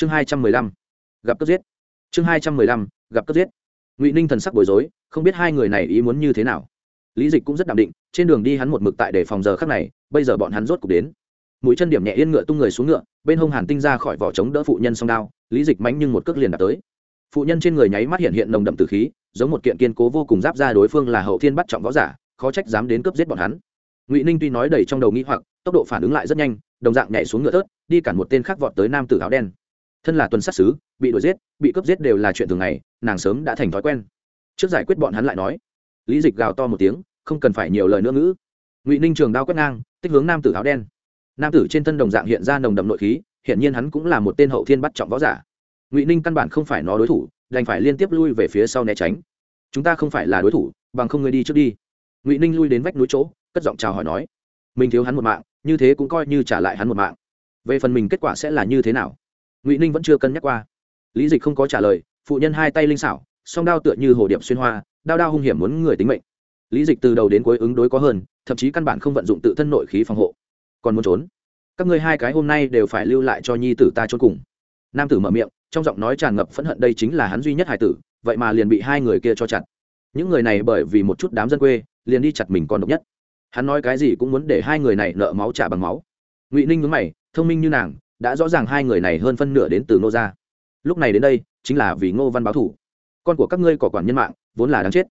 chương hai trăm mười lăm. Gặp cướp giết. Chương hai trăm mười lăm, gặp cướp giết. Ngụy ninh thần sắc bối rối, không biết hai người này ý muốn như thế nào. Lý dịch cũng rất đảm định, trên đường đi hắn một mực tại để phòng giờ khắc này, bây giờ bọn hắn rốt cục đến. Mũi chân điểm nhẹ yên ngựa tung người xuống ngựa, bên hông hàn tinh ra khỏi vỏ trống đỡ phụ nhân song đao, lý dịch mánh nhưng một cước liền đạp tới. Phụ nhân trên người nháy mắt hiện hiện nồng đậm từ khí, giống một kiện kiên cố vô cùng giáp ra đối phương là hậu thiên bắt trọng võ giả, khó trách dám đến cướp giết bọn hắn. Ngụy ninh tuy nói đầy trong đầu nghĩ hoặc, tốc độ phản ứng lại rất nhanh, đồng dạng nhảy xuống ngựa tớt đi cản một tên khác vọt tới nam tử áo đen thân là tuần sát xứ bị đuổi giết, bị cướp giết đều là chuyện thường ngày, nàng sớm đã thành thói quen. Trước giải quyết bọn hắn lại nói. Lý dịch gào to một tiếng, không cần phải nhiều lời nữa ngữ. Ngụy ninh trường đao quét ngang, tích hướng nam tử áo đen. Nam tử trên thân đồng dạng hiện ra nồng đậm nội khí hiện nhiên hắn cũng là một tên hậu thiên bắt trọng võ giả. Ngụy ninh căn bản không phải nó đối thủ, đành phải liên tiếp lui về phía sau né tránh. Chúng ta không phải là đối thủ, bằng không người đi trước đi. Ngụy ninh lui đến vách núi chỗ, cất giọng chào hỏi nói. Mình thiếu hắn một mạng, như thế cũng coi như trả lại hắn một mạng. Về phần mình kết quả sẽ là như thế nào? Ngụy ninh vẫn chưa cân nhắc qua lý dịch không có trả lời phụ nhân hai tay linh xảo song đao tựa như hồ điệp xuyên hoa đao đao hung hiểm muốn người tính mệnh lý dịch từ đầu đến cuối ứng đối có hơn thậm chí căn bản không vận dụng tự thân nội khí phòng hộ còn muốn trốn các ngươi hai cái hôm nay đều phải lưu lại cho nhi tử ta trốn cùng nam tử mở miệng trong giọng nói tràn ngập phẫn hận đây chính là hắn duy nhất hài tử vậy mà liền bị hai người kia cho chặt những người này bởi vì một chút đám dân quê liền đi chặt mình còn độc nhất hắn nói cái gì cũng muốn để hai người này nợ máu trả bằng máu ngụy ninh mướn mày thông minh như nàng đã rõ ràng hai người này hơn phân nửa đến từ ngô gia. Lúc này đến đây, chính là vì ngô văn báo thủ. Con của các ngươi có quản nhân mạng, vốn là đáng chết.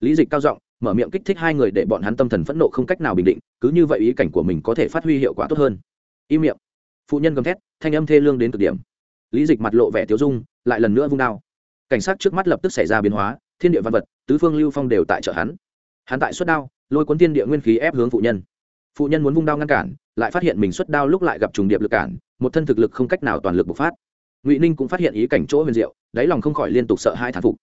Lý dịch cao giọng, mở miệng kích thích hai người để bọn hắn tâm thần phẫn nộ không cách nào bình định, cứ như vậy ý cảnh của mình có thể phát huy hiệu quả tốt hơn. Im miệng. Phụ nhân gầm thét, thanh âm thê lương đến cực điểm. Lý dịch mặt lộ vẻ tiêu dung, lại lần nữa vung đao. Cảnh sát trước mắt lập tức xảy ra biến hóa, thiên địa văn vật, tứ phương lưu phong đều tại trợ hắn. Hắn tại xuất đao, lôi cuốn thiên địa nguyên khí ép hướng phụ nhân. Phụ nhân muốn vung đao ngăn cản, lại phát hiện mình xuất đao lúc lại gặp trùng điệp lực cản một thân thực lực không cách nào toàn lực bộc phát. Ngụy ninh cũng phát hiện ý cảnh chỗ huyền diệu đáy lòng không khỏi liên tục sợ hai thán phục.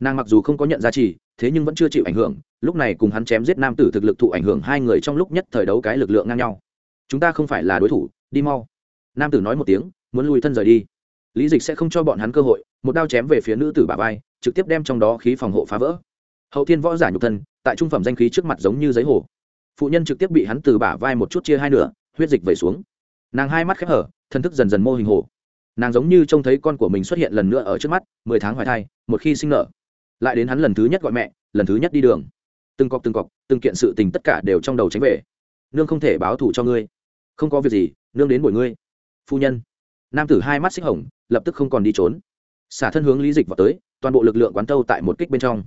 Nàng mặc dù không có nhận ra chỉ, thế nhưng vẫn chưa chịu ảnh hưởng lúc này cùng hắn chém giết nam tử thực lực thụ ảnh hưởng hai người trong lúc nhất thời đấu cái lực lượng ngang nhau. Chúng ta không phải là đối thủ đi mau. Nam tử nói một tiếng muốn lùi thân rời đi. Lý dịch sẽ không cho bọn hắn cơ hội một đao chém về phía nữ tử bà vai trực tiếp đem trong đó khí phòng hộ phá vỡ. Hậu thiên võ giả nhục thân tại trung phẩm danh khí trước mặt giống như giấy hồ. Phụ nhân trực tiếp bị hắn từ bả vai một chút chia hai nửa huyết dịch vẩy xuống nàng hai mắt khép hở thân thức dần dần mô hình hồ. Nàng giống như trông thấy con của mình xuất hiện lần nữa ở trước mắt, mười tháng hoài thai, một khi sinh nở. Lại đến hắn lần thứ nhất gọi mẹ, lần thứ nhất đi đường. Từng cọc từng cọc, từng kiện sự tình tất cả đều trong đầu tránh về. Nương không thể báo thù cho ngươi. Không có việc gì, nương đến buổi ngươi. Phu nhân. Nam tử hai mắt xích hồng, lập tức không còn đi trốn. Xả thân hướng lý dịch vào tới, toàn bộ lực lượng quán tâu tại một kích bên trong.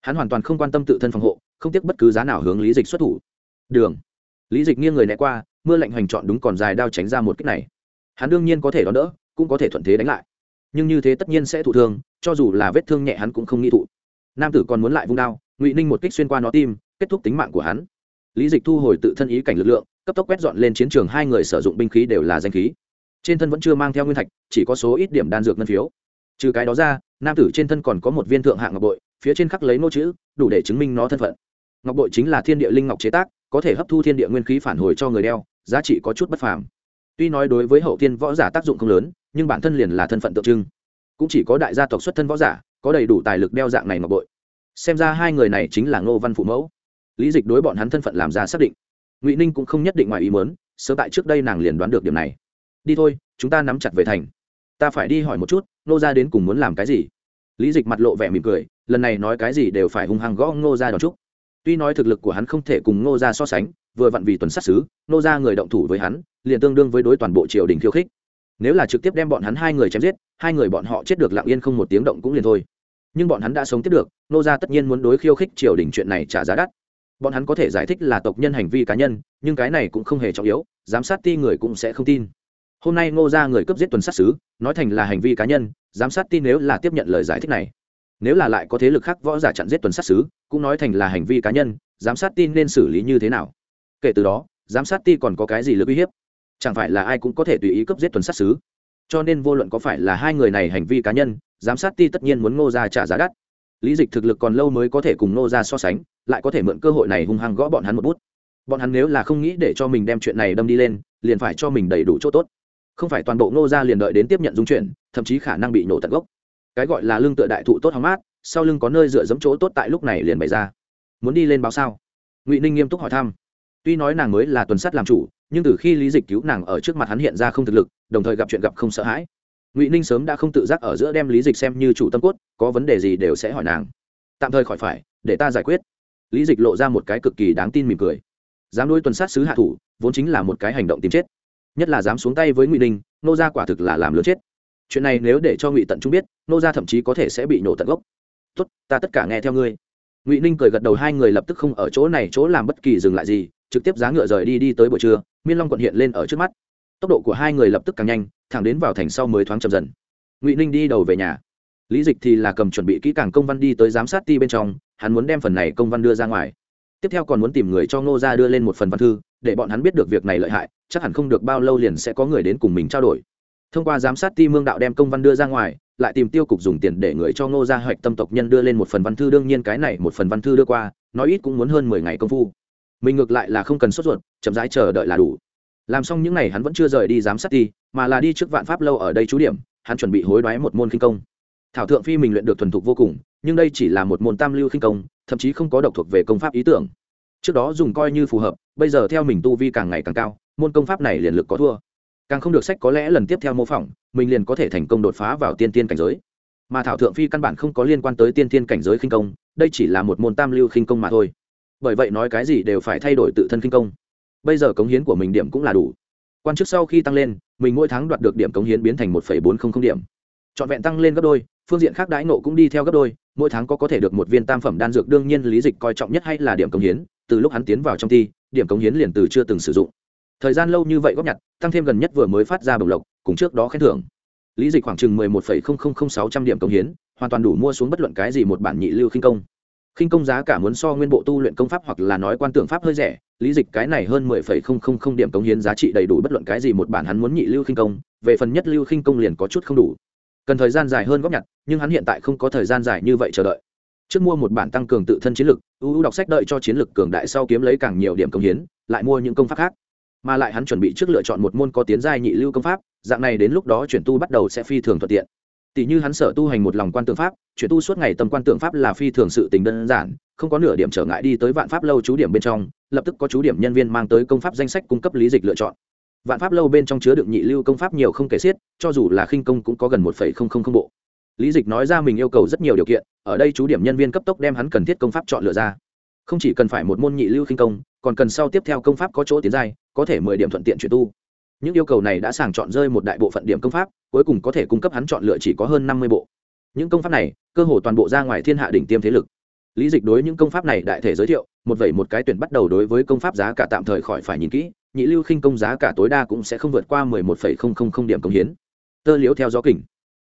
Hắn hoàn toàn không quan tâm tự thân phòng hộ, không tiếc bất cứ giá nào hướng lý dịch xuất thủ. Đường lý dịch nghiêng người né qua, mưa lạnh hoành chọn đúng còn dài đao tránh ra một kích này. Hắn đương nhiên có thể đón đỡ, cũng có thể thuận thế đánh lại. Nhưng như thế tất nhiên sẽ thụ thương, cho dù là vết thương nhẹ hắn cũng không nghĩ thụ. Nam tử còn muốn lại vung đao, ngụy ninh một kích xuyên qua nó tim, kết thúc tính mạng của hắn. Lý dịch thu hồi tự thân ý cảnh lực lượng, cấp tốc quét dọn lên chiến trường, hai người sử dụng binh khí đều là danh khí. Trên thân vẫn chưa mang theo nguyên thạch, chỉ có số ít điểm đan dược ngân phiếu. Trừ cái đó ra, nam tử trên thân còn có một viên thượng hạng ngọc bội, phía trên khắc lấy nô chữ, đủ để chứng minh nó thân phận. Ngọc bội chính là thiên địa linh ngọc chế tác có thể hấp thu thiên địa nguyên khí phản hồi cho người đeo, giá trị có chút bất phàm. Tuy nói đối với hậu tiên võ giả tác dụng không lớn, nhưng bản thân liền là thân phận tượng trưng. Cũng chỉ có đại gia tộc xuất thân võ giả, có đầy đủ tài lực đeo dạng này ngọc bội. Xem ra hai người này chính là ngô văn phụ mẫu. Lý dịch đối bọn hắn thân phận làm ra xác định. Ngụy ninh cũng không nhất định ngoài ý mớn sớm tại trước đây nàng liền đoán được điểm này. Đi thôi, chúng ta nắm chặt về thành. Ta phải đi hỏi một chút nô ra đến cùng muốn làm cái gì? Lý dịch mặt lộ vẻ mỉm cười, lần này nói cái gì đều phải hung hăng gõ ngô ra đón chúc tuy nói thực lực của hắn không thể cùng ngô Gia so sánh, vừa vặn vì tuần sát xứ, Ngô Gia người động thủ với hắn, liền tương đương với đối toàn bộ triều đình khiêu khích. Nếu là trực tiếp đem bọn hắn hai người chém giết, hai người bọn họ chết được lặng yên không một tiếng động cũng liền thôi. Nhưng bọn hắn đã sống tiếp được, Ngô Gia tất nhiên muốn đối khiêu khích triều đình chuyện này trả giá đắt. Bọn hắn có thể giải thích là tộc nhân hành vi cá nhân, nhưng cái này cũng không hề trọng yếu, giám sát ti người cũng sẽ không tin. Hôm nay ngô ra người cấp giết tuần sát xứ, nói thành là hành vi cá nhân, giám sát ti nếu là tiếp nhận lời giải thích này nếu là lại có thế lực khác võ giả chặn giết tuần sát xứ, cũng nói thành là hành vi cá nhân, giám sát ti nên xử lý như thế nào? Kể từ đó, giám sát ti còn có cái gì lực uy hiếp? Chẳng phải là ai cũng có thể tùy ý cấp giết tuần sát xứ? Cho nên vô luận có phải là hai người này hành vi cá nhân, giám sát ti tất nhiên muốn ngô ra trả giá đắt. Lý dịch thực lực còn lâu mới có thể cùng ngô ra so sánh, lại có thể mượn cơ hội này hung hăng gõ bọn hắn một bút. Bọn hắn nếu là không nghĩ để cho mình đem chuyện này đâm đi lên, liền phải cho mình đầy đủ chỗ tốt. Không phải toàn bộ ngô ra liền đợi đến tiếp nhận dung chuyển, thậm chí khả năng bị nổ tận gốc cái gọi là lưng tựa đại thụ tốt hóng mát, sau lưng có nơi dựa dẫm chỗ tốt tại lúc này liền bày ra. Muốn đi lên báo sao? Ngụy ninh nghiêm túc hỏi thăm. Tuy nói nàng mới là tuần sắt làm chủ, nhưng từ khi lý dịch cứu nàng ở trước mặt hắn hiện ra không thực lực, đồng thời gặp chuyện gặp không sợ hãi. Ngụy ninh sớm đã không tự giác ở giữa đem lý dịch xem như chủ tâm cốt, có vấn đề gì đều sẽ hỏi nàng. Tạm thời khỏi phải, để ta giải quyết. Lý dịch lộ ra một cái cực kỳ đáng tin mỉm cười. Dám nuôi tuần sát sứ hạ thủ, vốn chính là một cái hành động tìm chết. Nhất là dám xuống tay với ngụy ninh, nô gia quả thực là làm lớn chết chuyện này nếu để cho ngụy tận trung biết nô gia thậm chí có thể sẽ bị nổ tận gốc tốt ta tất cả nghe theo ngươi ngụy ninh cười gật đầu hai người lập tức không ở chỗ này chỗ làm bất kỳ dừng lại gì trực tiếp giá ngựa rời đi đi tới buổi trưa miên long quận hiện lên ở trước mắt tốc độ của hai người lập tức càng nhanh thẳng đến vào thành sau mới thoáng chậm dần ngụy ninh đi đầu về nhà lý dịch thì là cầm chuẩn bị kỹ càng công văn đi tới giám sát ti bên trong hắn muốn đem phần này công văn đưa ra ngoài tiếp theo còn muốn tìm người cho ngô ra đưa lên một phần văn thư để bọn hắn biết được việc này lợi hại chắc hẳn không được bao lâu liền sẽ có người đến cùng mình trao đổi thông qua giám sát ti mương đạo đem công văn đưa ra ngoài, lại tìm tiêu cục dùng tiền để người cho ngô gia hoạch tâm tộc nhân đưa lên một phần văn thư, đương nhiên cái này một phần văn thư đưa qua, nói ít cũng muốn hơn mười ngày công phu. Mình ngược lại là không cần sốt ruột, chậm rãi chờ đợi là đủ. Làm xong những n à y hắn vẫn chưa rời đi giám sát ti, mà là đi trước vạn pháp lâu ở đây trú điểm, hắn chuẩn bị hối đoái một môn khinh công. Thảo thượng phi mình luyện được thuần thục vô cùng, nhưng đây chỉ là một môn tam lưu khinh công, thậm chí không có độc thuộc về công pháp ý tưởng. Trước đó dùng coi như phù hợp, bây giờ theo mình tu vi càng ngày càng cao, môn công pháp này liền lực có thua càng không được sách có lẽ lần tiếp theo mô phỏng mình liền có thể thành công đột phá vào tiên tiên cảnh giới. Mà thảo thượng phi căn bản không có liên quan tới tiên tiên cảnh giới khinh công đây chỉ là một môn tam lưu khinh công mà thôi. Bởi vậy nói cái gì đều phải thay đổi tự thân khinh công. Bây giờ cống hiến của mình điểm cũng là đủ. Quan chức sau khi tăng lên mình mỗi tháng đoạt được điểm cống hiến biến thành một bốn trăm linh điểm. Trọn vẹn tăng lên gấp đôi phương diện khác đãi nộ cũng đi theo gấp đôi mỗi tháng có có thể được một viên tam phẩm đan dược đương nhiên lý dịch coi trọng nhất hay là điểm cống hiến từ lúc hắn tiến vào trong thi, điểm cống hiến liền từ chưa từng sử dụng thời gian lâu như vậy góp nhặt, tăng thêm gần nhất vừa mới phát ra bồng lộc, cùng trước đó khen thưởng. Lý dịch khoảng chừng mười một phẩy không không không sáu trăm điểm công hiến, hoàn toàn đủ mua xuống bất luận cái gì một bản nhị lưu khinh công. Khinh công giá cả muốn so nguyên bộ tu luyện công pháp hoặc là nói quan tưởng pháp hơi rẻ, lý dịch cái này hơn mười phẩy không không không điểm công hiến giá trị đầy đủ bất luận cái gì một bản hắn muốn nhị lưu khinh công, về phần nhất lưu khinh công liền có chút không đủ. Cần thời gian dài hơn góp nhặt, nhưng hắn hiện tại không có thời gian dài như vậy chờ đợi. Trước mua một bản tăng cường tự thân chiến lực ưu đọc sách đợi cho chiến lực cường đại sau kiếm lấy càng nhiều điểm công hiến, lại mua những công pháp khác mà lại hắn chuẩn bị trước lựa chọn một môn có tiến giai nhị lưu công pháp, dạng này đến lúc đó chuyển tu bắt đầu sẽ phi thường thuận tiện. Tỷ như hắn sở tu hành một lòng quan tượng pháp, chuyển tu suốt ngày tâm quan tượng pháp là phi thường sự tình đơn giản, không có nửa điểm trở ngại đi tới vạn pháp lâu chú điểm bên trong, lập tức có chú điểm nhân viên mang tới công pháp danh sách cung cấp lý dịch lựa chọn. Vạn pháp lâu bên trong chứa đựng nhị lưu công pháp nhiều không kể xiết, cho dù là khinh công cũng có gần một bộ. Lý dịch nói ra mình yêu cầu rất nhiều điều kiện, ở đây chú điểm nhân viên cấp tốc đem hắn cần thiết công pháp chọn lựa ra. Không chỉ cần phải một môn nhị lưu khinh công, còn cần sau tiếp theo công pháp có chỗ tiến giai có thể mười điểm thuận tiện chuyển tu. Những yêu cầu này đã sàng chọn rơi một đại bộ phận điểm công pháp, cuối cùng có thể cung cấp hắn chọn lựa chỉ có hơn năm mươi bộ. Những công pháp này, cơ hồ toàn bộ ra ngoài thiên hạ đỉnh tiêm thế lực. Lý dịch đối những công pháp này đại thể giới thiệu, một vẩy một cái tuyển bắt đầu đối với công pháp giá cả tạm thời khỏi phải nhìn kỹ, nhị lưu khinh công giá cả tối đa cũng sẽ không vượt qua mười một phẩy không không không điểm công hiến. Tơ liễu theo gió kình.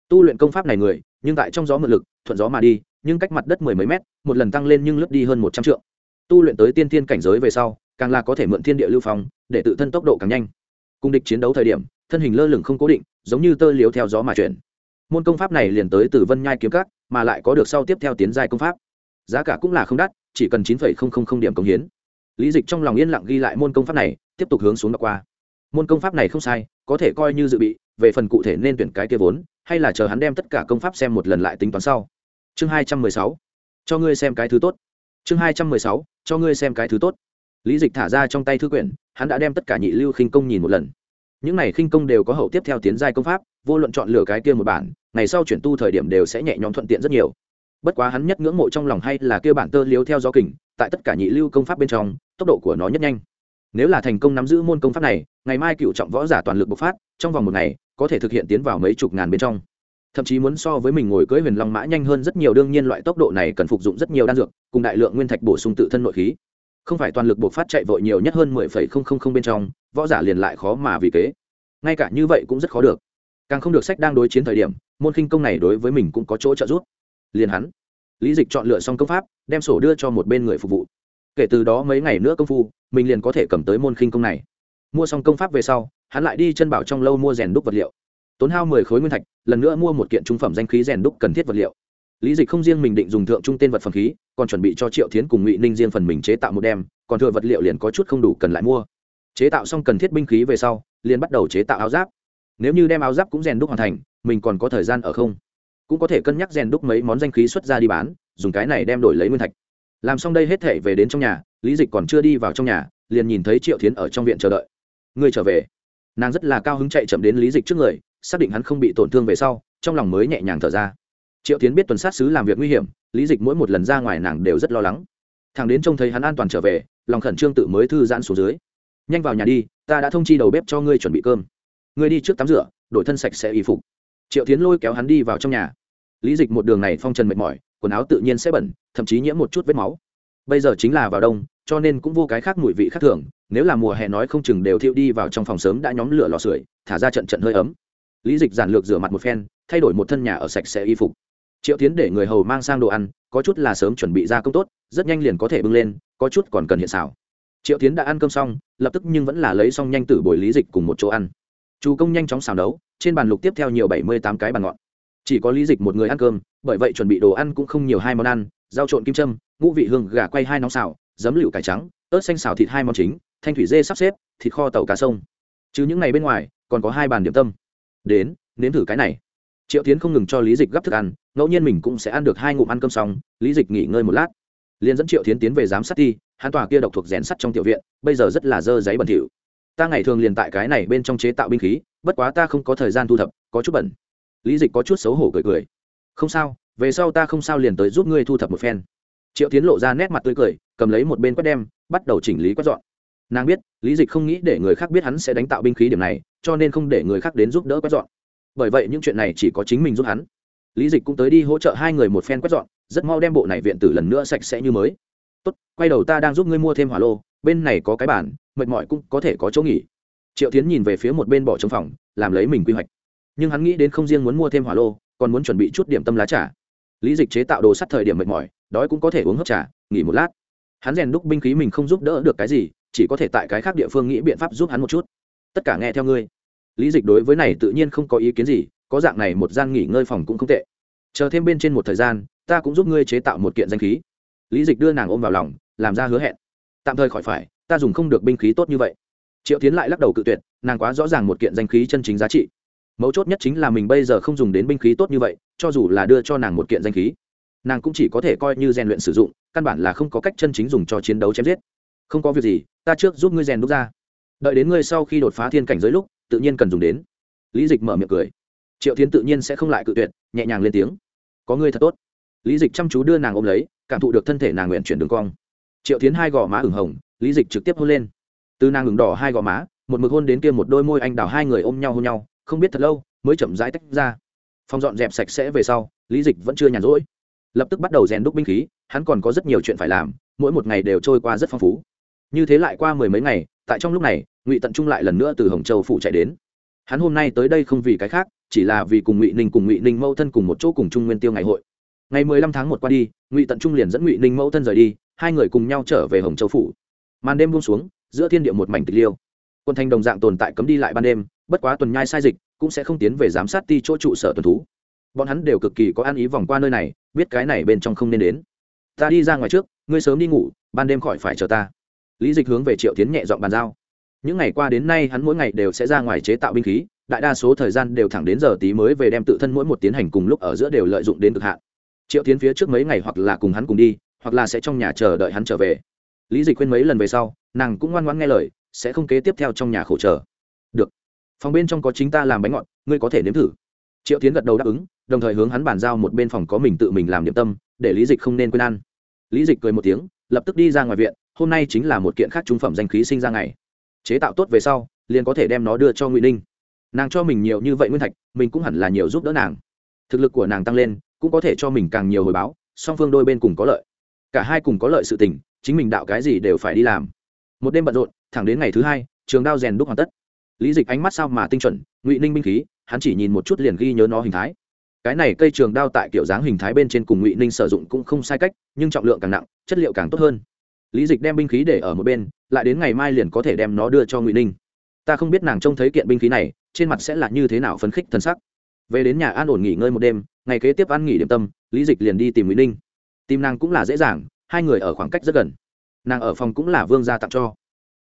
Tu luyện công pháp này người, nhưng tại trong gió mượn lực, thuận gió mà đi, nhưng cách mặt đất mười mấy mét, một lần tăng lên nhưng lướt đi hơn một trăm triệu tu luyện tới tiên thiên cảnh giới về sau, càng là có thể mượn thiên địa lưu phong để tự thân tốc độ càng nhanh. Cung địch chiến đấu thời điểm, thân hình lơ lửng không cố định, giống như tơ liếu theo gió mà chuyển. Môn công pháp này liền tới từ vân nhai kiếm cát mà lại có được sau tiếp theo tiến giai công pháp. Giá cả cũng là không đắt, chỉ cần chín điểm công hiến. Lý dịch trong lòng yên lặng ghi lại môn công pháp này, tiếp tục hướng xuống đọc qua. Môn công pháp này không sai, có thể coi như dự bị, về phần cụ thể nên tuyển cái kia vốn, hay là chờ hắn đem tất cả công pháp xem một lần lại tính toán sau. Chương hai trăm mười sáu. Cho ngươi xem cái thứ tốt. Chương hai trăm mười sáu, cho ngươi xem cái thứ tốt. Lý dịch thả ra trong tay thư quyển hắn đã đem tất cả nhị lưu khinh công nhìn một lần. Những này khinh công đều có hậu tiếp theo tiến giai công pháp, vô luận chọn lựa cái kia một bản, ngày sau chuyển tu thời điểm đều sẽ nhẹ nhõm thuận tiện rất nhiều. Bất quá hắn nhất ngưỡng mộ trong lòng hay là kia bản tơ liếu theo gió kình, tại tất cả nhị lưu công pháp bên trong, tốc độ của nó nhất nhanh. Nếu là thành công nắm giữ môn công pháp này, ngày mai cựu trọng võ giả toàn lực bộc phát, trong vòng một ngày, có thể thực hiện tiến vào mấy chục ngàn bên trong. Thậm chí muốn so với mình ngồi cưỡi huyền long mã nhanh hơn rất nhiều, đương nhiên loại tốc độ này cần phục dụng rất nhiều đan dược, cùng đại lượng nguyên thạch bổ sung tự thân nội khí không phải toàn lực buộc phát chạy vội nhiều nhất hơn mười phẩy không không không bên trong, võ giả liền lại khó mà vì kế. Ngay cả như vậy cũng rất khó được. Càng không được sách đang đối chiến thời điểm, môn khinh công này đối với mình cũng có chỗ trợ giúp. Liền hắn, lý dịch chọn lựa xong công pháp, đem sổ đưa cho một bên người phục vụ. Kể từ đó mấy ngày nữa công phu, mình liền có thể cầm tới môn khinh công này. Mua xong công pháp về sau, hắn lại đi chân bảo trong lâu mua rèn đúc vật liệu. Tốn hao mười khối nguyên thạch, lần nữa mua một kiện trung phẩm danh khí rèn đúc cần thiết vật liệu lý dịch không riêng mình định dùng thượng trung tên vật phẩm khí, còn chuẩn bị cho triệu thiến cùng ngụy ninh riêng phần mình chế tạo một đem, còn thừa vật liệu liền có chút không đủ cần lại mua. Chế tạo xong cần thiết binh khí về sau, liền bắt đầu chế tạo áo giáp. Nếu như đem áo giáp cũng rèn đúc hoàn thành, mình còn có thời gian ở không? Cũng có thể cân nhắc rèn đúc mấy món danh khí xuất ra đi bán, dùng cái này đem đổi lấy nguyên thạch. Làm xong đây hết thể về đến trong nhà, lý dịch còn chưa đi vào trong nhà, liền nhìn thấy triệu thiến ở trong viện chờ đợi. Người trở về. Nàng rất là cao hứng chạy chậm đến lý dịch trước người, xác định hắn không bị tổn thương về sau, trong lòng mới nhẹ nhàng thở ra triệu tiến biết tuần sát sứ làm việc nguy hiểm, lý dịch mỗi một lần ra ngoài nàng đều rất lo lắng. Thằng đến trông thấy hắn an toàn trở về, lòng khẩn trương tự mới thư giãn xuống dưới. Nhanh vào nhà đi, ta đã thông chi đầu bếp cho ngươi chuẩn bị cơm. Ngươi đi trước tắm rửa, đổi thân sạch sẽ y phục. Triệu tiến lôi kéo hắn đi vào trong nhà. Lý dịch một đường này phong trần mệt mỏi, quần áo tự nhiên sẽ bẩn, thậm chí nhiễm một chút vết máu. Bây giờ chính là vào đông, cho nên cũng vô cái khác mùi vị khác thường, nếu là mùa hè nói không chừng đều thiêu đi vào trong phòng sớm đã nhóm lửa lò sưởi, thả ra trận trận hơi ấm. Lý dịch giản lược rửa mặt một phen, thay đổi một thân nhà ở sạch sẽ y phục triệu tiến để người hầu mang sang đồ ăn, có chút là sớm chuẩn bị ra công tốt, rất nhanh liền có thể bưng lên, có chút còn cần hiện xào triệu tiến đã ăn cơm xong, lập tức nhưng vẫn là lấy xong nhanh tử bồi lý dịch cùng một chỗ ăn. Chú công nhanh chóng xào nấu, trên bàn lục tiếp theo nhiều bảy mươi tám cái bàn ngọn chỉ có lý dịch một người ăn cơm, bởi vậy chuẩn bị đồ ăn cũng không nhiều hai món ăn, rau trộn kim châm, ngũ vị hương, gà quay hai nóng xào, giấm lựu cải trắng, ớt xanh xào thịt hai món chính, thanh thủy dê sắp xếp, thịt kho tàu cá sông. Chứ những ngày bên ngoài, còn có hai bàn điểm tâm. Đến, nếm thử cái này triệu tiến không ngừng cho lý dịch gấp thức ăn, ngẫu nhiên mình cũng sẽ ăn được hai ngụm ăn cơm xong, lý dịch nghỉ ngơi một lát. Liền dẫn triệu tiến tiến về giám sát thi, hắn tòa kia độc thuộc rèn sắt trong tiểu viện, bây giờ rất là dơ giấy bẩn thỉu. Ta ngày thường liền tại cái này bên trong chế tạo binh khí, bất quá ta không có thời gian thu thập, có chút bẩn. Lý dịch có chút xấu hổ cười cười. Không sao, về sau ta không sao liền tới giúp ngươi thu thập một phen. Triệu tiến lộ ra nét mặt tươi cười, cầm lấy một bên quét đem, bắt đầu chỉnh lý quét dọn. Nàng biết, lý dịch không nghĩ để người khác biết hắn sẽ đánh tạo binh khí điểm này, cho nên không để người khác đến giúp đỡ quét dọn bởi vậy những chuyện này chỉ có chính mình giúp hắn. Lý dịch cũng tới đi hỗ trợ hai người một phen quét dọn, rất mau đem bộ này viện tử lần nữa sạch sẽ như mới. Tốt, quay đầu ta đang giúp ngươi mua thêm hỏa lô, bên này có cái bản mệt mỏi cũng có thể có chỗ nghỉ. Triệu tiến nhìn về phía một bên bỏ trong phòng, làm lấy mình quy hoạch. Nhưng hắn nghĩ đến không riêng muốn mua thêm hỏa lô, còn muốn chuẩn bị chút điểm tâm lá trà. Lý dịch chế tạo đồ sắt thời điểm mệt mỏi, đói cũng có thể uống hấp trà, nghỉ một lát. Hắn rèn đúc binh khí mình không giúp đỡ được cái gì, chỉ có thể tại cái khác địa phương nghĩ biện pháp giúp hắn một chút. Tất cả nghe theo ngươi lý dịch đối với này tự nhiên không có ý kiến gì, có dạng này một gian nghỉ ngơi phòng cũng không tệ. Chờ thêm bên trên một thời gian, ta cũng giúp ngươi chế tạo một kiện danh khí. Lý dịch đưa nàng ôm vào lòng, làm ra hứa hẹn. Tạm thời khỏi phải, ta dùng không được binh khí tốt như vậy. Triệu tiến lại lắc đầu cự tuyệt, nàng quá rõ ràng một kiện danh khí chân chính giá trị. Mấu chốt nhất chính là mình bây giờ không dùng đến binh khí tốt như vậy, cho dù là đưa cho nàng một kiện danh khí, nàng cũng chỉ có thể coi như rèn luyện sử dụng, căn bản là không có cách chân chính dùng cho chiến đấu chém giết. Không có việc gì, ta trước giúp ngươi rèn đúc ra. Đợi đến ngươi sau khi đột phá thiên cảnh giới lúc tự nhiên cần dùng đến. Lý dịch mở miệng cười. Triệu tiến tự nhiên sẽ không lại cự tuyệt, nhẹ nhàng lên tiếng. Có ngươi thật tốt. Lý dịch chăm chú đưa nàng ôm lấy, cảm thụ được thân thể nàng nguyện chuyển đường cong. Triệu tiến hai gò má ửng hồng, lý dịch trực tiếp hôn lên. Từ nàng ửng đỏ hai gò má, một mực hôn đến kia một đôi môi anh đào hai người ôm nhau hôn nhau, không biết thật lâu mới chậm rãi tách ra. Phòng dọn dẹp sạch sẽ về sau, lý dịch vẫn chưa nhàn rỗi. Lập tức bắt đầu rèn đúc binh khí, hắn còn có rất nhiều chuyện phải làm, mỗi một ngày đều trôi qua rất phong phú. Như thế lại qua mười mấy ngày, tại trong lúc này ngụy tận trung lại lần nữa từ hồng châu phụ chạy đến hắn hôm nay tới đây không vì cái khác chỉ là vì cùng ngụy ninh cùng ngụy ninh mẫu thân cùng một chỗ cùng Trung nguyên tiêu ngày hội ngày mười lăm tháng một qua đi ngụy tận trung liền dẫn ngụy ninh mẫu thân rời đi hai người cùng nhau trở về hồng châu phủ màn đêm buông xuống giữa thiên địa một mảnh tịch liêu quân thanh đồng dạng tồn tại cấm đi lại ban đêm bất quá tuần nhai sai dịch cũng sẽ không tiến về giám sát ti chỗ trụ sở tuần thú bọn hắn đều cực kỳ có an ý vòng qua nơi này biết cái này bên trong không nên đến ta đi ra ngoài trước ngươi sớm đi ngủ ban đêm khỏi phải chờ ta lý dịch hướng về triệu tiến nhẹ dọn bàn giao những ngày qua đến nay hắn mỗi ngày đều sẽ ra ngoài chế tạo binh khí, đại đa số thời gian đều thẳng đến giờ tí mới về đem tự thân mỗi một tiến hành cùng lúc ở giữa đều lợi dụng đến cực hạn. Triệu tiến phía trước mấy ngày hoặc là cùng hắn cùng đi, hoặc là sẽ trong nhà chờ đợi hắn trở về. Lý dịch khuyên mấy lần về sau, nàng cũng ngoan ngoãn nghe lời, sẽ không kế tiếp theo trong nhà khổ chờ. Được. Phòng bên trong có chính ta làm bánh ngọt, ngươi có thể nếm thử. Triệu tiến gật đầu đáp ứng, đồng thời hướng hắn bàn giao một bên phòng có mình tự mình làm điểm tâm, để lý dịch không nên quên ăn. Lý dịch cười một tiếng, lập tức đi ra ngoài viện, hôm nay chính là một kiện khác trung phẩm danh khí sinh ra ngày chế tạo tốt về sau, liền có thể đem nó đưa cho ngụy ninh. Nàng cho mình nhiều như vậy nguyên thạch, mình cũng hẳn là nhiều giúp đỡ nàng. Thực lực của nàng tăng lên, cũng có thể cho mình càng nhiều hồi báo, song phương đôi bên cùng có lợi. Cả hai cùng có lợi sự tình, chính mình đạo cái gì đều phải đi làm. Một đêm bận rộn, thẳng đến ngày thứ hai, trường đao rèn đúc hoàn tất. Lý dịch ánh mắt sao mà tinh chuẩn, ngụy ninh binh khí, hắn chỉ nhìn một chút liền ghi nhớ nó hình thái. Cái này cây trường đao tại kiểu dáng hình thái bên trên cùng ngụy ninh sử dụng cũng không sai cách, nhưng trọng lượng càng nặng, chất liệu càng tốt hơn lý dịch đem binh khí để ở một bên, lại đến ngày mai liền có thể đem nó đưa cho ngụy ninh. Ta không biết nàng trông thấy kiện binh khí này, trên mặt sẽ là như thế nào phấn khích thân sắc. Về đến nhà an ổn nghỉ ngơi một đêm, ngày kế tiếp ăn nghỉ điểm tâm, lý dịch liền đi tìm ngụy ninh. Tìm nàng cũng là dễ dàng, hai người ở khoảng cách rất gần. Nàng ở phòng cũng là vương gia tặng cho.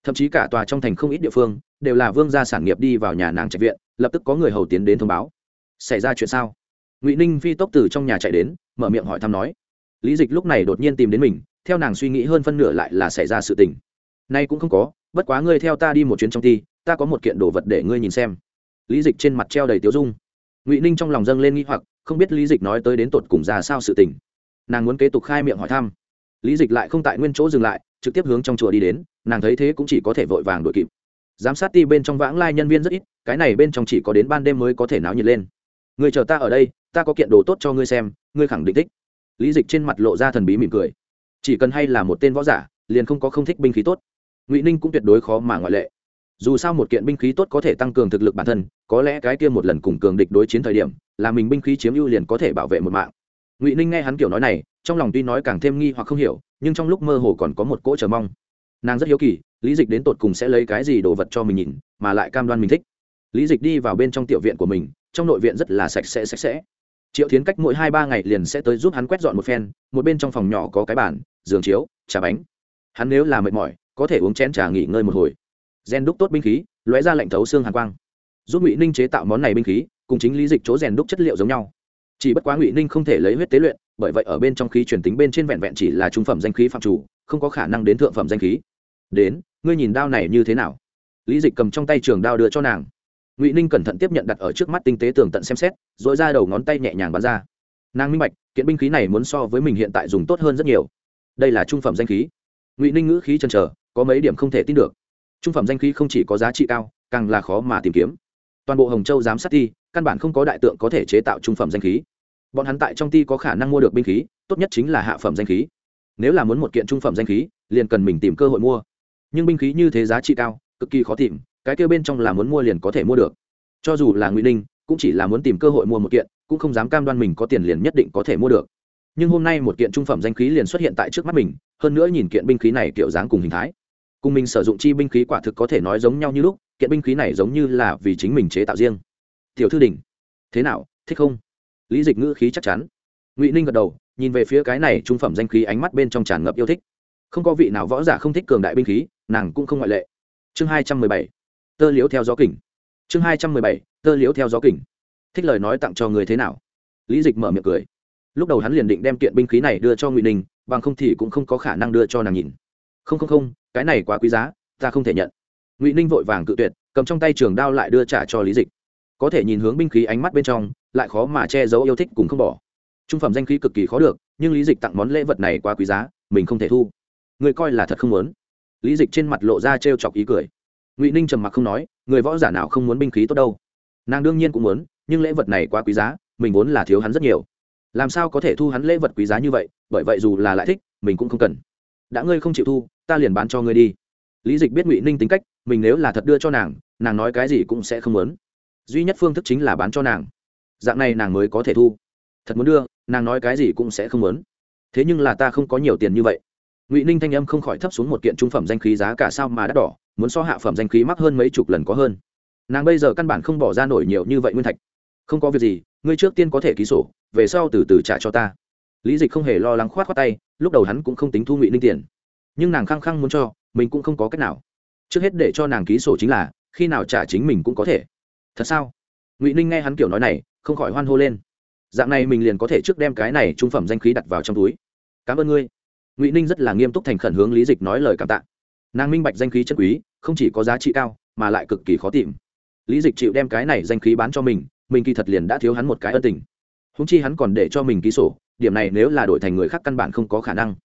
Thậm chí cả tòa trong thành không ít địa phương đều là vương gia sản nghiệp đi vào nhà nàng trạch viện, lập tức có người hầu tiến đến thông báo. Xảy ra chuyện sao? Ngụy ninh phi tốc từ trong nhà chạy đến, mở miệng hỏi thăm nói. Lý dịch lúc này đột nhiên tìm đến mình theo nàng suy nghĩ hơn phân nửa lại là xảy ra sự tình. Nay cũng không có, bất quá ngươi theo ta đi một chuyến trong ti, ta có một kiện đồ vật để ngươi nhìn xem. Lý dịch trên mặt treo đầy tiếu dung. Ngụy ninh trong lòng dâng lên nghi hoặc, không biết lý dịch nói tới đến tột cùng ra sao sự tình. Nàng muốn kế tục khai miệng hỏi thăm. Lý dịch lại không tại nguyên chỗ dừng lại, trực tiếp hướng trong chùa đi đến, nàng thấy thế cũng chỉ có thể vội vàng đuổi kịp. Giám sát ti bên trong vãng lai nhân viên rất ít, cái này bên trong chỉ có đến ban đêm mới có thể náo nhiệt lên. Người chờ ta ở đây, ta có kiện đồ tốt cho ngươi xem, ngươi khẳng định thích. Lý dịch trên mặt lộ ra thần bí mỉm cười chỉ cần hay là một tên võ giả, liền không có không thích binh khí tốt. Ngụy ninh cũng tuyệt đối khó mà ngoại lệ. Dù sao một kiện binh khí tốt có thể tăng cường thực lực bản thân, có lẽ cái kia một lần cùng cường địch đối chiến thời điểm, là mình binh khí chiếm ưu liền có thể bảo vệ một mạng. Ngụy ninh nghe hắn kiểu nói này, trong lòng tuy nói càng thêm nghi hoặc không hiểu, nhưng trong lúc mơ hồ còn có một cỗ chờ mong. Nàng rất hiếu kỳ, lý dịch đến tột cùng sẽ lấy cái gì đồ vật cho mình nhìn, mà lại cam đoan mình thích. Lý dịch đi vào bên trong tiểu viện của mình, trong nội viện rất là sạch sẽ sạch sẽ triệu tiến cách mỗi hai ba ngày liền sẽ tới giúp hắn quét dọn một phen, một bên trong phòng nhỏ có cái bàn, giường chiếu, trà bánh. Hắn nếu là mệt mỏi, có thể uống chén trà nghỉ ngơi một hồi. Gen đúc tốt binh khí, lóe ra lệnh thấu xương hàn quang. Giúp ngụy ninh chế tạo món này binh khí, cùng chính lý dịch chỗ rèn đúc chất liệu giống nhau. Chỉ bất quá ngụy ninh không thể lấy huyết tế luyện, bởi vậy ở bên trong khí truyền tính bên trên vẹn vẹn chỉ là trung phẩm danh khí phạm chủ, không có khả năng đến thượng phẩm danh khí. Đến, ngươi nhìn đao này như thế nào? Lý dịch cầm trong tay trường đao đưa cho nàng ngụy ninh cẩn thận tiếp nhận đặt ở trước mắt tinh tế tường tận xem xét dội ra đầu ngón tay nhẹ nhàng bắn ra nàng minh bạch kiện binh khí này muốn so với mình hiện tại dùng tốt hơn rất nhiều đây là trung phẩm danh khí ngụy ninh ngữ khí chân trở có mấy điểm không thể tin được trung phẩm danh khí không chỉ có giá trị cao càng là khó mà tìm kiếm toàn bộ hồng châu giám sát ti căn bản không có đại tượng có thể chế tạo trung phẩm danh khí bọn hắn tại trong ti có khả năng mua được binh khí tốt nhất chính là hạ phẩm danh khí nếu là muốn một kiện trung phẩm danh khí liền cần mình tìm cơ hội mua nhưng binh khí như thế giá trị cao cực kỳ khó tìm cái kia bên trong là muốn mua liền có thể mua được. Cho dù là ngụy ninh, cũng chỉ là muốn tìm cơ hội mua một kiện, cũng không dám cam đoan mình có tiền liền nhất định có thể mua được. Nhưng hôm nay một kiện trung phẩm danh khí liền xuất hiện tại trước mắt mình, hơn nữa nhìn kiện binh khí này kiểu dáng cùng hình thái. Cùng mình sử dụng chi binh khí quả thực có thể nói giống nhau như lúc, kiện binh khí này giống như là vì chính mình chế tạo riêng. Tiểu thư đình thế nào, thích không? Lý dịch ngữ khí chắc chắn. Ngụy ninh gật đầu, nhìn về phía cái này trung phẩm danh khí ánh mắt bên trong tràn ngập yêu thích. Không có vị nào võ giả không thích cường đại binh khí, nàng cũng không ngoại lệ. Chương hai trăm mười bảy tơ liếu theo gió kỉnh chương hai trăm mười bảy, tơ liếu theo gió kỉnh thích lời nói tặng cho người thế nào? Lý dịch mở miệng cười. Lúc đầu hắn liền định đem kiện binh khí này đưa cho ngụy ninh, bằng không thì cũng không có khả năng đưa cho nàng nhìn. Không không không, cái này quá quý giá, ta không thể nhận. Ngụy ninh vội vàng cự tuyệt, cầm trong tay trường đao lại đưa trả cho lý dịch. Có thể nhìn hướng binh khí ánh mắt bên trong, lại khó mà che giấu yêu thích cùng không bỏ. Trung phẩm danh khí cực kỳ khó được, nhưng lý dịch tặng món lễ vật này quá quý giá, mình không thể thu. Người coi là thật không muốn. Lý dịch trên mặt lộ ra t r e o chọc ý cười ngụy ninh trầm mặc không nói người võ giả nào không muốn binh khí tốt đâu nàng đương nhiên cũng muốn nhưng lễ vật này quá quý giá mình vốn là thiếu hắn rất nhiều làm sao có thể thu hắn lễ vật quý giá như vậy bởi vậy dù là lại thích mình cũng không cần đã ngươi không chịu thu ta liền bán cho ngươi đi lý dịch biết ngụy ninh tính cách mình nếu là thật đưa cho nàng nàng nói cái gì cũng sẽ không muốn duy nhất phương thức chính là bán cho nàng dạng này nàng mới có thể thu thật muốn đưa nàng nói cái gì cũng sẽ không muốn thế nhưng là ta không có nhiều tiền như vậy ngụy ninh thanh âm không khỏi thấp xuống một kiện trung phẩm danh khí giá cả sao mà đắt đỏ muốn so hạ phẩm danh khí mắc hơn mấy chục lần có hơn. Nàng bây giờ căn bản không bỏ ra nổi nhiều như vậy nguyên thạch. Không có việc gì, ngươi trước tiên có thể ký sổ, về sau từ từ trả cho ta. Lý dịch không hề lo lắng khoát khoát tay, lúc đầu hắn cũng không tính thu ngụy ninh tiền. Nhưng nàng khăng khăng muốn cho, mình cũng không có cách nào. Trước hết để cho nàng ký sổ chính là, khi nào trả chính mình cũng có thể. Thật sao? Ngụy ninh nghe hắn kiểu nói này, không khỏi hoan hô lên. Dạng này mình liền có thể trước đem cái này trung phẩm danh khí đặt vào trong túi. Cảm ơn ngươi. Ngụy ninh rất là nghiêm túc thành khẩn hướng lý dịch nói lời cảm tạ nàng minh bạch danh khí chân quý, không chỉ có giá trị cao, mà lại cực kỳ khó tìm. Lý dịch chịu đem cái này danh khí bán cho mình mình kỳ thật liền đã thiếu hắn một cái ân tình. Húng chi hắn còn để cho mình ký sổ, điểm này nếu là đổi thành người khác căn bản không có khả năng.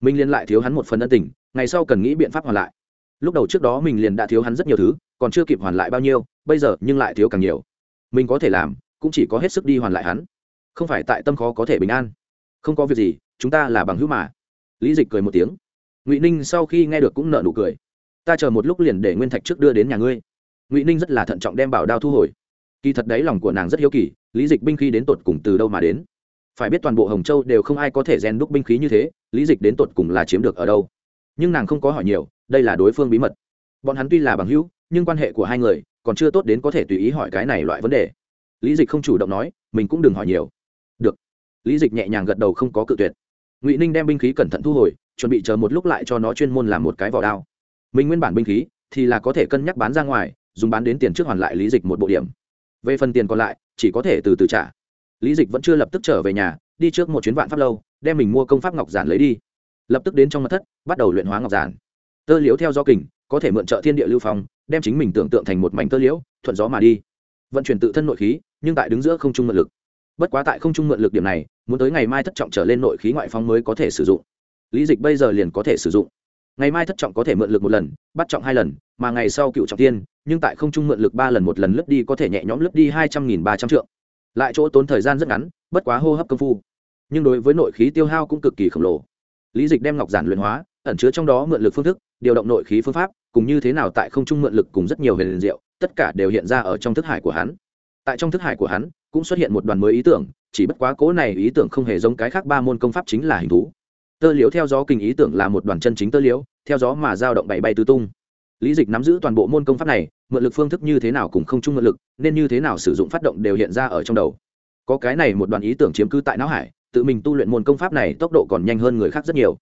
Mình liền lại thiếu hắn một phần ân tình, ngày sau cần nghĩ biện pháp hoàn lại. Lúc đầu trước đó mình liền đã thiếu hắn rất nhiều thứ, còn chưa kịp hoàn lại bao nhiêu, bây giờ nhưng lại thiếu càng nhiều. Mình có thể làm, cũng chỉ có hết sức đi hoàn lại hắn. Không phải tại tâm khó có thể bình an. Không có việc gì, chúng ta là bằng hữu mà. Lý dịch cười một tiếng ngụy ninh sau khi nghe được cũng nợ nụ cười. Ta chờ một lúc liền để nguyên thạch trước đưa đến nhà ngươi. Ngụy ninh rất là thận trọng đem bảo đao thu hồi. Kỳ thật đấy lòng của nàng rất hiếu kỳ, lý dịch binh khí đến tột cùng từ đâu mà đến? Phải biết toàn bộ hồng châu đều không ai có thể rèn đúc binh khí như thế, lý dịch đến tột cùng là chiếm được ở đâu? Nhưng nàng không có hỏi nhiều, đây là đối phương bí mật. Bọn hắn tuy là bằng hữu, nhưng quan hệ của hai người còn chưa tốt đến có thể tùy ý hỏi cái này loại vấn đề. Lý dịch không chủ động nói, mình cũng đừng hỏi nhiều. Được. Lý dịch nhẹ nhàng gật đầu không có cự tuyệt. Ngụy ninh đem binh khí cẩn thận thu hồi chuẩn bị chờ một lúc lại cho nó chuyên môn làm một cái vỏ đao. Mình nguyên bản binh khí thì là có thể cân nhắc bán ra ngoài, dùng bán đến tiền trước hoàn lại lý dịch một bộ điểm. Về phần tiền còn lại, chỉ có thể từ từ trả. Lý dịch vẫn chưa lập tức trở về nhà, đi trước một chuyến vạn pháp lâu, đem mình mua công pháp ngọc giản lấy đi. Lập tức đến trong mặt thất, bắt đầu luyện hóa ngọc giản. Tơ liễu theo do kình, có thể mượn trợ thiên địa lưu phong, đem chính mình tưởng tượng thành một mảnh tơ liễu, thuận gió mà đi. Vận chuyển tự thân nội khí, nhưng tại đứng giữa không trung mượn lực. Bất quá tại không trung mượn lực điểm này, muốn tới ngày mai thất trọng trở lên nội khí ngoại phong mới có thể sử dụng lý dịch bây giờ liền có thể sử dụng. Ngày mai thất trọng có thể mượn lực một lần, bắt trọng hai lần, mà ngày sau cựu trọng tiên, nhưng tại không trung mượn lực ba lần một lần lướt đi có thể nhẹ nhõm lướt đi hai trăm nghìn ba trăm triệu lại chỗ tốn thời gian rất ngắn, bất quá hô hấp công phu. Nhưng đối với nội khí tiêu hao cũng cực kỳ khổng lồ. Lý dịch đem ngọc giản luyện hóa, ẩn chứa trong đó mượn lực phương thức, điều động nội khí phương pháp, cùng như thế nào tại không trung mượn lực cùng rất nhiều huyền diệu, tất cả đều hiện ra ở trong thức hải của hắn. Tại trong thức hải của hắn, cũng xuất hiện một đoàn mới ý tưởng, chỉ bất quá cố này ý tưởng không hề giống cái khác ba môn công pháp chính là hình thú tơ liếu theo gió kinh ý tưởng là một đoàn chân chính tơ liếu theo gió mà dao động bay bay tứ tung. Lý dịch nắm giữ toàn bộ môn công pháp này, mượn lực phương thức như thế nào cùng không chung mượn lực, nên như thế nào sử dụng phát động đều hiện ra ở trong đầu. Có cái này một đoàn ý tưởng chiếm cứ tại não hải, tự mình tu luyện môn công pháp này tốc độ còn nhanh hơn người khác rất nhiều.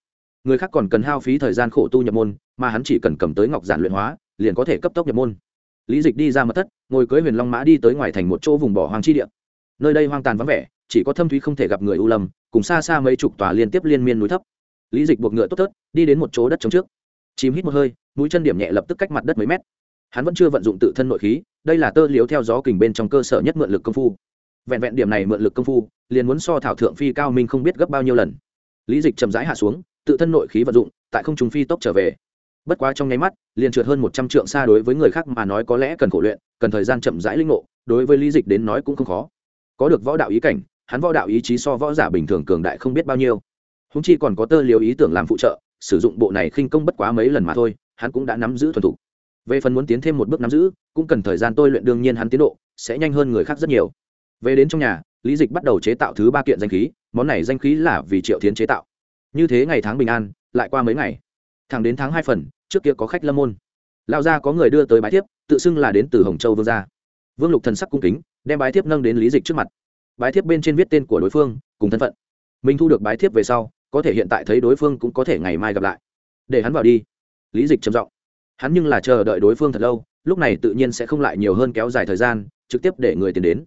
Người khác còn cần hao phí thời gian khổ tu nhập môn, mà hắn chỉ cần cầm tới ngọc giản luyện hóa, liền có thể cấp tốc nhập môn. Lý dịch đi ra mật thất, ngồi cưới huyền long mã đi tới ngoài thành một chỗ vùng bỏ hoang chi địa. Nơi đây hoang tàn vắng vẻ chỉ có thâm thúy không thể gặp người u lâm, cùng xa xa mấy chục tòa liên tiếp liên miên núi thấp. Lý dịch buộc ngựa tốt tớt đi đến một chỗ đất trống trước. Chìm hít một hơi, mũi chân điểm nhẹ lập tức cách mặt đất mấy mét. Hắn vẫn chưa vận dụng tự thân nội khí, đây là tơ liếu theo gió kình bên trong cơ sở nhất mượn lực công phu. Vẹn vẹn điểm này mượn lực công phu, liền muốn so thảo thượng phi cao minh không biết gấp bao nhiêu lần. Lý dịch chậm rãi hạ xuống, tự thân nội khí vận dụng, tại không trung phi tốc trở về. Bất quá trong nháy mắt, liền trượt hơn một trăm trượng xa đối với người khác mà nói có lẽ cần khổ luyện, cần thời gian chậm rãi linh ngộ, đối với lý dịch đến nói cũng không khó. Có được võ đạo ý cảnh hắn võ đạo ý chí so võ giả bình thường cường đại không biết bao nhiêu. Húng chi còn có tơ liều ý tưởng làm phụ trợ, sử dụng bộ này khinh công bất quá mấy lần mà thôi, hắn cũng đã nắm giữ thuần thục. Về phần muốn tiến thêm một bước nắm giữ, cũng cần thời gian tôi luyện đương nhiên hắn tiến độ, sẽ nhanh hơn người khác rất nhiều. Về đến trong nhà, lý dịch bắt đầu chế tạo thứ ba kiện danh khí, món này danh khí là vì triệu tiến chế tạo. Như thế ngày tháng bình an, lại qua mấy ngày. Thẳng đến tháng hai phần, trước kia có khách lâm môn. Lao gia có người đưa tới bái thiếp, tự xưng là đến từ hồng châu vương gia. Vương lục thần sắc cung kính, đem bái thiếp nâng đến lý dịch trước mặt bái thiếp bên trên viết tên của đối phương, cùng thân phận. Mình thu được bái thiếp về sau, có thể hiện tại thấy đối phương cũng có thể ngày mai gặp lại. Để hắn vào đi. Lý dịch trầm giọng. Hắn nhưng là chờ đợi đối phương thật lâu, lúc này tự nhiên sẽ không lại nhiều hơn kéo dài thời gian, trực tiếp để người tiến đến.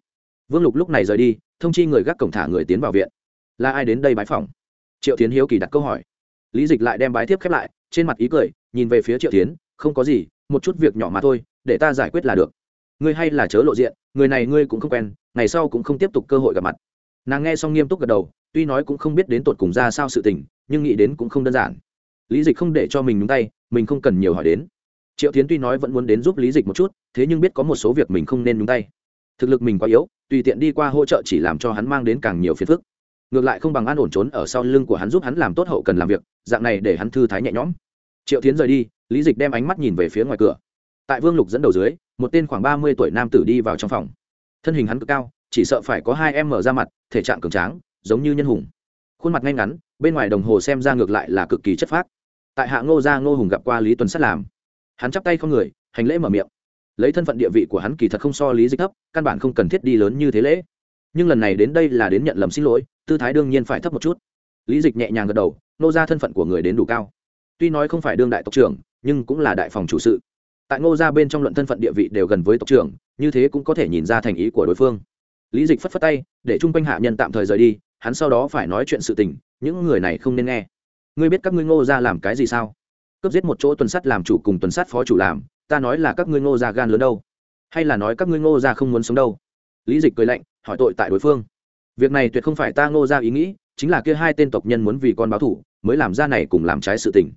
Vương lục lúc này rời đi, thông chi người gác cổng thả người tiến vào viện. Là ai đến đây bái phòng? Triệu tiến hiếu kỳ đặt câu hỏi. Lý dịch lại đem bái tiếp khép lại, trên mặt ý cười, nhìn về phía triệu tiến không có gì, một chút việc nhỏ mà thôi, để ta giải quyết là được ngươi hay là chớ lộ diện, người này ngươi cũng không quen, ngày sau cũng không tiếp tục cơ hội gặp mặt. Nàng nghe xong nghiêm túc gật đầu, tuy nói cũng không biết đến tột cùng ra sao sự tình, nhưng nghĩ đến cũng không đơn giản. Lý dịch không để cho mình nhúng tay, mình không cần nhiều hỏi đến. Triệu tiến tuy nói vẫn muốn đến giúp lý dịch một chút, thế nhưng biết có một số việc mình không nên nhúng tay. Thực lực mình quá yếu, tùy tiện đi qua hỗ trợ chỉ làm cho hắn mang đến càng nhiều phiền phức. Ngược lại không bằng an ổn trốn ở sau lưng của hắn giúp hắn làm tốt hậu cần làm việc, dạng này để hắn thư thái nhẹ nhõm. Triệu tiến rời đi, lý dịch đem ánh mắt nhìn về phía ngoài cửa tại vương lục dẫn đầu dưới, một tên khoảng ba mươi tuổi nam tử đi vào trong phòng. Thân hình hắn cực cao, chỉ sợ phải có hai em mở ra mặt, thể trạng cường tráng, giống như nhân hùng. Khuôn mặt ngay ngắn, bên ngoài đồng hồ xem ra ngược lại là cực kỳ chất phác. Tại hạ ngô gia ngô hùng gặp qua lý tuấn sắt làm. Hắn chắp tay không người, hành lễ mở miệng. Lấy thân phận địa vị của hắn kỳ thật không so lý dịch thấp, căn bản không cần thiết đi lớn như thế lễ. Nhưng lần này đến đây là đến nhận lầm xin lỗi, tư thái đương nhiên phải thấp một chút. Lý dịch nhẹ nhàng gật đầu nô ra thân phận của người đến đủ cao. Tuy nói không phải đương đại tộc trưởng, nhưng cũng là đại phòng chủ sự tại ngô gia bên trong luận thân phận địa vị đều gần với tộc trưởng, như thế cũng có thể nhìn ra thành ý của đối phương. Lý dịch phất phất tay, để chung quanh hạ nhân tạm thời rời đi, hắn sau đó phải nói chuyện sự tình, những người này không nên nghe. Ngươi biết các ngươi ngô gia làm cái gì sao? Cướp giết một chỗ tuần sắt làm chủ cùng tuần sắt phó chủ làm, ta nói là các ngươi ngô gia gan lớn đâu? Hay là nói các ngươi ngô gia không muốn sống đâu? Lý dịch cười lạnh, hỏi tội tại đối phương. Việc này tuyệt không phải ta ngô gia ý nghĩ, chính là kia hai tên tộc nhân muốn vì con báo thủ, mới làm ra này cùng làm trái sự tình.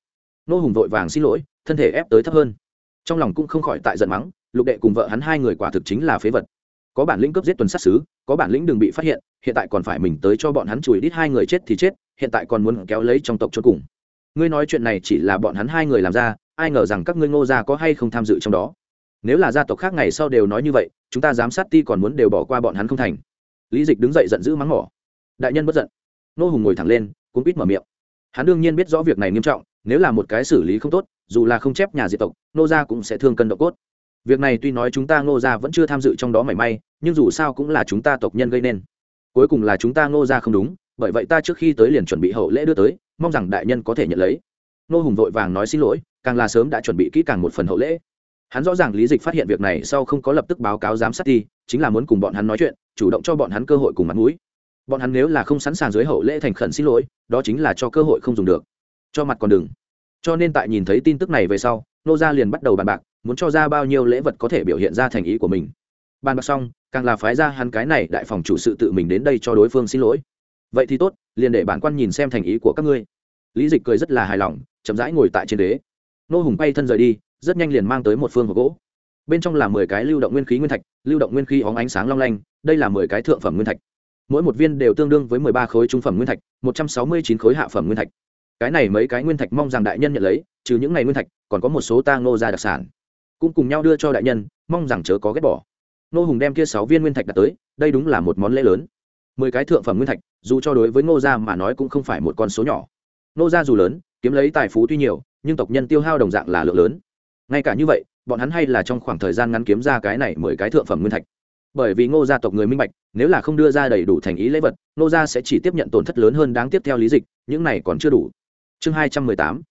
Nô hùng vội vàng xin lỗi, thân thể ép tới thấp hơn trong lòng cũng không khỏi tại giận mắng, lục đệ cùng vợ hắn hai người quả thực chính là phế vật. Có bản lĩnh cướp giết tuần sát xứ có bản lĩnh đừng bị phát hiện hiện tại còn phải mình tới cho bọn hắn chùi đít hai người chết thì chết, hiện tại còn muốn kéo lấy trong tộc cho cùng. Ngươi nói chuyện này chỉ là bọn hắn hai người làm ra, ai ngờ rằng các ngươi ngô gia có hay không tham dự trong đó? Nếu là gia tộc khác ngày sau đều nói như vậy, chúng ta giám sát ti còn muốn đều bỏ qua bọn hắn không thành. Lý dịch đứng dậy giận dữ mắng mỏ. Đại nhân bất giận. Nô hùng ngồi thẳng lên cũng quýt mở miệng. Hắn đương nhiên biết rõ việc này nghiêm trọng, nếu là một cái xử lý không tốt dù là không chép nhà diệt tộc nô gia cũng sẽ thương cân độ cốt. Việc này tuy nói chúng ta ngô gia vẫn chưa tham dự trong đó mảy may, nhưng dù sao cũng là chúng ta tộc nhân gây nên. Cuối cùng là chúng ta ngô gia không đúng, bởi vậy ta trước khi tới liền chuẩn bị hậu lễ đưa tới, mong rằng đại nhân có thể nhận lấy. Nô hùng vội vàng nói xin lỗi, càng là sớm đã chuẩn bị kỹ càng một phần hậu lễ. Hắn rõ ràng lý dịch phát hiện việc này sau không có lập tức báo cáo giám sát thi chính là muốn cùng bọn hắn nói chuyện, chủ động cho bọn hắn cơ hội cùng mặt mũi. Bọn hắn nếu là không sẵn sàng dưới hậu lễ thành khẩn xin lỗi, đó chính là cho cơ hội không dùng được. Cho mặt còn đừng cho nên tại nhìn thấy tin tức này về sau, nô gia liền bắt đầu bàn bạc, muốn cho ra bao nhiêu lễ vật có thể biểu hiện ra thành ý của mình. Bàn bạc xong, càng là phái ra hắn cái này đại phòng chủ sự tự mình đến đây cho đối phương xin lỗi. Vậy thì tốt, liền để bản quan nhìn xem thành ý của các ngươi. Lý dịch cười rất là hài lòng, chậm rãi ngồi tại trên đế nô hùng bay thân rời đi, rất nhanh liền mang tới một phương hộp gỗ. Bên trong là mười cái lưu động nguyên khí nguyên thạch, lưu động nguyên khí óng ánh sáng long lanh, đây là mười cái thượng phẩm nguyên thạch. Mỗi một viên đều tương đương với mười ba khối trung phẩm nguyên thạch, một trăm sáu mươi chín khối hạ phẩm nguyên thạch cái này mấy cái nguyên thạch mong rằng đại nhân nhận lấy, trừ những ngày nguyên thạch, còn có một số ta ngô ra đặc sản. Cũng cùng nhau đưa cho đại nhân, mong rằng chớ có ghét bỏ. Nô hùng đem kia sáu viên nguyên thạch đặt tới, đây đúng là một món lễ lớn. Mười cái thượng phẩm nguyên thạch, dù cho đối với ngô gia mà nói cũng không phải một con số nhỏ. Ngô gia dù lớn, kiếm lấy tài phú tuy nhiều, nhưng tộc nhân tiêu hao đồng dạng là lượng lớn. Ngay cả như vậy, bọn hắn hay là trong khoảng thời gian ngắn kiếm ra cái này mười cái thượng phẩm nguyên thạch. Bởi vì ngô gia tộc người minh bạch, nếu là không đưa ra đầy đủ thành ý lễ vật, ngô gia sẽ chỉ tiếp nhận tổn thất lớn hơn đáng tiếp theo lý dịch, những này còn chưa đủ chương hai trăm mười tám,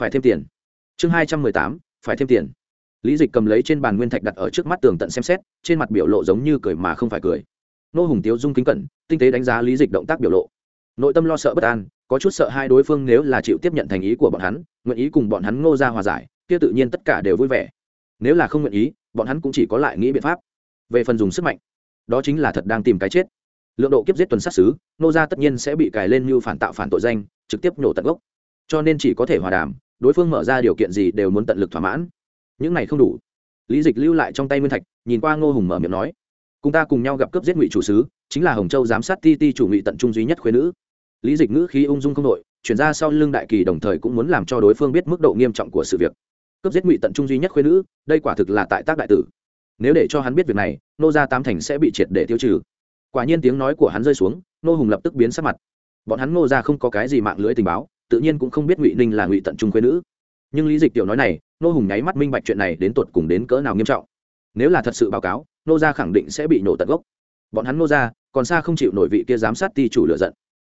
phải thêm tiền. Chương hai trăm mười tám, phải thêm tiền. Lý dịch cầm lấy trên bàn nguyên thạch đặt ở trước mắt tường tận xem xét, trên mặt biểu lộ giống như cười mà không phải cười. Nô hùng tiếu dung kính cẩn, tinh tế đánh giá lý dịch động tác biểu lộ. Nội tâm lo sợ bất an, có chút sợ hai đối phương nếu là chịu tiếp nhận thành ý của bọn hắn, nguyện ý cùng bọn hắn ngô ra hòa giải, kia tự nhiên tất cả đều vui vẻ. Nếu là không nguyện ý, bọn hắn cũng chỉ có lại nghĩ biện pháp. Về phần dùng sức mạnh, đó chính là thật đang tìm cái chết. Lượng độ kiếp giết tuần sát xứ nô ra tất nhiên sẽ bị cài lên như phản tạo phản tội danh, trực tiếp nhổ tận gốc cho nên chỉ có thể hòa đàm, đối phương mở ra điều kiện gì đều muốn tận lực thỏa mãn. Những này không đủ. Lý dịch lưu lại trong tay nguyên thạch, nhìn qua ngô hùng mở miệng nói, cùng ta cùng nhau gặp cướp giết ngụy chủ sứ, chính là hồng châu giám sát ti ti chủ ngụy tận trung duy nhất khuyên nữ. Lý dịch ngữ khí ung dung không đội chuyển ra sau lưng đại kỳ đồng thời cũng muốn làm cho đối phương biết mức độ nghiêm trọng của sự việc. Cướp giết ngụy tận trung duy nhất khuyên nữ, đây quả thực là tại tác đại tử. Nếu để cho hắn biết việc này, nô gia tám thành sẽ bị triệt để tiêu trừ. Quả nhiên tiếng nói của hắn rơi xuống, nô hùng lập tức biến sắc mặt. Bọn hắn nô gia không có cái gì mạng lưới tình báo tự nhiên cũng không biết ngụy ninh là ngụy tận trung quê nữ nhưng lý dịch tiểu nói này nô hùng nháy mắt minh bạch chuyện này đến tột cùng đến cỡ nào nghiêm trọng nếu là thật sự báo cáo nô gia khẳng định sẽ bị nổ tận gốc bọn hắn nô gia còn xa không chịu nổi vị kia giám sát ti chủ lựa giận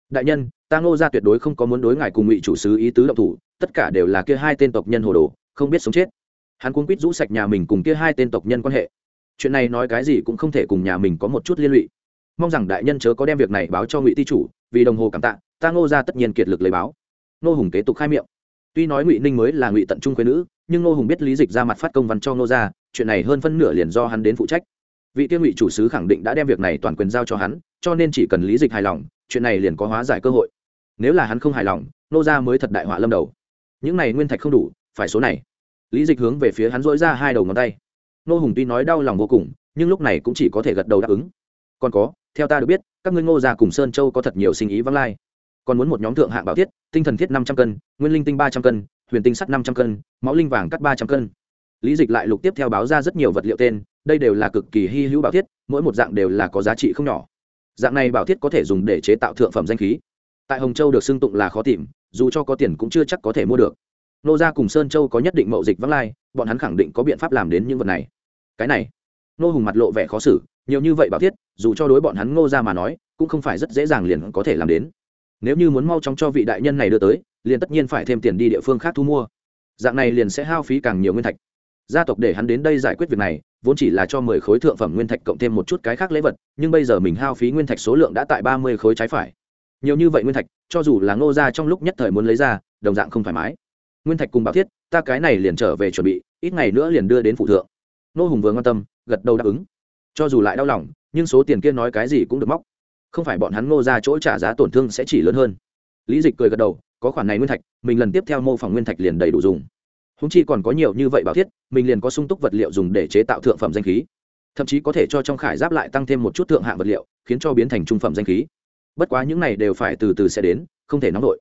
đại nhân ta nô gia tuyệt đối không có muốn đối ngài cùng ngụy chủ sứ ý tứ động thủ tất cả đều là kia hai tên tộc nhân hồ đồ không biết sống chết hắn cuốn quýt rũ sạch nhà mình cùng kia hai tên tộc nhân quan hệ chuyện này nói cái gì cũng không thể cùng nhà mình có một chút liên lụy mong rằng đại nhân chớ có đem việc này báo cho ngụy ti chủ vì đồng hồ cảm tạ ta ngô gia tất nhiên kiệt lực lấy báo nô hùng kế tục khai miệng. Tuy nói ngụy ninh mới là ngụy tận trung quê nữ, nhưng Nô hùng biết lý dịch ra mặt phát công văn cho Nô gia, chuyện này hơn phân nửa liền do hắn đến phụ trách. Vị tiêu ngụy chủ sứ khẳng định đã đem việc này toàn quyền giao cho hắn, cho nên chỉ cần lý dịch hài lòng, chuyện này liền có hóa giải cơ hội. Nếu là hắn không hài lòng nô gia mới thật đại họa lâm đầu. Những này nguyên thạch không đủ, phải số này. Lý dịch hướng về phía hắn dỗi ra hai đầu ngón tay. Nô hùng tuy nói đau lòng vô cùng, nhưng lúc này cũng chỉ có thể gật đầu đáp ứng. Còn có, theo ta được biết, các ngươi ngô gia cùng sơn châu có thật nhiều sinh ý vắng lai còn muốn một nhóm thượng hạng bảo thiết, tinh thần thiết năm trăm cân, nguyên linh tinh ba trăm cân, huyền tinh sắt năm trăm cân, máu linh vàng cắt ba trăm cân. Lý dịch lại lục tiếp theo báo ra rất nhiều vật liệu tên, đây đều là cực kỳ hy hữu bảo thiết, mỗi một dạng đều là có giá trị không nhỏ. Dạng này bảo thiết có thể dùng để chế tạo thượng phẩm danh khí. Tại hồng châu được xưng tụng là khó tìm, dù cho có tiền cũng chưa chắc có thể mua được. Nô gia cùng sơn châu có nhất định mậu dịch vắng lai, bọn hắn khẳng định có biện pháp làm đến những vật này. Cái này, nô hùng mặt lộ vẻ khó xử, nhiều như vậy bảo thiết, dù cho đối bọn hắn ngô ra mà nói, cũng không phải rất dễ dàng liền có thể làm đến nếu như muốn mau chóng cho vị đại nhân này đưa tới, liền tất nhiên phải thêm tiền đi địa phương khác thu mua. Dạng này liền sẽ hao phí càng nhiều nguyên thạch. Gia tộc để hắn đến đây giải quyết việc này, vốn chỉ là cho mười khối thượng phẩm nguyên thạch cộng thêm một chút cái khác lễ vật, nhưng bây giờ mình hao phí nguyên thạch số lượng đã tại ba mươi khối trái phải. Nhiều như vậy nguyên thạch, cho dù là ngô ra trong lúc nhất thời muốn lấy ra, đồng dạng không thoải mái. Nguyên thạch cùng bảo thiết, ta cái này liền trở về chuẩn bị, ít ngày nữa liền đưa đến phụ thượng. Nô hùng vừa quan tâm, gật đầu đáp ứng. Cho dù lại đau lòng, nhưng số tiền kia nói cái gì cũng được móc không phải bọn hắn ngô ra chỗ trả giá tổn thương sẽ chỉ lớn hơn. Lý dịch cười gật đầu, có khoản này nguyên thạch, mình lần tiếp theo mô phỏng nguyên thạch liền đầy đủ dùng. Húng chi còn có nhiều như vậy bảo thiết, mình liền có sung túc vật liệu dùng để chế tạo thượng phẩm danh khí. Thậm chí có thể cho trong khải giáp lại tăng thêm một chút thượng hạng vật liệu, khiến cho biến thành trung phẩm danh khí. Bất quá những này đều phải từ từ sẽ đến, không thể nóng vội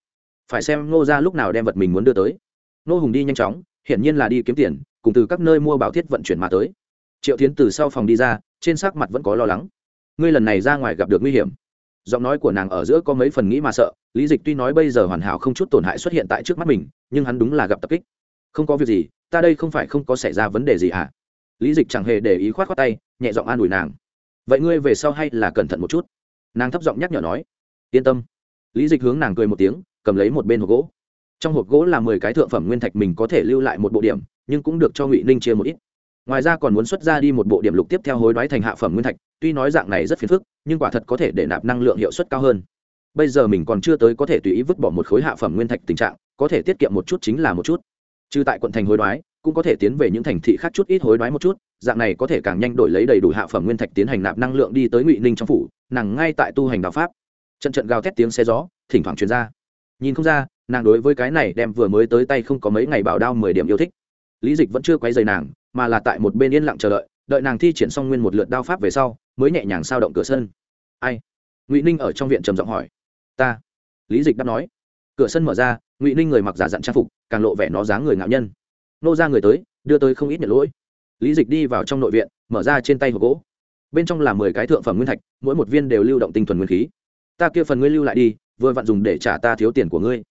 phải xem ngô ra lúc nào đem vật mình muốn đưa tới. Ngô hùng đi nhanh chóng, hiển nhiên là đi kiếm tiền, cùng từ các nơi mua bảo thiết vận chuyển mà tới. Triệu tiến từ sau phòng đi ra, trên sắc mặt vẫn có lo lắng. Ngươi lần này ra ngoài gặp được nguy hiểm giọng nói của nàng ở giữa có mấy phần nghĩ mà sợ, lý dịch tuy nói bây giờ hoàn hảo không chút tổn hại xuất hiện tại trước mắt mình, nhưng hắn đúng là gặp tập kích. Không có việc gì, ta đây không phải không có xảy ra vấn đề gì hả? À? lý dịch chẳng hề để ý khoát khoát tay, nhẹ giọng an ủi nàng. Vậy ngươi về sau hay là cẩn thận một chút? Nàng thấp giọng nhắc nhở nói. Yên tâm. Lý dịch hướng nàng cười một tiếng, cầm lấy một bên hộp gỗ. Trong hộp gỗ là mười cái thượng phẩm nguyên thạch mình có thể lưu lại một bộ điểm, nhưng cũng được cho ngụy ninh chia một ít. Ngoài ra còn muốn xuất ra đi một bộ điểm lục tiếp theo hối đoái thành hạ phẩm nguyên thạch tuy nói dạng này rất phiền phức, nhưng quả thật có thể để nạp năng lượng hiệu suất cao hơn. Bây giờ mình còn chưa tới có thể tùy ý vứt bỏ một khối hạ phẩm nguyên thạch tình trạng, có thể tiết kiệm một chút chính là một chút. Trừ tại quận thành hối đoái, cũng có thể tiến về những thành thị khác chút ít hối đoái một chút, dạng này có thể càng nhanh đổi lấy đầy đủ hạ phẩm nguyên thạch tiến hành nạp năng lượng đi tới ngụy ninh trong phủ, nàng ngay tại tu hành đạo pháp. Trận trận gào thét tiếng xe gió, thỉnh thoảng truyền ra. Nhìn không ra, nàng đối với cái này đem vừa mới tới tay không có mấy ngày bảo đao mười điểm yêu thích. Lý dịch vẫn chưa quay dày nàng, mà là tại một bên yên lặng chờ đợi đợi nàng thi triển xong nguyên một lượt đao pháp về sau, mới nhẹ nhàng sao động cửa sân. Ai? Ngụy ninh ở trong viện trầm giọng hỏi. Ta. Lý dịch đáp nói. Cửa sân mở ra, ngụy ninh người mặc giả dặn trang phục, càng lộ vẻ nó dáng người ngạo nhân. Nô ra người tới, đưa tới không ít nhận lỗi. Lý dịch đi vào trong nội viện, mở ra trên tay hộp gỗ. Bên trong là mười cái thượng phẩm nguyên thạch, mỗi một viên đều lưu động tinh thuần nguyên khí. Ta kia phần ngươi lưu lại đi, vừa vặn dùng để trả ta thiếu tiền của ngươi.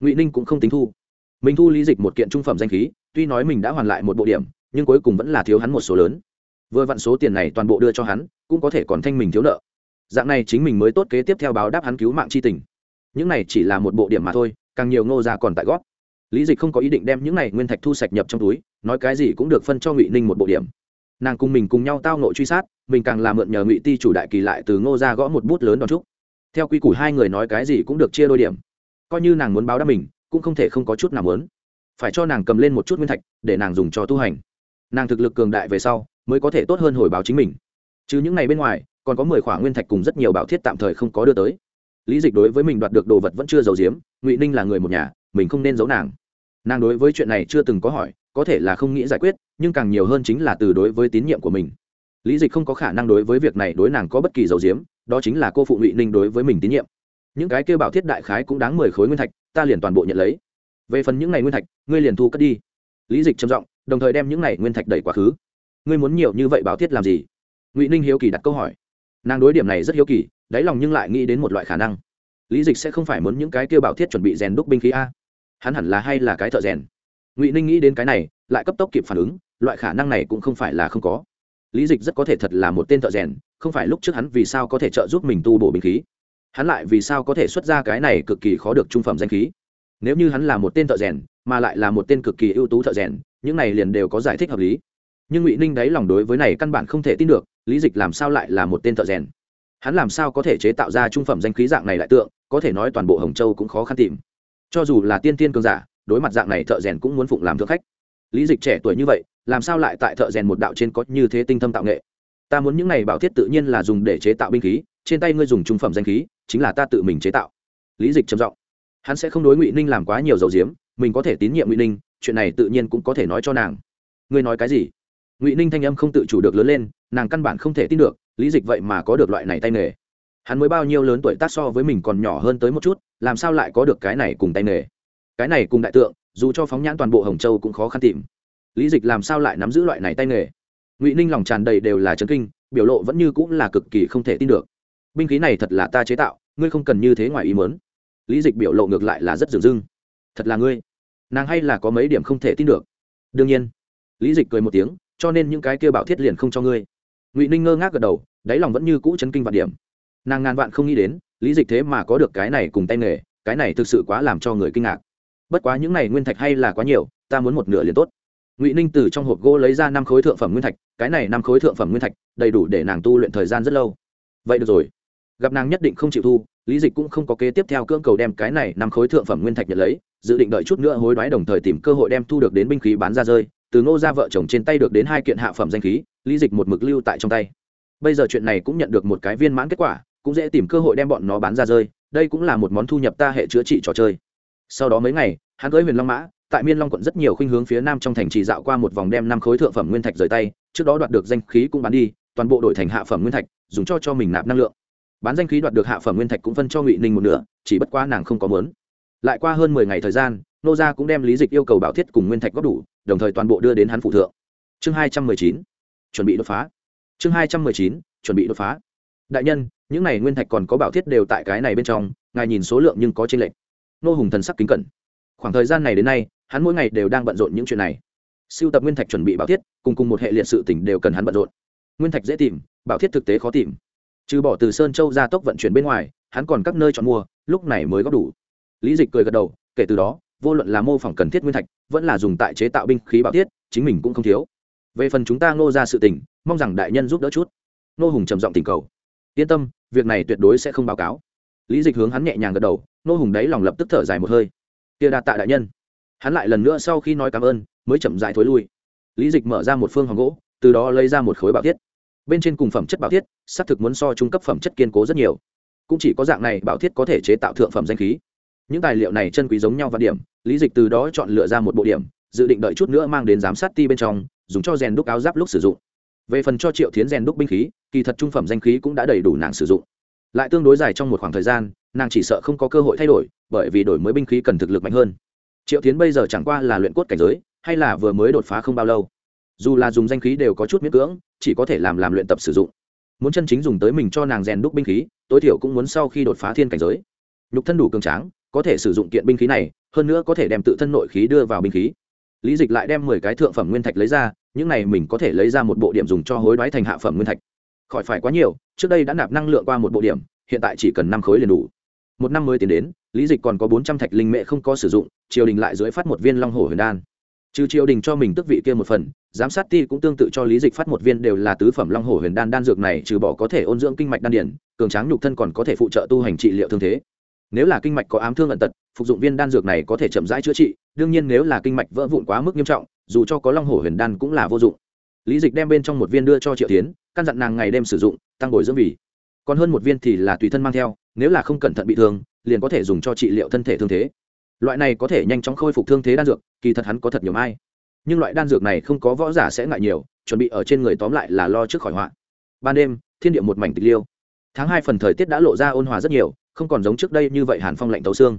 Ngụy ninh cũng không tính thu. Mình thu lý dịch một kiện trung phẩm danh khí, tuy nói mình đã hoàn lại một bộ điểm, nhưng cuối cùng vẫn là thiếu hắn một số lớn vừa vặn số tiền này toàn bộ đưa cho hắn, cũng có thể còn thanh mình thiếu nợ. Dạng này chính mình mới tốt kế tiếp theo báo đáp hắn cứu mạng c h i tình. Những này chỉ là một bộ điểm mà thôi, càng nhiều ngô ra còn tại gót lý dịch không có ý định đem những này nguyên thạch thu sạch nhập trong túi, nói cái gì cũng được phân cho ngụy ninh một bộ điểm. Nàng cùng mình cùng nhau tao nội truy sát, mình càng làm mượn nhờ ngụy ti chủ đại kỳ lại từ ngô ra gõ một bút lớn đón trúc theo quy củ hai người nói cái gì cũng được chia đôi điểm. Coi như nàng muốn báo đáp mình, cũng không thể không có chút nào muốn. Phải cho nàng cầm lên một chút nguyên thạch, để nàng dùng cho tu hành. Nàng thực lực cường đại về sau mới có thể tốt hơn hồi báo chính mình. Chứ những ngày bên ngoài, còn có mười khỏa nguyên thạch cùng rất nhiều bảo thiết tạm thời không có đưa tới. Lý dịch đối với mình đoạt được đồ vật vẫn chưa giấu giếm, ngụy ninh là người một nhà, mình không nên giấu nàng. Nàng đối với chuyện này chưa từng có hỏi, có thể là không nghĩ giải quyết, nhưng càng nhiều hơn chính là từ đối với tín nhiệm của mình. Lý dịch không có khả năng đối với việc này đối nàng có bất kỳ dầu diếm đó chính là cô phụ ngụy ninh đối với mình tín nhiệm. Những cái kêu bảo thiết đại khái cũng đáng mười khối nguyên thạch, ta liền toàn bộ nhận lấy. Về phần những này nguyên thạch, ngươi liền thu cất đi. Lý dịch trầm giọng, đồng thời đem những này nguyên thạch đẩy quá khứ ngươi muốn nhiều như vậy bảo thiết làm gì? Ngụy ninh hiếu kỳ đặt câu hỏi. Nàng đối điểm này rất hiếu kỳ, đáy lòng nhưng lại nghĩ đến một loại khả năng. Lý dịch sẽ không phải muốn những cái kêu bảo thiết chuẩn bị rèn đúc binh khí a. Hắn hẳn là hay là cái thợ rèn? Ngụy ninh nghĩ đến cái này, lại cấp tốc kịp phản ứng, loại khả năng này cũng không phải là không có. Lý dịch rất có thể thật là một tên thợ rèn, không phải lúc trước hắn vì sao có thể trợ giúp mình tu bổ binh khí. Hắn lại vì sao có thể xuất ra cái này cực kỳ khó được trung phẩm danh khí? Nếu như hắn là một tên thợ rèn, mà lại là một tên cực kỳ ưu tú thợ rèn, những này liền đều có giải thích hợp lý nhưng ngụy ninh đáy lòng đối với này căn bản không thể tin được, lý dịch làm sao lại là một tên thợ rèn? Hắn làm sao có thể chế tạo ra trung phẩm danh khí dạng này lại tượng, có thể nói toàn bộ hồng châu cũng khó khăn tìm. Cho dù là tiên tiên cường giả, đối mặt dạng này thợ rèn cũng muốn phụng làm thượng khách. Lý dịch trẻ tuổi như vậy, làm sao lại tại thợ rèn một đạo trên có như thế tinh thâm tạo nghệ? Ta muốn những này bảo thiết tự nhiên là dùng để chế tạo binh khí, trên tay ngươi dùng trung phẩm danh khí, chính là ta tự mình chế tạo. Lý dịch trầm giọng. Hắn sẽ không đối ngụy ninh làm quá nhiều dầu diếm, mình có thể tín nhiệm ngụy ninh, chuyện này tự nhiên cũng có thể nói cho nàng. Ngươi nói cái gì? Ngụy ninh thanh âm không tự chủ được lớn lên nàng căn bản không thể tin được lý dịch vậy mà có được loại này tay nghề hắn mới bao nhiêu lớn tuổi tác so với mình còn nhỏ hơn tới một chút làm sao lại có được cái này cùng tay nghề cái này cùng đại tượng dù cho phóng nhãn toàn bộ hồng châu cũng khó khăn tìm lý dịch làm sao lại nắm giữ loại này tay nghề ngụy ninh lòng tràn đầy đều là chấn kinh biểu lộ vẫn như cũng là cực kỳ không thể tin được binh khí này thật là ta chế tạo ngươi không cần như thế ngoài ý mớn lý dịch biểu lộ ngược lại là rất dửng dưng thật là ngươi nàng hay là có mấy điểm không thể tin được đương nhiên lý dịch cười một tiếng cho nên những cái kia bảo thiết liền không cho ngươi. Ngụy ninh ngơ ngác gật đầu, đáy lòng vẫn như cũ chấn kinh vạn điểm. Nàng ngàn vạn không nghĩ đến, lý dịch thế mà có được cái này cùng tay nghề, cái này thực sự quá làm cho người kinh ngạc. Bất quá những này nguyên thạch hay là quá nhiều, ta muốn một nửa liền tốt. Ngụy ninh từ trong hộp gỗ lấy ra năm khối thượng phẩm nguyên thạch, cái này năm khối thượng phẩm nguyên thạch, đầy đủ để nàng tu luyện thời gian rất lâu. Vậy được rồi. Gặp nàng nhất định không chịu thu, lý dịch cũng không có kế tiếp theo cưỡng cầu đem cái này năm khối thượng phẩm nguyên thạch nhận lấy, dự định đợi chút nữa hối đoái đồng thời tìm cơ hội đem thu được đến binh khí bán ra rơi từ ngô ra vợ chồng trên tay được đến hai kiện hạ phẩm danh khí, lý dịch một mực lưu tại trong tay. Bây giờ chuyện này cũng nhận được một cái viên mãn kết quả, cũng dễ tìm cơ hội đem bọn nó bán ra rơi, đây cũng là một món thu nhập ta hệ chữa trị trò chơi. Sau đó mấy ngày, hắn cưới huyền long mã, tại miên long quận rất nhiều khuynh hướng phía nam trong thành trì dạo qua một vòng đem năm khối thượng phẩm nguyên thạch rời tay, trước đó đoạt được danh khí cũng bán đi, toàn bộ đổi thành hạ phẩm nguyên thạch, dùng cho cho mình nạp năng lượng. Bán danh khí đoạt được hạ phẩm nguyên thạch cũng phân cho ngụy ninh một nửa, chỉ bất quá nàng không có mớn lại qua hơn mười ngày thời gian nô gia cũng đem lý dịch yêu cầu bảo thiết cùng nguyên thạch góp đủ, đồng thời toàn bộ đưa đến hắn phụ thượng. Chương hai trăm mười chín, chuẩn bị đột phá. Chương hai trăm mười chín, chuẩn bị đột phá. Đại nhân, những này nguyên thạch còn có bảo thiết đều tại cái này bên trong, ngài nhìn số lượng nhưng có chênh lệch. Nô hùng thần sắc kính cẩn. Khoảng thời gian này đến nay, hắn mỗi ngày đều đang bận rộn những chuyện này. Siêu tập nguyên thạch chuẩn bị bảo thiết, cùng cùng một hệ liệt sự tỉnh đều cần hắn bận rộn. Nguyên thạch dễ tìm, bảo thiết thực tế khó tìm. Trừ bỏ từ sơn châu ra tốc vận chuyển bên ngoài, hắn còn các nơi chọn mua, lúc này mới góp đủ. Lý dịch cười gật đầu, kể từ đó vô luận là mô phỏng cần thiết nguyên thạch, vẫn là dùng tại chế tạo binh khí bảo thiết, chính mình cũng không thiếu. Về phần chúng ta ngô ra sự tình, mong rằng đại nhân giúp đỡ chút. Nô hùng trầm giọng tình cầu. Yên tâm, việc này tuyệt đối sẽ không báo cáo. Lý dịch hướng hắn nhẹ nhàng gật đầu nô hùng đấy lòng lập tức thở dài một hơi. Kia đạt tạ đại nhân. Hắn lại lần nữa sau khi nói cảm ơn, mới chậm dại thối lui. Lý dịch mở ra một phương hòn gỗ, từ đó lấy ra một khối bảo thiết. Bên trên cùng phẩm chất bảo thiết, xác thực muốn so trung cấp phẩm chất kiên cố rất nhiều. Cũng chỉ có dạng này bảo thiết có thể chế tạo thượng phẩm danh khí những tài liệu này chân quý giống nhau và điểm, lý dịch từ đó chọn lựa ra một bộ điểm, dự định đợi chút nữa mang đến giám sát ti bên trong, dùng cho rèn đúc áo giáp lúc sử dụng. Về phần cho triệu thiến rèn đúc binh khí, kỳ thật trung phẩm danh khí cũng đã đầy đủ nàng sử dụng. Lại tương đối dài trong một khoảng thời gian, nàng chỉ sợ không có cơ hội thay đổi, bởi vì đổi mới binh khí cần thực lực mạnh hơn. Triệu tiến bây giờ chẳng qua là luyện cốt cảnh giới, hay là vừa mới đột phá không bao lâu. Dù là dùng danh khí đều có chút miễn cưỡng, chỉ có thể làm làm luyện tập sử dụng. Muốn chân chính dùng tới mình cho nàng rèn đúc binh khí, tối thiểu cũng muốn sau khi đột phá thiên cảnh giới. Nhục thân đủ cường tráng có thể sử dụng kiện binh khí này, hơn nữa có thể đem tự thân nội khí đưa vào binh khí. Lý dịch lại đem mười cái thượng phẩm nguyên thạch lấy ra, những này mình có thể lấy ra một bộ điểm dùng cho hối đoái thành hạ phẩm nguyên thạch. Khỏi phải quá nhiều, trước đây đã nạp năng lượng qua một bộ điểm, hiện tại chỉ cần năm khối liền đủ. Một năm mới tiến đến, lý dịch còn có bốn trăm thạch linh mệ không có sử dụng, triều đình lại dưới phát một viên long hồ huyền đan. Trừ triều đình cho mình tức vị kia một phần, giám sát ti cũng tương tự cho lý dịch phát một viên đều là tứ phẩm long hồ huyền đan đan dược này, trừ bỏ có thể ôn dưỡng kinh mạch đan điển, cường tráng nhục thân còn có thể phụ trợ tu hành trị liệu thương thế nếu là kinh mạch có ám thương ẩn tật, phục dụng viên đan dược này có thể chậm rãi chữa trị, đương nhiên nếu là kinh mạch vỡ vụn quá mức nghiêm trọng, dù cho có long hồ huyền đan cũng là vô dụng. Lý dịch đem bên trong một viên đưa cho triệu tiến căn dặn nàng ngày đêm sử dụng, tăng bồi dưỡng vì. Còn hơn một viên thì là tùy thân mang theo, nếu là không cẩn thận bị thương, liền có thể dùng cho trị liệu thân thể thương thế. Loại này có thể nhanh chóng khôi phục thương thế đan dược, kỳ thật hắn có thật nhiều mai. Nhưng loại đan dược này không có võ giả sẽ ngại nhiều, chuẩn bị ở trên người tóm lại là lo trước khỏi họa. Ban đêm, thiên địa một mảnh tịch liêu. Tháng hai phần thời tiết đã lộ ra ôn hòa rất nhiều không còn giống trước đây như vậy hàn phong lạnh tấu xương.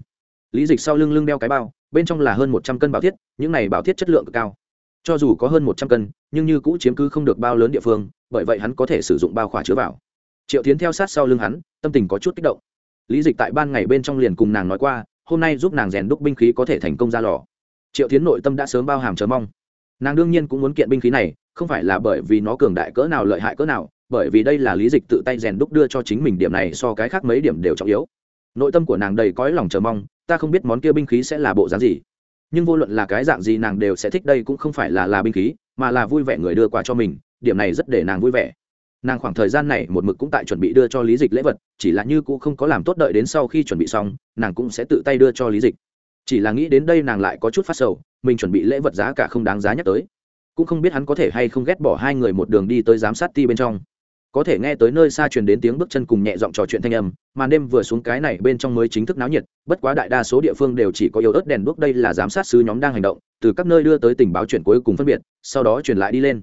Lý dịch sau lưng lưng đeo cái bao, bên trong là hơn một trăm cân bảo thiết, những này bảo thiết chất lượng cực cao. Cho dù có hơn một trăm cân, nhưng như cũ chiếm cứ không được bao lớn địa phương, bởi vậy hắn có thể sử dụng bao khỏa chứa vào. Triệu tiến theo sát sau lưng hắn, tâm tình có chút kích động. Lý dịch tại ban ngày bên trong liền cùng nàng nói qua, hôm nay giúp nàng rèn đúc binh khí có thể thành công ra lò. Triệu tiến nội tâm đã sớm bao hàm chờ mong. Nàng đương nhiên cũng muốn kiện binh khí này, không phải là bởi vì nó cường đại cỡ nào, lợi hại cỡ nào bởi vì đây là lý dịch tự tay rèn đúc đưa cho chính mình điểm này so cái khác mấy điểm đều trọng yếu. Nội tâm của nàng đầy cõi lòng chờ mong, ta không biết món kia binh khí sẽ là bộ dáng gì. Nhưng vô luận là cái dạng gì nàng đều sẽ thích đây cũng không phải là là binh khí, mà là vui vẻ người đưa quà cho mình, điểm này rất để nàng vui vẻ. Nàng khoảng thời gian này một mực cũng tại chuẩn bị đưa cho lý dịch lễ vật, chỉ là như cũng không có làm tốt đợi đến sau khi chuẩn bị xong, nàng cũng sẽ tự tay đưa cho lý dịch. Chỉ là nghĩ đến đây nàng lại có chút phát sầu, mình chuẩn bị lễ vật giá cả không đáng giá nhắc tới. Cũng không biết hắn có thể hay không ghét bỏ hai người một đường đi tới giám sát ti bên trong có thể nghe tới nơi xa truyền đến tiếng bước chân cùng nhẹ giọng trò chuyện thanh âm màn đêm vừa xuống cái này bên trong mới chính thức náo nhiệt, bất quá đại đa số địa phương đều chỉ có yếu ớt đèn đuốc đây là giám sát sứ nhóm đang hành động, từ các nơi đưa tới tình báo chuyển cuối cùng phân biệt, sau đó truyền lại đi lên.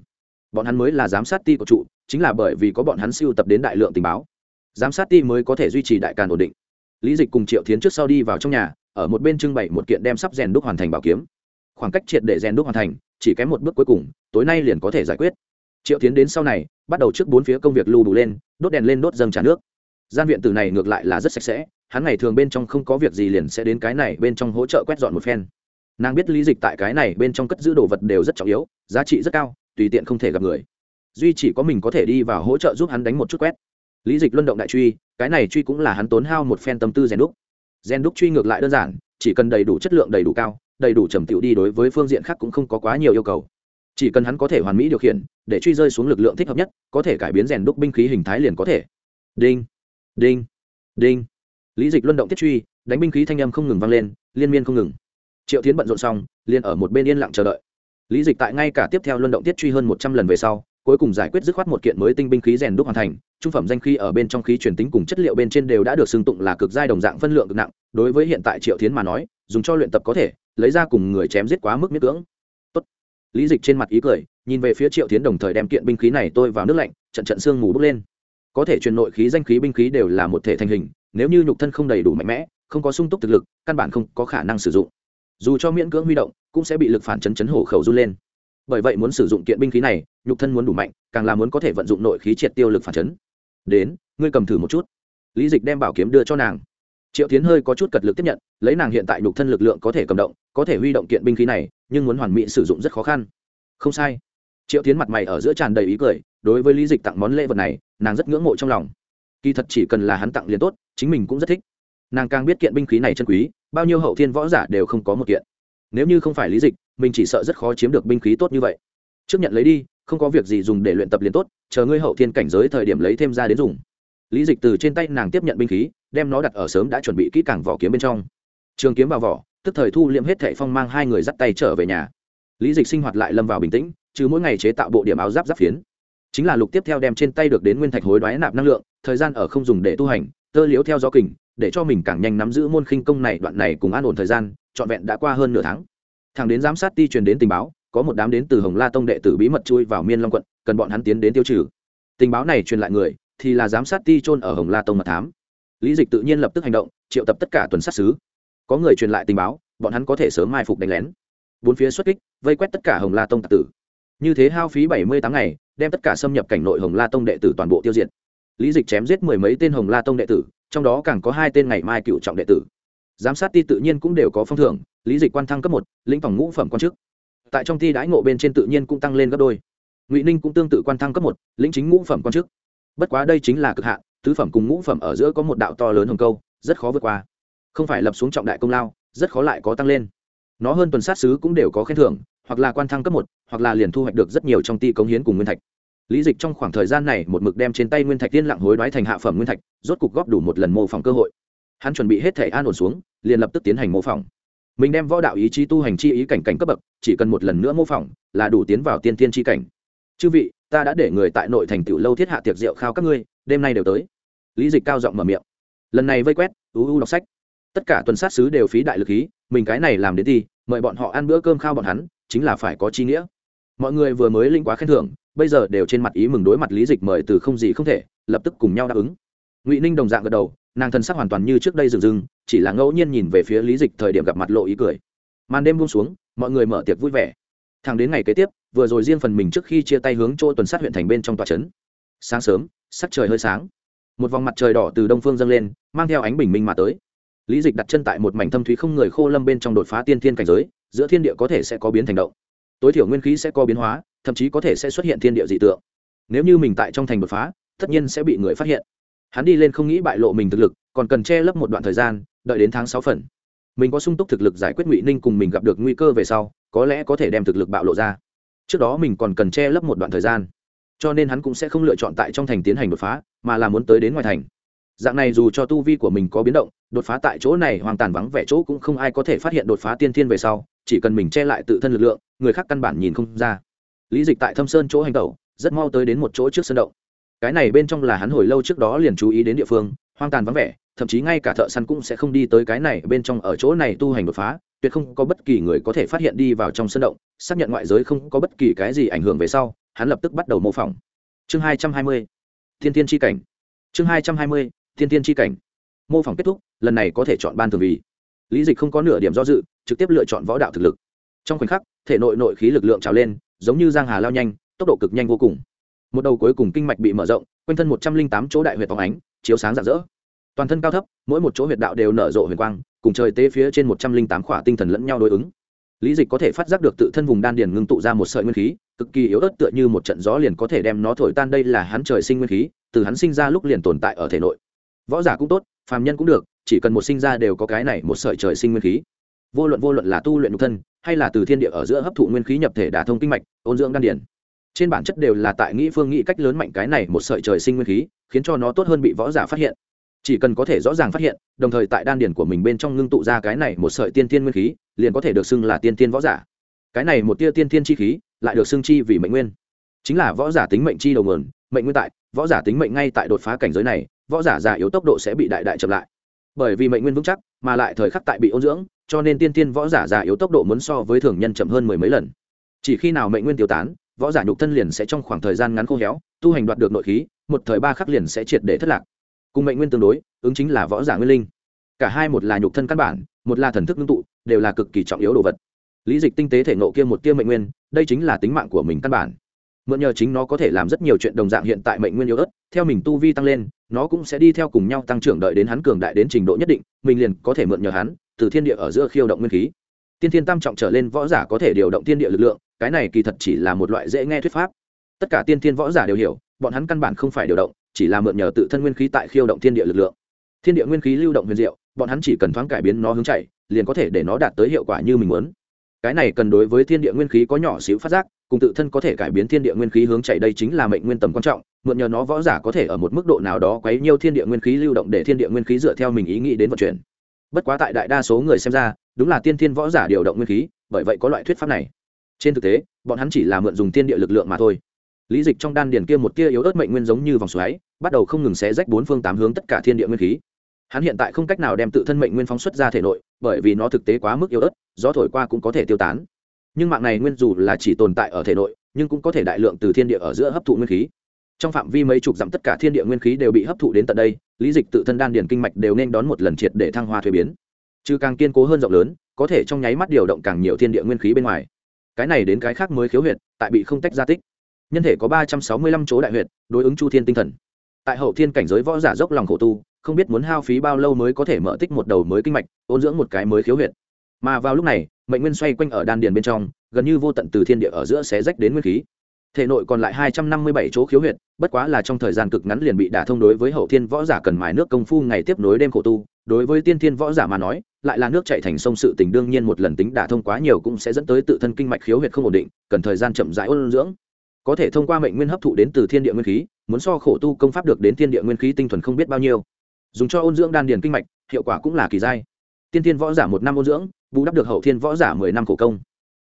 Bọn hắn mới là giám sát ti của trụ, chính là bởi vì có bọn hắn siêu tập đến đại lượng tình báo. Giám sát ti mới có thể duy trì đại càn ổn định. Lý dịch cùng triệu tiến trước sau đi vào trong nhà, ở một bên trưng bày một kiện đem sắp rèn đúc hoàn thành bảo kiếm. Khoảng cách triệt để rèn đúc hoàn thành, chỉ kém một bước cuối cùng, tối nay liền có thể giải quyết triệu tiến đến sau này, bắt đầu trước bốn phía công việc lưu đủ lên, đốt đèn lên đốt dâng trả nước. Gian viện từ này ngược lại là rất sạch sẽ, hắn ngày thường bên trong không có việc gì liền sẽ đến cái này bên trong hỗ trợ quét dọn một phen. Nàng biết lý dịch tại cái này bên trong cất giữ đồ vật đều rất trọng yếu, giá trị rất cao, tùy tiện không thể gặp người. Duy chỉ có mình có thể đi vào hỗ trợ giúp hắn đánh một chút quét. Lý dịch luân động đại truy, cái này truy cũng là hắn tốn hao một phen tâm tư rèn đúc. Rèn đúc truy ngược lại đơn giản, chỉ cần đầy đủ chất lượng đầy đủ cao, đầy đủ trầm tiểu đi đối với phương diện khác cũng không có quá nhiều yêu cầu chỉ cần hắn có thể hoàn mỹ điều khiển, để truy rơi xuống lực lượng thích hợp nhất, có thể cải biến rèn đúc binh khí hình thái liền có thể. Đinh đinh đinh. Lý dịch luân động tiết truy, đánh binh khí thanh âm không ngừng vang lên, liên miên không ngừng. Triệu tiến bận rộn xong, liền ở một bên yên lặng chờ đợi. Lý dịch tại ngay cả tiếp theo luân động tiết truy hơn một trăm lần về sau, cuối cùng giải quyết dứt khoát một kiện mới tinh binh khí rèn đúc hoàn thành, trung phẩm danh khí ở bên trong khí truyền tính cùng chất liệu bên trên đều đã được xưng tụng là cực giai đồng dạng phân lượng cực nặng, đối với hiện tại triệu tiến mà nói, dùng cho luyện tập có thể, lấy ra cùng người chém giết quá mức miết cưỡng lý dịch trên mặt ý cười, nhìn về phía triệu tiến đồng thời đem kiện binh khí này tôi vào nước lạnh, trận trận xương mù bốc lên. Có thể truyền nội khí, danh khí, binh khí đều là một thể thành hình, nếu như nhục thân không đầy đủ mạnh mẽ, không có sung túc thực lực, căn bản không có khả năng sử dụng. Dù cho miễn cưỡng huy động, cũng sẽ bị lực phản chấn chấn hổ khẩu run lên. Bởi vậy muốn sử dụng kiện binh khí này, nhục thân muốn đủ mạnh, càng là muốn có thể vận dụng nội khí triệt tiêu lực phản chấn. Đến, ngươi cầm thử một chút. Lý dịch đem bảo kiếm đưa cho nàng triệu tiến hơi có chút cật lực tiếp nhận, lấy nàng hiện tại nhục thân lực lượng có thể cầm động, có thể huy động kiện binh khí này, nhưng muốn hoàn mỹ sử dụng rất khó khăn. Không sai. Triệu tiến mặt mày ở giữa tràn đầy ý cười, đối với lý dịch tặng món lễ vật này, nàng rất ngưỡng mộ trong lòng. Kỳ thật chỉ cần là hắn tặng liền tốt, chính mình cũng rất thích. Nàng càng biết kiện binh khí này chân quý, bao nhiêu hậu thiên võ giả đều không có một kiện. Nếu như không phải lý dịch, mình chỉ sợ rất khó chiếm được binh khí tốt như vậy. Trước nhận lấy đi, không có việc gì dùng để luyện tập liền tốt, chờ ngươi hậu thiên cảnh giới thời điểm lấy thêm ra đến dùng lý dịch từ trên tay nàng tiếp nhận binh khí, đem nó đặt ở sớm đã chuẩn bị kỹ càng vỏ kiếm bên trong. Trường kiếm vào vỏ, tức thời thu liệm hết thệ phong mang hai người dắt tay trở về nhà. Lý dịch sinh hoạt lại lâm vào bình tĩnh, trừ mỗi ngày chế tạo bộ điểm áo giáp giáp phiến. Chính là lục tiếp theo đem trên tay được đến nguyên thạch hối đoái nạp năng lượng, thời gian ở không dùng để tu hành, tơ liếu theo gió kình, để cho mình càng nhanh nắm giữ môn khinh công này, đoạn này cùng an ổn thời gian, trọn vẹn đã qua hơn nửa tháng. Thằng đến giám sát ti truyền đến tình báo, có một đám đến từ hồng la tông đệ tử bí mật chui vào miên long quận, cần bọn hắn tiến đến tiêu trừ. Tình báo này truyền lại người thì là giám sát ti trôn ở hồng la tông mật thám. Lý dịch tự nhiên lập tức hành động, triệu tập tất cả tuần sát xứ có người truyền lại tình báo, bọn hắn có thể sớm mai phục đánh lén. Bốn phía xuất kích, vây quét tất cả hồng la tông tạc tử. Như thế hao phí bảy mươi tám ngày, đem tất cả xâm nhập cảnh nội hồng la tông đệ tử toàn bộ tiêu diệt. Lý dịch chém giết mười mấy tên hồng la tông đệ tử, trong đó càng có hai tên ngày mai cựu trọng đệ tử. Giám sát ti tự nhiên cũng đều có phong thưởng, lý dịch quan thăng cấp một, lĩnh phòng ngũ phẩm quan chức. Tại trong thi đãi ngộ bên trên tự nhiên cũng tăng lên gấp đôi. Ngụy ninh cũng tương tự quan thăng cấp một, lĩnh chính ngũ phẩm quan chức bất quá đây chính là cực hạn, tứ phẩm cùng ngũ phẩm ở giữa có một đạo to lớn hồng câu, rất khó vượt qua. Không phải lập xuống trọng đại công lao, rất khó lại có tăng lên. Nó hơn tuần sát sứ cũng đều có khen thưởng, hoặc là quan thăng cấp một, hoặc là liền thu hoạch được rất nhiều trong ti cống hiến cùng nguyên thạch. Lý dịch trong khoảng thời gian này một mực đem trên tay nguyên thạch tiên lặng hối đoái thành hạ phẩm nguyên thạch, rốt cục góp đủ một lần mô phỏng cơ hội. Hắn chuẩn bị hết thể an ổn xuống, liền lập tức tiến hành mô phỏng. Mình đem võ đạo ý chí tu hành chi ý cảnh cảnh cấp bậc, chỉ cần một lần nữa mô phỏng, là đủ tiến vào tiên tiên chi cảnh. Chư vị ta đã để người tại nội thành tiểu lâu thiết hạ tiệc rượu khao các ngươi, đêm nay đều tới. Lý dịch cao giọng mở miệng. Lần này vây quét, u u đọc sách. Tất cả tuần sát sứ đều phí đại lực khí, mình cái này làm đến thì mời bọn họ ăn bữa cơm khao bọn hắn, chính là phải có chi nghĩa. Mọi người vừa mới linh quá khen thưởng, bây giờ đều trên mặt ý mừng đối mặt lý dịch mời từ không gì không thể, lập tức cùng nhau đáp ứng. Ngụy ninh đồng dạng gật đầu, nàng thân sắc hoàn toàn như trước đây rừng rừng chỉ là ngẫu nhiên nhìn về phía lý dịch thời điểm gặp mặt lộ ý cười. Màn đêm buông xuống, mọi người mở tiệc vui vẻ. Thẳng đến ngày kế tiếp vừa rồi riêng phần mình trước khi chia tay hướng chỗ tuần sát huyện thành bên trong tòa trấn. Sáng sớm, sắc trời hơi sáng. Một vòng mặt trời đỏ từ đông phương dâng lên, mang theo ánh bình minh mà tới. Lý dịch đặt chân tại một mảnh thâm thúy không người khô lâm bên trong đột phá tiên thiên cảnh giới, giữa thiên địa có thể sẽ có biến thành động. Tối thiểu nguyên khí sẽ có biến hóa, thậm chí có thể sẽ xuất hiện thiên địa dị tượng. Nếu như mình tại trong thành đột phá, tất nhiên sẽ bị người phát hiện. Hắn đi lên không nghĩ bại lộ mình thực lực, còn cần che lấp một đoạn thời gian, đợi đến tháng sáu phần. Mình có sung túc thực lực giải quyết ngụy ninh cùng mình gặp được nguy cơ về sau, có lẽ có thể đem thực lực bạo lộ ra trước đó mình còn cần che lấp một đoạn thời gian, cho nên hắn cũng sẽ không lựa chọn tại trong thành tiến hành đột phá, mà là muốn tới đến ngoài thành. Dạng này dù cho tu vi của mình có biến động, đột phá tại chỗ này hoàn toàn vắng vẻ chỗ cũng không ai có thể phát hiện đột phá tiên thiên về sau, chỉ cần mình che lại tự thân lực lượng, người khác căn bản nhìn không ra. Lý dịch tại thâm sơn chỗ hành tẩu, rất mau tới đến một chỗ trước sân động. Cái này bên trong là hắn hồi lâu trước đó liền chú ý đến địa phương, hoang tàn vắng vẻ, thậm chí ngay cả thợ săn cũng sẽ không đi tới cái này bên trong ở chỗ này tu hành đột phá tuyệt không có bất kỳ người có thể phát hiện đi vào trong sân động, xác nhận ngoại giới không có bất kỳ cái gì ảnh hưởng về sau, hắn lập tức bắt đầu mô phỏng. Chương hai trăm hai mươi, thiên thiên tri cảnh. Chương hai trăm hai mươi, thiên thiên tri cảnh. Mô phỏng kết thúc, lần này có thể chọn ban thường vì. Lý dịch không có nửa điểm do dự, trực tiếp lựa chọn võ đạo thực lực. Trong khoảnh khắc, thể nội nội khí lực lượng trào lên, giống như giang hà lao nhanh, tốc độ cực nhanh vô cùng. Một đầu cuối cùng kinh mạch bị mở rộng, quanh thân một trăm linh tám chỗ đại huyệt phóng ánh, chiếu sáng rạng rỡ toàn thân cao thấp, mỗi một chỗ huyệt đạo đều nở rộ huyền quang, cùng trời tế phía trên một trăm linh tám khỏa tinh thần lẫn nhau đối ứng. Lý dịch có thể phát giác được tự thân vùng đan điền ngưng tụ ra một sợi nguyên khí, cực kỳ yếu ớt tựa như một trận gió liền có thể đem nó thổi tan đây là hắn trời sinh nguyên khí, từ hắn sinh ra lúc liền tồn tại ở thể nội. Võ giả cũng tốt, phàm nhân cũng được, chỉ cần một sinh ra đều có cái này một sợi trời sinh nguyên khí. Vô luận vô luận là tu luyện nhục thân, hay là từ thiên địa ở giữa hấp thụ nguyên khí nhập thể đả thông kinh mạch, ôn dưỡng đan điền. Trên bản chất đều là tại nghĩ phương nghĩ cách lớn mạnh cái này một sợi trời sinh nguyên khí, khiến cho nó tốt hơn bị võ giả phát hiện chỉ cần có thể rõ ràng phát hiện, đồng thời tại đan điển của mình bên trong ngưng tụ ra cái này một sợi tiên tiên nguyên khí, liền có thể được xưng là tiên tiên võ giả. Cái này một tia tiên tiên chi khí lại được xưng chi vì mệnh nguyên. Chính là võ giả tính mệnh chi đầu nguồn, mệnh nguyên tại, võ giả tính mệnh ngay tại đột phá cảnh giới này, võ giả già yếu tốc độ sẽ bị đại đại chậm lại. Bởi vì mệnh nguyên vững chắc, mà lại thời khắc tại bị ôn dưỡng, cho nên tiên tiên võ giả già yếu tốc độ muốn so với thường nhân chậm hơn mười mấy lần. Chỉ khi nào mệnh nguyên tiêu tán, võ giả nhục thân liền sẽ trong khoảng thời gian ngắn khô héo, tu hành đoạt được nội khí, một thời ba khắc liền sẽ triệt để thất lạc cùng mệnh nguyên tương đối, ứng chính là võ giả nguyên linh. Cả hai một là nhục thân căn bản, một là thần thức ngưng tụ, đều là cực kỳ trọng yếu đồ vật. Lý dịch tinh tế thể nộ kia một kia mệnh nguyên, đây chính là tính mạng của mình căn bản. Mượn nhờ chính nó có thể làm rất nhiều chuyện đồng dạng hiện tại mệnh nguyên yếu ớt, theo mình tu vi tăng lên, nó cũng sẽ đi theo cùng nhau tăng trưởng đợi đến hắn cường đại đến trình độ nhất định, mình liền có thể mượn nhờ hắn, từ thiên địa ở giữa khiêu động nguyên khí. Tiên thiên tam trọng trở lên võ giả có thể điều động thiên địa lực lượng, cái này kỳ thật chỉ là một loại dễ nghe thuyết pháp. Tất cả tiên thiên võ giả đều hiểu, bọn hắn căn bản không phải điều động chỉ là mượn nhờ tự thân nguyên khí tại khiêu động thiên địa lực lượng. Thiên địa nguyên khí lưu động huyền diệu, bọn hắn chỉ cần thoáng cải biến nó hướng chạy, liền có thể để nó đạt tới hiệu quả như mình muốn. Cái này cần đối với thiên địa nguyên khí có nhỏ xíu phát giác, cùng tự thân có thể cải biến thiên địa nguyên khí hướng chạy đây chính là mệnh nguyên tầm quan trọng, mượn nhờ nó võ giả có thể ở một mức độ nào đó quấy nhiêu thiên địa nguyên khí lưu động để thiên địa nguyên khí dựa theo mình ý nghĩ đến vận chuyển. Bất quá tại đại đa số người xem ra, đúng là tiên thiên võ giả điều động nguyên khí, bởi vậy có loại thuyết pháp này. Trên thực tế, bọn hắn chỉ là mượn dùng thiên địa lực lượng mà thôi. Lý dịch trong đan điền kia một tia yếu ớt mệnh nguyên giống như vòng xoáy bắt đầu không ngừng xé rách bốn phương tám hướng tất cả thiên địa nguyên khí. Hắn hiện tại không cách nào đem tự thân mệnh nguyên phóng xuất ra thể nội, bởi vì nó thực tế quá mức yếu ớt, gió thổi qua cũng có thể tiêu tán. Nhưng mạng này nguyên dù là chỉ tồn tại ở thể nội, nhưng cũng có thể đại lượng từ thiên địa ở giữa hấp thụ nguyên khí. Trong phạm vi mấy chục dặm tất cả thiên địa nguyên khí đều bị hấp thụ đến tận đây, lý dịch tự thân đan điền kinh mạch đều nên đón một lần triệt để thăng hoa thuế biến. Chứ càng kiên cố hơn rộng lớn, có thể trong nháy mắt điều động càng nhiều thiên địa nguyên khí bên ngoài. Cái này đến cái khác mới khiếu huyệt, tại bị không tách ra tích. Nhân thể có ba trăm sáu mươi lăm chỗ đại huyệt, đối ứng chu thiên tinh thần tại hậu thiên cảnh giới võ giả dốc lòng khổ tu, không biết muốn hao phí bao lâu mới có thể mở tích một đầu mới kinh mạch, ôn dưỡng một cái mới khiếu huyệt. Mà vào lúc này, mệnh nguyên xoay quanh ở đan điền bên trong, gần như vô tận từ thiên địa ở giữa xé rách đến nguyên khí. Thể nội còn lại hai trăm năm mươi bảy chỗ khiếu huyệt, bất quá là trong thời gian cực ngắn liền bị đả thông đối với hậu thiên võ giả cần mài nước công phu ngày tiếp nối đêm khổ tu. Đối với tiên thiên võ giả mà nói, lại là nước chạy thành sông sự tình đương nhiên một lần tính đả thông quá nhiều cũng sẽ dẫn tới tự thân kinh mạch khiếu huyệt không ổn định, cần thời gian chậm rãi ôn dưỡng có thể thông qua mệnh nguyên hấp thụ đến từ thiên địa nguyên khí, muốn so khổ tu công pháp được đến thiên địa nguyên khí tinh thuần không biết bao nhiêu. Dùng cho ôn dưỡng đan điền kinh mạch, hiệu quả cũng là kỳ giai. Tiên thiên võ giả một năm ôn dưỡng, bù đắp được hậu thiên võ giả mười năm khổ công.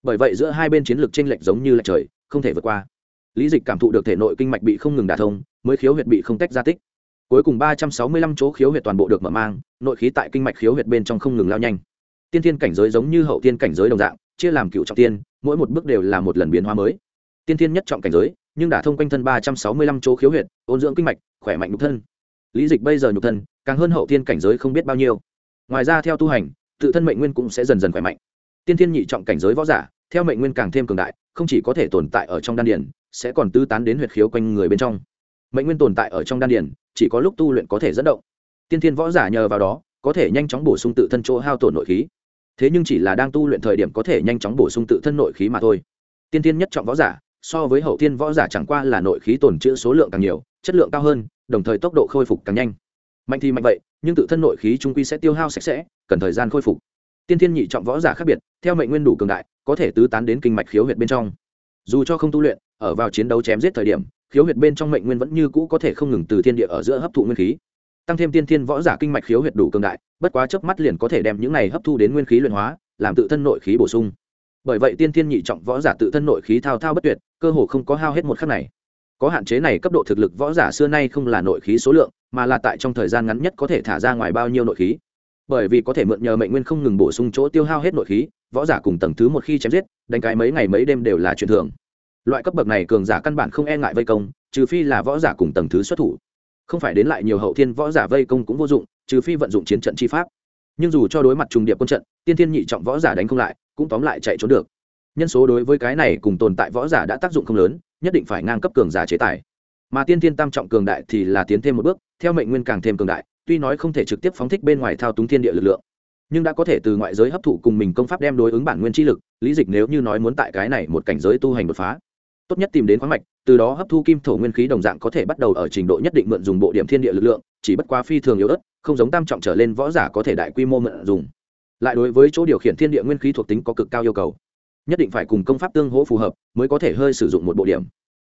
Bởi vậy giữa hai bên chiến lược tranh lệch giống như lệch trời, không thể vượt qua. Lý dịch cảm thụ được thể nội kinh mạch bị không ngừng đả thông, mới khiếu huyệt bị không tách ra tích. Cuối cùng ba trăm sáu mươi lăm chỗ khiếu huyệt toàn bộ được mở mang, nội khí tại kinh mạch khiếu huyệt bên trong không ngừng lao nhanh. Tiên thiên cảnh giới giống như hậu tiên cảnh giới đồng dạng, chia làm cựu trọng tiên, mỗi một bước đều là một lần biến hóa mới tiên thiên nhất trọng cảnh giới, nhưng đã thông quanh thân ba trăm sáu mươi lăm chỗ khiếu huyệt, ôn dưỡng kinh mạch, khỏe mạnh nhục thân. Lý dịch bây giờ nhục thân, càng hơn hậu Thiên cảnh giới không biết bao nhiêu. Ngoài ra theo tu hành, tự thân mệnh nguyên cũng sẽ dần dần khỏe mạnh. Tiên thiên nhị trọng cảnh giới võ giả, theo mệnh nguyên càng thêm cường đại, không chỉ có thể tồn tại ở trong đan điển sẽ còn tư tán đến huyệt khiếu quanh người bên trong. Mệnh nguyên tồn tại ở trong đan điển chỉ có lúc tu luyện có thể dẫn động. Tiên thiên võ giả nhờ vào đó, có thể nhanh chóng bổ sung tự thân chỗ hao tổn nội khí. Thế nhưng chỉ là đang tu luyện thời điểm có thể nhanh chóng bổ sung tự thân nội khí mà thôi. Tiên thiên nhất trọng võ giả so với hậu thiên võ giả chẳng qua là nội khí tồn trữ số lượng càng nhiều, chất lượng cao hơn, đồng thời tốc độ khôi phục càng nhanh. Mạnh thì mạnh vậy, nhưng tự thân nội khí trung quy sẽ tiêu hao sạch sẽ, cần thời gian khôi phục. Tiên thiên nhị trọng võ giả khác biệt, theo mệnh nguyên đủ cường đại, có thể tứ tán đến kinh mạch khiếu huyệt bên trong. Dù cho không tu luyện, ở vào chiến đấu chém giết thời điểm, khiếu huyệt bên trong mệnh nguyên vẫn như cũ có thể không ngừng từ thiên địa ở giữa hấp thụ nguyên khí. Tăng thêm tiên thiên võ giả kinh mạch khiếu huyệt đủ cường đại, bất quá chớp mắt liền có thể đem những này hấp thu đến nguyên khí luyện hóa, làm tự thân nội khí bổ sung bởi vậy tiên thiên nhị trọng võ giả tự thân nội khí thao thao bất tuyệt, cơ hồ không có hao hết một khắc này. Có hạn chế này cấp độ thực lực võ giả xưa nay không là nội khí số lượng, mà là tại trong thời gian ngắn nhất có thể thả ra ngoài bao nhiêu nội khí. Bởi vì có thể mượn nhờ mệnh nguyên không ngừng bổ sung chỗ tiêu hao hết nội khí, võ giả cùng tầng thứ một khi chém giết, đánh cái mấy ngày mấy đêm đều là chuyện thường. Loại cấp bậc này cường giả căn bản không e ngại vây công, trừ phi là võ giả cùng tầng thứ xuất thủ. Không phải đến lại nhiều hậu thiên võ giả vây công cũng vô dụng, trừ phi vận dụng chiến trận chi pháp nhưng dù cho đối mặt trùng điệp quân trận, tiên thiên nhị trọng võ giả đánh không lại, cũng tóm lại chạy trốn được. Nhân số đối với cái này cùng tồn tại võ giả đã tác dụng không lớn, nhất định phải ngang cấp cường giả chế tài. Mà tiên thiên tam trọng cường đại thì là tiến thêm một bước, theo mệnh nguyên càng thêm cường đại, tuy nói không thể trực tiếp phóng thích bên ngoài thao túng thiên địa lực lượng, nhưng đã có thể từ ngoại giới hấp thụ cùng mình công pháp đem đối ứng bản nguyên chi lực, lý dịch nếu như nói muốn tại cái này một cảnh giới tu hành đột phá, tốt nhất tìm đến khoáng mạch, từ đó hấp thu kim thổ nguyên khí đồng dạng có thể bắt đầu ở trình độ nhất định mượn dùng bộ điểm thiên địa lực lượng, chỉ bất quá phi thường yếu ớt không giống tam trọng trở lên võ giả có thể đại quy mô mượn dùng. Lại đối với chỗ điều khiển thiên địa nguyên khí thuộc tính có cực cao yêu cầu. Nhất định phải cùng công pháp tương hỗ phù hợp mới có thể hơi sử dụng một bộ điểm.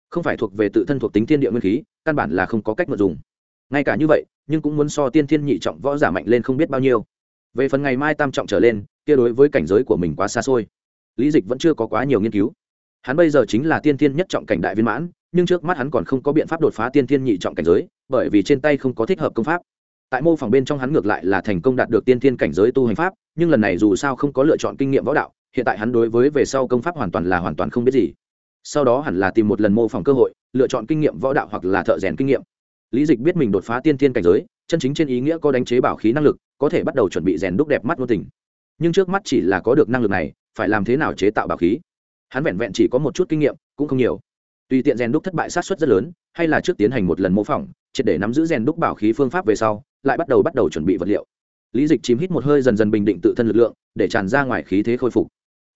Không phải thuộc về tự thân thuộc tính thiên địa nguyên khí, căn bản là không có cách mượn dùng. Ngay cả như vậy, nhưng cũng muốn so tiên thiên nhị trọng võ giả mạnh lên không biết bao nhiêu. Về phần ngày mai tam trọng trở lên, kia đối với cảnh giới của mình quá xa xôi. Lý dịch vẫn chưa có quá nhiều nghiên cứu. Hắn bây giờ chính là tiên thiên nhất trọng cảnh đại viên mãn, nhưng trước mắt hắn còn không có biện pháp đột phá tiên thiên nhị trọng cảnh giới, bởi vì trên tay không có thích hợp công pháp tại mô phỏng bên trong hắn ngược lại là thành công đạt được tiên thiên cảnh giới tu hành pháp, nhưng lần này dù sao không có lựa chọn kinh nghiệm võ đạo, hiện tại hắn đối với về sau công pháp hoàn toàn là hoàn toàn không biết gì. Sau đó hẳn là tìm một lần mô phỏng cơ hội, lựa chọn kinh nghiệm võ đạo hoặc là thợ rèn kinh nghiệm. Lý dịch biết mình đột phá tiên thiên cảnh giới, chân chính trên ý nghĩa có đánh chế bảo khí năng lực, có thể bắt đầu chuẩn bị rèn đúc đẹp mắt ngôn tình. Nhưng trước mắt chỉ là có được năng lực này, phải làm thế nào chế tạo bảo khí? Hắn vẹn vẹn chỉ có một chút kinh nghiệm, cũng không nhiều. Tùy tiện rèn đúc thất bại sát xuất rất lớn, hay là trước tiến hành một lần mô phỏng, triệt để nắm giữ rèn đúc bảo khí phương pháp về sau lại bắt đầu bắt đầu chuẩn bị vật liệu. Lý dịch chìm hít một hơi dần dần bình định tự thân lực lượng, để tràn ra ngoài khí thế khôi phục.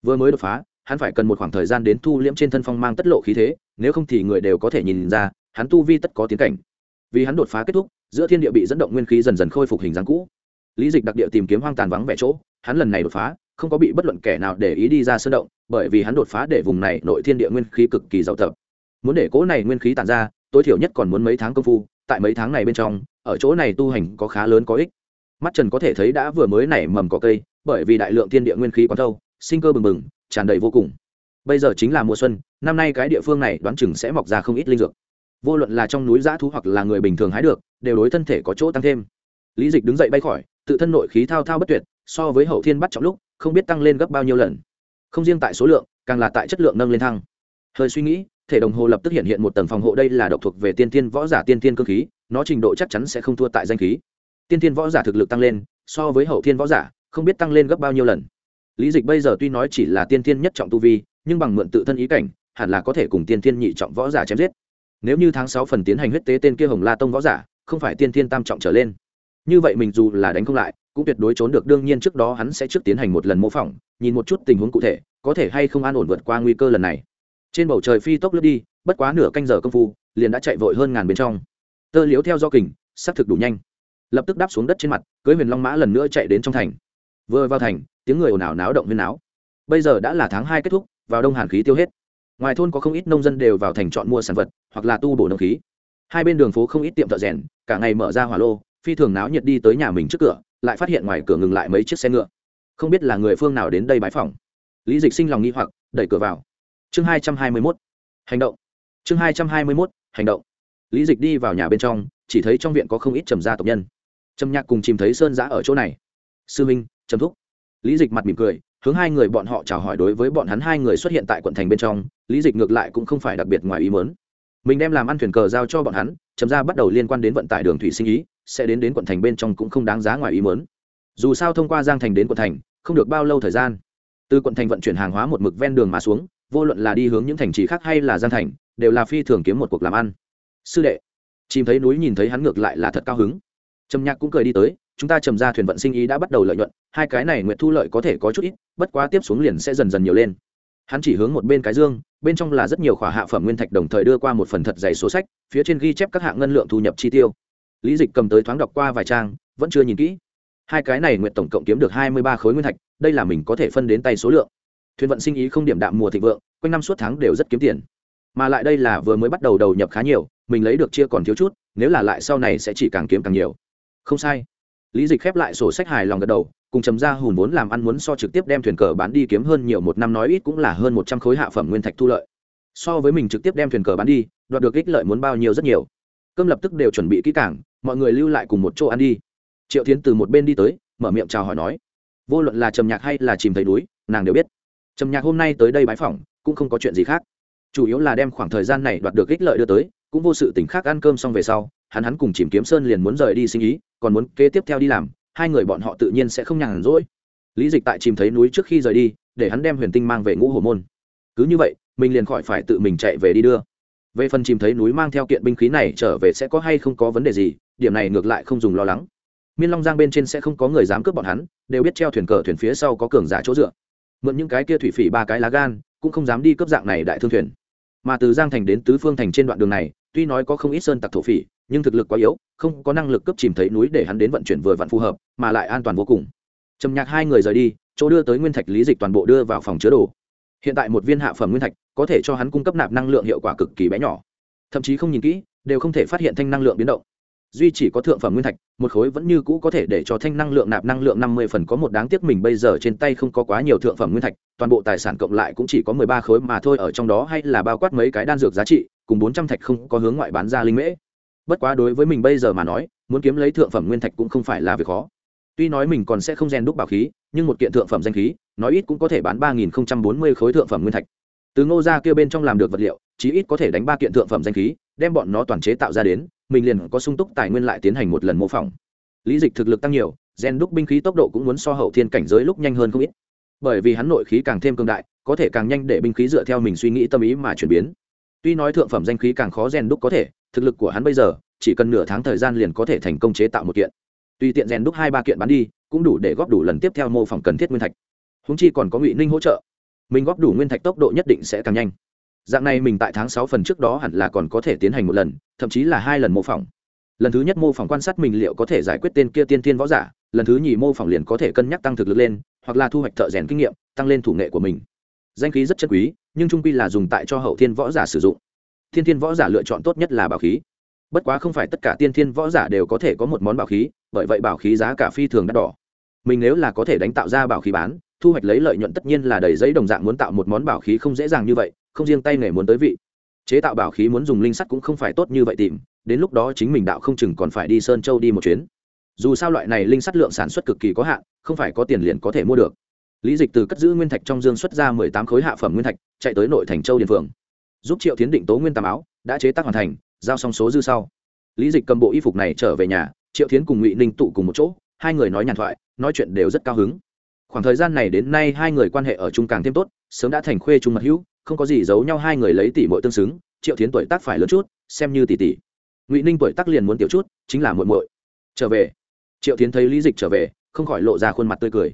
Vừa mới đột phá, hắn phải cần một khoảng thời gian đến thu liễm trên thân phong mang tất lộ khí thế, nếu không thì người đều có thể nhìn ra, hắn tu vi tất có tiến cảnh. Vì hắn đột phá kết thúc, giữa thiên địa bị dẫn động nguyên khí dần dần khôi phục hình dáng cũ. Lý dịch đặc địa tìm kiếm hoang tàn vắng vẻ chỗ, hắn lần này đột phá, không có bị bất luận kẻ nào để ý đi ra sơn động, bởi vì hắn đột phá để vùng này nội thiên địa nguyên khí cực kỳ giàu tập muốn để cỗ này nguyên khí tàn ra, tối thiểu nhất còn muốn mấy tháng công phu, tại mấy tháng này bên trong ở chỗ này tu hành có khá lớn có ích. Mắt trần có thể thấy đã vừa mới nảy mầm có cây, bởi vì đại lượng thiên địa nguyên khí quán thâu, sinh cơ bừng bừng, tràn đầy vô cùng. Bây giờ chính là mùa xuân, năm nay cái địa phương này đoán chừng sẽ mọc ra không ít linh dược. Vô luận là trong núi giã thú hoặc là người bình thường hái được, đều đối thân thể có chỗ tăng thêm. Lý dịch đứng dậy bay khỏi, tự thân nội khí thao thao bất tuyệt, so với hậu thiên bắt trọng lúc, không biết tăng lên gấp bao nhiêu lần. Không riêng tại số lượng, càng là tại chất lượng nâng lên thăng. Hơi suy nghĩ, thể đồng hồ lập tức hiện hiện một tầng phòng hộ, đây là độc thuộc về tiên tiên võ giả tiên tiên cơ khí nó trình độ chắc chắn sẽ không thua tại danh khí. Tiên Thiên võ giả thực lực tăng lên, so với hậu thiên võ giả, không biết tăng lên gấp bao nhiêu lần. Lý dịch bây giờ tuy nói chỉ là tiên Thiên nhất trọng tu vi, nhưng bằng mượn tự thân ý cảnh, hẳn là có thể cùng tiên Thiên nhị trọng võ giả chém giết. Nếu như tháng sáu phần tiến hành huyết tế tên kia hồng la tông võ giả, không phải tiên Thiên tam trọng trở lên. Như vậy mình dù là đánh không lại, cũng tuyệt đối trốn được, đương nhiên trước đó hắn sẽ trước tiến hành một lần mô phỏng, nhìn một chút tình huống cụ thể, có thể hay không an ổn vượt qua nguy cơ lần này. Trên bầu trời phi tốc lướt đi, bất quá nửa canh giờ công phu, liền đã chạy vội hơn ngàn bên trong tơ liếu theo do kình xác thực đủ nhanh. Lập tức đáp xuống đất trên mặt, cưới huyền long mã lần nữa chạy đến trong thành. Vừa vào thành, tiếng người ồn ào náo động viên náo. Bây giờ đã là tháng hai kết thúc, vào đông hàn khí tiêu hết. Ngoài thôn có không ít nông dân đều vào thành chọn mua sản vật, hoặc là tu bổ nông khí. Hai bên đường phố không ít tiệm thợ rèn, cả ngày mở ra hỏa lô, phi thường náo nhiệt đi tới nhà mình trước cửa, lại phát hiện ngoài cửa ngừng lại mấy chiếc xe ngựa. Không biết là người phương nào đến đây bãi phòng lý dịch sinh lòng nghi hoặc, đẩy cửa vào. Chương hai trăm hai mươi mốt. Hành động. Chương hai trăm hai mươi mốt. Hành động lý dịch đi vào nhà bên trong, chỉ thấy trong viện có không ít trầm gia tộc nhân. Trầm nhạc cùng chìm thấy sơn giã ở chỗ này. Sư minh, trầm thúc. Lý dịch mặt mỉm cười, hướng hai người bọn họ chào hỏi đối với bọn hắn hai người xuất hiện tại quận thành bên trong, lý dịch ngược lại cũng không phải đặc biệt ngoài ý mớn mình đem làm ăn thuyền cờ giao cho bọn hắn, trầm ra bắt đầu liên quan đến vận tải đường thủy sinh ý, sẽ đến đến quận thành bên trong cũng không đáng giá ngoài ý mớn dù sao thông qua giang thành đến quận thành, không được bao lâu thời gian. Từ quận thành vận chuyển hàng hóa một mực ven đường mà xuống, vô luận là đi hướng những thành trì khác hay là giang thành, đều là phi thường kiếm một cuộc làm ăn sư đệ, chìm thấy núi nhìn thấy hắn ngược lại là thật cao hứng. Trầm nhạc cũng cười đi tới, chúng ta trầm ra thuyền vận sinh ý đã bắt đầu lợi nhuận, hai cái này nguyện thu lợi có thể có chút ít, bất quá tiếp xuống liền sẽ dần dần nhiều lên. Hắn chỉ hướng một bên cái dương, bên trong là rất nhiều khỏa hạ phẩm nguyên thạch đồng thời đưa qua một phần thật dày số sách, phía trên ghi chép các hạng ngân lượng thu nhập chi tiêu. Lý dịch cầm tới thoáng đọc qua vài trang, vẫn chưa nhìn kỹ. Hai cái này nguyện tổng cộng kiếm được hai mươi ba khối nguyên thạch, đây là mình có thể phân đến tay số lượng. Thuyền vận sinh ý không điểm đạm mùa thịnh vượng, quanh năm suốt tháng đều rất kiếm tiền. Mà lại đây là vừa mới bắt đầu đầu nhập khá nhiều mình lấy được chia còn thiếu chút, nếu là lại sau này sẽ chỉ càng kiếm càng nhiều. Không sai. Lý dịch khép lại sổ sách hài lòng gật đầu, cùng chấm ra hùn vốn làm ăn muốn so trực tiếp đem thuyền cờ bán đi kiếm hơn nhiều một năm nói ít cũng là hơn một trăm khối hạ phẩm nguyên thạch thu lợi. So với mình trực tiếp đem thuyền cờ bán đi, đoạt được ích lợi muốn bao nhiêu rất nhiều. Cơm lập tức đều chuẩn bị kỹ cảng mọi người lưu lại cùng một chỗ ăn đi. Triệu tiến từ một bên đi tới, mở miệng chào hỏi nói, vô luận là trầm nhạc hay là chìm thấy núi, nàng đều biết. Trầm nhạc hôm nay tới đây bãi phỏng, cũng không có chuyện gì khác. Chủ yếu là đem khoảng thời gian này đoạt được ích lợi đưa tới cũng vô sự tỉnh khác ăn cơm xong về sau, hắn hắn cùng chìm kiếm sơn liền muốn rời đi sinh ý, còn muốn kế tiếp theo đi làm, hai người bọn họ tự nhiên sẽ không nhàn rỗi. Lý dịch tại chìm thấy núi trước khi rời đi, để hắn đem huyền tinh mang về ngũ hồ môn. Cứ như vậy, mình liền khỏi phải tự mình chạy về đi đưa. Về phần chìm thấy núi mang theo kiện binh khí này trở về sẽ có hay không có vấn đề gì, điểm này ngược lại không dùng lo lắng. Miên long giang bên trên sẽ không có người dám cướp bọn hắn, đều biết treo thuyền cờ thuyền phía sau có cường giả chỗ dựa. Mượn những cái kia thủy phỉ ba cái lá gan, cũng không dám đi cướp dạng này đại thương thuyền. Mà từ giang thành đến tứ phương thành trên đoạn đường này tuy nói có không ít sơn tặc thổ phỉ, nhưng thực lực quá yếu, không có năng lực cấp chìm thấy núi để hắn đến vận chuyển vừa vặn phù hợp, mà lại an toàn vô cùng. Trầm nhạc hai người rời đi, chỗ đưa tới nguyên thạch lý dịch toàn bộ đưa vào phòng chứa đồ. Hiện tại một viên hạ phẩm nguyên thạch có thể cho hắn cung cấp nạp năng lượng hiệu quả cực kỳ bé nhỏ. Thậm chí không nhìn kỹ, đều không thể phát hiện thanh năng lượng biến động. Duy chỉ có thượng phẩm nguyên thạch, một khối vẫn như cũ có thể để cho thanh năng lượng nạp năng lượng năm mươi phần có một đáng tiếc mình bây giờ trên tay không có quá nhiều thượng phẩm nguyên thạch, toàn bộ tài sản cộng lại cũng chỉ có mười ba khối mà thôi, ở trong đó hay là bao quát mấy cái đan dược giá trị cùng bốn trăm thạch không có hướng ngoại bán ra linh mễ. Bất quá đối với mình bây giờ mà nói, muốn kiếm lấy thượng phẩm nguyên thạch cũng không phải là việc khó. Tuy nói mình còn sẽ không rèn đúc bảo khí, nhưng một kiện thượng phẩm danh khí, nói ít cũng có thể bán ba nghìn bốn mươi khối thượng phẩm nguyên thạch. Từ ngô ra kia bên trong làm được vật liệu, chí ít có thể đánh ba kiện thượng phẩm danh khí, đem bọn nó toàn chế tạo ra đến, mình liền có sung túc tài nguyên lại tiến hành một lần mô phỏng. Lý dịch thực lực tăng nhiều, rèn đúc binh khí tốc độ cũng muốn so hậu thiên cảnh giới lúc nhanh hơn không ít. Bởi vì hắn nội khí càng thêm cường đại, có thể càng nhanh để binh khí dựa theo mình suy nghĩ tâm ý mà chuyển biến tuy nói thượng phẩm danh khí càng khó rèn đúc có thể, thực lực của hắn bây giờ, chỉ cần nửa tháng thời gian liền có thể thành công chế tạo một kiện. Tùy tiện rèn đúc hai ba kiện bán đi, cũng đủ để góp đủ lần tiếp theo mô phỏng cần thiết nguyên thạch. Húng chi còn có ngụy ninh hỗ trợ. Mình góp đủ nguyên thạch tốc độ nhất định sẽ càng nhanh. Dạng này mình tại tháng sáu phần trước đó hẳn là còn có thể tiến hành một lần, thậm chí là hai lần mô phỏng. Lần thứ nhất mô phỏng quan sát mình liệu có thể giải quyết tên kia tiên thiên võ giả, lần thứ nhì mô phỏng liền có thể cân nhắc tăng thực lực lên, hoặc là thu hoạch thợ rèn kinh nghiệm, tăng lên thủ nghệ của mình danh khí rất chất quý, nhưng trung quy là dùng tại cho hậu thiên võ giả sử dụng. Thiên thiên võ giả lựa chọn tốt nhất là bảo khí. Bất quá không phải tất cả tiên thiên võ giả đều có thể có một món bảo khí, bởi vậy bảo khí giá cả phi thường đắt đỏ. Mình nếu là có thể đánh tạo ra bảo khí bán, thu hoạch lấy lợi nhuận tất nhiên là đầy giấy đồng dạng muốn tạo một món bảo khí không dễ dàng như vậy, không riêng tay nghề muốn tới vị. Chế tạo bảo khí muốn dùng linh sắt cũng không phải tốt như vậy tìm, đến lúc đó chính mình đạo không chừng còn phải đi sơn châu đi một chuyến. Dù sao loại này linh sắt lượng sản xuất cực kỳ có hạn, không phải có tiền liền có thể mua được lý dịch từ cất giữ nguyên thạch trong dương xuất ra mười tám khối hạ phẩm nguyên thạch, chạy tới nội thành châu điền phường giúp triệu tiến định tố nguyên tàm áo, đã chế tác hoàn thành, giao xong số dư sau. Lý dịch cầm bộ y phục này trở về nhà, triệu tiến cùng ngụy ninh tụ cùng một chỗ, hai người nói nhàn thoại, nói chuyện đều rất cao hứng. Khoảng thời gian này đến nay hai người quan hệ ở chung càng thêm tốt, sớm đã thành khuê chung mật hữu, không có gì giấu nhau hai người lấy tỷ muội tương xứng, triệu tiến tuổi tác phải lớn chút, xem như tỷ tỷ. Ngụy ninh tuổi tác liền muốn tiểu chút, chính là muội muội. Trở về. Triệu tiến thấy lý dịch trở về, không khỏi lộ ra khuôn mặt tươi cười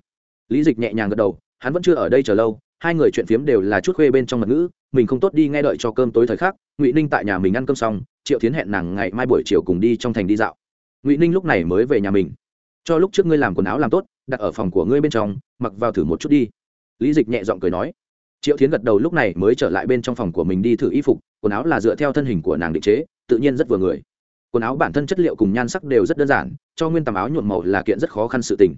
lý dịch nhẹ nhàng gật đầu, hắn vẫn chưa ở đây chờ lâu, hai người chuyện phiếm đều là chút khuê bên trong mật ngữ, mình không tốt đi nghe đợi cho cơm tối thời khắc, ngụy ninh tại nhà mình ăn cơm xong, triệu tiến hẹn nàng ngày mai buổi chiều cùng đi trong thành đi dạo. Ngụy ninh lúc này mới về nhà mình. Cho lúc trước ngươi làm quần áo làm tốt, đặt ở phòng của ngươi bên trong, mặc vào thử một chút đi. Lý dịch nhẹ giọng cười nói. Triệu tiến gật đầu lúc này mới trở lại bên trong phòng của mình đi thử y phục, quần áo là dựa theo thân hình của nàng định chế, tự nhiên rất vừa người. Quần áo bản thân chất liệu cùng nhan sắc đều rất đơn giản, cho nguyên tầm áo nhuộm màu là kiện rất khó khăn sự tình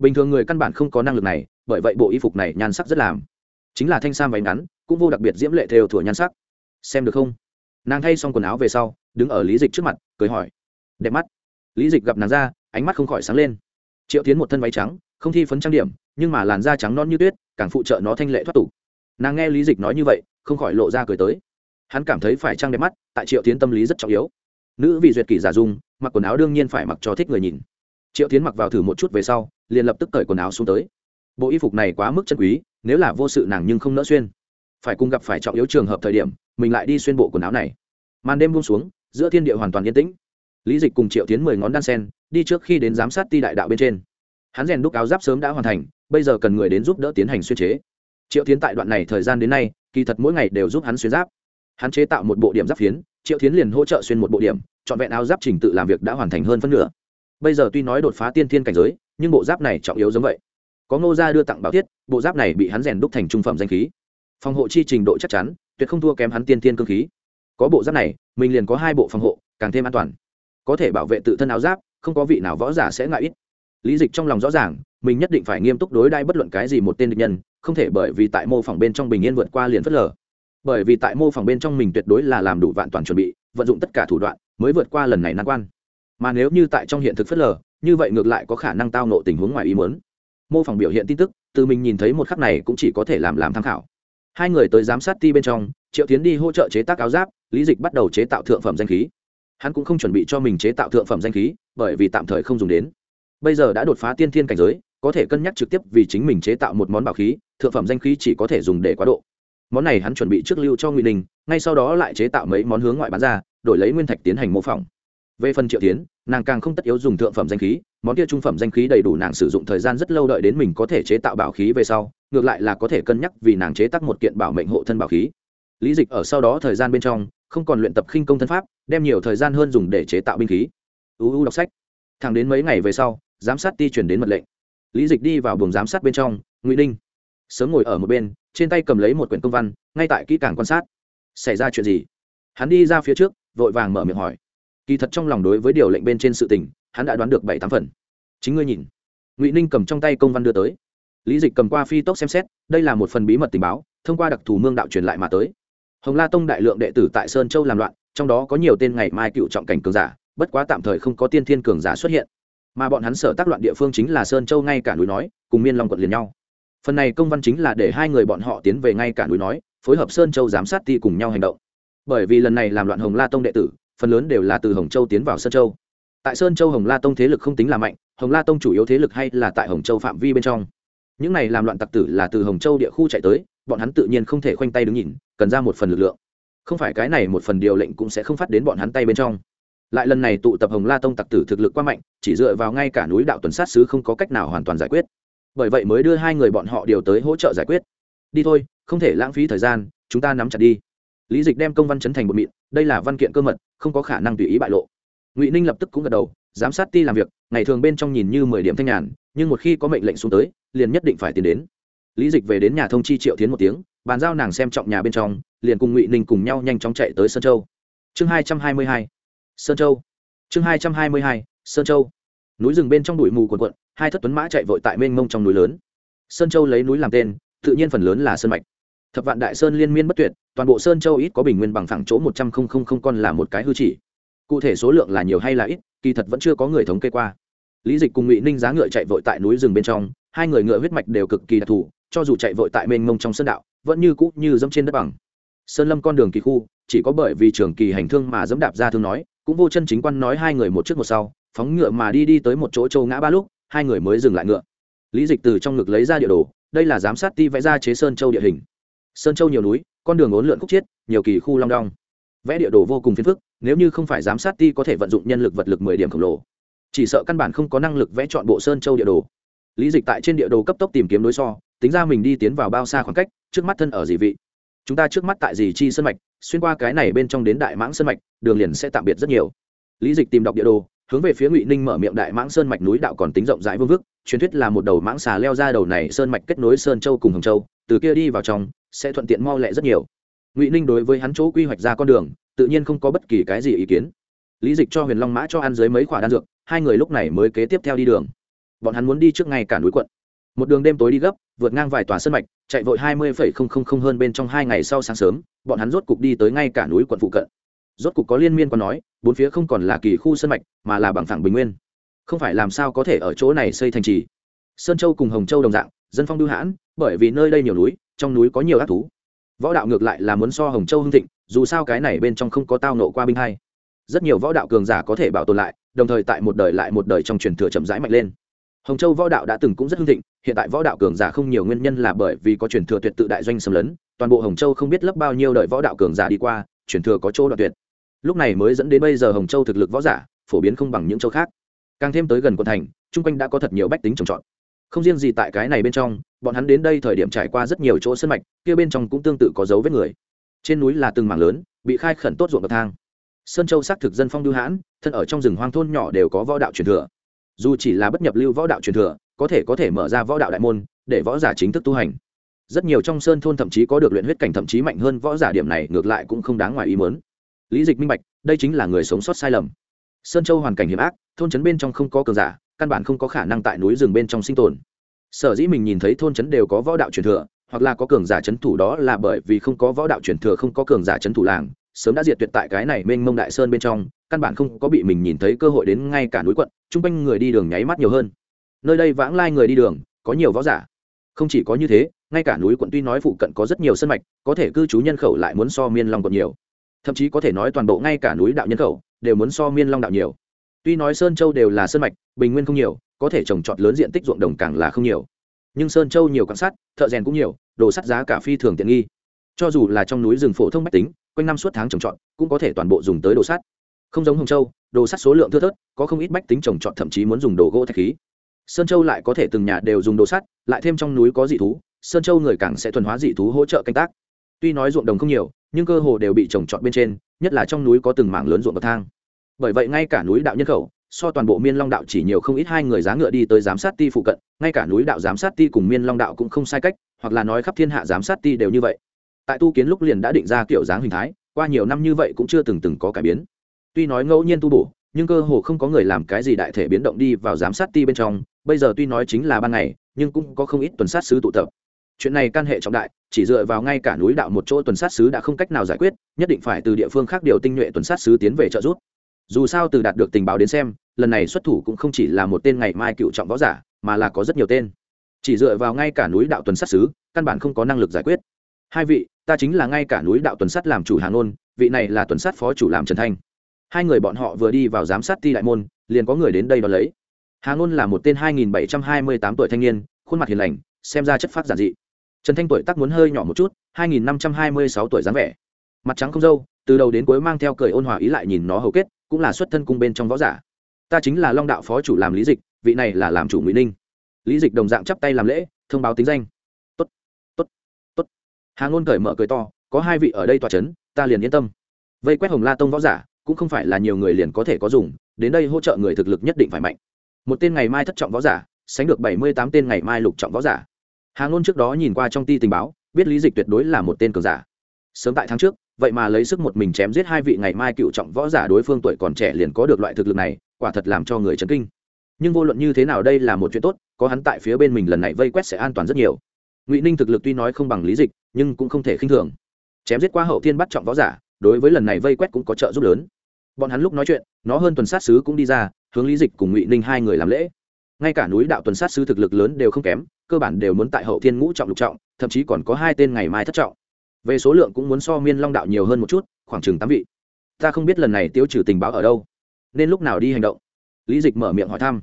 bình thường người căn bản không có năng lực này, bởi vậy bộ y phục này nhan sắc rất làm. Chính là thanh sam váy ngắn, cũng vô đặc biệt diễm lệ theo thủa nhan sắc. Xem được không? Nàng thay xong quần áo về sau, đứng ở lý dịch trước mặt, cười hỏi. Đẹp mắt. Lý dịch gặp nàng ra, ánh mắt không khỏi sáng lên. Triệu tiến một thân váy trắng, không thi phấn trang điểm, nhưng mà làn da trắng non như tuyết, càng phụ trợ nó thanh lệ thoát tục. Nàng nghe lý dịch nói như vậy, không khỏi lộ ra cười tới. Hắn cảm thấy phải trang đẹp mắt, tại triệu tiến tâm lý rất trọng yếu. Nữ vị duyệt kỷ giả dung, mặc quần áo đương nhiên phải mặc cho thích người nhìn. Triệu tiến mặc vào thử một chút về sau liền lập tức cởi quần áo xuống tới. Bộ y phục này quá mức chân quý, nếu là vô sự nàng nhưng không nỡ xuyên. Phải cùng gặp phải trọng yếu trường hợp thời điểm, mình lại đi xuyên bộ quần áo này. Màn đêm buông xuống, giữa thiên địa hoàn toàn yên tĩnh. Lý dịch cùng triệu tiến mười ngón đan sen, đi trước khi đến giám sát ti đại đạo bên trên. Hắn rèn đúc áo giáp sớm đã hoàn thành, bây giờ cần người đến giúp đỡ tiến hành xuyên chế. Triệu tiến tại đoạn này thời gian đến nay, kỳ thật mỗi ngày đều giúp hắn xuyên giáp. Hắn chế tạo một bộ điểm giáp phiến, triệu tiến liền hỗ trợ xuyên một bộ điểm, trọn vẹn áo giáp trình tự làm việc đã hoàn thành hơn phân nửa bây giờ tuy nói đột phá tiên thiên cảnh giới, nhưng bộ giáp này trọng yếu giống vậy. Có ngô gia đưa tặng bảo thiết, bộ giáp này bị hắn rèn đúc thành trung phẩm danh khí. Phòng hộ chi trình độ chắc chắn, tuyệt không thua kém hắn tiên thiên cơ khí. Có bộ giáp này, mình liền có hai bộ phòng hộ, càng thêm an toàn. Có thể bảo vệ tự thân áo giáp, không có vị nào võ giả sẽ ngại ít. Lý dịch trong lòng rõ ràng, mình nhất định phải nghiêm túc đối đai bất luận cái gì một tên địch nhân, không thể bởi vì tại mô phỏng bên trong bình yên vượt qua liền phớt lờ. Bởi vì tại mô phỏng bên trong mình tuyệt đối là làm đủ vạn toàn chuẩn bị, vận dụng tất cả thủ đoạn, mới vượt qua lần này nan quan mà nếu như tại trong hiện thực phớt lờ, như vậy ngược lại có khả năng tao nộ tình huống ngoài ý muốn. Mô phỏng biểu hiện tin tức, từ mình nhìn thấy một khắc này cũng chỉ có thể làm làm tham khảo. Hai người tới giám sát ti bên trong, triệu tiến đi hỗ trợ chế tác áo giáp, lý dịch bắt đầu chế tạo thượng phẩm danh khí. Hắn cũng không chuẩn bị cho mình chế tạo thượng phẩm danh khí, bởi vì tạm thời không dùng đến. Bây giờ đã đột phá tiên thiên cảnh giới, có thể cân nhắc trực tiếp vì chính mình chế tạo một món bảo khí, thượng phẩm danh khí chỉ có thể dùng để quá độ. Món này hắn chuẩn bị trước lưu cho ngụy đình, ngay sau đó lại chế tạo mấy món hướng ngoại bán ra, đổi lấy nguyên thạch tiến hành mô phỏng về phần triệu tiến nàng càng không tất yếu dùng thượng phẩm danh khí, món kia trung phẩm danh khí đầy đủ nàng sử dụng thời gian rất lâu đợi đến mình có thể chế tạo bảo khí về sau, ngược lại là có thể cân nhắc vì nàng chế tác một kiện bảo mệnh hộ thân bảo khí. Lý dịch ở sau đó thời gian bên trong, không còn luyện tập khinh công thân pháp, đem nhiều thời gian hơn dùng để chế tạo binh khí. Uu đọc sách. Thẳng đến mấy ngày về sau, giám sát ti chuyển đến mật lệnh. Lý dịch đi vào buồng giám sát bên trong, ngụy đinh sớm ngồi ở một bên, trên tay cầm lấy một quyển công văn, ngay tại kỹ càng quan sát. Xảy ra chuyện gì? Hắn đi ra phía trước, vội vàng mở miệng hỏi kỳ thật trong lòng đối với điều lệnh bên trên sự tình, hắn đã đoán được bảy tám phần. Chính ngươi nhìn. Ngụy ninh cầm trong tay công văn đưa tới. Lý dịch cầm qua phi tốc xem xét, đây là một phần bí mật tình báo, thông qua đặc thù mương đạo truyền lại mà tới. Hồng la tông đại lượng đệ tử tại sơn châu làm loạn, trong đó có nhiều tên ngày mai cựu trọng cảnh cường giả, bất quá tạm thời không có tiên thiên cường giả xuất hiện. Mà bọn hắn sở tác loạn địa phương chính là sơn châu ngay cả núi nói, cùng miên long quận liền nhau. Phần này công văn chính là để hai người bọn họ tiến về ngay cả núi nói, phối hợp sơn châu giám sát ti cùng nhau hành động. Bởi vì lần này làm loạn hồng la tông đệ tử phần lớn đều là từ hồng châu tiến vào sơn châu. Tại sơn châu hồng la tông thế lực không tính là mạnh, hồng la tông chủ yếu thế lực hay là tại hồng châu phạm vi bên trong. Những này làm loạn tặc tử là từ hồng châu địa khu chạy tới, bọn hắn tự nhiên không thể khoanh tay đứng nhìn, cần ra một phần lực lượng. Không phải cái này một phần điều lệnh cũng sẽ không phát đến bọn hắn tay bên trong. Lại lần này tụ tập hồng la tông tặc tử thực lực quá mạnh, chỉ dựa vào ngay cả núi đạo tuần sát sứ không có cách nào hoàn toàn giải quyết. Bởi vậy mới đưa hai người bọn họ điều tới hỗ trợ giải quyết. Đi thôi, không thể lãng phí thời gian, chúng ta nắm chặt đi lý dịch đem công văn chấn thành một mịn, đây là văn kiện cơ mật, không có khả năng tùy ý bại lộ. Ngụy ninh lập tức cũng gật đầu, giám sát ti làm việc, ngày thường bên trong nhìn như mười điểm thanh nhàn, nhưng một khi có mệnh lệnh xuống tới, liền nhất định phải tiến đến. Lý dịch về đến nhà thông chi triệu tiến một tiếng, bàn giao nàng xem trọng nhà bên trong, liền cùng ngụy ninh cùng nhau nhanh chóng chạy tới sơn châu. Chương hai trăm hai mươi hai, sơn châu. Chương hai trăm hai mươi hai, sơn châu. Núi rừng bên trong bụi mù quần quận hai thất tuấn mã chạy vội tại mênh mông trong núi lớn. Sơn châu lấy núi làm tên, tự nhiên phần lớn là sơn mạch thập vạn đại sơn liên miên bất tuyệt, toàn bộ sơn châu ít có bình nguyên bằng phẳng chỗ một trăm linh con là một cái hư chỉ. Cụ thể số lượng là nhiều hay là ít, kỳ thật vẫn chưa có người thống kê qua. Lý dịch cùng ngụy ninh giá ngựa chạy vội tại núi rừng bên trong, hai người ngựa huyết mạch đều cực kỳ đặc thù, cho dù chạy vội tại mênh mông trong sơn đạo, vẫn như cũ như dẫm trên đất bằng. Sơn lâm con đường kỳ khu, chỉ có bởi vì trường kỳ hành thương mà dẫm đạp ra thương nói, cũng vô chân chính quan nói hai người một trước một sau, phóng ngựa mà đi đi tới một chỗ châu ngã ba lúc, hai người mới dừng lại ngựa. Lý dịch từ trong ngực lấy ra địa đồ, đây là giám sát ti vẽ ra chế sơn châu địa hình sơn châu nhiều núi, con đường ốn lượn khúc chiết, nhiều kỳ khu long đong. Vẽ địa đồ vô cùng phiền phức, nếu như không phải giám sát ti có thể vận dụng nhân lực vật lực mười điểm khổng lồ. Chỉ sợ căn bản không có năng lực vẽ chọn bộ sơn châu địa đồ. Lý dịch tại trên địa đồ cấp tốc tìm kiếm đối so, tính ra mình đi tiến vào bao xa khoảng cách, trước mắt thân ở gì vị. Chúng ta trước mắt tại gì chi sân mạch, xuyên qua cái này bên trong đến đại mãng sân mạch, đường liền sẽ tạm biệt rất nhiều. Lý dịch tìm đọc địa đồ, hướng về phía ngụy ninh mở miệng đại mãng sơn mạch núi đạo còn tính rộng rãi vương vức, truyền thuyết là một đầu mãng xà leo ra đầu này sơn mạch kết nối sơn châu cùng hồng châu, từ kia đi vào trong sẽ thuận tiện mau lẹ rất nhiều. Ngụy ninh đối với hắn chỗ quy hoạch ra con đường, tự nhiên không có bất kỳ cái gì ý kiến. Lý dịch cho huyền long mã cho ăn dưới mấy khoả đan dược, hai người lúc này mới kế tiếp theo đi đường. Bọn hắn muốn đi trước ngày cả núi quận. Một đường đêm tối đi gấp, vượt ngang vài tòa sân mạch, chạy vội hai mươi phẩy không không không hơn bên trong hai ngày sau sáng sớm, bọn hắn rốt cục đi tới ngay cả núi quận phụ cận. Rốt cục có liên miên còn nói, bốn phía không còn là kỳ khu sân mạch, mà là bằng phẳng bình nguyên. Không phải làm sao có thể ở chỗ này xây thành trì? Sơn châu cùng hồng châu đồng dạng, dân phong đưu hãn, bởi vì nơi đây nhiều núi trong núi có nhiều ác thú. Võ đạo ngược lại là muốn so hồng châu hưng thịnh, dù sao cái này bên trong không có tao nộ qua binh hay rất nhiều võ đạo cường giả có thể bảo tồn lại, đồng thời tại một đời lại một đời trong truyền thừa chậm rãi mạnh lên. Hồng châu võ đạo đã từng cũng rất hưng thịnh, hiện tại võ đạo cường giả không nhiều nguyên nhân là bởi vì có truyền thừa tuyệt tự đại doanh xâm lấn, toàn bộ hồng châu không biết lấp bao nhiêu đời võ đạo cường giả đi qua, truyền thừa có chỗ đoạn tuyệt. Lúc này mới dẫn đến bây giờ hồng châu thực lực võ giả phổ biến không bằng những châu khác. Càng thêm tới gần quận thành, chung quanh đã có thật nhiều bách tính trồng trọt. Không riêng gì tại cái này bên trong bọn hắn đến đây thời điểm trải qua rất nhiều chỗ sân mạch, kia bên trong cũng tương tự có dấu vết người. Trên núi là từng mảng lớn, bị khai khẩn tốt ruộng bậc thang. Sơn châu xác thực dân phong lưu hãn, thân ở trong rừng hoang thôn nhỏ đều có võ đạo truyền thừa. Dù chỉ là bất nhập lưu võ đạo truyền thừa, có thể có thể mở ra võ đạo đại môn, để võ giả chính thức tu hành. Rất nhiều trong sơn thôn thậm chí có được luyện huyết cảnh thậm chí mạnh hơn võ giả điểm này, ngược lại cũng không đáng ngoài ý mớn lý dịch minh bạch, đây chính là người sống sót sai lầm. Sơn châu hoàn cảnh hiểm ác, thôn trấn bên trong không có cường giả, căn bản không có khả năng tại núi rừng bên trong sinh tồn sở dĩ mình nhìn thấy thôn trấn đều có võ đạo truyền thừa, hoặc là có cường giả trấn thủ đó là bởi vì không có võ đạo truyền thừa, không có cường giả trấn thủ làng, sớm đã diệt tuyệt tại cái này mênh mông đại sơn bên trong, căn bản không có bị mình nhìn thấy cơ hội đến ngay cả núi quận, chung quanh người đi đường nháy mắt nhiều hơn. Nơi đây vãng lai người đi đường, có nhiều võ giả. Không chỉ có như thế, ngay cả núi quận tuy nói phụ cận có rất nhiều sân mạch, có thể cư trú nhân khẩu lại muốn so miên long còn nhiều. Thậm chí có thể nói toàn bộ ngay cả núi đạo nhân khẩu, đều muốn so miên long đạo nhiều. Tuy nói sơn châu đều là sơn mạch, bình nguyên không nhiều có thể trồng trọt lớn diện tích ruộng đồng càng là không nhiều. Nhưng sơn châu nhiều quan sát, thợ rèn cũng nhiều, đồ sắt giá cả phi thường tiện nghi. Cho dù là trong núi rừng phổ thông mách tính, quanh năm suốt tháng trồng trọt, cũng có thể toàn bộ dùng tới đồ sắt. Không giống hồng châu, đồ sắt số lượng thưa thớt, có không ít bách tính trồng trọt thậm chí muốn dùng đồ gỗ thạch khí. Sơn châu lại có thể từng nhà đều dùng đồ sắt, lại thêm trong núi có dị thú, sơn châu người càng sẽ thuần hóa dị thú hỗ trợ canh tác. Tuy nói ruộng đồng không nhiều, nhưng cơ hồ đều bị trồng trọt bên trên, nhất là trong núi có từng mảng lớn ruộng bậc thang. Bởi vậy ngay cả núi đạo nhân khẩu so toàn bộ miên long đạo chỉ nhiều không ít hai người giá ngựa đi tới giám sát ti phụ cận, ngay cả núi đạo giám sát ti cùng miên long đạo cũng không sai cách, hoặc là nói khắp thiên hạ giám sát ti đều như vậy. Tại tu kiến lúc liền đã định ra kiểu dáng hình thái, qua nhiều năm như vậy cũng chưa từng từng có cải biến. Tuy nói ngẫu nhiên tu bổ, nhưng cơ hồ không có người làm cái gì đại thể biến động đi vào giám sát ti bên trong, bây giờ tuy nói chính là ban ngày, nhưng cũng có không ít tuần sát sứ tụ tập. Chuyện này can hệ trọng đại, chỉ dựa vào ngay cả núi đạo một chỗ tuần sát sứ đã không cách nào giải quyết, nhất định phải từ địa phương khác điều tinh nhuệ tuần sát sứ tiến về trợ giúp dù sao từ đạt được tình báo đến xem, lần này xuất thủ cũng không chỉ là một tên ngày mai cựu trọng võ giả, mà là có rất nhiều tên. Chỉ dựa vào ngay cả núi đạo tuần sát sứ, căn bản không có năng lực giải quyết. Hai vị, ta chính là ngay cả núi đạo tuần sát làm chủ hà ngôn vị này là tuần sát phó chủ làm trần thanh. Hai người bọn họ vừa đi vào giám sát ti đại môn, liền có người đến đây đón lấy. Hà ngôn là một tên hai nghìn bảy trăm hai mươi tám tuổi thanh niên, khuôn mặt hiền lành, xem ra chất phát giản dị. Trần thanh tuổi tắc muốn hơi nhỏ một chút, hai nghìn năm trăm hai mươi sáu tuổi dáng vẻ. Mặt trắng không dâu từ đầu đến cuối mang theo cười ôn hòa ý lại nhìn nó hầu kết cũng là xuất thân cung bên trong võ giả. Ta chính là long đạo phó chủ làm lý dịch, vị này là làm chủ ngụy ninh. Lý dịch đồng dạng chắp tay làm lễ, thông báo tính danh. Tốt tốt tốt. Hà ngôn cởi mở cười to, có hai vị ở đây tòa c h ấ n ta liền yên tâm. Vây quét hồng la tông võ giả, cũng không phải là nhiều người liền có thể có dùng, đến đây hỗ trợ người thực lực nhất định phải mạnh. Một tên ngày mai thất trọng võ giả, sánh được bảy mươi tám tên ngày mai lục trọng võ giả. Hà ngôn trước đó nhìn qua trong ti tình báo, biết lý dịch tuyệt đối là một tên cường giả. Sớm tại tháng trước vậy mà lấy sức một mình chém giết hai vị ngày mai cựu trọng võ giả đối phương tuổi còn trẻ liền có được loại thực lực này, quả thật làm cho người chấn kinh. Nhưng vô luận như thế nào đây là một chuyện tốt, có hắn tại phía bên mình lần này vây quét sẽ an toàn rất nhiều. Ngụy ninh thực lực tuy nói không bằng lý dịch, nhưng cũng không thể khinh thường. Chém giết qua hậu thiên bắt trọng võ giả, đối với lần này vây quét cũng có trợ giúp lớn. Bọn hắn lúc nói chuyện, nó hơn tuần sát sứ cũng đi ra, hướng lý dịch cùng ngụy ninh hai người làm lễ. Ngay cả núi đạo tuần sát sứ thực lực lớn đều không kém, cơ bản đều muốn tại hậu thiên ngũ trọng lục trọng, thậm chí còn có hai tên ngày mai thất trọng về số lượng cũng muốn so miên long đạo nhiều hơn một chút, khoảng chừng tám vị. Ta không biết lần này tiêu trừ tình báo ở đâu, nên lúc nào đi hành động? Lý dịch mở miệng hỏi thăm.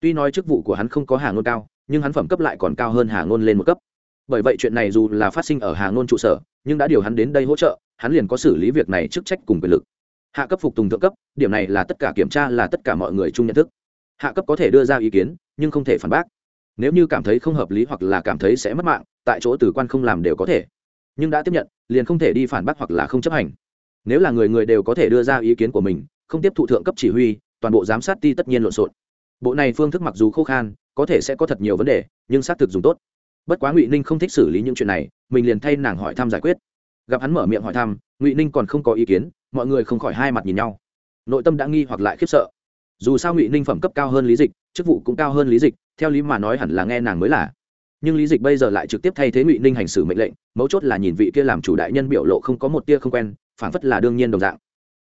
Tuy nói chức vụ của hắn không có hà ngôn cao, nhưng hắn phẩm cấp lại còn cao hơn hà ngôn lên một cấp. Bởi vậy chuyện này dù là phát sinh ở hà ngôn trụ sở, nhưng đã điều hắn đến đây hỗ trợ, hắn liền có xử lý việc này chức trách cùng quyền lực. Hạ cấp phục tùng thượng cấp, điểm này là tất cả kiểm tra, là tất cả mọi người chung nhận thức. Hạ cấp có thể đưa ra ý kiến, nhưng không thể phản bác. Nếu như cảm thấy không hợp lý hoặc là cảm thấy sẽ mất mạng, tại chỗ từ quan không làm đều có thể nhưng đã tiếp nhận, liền không thể đi phản bác hoặc là không chấp hành. Nếu là người người đều có thể đưa ra ý kiến của mình, không tiếp thụ thượng cấp chỉ huy, toàn bộ giám sát ti tất nhiên lộn xộn. Bộ này phương thức mặc dù khô khan, có thể sẽ có thật nhiều vấn đề, nhưng xác thực dùng tốt. Bất quá ngụy ninh không thích xử lý những chuyện này, mình liền thay nàng hỏi thăm giải quyết. Gặp hắn mở miệng hỏi thăm, ngụy ninh còn không có ý kiến, mọi người không khỏi hai mặt nhìn nhau. Nội tâm đã nghi hoặc lại khiếp sợ. Dù sao ngụy ninh phẩm cấp cao hơn lý dịch, chức vụ cũng cao hơn lý dịch, theo lý mà nói hẳn là nghe nàng mới là nhưng lý dịch bây giờ lại trực tiếp thay thế ngụy ninh hành xử mệnh lệnh, mấu chốt là nhìn vị kia làm chủ đại nhân biểu lộ không có một tia không quen phản phất là đương nhiên đồng dạng.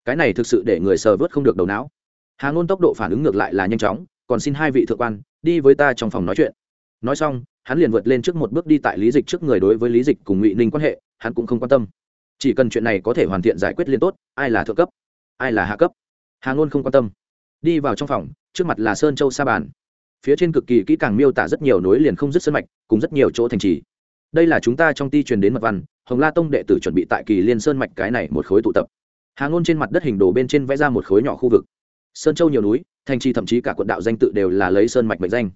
Cái này thực sự để người sờ vớt không được đầu não. Hà ngôn tốc độ phản ứng ngược lại là nhanh chóng, còn xin hai vị thượng quan, đi với ta trong phòng nói chuyện. Nói xong, hắn liền vượt lên trước một bước đi tại lý dịch trước người đối với lý dịch cùng ngụy ninh quan hệ, hắn cũng không quan tâm. Chỉ cần chuyện này có thể hoàn thiện giải quyết liên tốt, ai là thượng cấp, ai là hạ cấp. Hà ngôn không quan tâm. Đi vào trong phòng, trước mặt là sơn châu sa bàn phía trên cực kỳ kỹ càng miêu tả rất nhiều nối liền không dứt sân mạch, cùng rất nhiều chỗ thành trì. Đây là chúng ta trong ti truyền đến mật văn, hồng la tông đệ tử chuẩn bị tại kỳ liên sơn mạch cái này một khối tụ tập. Hà ngôn trên mặt đất hình đồ bên trên vẽ ra một khối nhỏ khu vực. Sơn châu nhiều núi, thành trì thậm chí cả quận đạo danh tự đều là lấy sơn mạch mệnh danh.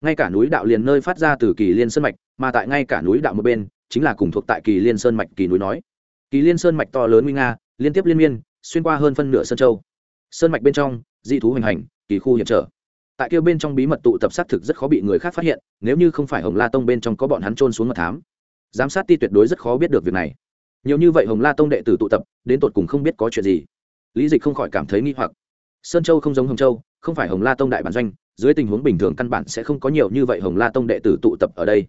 Ngay cả núi đạo liền nơi phát ra từ kỳ liên sơn mạch, mà tại ngay cả núi đạo một bên, chính là cùng thuộc tại kỳ liên sơn mạch kỳ núi nói. Kỳ liên sơn mạch to lớn nguy nga, liên tiếp liên miên, xuyên qua hơn phân nửa sơn châu. Sơn mạch bên trong di thú hoành hành, kỳ khu hiểm trở tại kia bên trong bí mật tụ tập xác thực rất khó bị người khác phát hiện, nếu như không phải hồng la tông bên trong có bọn hắn trôn xuống mật thám. Giám sát ti tuyệt đối rất khó biết được việc này. Nhiều như vậy hồng la tông đệ tử tụ tập, đến tột cùng không biết có chuyện gì. Lý dịch không khỏi cảm thấy nghi hoặc. Sơn châu không giống hồng châu, không phải hồng la tông đại bản doanh, dưới tình huống bình thường căn bản sẽ không có nhiều như vậy hồng la tông đệ tử tụ tập ở đây.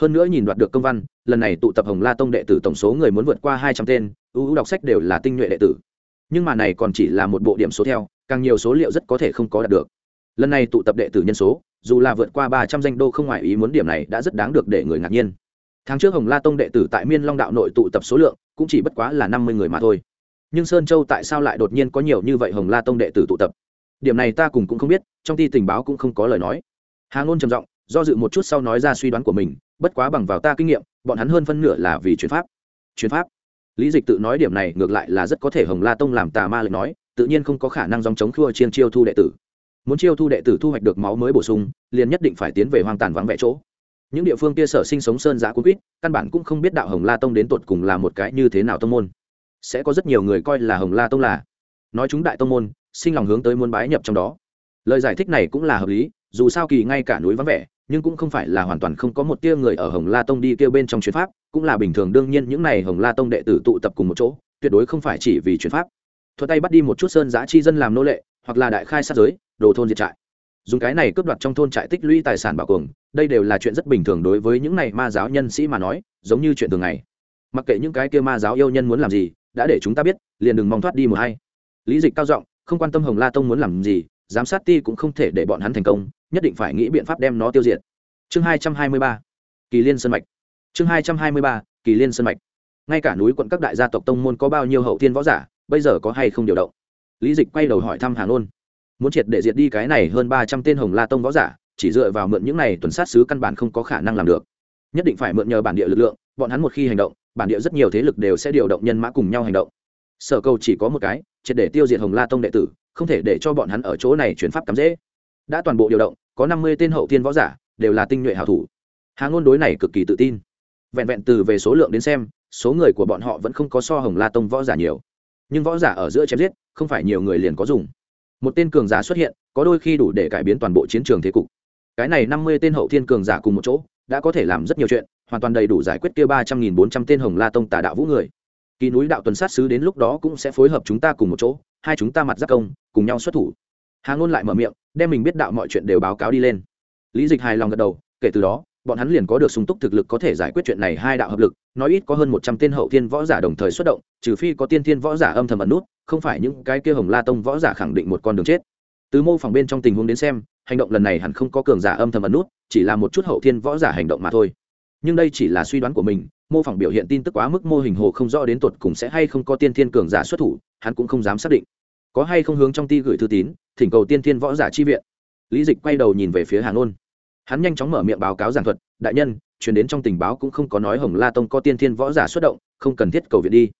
Hơn nữa nhìn đoạt được công văn, lần này tụ tập hồng la tông đệ tử tổng số người muốn vượt qua hai trăm tên ưu đọc sách đều là tinh nhuệ đệ tử. Nhưng mà này còn chỉ là một bộ điểm số theo, càng nhiều số liệu rất có thể không có đạt được lần này tụ tập đệ tử nhân số, dù là vượt qua ba trăm danh đô không ngoại ý muốn điểm này đã rất đáng được để người ngạc nhiên. Tháng trước hồng la tông đệ tử tại miên long đạo nội tụ tập số lượng, cũng chỉ bất quá là năm mươi người mà thôi. Nhưng sơn châu tại sao lại đột nhiên có nhiều như vậy hồng la tông đệ tử tụ tập? Điểm này ta cùng cũng không biết, trong ti tình báo cũng không có lời nói. Hà ngôn trầm giọng, do dự một chút sau nói ra suy đoán của mình, bất quá bằng vào ta kinh nghiệm, bọn hắn hơn phân nửa là vì chuyển pháp. Chuyển pháp? Lý dịch tự nói điểm này ngược lại là rất có thể hồng la tông làm tà ma lệnh nói, tự nhiên không có khả năng dòng chống khua chiên chiêu thu đệ tử muốn chiêu thu đệ tử thu hoạch được máu mới bổ sung, liền nhất định phải tiến về hoang tàn vắng vẻ chỗ. Những địa phương kia sở sinh sống sơn giã cuốn quýt, căn bản cũng không biết đạo hồng la tông đến tột cùng là một cái như thế nào tông môn. Sẽ có rất nhiều người coi là hồng la tông là, nói chúng đại tông môn, sinh lòng hướng tới muốn bái nhập trong đó. Lời giải thích này cũng là hợp lý, dù sao kỳ ngay cả núi vắng vẻ, nhưng cũng không phải là hoàn toàn không có một tia người ở hồng la tông đi kêu bên trong chuyến pháp, cũng là bình thường, đương nhiên những n à y hồng la tông đệ tử tụ tập cùng một chỗ, tuyệt đối không phải chỉ vì chuyến pháp. Thuật tay bắt đi một chút sơn giã chi dân làm nô lệ, hoặc là đại khai sát giới đồ thôn diệt trại. Dùng cái này cướp đoạt trong thôn trại tích lũy tài sản bảo cường, đây đều là chuyện rất bình thường đối với những này ma giáo nhân sĩ mà nói, giống như chuyện thường ngày. Mặc kệ những cái kia ma giáo yêu nhân muốn làm gì, đã để chúng ta biết, liền đừng mong thoát đi một hay lý dịch cao giọng, không quan tâm hồng la tông muốn làm gì, giám sát ti cũng không thể để bọn hắn thành công, nhất định phải nghĩ biện pháp đem nó tiêu diệt. Chương hai trăm hai mươi ba, kỳ liên sơn mạch. Chương hai trăm hai mươi ba, kỳ liên sơn mạch. Ngay cả núi quận các đại gia tộc tông môn có bao nhiêu hậu thiên võ giả, bây giờ có hay không điều động? Lý dịch quay đầu hỏi thăm hà nôn muốn triệt để diệt đi cái này hơn ba trăm tên hồng la tông võ giả, chỉ dựa vào mượn những này tuần sát sứ căn bản không có khả năng làm được. Nhất định phải mượn nhờ bản địa lực lượng, bọn hắn một khi hành động, bản địa rất nhiều thế lực đều sẽ điều động nhân mã cùng nhau hành động. Sở cầu chỉ có một cái, triệt để tiêu diệt hồng la tông đệ tử, không thể để cho bọn hắn ở chỗ này chuyển pháp cắm dễ. Đã toàn bộ điều động, có năm mươi tên hậu thiên võ giả, đều là tinh nhuệ hảo thủ. Hà ngôn đối này cực kỳ tự tin. Vẹn vẹn từ về số lượng đến xem, số người của bọn họ vẫn không có so hồng la tông võ giả nhiều. Nhưng võ giả ở giữa chém giết, không phải nhiều người liền có dùng một tên cường giả xuất hiện, có đôi khi đủ để cải biến toàn bộ chiến trường thế cục. Cái này năm mươi tên hậu thiên cường giả cùng một chỗ, đã có thể làm rất nhiều chuyện, hoàn toàn đầy đủ giải quyết kia ba trăm nghìn bốn trăm tên hồng la tông tà đạo vũ người. Kỳ núi đạo tuần sát sứ đến lúc đó cũng sẽ phối hợp chúng ta cùng một chỗ, hai chúng ta mặt giác công, cùng nhau xuất thủ. Hà ngôn lại mở miệng, đem mình biết đạo mọi chuyện đều báo cáo đi lên. Lý dịch hài lòng gật đầu, kể từ đó bọn hắn liền có được sung túc thực lực có thể giải quyết chuyện này hai đạo hợp lực, nói ít có hơn một trăm tên hậu thiên võ giả đồng thời xuất động, trừ phi có tiên thiên võ giả âm thầm ẩn nút, không phải những cái kia hồng la tông võ giả khẳng định một con đường chết. Từ mô phỏng bên trong tình huống đến xem, hành động lần này hẳn không có cường giả âm thầm ẩn nút, chỉ là một chút hậu thiên võ giả hành động mà thôi. Nhưng đây chỉ là suy đoán của mình, mô phỏng biểu hiện tin tức quá mức mô hình hồ không rõ đến tột cùng sẽ hay không có tiên thiên cường giả xuất thủ, hắn cũng không dám xác định. Có hay không hướng trong ti gửi thư tín, thỉnh cầu tiên thiên võ giả chi viện. Lý dịch quay đầu nhìn về phía hà ngôn hắn nhanh chóng mở miệng báo cáo giảng thuật, đại nhân chuyển đến trong tình báo cũng không có nói hồng la tông có tiên thiên võ giả xuất động, không cần thiết cầu viện đi.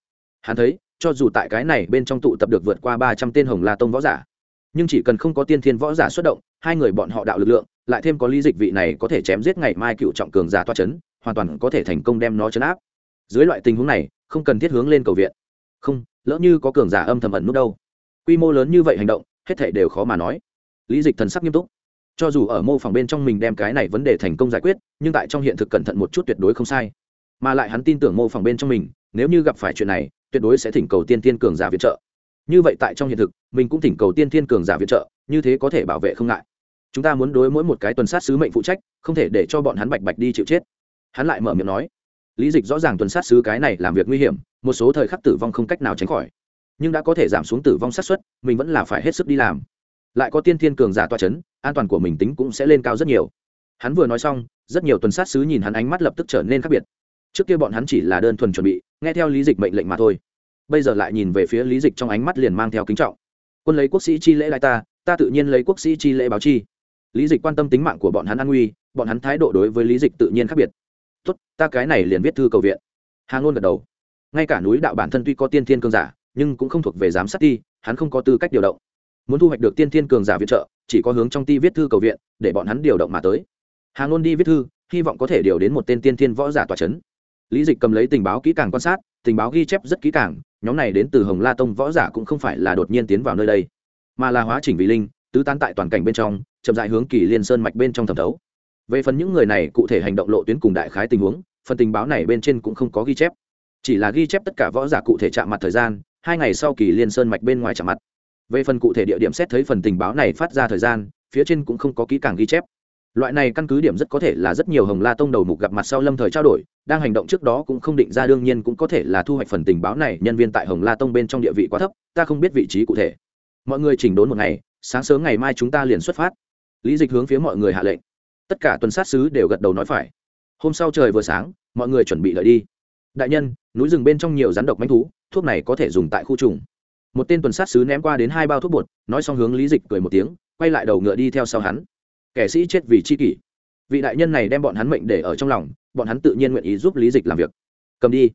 Hắn thấy, cho dù tại cái này bên trong tụ tập được vượt qua ba trăm tên hồng la tông võ giả, nhưng chỉ cần không có tiên thiên võ giả xuất động, hai người bọn họ đạo lực lượng, lại thêm có lý dịch vị này có thể chém giết ngày mai cựu trọng cường giả toa c h ấ n hoàn toàn có thể thành công đem nó chấn áp. Dưới loại tình huống này, không cần thiết hướng lên cầu viện. Không, lỡ như có cường giả âm thầm ẩn nút đâu. Quy mô lớn như vậy hành động, hết thể đều khó mà nói. Lý dịch thần sắc nghiêm túc cho dù ở mô phỏng bên trong mình đem cái này vấn đề thành công giải quyết, nhưng tại trong hiện thực cẩn thận một chút tuyệt đối không sai. Mà lại hắn tin tưởng mô phỏng bên trong mình, nếu như gặp phải chuyện này, tuyệt đối sẽ thỉnh cầu tiên tiên cường giả viện trợ. Như vậy tại trong hiện thực, mình cũng thỉnh cầu tiên tiên cường giả viện trợ, như thế có thể bảo vệ không ngại. Chúng ta muốn đối mỗi một cái tuần sát sứ mệnh phụ trách, không thể để cho bọn hắn bạch bạch đi chịu chết. Hắn lại mở miệng nói, lý dịch rõ ràng tuần sát sứ cái này làm việc nguy hiểm, một số thời khắc tử vong không cách nào tránh khỏi. Nhưng đã có thể giảm xuống tử vong sát xuất mình vẫn là phải hết sức đi làm lại có tiên thiên cường giả toa c h ấ n an toàn của mình tính cũng sẽ lên cao rất nhiều. Hắn vừa nói xong, rất nhiều tuần sát sứ nhìn hắn ánh mắt lập tức trở nên khác biệt. Trước kia bọn hắn chỉ là đơn thuần chuẩn bị, nghe theo lý dịch mệnh lệnh mà thôi. Bây giờ lại nhìn về phía lý dịch trong ánh mắt liền mang theo kính trọng. Quân lấy quốc sĩ chi lễ lại ta ta tự nhiên lấy quốc sĩ chi lễ báo chi. Lý dịch quan tâm tính mạng của bọn hắn an nguy, bọn hắn thái độ đối với lý dịch tự nhiên khác biệt. Tốt, ta cái này liền viết thư cầu viện. Hà ngôn gật đầu. Ngay cả núi đạo bản thân tuy có tiên thiên cường giả, nhưng cũng không thuộc về giám sát ti, hắn không có tư cách điều động muốn thu hoạch được tiên thiên cường giả viện trợ, chỉ có hướng trong ti viết thư cầu viện, để bọn hắn điều động mà tới. Hàng ngôn đi viết thư, hy vọng có thể điều đến một tên tiên thiên võ giả tòa c h ấ n lý dịch cầm lấy tình báo kỹ càng quan sát, tình báo ghi chép rất kỹ càng, nhóm này đến từ hồng la tông võ giả cũng không phải là đột nhiên tiến vào nơi đây, mà là hóa chỉnh vì linh, tứ tán tại toàn cảnh bên trong, chậm dại hướng kỳ liên sơn mạch bên trong thẩm thấu. Về phần những người này, cụ thể hành động lộ tuyến cùng đại khái tình huống, phần tình báo này bên trên cũng không có ghi chép. Chỉ là ghi chép tất cả võ giả cụ thể chạm mặt thời gian, hai ngày sau kỳ liên sơn mạch bên ngoài chạm mặt về phần cụ thể địa điểm xét thấy phần tình báo này phát ra thời gian, phía trên cũng không có kỹ càng ghi chép. Loại này căn cứ điểm rất có thể là rất nhiều hồng la tông đầu mục gặp mặt sau lâm thời trao đổi, đang hành động trước đó cũng không định ra đương nhiên cũng có thể là thu hoạch phần tình báo này, nhân viên tại hồng la tông bên trong địa vị quá thấp, ta không biết vị trí cụ thể. Mọi người chỉnh đốn một ngày, sáng sớm ngày mai chúng ta liền xuất phát. Lý dịch hướng phía mọi người hạ lệnh. Tất cả tuần sát sứ đều gật đầu nói phải. Hôm sau trời vừa sáng, mọi người chuẩn bị lợi đi. Đại nhân, núi rừng bên trong nhiều rắn độc manh thú, thuốc này có thể dùng tại khu trùng một tên tuần sát sứ ném qua đến hai bao thuốc bột, nói xong hướng lý dịch cười một tiếng, quay lại đầu ngựa đi theo sau hắn. Kẻ sĩ chết vì chi kỷ. Vị đại nhân này đem bọn hắn mệnh để ở trong lòng, bọn hắn tự nhiên nguyện ý giúp lý dịch làm việc. Cầm đi.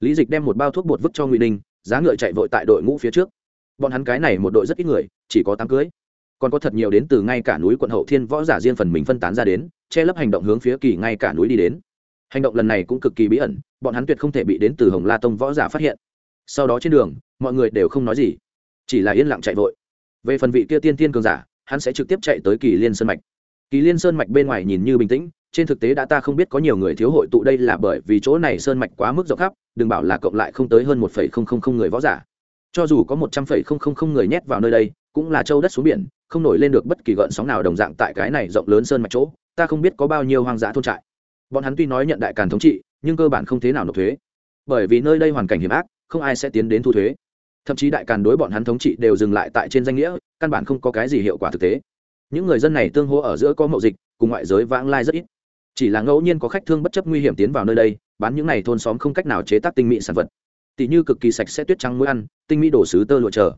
Lý dịch đem một bao thuốc bột vứt cho ngụy ninh, giá ngựa chạy vội tại đội ngũ phía trước. Bọn hắn cái này một đội rất ít người, chỉ có tám cưới. Còn có thật nhiều đến từ ngay cả núi quận hậu thiên võ giả riêng phần mình phân tán ra đến, che lấp hành động hướng phía kỳ ngay cả núi đi đến. Hành động lần này cũng cực kỳ bí ẩn, bọn hắn tuyệt không thể bị đến từ hồng la tông võ giả phát hiện. Sau đó trên đường mọi người đều không nói gì. Chỉ là yên lặng chạy vội. Về phần vị kia tiên tiên cường giả, hắn sẽ trực tiếp chạy tới kỳ liên sơn mạch. Kỳ liên sơn mạch bên ngoài nhìn như bình tĩnh, trên thực tế đã ta không biết có nhiều người thiếu hội tụ đây là bởi vì chỗ này sơn mạch quá mức rộng khắp, đừng bảo là cộng lại không tới hơn một phẩy không không không người võ giả. Cho dù có một trăm phẩy không không không người nhét vào nơi đây, cũng là châu đất xuống biển, không nổi lên được bất kỳ gợn sóng nào đồng dạng tại cái này rộng lớn sơn mạch chỗ, ta không biết có bao nhiêu hoang dã thôn trại. Bọn hắn tuy nói nhận đại càn thống trị, nhưng cơ bản không thế nào nộp thuế. Bởi vì nơi đây hoàn cảnh hiểm ác, không ai sẽ tiến đến thu thuế thậm chí đại càn đối bọn hắn thống trị đều dừng lại tại trên danh nghĩa, căn bản không có cái gì hiệu quả thực tế. Những người dân này tương hỗ ở giữa có mậu dịch, cùng ngoại giới vãng lai rất ít. Chỉ là ngẫu nhiên có khách thương bất chấp nguy hiểm tiến vào nơi đây, bán những n à y thôn xóm không cách nào chế tác tinh mỹ sản vật. Tỷ như cực kỳ sạch sẽ tuyết trắng mũi ăn, tinh mỹ đổ sứ tơ lụa chờ.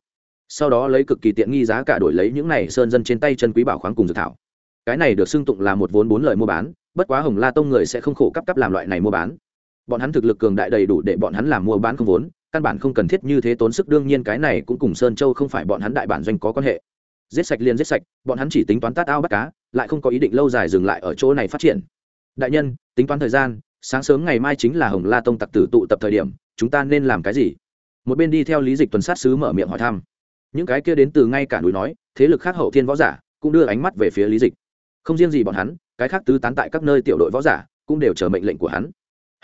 Sau đó lấy cực kỳ tiện nghi giá cả đổi lấy những này sơn dân trên tay chân quý bảo khoáng cùng dược thảo. Cái này được xưng tụng là một vốn bốn lời mua bán, bất quá hồng la tông người sẽ không khổ cấp cấp làm loại này mua bán. Bọn hắn thực lực cường đại đầy đủ để bọn hắn làm mua bán không vốn căn bản không cần thiết như thế tốn sức, đương nhiên cái này cũng cùng sơn châu không phải bọn hắn đại bản doanh có quan hệ. Giết sạch liền giết sạch, bọn hắn chỉ tính toán tát ao bắt cá, lại không có ý định lâu dài dừng lại ở chỗ này phát triển. Đại nhân, tính toán thời gian, sáng sớm ngày mai chính là hồng la tông tặc tử tụ tập thời điểm, chúng ta nên làm cái gì? Một bên đi theo lý dịch tuần sát sứ mở miệng hỏi thăm. Những cái kia đến từ ngay cả núi nói, thế lực khác hậu thiên võ giả, cũng đưa ánh mắt về phía lý dịch. Không riêng gì bọn hắn, cái khác tứ tán tại các nơi tiểu đội võ giả, cũng đều chờ mệnh lệnh của hắn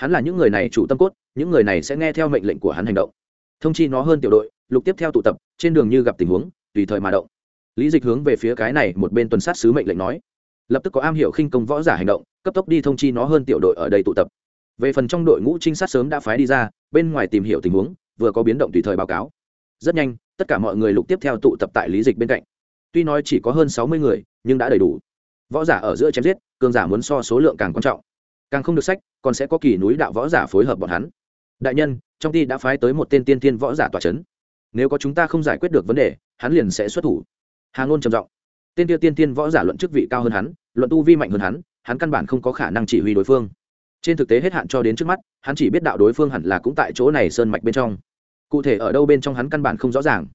hắn là những người này chủ tâm cốt, những người này sẽ nghe theo mệnh lệnh của hắn hành động. Thông chi nó hơn tiểu đội, lục tiếp theo tụ tập, trên đường như gặp tình huống, tùy thời mà động. Lý dịch hướng về phía cái này một bên tuần sát sứ mệnh lệnh nói. Lập tức có am hiểu khinh công võ giả hành động, cấp tốc đi thông chi nó hơn tiểu đội ở đây tụ tập. Về phần trong đội ngũ trinh sát sớm đã phái đi ra, bên ngoài tìm hiểu tình huống, vừa có biến động tùy thời báo cáo. Rất nhanh, tất cả mọi người lục tiếp theo tụ tập tại lý dịch bên cạnh. Tuy nói chỉ có hơn sáu mươi người, nhưng đã đầy đủ. Võ giả ở giữa chém giết, cường giả muốn so số lượng càng quan trọng càng không được sách, còn sẽ có kỳ núi đạo võ giả phối hợp bọn hắn. Đại nhân, trong ty đã phái tới một tên tiên tiên võ giả tòa c h ấ n nếu có chúng ta không giải quyết được vấn đề, hắn liền sẽ xuất thủ. Hà ngôn trầm giọng. Tên tiêu tiên tiên võ giả luận chức vị cao hơn hắn, luận tu vi mạnh hơn hắn hắn căn bản không có khả năng chỉ huy đối phương. Trên thực tế hết hạn cho đến trước mắt, hắn chỉ biết đạo đối phương hẳn là cũng tại chỗ này sơn mạch bên trong. Cụ thể ở đâu bên trong hắn căn bản không rõ ràng.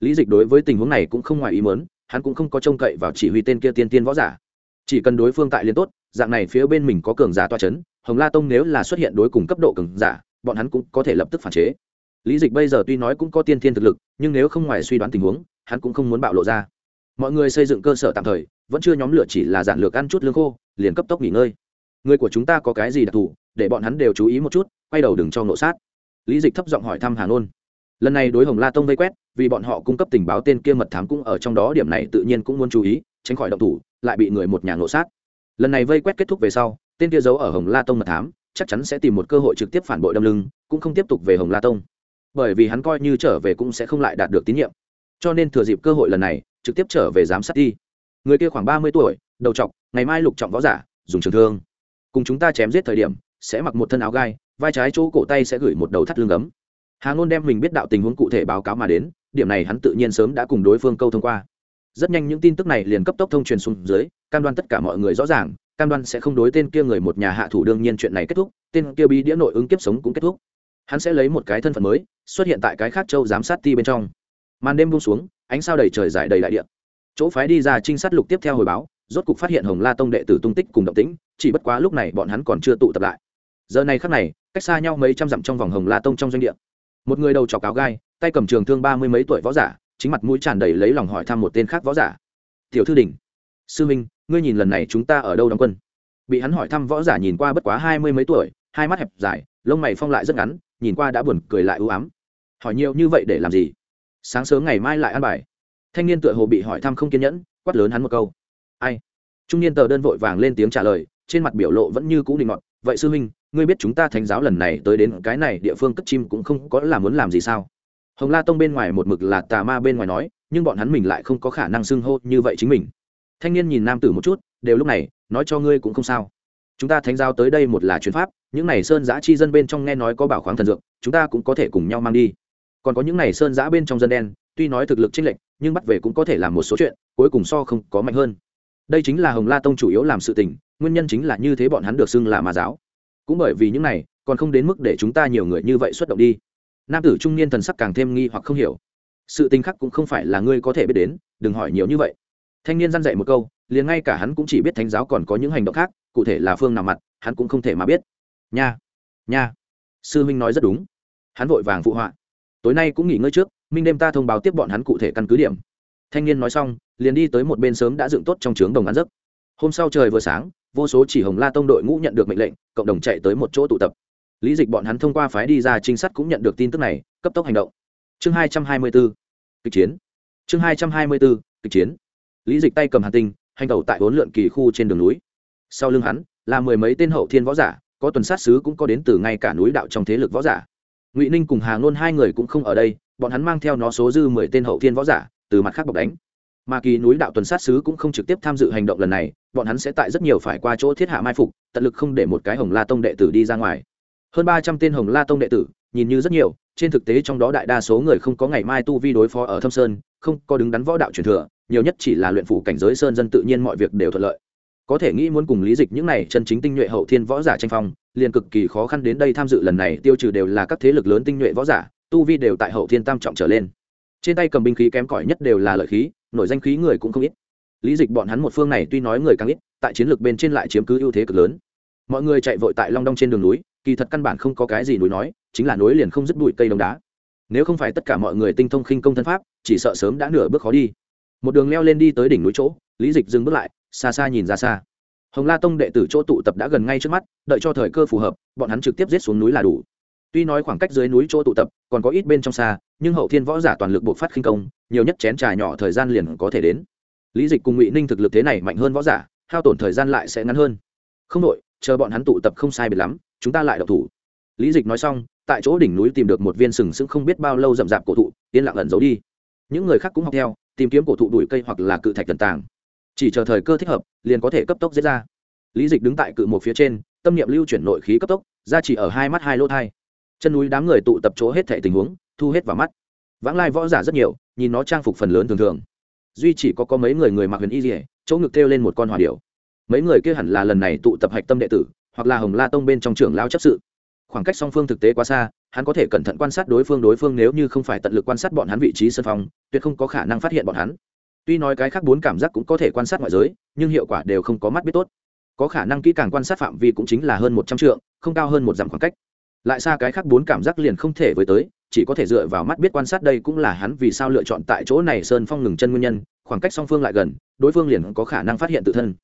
Lý dịch đối với tình huống này cũng không ngoài ý mớn hắn cũng không có trông cậy vào chỉ huy tên kia tiên tiên võ giả chỉ cần đối phương tại liên tốt, dạng này phía bên mình có cường giả toa c h ấ n hồng la tông nếu là xuất hiện đối cùng cấp độ cường giả, bọn hắn cũng có thể lập tức phản chế. Lý dịch bây giờ tuy nói cũng có tiên thiên thực lực, nhưng nếu không ngoài suy đoán tình huống, hắn cũng không muốn bạo lộ ra. Mọi người xây dựng cơ sở tạm thời, vẫn chưa nhóm lửa chỉ là giản lược ăn chút lương khô, liền cấp tốc nghỉ ngơi. Người của chúng ta có cái gì đặc thù, để bọn hắn đều chú ý một chút, quay đầu đừng cho nộ sát. Lý dịch thấp giọng hỏi thăm hà nôn. Lần này đối hồng la tông vây quét, vì bọn họ cung cấp tình báo tên kia mật thám cũng ở trong đó, điểm này tự nhiên cũng muốn chú ý, tránh khỏi động thủ lại bị người một nhà ngộ sát. Lần này vây quét kết thúc về sau, tên kia giấu ở hồng la tông mật thám, chắc chắn sẽ tìm một cơ hội trực tiếp phản bội đâm lưng, cũng không tiếp tục về hồng la tông. Bởi vì hắn coi như trở về cũng sẽ không lại đạt được tín nhiệm. Cho nên thừa dịp cơ hội lần này, trực tiếp trở về giám sát đi. Người kia khoảng ba mươi tuổi, đầu trọc, ngày mai lục trọng võ giả, dùng trường thương. Cùng chúng ta chém giết thời điểm, sẽ mặc một thân áo gai, vai trái chỗ cổ tay sẽ gửi một đầu thắt lưng ấm hà ngôn đem mình biết đạo tình huống cụ thể báo cáo mà đến, điểm này hắn tự nhiên sớm đã cùng đối phương câu thông qua rất nhanh những tin tức này liền cấp tốc thông truyền xuống dưới cam đoan tất cả mọi người rõ ràng cam đoan sẽ không đối tên kia người một nhà hạ thủ đương nhiên chuyện này kết thúc tên kia bí đĩa nội ứng kiếp sống cũng kết thúc. Hắn sẽ lấy một cái thân phận mới xuất hiện tại cái khác châu giám sát ti bên trong. Màn đêm buông xuống ánh sao đầy trời dài đầy đại địa, chỗ phái đi ra trinh sát lục tiếp theo hồi báo rốt cục phát hiện hồng la tông đệ tử tung tích cùng động tĩnh chỉ bất quá lúc này bọn hắn còn chưa tụ tập lại. Giờ này khắc này cách xa nhau mấy trăm dặm trong vòng hồng la tông trong doanh địa. Một người đầu chọc áo gai tay cầm trường thương ba mươi mấy tuổi võ giả chính mặt mũi tràn đầy lấy lòng hỏi thăm một tên khác võ giả. Tiểu thư đình sư minh, ngươi nhìn lần này chúng ta ở đâu đóng quân? Bị hắn hỏi thăm võ giả nhìn qua bất quá hai mươi mấy tuổi, hai mắt hẹp dài, lông mày phong lại rất ngắn, nhìn qua đã buồn cười lại ưu ám. Hỏi nhiều như vậy để làm gì? Sáng sớm ngày mai lại ăn bài. Thanh niên tựa hồ bị hỏi thăm không kiên nhẫn, quát lớn hắn một câu. Ai? Trung niên tờ đơn vội vàng lên tiếng trả lời, trên mặt biểu lộ vẫn như cũ định ngọt vậy sư huynh ngươi biết chúng ta thánh giáo lần này tới đến cái này địa phương cất chim cũng không có là muốn làm gì sao? Hồng la tông bên ngoài một mực là tà ma bên ngoài nói, nhưng bọn hắn mình lại không có khả năng xưng hô như vậy chính mình. Thanh niên nhìn nam tử một chút, đều lúc này, nói cho ngươi cũng không sao. Chúng ta thánh giao tới đây một là chuyến pháp, những này sơn giã chi dân bên trong nghe nói có bảo khoáng thần dược, chúng ta cũng có thể cùng nhau mang đi. Còn có những này sơn giã bên trong dân đen, tuy nói thực lực chênh lệch, nhưng bắt về cũng có thể làm một số chuyện, cuối cùng so không có mạnh hơn. Đây chính là hồng la tông chủ yếu làm sự tình, nguyên nhân chính là như thế bọn hắn được xưng là ma giáo. Cũng bởi vì những này, còn không đến mức để chúng ta nhiều người như vậy xuất động đi nam tử trung niên thần sắc càng thêm nghi hoặc không hiểu. Sự tình khắc cũng không phải là ngươi có thể biết đến, đừng hỏi nhiều như vậy. Thanh niên dăn dạy một câu, liền ngay cả hắn cũng chỉ biết thánh giáo còn có những hành động khác, cụ thể là phương nào mặt, hắn cũng không thể mà biết. Nha nha, sư minh nói rất đúng. Hắn vội vàng phụ họa. Tối nay cũng nghỉ ngơi trước, minh đêm ta thông báo tiếp bọn hắn cụ thể căn cứ điểm. Thanh niên nói xong, liền đi tới một bên sớm đã dựng tốt trong trướng đồng ăn giấc. Hôm sau trời vừa sáng, vô số chỉ hồng la tông đội ngũ nhận được mệnh lệnh, cộng đồng chạy tới một chỗ tụ tập lý dịch bọn hắn thông qua phái đi ra trinh sát cũng nhận được tin tức này, cấp tốc hành động. Chương hai trăm hai mươi b ố kịch chiến. Chương hai trăm hai mươi b ố kịch chiến. Lý dịch tay cầm hàn tinh, hành tẩu tại bốn lượn kỳ khu trên đường núi. Sau lưng hắn, là mười mấy tên hậu thiên võ giả, có tuần sát sứ cũng có đến từ ngay cả núi đạo trong thế lực võ giả. Ngụy ninh cùng hà ngôn hai người cũng không ở đây, bọn hắn mang theo nó số dư mười tên hậu thiên võ giả, từ mặt khác bọc đánh. Mà kỳ núi đạo tuần sát sứ cũng không trực tiếp tham dự hành động lần này, bọn hắn sẽ tại rất nhiều phải qua chỗ thiết hạ mai phục, tận lực không để một cái hồng la tông đệ tử đi ra ngoài hơn ba trăm tên hồng la tông đệ tử, nhìn như rất nhiều, trên thực tế trong đó đại đa số người không có ngày mai tu vi đối phó ở thâm sơn, không có đứng đắn võ đạo truyền thừa, nhiều nhất chỉ là luyện phủ cảnh giới sơn dân tự nhiên mọi việc đều thuận lợi. Có thể nghĩ muốn cùng lý dịch những này chân chính tinh nhuệ hậu thiên võ giả tranh phong, liền cực kỳ khó khăn đến đây tham dự lần này, tiêu trừ đều là các thế lực lớn tinh nhuệ võ giả, tu vi đều tại hậu thiên tam trọng trở lên. Trên tay cầm binh khí kém cỏi nhất đều là lợi khí, nổi danh khí người cũng không ít. Lý dịch bọn hắn một phương này tuy nói người càng ít, tại chiến lược bên trên lại chiếm cứ ưu thế cực lớn. Mọi người chạy vội tại long đong trên đường núi kỳ thật căn bản không có cái gì núi nói, chính là núi liền không dứt bụi cây đông đá. Nếu không phải tất cả mọi người tinh thông khinh công thân pháp, chỉ sợ sớm đã nửa bước khó đi. Một đường leo lên đi tới đỉnh núi chỗ, lý dịch dừng bước lại, xa xa nhìn ra xa. Hồng la tông đệ tử chỗ tụ tập đã gần ngay trước mắt, đợi cho thời cơ phù hợp, bọn hắn trực tiếp giết xuống núi là đủ. Tuy nói khoảng cách dưới núi chỗ tụ tập còn có ít bên trong xa, nhưng hậu thiên võ giả toàn lực bộc phát khinh công, nhiều nhất chén trà nhỏ thời gian liền có thể đến. Lý dịch cùng ngụy ninh thực lực thế này mạnh hơn võ giả, hao tổn thời gian lại sẽ ngắn hơn. Không đội chờ bọn hắn tụ tập không sai biệt lắm chúng ta lại độc thủ. Lý dịch nói xong, tại chỗ đỉnh núi tìm được một viên sừng sững không biết bao lâu rậm rạp cổ thụ, yên lặng ẩn giấu đi. Những người khác cũng học theo, tìm kiếm cổ thụ đuổi cây hoặc là cự thạch tần tàng. Chỉ chờ thời cơ thích hợp, liền có thể cấp tốc giết ra. Lý dịch đứng tại cự một phía trên, tâm niệm lưu chuyển nội khí cấp tốc, ra chỉ ở hai mắt hai lỗ thai. Chân núi đám người tụ tập chỗ hết thệ tình huống, thu hết vào mắt. Vãng lai võ giả rất nhiều, nhìn nó trang phục phần lớn thường thường. Duy chỉ có có mấy người người mặc huyền y dỉa chỗ ngực kêu lên một con hòa điệu mấy người kia hẳn là lần này tụ tập hạch tâm đệ tử hoặc là hồng la tông bên trong trưởng lao chấp sự. Khoảng cách song phương thực tế quá xa, hắn có thể cẩn thận quan sát đối phương đối phương nếu như không phải tận lực quan sát bọn hắn vị trí sân phòng, tuyệt không có khả năng phát hiện bọn hắn. Tuy nói cái khác bốn cảm giác cũng có thể quan sát ngoại giới, nhưng hiệu quả đều không có mắt biết tốt. Có khả năng kỹ càng quan sát phạm vi cũng chính là hơn một trăm triệu không cao hơn một dặm khoảng cách. Lại xa cái khác bốn cảm giác liền không thể với tới, chỉ có thể dựa vào mắt biết quan sát đây cũng là hắn vì sao lựa chọn tại chỗ này sơn phong ngừng chân nguyên nhân, khoảng cách song phương lại gần, đối phương liền có khả năng phát hiện tự thân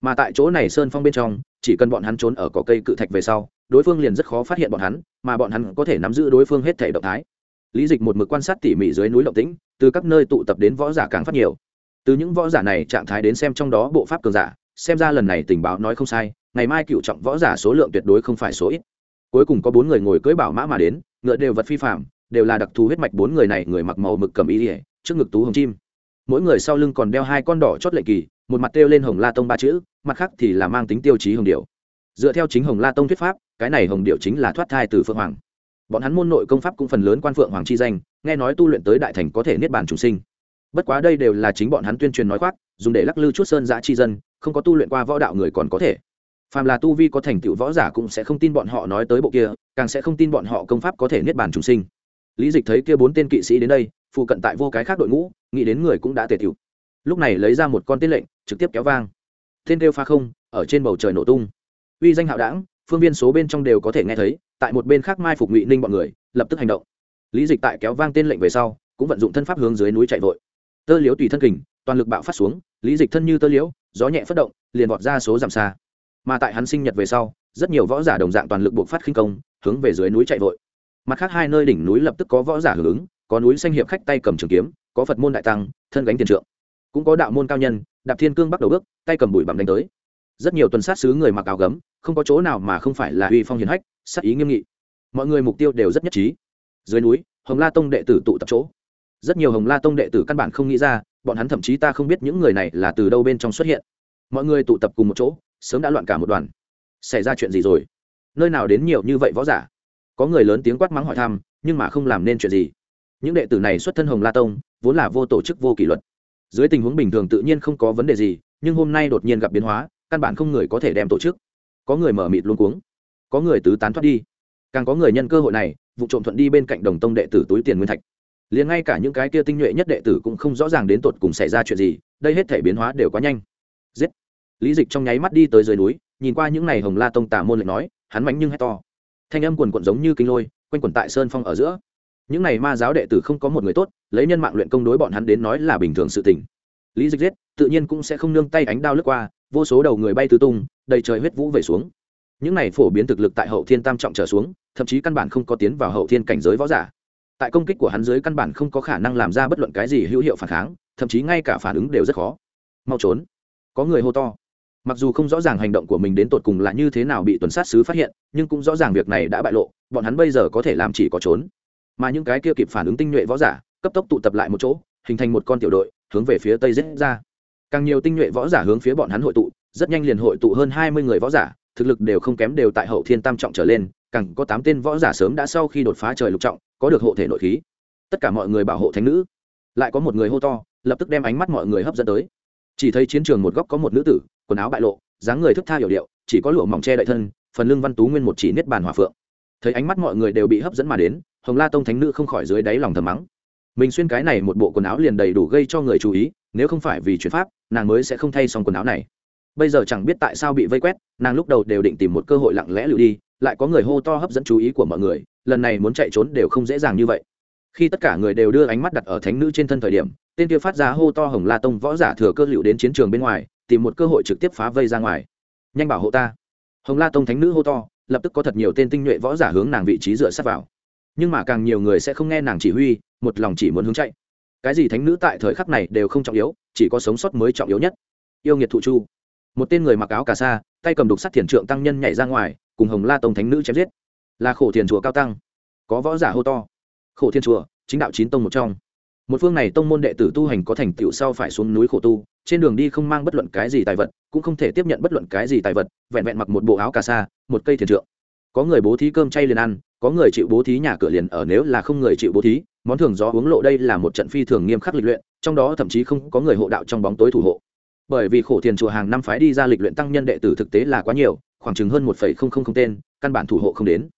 mà tại chỗ này sơn phong bên trong, chỉ cần bọn hắn trốn ở cỏ cây cự thạch về sau, đối phương liền rất khó phát hiện bọn hắn, mà bọn hắn có thể nắm giữ đối phương hết thể động thái. Lý dịch một mực quan sát tỉ mỉ dưới núi lộng tĩnh, từ các nơi tụ tập đến võ giả càng phát nhiều. Từ những võ giả này trạng thái đến xem trong đó bộ pháp cường giả, xem ra lần này tình báo nói không sai, ngày mai cựu trọng võ giả số lượng tuyệt đối không phải số ít. Cuối cùng có bốn người ngồi cưỡi bảo mã mà đến, ngựa đều vật phi phạm đều là đặc thù huyết mạch bốn người này, người mặc màu mực cầm ý ỉa trước ngực tú hồng chim. Mỗi người sau lưng còn đeo hai con đỏ chót lệ kỳ một mặt treo lên hồng la tông ba chữ, mặt khác thì là mang tính tiêu chí hồng điệu dựa theo chính hồng la tông thuyết pháp, cái này hồng điệu chính là thoát thai từ phượng hoàng. Bọn hắn môn nội công pháp cũng phần lớn quan phượng hoàng chi danh, nghe nói tu luyện tới đại thành có thể niết bàn chủ sinh. Bất quá đây đều là chính bọn hắn tuyên truyền nói khoác, dùng để lắc lư chút sơn giã chi dân, không có tu luyện qua võ đạo người còn có thể. Phàm là tu vi có thành tựu võ giả cũng sẽ không tin bọn họ nói tới bộ kia, càng sẽ không tin bọn họ công pháp có thể niết bàn chủ sinh. Lý dịch thấy kia bốn tên kỵ sĩ đến đây phụ cận tại vô cái khác đội ngũ, nghĩ đến người cũng đã tề tiểu lúc này lấy ra một con tên lệnh, trực tiếp kéo vang. Tên kêu pha không, ở trên bầu trời nổ tung. Uy danh hạo đảng, phương viên số bên trong đều có thể nghe thấy, tại một bên khác mai phục ngụy ninh bọn người, lập tức hành động. Lý dịch tại kéo vang tên lệnh về sau, cũng vận dụng thân pháp hướng dưới núi chạy vội. Tơ liếu tùy thân kình, toàn lực bạo phát xuống, lý dịch thân như tơ liễu, gió nhẹ phất động, liền vọt ra số giảm xa. Mà tại hắn sinh nhật về sau, rất nhiều võ giả đồng dạng toàn lực buộc phát khinh công, hướng về dưới núi chạy vội. Mặt khác hai nơi đỉnh núi lập tức có võ giả hưởng ứng, có núi xanh hiệp khách tay cầm trường kiếm, có phật môn đại tăng, thân gánh tiền trượng cũng có đạo môn cao nhân, đạp thiên cương bắt đầu bước, tay cầm bụi bặm đánh tới. Rất nhiều tuần sát xứ người mặc áo gấm, không có chỗ nào mà không phải là uy phong hiền hách, sát ý nghiêm nghị. Mọi người mục tiêu đều rất nhất trí. Dưới núi, hồng la tông đệ tử tụ tập chỗ. Rất nhiều hồng la tông đệ tử căn bản không nghĩ ra, bọn hắn thậm chí ta không biết những người này là từ đâu bên trong xuất hiện. Mọi người tụ tập cùng một chỗ, sớm đã loạn cả một đoàn. Xảy ra chuyện gì rồi? Nơi nào đến nhiều như vậy võ giả? Có người lớn tiếng quát mắng hỏi thăm, nhưng mà không làm nên chuyện gì. Những đệ tử này xuất thân hồng la tông, vốn là vô tổ chức, vô kỷ luật dưới tình huống bình thường tự nhiên không có vấn đề gì, nhưng hôm nay đột nhiên gặp biến hóa, căn bản không người có thể đem tổ chức. Có người mở mịt luôn cuống, có người tứ tán thoát đi. Càng có người nhân cơ hội này, vụ trộm thuận đi bên cạnh đồng tông đệ tử túi tiền nguyên thạch. Liền ngay cả những cái kia tinh nhuệ nhất đệ tử cũng không rõ ràng đến tột cùng xảy ra chuyện gì, đây hết thể biến hóa đều quá nhanh. Giết! Lý dịch trong nháy mắt đi tới dưới núi, nhìn qua những ngày hồng la tông tả môn lệnh nói, hắn mánh nhưng hét to. Thanh âm quần quận giống như kinh lôi, quanh quẩn tại sơn phong ở giữa những này ma giáo đệ tử không có một người tốt, lấy nhân mạng luyện công đối bọn hắn đến nói là bình thường sự tình. Lý dịch giết, tự nhiên cũng sẽ không nương tay ánh đao lướt qua, vô số đầu người bay tứ tung, đầy trời huyết vũ về xuống. Những này phổ biến thực lực tại hậu thiên tam trọng trở xuống, thậm chí căn bản không có tiến vào hậu thiên cảnh giới võ giả. Tại công kích của hắn dưới căn bản không có khả năng làm ra bất luận cái gì hữu hiệu phản kháng, thậm chí ngay cả phản ứng đều rất khó. Mau trốn. Có người hô to. Mặc dù không rõ ràng hành động của mình đến tột cùng là như thế nào bị tuần sát sứ phát hiện, nhưng cũng rõ ràng việc này đã bại lộ, bọn hắn bây giờ có thể làm chỉ có trốn mà những cái kia kịp phản ứng tinh nhuệ võ giả, cấp tốc tụ tập lại một chỗ, hình thành một con tiểu đội, hướng về phía tây giết ra. Càng nhiều tinh nhuệ võ giả hướng phía bọn hắn hội tụ, rất nhanh liền hội tụ hơn hai mươi người võ giả, thực lực đều không kém đều tại hậu thiên tam trọng trở lên, càng có tám tên võ giả sớm đã sau khi đột phá trời lục trọng, có được hộ thể nội khí. Tất cả mọi người bảo hộ thánh nữ. Lại có một người hô to, lập tức đem ánh mắt mọi người hấp dẫn tới. Chỉ thấy chiến trường một góc có một nữ tử, quần áo bại lộ, dáng người thức tha hiểu điệu, chỉ có lụa mỏng che đậy thân, phần lưng văn tú nguyên một chỉ niết bàn hòa phượng. Thấy ánh mắt mọi người đều bị hấp dẫn mà đến hồng la tông thánh nữ không khỏi dưới đáy lòng thầm mắng. Mình xuyên cái này một bộ quần áo liền đầy đủ gây cho người chú ý, nếu không phải vì chuyện pháp, nàng mới sẽ không thay xong quần áo này. Bây giờ chẳng biết tại sao bị vây quét, nàng lúc đầu đều định tìm một cơ hội lặng lẽ lựu đi, lại có người hô to hấp dẫn chú ý của mọi người, lần này muốn chạy trốn đều không dễ dàng như vậy. Khi tất cả người đều đưa ánh mắt đặt ở thánh nữ trên thân thời điểm, tên kia phát ra hô to hồng la tông võ giả thừa cơ lựu đến chiến trường bên ngoài, tìm một cơ hội trực tiếp phá vây ra ngoài. Nhanh bảo hộ ta. Hồng la tông thánh nữ hô to, lập tức có thật nhiều tên tinh nhuệ võ giả hướng nàng vị trí dựa sát vào nhưng mà càng nhiều người sẽ không nghe nàng chỉ huy, một lòng chỉ muốn hướng chạy. Cái gì thánh nữ tại thời khắc này đều không trọng yếu, chỉ có sống sót mới trọng yếu nhất. Yêu nghiệt thụ chu. Một tên người mặc áo cà sa, tay cầm đục sắt thiền trượng tăng nhân nhảy ra ngoài, cùng hồng la tông thánh nữ chém giết. Là khổ thiền chùa cao tăng. Có võ giả hô to. Khổ thiên chùa, chính đạo chín tông một trong. Một phương này tông môn đệ tử tu hành có thành tựu sau phải xuống núi khổ tu, trên đường đi không mang bất luận cái gì tài vật, cũng không thể tiếp nhận bất luận cái gì tài vật, vẹn vẹn mặc một bộ áo cà sa, một cây thiền trượng có người bố thí cơm chay liền ăn, có người chịu bố thí nhà cửa liền ở nếu là không người chịu bố thí, món thường gió uống lộ đây là một trận phi thường nghiêm khắc lịch luyện, trong đó thậm chí không có người hộ đạo trong bóng tối thủ hộ. Bởi vì khổ thiền chùa hàng năm phái đi ra lịch luyện tăng nhân đệ tử thực tế là quá nhiều, khoảng chừng hơn một tên, căn bản thủ hộ không đến.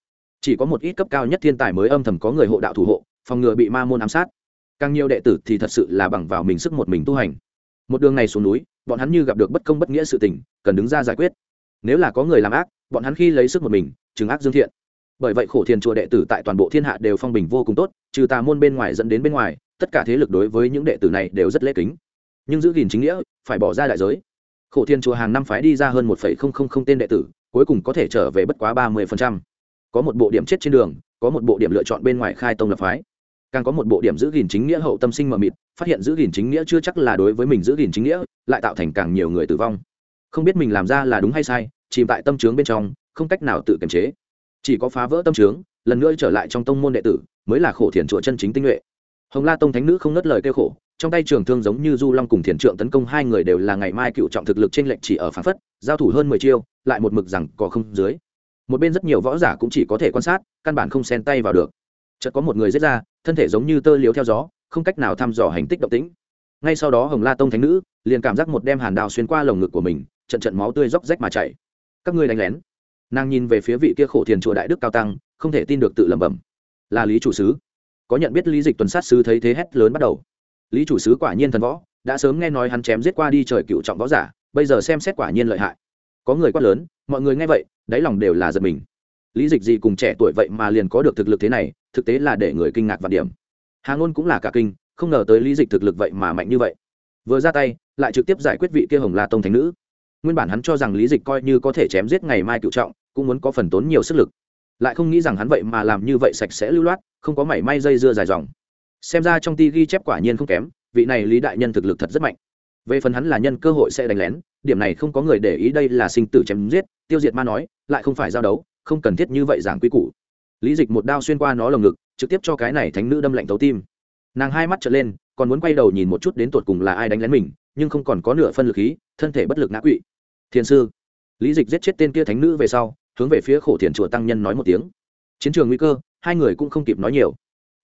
Chỉ có một ít cấp cao nhất thiên tài mới âm thầm có người hộ đạo thủ hộ, phòng ngừa bị ma môn ám sát. Càng nhiều đệ tử thì thật sự là bằng vào mình sức một mình tu hành. Một đường này xuống núi, bọn hắn như gặp được bất công bất nghĩa sự tình, cần đứng ra giải quyết. Nếu là có người làm ác bọn hắn khi lấy sức một mình, chứng ác dương thiện. Bởi vậy khổ thiền chùa đệ tử tại toàn bộ thiên hạ đều phong bình vô cùng tốt, trừ tà môn bên ngoài dẫn đến bên ngoài, tất cả thế lực đối với những đệ tử này đều rất lễ kính. Nhưng giữ gìn chính nghĩa, phải bỏ ra đại giới. Khổ thiên chùa hàng năm phái đi ra hơn một tên đệ tử, cuối cùng có thể trở về bất quá ba mươi có một bộ điểm chết trên đường, có một bộ điểm lựa chọn bên ngoài khai tông lập phái. Càng có một bộ điểm giữ gìn chính nghĩa hậu tâm sinh mờ mịt, phát hiện giữ gìn chính nghĩa chưa chắc là đối với mình giữ gìn chính nghĩa, lại tạo thành càng nhiều người tử vong. Không biết mình làm ra là đúng hay sai chìm tại tâm trướng bên trong, không cách nào tự kiềm chế. Chỉ có phá vỡ tâm trướng, lần nữa trở lại trong tông môn đệ tử, mới là khổ thiền chùa chân chính tinh nhuệ. Hồng la tông thánh nữ không ngất lời kêu khổ, trong tay trường thương giống như du long cùng thiền trượng tấn công hai người đều là ngày mai cựu trọng thực lực trên lệnh chỉ ở phán phất, giao thủ hơn mười chiêu, lại một mực rằng có không dưới. Một bên rất nhiều võ giả cũng chỉ có thể quan sát, căn bản không xen tay vào được. Chợt có một người giết ra, thân thể giống như tơ liếu theo gió, không cách nào thăm dò hành tích động tĩnh. Ngay sau đó hồng la tông thánh nữ liền cảm giác một đem hàn đào xuyên qua lồng ngực của mình, trận trận máu tươi róc rách mà chảy các ngươi đánh lén. Nàng nhìn về phía vị kia khổ thiền chùa đại đức cao tăng, không thể tin được tự lẩm bẩm. Là lý chủ sứ. Có nhận biết lý dịch tuần sát sứ thấy thế hét lớn bắt đầu. Lý chủ sứ quả nhiên thần võ, đã sớm nghe nói hắn chém giết qua đi trời cựu trọng võ giả, bây giờ xem xét quả nhiên lợi hại. Có người quát lớn, mọi người nghe vậy, đáy lòng đều là giật mình. Lý dịch gì cùng trẻ tuổi vậy mà liền có được thực lực thế này, thực tế là để người kinh ngạc vạn điểm. Hà ngôn cũng là cả kinh, không ngờ tới lý dịch thực lực vậy mà mạnh như vậy. Vừa ra tay, lại trực tiếp giải quyết vị kia hồng la tông thánh nữ nguyên bản hắn cho rằng lý dịch coi như có thể chém giết ngày mai cựu trọng, cũng muốn có phần tốn nhiều sức lực. Lại không nghĩ rằng hắn vậy mà làm như vậy sạch sẽ lưu loát, không có mảy may dây dưa dài dòng. Xem ra trong ti ghi chép quả nhiên không kém, vị này lý đại nhân thực lực thật rất mạnh. Về phần hắn là nhân cơ hội sẽ đánh lén, điểm này không có người để ý đây là sinh tử chém giết, tiêu diệt ma nói, lại không phải giao đấu, không cần thiết như vậy giảng quy củ. Lý dịch một đao xuyên qua nó lồng ngực, trực tiếp cho cái này thánh nữ đâm lạnh thấu tim. Nàng hai mắt trở lên, còn muốn quay đầu nhìn một chút đến tột cùng là ai đánh lén mình nhưng không còn có nửa phân lực khí, thân thể bất lực ngã quỵ. Thiền sư, lý dịch giết chết tên kia thánh nữ về sau, hướng về phía khổ thiền chùa tăng nhân nói một tiếng. Chiến trường nguy cơ, hai người cũng không kịp nói nhiều.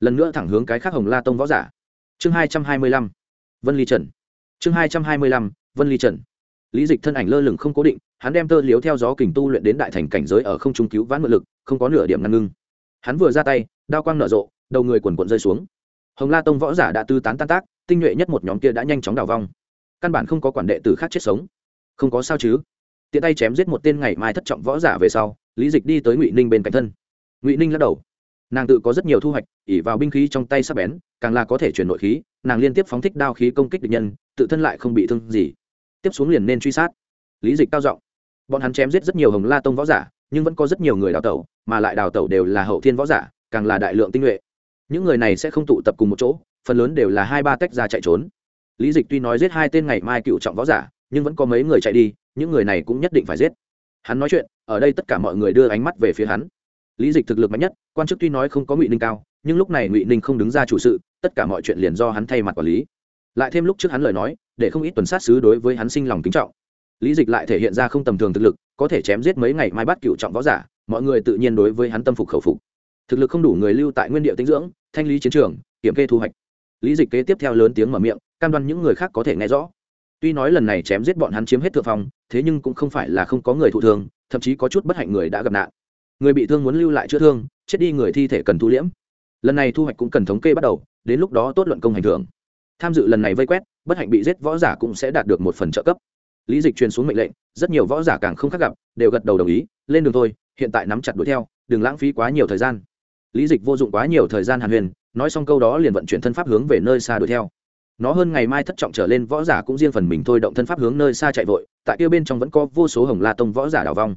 Lần nữa thẳng hướng cái khác hồng la tông võ giả. Chương hai trăm hai mươi lăm, vân ly trần. Chương hai trăm hai mươi lăm, vân ly trần. Lý dịch thân ảnh lơ lửng không cố định, hắn đem tơ liếu theo gió kình tu luyện đến đại thành cảnh giới ở không trung cứu vãn mượn lực, không có nửa điểm ngăn ngưng. Hắn vừa ra tay, đao quang nở rộ, đầu người quần quận rơi xuống. Hồng la tông võ giả đã tư tán tan tác, tinh nhuệ nhất một nhóm kia đã nhanh chóng đào vong căn bản không có quản đệ tử khác chết sống. Không có sao chứ? Tiện tay chém giết một tên ngày mai thất trọng võ giả về sau, lý dịch đi tới ngụy ninh bên cạnh thân. Ngụy ninh lắc đầu. Nàng tự có rất nhiều thu hoạch ỉ vào binh khí trong tay sắp bén, càng là có thể chuyển nội khí, nàng liên tiếp phóng thích đao khí công kích địch nhân, tự thân lại không bị thương gì. Tiếp xuống liền nên truy sát. Lý dịch cao giọng. Bọn hắn chém giết rất nhiều hồng la tông võ giả, nhưng vẫn có rất nhiều người đào tẩu, mà lại đào tẩu đều là hậu thiên võ giả, càng là đại lượng tinh nhuệ. Những người này sẽ không tụ tập cùng một chỗ, phần lớn đều là hai ba tách ra chạy trốn lý dịch tuy nói giết hai tên ngày mai cựu trọng võ giả, nhưng vẫn có mấy người chạy đi, những người này cũng nhất định phải giết. Hắn nói chuyện, ở đây tất cả mọi người đưa ánh mắt về phía hắn. Lý dịch thực lực mạnh nhất, quan chức tuy nói không có ngụy ninh cao, nhưng lúc này ngụy ninh không đứng ra chủ sự, tất cả mọi chuyện liền do hắn thay mặt quản lý. Lại thêm lúc trước hắn lời nói, để không ít tuần sát sứ đối với hắn sinh lòng kính trọng. Lý dịch lại thể hiện ra không tầm thường thực lực, có thể chém giết mấy ngày mai bắt cựu trọng võ giả, mọi người tự nhiên đối với hắn tâm phục khẩu phục. Thực lực không đủ người lưu tại nguyên địa tinh dưỡng, thanh lý chiến trường, kiểm kê thu hoạch. Lý dịch kế tiếp theo lớn tiếng mở miệng cam đoan những người khác có thể nghe rõ. Tuy nói lần này chém giết bọn hắn chiếm hết thượng phòng, thế nhưng cũng không phải là không có người thụ thương thậm chí có chút bất hạnh người đã gặp nạn. Người bị thương muốn lưu lại chữa thương chết đi người thi thể cần thu liễm. Lần này thu hoạch cũng cần thống kê bắt đầu đến lúc đó tốt luận công hành thưởng. Tham dự lần này vây quét bất hạnh bị giết võ giả cũng sẽ đạt được một phần trợ cấp. Lý dịch truyền xuống mệnh lệnh rất nhiều võ giả càng không khác gặp đều gật đầu đồng ý lên đường thôi hiện tại nắm chặt đuổi theo đừng lãng phí quá nhiều thời gian. Lý dịch vô dụng quá nhiều thời gian hàn huyền nói xong câu đó liền vận chuyển thân pháp hướng về nơi xa đuổi theo nó hơn ngày mai thất trọng trở lên, võ giả cũng riêng phần mình thôi, động thân pháp hướng nơi xa chạy vội, tại kia bên trong vẫn có vô số hồng la tông võ giả đào vong.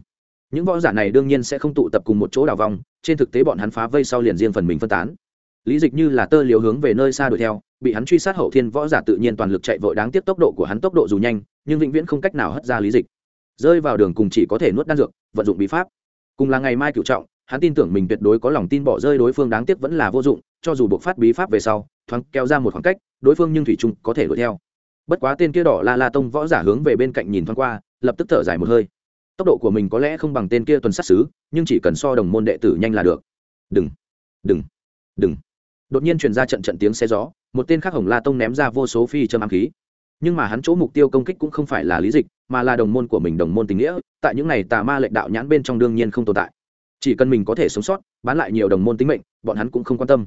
Những võ giả này đương nhiên sẽ không tụ tập cùng một chỗ đào vong, trên thực tế bọn hắn phá vây sau liền riêng phần mình phân tán. Lý dịch như là tơ liều hướng về nơi xa đuổi theo, bị hắn truy sát hậu thiên võ giả tự nhiên toàn lực chạy vội đáng tiếc tốc độ của hắn tốc độ dù nhanh, nhưng vĩnh viễn không cách nào hất ra lý dịch. Rơi vào đường cùng chỉ có thể nuốt đan dược, vận dụng bí pháp. Cùng là ngày mai cựu trọng, hắn tin tưởng mình tuyệt đối có lòng tin bỏ rơi đối phương, đáng tiếc vẫn là vô dụng, cho dù buộc phát bí pháp về sau, thoáng kéo ra một khoảng cách đối phương nhưng thủy trung có thể đuổi theo. Bất quá tên kia đỏ la la tông võ giả hướng về bên cạnh nhìn thoáng qua, lập tức thở dài một hơi. Tốc độ của mình có lẽ không bằng tên kia tuần sát xứ nhưng chỉ cần so đồng môn đệ tử nhanh là được. Đừng đừng đừng. Đột nhiên truyền ra trận trận tiếng xe gió, một tên khác hồng la tông ném ra vô số phi châm ám khí. Nhưng mà hắn chỗ mục tiêu công kích cũng không phải là lý dịch, mà là đồng môn của mình, đồng môn tình nghĩa, tại những này tà ma lệnh đạo nhãn bên trong đương nhiên không tồn tại. Chỉ cần mình có thể sống sót, bán lại nhiều đồng môn tính mệnh, bọn hắn cũng không quan tâm.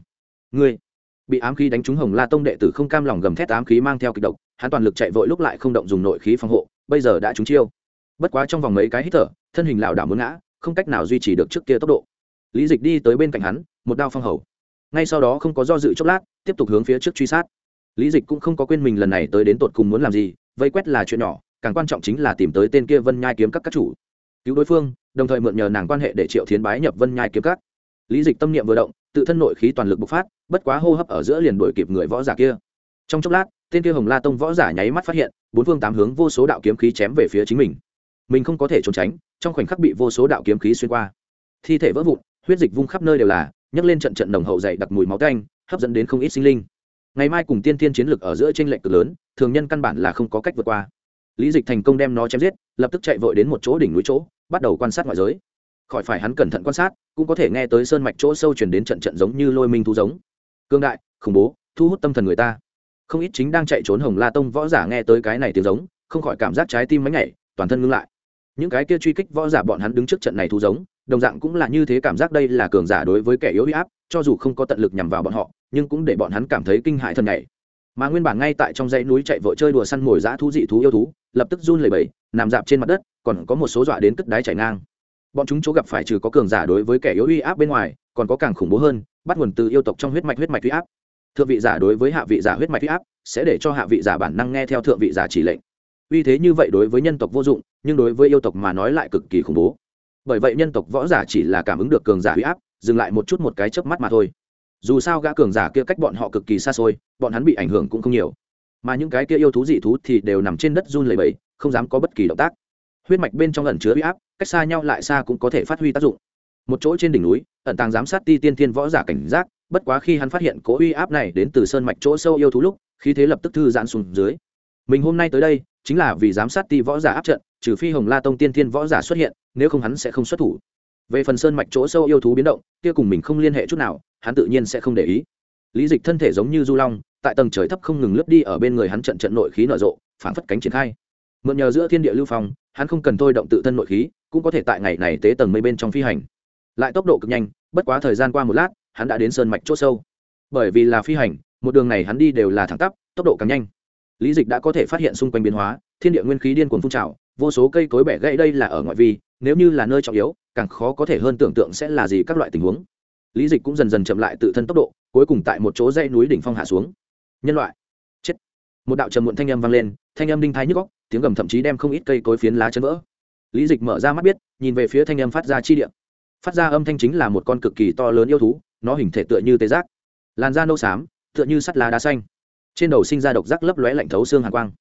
Ngươi bị ám khí đánh trúng hồng la tông đệ tử không cam lòng gầm thét ám khí mang theo kịch độc, hắn toàn lực chạy vội lúc lại không động dùng nội khí phòng hộ, bây giờ đã trúng chiêu. Bất quá trong vòng mấy cái hít thở, thân hình lảo đảo muốn ngã, không cách nào duy trì được trước kia tốc độ. Lý dịch đi tới bên cạnh hắn, một đao phong hầu. Ngay sau đó không có do dự chốc lát, tiếp tục hướng phía trước truy sát. Lý dịch cũng không có quên mình lần này tới đến tột cùng muốn làm gì, vây quét là chuyện nhỏ, càng quan trọng chính là tìm tới tên kia vân nhai kiếm các các chủ. Cứu đối phương, đồng thời mượn nhờ nàng quan hệ để triệu thiến bái nhập vân nhai kiếm các. Lý dịch tâm niệm vừa động tự thân nội khí toàn lực bộc phát bất quá hô hấp ở giữa liền đuổi kịp người võ giả kia. Trong chốc lát tên kia hồng la tông võ giả nháy mắt phát hiện bốn phương tám hướng vô số đạo kiếm khí chém về phía chính mình. Mình không có thể trốn tránh trong khoảnh khắc bị vô số đạo kiếm khí xuyên qua. Thi thể vỡ vụn huyết dịch vung khắp nơi đều là nhấc lên trận trận nồng hậu dày đặc mùi máu tanh, hấp dẫn đến không ít sinh linh. Ngày mai cùng tiên thiên chiến lực ở giữa t r ê n lệch cực lớn thường nhân căn bản là không có cách vượt qua. Lý dịch thành công đem nó chém giết lập tức chạy vội đến một chỗ đỉnh núi chỗ bắt đầu quan sát ngoại giới khỏi phải hắn cẩn thận quan sát, cũng có thể nghe tới sơn mạch chỗ sâu chuyển đến trận trận giống như lôi minh thu giống. Cương đại, khủng bố, thu hút tâm thần người ta. Không ít chính đang chạy trốn hồng la tông võ giả nghe tới cái này tiếng giống, không khỏi cảm giác trái tim mánh nhảy, toàn thân ngưng lại. Những cái kia truy kích võ giả bọn hắn đứng trước trận này thu giống, đồng dạng cũng là như thế cảm giác đây là cường giả đối với kẻ yếu huy áp, cho dù không có tận lực nhằm vào bọn họ, nhưng cũng để bọn hắn cảm thấy kinh hại thần nhảy. Mà nguyên bản ngay tại trong dãy núi chạy vội chơi đùa săn mồi dã thú dị thú yêu thú, lập tức run lẩy bẩy, nằm dạp trên mặt đất, còn có một số dọa đến cất đáy chảy ngang bọn chúng chỗ gặp phải trừ có cường giả đối với kẻ yếu uy áp bên ngoài, còn có càng khủng bố hơn, bắt nguồn từ yêu tộc trong huyết mạch huyết mạch uy áp. Thượng vị giả đối với hạ vị giả huyết mạch uy áp, sẽ để cho hạ vị giả bản năng nghe theo thượng vị giả chỉ lệnh. Uy thế như vậy đối với nhân tộc vô dụng, nhưng đối với yêu tộc mà nói lại cực kỳ khủng bố. Bởi vậy nhân tộc võ giả chỉ là cảm ứng được cường giả huy áp, dừng lại một chút một cái chớp mắt mà thôi. Dù sao gã cường giả kia cách bọn họ cực kỳ xa xôi, bọn hắn bị ảnh hưởng cũng không nhiều. Mà những cái kia yêu thú dị thú thì đều nằm trên đất run lẩy bẩy, không dám có bất kỳ động tác. Huyết mạch bên trong ẩn chứa huy áp cách xa nhau lại xa cũng có thể phát huy tác dụng. Một chỗ trên đỉnh núi, ẩn tàng giám sát ti tiên thiên võ giả cảnh giác, bất quá khi hắn phát hiện cố uy áp này đến từ sơn mạch chỗ sâu yêu thú lúc, khí thế lập tức thư giãn xuống dưới. Mình hôm nay tới đây, chính là vì giám sát ti võ giả áp trận, trừ phi hồng la tông tiên thiên võ giả xuất hiện, nếu không hắn sẽ không xuất thủ. Về phần sơn mạch chỗ sâu yêu thú biến động, kia cùng mình không liên hệ chút nào, hắn tự nhiên sẽ không để ý. Lý dịch thân thể giống như du long, tại tầng trời thấp không ngừng lướt đi ở bên người hắn trận trận nội khí nở rộ, phảng phất cánh triển khai mượn nhờ giữa thiên địa lưu phong, hắn không cần thôi động tự thân nội khí, cũng có thể tại ngày này tế tầng mây bên trong phi hành. Lại tốc độ cực nhanh, bất quá thời gian qua một lát, hắn đã đến sơn mạch chỗ sâu. Bởi vì là phi hành, một đường này hắn đi đều là thẳng tắp, tốc độ càng nhanh. Lý dịch đã có thể phát hiện xung quanh biến hóa, thiên địa nguyên khí điên cuồng phun trào, vô số cây cối bẻ gãy đây là ở ngoại vi, nếu như là nơi trọng yếu, càng khó có thể hơn tưởng tượng sẽ là gì các loại tình huống. Lý dịch cũng dần dần chậm lại tự thân tốc độ, cuối cùng tại một chỗ dãy núi đỉnh phong hạ xuống. Nhân loại một đạo trầm muộn thanh âm vang lên, thanh âm đinh thái nhức góc tiếng gầm thậm chí đem không ít cây cối phiến lá chấn vỡ. Lý dịch mở ra mắt biết, nhìn về phía thanh âm phát ra chi điện phát ra âm thanh chính là một con cực kỳ to lớn yêu thú, nó hình thể tựa như tê giác. Làn da nâu xám, tựa như sắt lá đá xanh. Trên đầu sinh ra độc giác lấp lóe lạnh thấu xương hàn quang.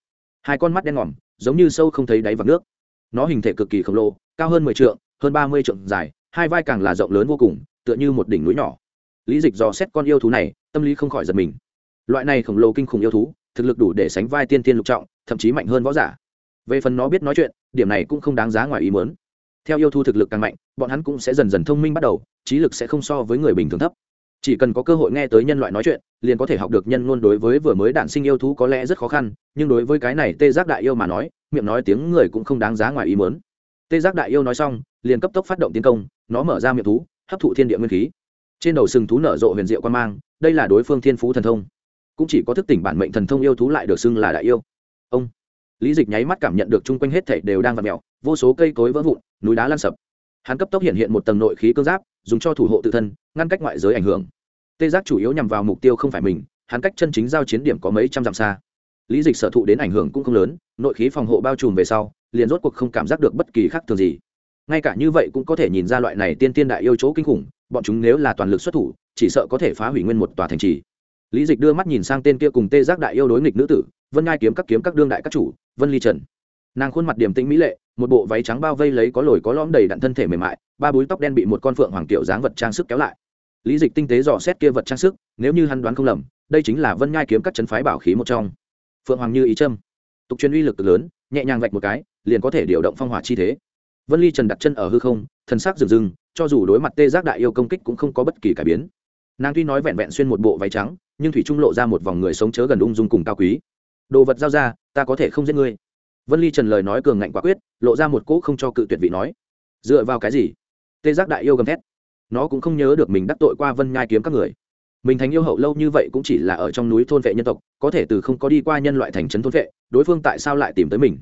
Hai con mắt đen ngòm, giống như sâu không thấy đáy vào nước. Nó hình thể cực kỳ khổng lồ, cao hơn mười trượng, hơn ba mươi trượng dài, hai vai càng là rộng lớn vô cùng, tựa như một đỉnh núi nhỏ. Lý dịch dò xét con yêu thú này, tâm lý không khỏi giật mình. Loại này khổng lồ kinh khủng yêu thú thực lực đủ để sánh vai tiên tiên lục trọng, thậm chí mạnh hơn võ giả. Về phần nó biết nói chuyện, điểm này cũng không đáng giá ngoài ý muốn. Theo yêu thu thực lực càng mạnh, bọn hắn cũng sẽ dần dần thông minh bắt đầu, trí lực sẽ không so với người bình thường thấp. Chỉ cần có cơ hội nghe tới nhân loại nói chuyện, liền có thể học được nhân ngôn đối với vừa mới đản sinh yêu thú có lẽ rất khó khăn, nhưng đối với cái này tê giác đại yêu mà nói, miệng nói tiếng người cũng không đáng giá ngoài ý mớn tê giác đại yêu nói xong, liền cấp tốc phát động tiến công, nó mở ra miệng thú, hấp thụ thiên địa nguyên khí. Trên đầu sừng thú nở rộ huyền diệu quan mang, đây là đối phương thiên phú thần thông cũng chỉ có thức tỉnh bản mệnh thần thông yêu thú lại được xưng là đại yêu. Ông lý dịch nháy mắt cảm nhận được chung quanh hết thảy đều đang vặt mèo, vô số cây cối vỡ vụn, núi đá lan sập. Hắn cấp tốc hiện hiện một tầng nội khí cơ giáp, dùng cho thủ hộ tự thân, ngăn cách ngoại giới ảnh hưởng. Tê giác chủ yếu nhằm vào mục tiêu không phải mình, hắn cách chân chính giao chiến điểm có mấy trăm dặm xa. Lý dịch sở thụ đến ảnh hưởng cũng không lớn, nội khí phòng hộ bao trùm về sau, liền rốt cuộc không cảm giác được bất kỳ khác thường gì. Ngay cả như vậy cũng có thể nhìn ra loại này tiên tiên đại yêu chỗ kinh khủng, bọn chúng nếu là toàn lực xuất thủ, chỉ sợ có thể phá hủy nguyên một tòa thành trì lý dịch đưa mắt nhìn sang tên kia cùng tê giác đại yêu đối nghịch nữ tử, vân ngai kiếm các kiếm các đương đại các chủ, vân ly trần. Nàng khuôn mặt điềm tĩnh mỹ lệ, một bộ váy trắng bao vây lấy có lồi có lõm đầy đặn thân thể mềm mại, ba búi tóc đen bị một con phượng hoàng kiểu dáng vật trang sức kéo lại. Lý dịch tinh tế dò xét kia vật trang sức, nếu như hắn đoán không lầm, đây chính là vân nhai kiếm các chấn phái bảo khí một trong. Phượng hoàng như ý trâm tục truyền uy lực lớn, nhẹ nhàng vạch một cái, liền có thể điều động phong hỏa chi thế. Vân ly trần đặt chân ở hư không thân sắc rừng rừng, cho dù đối mặt tê giác đại yêu công kích cũng không có bất kỳ cải biến. Nàng tuy nói vẹn vẹn xuyên một bộ váy trắng nhưng thủy trung lộ ra một vòng người sống chớ gần ung dung cùng cao quý. Đồ vật giao ra, ta có thể không giết ngươi. Vân ly trần lời nói cường ngạnh quả quyết, lộ ra một cỗ không cho cự tuyệt vị nói. Dựa vào cái gì? Tê giác đại yêu gầm thét. Nó cũng không nhớ được mình đắc tội qua vân nhai kiếm các người. Mình thành yêu hậu lâu như vậy cũng chỉ là ở trong núi thôn vệ nhân tộc, có thể từ không có đi qua nhân loại thành trấn thôn vệ, đối phương tại sao lại tìm tới mình?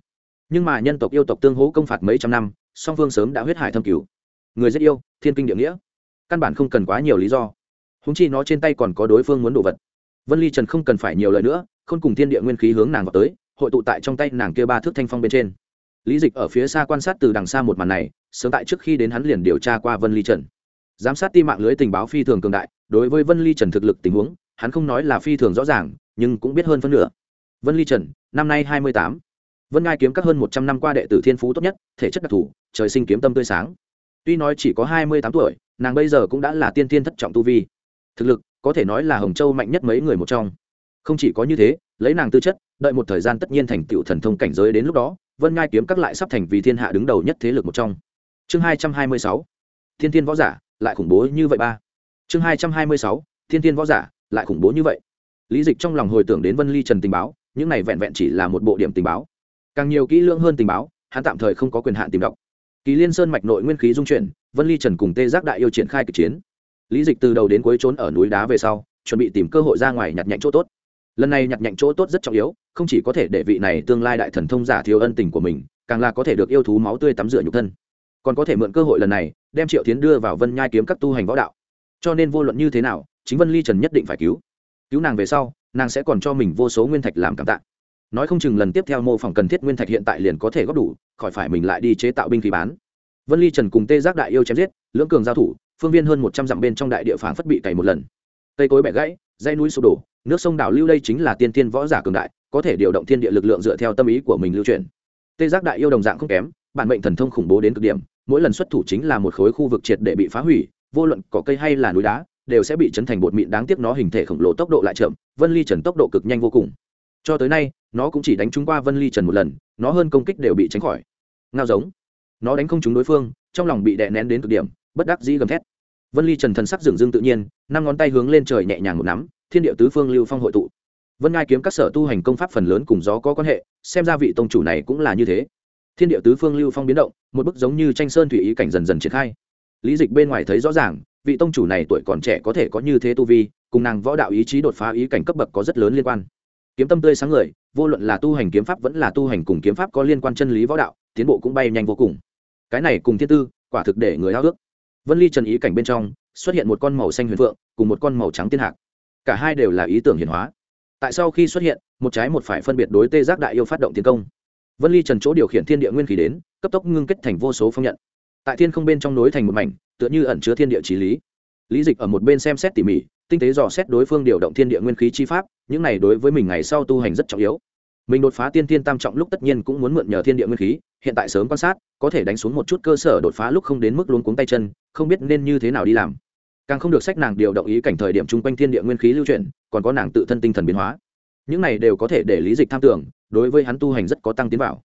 Nhưng mà nhân tộc yêu tộc tương hố công phạt mấy trăm năm, song phương sớm đã huyết hải thâm cứu người rất yêu, thiên kinh địa nghĩa. Căn bản không cần quá nhiều lý do. Húng chi nó trên tay còn có đối phương muốn đồ vật vân ly trần không cần phải nhiều lời nữa, khôn cùng thiên địa nguyên khí hướng nàng vào tới, hội tụ tại trong tay nàng kia ba thước thanh phong bên trên. Lý dịch ở phía xa quan sát từ đằng xa một màn này, sớm tại trước khi đến hắn liền điều tra qua vân ly trần. Giám sát ti mạng lưới tình báo phi thường cường đại, đối với vân ly trần thực lực tình huống, hắn không nói là phi thường rõ ràng, nhưng cũng biết hơn phân nửa. Vân ly trần, năm nay hai mươi tám. Vân ngai kiếm các hơn một trăm năm qua đệ tử thiên phú tốt nhất, thể chất đặc thù, trời sinh kiếm tâm tươi sáng. Tuy nói chỉ có hai mươi tám tuổi, nàng bây giờ cũng đã là tiên tiên thất trọng tu vi. Thực lực có thể nói là hồng châu mạnh nhất mấy người một trong. Không chỉ có như thế, lấy nàng tư chất, đợi một thời gian tất nhiên thành tựu thần thông cảnh giới đến lúc đó, vân ngai kiếm các lại sắp thành vì thiên hạ đứng đầu nhất thế lực một trong. Chương hai trăm hai mươi sáu, thiên thiên võ giả, lại khủng bố như vậy ba. Chương hai trăm hai mươi sáu, thiên thiên võ giả, lại khủng bố như vậy. Lý dịch trong lòng hồi tưởng đến vân ly trần tình báo, những này vẹn vẹn chỉ là một bộ điểm tình báo. Càng nhiều kỹ lưỡng hơn tình báo, hắn tạm thời không có quyền hạn tìm đọc. Kỳ liên sơn mạch nội nguyên khí dung chuyển, vân ly trần cùng tê giác đại yêu triển khai kịch chiến lý dịch từ đầu đến cuối trốn ở núi đá về sau, chuẩn bị tìm cơ hội ra ngoài nhặt nhạnh chỗ tốt. Lần này nhặt nhạnh chỗ tốt rất trọng yếu, không chỉ có thể để vị này tương lai đại thần thông giả thiếu ân tình của mình, càng là có thể được yêu thú máu tươi tắm rửa nhục thân. Còn có thể mượn cơ hội lần này, đem triệu tiến đưa vào vân nhai kiếm các tu hành võ đạo. Cho nên vô luận như thế nào, chính vân ly trần nhất định phải cứu. Cứu nàng về sau, nàng sẽ còn cho mình vô số nguyên thạch làm cảm tạ. Nói không chừng lần tiếp theo mô phỏng cần thiết nguyên thạch hiện tại liền có thể góp đủ, khỏi phải mình lại đi chế tạo binh khí bán. Vân ly trần cùng tê giác đại yêu chém giết, lưỡng cường giao thủ phương viên hơn một trăm dặm bên trong đại địa phản phất bị cày một lần. Cây cối bẻ gãy dây núi sụp đổ, nước sông đảo lưu đây chính là tiên tiên võ giả cường đại, có thể điều động thiên địa lực lượng dựa theo tâm ý của mình lưu truyền. Tê giác đại yêu đồng dạng không kém, bản mệnh thần thông khủng bố đến cực điểm, mỗi lần xuất thủ chính là một khối khu vực triệt để bị phá hủy, vô luận cỏ cây hay là núi đá, đều sẽ bị chấn thành bột mịn đáng tiếc nó hình thể khổng lồ tốc độ lại chậm, vân ly trần tốc độ cực nhanh vô cùng. Cho tới nay, nó cũng chỉ đánh trúng qua vân ly trần một lần, nó hơn công kích đều bị tránh khỏi. Ngao giống. Nó đánh không trúng đối phương, trong lòng bị đè nén đến cực điểm bất đắc dĩ gầm thét. Vân ly trần thần sắc dường dưng tự nhiên, năm ngón tay hướng lên trời nhẹ nhàng một nắm, thiên địa tứ phương lưu phong hội tụ. Vân ngai kiếm các sở tu hành công pháp phần lớn cùng gió có quan hệ, xem ra vị tông chủ này cũng là như thế. Thiên địa tứ phương lưu phong biến động, một bức giống như tranh sơn thủy ý cảnh dần dần triển khai. Lý dịch bên ngoài thấy rõ ràng, vị tông chủ này tuổi còn trẻ có thể có như thế tu vi, cùng nàng võ đạo ý chí đột phá ý cảnh cấp bậc có rất lớn liên quan. Kiếm tâm tươi sáng người, vô luận là tu hành kiếm pháp vẫn là tu hành cùng kiếm pháp có liên quan chân lý võ đạo, tiến bộ cũng bay nhanh vô cùng. Cái này cùng thiên tư, quả thực để người háo ước vân ly trần ý cảnh bên trong, xuất hiện một con màu xanh huyền phượng, cùng một con màu trắng tiên hạc. Cả hai đều là ý tưởng hiển hóa. Tại sau khi xuất hiện, một trái một phải phân biệt đối tê giác đại yêu phát động tiến công. Vân ly trần chỗ điều khiển thiên địa nguyên khí đến, cấp tốc ngưng kết thành vô số phong nhận. Tại thiên không bên trong nối thành một mảnh, tựa như ẩn chứa thiên địa trí lý. Lý dịch ở một bên xem xét tỉ mỉ, tinh tế dò xét đối phương điều động thiên địa nguyên khí chi pháp, những này đối với mình ngày sau tu hành rất trọng yếu. Mình đột phá tiên thiên tam trọng lúc tất nhiên cũng muốn mượn nhờ thiên địa nguyên khí hiện tại sớm quan sát, có thể đánh xuống một chút cơ sở đột phá lúc không đến mức luống cuống tay chân, không biết nên như thế nào đi làm. Càng không được sách nàng điều động ý cảnh thời điểm chung quanh thiên địa nguyên khí lưu chuyển, còn có nàng tự thân tinh thần biến hóa. Những này đều có thể để lý dịch tham tưởng, đối với hắn tu hành rất có tăng tiến vào.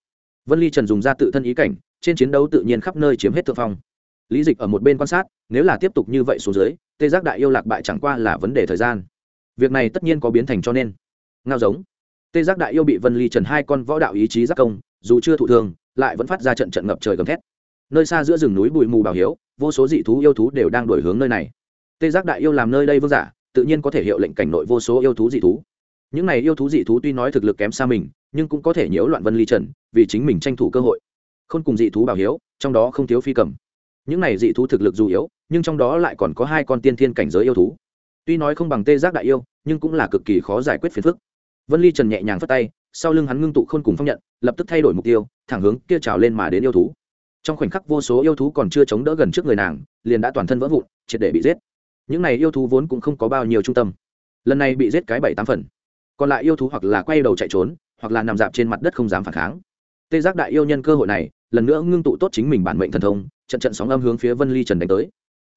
Vân ly trần dùng ra tự thân ý cảnh, trên chiến đấu tự nhiên khắp nơi chiếm hết thượng phong. Lý dịch ở một bên quan sát, nếu là tiếp tục như vậy xuống dưới, tê giác đại yêu lạc bại chẳng qua là vấn đề thời gian. Việc này tất nhiên có biến thành cho nên. Ngao giống. Tê giác đại yêu bị vân ly trần hai con võ đạo ý chí giác công, dù chưa thụ thương lại vẫn phát ra trận trận ngập trời gầm thét. Nơi xa giữa rừng núi bụi mù bảo hiếu, vô số dị thú yêu thú đều đang đổi hướng nơi này. Tê giác đại yêu làm nơi đây vương giả, tự nhiên có thể hiệu lệnh cảnh nội vô số yêu thú dị thú. Những này yêu thú dị thú tuy nói thực lực kém xa mình, nhưng cũng có thể nhiễu loạn vân ly trần, vì chính mình tranh thủ cơ hội. Không cùng dị thú bảo hiếu, trong đó không thiếu phi cầm. Những này dị thú thực lực dù yếu, nhưng trong đó lại còn có hai con tiên thiên cảnh giới yêu thú. Tuy nói không bằng tê giác đại yêu, nhưng cũng là cực kỳ khó giải quyết phiền phức. Vân ly trần nhẹ nhàng phất tay sau lưng hắn ngưng tụ khôn cùng phong nhận, lập tức thay đổi mục tiêu, thẳng hướng kia trào lên mà đến yêu thú. Trong khoảnh khắc vô số yêu thú còn chưa chống đỡ gần trước người nàng, liền đã toàn thân vỡ vụn, triệt để bị giết. Những này yêu thú vốn cũng không có bao nhiêu trung tâm. Lần này bị giết cái bảy tám phần. Còn lại yêu thú hoặc là quay đầu chạy trốn, hoặc là nằm dạp trên mặt đất không dám phản kháng. Tê giác đại yêu nhân cơ hội này, lần nữa ngưng tụ tốt chính mình bản mệnh thần thông, trận trận sóng âm hướng phía vân ly trần đánh tới.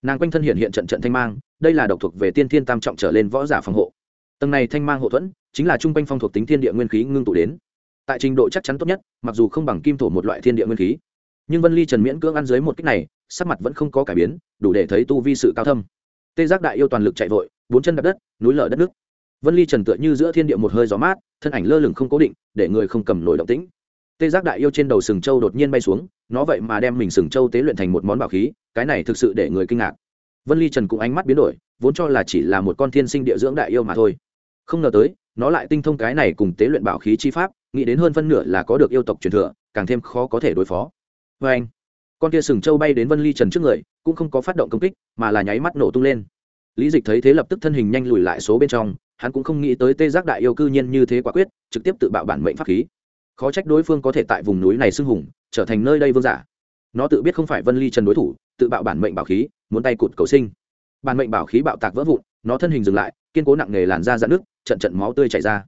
Nàng quanh thân hiện hiện trận trận thanh mang, đây là độc thuộc về tiên thiên tam trọng trở lên võ giả phòng hộ. Tầng này thanh mang hộ thuẫn chính là trung quanh phong thuộc tính thiên địa nguyên khí ngưng tụ đến. Tại trình độ chắc chắn tốt nhất, mặc dù không bằng kim thổ một loại thiên địa nguyên khí, nhưng vân ly trần miễn cưỡng ăn dưới một cách này, sắc mặt vẫn không có cải biến, đủ để thấy tu vi sự cao thâm. Tê giác đại yêu toàn lực chạy vội, bốn chân đập đất, núi lở đất nước. Vân ly trần tựa như giữa thiên địa một hơi gió mát, thân ảnh lơ lửng không cố định, để người không cầm nổi động tĩnh. Tê giác đại yêu trên đầu sừng châu đột nhiên bay xuống, nó vậy mà đem mình sừng châu tế luyện thành một món bảo khí, cái này thực sự để người kinh ngạc. Vân ly trần cũng ánh mắt biến đổi, vốn cho là chỉ là một con thiên sinh địa dưỡng đại yêu mà thôi. Không ngờ tới nó lại tinh thông cái này cùng tế luyện bảo khí chi pháp, nghĩ đến hơn phân nửa là có được yêu tộc truyền thừa, càng thêm khó có thể đối phó. Vê anh, con kia sừng châu bay đến vân ly trần trước người, cũng không có phát động công kích, mà là nháy mắt nổ tung lên. Lý dịch thấy thế lập tức thân hình nhanh lùi lại số bên trong, hắn cũng không nghĩ tới tê giác đại yêu cư nhiên như thế quả quyết, trực tiếp tự bạo bản mệnh pháp khí. Khó trách đối phương có thể tại vùng núi này xưng hùng, trở thành nơi đây vương giả. Nó tự biết không phải vân ly trần đối thủ, tự bạo bản mệnh bảo khí, muốn tay cụt cầu sinh. Bản mệnh bảo khí bạo tạc vỡ vụn nó thân hình dừng lại, kiên cố nặng nề làn ra dạn nước trận trận máu tươi chảy ra.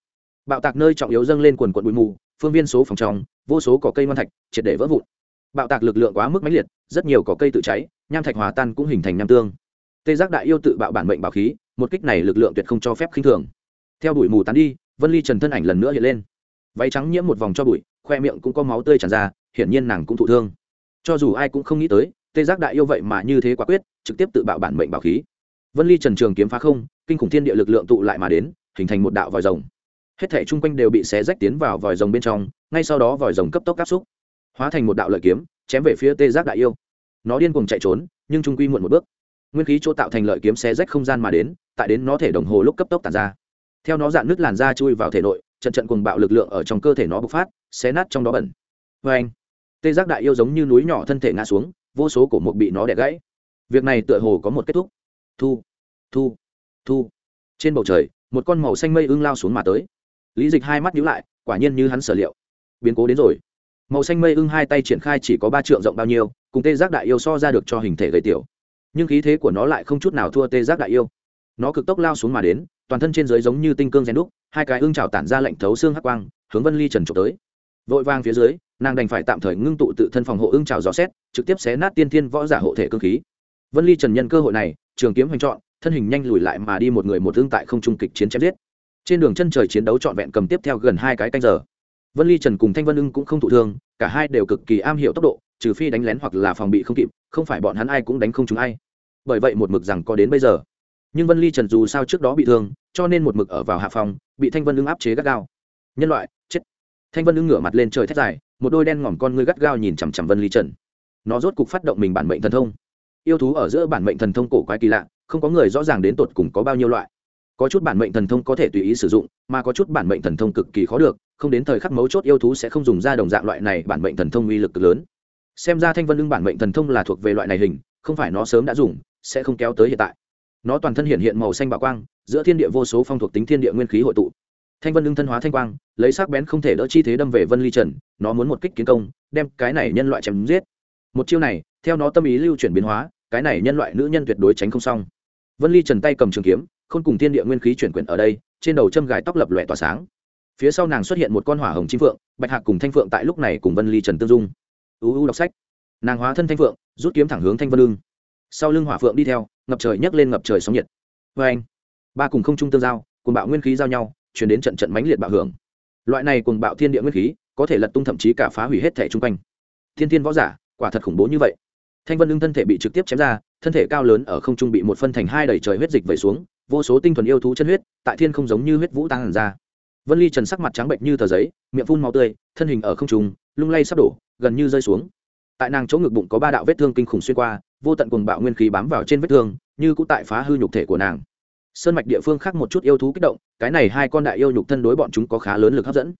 Bạo tạc nơi trọng yếu dâng lên quần quận bụi mù, phương viên số phòng trong, vô số cỏ cây ngon thạch, triệt để vỡ vụn. Bạo tạc lực lượng quá mức mãnh liệt, rất nhiều cỏ cây tự cháy, nham thạch hòa tan cũng hình thành nham tương. Tê giác đại yêu tự bạo bản mệnh bảo khí, một kích này lực lượng tuyệt không cho phép khinh thường. Theo bụi mù tán đi, vân ly trần thân ảnh lần nữa hiện lên. Váy trắng nhiễm một vòng cho bụi, khoe miệng cũng có máu tươi tràn ra, hiển nhiên nàng cũng thụ thương. Cho dù ai cũng không nghĩ tới, tê giác đại yêu vậy mà như thế quả quyết, trực tiếp tự bạo bản mệnh bảo khí vân ly trần trường kiếm phá không, kinh khủng thiên địa lực lượng tụ lại mà đến, hình thành một đạo vòi rồng. Hết thể chung quanh đều bị xé rách tiến vào vòi rồng bên trong, ngay sau đó vòi rồng cấp tốc áp xúc, hóa thành một đạo lợi kiếm, chém về phía tê giác đại yêu. Nó điên cuồng chạy trốn, nhưng trung quy muộn một bước. Nguyên khí chỗ tạo thành lợi kiếm xé rách không gian mà đến, tại đến nó thể đồng hồ lúc cấp tốc tàn ra. Theo nó dạn nước làn da chui vào thể nội, trận trận cùng bạo lực lượng ở trong cơ thể nó bộc phát, xé nát trong đó bẩn. Vê anh, tê giác đại yêu giống như núi nhỏ thân thể ngã xuống, vô số cổ mục bị nó đẻ gãy. Việc này tựa hồ có một kết thúc. Thu thu thu. Trên bầu trời, một con màu xanh mây ưng lao xuống mà tới. Lý dịch hai mắt nhíu lại, quả nhiên như hắn sở liệu. Biến cố đến rồi. Màu xanh mây ưng hai tay triển khai chỉ có ba trượng rộng bao nhiêu, cùng tê giác đại yêu so ra được cho hình thể gầy tiểu. Nhưng khí thế của nó lại không chút nào thua tê giác đại yêu. Nó cực tốc lao xuống mà đến, toàn thân trên dưới giống như tinh cương rèn đúc, hai cái ưng trào tản ra lệnh thấu xương hắc quang, hướng vân ly trần trục tới. Vội vang phía dưới, nàng đành phải tạm thời ngưng tụ tự thân phòng hộ ưng trào gió xét, trực tiếp xé nát tiên thiên võ giả hộ thể cơ khí. Vân ly trần nhân cơ hội này, trường kiếm hoành trọn thân hình nhanh lùi lại mà đi một người một thương tại không trung kịch chiến chém giết. Trên đường chân trời chiến đấu trọn vẹn cầm tiếp theo gần hai cái canh giờ. Vân ly, trần cùng thanh vân ưng cũng không thụ thương, cả hai đều cực kỳ am hiểu tốc độ, trừ phi đánh lén hoặc là phòng bị không kịp, không phải bọn hắn ai cũng đánh không chúng ai. Bởi vậy một mực rằng có đến bây giờ. Nhưng vân ly, trần dù sao trước đó bị thương, cho nên một mực ở vào hạ phòng, bị thanh vân ưng áp chế gắt gao. Nhân loại, chết. Thanh vân ưng ngửa mặt lên trời thét dài, một đôi đen ngòm con ngươi gắt gao nhìn chằm chằm vân ly, trần. Nó rốt cục phát động mình bản mệnh thần thông. Yêu thú ở giữa bản mệnh thần thông cổ quái kỳ lạ không có người rõ ràng đến tột cùng có bao nhiêu loại. Có chút bản mệnh thần thông có thể tùy ý sử dụng, mà có chút bản mệnh thần thông cực kỳ khó được, không đến thời khắc mấu chốt yêu thú sẽ không dùng ra đồng dạng loại này bản mệnh thần thông uy lực cực lớn. Xem ra thanh vân lưng bản mệnh thần thông là thuộc về loại này hình, không phải nó sớm đã dùng, sẽ không kéo tới hiện tại. Nó toàn thân hiện hiện màu xanh bảo quang, giữa thiên địa vô số phong thuộc tính thiên địa nguyên khí hội tụ. Thanh vân lưng thân hóa thanh quang, lấy sắc bén không thể đỡ chi thế đâm về vân ly trần, nó muốn một kích kiến công, đem cái này nhân loại chém giết. Một chiêu này, theo nó tâm ý lưu chuyển biến hóa, cái này nhân loại nữ nhân tuyệt đối tránh không xong vân ly trần tay cầm trường kiếm, khôn cùng thiên địa nguyên khí chuyển quyển ở đây, trên đầu châm gài tóc lập lòe tỏa sáng. Phía sau nàng xuất hiện một con hỏa hồng chim phượng, bạch hạc cùng thanh phượng tại lúc này cùng vân ly trần tương dung. Uu đọc sách. Nàng hóa thân thanh phượng, rút kiếm thẳng hướng thanh vân lương sau lưng hỏa phượng đi theo, ngập trời nhấc lên ngập trời sóng nhiệt. Vê anh, ba cùng không trung tương giao cùng bạo nguyên khí giao nhau, chuyển đến trận trận mãnh liệt bạo hưởng. Loại này cùng bạo thiên địa nguyên khí, có thể lật tung thậm chí cả phá hủy hết thể chung quanh. Thiên thiên võ giả, quả thật khủng bố như vậy. Thanh vân lương thân thể bị trực tiếp chém ra thân thể cao lớn ở không trung bị một phân thành hai đầy trời huyết dịch vẩy xuống, vô số tinh thuần yêu thú chân huyết, tại thiên không giống như huyết vũ tăng hẳn ra. Vân ly trần sắc mặt trắng bệnh như tờ giấy, miệng phun màu tươi, thân hình ở không trung, lung lay sắp đổ, gần như rơi xuống. Tại nàng chỗ ngực bụng có ba đạo vết thương kinh khủng xuyên qua, vô tận cùng bạo nguyên khí bám vào trên vết thương, như cũng tại phá hư nhục thể của nàng. Sơn mạch địa phương khác một chút yêu thú kích động, cái này hai con đại yêu nhục thân đối bọn chúng có khá lớn lực hấp dẫn.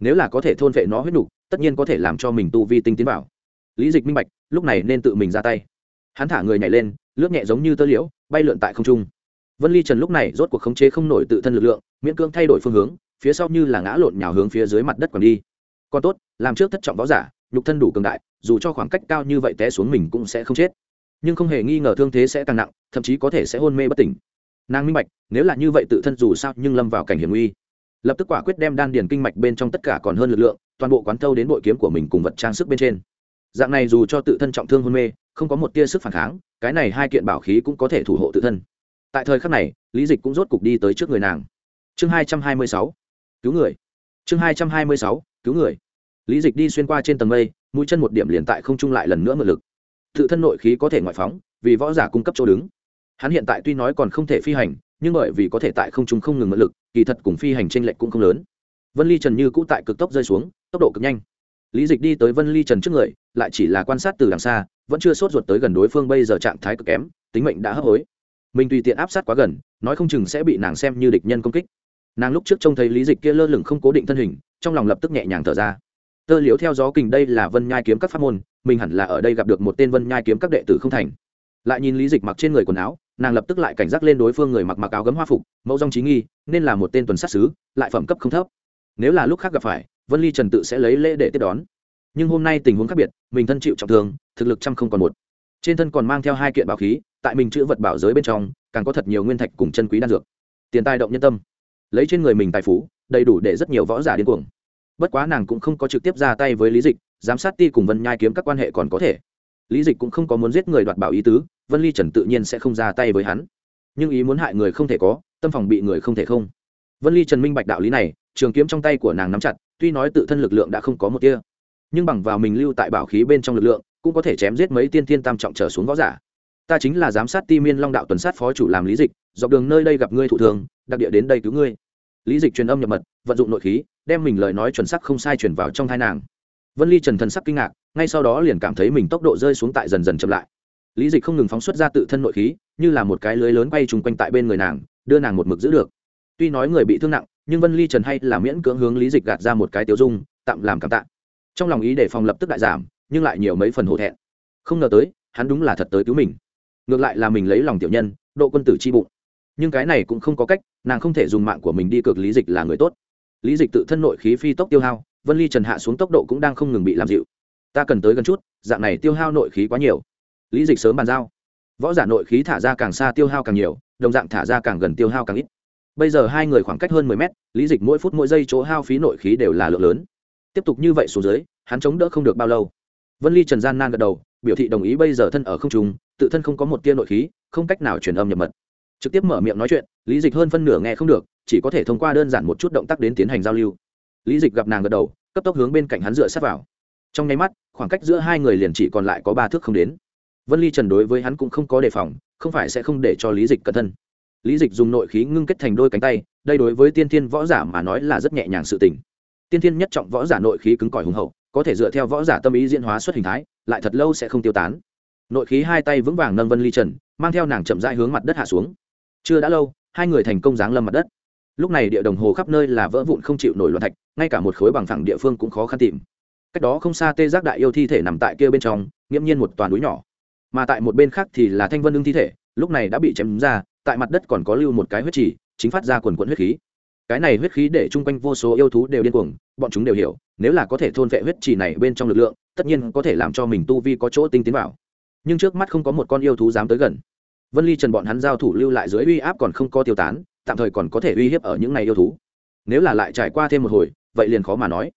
Nếu là có thể thôn vệ nó huyết nhục, tất nhiên có thể làm cho mình tu vi tinh tiến vào. Lý dịch minh bạch, lúc này nên tự mình ra tay hắn thả người nhảy lên, lướt nhẹ giống như tơ liễu, bay lượn tại không trung. Vân ly trần lúc này rốt cuộc khống chế không nổi tự thân lực lượng, miễn cưỡng thay đổi phương hướng, phía sau như là ngã lộn nhào hướng phía dưới mặt đất còn đi. Còn tốt, làm trước thất trọng võ giả, nhục thân đủ cường đại, dù cho khoảng cách cao như vậy té xuống mình cũng sẽ không chết. Nhưng không hề nghi ngờ thương thế sẽ càng nặng, thậm chí có thể sẽ hôn mê bất tỉnh. Nàng minh bạch, nếu là như vậy tự thân dù sao nhưng lâm vào cảnh hiểm nguy. Lập tức quả quyết đem đan điền kinh mạch bên trong tất cả còn hơn lực lượng, toàn bộ quán thâu đến bội kiếm của mình cùng vật trang sức bên trên. Dạng này dù cho tự thân trọng thương hôn mê không có một tia sức phản kháng, cái này hai kiện bảo khí cũng có thể thủ hộ tự thân. Tại thời khắc này, lý dịch cũng rốt cục đi tới trước người nàng. Chương hai trăm hai mươi sáu, cứu người. Chương hai trăm hai mươi sáu, cứu người. Lý dịch đi xuyên qua trên tầng mây, mũi chân một điểm liền tại không trung lại lần nữa mượn lực. Tự thân nội khí có thể ngoại phóng, vì võ giả cung cấp chỗ đứng. Hắn hiện tại tuy nói còn không thể phi hành, nhưng bởi vì có thể tại không trung không ngừng mượn lực, kỳ thật cùng phi hành t r ê n lệch cũng không lớn. Vân ly trần như cũ tại cực tốc rơi xuống, tốc độ cực nhanh lý dịch đi tới vân ly trần trước người, lại chỉ là quan sát từ đằng xa, vẫn chưa sốt ruột tới gần đối phương bây giờ trạng thái cực kém, tính mệnh đã hấp hối. Mình tùy tiện áp sát quá gần, nói không chừng sẽ bị nàng xem như địch nhân công kích. Nàng lúc trước trông thấy lý dịch kia lơ lửng không cố định thân hình, trong lòng lập tức nhẹ nhàng thở ra. Tơ liếu theo gió kình đây là vân nhai kiếm các pháp môn, mình hẳn là ở đây gặp được một tên vân nhai kiếm các đệ tử không thành. Lại nhìn lý dịch mặc trên người quần áo, nàng lập tức lại cảnh giác lên đối phương người mặc mặc áo gấm hoa phục, mẫu dòng trí nghi, nên là một tên tuần sát xứ lại phẩm cấp không thấp. Nếu là lúc khác gặp phải vân ly trần tự sẽ lấy lễ để tiếp đón. Nhưng hôm nay tình huống khác biệt, mình thân chịu trọng thương, thực lực trăm không còn một. Trên thân còn mang theo hai kiện bảo khí, tại mình chữ vật bảo giới bên trong, càng có thật nhiều nguyên thạch cùng chân quý đan dược. Tiền tài động nhân tâm. Lấy trên người mình tài phú, đầy đủ để rất nhiều võ giả điên cuồng. Bất quá nàng cũng không có trực tiếp ra tay với lý dịch, giám sát ti cùng vân nhai kiếm các quan hệ còn có thể. Lý dịch cũng không có muốn giết người đoạt bảo ý tứ, vân ly trần tự nhiên sẽ không ra tay với hắn. Nhưng ý muốn hại người không thể có, tâm phòng bị người không thể không. Vân ly trần minh bạch đạo lý này, trường kiếm trong tay của nàng nắm chặt tuy nói tự thân lực lượng đã không có một tia, nhưng bằng vào mình lưu tại bảo khí bên trong lực lượng, cũng có thể chém giết mấy tiên thiên tam trọng trở xuống võ giả. Ta chính là giám sát ti miên long đạo tuần sát phó chủ làm lý dịch, dọc đường nơi đây gặp ngươi thủ thường, đặc địa đến đây cứu ngươi. Lý dịch truyền âm nhập mật, vận dụng nội khí, đem mình lời nói chuẩn sắc không sai truyền vào trong thai nàng. Vân ly trần thần sắc kinh ngạc, ngay sau đó liền cảm thấy mình tốc độ rơi xuống tại dần dần chậm lại. Lý dịch không ngừng phóng xuất ra tự thân nội khí, như là một cái lưới lớn bay trùng quanh tại bên người nàng, đưa nàng một mực giữ được. Tuy nói người bị thương nặng nhưng vân ly trần hay là miễn cưỡng hướng lý dịch gạt ra một cái tiêu dung, tạm làm cảm tạ. Trong lòng ý để phòng lập tức đại giảm, nhưng lại nhiều mấy phần hổ thẹn. Không ngờ tới, hắn đúng là thật tới cứu mình. Ngược lại là mình lấy lòng tiểu nhân, độ quân tử chi bụng. Nhưng cái này cũng không có cách, nàng không thể dùng mạng của mình đi cược lý dịch là người tốt. Lý dịch tự thân nội khí phi tốc tiêu hao, vân ly trần hạ xuống tốc độ cũng đang không ngừng bị làm dịu. Ta cần tới gần chút, dạng này tiêu hao nội khí quá nhiều. Lý dịch sớm bàn giao. Võ giả nội khí thả ra càng xa tiêu hao càng nhiều, đồng dạng thả ra càng gần tiêu hao càng ít bây giờ hai người khoảng cách hơn mười mét, lý dịch mỗi phút mỗi giây chỗ hao phí nội khí đều là lượng lớn. Tiếp tục như vậy xuống dưới, hắn chống đỡ không được bao lâu. Vân ly trần gian nan gật đầu, biểu thị đồng ý bây giờ thân ở không trùng tự thân không có một tia nội khí, không cách nào truyền âm nhập mật. Trực tiếp mở miệng nói chuyện, lý dịch hơn phân nửa nghe không được, chỉ có thể thông qua đơn giản một chút động tác đến tiến hành giao lưu. Lý dịch gặp nàng gật đầu, cấp tốc hướng bên cạnh hắn dựa sát vào. Trong nháy mắt, khoảng cách giữa hai người liền chỉ còn lại có ba thước không đến. Vân ly trần đối với hắn cũng không có đề phòng, không phải sẽ không để cho lý dịch cẩn thân lý dịch dùng nội khí ngưng kết thành đôi cánh tay, đây đối với tiên thiên võ giả mà nói là rất nhẹ nhàng sự tình. Tiên thiên nhất trọng võ giả nội khí cứng cỏi hùng hậu, có thể dựa theo võ giả tâm ý diễn hóa xuất hình thái, lại thật lâu sẽ không tiêu tán. Nội khí hai tay vững vàng nâng vân ly trần, mang theo nàng chậm rãi hướng mặt đất hạ xuống. Chưa đã lâu, hai người thành công giáng lâm mặt đất. Lúc này địa đồng hồ khắp nơi là vỡ vụn không chịu nổi loạn thạch, ngay cả một khối bằng phẳng địa phương cũng khó khăn tìm. Cách đó không xa tê giác đại yêu thi thể nằm tại kia bên trong, nghiễm nhiên một toàn núi nhỏ. Mà tại một bên khác thì là thanh vân ưng thi thể, lúc này đã bị chém ra tại mặt đất còn có lưu một cái huyết trì, chính phát ra quần quận huyết khí. Cái này huyết khí để chung quanh vô số yêu thú đều điên cuồng, bọn chúng đều hiểu, nếu là có thể thôn vệ huyết trì này bên trong lực lượng, tất nhiên có thể làm cho mình tu vi có chỗ tinh tiến vào. Nhưng trước mắt không có một con yêu thú dám tới gần. Vân ly trần bọn hắn giao thủ lưu lại dưới uy áp còn không có tiêu tán, tạm thời còn có thể uy hiếp ở những này yêu thú. Nếu là lại trải qua thêm một hồi, vậy liền khó mà nói.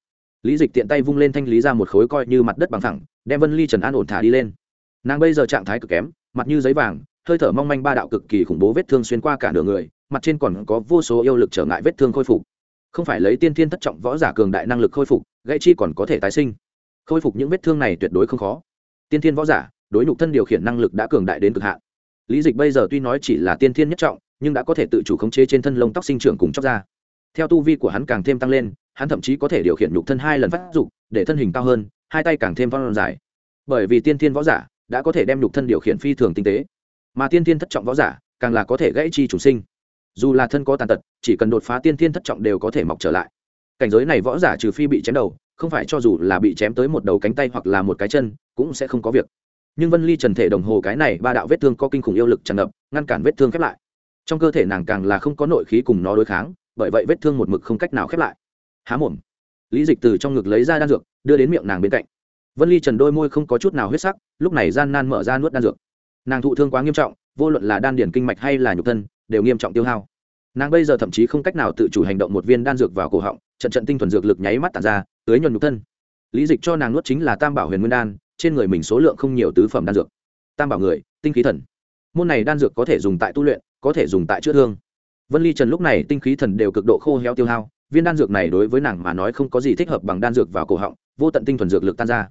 Lý dịch tiện tay vung lên thanh lý ra một khối coi như mặt đất bằng thẳng đem vân ly trần an ổn thả đi lên. Nàng bây giờ trạng thái cực kém, mặt như giấy vàng hơi thở mong manh ba đạo cực kỳ khủng bố vết thương xuyên qua cả nửa người, mặt trên còn có vô số yêu lực trở ngại vết thương khôi phục. Không phải lấy tiên thiên thất trọng võ giả cường đại năng lực khôi phục, gãy chi còn có thể tái sinh. Khôi phục những vết thương này tuyệt đối không khó. Tiên thiên võ giả, đối nhục thân điều khiển năng lực đã cường đại đến cực hạn. Lý dịch bây giờ tuy nói chỉ là tiên thiên nhất trọng, nhưng đã có thể tự chủ khống chế trên thân lông tóc sinh trưởng cùng chóc ra theo tu vi của hắn càng thêm tăng lên, hắn thậm chí có thể điều khiển nhục thân hai lần phát dục, để thân hình cao hơn, hai tay càng thêm phong dài. Bởi vì tiên thiên võ giả đã có thể đem nhục thân điều khiển phi thường tinh tế mà tiên thiên thất trọng võ giả, càng là có thể gãy chi chủ sinh. Dù là thân có tàn tật, chỉ cần đột phá tiên thiên thất trọng đều có thể mọc trở lại. Cảnh giới này võ giả trừ phi bị chém đầu, không phải cho dù là bị chém tới một đầu cánh tay hoặc là một cái chân, cũng sẽ không có việc. Nhưng vân ly trần thể đồng hồ cái này ba đạo vết thương có kinh khủng yêu lực tràn ngập, ngăn cản vết thương khép lại. Trong cơ thể nàng càng là không có nội khí cùng nó đối kháng, bởi vậy vết thương một mực không cách nào khép lại. Há mồm. Lý dịch từ trong ngực lấy ra đan dược, đưa đến miệng nàng bên cạnh. Vân ly trần đôi môi không có chút nào huyết sắc, lúc này gian nan mở ra nuốt đan dược nàng thụ thương quá nghiêm trọng, vô luận là đan điển kinh mạch hay là nhục thân, đều nghiêm trọng tiêu hao. Nàng bây giờ thậm chí không cách nào tự chủ hành động một viên đan dược vào cổ họng, trận trận tinh thuần dược lực nháy mắt tàn ra, tưới nhuần nhục thân. Lý dịch cho nàng nuốt chính là tam bảo huyền nguyên đan, trên người mình số lượng không nhiều tứ phẩm đan dược. Tam bảo người, tinh khí thần. Môn này đan dược có thể dùng tại tu luyện, có thể dùng tại chữa thương. Vân ly trần lúc này tinh khí thần đều cực độ khô héo tiêu hao, viên đan dược này đối với nàng mà nói không có gì thích hợp bằng đan dược vào cổ họng, vô tận tinh thuần dược lực tan ra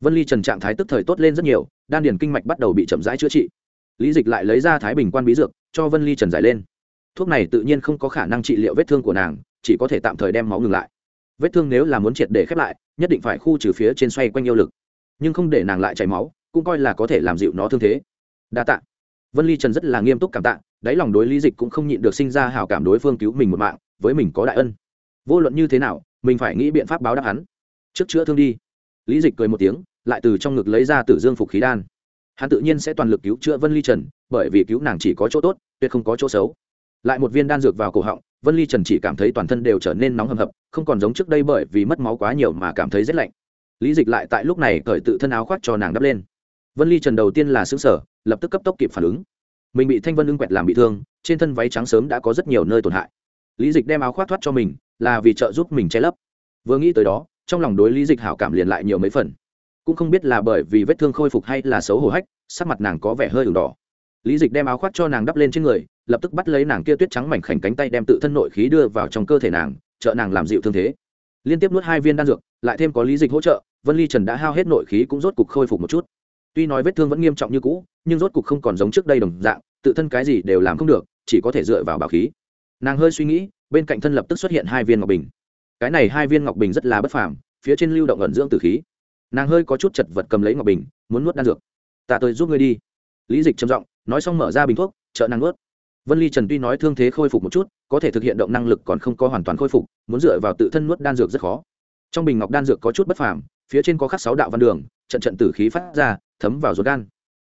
vân ly trần trạng thái tức thời tốt lên rất nhiều, đan điền kinh mạch bắt đầu bị chậm rãi chữa trị. Lý dịch lại lấy ra thái bình quan bí dược, cho vân ly trần giải lên. Thuốc này tự nhiên không có khả năng trị liệu vết thương của nàng, chỉ có thể tạm thời đem máu ngừng lại. Vết thương nếu là muốn triệt để khép lại, nhất định phải khu trừ phía trên xoay quanh yêu lực. Nhưng không để nàng lại chảy máu, cũng coi là có thể làm dịu nó thương thế. Đa tạ. Vân ly trần rất là nghiêm túc cảm tạ, đáy lòng đối lý dịch cũng không nhịn được sinh ra hào cảm đối phương cứu mình một mạng, với mình có đại ân. Vô luận như thế nào, mình phải nghĩ biện pháp báo đáp hắn. Trước chữa thương đi lý dịch cười một tiếng, lại từ trong ngực lấy ra tử dương phục khí đan. Hắn tự nhiên sẽ toàn lực cứu chữa vân ly trần, bởi vì cứu nàng chỉ có chỗ tốt, tuyệt không có chỗ xấu. Lại một viên đan dược vào cổ họng, vân ly trần chỉ cảm thấy toàn thân đều trở nên nóng hầm hập, không còn giống trước đây bởi vì mất máu quá nhiều mà cảm thấy rét lạnh. Lý dịch lại tại lúc này cởi tự thân áo khoác cho nàng đắp lên. Vân ly trần đầu tiên là xứng sở lập tức cấp tốc kịp phản ứng. Mình bị thanh vân ưng quẹt làm bị thương, trên thân váy trắng sớm đã có rất nhiều nơi tổn hại. Lý dịch đem áo khoác thoát cho mình, là vì trợ giúp mình che lấp. Vừa nghĩ tới đó trong lòng đối lý dịch hảo cảm liền lại nhiều mấy phần. Cũng không biết là bởi vì vết thương khôi phục hay là xấu hổ hách, sắc mặt nàng có vẻ hơi ửng đỏ. Lý dịch đem áo khoác cho nàng đắp lên trên người, lập tức bắt lấy nàng kia tuyết trắng mảnh khảnh cánh tay đem tự thân nội khí đưa vào trong cơ thể nàng, trợ nàng làm dịu thương thế. Liên tiếp nuốt hai viên đan dược, lại thêm có lý dịch hỗ trợ, vân ly trần đã hao hết nội khí cũng rốt cục khôi phục một chút. Tuy nói vết thương vẫn nghiêm trọng như cũ, nhưng rốt cục không còn giống trước đây đồng dạng, tự thân cái gì đều làm không được, chỉ có thể dựa vào bảo khí. Nàng hơi suy nghĩ, bên cạnh thân lập tức xuất hiện hai viên ngọc bình cái này hai viên ngọc bình rất là bất phàm, phía trên lưu động ẩn dưỡng tử khí. Nàng hơi có chút chật vật cầm lấy ngọc bình, muốn nuốt đan dược. Ta tôi giúp ngươi đi. Lý dịch trầm giọng, nói xong mở ra bình thuốc, trợ nàng nuốt. Vân ly trần tuy nói thương thế khôi phục một chút, có thể thực hiện động năng lực còn không có hoàn toàn khôi phục, muốn dựa vào tự thân nuốt đan dược rất khó. Trong bình ngọc đan dược có chút bất phàm, phía trên có khắc sáu đạo văn đường, trận trận tử khí phát ra, thấm vào ruột gan.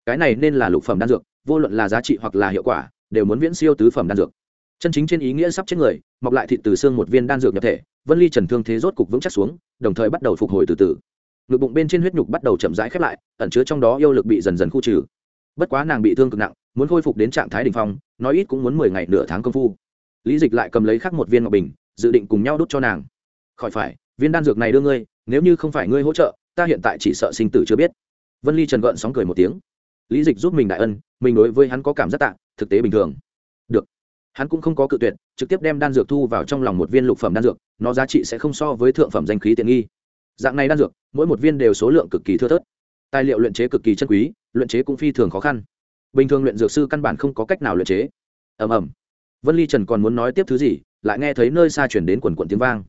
Cái này nên là lục phẩm đan dược, vô luận là giá trị hoặc là hiệu quả, đều muốn viễn siêu tứ phẩm đan dược. Chân chính trên ý nghĩa sắp chết người mọc lại thịt từ xương một viên đan dược nhập thể, vân ly trần thương thế rốt cục vững chắc xuống, đồng thời bắt đầu phục hồi từ từ. Ngực bụng bên trên huyết nhục bắt đầu chậm rãi khép lại, ẩn chứa trong đó yêu lực bị dần dần khu trừ. Bất quá nàng bị thương cực nặng, muốn khôi phục đến trạng thái đ ỉ n h phong, nói ít cũng muốn mười ngày nửa tháng công phu. Lý dịch lại cầm lấy khắc một viên ngọc bình, dự định cùng nhau đút cho nàng. Khỏi phải, viên đan dược này đưa ngươi, nếu như không phải ngươi hỗ trợ, ta hiện tại chỉ sợ sinh tử chưa biết. Vân ly trần gợn sóng cười một tiếng. Lý dịch giúp mình đại ân, mình đối với hắn có cảm giác tạ, thực tế bình thường hắn cũng không có cự tuyệt, trực tiếp đem đan dược thu vào trong lòng một viên lục phẩm đan dược, nó giá trị sẽ không so với thượng phẩm danh khí tiện nghi. Dạng này đan dược, mỗi một viên đều số lượng cực kỳ thưa thớt. Tài liệu luyện chế cực kỳ chân quý, luyện chế cũng phi thường khó khăn. Bình thường luyện dược sư căn bản không có cách nào luyện chế. Ầm ầm. Vân ly trần còn muốn nói tiếp thứ gì, lại nghe thấy nơi xa chuyển đến quần quận tiếng vang.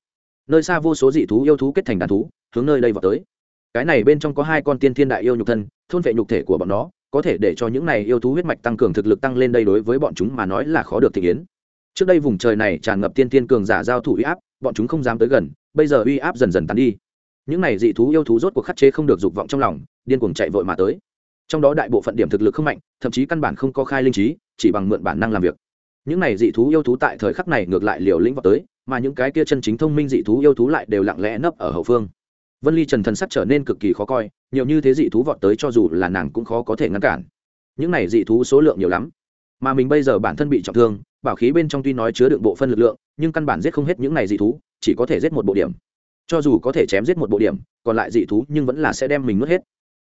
Nơi xa vô số dị thú yêu thú kết thành đàn thú, hướng nơi đây vào tới. Cái này bên trong có hai con tiên thiên đại yêu nhục thân, thôn vệ nhục thể của bọn nó có thể để cho những này yêu thú huyết mạch tăng cường thực lực tăng lên đây đối với bọn chúng mà nói là khó được thị kiến trước đây vùng trời này tràn ngập tiên tiên cường giả giao thủ uy áp, bọn chúng không dám tới gần, bây giờ uy áp dần dần tán đi. Những này dị thú yêu thú rốt cuộc khắc chế không được dục vọng trong lòng, điên cuồng chạy vội mà tới. Trong đó đại bộ phận điểm thực lực không mạnh, thậm chí căn bản không có khai linh trí, chỉ bằng mượn bản năng làm việc. Những này dị thú yêu thú tại thời khắc này ngược lại liều lĩnh vào tới, mà những cái kia chân chính thông minh dị thú yêu thú lại đều lặng lẽ nấp ở hậu phương vân ly trần thần sắc trở nên cực kỳ khó coi nhiều như thế dị thú vọt tới cho dù là nàng cũng khó có thể ngăn cản những này dị thú số lượng nhiều lắm mà mình bây giờ bản thân bị trọng thương bảo khí bên trong tuy nói chứa đựng bộ phân lực lượng nhưng căn bản giết không hết những này dị thú chỉ có thể giết một bộ điểm cho dù có thể chém giết một bộ điểm còn lại dị thú nhưng vẫn là sẽ đem mình nuốt hết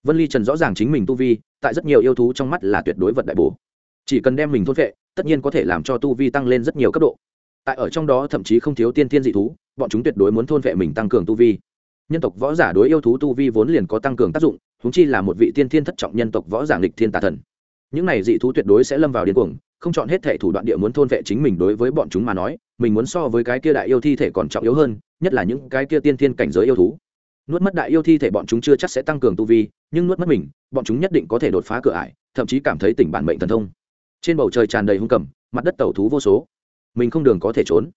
vân ly trần rõ ràng chính mình tu vi tại rất nhiều yêu thú trong mắt là tuyệt đối vật đại bổ chỉ cần đem mình thốt vệ tất nhiên có thể làm cho tu vi tăng lên rất nhiều cấp độ tại ở trong đó thậm chí không thiếu tiên tiên dị thú bọn chúng tuyệt đối muốn thôn vệ mình tăng cường tu vi nhân tộc võ giả đối yêu thú tu vi vốn liền có tăng cường tác dụng húng chi là một vị tiên thiên thất trọng nhân tộc võ giả nghịch thiên tà thần. Những này dị thú tuyệt đối sẽ lâm vào điên cuồng, không chọn hết thể thủ đoạn địa muốn thôn vệ chính mình đối với bọn chúng mà nói, mình muốn so với cái kia đại yêu thi thể còn trọng yếu hơn, nhất là những cái kia tiên thiên cảnh giới yêu thú. Nuốt mất đại yêu thi thể bọn chúng chưa chắc sẽ tăng cường tu vi, nhưng nuốt mất mình, bọn chúng nhất định có thể đột phá cửa ải, thậm chí cảm thấy tỉnh bản mệnh thần thông. Trên bầu trời tràn đầy hung cầm, mặt đất tẩu thú vô số. Mình không đường có thể trốn.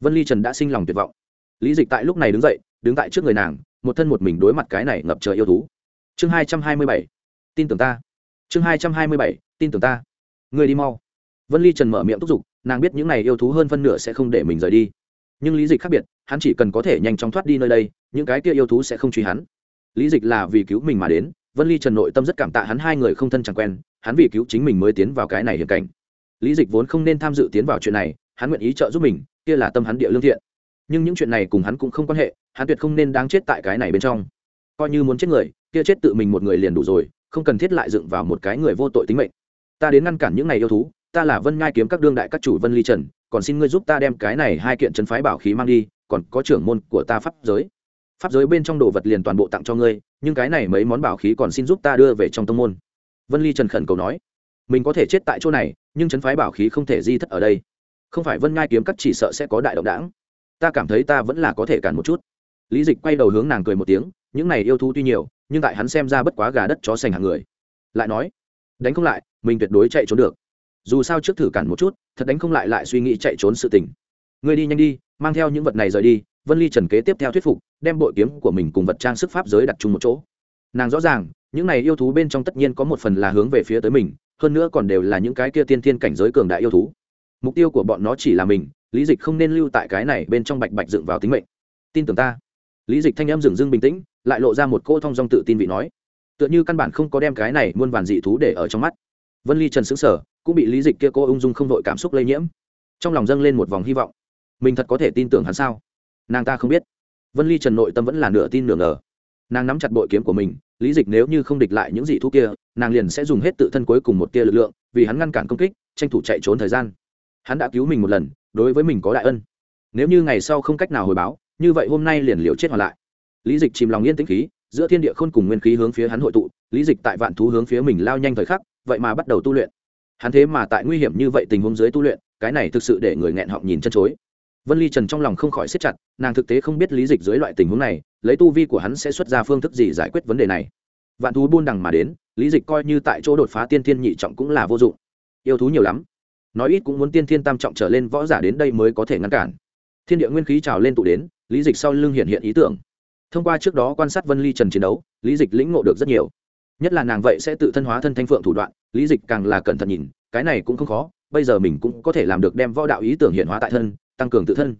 Vân ly trần đã sinh lòng tuyệt vọng lý dịch tại lúc này đứng dậy, đứng tại trước người nàng, một thân một mình đối mặt cái này ngập trời yêu thú. Chương hai trăm hai mươi bảy, tin tưởng ta. Chương hai trăm hai mươi bảy, tin tưởng ta. Người đi mau. Vân ly trần mở miệng thúc giục, nàng biết những này yêu thú hơn phân nửa sẽ không để mình rời đi. Nhưng lý dịch khác biệt, hắn chỉ cần có thể nhanh chóng thoát đi nơi đây, những cái kia yêu thú sẽ không truy hắn. Lý dịch là vì cứu mình mà đến, vân ly trần nội tâm rất cảm tạ hắn hai người không thân chẳng quen, hắn vì cứu chính mình mới tiến vào cái này hiểm cảnh. Lý dịch vốn không nên tham dự tiến vào chuyện này, hắn nguyện ý trợ giúp mình, kia là tâm hắn địa lương thiện nhưng những chuyện này cùng hắn cũng không quan hệ, hắn tuyệt không nên đáng chết tại cái này bên trong. Coi như muốn chết người, kia chết tự mình một người liền đủ rồi, không cần thiết lại dựng vào một cái người vô tội tính mệnh. Ta đến ngăn cản những này yêu thú, ta là vân ngai kiếm các đương đại các chủ vân ly trần, còn xin ngươi giúp ta đem cái này hai kiện chân phái bảo khí mang đi, còn có trưởng môn của ta pháp giới. Pháp giới bên trong đồ vật liền toàn bộ tặng cho ngươi, nhưng cái này mấy món bảo khí còn xin giúp ta đưa về trong tông môn. Vân ly trần khẩn cầu nói, mình có thể chết tại chỗ này, nhưng chân phái bảo khí không thể di thất ở đây. Không phải vân ngai kiếm các chỉ sợ sẽ có đại động đảng ta cảm thấy ta vẫn là có thể cản một chút. Lý dịch quay đầu hướng nàng cười một tiếng, những này yêu thú tuy nhiều, nhưng tại hắn xem ra bất quá gà đất chó sành hàng người. Lại nói, đánh không lại, mình tuyệt đối chạy trốn được. Dù sao trước thử cản một chút, thật đánh không lại lại suy nghĩ chạy trốn sự tình. Người đi nhanh đi, mang theo những vật này rời đi, vân ly trần kế tiếp theo thuyết phục, đem bội kiếm của mình cùng vật trang sức pháp giới đặt chung một chỗ. Nàng rõ ràng, những này yêu thú bên trong tất nhiên có một phần là hướng về phía tới mình, hơn nữa còn đều là những cái kia tiên thiên cảnh giới cường đại yêu thú. Mục tiêu của bọn nó chỉ là mình lý dịch không nên lưu tại cái này bên trong bạch bạch dựng vào tính mệnh. Tin tưởng ta. Lý dịch thanh em dừng dưng bình tĩnh, lại lộ ra một cô thong dong tự tin vị nói. Tựa như căn bản không có đem cái này muôn vàn dị thú để ở trong mắt. Vân ly trần xứng sở cũng bị lý dịch kia cô ung dung không đội cảm xúc lây nhiễm. Trong lòng dâng lên một vòng hy vọng. Mình thật có thể tin tưởng hắn sao? Nàng ta không biết. Vân ly trần nội tâm vẫn là nửa tin nửa ngờ. Nàng nắm chặt bội kiếm của mình, lý dịch nếu như không địch lại những dị thú kia, nàng liền sẽ dùng hết tự thân cuối cùng một tia lực lượng, vì hắn ngăn cản công kích, tranh thủ chạy trốn thời gian hắn đã cứu mình một lần, đối với mình có đại ân. Nếu như ngày sau không cách nào hồi báo, như vậy hôm nay liền liều chết hoàn lại. Lý dịch chìm lòng yên tĩnh khí, giữa thiên địa khôn cùng nguyên khí hướng phía hắn hội tụ, lý dịch tại vạn thú hướng phía mình lao nhanh thời khắc, vậy mà bắt đầu tu luyện. Hắn thế mà tại nguy hiểm như vậy tình huống dưới tu luyện, cái này thực sự để người nghẹn họng nhìn chân chối. Vân ly trần trong lòng không khỏi siết chặt, nàng thực tế không biết lý dịch dưới loại tình huống này, lấy tu vi của hắn sẽ xuất ra phương thức gì giải quyết vấn đề này. Vạn thú buôn đằng mà đến, lý dịch coi như tại chỗ đột phá tiên thiên nhị trọng cũng là vô dụng. Yêu thú nhiều lắm nói ít cũng muốn tiên thiên tam trọng trở lên võ giả đến đây mới có thể ngăn cản. Thiên địa nguyên khí trào lên tụ đến, lý dịch sau lưng hiện hiện ý tưởng. Thông qua trước đó quan sát vân ly trần chiến đấu, lý dịch lĩnh ngộ được rất nhiều. Nhất là nàng vậy sẽ tự thân hóa thân thanh phượng thủ đoạn, lý dịch càng là cẩn thận nhìn, cái này cũng không khó, bây giờ mình cũng có thể làm được đem võ đạo ý tưởng hiện hóa tại thân, tăng cường tự thân.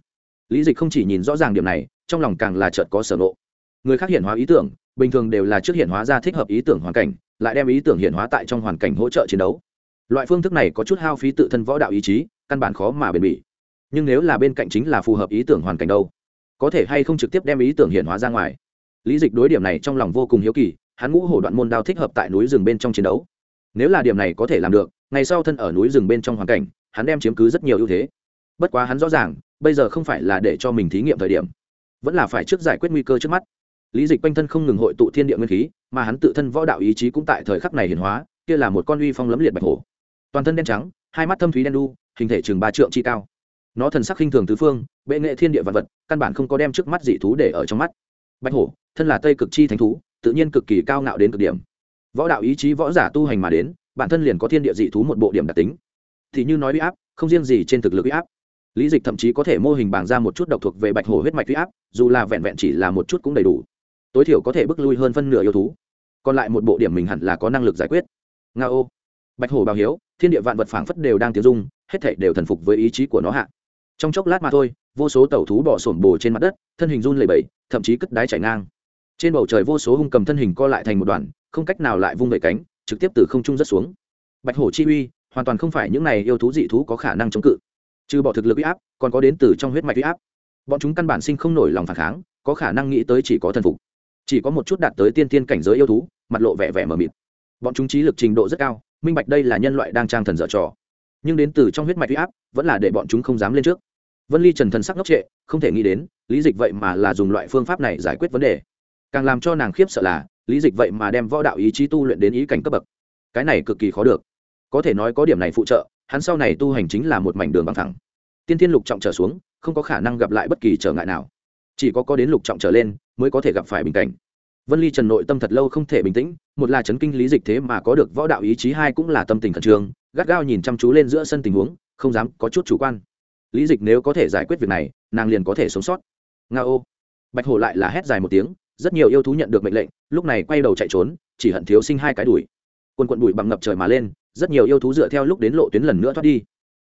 Lý dịch không chỉ nhìn rõ ràng điểm này, trong lòng càng là chợt có sở ngộ. Người khác hiện hóa ý tưởng, bình thường đều là trước hiện hóa ra thích hợp ý tưởng hoàn cảnh, lại đem ý tưởng hiện hóa tại trong hoàn cảnh hỗ trợ chiến đấu loại phương thức này có chút hao phí tự thân võ đạo ý chí, căn bản khó mà bền bỉ. Nhưng nếu là bên cạnh chính là phù hợp ý tưởng hoàn cảnh đâu, có thể hay không trực tiếp đem ý tưởng hiện hóa ra ngoài. Lý dịch đối điểm này trong lòng vô cùng hiếu kỳ, hắn ngũ hổ đoạn môn đao thích hợp tại núi rừng bên trong chiến đấu. Nếu là điểm này có thể làm được, ngày sau thân ở núi rừng bên trong hoàn cảnh, hắn đem chiếm cứ rất nhiều ưu thế. Bất quá hắn rõ ràng, bây giờ không phải là để cho mình thí nghiệm thời điểm, vẫn là phải trước giải quyết nguy cơ trước mắt. Lý dịch quanh thân không ngừng hội tụ thiên địa nguyên khí, mà hắn tự thân võ đạo ý chí cũng tại thời khắc này hiển hóa, kia là một con uy phong lấm liệt bạch hổ toàn thân đen trắng, hai mắt thâm thúy đen đu, hình thể chừng ba trượng chi cao. Nó thần sắc khinh thường tứ phương, bệ nghệ thiên địa vật vật, căn bản không có đem trước mắt dị thú để ở trong mắt. Bạch hổ, thân là tây cực chi thánh thú, tự nhiên cực kỳ cao ngạo đến cực điểm. Võ đạo ý chí võ giả tu hành mà đến, bản thân liền có thiên địa dị thú một bộ điểm đặc tính. Thì như nói huy áp, không riêng gì trên thực lực huy áp. Lý dịch thậm chí có thể mô hình bảng ra một chút độc thuộc về bạch hổ huyết mạch huy áp, dù là vẹn vẹn chỉ là một chút cũng đầy đủ. Tối thiểu có thể bước lui hơn phân nửa yêu thú. Còn lại một bộ điểm mình hẳn là có năng lực giải quyết. Nga ô bạch hổ bào hiếu, thiên địa vạn vật phảng phất đều đang tiêu dung hết thảy đều thần phục với ý chí của nó hạ. Trong chốc lát mà thôi, vô số tẩu thú bỏ sổn bồ trên mặt đất, thân hình run lẩy bẩy, thậm chí cất đái chảy ngang. Trên bầu trời vô số hung cầm thân hình co lại thành một đoàn, không cách nào lại vung vẩy cánh, trực tiếp từ không trung rất xuống. Bạch hổ chi uy, hoàn toàn không phải những này yêu thú dị thú có khả năng chống cự. Trừ bỏ thực lực uy áp, còn có đến từ trong huyết mạch uy áp. Bọn chúng căn bản sinh không nổi lòng phản kháng, có khả năng nghĩ tới chỉ có thần phục. Chỉ có một chút đạt tới tiên tiên cảnh giới yêu thú, mặt lộ vẻ vẻ mờ mịt. Bọn chúng trí lực trình độ rất cao minh bạch đây là nhân loại đang trang thần dở trò. Nhưng đến từ trong huyết mạch huy áp, vẫn là để bọn chúng không dám lên trước. Vân ly trần thần sắc ngốc trệ, không thể nghĩ đến, lý dịch vậy mà là dùng loại phương pháp này giải quyết vấn đề. Càng làm cho nàng khiếp sợ là, lý dịch vậy mà đem võ đạo ý chí tu luyện đến ý cảnh cấp bậc. Cái này cực kỳ khó được. Có thể nói có điểm này phụ trợ, hắn sau này tu hành chính là một mảnh đường bằng thẳng. Tiên thiên lục trọng trở xuống, không có khả năng gặp lại bất kỳ trở ngại nào. Chỉ có có đến lục trọng trở lên, mới có thể gặp phải bình cảnh vân ly trần nội tâm thật lâu không thể bình tĩnh, một là chấn kinh lý dịch thế mà có được võ đạo ý chí, hai cũng là tâm tình khẩn trương, gắt gao nhìn chăm chú lên giữa sân tình huống, không dám có chút chủ quan. Lý dịch nếu có thể giải quyết việc này, nàng liền có thể sống sót. Nga ô. Bạch hổ lại là hét dài một tiếng, rất nhiều yêu thú nhận được mệnh lệnh, lúc này quay đầu chạy trốn, chỉ hận thiếu sinh hai cái đùi. Quân quận đùi bằng ngập trời mà lên, rất nhiều yêu thú dựa theo lúc đến lộ tuyến lần nữa thoát đi.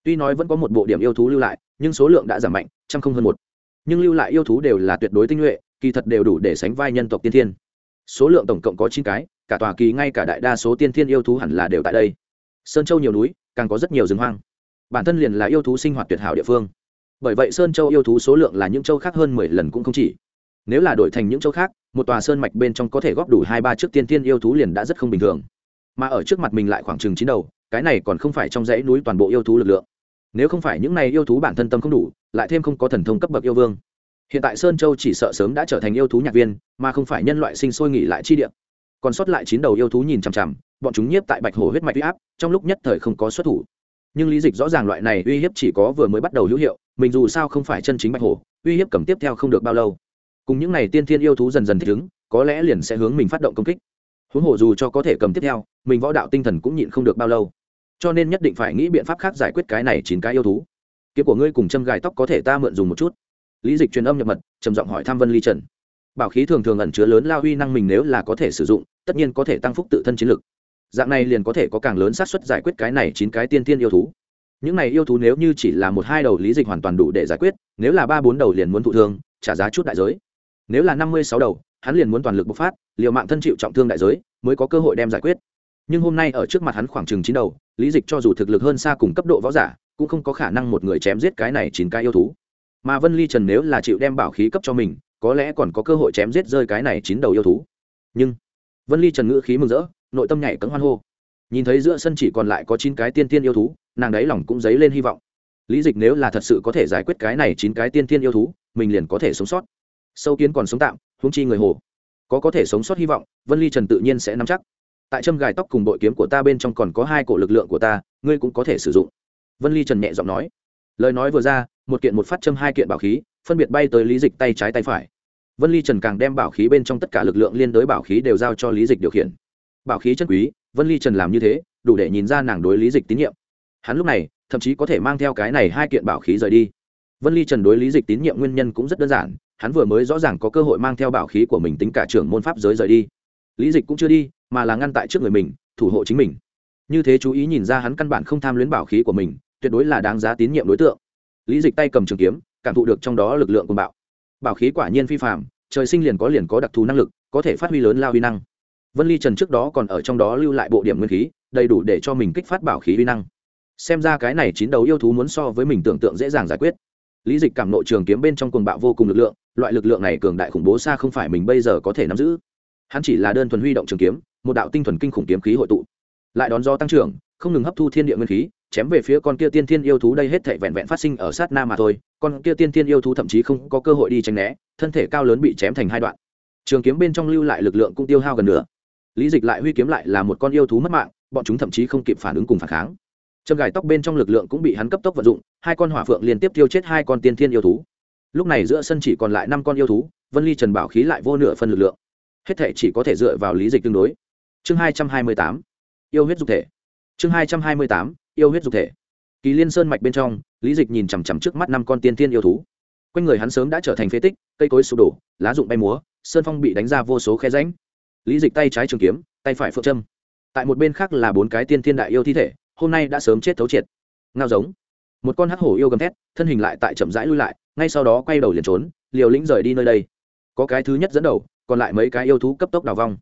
Tuy nói vẫn có một bộ điểm yêu thú lưu lại, nhưng số lượng đã giảm mạnh, trăm không hơn một. Nhưng lưu lại yêu thú đều là tuyệt đối tinh nhuệ, kỳ thật đều đủ để sánh vai nhân tộc tiên thiên số lượng tổng cộng có chín cái, cả tòa kỳ ngay cả đại đa số tiên thiên yêu thú hẳn là đều tại đây. Sơn châu nhiều núi, càng có rất nhiều rừng hoang. Bản thân liền là yêu thú sinh hoạt tuyệt hảo địa phương. Bởi vậy sơn châu yêu thú số lượng là những châu khác hơn mười lần cũng không chỉ. Nếu là đổi thành những châu khác, một tòa sơn mạch bên trong có thể góp đủ hai ba chiếc tiên tiên yêu thú liền đã rất không bình thường. Mà ở trước mặt mình lại khoảng chừng chín đầu, cái này còn không phải trong dãy núi toàn bộ yêu thú lực lượng. Nếu không phải những này yêu thú bản thân tâm không đủ, lại thêm không có thần thông cấp bậc yêu vương hiện tại sơn châu chỉ sợ sớm đã trở thành yêu thú nhạc viên, mà không phải nhân loại sinh sôi nghỉ lại chi địa. Còn sót lại chín đầu yêu thú nhìn chằm chằm, bọn chúng nhiếp tại bạch hồ huyết mạch uy áp, trong lúc nhất thời không có xuất thủ. Nhưng lý dịch rõ ràng loại này uy hiếp chỉ có vừa mới bắt đầu hữu hiệu, mình dù sao không phải chân chính bạch hồ uy hiếp cầm tiếp theo không được bao lâu. Cùng những n à y tiên thiên yêu thú dần dần thích ứng, có lẽ liền sẽ hướng mình phát động công kích. Huống hồ dù cho có thể cầm tiếp theo, mình võ đạo tinh thần cũng nhịn không được bao lâu. Cho nên nhất định phải nghĩ biện pháp khác giải quyết cái này chín cái yêu thú. Kiếm của ngươi cùng châm gài tóc có thể ta mượn dùng một chút lý dịch truyền âm nhập mật, trầm giọng hỏi tham vân ly trần. Bảo khí thường thường ẩn chứa lớn lao huy năng mình nếu là có thể sử dụng, tất nhiên có thể tăng phúc tự thân chiến lực. Dạng này liền có thể có càng lớn xác suất giải quyết cái này chín cái tiên tiên yêu thú. Những này yêu thú nếu như chỉ là một hai đầu lý dịch hoàn toàn đủ để giải quyết, nếu là ba bốn đầu liền muốn thụ thương, trả giá chút đại giới. Nếu là năm mươi sáu đầu, hắn liền muốn toàn lực bộc phát, liều mạng thân chịu trọng thương đại giới, mới có cơ hội đem giải quyết. Nhưng hôm nay ở trước mặt hắn khoảng chừng chín đầu, lý dịch cho dù thực lực hơn xa cùng cấp độ võ giả, cũng không có khả năng một người chém giết cái này chín cái yêu thú mà vân ly trần nếu là chịu đem bảo khí cấp cho mình, có lẽ còn có cơ hội chém giết rơi cái này chín đầu yêu thú. Nhưng, vân ly trần ngữ khí mừng rỡ, nội tâm nhảy cấm hoan hô. Nhìn thấy giữa sân chỉ còn lại có chín cái tiên tiên yêu thú, nàng đáy lòng cũng dấy lên hy vọng. Lý dịch nếu là thật sự có thể giải quyết cái này chín cái tiên tiên yêu thú, mình liền có thể sống sót. Sâu kiến còn sống tạm húng chi người hồ. Có có thể sống sót hy vọng, vân ly trần tự nhiên sẽ nắm chắc. Tại châm gài tóc cùng bội kiếm của ta bên trong còn có hai cổ lực lượng của ta, ngươi cũng có thể sử dụng. Vân ly trần nhẹ giọng nói. Lời nói vừa ra một kiện một phát châm hai kiện bảo khí, phân biệt bay tới lý dịch tay trái tay phải. Vân ly trần càng đem bảo khí bên trong tất cả lực lượng liên đối bảo khí đều giao cho lý dịch điều khiển. Bảo khí chân quý, vân ly trần làm như thế, đủ để nhìn ra nàng đối lý dịch tín nhiệm. Hắn lúc này, thậm chí có thể mang theo cái này hai kiện bảo khí rời đi. Vân ly trần đối lý dịch tín nhiệm nguyên nhân cũng rất đơn giản, hắn vừa mới rõ ràng có cơ hội mang theo bảo khí của mình tính cả trưởng môn pháp giới rời đi. Lý dịch cũng chưa đi, mà là ngăn tại trước người mình, thủ hộ chính mình. Như thế chú ý nhìn ra hắn căn bản không tham luyến bảo khí của mình, tuyệt đối là đáng giá tín nhiệm đối tượng lý dịch tay cầm trường kiếm, cảm thụ được trong đó lực lượng của bạo. Bảo khí quả nhiên phi phạm trời sinh liền có liền có đặc thù năng lực, có thể phát huy lớn lao huy năng. Vân ly trần trước đó còn ở trong đó lưu lại bộ điểm nguyên khí, đầy đủ để cho mình kích phát bảo khí huy năng. Xem ra cái này chín đầu yêu thú muốn so với mình tưởng tượng dễ dàng giải quyết. Lý dịch cảm nội trường kiếm bên trong cuồng bạo vô cùng lực lượng, loại lực lượng này cường đại khủng bố xa không phải mình bây giờ có thể nắm giữ. Hắn chỉ là đơn thuần huy động trường kiếm, một đạo tinh thuần kinh khủng kiếm khí hội tụ. Lại đón do tăng trưởng, không ngừng hấp thu thiên địa nguyên khí chém về phía con kia tiên thiên yêu thú đây hết thảy vẹn vẹn phát sinh ở sát na mà thôi con kia tiên thiên yêu thú thậm chí không có cơ hội đi tránh né thân thể cao lớn bị chém thành hai đoạn. Trường kiếm bên trong lưu lại lực lượng cũng tiêu hao gần nửa, lý dịch lại huy kiếm lại là một con yêu thú mất mạng bọn chúng thậm chí không kịp phản ứng cùng phản kháng. Châm gài tóc bên trong lực lượng cũng bị hắn cấp tốc vận dụng hai con hỏa phượng liên tiếp tiêu chết hai con tiên thiên yêu thú. Lúc này giữa sân chỉ còn lại năm con yêu thú vân ly trần bảo khí lại vô nửa phân lực lượng. Hết thể chỉ có thể dựa vào lý dịch tương đối. Chương hai trăm hai mươi tám. Yêu huyết dục thể. Chương hai trăm hai mươi tám yêu huyết dục thể. Kỳ liên sơn mạch bên trong, lý dịch nhìn chằm chằm trước mắt năm con tiên thiên yêu thú. Quanh người hắn sớm đã trở thành phế tích, cây cối sụp đổ, lá rụng bay múa, sơn phong bị đánh ra vô số khe ránh lý dịch tay trái trường kiếm, tay phải phượng trâm tại một bên khác là bốn cái tiên thiên đại yêu thi thể, hôm nay đã sớm chết thấu triệt. Ngao giống. Một con hắc hổ yêu gầm thét, thân hình lại tại chậm rãi lui lại, ngay sau đó quay đầu liền trốn, liều lĩnh rời đi nơi đây. Có cái thứ nhất dẫn đầu, còn lại mấy cái yêu thú cấp tốc đào vong.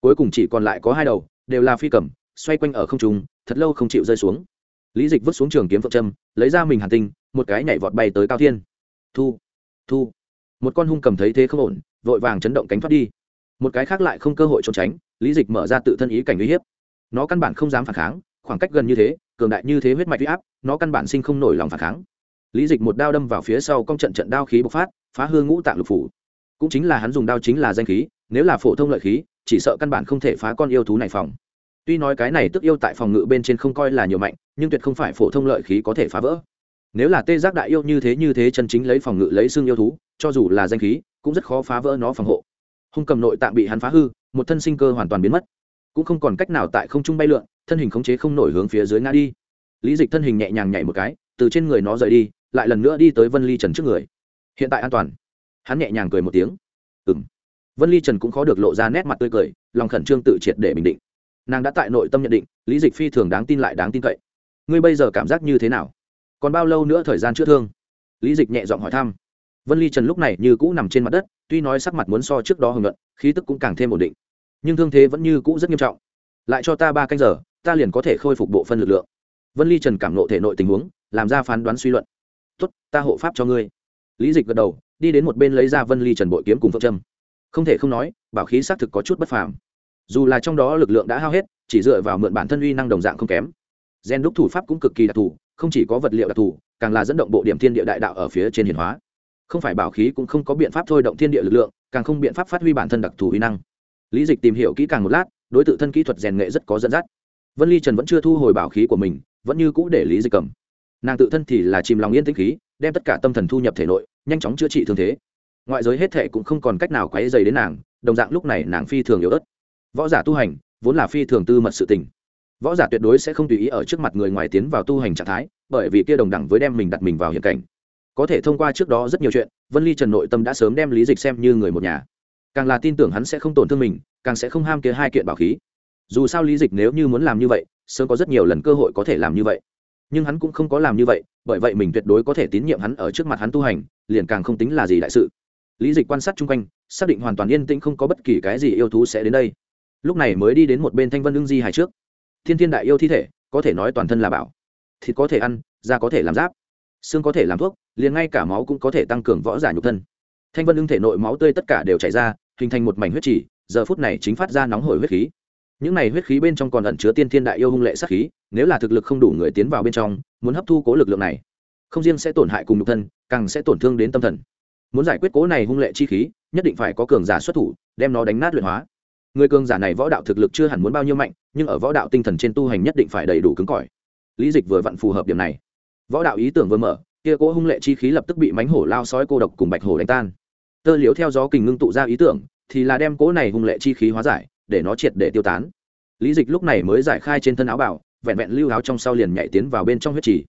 Cuối cùng chỉ còn lại có hai đầu, đều là phi cầm, xoay quanh ở không trung, thật lâu không chịu rơi xuống lý dịch vứt xuống trường kiếm phượng trâm lấy ra mình hàn tinh, một cái nhảy vọt bay tới cao thiên. Thu thu. Một con hung cầm thấy thế không ổn, vội vàng chấn động cánh thoát đi. Một cái khác lại không cơ hội trốn tránh, lý dịch mở ra tự thân ý cảnh uy hiếp. Nó căn bản không dám phản kháng, khoảng cách gần như thế, cường đại như thế huyết mạch huy áp, nó căn bản sinh không nổi lòng phản kháng. Lý dịch một đao đâm vào phía sau cong trận trận đao khí bộc phát, phá hương ngũ tạng lục phủ. Cũng chính là hắn dùng đao chính là danh khí, nếu là phổ thông lợi khí, chỉ sợ căn bản không thể phá con yêu thú này phòng. Tuy nói cái này tức yêu tại phòng ngự bên trên không coi là nhiều mạnh nhưng tuyệt không phải phổ thông lợi khí có thể phá vỡ. Nếu là tê giác đại yêu như thế như thế chân chính lấy phòng ngự lấy xương yêu thú, cho dù là danh khí, cũng rất khó phá vỡ nó phòng hộ. Hung cầm nội tạng bị hắn phá hư, một thân sinh cơ hoàn toàn biến mất. Cũng không còn cách nào tại không trung bay lượn, thân hình khống chế không nổi hướng phía dưới ngã đi. Lý dịch thân hình nhẹ nhàng nhảy một cái, từ trên người nó rời đi, lại lần nữa đi tới vân ly trần trước người. Hiện tại an toàn. Hắn nhẹ nhàng cười một tiếng. Ừm. Vân ly trần cũng khó được lộ ra nét mặt tươi cười, lòng khẩn trương tự triệt để bình định. Nàng đã tại nội tâm nhận định, lý dịch phi thường đáng tin lại đáng tin cậy ngươi bây giờ cảm giác như thế nào? Còn bao lâu nữa thời gian chữa thương? Lý dịch nhẹ giọng hỏi thăm. Vân ly trần lúc này như cũ nằm trên mặt đất, tuy nói sắc mặt muốn so trước đó hưởng luận khí tức cũng càng thêm ổn định. Nhưng thương thế vẫn như cũ rất nghiêm trọng. Lại cho ta ba canh giờ, ta liền có thể khôi phục bộ phân lực lượng. Vân ly trần cảm nộ thể nội tình huống, làm ra phán đoán suy luận. Tốt, ta hộ pháp cho ngươi. Lý dịch gật đầu, đi đến một bên lấy ra vân ly trần bội kiếm cùng phượng trâm không thể không nói, bảo khí xác thực có chút bất phàm. Dù là trong đó lực lượng đã hao hết, chỉ dựa vào mượn bản thân uy năng đồng dạng không kém gen đúc thủ pháp cũng cực kỳ đặc thù, không chỉ có vật liệu đặc thù, càng là dẫn động bộ điểm thiên địa đại đạo ở phía trên hiển hóa. Không phải bảo khí cũng không có biện pháp thôi động thiên địa lực lượng, càng không biện pháp phát huy bản thân đặc thù uy năng. Lý dịch tìm hiểu kỹ càng một lát, đối t thân kỹ thuật rèn nghệ rất có dẫn dắt. Vân ly trần vẫn chưa thu hồi bảo khí của mình, vẫn như cũ để lý dịch cầm. Nàng tự thân thì là chìm lòng yên tĩnh khí, đem tất cả tâm thần thu nhập thể nội, nhanh chóng chữa trị thương thế. Ngoại giới hết thệ cũng không còn cách nào quấy dày đến nàng, đồng dạng lúc này nàng phi thường yếu ớt. Võ giả tu hành, vốn là phi thường tư mật sự tình võ giả tuyệt đối sẽ không tùy ý ở trước mặt người ngoài tiến vào tu hành trạng thái, bởi vì kia đồng đẳng với đem mình đặt mình vào hiện cảnh. Có thể thông qua trước đó rất nhiều chuyện, vân ly trần nội tâm đã sớm đem lý dịch xem như người một nhà. Càng là tin tưởng hắn sẽ không tổn thương mình, càng sẽ không ham kia hai kiện bảo khí. Dù sao lý dịch nếu như muốn làm như vậy, sớm có rất nhiều lần cơ hội có thể làm như vậy. Nhưng hắn cũng không có làm như vậy, bởi vậy mình tuyệt đối có thể tín nhiệm hắn ở trước mặt hắn tu hành, liền càng không tính là gì đại sự. Lý dịch quan sát chung quanh, xác định hoàn toàn yên tĩnh không có bất kỳ cái gì yêu thú sẽ đến đây. Lúc này mới đi đến một bên thanh vân ưng di hải trước thiên thiên đại yêu thi thể, có thể nói toàn thân là bảo. Thịt có thể ăn, da có thể làm giáp. Xương có thể làm thuốc, liền ngay cả máu cũng có thể tăng cường võ giả nhục thân. Thanh vân ưng thể nội máu tươi tất cả đều chảy ra, hình thành một mảnh huyết chỉ giờ phút này chính phát ra nóng hổi huyết khí. Những này huyết khí bên trong còn ẩn chứa tiên thiên đại yêu hung lệ sát khí, nếu là thực lực không đủ người tiến vào bên trong, muốn hấp thu cố lực lượng này, không riêng sẽ tổn hại cùng nhục thân, càng sẽ tổn thương đến tâm thần. Muốn giải quyết cố này hung lệ chi khí, nhất định phải có cường giả xuất thủ, đem nó đánh nát luyện hóa. Người cường giả này võ đạo thực lực chưa hẳn muốn bao nhiêu mạnh nhưng ở võ đạo tinh thần trên tu hành nhất định phải đầy đủ cứng cỏi. Lý dịch vừa vặn phù hợp điểm này. Võ đạo ý tưởng vừa mở, kia cỗ hung lệ chi khí lập tức bị mánh hổ lao sói cô độc cùng bạch hổ đánh tan. Tơ liếu theo gió kình ngưng tụ ra ý tưởng, thì là đem cỗ này hung lệ chi khí hóa giải, để nó triệt để tiêu tán. Lý dịch lúc này mới giải khai trên thân áo bảo vẹn vẹn lưu áo trong sau liền nhảy tiến vào bên trong huyết trì.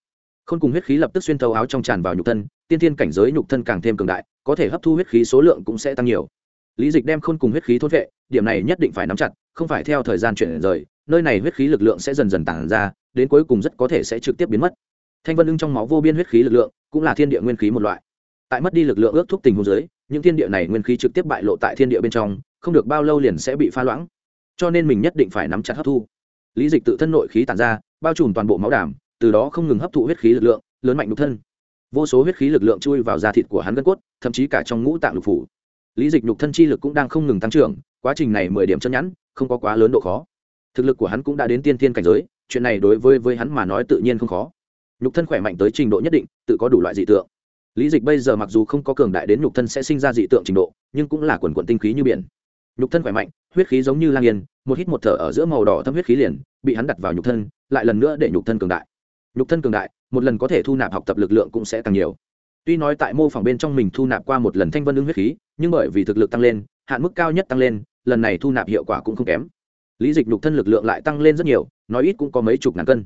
Khôn cùng huyết khí lập tức xuyên thấu áo trong tràn vào nhục thân, tiên thiên cảnh giới nhục thân càng thêm cường đại, có thể hấp thu huyết khí số lượng cũng sẽ tăng nhiều. Lý dịch đem khôn cùng huyết khí thốt vệ, điểm này nhất định phải nắm chặt, không phải theo thời gian chuyển rời nơi này huyết khí lực lượng sẽ dần dần tản ra, đến cuối cùng rất có thể sẽ trực tiếp biến mất. Thanh vân ưng trong máu vô biên huyết khí lực lượng, cũng là thiên địa nguyên khí một loại. Tại mất đi lực lượng ước thúc tình hồ dưới, những thiên địa này nguyên khí trực tiếp bại lộ tại thiên địa bên trong, không được bao lâu liền sẽ bị pha loãng. Cho nên mình nhất định phải nắm chặt hấp thu. Lý dịch tự thân nội khí tản ra, bao trùm toàn bộ máu đàm từ đó không ngừng hấp thụ huyết khí lực lượng, lớn mạnh nhục thân. Vô số huyết khí lực lượng chui vào da thịt của hắn gân cốt, thậm chí cả trong ngũ tạng lục phủ. Lý dịch nhục thân chi lực cũng đang không ngừng tăng trưởng, quá trình này mười điểm chân nhẵn không có quá lớn độ khó thực lực của hắn cũng đã đến tiên thiên cảnh giới, chuyện này đối với với hắn mà nói tự nhiên không khó. Nhục thân khỏe mạnh tới trình độ nhất định, tự có đủ loại dị tượng. Lý dịch bây giờ mặc dù không có cường đại đến nhục thân sẽ sinh ra dị tượng trình độ, nhưng cũng là quần quận tinh khí như biển. Nhục thân khỏe mạnh, huyết khí giống như lang yên, một hít một thở ở giữa màu đỏ thâm huyết khí liền, bị hắn đặt vào nhục thân, lại lần nữa để nhục thân cường đại. Nhục thân cường đại, một lần có thể thu nạp học tập lực lượng cũng sẽ càng nhiều. Tuy nói tại mô phỏng bên trong mình thu nạp qua một lần thanh vân ứng huyết khí, nhưng bởi vì thực lực tăng lên, hạn mức cao nhất tăng lên, lần này thu nạp hiệu quả cũng không kém lý dịch nhục thân lực lượng lại tăng lên rất nhiều, nói ít cũng có mấy chục ngàn cân.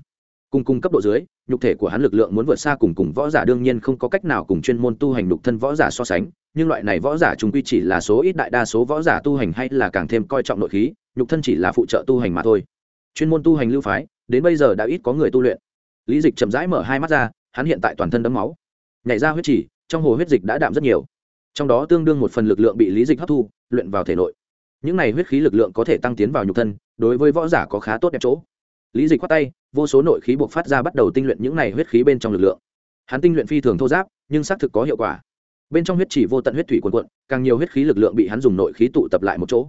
Cùng cung cấp độ dưới, nhục thể của hắn lực lượng muốn vượt xa cùng cùng võ giả đương nhiên không có cách nào cùng chuyên môn tu hành nhục thân võ giả so sánh, nhưng loại này võ giả chúng quy chỉ là số ít đại đa số võ giả tu hành hay là càng thêm coi trọng nội khí, nhục thân chỉ là phụ trợ tu hành mà thôi. Chuyên môn tu hành lưu phái, đến bây giờ đã ít có người tu luyện. Lý dịch chậm rãi mở hai mắt ra, hắn hiện tại toàn thân đấm máu. Nhảy ra huyết chỉ, trong hồ huyết dịch đã đạm rất nhiều. Trong đó tương đương một phần lực lượng bị lý dịch hấp thu, luyện vào thể nội những này huyết khí lực lượng có thể tăng tiến vào nhục thân, đối với võ giả có khá tốt đẹp chỗ. Lý dịch khoát tay, vô số nội khí buộc phát ra bắt đầu tinh luyện những này huyết khí bên trong lực lượng. Hắn tinh luyện phi thường thô giáp, nhưng xác thực có hiệu quả. Bên trong huyết chỉ vô tận huyết thủy quần quận càng nhiều huyết khí lực lượng bị hắn dùng nội khí tụ tập lại một chỗ.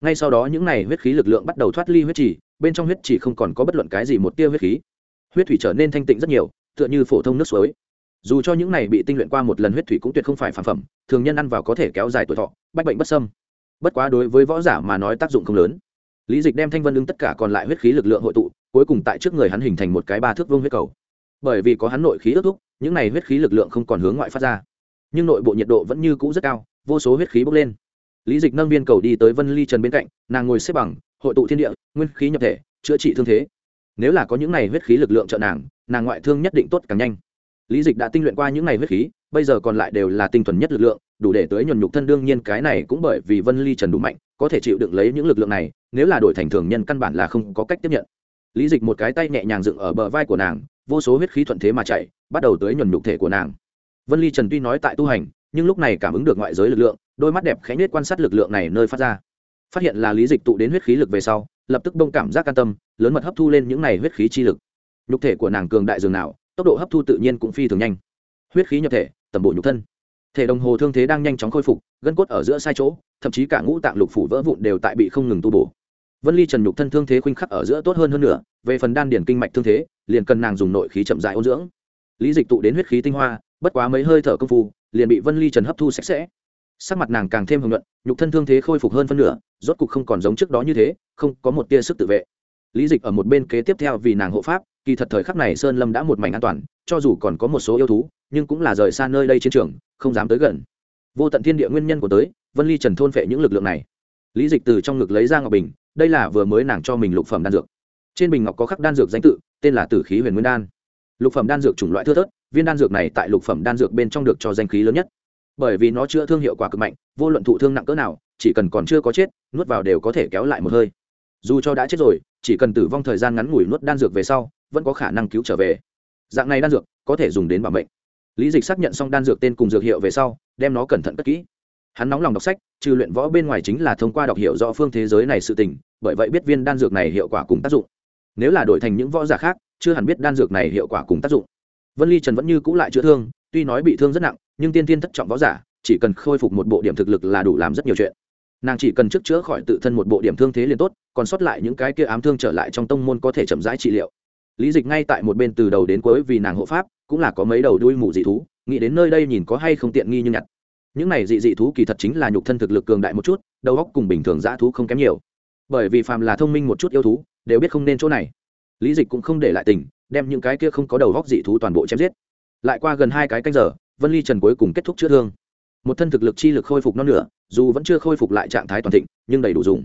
Ngay sau đó những này huyết khí lực lượng bắt đầu thoát ly huyết chỉ, bên trong huyết chỉ không còn có bất luận cái gì một tia huyết khí. Huyết thủy trở nên thanh tịnh rất nhiều, tựa như phổ thông nước suối. Dù cho những này bị tinh luyện qua một lần huyết thủy cũng tuyệt không phải phản phẩm, thường nhân ăn vào có thể kéo dài tuổi thọ, bách bệnh bất sâm bất quá đối với võ giả mà nói tác dụng không lớn. Lý dịch đem thanh vân ứng tất cả còn lại huyết khí lực lượng hội tụ, cuối cùng tại trước người hắn hình thành một cái ba thước vương huyết cầu. Bởi vì có hắn nội khí ước thúc, những này huyết khí lực lượng không còn hướng ngoại phát ra. Nhưng nội bộ nhiệt độ vẫn như cũ rất cao, vô số huyết khí bốc lên. Lý dịch nâng viên cầu đi tới vân ly trần bên cạnh, nàng ngồi xếp bằng, hội tụ thiên địa, nguyên khí nhập thể, chữa trị thương thế. Nếu là có những này huyết khí lực lượng trợ nàng nàng ngoại thương nhất định tốt càng nhanh. Lý dịch đã tinh luyện qua những này huyết khí bây giờ còn lại đều là tinh thuần nhất lực lượng, đủ để tới nhuần nhục thân đương nhiên cái này cũng bởi vì vân ly trần đủ mạnh, có thể chịu đựng lấy những lực lượng này, nếu là đổi thành thường nhân căn bản là không có cách tiếp nhận. Lý dịch một cái tay nhẹ nhàng dựng ở bờ vai của nàng, vô số huyết khí thuận thế mà chạy, bắt đầu tới nhuần nhục thể của nàng. Vân ly trần tuy nói tại tu hành, nhưng lúc này cảm ứng được ngoại giới lực lượng, đôi mắt đẹp khẽ nhết quan sát lực lượng này nơi phát ra. Phát hiện là lý dịch tụ đến huyết khí lực về sau, lập tức bông cảm giác can tâm, lớn mật hấp thu lên những này huyết khí chi lực. Nhục thể của nàng cường đại dường nào, tốc độ hấp thu tự nhiên cũng phi thường nhanh huyết khí nhập thể tầm bộ nhục thân. Thể đồng hồ thương thế đang nhanh chóng khôi phục, gân cốt ở giữa sai chỗ, thậm chí cả ngũ tạng lục phủ vỡ vụn đều tại bị không ngừng tu bổ. Vân ly trần nhục thân thương thế khuynh khắc ở giữa tốt hơn hơn nữa, về phần đan điển kinh mạch thương thế, liền cần nàng dùng nội khí chậm dại ôn dưỡng. Lý dịch tụ đến huyết khí tinh hoa, bất quá mấy hơi thở công phu, liền bị vân ly trần hấp thu sạch sẽ. Sắc mặt nàng càng thêm hưởng nhuận, nhục thân thương thế khôi phục hơn phân nửa, rốt cục không còn giống trước đó như thế, không có một tia sức tự vệ. Lý dịch ở một bên kế tiếp theo vì nàng hộ pháp, kỳ thật thời khắc này sơn lâm đã một mảnh an toàn, cho dù còn có một số yêu thú nhưng cũng là rời xa nơi đây chiến trường, không dám tới gần. Vô tận thiên địa nguyên nhân của tới, vân ly trần thôn phệ những lực lượng này. Lý dịch từ trong ngực lấy ra ngọc bình, đây là vừa mới nàng cho mình lục phẩm đan dược. Trên bình ngọc có khắc đan dược danh tự, tên là tử khí huyền nguyên đan. Lục phẩm đan dược chủng loại thưa thớt, viên đan dược này tại lục phẩm đan dược bên trong được cho danh khí lớn nhất. Bởi vì nó chữa thương hiệu quả cực mạnh, vô luận thụ thương nặng cỡ nào, chỉ cần còn chưa có chết, nuốt vào đều có thể kéo lại một hơi. Dù cho đã chết rồi, chỉ cần tử vong thời gian ngắn ngủi nuốt đan dược về sau, vẫn có khả năng cứu trở về. Dạng này đan dược có thể dùng đến bảo mệnh lý dịch xác nhận xong đan dược tên cùng dược hiệu về sau, đem nó cẩn thận cất kỹ. Hắn nóng lòng đọc sách, trừ luyện võ bên ngoài chính là thông qua đọc hiểu rõ phương thế giới này sự tình, bởi vậy biết viên đan dược này hiệu quả cùng tác dụng. Nếu là đổi thành những võ giả khác, chưa hẳn biết đan dược này hiệu quả cùng tác dụng. Vân ly trần vẫn như cũ lại chữa thương, tuy nói bị thương rất nặng, nhưng tiên tiên thất trọng võ giả, chỉ cần khôi phục một bộ điểm thực lực là đủ làm rất nhiều chuyện. Nàng chỉ cần trước chữa khỏi tự thân một bộ điểm thương thế liền tốt, còn sót lại những cái kia ám thương trở lại trong tông môn có thể chậm rãi trị liệu lý dịch ngay tại một bên từ đầu đến cuối vì nàng hộ pháp, cũng là có mấy đầu đuôi mù dị thú, nghĩ đến nơi đây nhìn có hay không tiện nghi như nhặt. Những này dị dị thú kỳ thật chính là nhục thân thực lực cường đại một chút, đầu óc cùng bình thường dã thú không kém nhiều. Bởi vì phàm là thông minh một chút yêu thú, đều biết không nên chỗ này. Lý dịch cũng không để lại tình, đem những cái kia không có đầu óc dị thú toàn bộ chém giết. Lại qua gần hai cái canh giờ, vân ly trần cuối cùng kết thúc chữa thương. Một thân thực lực chi lực khôi phục non nửa, dù vẫn chưa khôi phục lại trạng thái toàn thịnh, nhưng đầy đủ dùng.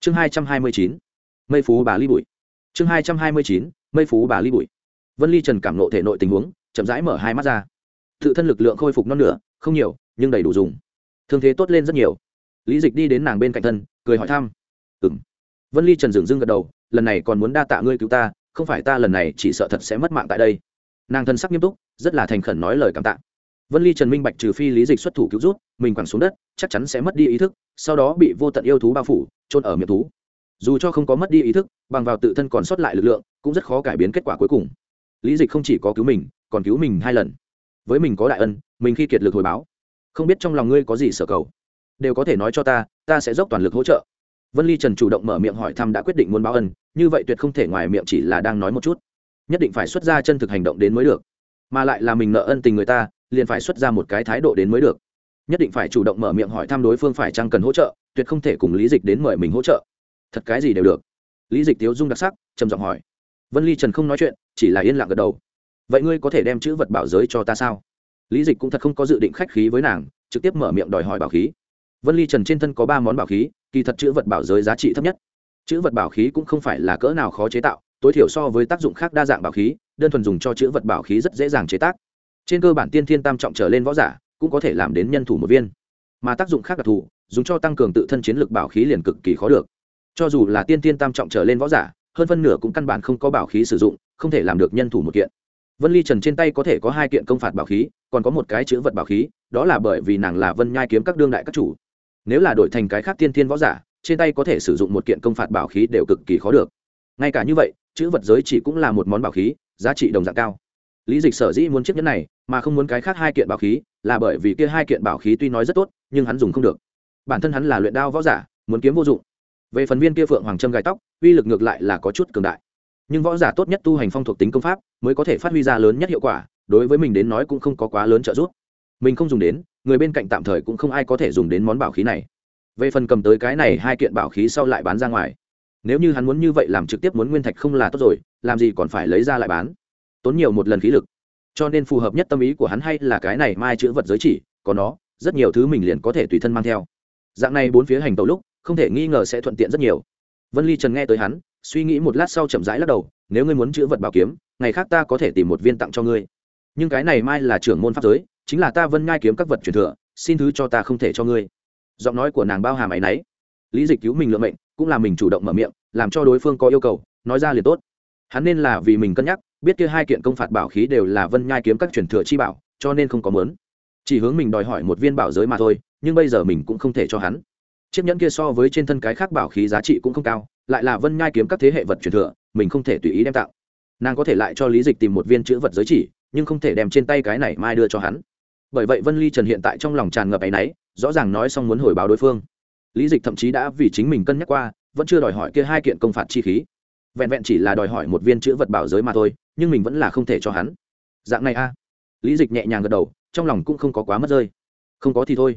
Chương hai trăm hai mươi chín. Mây phú bà ly bụi chương hai trăm hai mươi chín, mây phú bà ly bụi. Vân ly trần cảm nộ thể nội tình huống, chậm rãi mở hai mắt ra. Tự thân lực lượng khôi phục non nửa, không nhiều, nhưng đầy đủ dùng. Thương thế tốt lên rất nhiều. Lý dịch đi đến nàng bên cạnh thân, cười hỏi thăm. Ừ m vân ly trần dừng dưng gật đầu, lần này còn muốn đa tạ ngươi cứu ta, không phải ta lần này chỉ sợ thật sẽ mất mạng tại đây. Nàng thân sắc nghiêm túc, rất là thành khẩn nói lời cảm tạ. Vân ly trần minh bạch trừ phi lý dịch xuất thủ cứu rút mình quẳng xuống đất, chắc chắn sẽ mất đi ý thức, sau đó bị vô tận yêu thú bao phủ trôn ở miệng thú dù cho không có mất đi ý thức, bằng vào tự thân còn sót lại lực lượng, cũng rất khó cải biến kết quả cuối cùng. Lý dịch không chỉ có cứu mình, còn cứu mình hai lần. Với mình có đại ân, mình khi kiệt lực hồi báo. Không biết trong lòng ngươi có gì sở cầu? Đều có thể nói cho ta ta sẽ dốc toàn lực hỗ trợ. Vân ly trần chủ động mở miệng hỏi thăm đã quyết định muốn báo ân, như vậy tuyệt không thể ngoài miệng chỉ là đang nói một chút. Nhất định phải xuất ra chân thực hành động đến mới được. Mà lại là mình nợ ân tình người ta, liền phải xuất ra một cái thái độ đến mới được. Nhất định phải chủ động mở miệng hỏi thăm đối phương phải chăng cần hỗ trợ, tuyệt không thể cùng lý dịch đến mời mình hỗ trợ thật cái gì đều được. Lý dịch tiếu dung đặc sắc, trầm giọng hỏi. Vân ly trần không nói chuyện, chỉ là yên lặng gật đầu. Vậy ngươi có thể đem chữ vật bảo giới cho ta sao? Lý dịch cũng thật không có dự định khách khí với nàng, trực tiếp mở miệng đòi hỏi bảo khí. Vân ly trần trên thân có ba món bảo khí, kỳ thật chữ vật bảo giới giá trị thấp nhất. Chữ vật bảo khí cũng không phải là cỡ nào khó chế tạo, tối thiểu so với tác dụng khác đa dạng bảo khí, đơn thuần dùng cho chữ vật bảo khí rất dễ dàng chế tác. Trên cơ bản tiên thiên tam trọng trở lên võ giả, cũng có thể làm đến nhân thủ một viên. Mà tác dụng khác đặc thù, dùng cho tăng cường tự thân chiến lực bảo khí liền cực kỳ khó được cho dù là tiên tiên tam trọng trở lên võ giả, hơn phân nửa cũng căn bản không có bảo khí sử dụng, không thể làm được nhân thủ một kiện. Vân ly trần trên tay có thể có hai kiện công phạt bảo khí, còn có một cái chữ vật bảo khí, đó là bởi vì nàng là vân nhai kiếm các đương đại các chủ. Nếu là đổi thành cái khác tiên thiên võ giả, trên tay có thể sử dụng một kiện công phạt bảo khí đều cực kỳ khó được. Ngay cả như vậy, chữ vật giới chỉ cũng là một món bảo khí, giá trị đồng dạng cao. Lý dịch sở dĩ muốn chiếc nhẫn này, mà không muốn cái khác hai kiện bảo khí, là bởi vì kia hai kiện bảo khí tuy nói rất tốt, nhưng hắn dùng không được. Bản thân hắn là luyện đao võ giả, muốn kiếm vô dụng về phần viên kia phượng hoàng trâm gai tóc, uy lực ngược lại là có chút cường đại. Nhưng võ giả tốt nhất tu hành phong thuộc tính công pháp mới có thể phát huy ra lớn nhất hiệu quả, đối với mình đến nói cũng không có quá lớn trợ giúp. Mình không dùng đến, người bên cạnh tạm thời cũng không ai có thể dùng đến món bảo khí này. Về phần cầm tới cái này hai kiện bảo khí sau lại bán ra ngoài. Nếu như hắn muốn như vậy làm trực tiếp muốn nguyên thạch không là tốt rồi, làm gì còn phải lấy ra lại bán? Tốn nhiều một lần khí lực. Cho nên phù hợp nhất tâm ý của hắn hay là cái này mai chữ vật giới chỉ, có nó, rất nhiều thứ mình liền có thể tùy thân mang theo. Dạng này bốn phía hành tàu lúc không thể nghi ngờ sẽ thuận tiện rất nhiều. Vân ly trần nghe tới hắn, suy nghĩ một lát sau chậm rãi lắc đầu, nếu ngươi muốn chữ vật bảo kiếm, ngày khác ta có thể tìm một viên tặng cho ngươi. Nhưng cái này mai là trưởng môn pháp giới, chính là ta vân ngai kiếm các vật truyền thừa, xin thứ cho ta không thể cho ngươi. Giọng nói của nàng bao hàm áy náy. Lý dịch cứu mình lựa mệnh, cũng là mình chủ động mở miệng, làm cho đối phương có yêu cầu, nói ra liền tốt. Hắn nên là vì mình cân nhắc, biết kia hai kiện công phạt bảo khí đều là vân nhai kiếm các truyền thừa chi bảo, cho nên không có mớn chỉ hướng mình đòi hỏi một viên bảo giới mà thôi, nhưng bây giờ mình cũng không thể cho hắn chiếc nhẫn kia so với trên thân cái khác bảo khí giá trị cũng không cao, lại là vân nhai kiếm các thế hệ vật truyền thừa, mình không thể tùy ý đem tặng. nàng có thể lại cho lý dịch tìm một viên chữ vật giới chỉ, nhưng không thể đem trên tay cái này mai đưa cho hắn. Bởi vậy vân ly trần hiện tại trong lòng tràn ngập áy náy, rõ ràng nói xong muốn hồi báo đối phương. Lý dịch thậm chí đã vì chính mình cân nhắc qua, vẫn chưa đòi hỏi kia hai kiện công phạt chi khí. Vẹn vẹn chỉ là đòi hỏi một viên chữ vật bảo giới mà thôi, nhưng mình vẫn là không thể cho hắn. Dạng này a. Lý dịch nhẹ nhàng gật đầu, trong lòng cũng không có quá mất rơi. Không có thì thôi.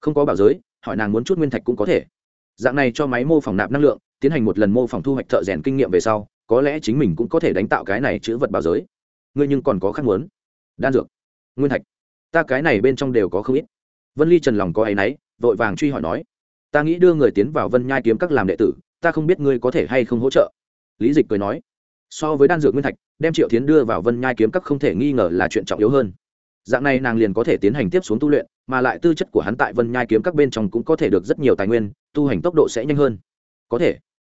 Không có bảo giới hỏi nàng muốn chút nguyên thạch cũng có thể. Dạng này cho máy mô phỏng nạp năng lượng, tiến hành một lần mô phỏng thu hoạch thợ rèn kinh nghiệm về sau, có lẽ chính mình cũng có thể đánh tạo cái này chữ vật báo giới. Ngươi nhưng còn có khát muốn. Đan dược, nguyên thạch. Ta cái này bên trong đều có không ít. Vân ly trần lòng có áy náy, vội vàng truy hỏi nói, ta nghĩ đưa người tiến vào vân nhai kiếm các làm đệ tử, ta không biết ngươi có thể hay không hỗ trợ. Lý dịch cười nói, so với đan dược nguyên thạch, đem triệu tiến đưa vào vân nhai kiếm các không thể nghi ngờ là chuyện trọng yếu hơn dạng này nàng liền có thể tiến hành tiếp xuống tu luyện, mà lại tư chất của hắn tại vân nhai kiếm các bên trong cũng có thể được rất nhiều tài nguyên, tu hành tốc độ sẽ nhanh hơn. Có thể.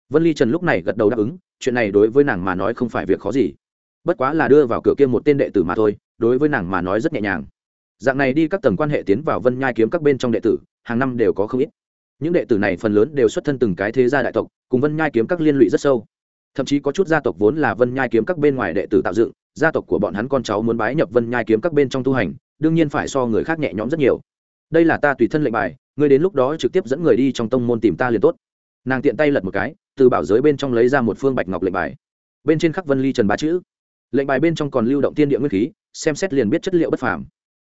Vân ly trần lúc này gật đầu đáp ứng, chuyện này đối với nàng mà nói không phải việc khó gì. Bất quá là đưa vào cửa kia một tên đệ tử mà thôi, đối với nàng mà nói rất nhẹ nhàng. Dạng này đi các tầng quan hệ tiến vào vân nhai kiếm các bên trong đệ tử, hàng năm đều có không ít. Những đệ tử này phần lớn đều xuất thân từng cái thế gia đại tộc, cùng vân nhai kiếm các liên lụy rất sâu. Thậm chí có chút gia tộc vốn là vân nhai kiếm các bên ngoài đệ tử tạo dựng gia tộc của bọn hắn con cháu muốn bái nhập vân nhai kiếm các bên trong tu hành, đương nhiên phải so người khác nhẹ nhõm rất nhiều. Đây là ta tùy thân lệnh bài, ngươi đến lúc đó trực tiếp dẫn người đi trong tông môn tìm ta liền tốt. Nàng tiện tay lật một cái, từ bảo giới bên trong lấy ra một phương bạch ngọc lệnh bài. Bên trên khắc vân ly trần ba chữ. Lệnh bài bên trong còn lưu động tiên địa nguyên khí, xem xét liền biết chất liệu bất phàm.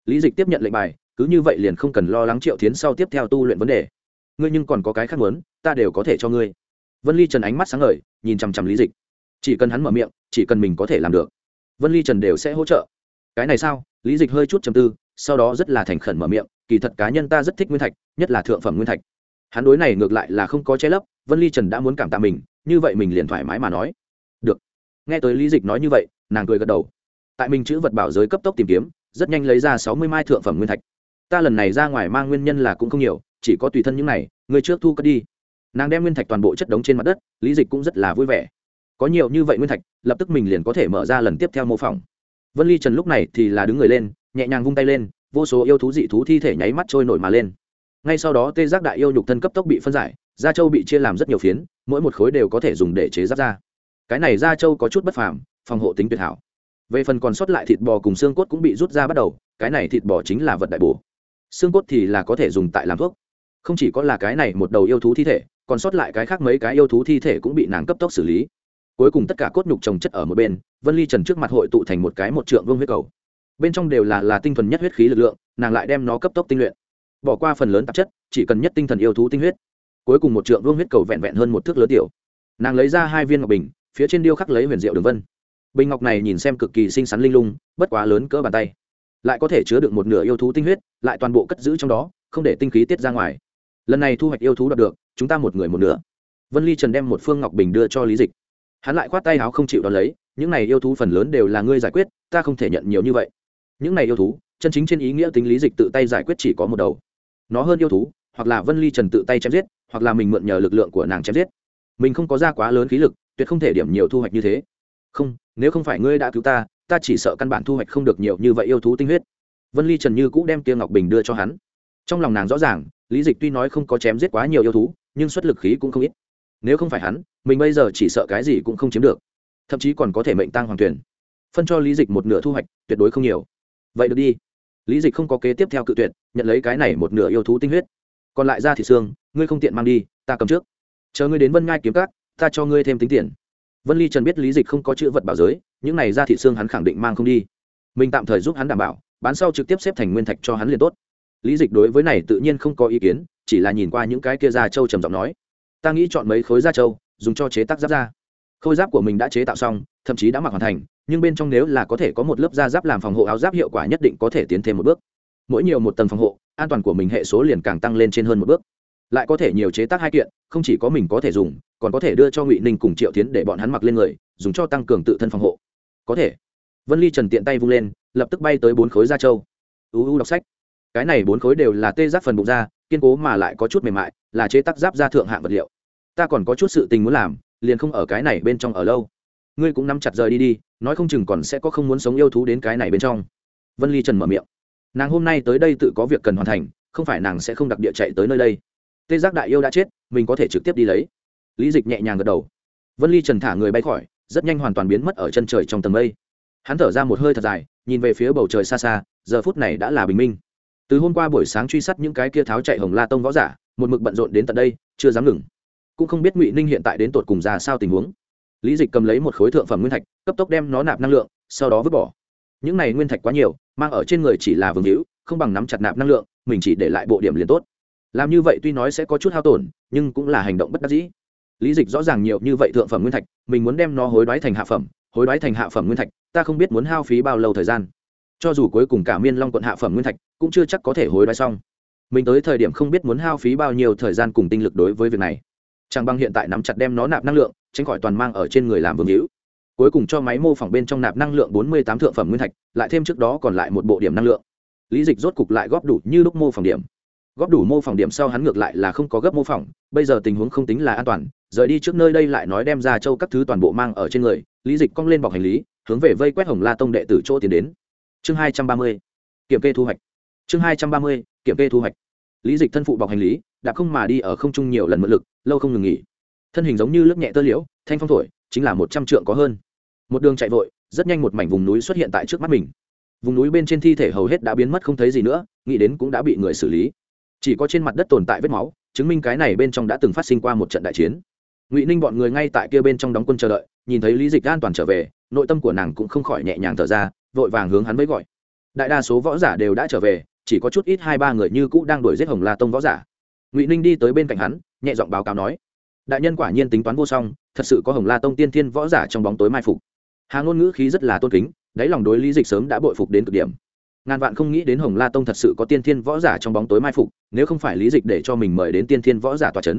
Lý dịch tiếp nhận lệnh bài, cứ như vậy liền không cần lo lắng triệu tiến sau tiếp theo tu luyện vấn đề. Ngươi nhưng còn có cái khác muốn, ta đều có thể cho ngươi. Vân ly trần ánh mắt sáng ngời, nhìn chằm chằm lý dịch. Chỉ cần hắn mở miệng, chỉ cần mình có thể làm được vân ly trần đều sẽ hỗ trợ cái này sao lý dịch hơi chút chầm tư sau đó rất là thành khẩn mở miệng kỳ thật cá nhân ta rất thích nguyên thạch nhất là thượng phẩm nguyên thạch hắn đối này ngược lại là không có che lấp vân ly trần đã muốn cảm tạ mình như vậy mình liền thoải mái mà nói được nghe tới lý dịch nói như vậy nàng cười gật đầu tại mình chữ vật bảo giới cấp tốc tìm kiếm rất nhanh lấy ra sáu mươi mai thượng phẩm nguyên thạch ta lần này ra ngoài mang nguyên nhân là cũng không nhiều chỉ có tùy thân những này người trước thu cất đi nàng đem nguyên thạch toàn bộ chất đống trên mặt đất lý dịch cũng rất là vui vẻ có nhiều như vậy nguyên thạch, lập tức mình liền có thể mở ra lần tiếp theo mô phỏng. Vân ly trần lúc này thì là đứng người lên, nhẹ nhàng vung tay lên, vô số yêu thú dị thú thi thể nháy mắt trôi nổi mà lên. Ngay sau đó tê giác đại yêu nhục thân cấp tốc bị phân giải, da trâu bị chia làm rất nhiều phiến, mỗi một khối đều có thể dùng để chế giáp da. Cái này da trâu có chút bất phàm, phòng hộ tính tuyệt hảo. Về phần còn sót lại thịt bò cùng xương cốt cũng bị rút ra bắt đầu, cái này thịt bò chính là vật đại bổ. Xương cốt thì là có thể dùng tại làm thuốc. Không chỉ có là cái này một đầu yêu thú thi thể, còn sót lại cái khác mấy cái yêu thú thi thể cũng bị nàng cấp tốc xử lý cuối cùng tất cả cốt nhục trồng chất ở một bên, vân ly trần trước mặt hội tụ thành một cái một trượng vương huyết cầu. Bên trong đều là là tinh thuần nhất huyết khí lực lượng, nàng lại đem nó cấp tốc tinh luyện. Bỏ qua phần lớn tạp chất, chỉ cần nhất tinh thần yêu thú tinh huyết. Cuối cùng một trượng vương huyết cầu vẹn vẹn hơn một thước lớn tiểu. Nàng lấy ra hai viên ngọc bình, phía trên điêu khắc lấy huyền diệu đường vân. Bình ngọc này nhìn xem cực kỳ xinh xắn linh lung, bất quá lớn cỡ bàn tay. Lại có thể chứa được một nửa yêu thú tinh huyết, lại toàn bộ cất giữ trong đó, không để tinh khí tiết ra ngoài. Lần này thu hoạch yêu thú đạt được, chúng ta một người một nửa. Vân ly trần đem một phương ngọc bình đưa cho lý dịch hắn lại khoát tay áo không chịu đón lấy, những này yêu thú phần lớn đều là ngươi giải quyết, ta không thể nhận nhiều như vậy. Những này yêu thú, chân chính trên ý nghĩa tính lý dịch tự tay giải quyết chỉ có một đầu. Nó hơn yêu thú, hoặc là vân ly trần tự tay chém giết, hoặc là mình mượn nhờ lực lượng của nàng chém giết. Mình không có ra quá lớn khí lực, tuyệt không thể điểm nhiều thu hoạch như thế. Không, nếu không phải ngươi đã cứu ta ta chỉ sợ căn bản thu hoạch không được nhiều như vậy yêu thú tinh huyết. Vân ly trần như cũ đem Tiêu ngọc bình đưa cho hắn. Trong lòng nàng rõ ràng, lý dịch tuy nói không có chém giết quá nhiều yêu thú, nhưng xuất lực khí cũng không ít nếu không phải hắn, mình bây giờ chỉ sợ cái gì cũng không chiếm được. Thậm chí còn có thể mệnh tăng hoàng tuyển phân cho lý dịch một nửa thu hoạch, tuyệt đối không nhiều. Vậy được đi. Lý dịch không có kế tiếp theo cự tuyệt, nhận lấy cái này một nửa yêu thú tinh huyết. Còn lại ra thị xương, ngươi không tiện mang đi, ta cầm trước. Chờ ngươi đến vân ngai kiếm cát ta cho ngươi thêm tính tiền. Vân ly trần biết lý dịch không có chữ vật bảo giới, những này ra thị xương hắn khẳng định mang không đi. Mình tạm thời giúp hắn đảm bảo, bán sau trực tiếp xếp thành nguyên thạch cho hắn liền tốt. Lý dịch đối với này tự nhiên không có ý kiến, chỉ là nhìn qua những cái kia ra trâu trầm giọng nói ta nghĩ chọn mấy khối da trâu, dùng cho chế tác giáp da. Khôi giáp của mình đã chế tạo xong, thậm chí đã mặc hoàn thành, nhưng bên trong nếu là có thể có một lớp da giáp làm phòng hộ áo giáp hiệu quả nhất định có thể tiến thêm một bước. Mỗi nhiều một tầng phòng hộ, an toàn của mình hệ số liền càng tăng lên trên hơn một bước. Lại có thể nhiều chế tác hai kiện, không chỉ có mình có thể dùng, còn có thể đưa cho ngụy ninh cùng triệu tiến để bọn hắn mặc lên người, dùng cho tăng cường tự thân phòng hộ. Có thể. Vân ly trần tiện tay vung lên, lập tức bay tới bốn khối da trâu. Uu đọc sách. Cái này bốn khối đều là tê giác phần bụng da kiên cố mà lại có chút mềm mại, là chế tác giáp ra thượng hạng vật liệu. Ta còn có chút sự tình muốn làm, liền không ở cái này bên trong ở lâu. Ngươi cũng nắm chặt rời đi đi, nói không chừng còn sẽ có không muốn sống yêu thú đến cái này bên trong. Vân ly trần mở miệng. Nàng hôm nay tới đây tự có việc cần hoàn thành, không phải nàng sẽ không đặc địa chạy tới nơi đây. Tê giác đại yêu đã chết, mình có thể trực tiếp đi lấy. Lý dịch nhẹ nhàng gật đầu. Vân ly trần thả người bay khỏi, rất nhanh hoàn toàn biến mất ở chân trời trong tầng mây. Hắn thở ra một hơi thật dài, nhìn về phía bầu trời xa xa, giờ phút này đã là bình minh từ hôm qua buổi sáng truy sát những cái kia tháo chạy hồng la tông võ giả, một mực bận rộn đến tận đây, chưa dám ngừng. Cũng không biết ngụy ninh hiện tại đến tột cùng ra sao tình huống. Lý dịch cầm lấy một khối thượng phẩm nguyên thạch, cấp tốc đem nó nạp năng lượng, sau đó vứt bỏ. Những này nguyên thạch quá nhiều, mang ở trên người chỉ là vương hữu, không bằng nắm chặt nạp năng lượng, mình chỉ để lại bộ điểm liền tốt. Làm như vậy tuy nói sẽ có chút hao tổn, nhưng cũng là hành động bất đắc dĩ. Lý dịch rõ ràng nhiều như vậy thượng phẩm nguyên thạch, mình muốn đem nó hối đoái thành hạ phẩm, hối đoái thành hạ phẩm nguyên thạch, ta không biết muốn hao phí bao lâu thời gian cho dù cuối cùng cả miên long quận hạ phẩm nguyên thạch, cũng chưa chắc có thể hối đoái xong. Mình tới thời điểm không biết muốn hao phí bao nhiêu thời gian cùng tinh lực đối với việc này. Chẳng bằng hiện tại nắm chặt đem nó nạp năng lượng, tránh khỏi toàn mang ở trên người làm vương hữu. Cuối cùng cho máy mô phỏng bên trong nạp năng lượng bốn mươi tám thượng phẩm nguyên thạch, lại thêm trước đó còn lại một bộ điểm năng lượng. Lý dịch rốt cục lại góp đủ như lúc mô phỏng điểm. Góp đủ mô phỏng điểm sau hắn ngược lại là không có gấp mô phỏng, bây giờ tình huống không tính là an toàn, rời đi trước nơi đây lại nói đem ra châu các thứ toàn bộ mang ở trên người, lý dịch cong lên bọc hành lý, hướng về vây quét hồng la tông đệ tử chỗ tiến đến chương hai trăm ba mươi, kiểm kê thu hoạch. Chương hai trăm ba mươi, kiểm kê thu hoạch. Lý dịch thân phụ bọc hành lý, đã không mà đi ở không trung nhiều lần mượn lực, lâu không ngừng nghỉ. Thân hình giống như lớp nhẹ tơ liễu, thanh phong thổi, chính là một trăm trượng có hơn. Một đường chạy vội, rất nhanh một mảnh vùng núi xuất hiện tại trước mắt mình. Vùng núi bên trên thi thể hầu hết đã biến mất không thấy gì nữa, nghĩ đến cũng đã bị người xử lý. Chỉ có trên mặt đất tồn tại vết máu, chứng minh cái này bên trong đã từng phát sinh qua một trận đại chiến. Ngụy ninh bọn người ngay tại kia bên trong đóng quân chờ đợi, nhìn thấy lý dịch an toàn trở về, nội tâm của nàng cũng không khỏi nhẹ nhàng thở ra vội vàng hướng hắn với gọi. Đại đa số võ giả đều đã trở về, chỉ có chút ít hai ba người như cũ đang đuổi giết hồng la tông võ giả. Ngụy ninh đi tới bên cạnh hắn, nhẹ giọng báo cáo nói, đại nhân quả nhiên tính toán vô song, thật sự có hồng la tông tiên thiên võ giả trong bóng tối mai phục. Hà ngôn ngữ khí rất là tôn kính, đáy lòng đối lý dịch sớm đã bội phục đến cực điểm. Ngàn vạn không nghĩ đến hồng la tông thật sự có tiên thiên võ giả trong bóng tối mai phục, nếu không phải lý dịch để cho mình mời đến tiên thiên võ giả tòa c h ấ n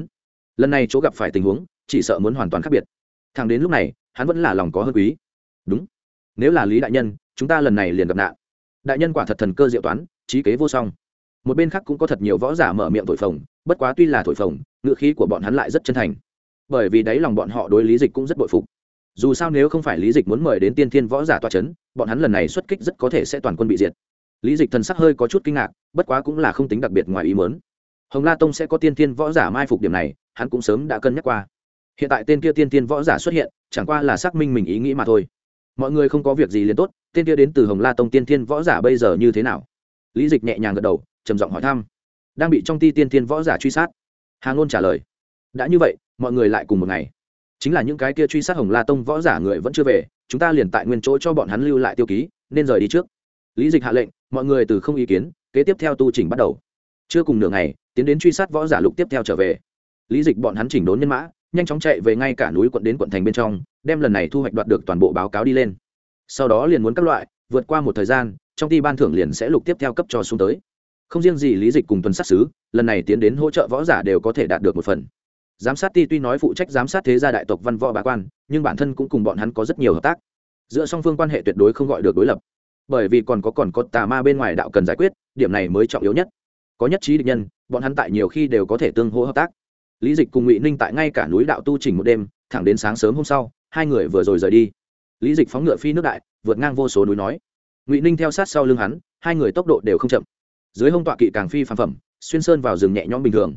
lần này chỗ gặp phải tình huống, chỉ sợ muốn hoàn toàn khác biệt. Thằng đến lúc này, hắn vẫn là lòng có hơn quý đúng, nếu là lý đại nhân chúng ta lần này liền gặp nạn. Đại nhân quả thật thần cơ diệu toán, trí kế vô song. Một bên khác cũng có thật nhiều võ giả mở miệng thổi phồng, bất quá tuy là thổi phồng, ngựa khí của bọn hắn lại rất chân thành. Bởi vì đáy lòng bọn họ đối lý dịch cũng rất bội phục. Dù sao nếu không phải lý dịch muốn mời đến tiên thiên võ giả toa c h ấ n bọn hắn lần này xuất kích rất có thể sẽ toàn quân bị diệt. Lý dịch thần sắc hơi có chút kinh ngạc, bất quá cũng là không tính đặc biệt ngoài ý mớn hồng la tông sẽ có tiên thiên võ giả mai phục điểm này, hắn cũng sớm đã cân nhắc qua. Hiện tại tên kia tiên thiên võ giả xuất hiện, chẳng qua là xác minh mình ý nghĩ mà thôi. Mọi người không có việc gì liền tốt tên kia đến từ hồng la tông tiên Thiên võ giả bây giờ như thế nào? Lý dịch nhẹ nhàng gật đầu, trầm giọng hỏi thăm. Đang bị trong ti tiên Thiên võ giả truy sát. Hà ngôn trả lời. Đã như vậy, mọi người lại cùng một ngày. Chính là những cái kia truy sát hồng la tông võ giả người vẫn chưa về, chúng ta liền tại nguyên chỗ cho bọn hắn lưu lại tiêu ký, nên rời đi trước. Lý dịch hạ lệnh, mọi người từ không ý kiến, kế tiếp theo tu trình bắt đầu. Chưa cùng nửa ngày, tiến đến truy sát võ giả lục tiếp theo trở về. Lý dịch bọn hắn chỉnh đốn nhân mã, nhanh chóng chạy về ngay cả núi quận đến quận thành bên trong, đem lần này thu hoạch đoạt được toàn bộ báo cáo đi lên sau đó liền muốn các loại, vượt qua một thời gian, trong ty ban thưởng liền sẽ lục tiếp theo cấp cho xuống tới. Không riêng gì lý dịch cùng tuần sát xứ lần này tiến đến hỗ trợ võ giả đều có thể đạt được một phần. Giám sát ty tuy nói phụ trách giám sát thế gia đại tộc văn võ bá quan, nhưng bản thân cũng cùng bọn hắn có rất nhiều hợp tác. Giữa song phương quan hệ tuyệt đối không gọi được đối lập. Bởi vì còn có còn có tà ma bên ngoài đạo cần giải quyết, điểm này mới trọng yếu nhất. Có nhất trí địch nhân, bọn hắn tại nhiều khi đều có thể tương hỗ hợp tác. Lý dịch cùng ngụy ninh tại ngay cả núi đạo tu trình một đêm, thẳng đến sáng sớm hôm sau, hai người vừa rồi rời đi lý dịch phóng ngựa phi nước đại, vượt ngang vô số núi nói. Ngụy ninh theo sát sau lưng hắn, hai người tốc độ đều không chậm. Dưới hông tọa kỵ càng phi phàm phẩm, xuyên sơn vào rừng nhẹ nhõm bình thường.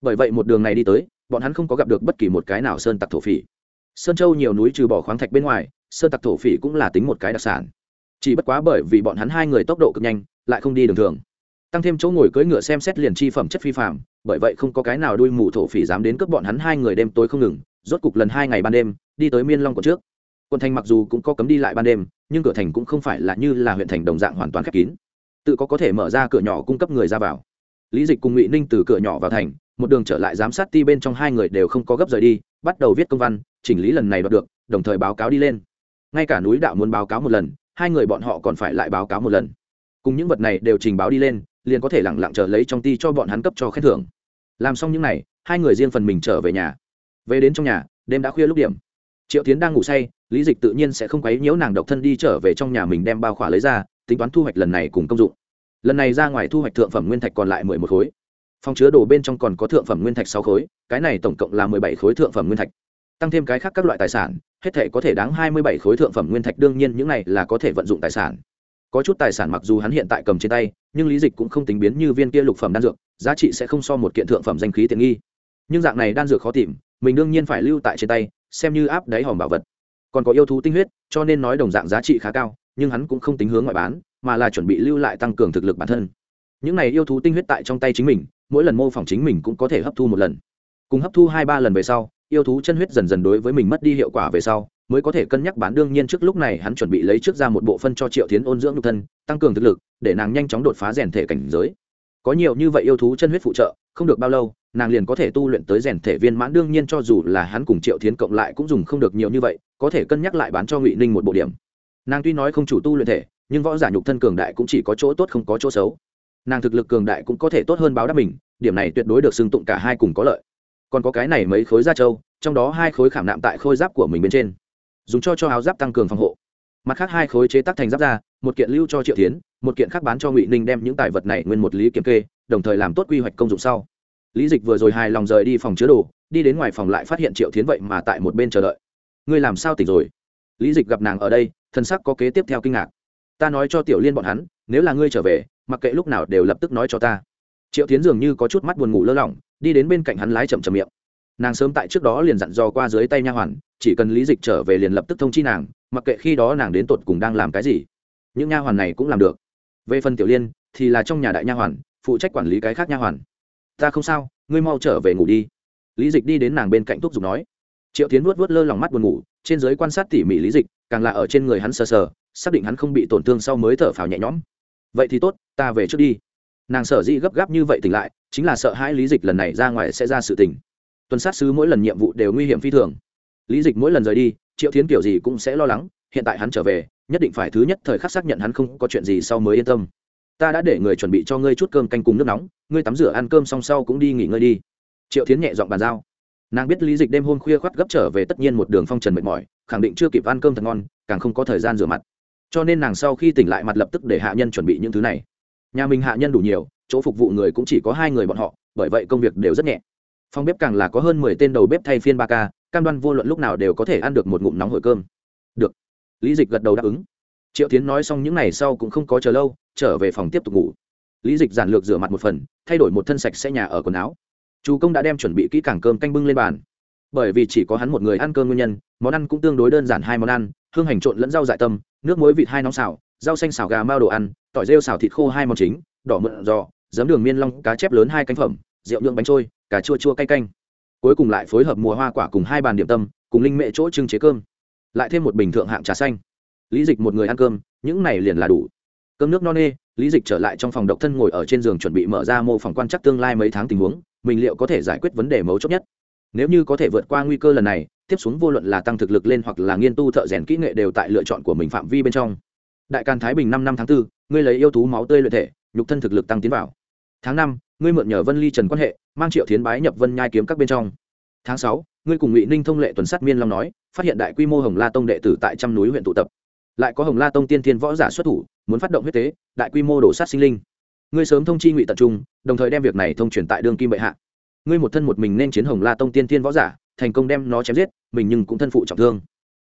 Bởi vậy một đường này đi tới, bọn hắn không có gặp được bất kỳ một cái nào sơn tặc thổ phỉ. Sơn châu nhiều núi trừ bỏ khoáng thạch bên ngoài, sơn tặc thổ phỉ cũng là tính một cái đặc sản. Chỉ bất quá bởi vì bọn hắn hai người tốc độ cực nhanh, lại không đi đường thường. Tăng thêm chỗ ngồi cưỡi ngựa xem xét liền chi phẩm chất phi phạm bởi vậy không có cái nào đuôi mù thổ phỉ dám đến cướp bọn hắn hai người đêm tối không ngừng, rốt cục lần hai ngày ban đêm, đi tới miên long của trước quận thành mặc dù cũng có cấm đi lại ban đêm, nhưng cửa thành cũng không phải là như là huyện thành đồng dạng hoàn toàn khép kín. Tự có có thể mở ra cửa nhỏ cung cấp người ra vào. Lý dịch cùng ngụy ninh từ cửa nhỏ vào thành, một đường trở lại giám sát ti bên trong hai người đều không có gấp rời đi, bắt đầu viết công văn, chỉnh lý lần này đoạt được, đồng thời báo cáo đi lên. Ngay cả núi đạo muốn báo cáo một lần, hai người bọn họ còn phải lại báo cáo một lần. Cùng những vật này đều trình báo đi lên, liền có thể lẳng lặng chờ lấy trong ti cho bọn hắn cấp cho khen thưởng. Làm xong những n à y hai người riêng phần mình trở về nhà. Về đến trong nhà, đêm đã khuya lúc điểm. Triệu tiến đang ngủ say lý dịch tự nhiên sẽ không quấy nhiễu nàng độc thân đi trở về trong nhà mình đem bao khỏa lấy ra, tính toán thu hoạch lần này cùng công dụng. Lần này ra ngoài thu hoạch thượng phẩm nguyên thạch còn lại mười một khối. Phòng chứa đồ bên trong còn có thượng phẩm nguyên thạch sáu khối, cái này tổng cộng là mười bảy khối thượng phẩm nguyên thạch. Tăng thêm cái khác các loại tài sản, hết thể có thể đáng hai mươi bảy khối thượng phẩm nguyên thạch, đương nhiên những này là có thể vận dụng tài sản. Có chút tài sản mặc dù hắn hiện tại cầm trên tay, nhưng lý dịch cũng không tính biến như viên kia lục phẩm đan dược, giá trị sẽ không so một kiện thượng phẩm danh khí tiện nghi. Nhưng dạng này đan dược khó tìm, mình đương nhiên phải lưu tại trên tay, xem như áp đáy hòm bảo vật còn có yêu thú tinh huyết, cho nên nói đồng dạng giá trị khá cao, nhưng hắn cũng không tính hướng ngoại bán, mà là chuẩn bị lưu lại tăng cường thực lực bản thân. Những này yêu thú tinh huyết tại trong tay chính mình, mỗi lần mô phỏng chính mình cũng có thể hấp thu một lần. Cùng hấp thu hai ba lần về sau, yêu thú chân huyết dần dần đối với mình mất đi hiệu quả về sau, mới có thể cân nhắc bán đương nhiên trước lúc này hắn chuẩn bị lấy trước ra một bộ phân cho triệu tiến ôn dưỡng nhục thân, tăng cường thực lực, để nàng nhanh chóng đột phá rèn thể cảnh giới. Có nhiều như vậy yêu thú chân huyết phụ trợ, không được bao lâu nàng liền có thể tu luyện tới rèn thể viên mãn, đương nhiên cho dù là hắn cùng triệu thiến cộng lại cũng dùng không được nhiều như vậy, có thể cân nhắc lại bán cho ngụy ninh một bộ điểm. Nàng tuy nói không chủ tu luyện thể, nhưng võ giả nhục thân cường đại cũng chỉ có chỗ tốt không có chỗ xấu. Nàng thực lực cường đại cũng có thể tốt hơn báo đáp mình, điểm này tuyệt đối được xưng tụng cả hai cùng có lợi. Còn có cái này mấy khối da trâu, trong đó hai khối khảm nạm tại khôi giáp của mình bên trên. Dùng cho cho áo giáp tăng cường phòng hộ. Mặt khác hai khối chế tác thành giáp ra một kiện lưu cho triệu tiến một kiện khác bán cho ngụy ninh đem những tài vật này nguyên một lý kiểm kê, đồng thời làm tốt quy hoạch công dụng sau lý dịch vừa rồi hài lòng rời đi phòng chứa đồ, đi đến ngoài phòng lại phát hiện triệu tiến vậy mà tại một bên chờ đợi. Ngươi làm sao tỉnh rồi? Lý dịch gặp nàng ở đây thân sắc có kế tiếp theo kinh ngạc. Ta nói cho tiểu liên bọn hắn, nếu là ngươi trở về, mặc kệ lúc nào đều lập tức nói cho ta. Triệu tiến dường như có chút mắt buồn ngủ lơ lỏng, đi đến bên cạnh hắn lái chậm chậm miệng. Nàng sớm tại trước đó liền dặn dò qua dưới tay nha hoàn, chỉ cần lý dịch trở về liền lập tức thông chi nàng, mặc kệ khi đó nàng đến tột cùng đang làm cái gì. Những nha hoàn này cũng làm được. Về phần tiểu liên, thì là trong nhà đại nha hoàn, phụ trách quản lý cái khác nha hoàn ta không sao, ngươi mau trở về ngủ đi. Lý dịch đi đến nàng bên cạnh thuốc giục nói. Triệu tiến vuốt vuốt lơ lòng mắt buồn ngủ, trên giới quan sát tỉ mỉ lý dịch, càng là ở trên người hắn sờ sờ, xác định hắn không bị tổn thương sau mới thở phào nhẹ nhõm. Vậy thì tốt, ta về trước đi. Nàng sở dĩ gấp gáp như vậy tỉnh lại, chính là sợ hãi lý dịch lần này ra ngoài sẽ ra sự tình. Tuần sát sứ mỗi lần nhiệm vụ đều nguy hiểm phi thường. Lý dịch mỗi lần rời đi, triệu tiến kiểu gì cũng sẽ lo lắng, hiện tại hắn trở về, nhất định phải thứ nhất thời khắc xác nhận hắn không có chuyện gì sau mới yên tâm ta đã để người chuẩn bị cho ngươi chút cơm canh cùng nước nóng, ngươi tắm rửa ăn cơm xong sau cũng đi nghỉ ngơi đi. Triệu tiến nhẹ dọn bàn giao. Nàng biết lý dịch đêm hôm khuya khoắt gấp trở về tất nhiên một đường phong trần mệt mỏi, khẳng định chưa kịp ăn cơm thật ngon, càng không có thời gian rửa mặt. Cho nên nàng sau khi tỉnh lại mặt lập tức để hạ nhân chuẩn bị những thứ này. Nhà mình hạ nhân đủ nhiều, chỗ phục vụ người cũng chỉ có hai người bọn họ, bởi vậy công việc đều rất nhẹ. Phòng bếp càng là có hơn mười tên đầu bếp thay phiên ba ca, cam đoan vô luận lúc nào đều có thể ăn được một ngụm nóng hổi cơm. Được. Lý dịch gật đầu đáp ứng triệu tiến nói xong những ngày sau cũng không có chờ lâu, trở về phòng tiếp tục ngủ. Lý dịch giản lược rửa mặt một phần, thay đổi một thân sạch sẽ nhà ở quần áo. Chú công đã đem chuẩn bị kỹ càng cơm canh bưng lên bàn. Bởi vì chỉ có hắn một người ăn cơm nguyên nhân, món ăn cũng tương đối đơn giản hai món ăn, hương hành trộn lẫn rau dại tâm nước muối vịt hai nóng xào, rau xanh xào gà mao đồ ăn, tỏi rêu xào thịt khô hai món chính, đỏ mượn giò, giấm đường miên long, cá chép lớn hai cánh phẩm, rượu nhượng bánh trôi, cà chua chua cay canh. Cuối cùng lại phối hợp mùa hoa quả cùng hai bàn điểm tâm, cùng linh mệ chỗ trưng chế cơm. Lại thêm một bình thượng hạng trà xanh lý dịch một người ăn cơm những này liền là đủ. Cơm nước no nê lý dịch trở lại trong phòng độc thân ngồi ở trên giường chuẩn bị mở ra mô phỏng quan chắc tương lai mấy tháng tình huống mình liệu có thể giải quyết vấn đề mấu chốt nhất? Nếu như có thể vượt qua nguy cơ lần này tiếp xuống vô luận là tăng thực lực lên hoặc là nghiên tu thợ rèn kỹ nghệ đều tại lựa chọn của mình phạm vi bên trong. Đại càn thái bình năm năm tháng 4, ngươi lấy yêu thú máu tươi luyện thể nhục thân thực lực tăng tiến vào. Tháng năm ngươi mượn nhờ vân ly trần quan hệ mang triệu thiến bái nhập vân nhai kiếm các bên trong. Tháng sáu ngươi cùng ngụy ninh thông lệ tuần sát miên long nói phát hiện đại quy mô hồng la tông đệ tử tại trăm núi huyện tụ tập lại có hồng la tông tiên thiên võ giả xuất thủ, muốn phát động huyết tế, đại quy mô đổ sát sinh linh. Ngươi sớm thông chi ngụy tập trung, đồng thời đem việc này thông truyền tại đương kim bệ hạ. Ngươi một thân một mình nên chiến hồng la tông tiên thiên võ giả, thành công đem nó chém giết, mình nhưng cũng thân phụ trọng thương.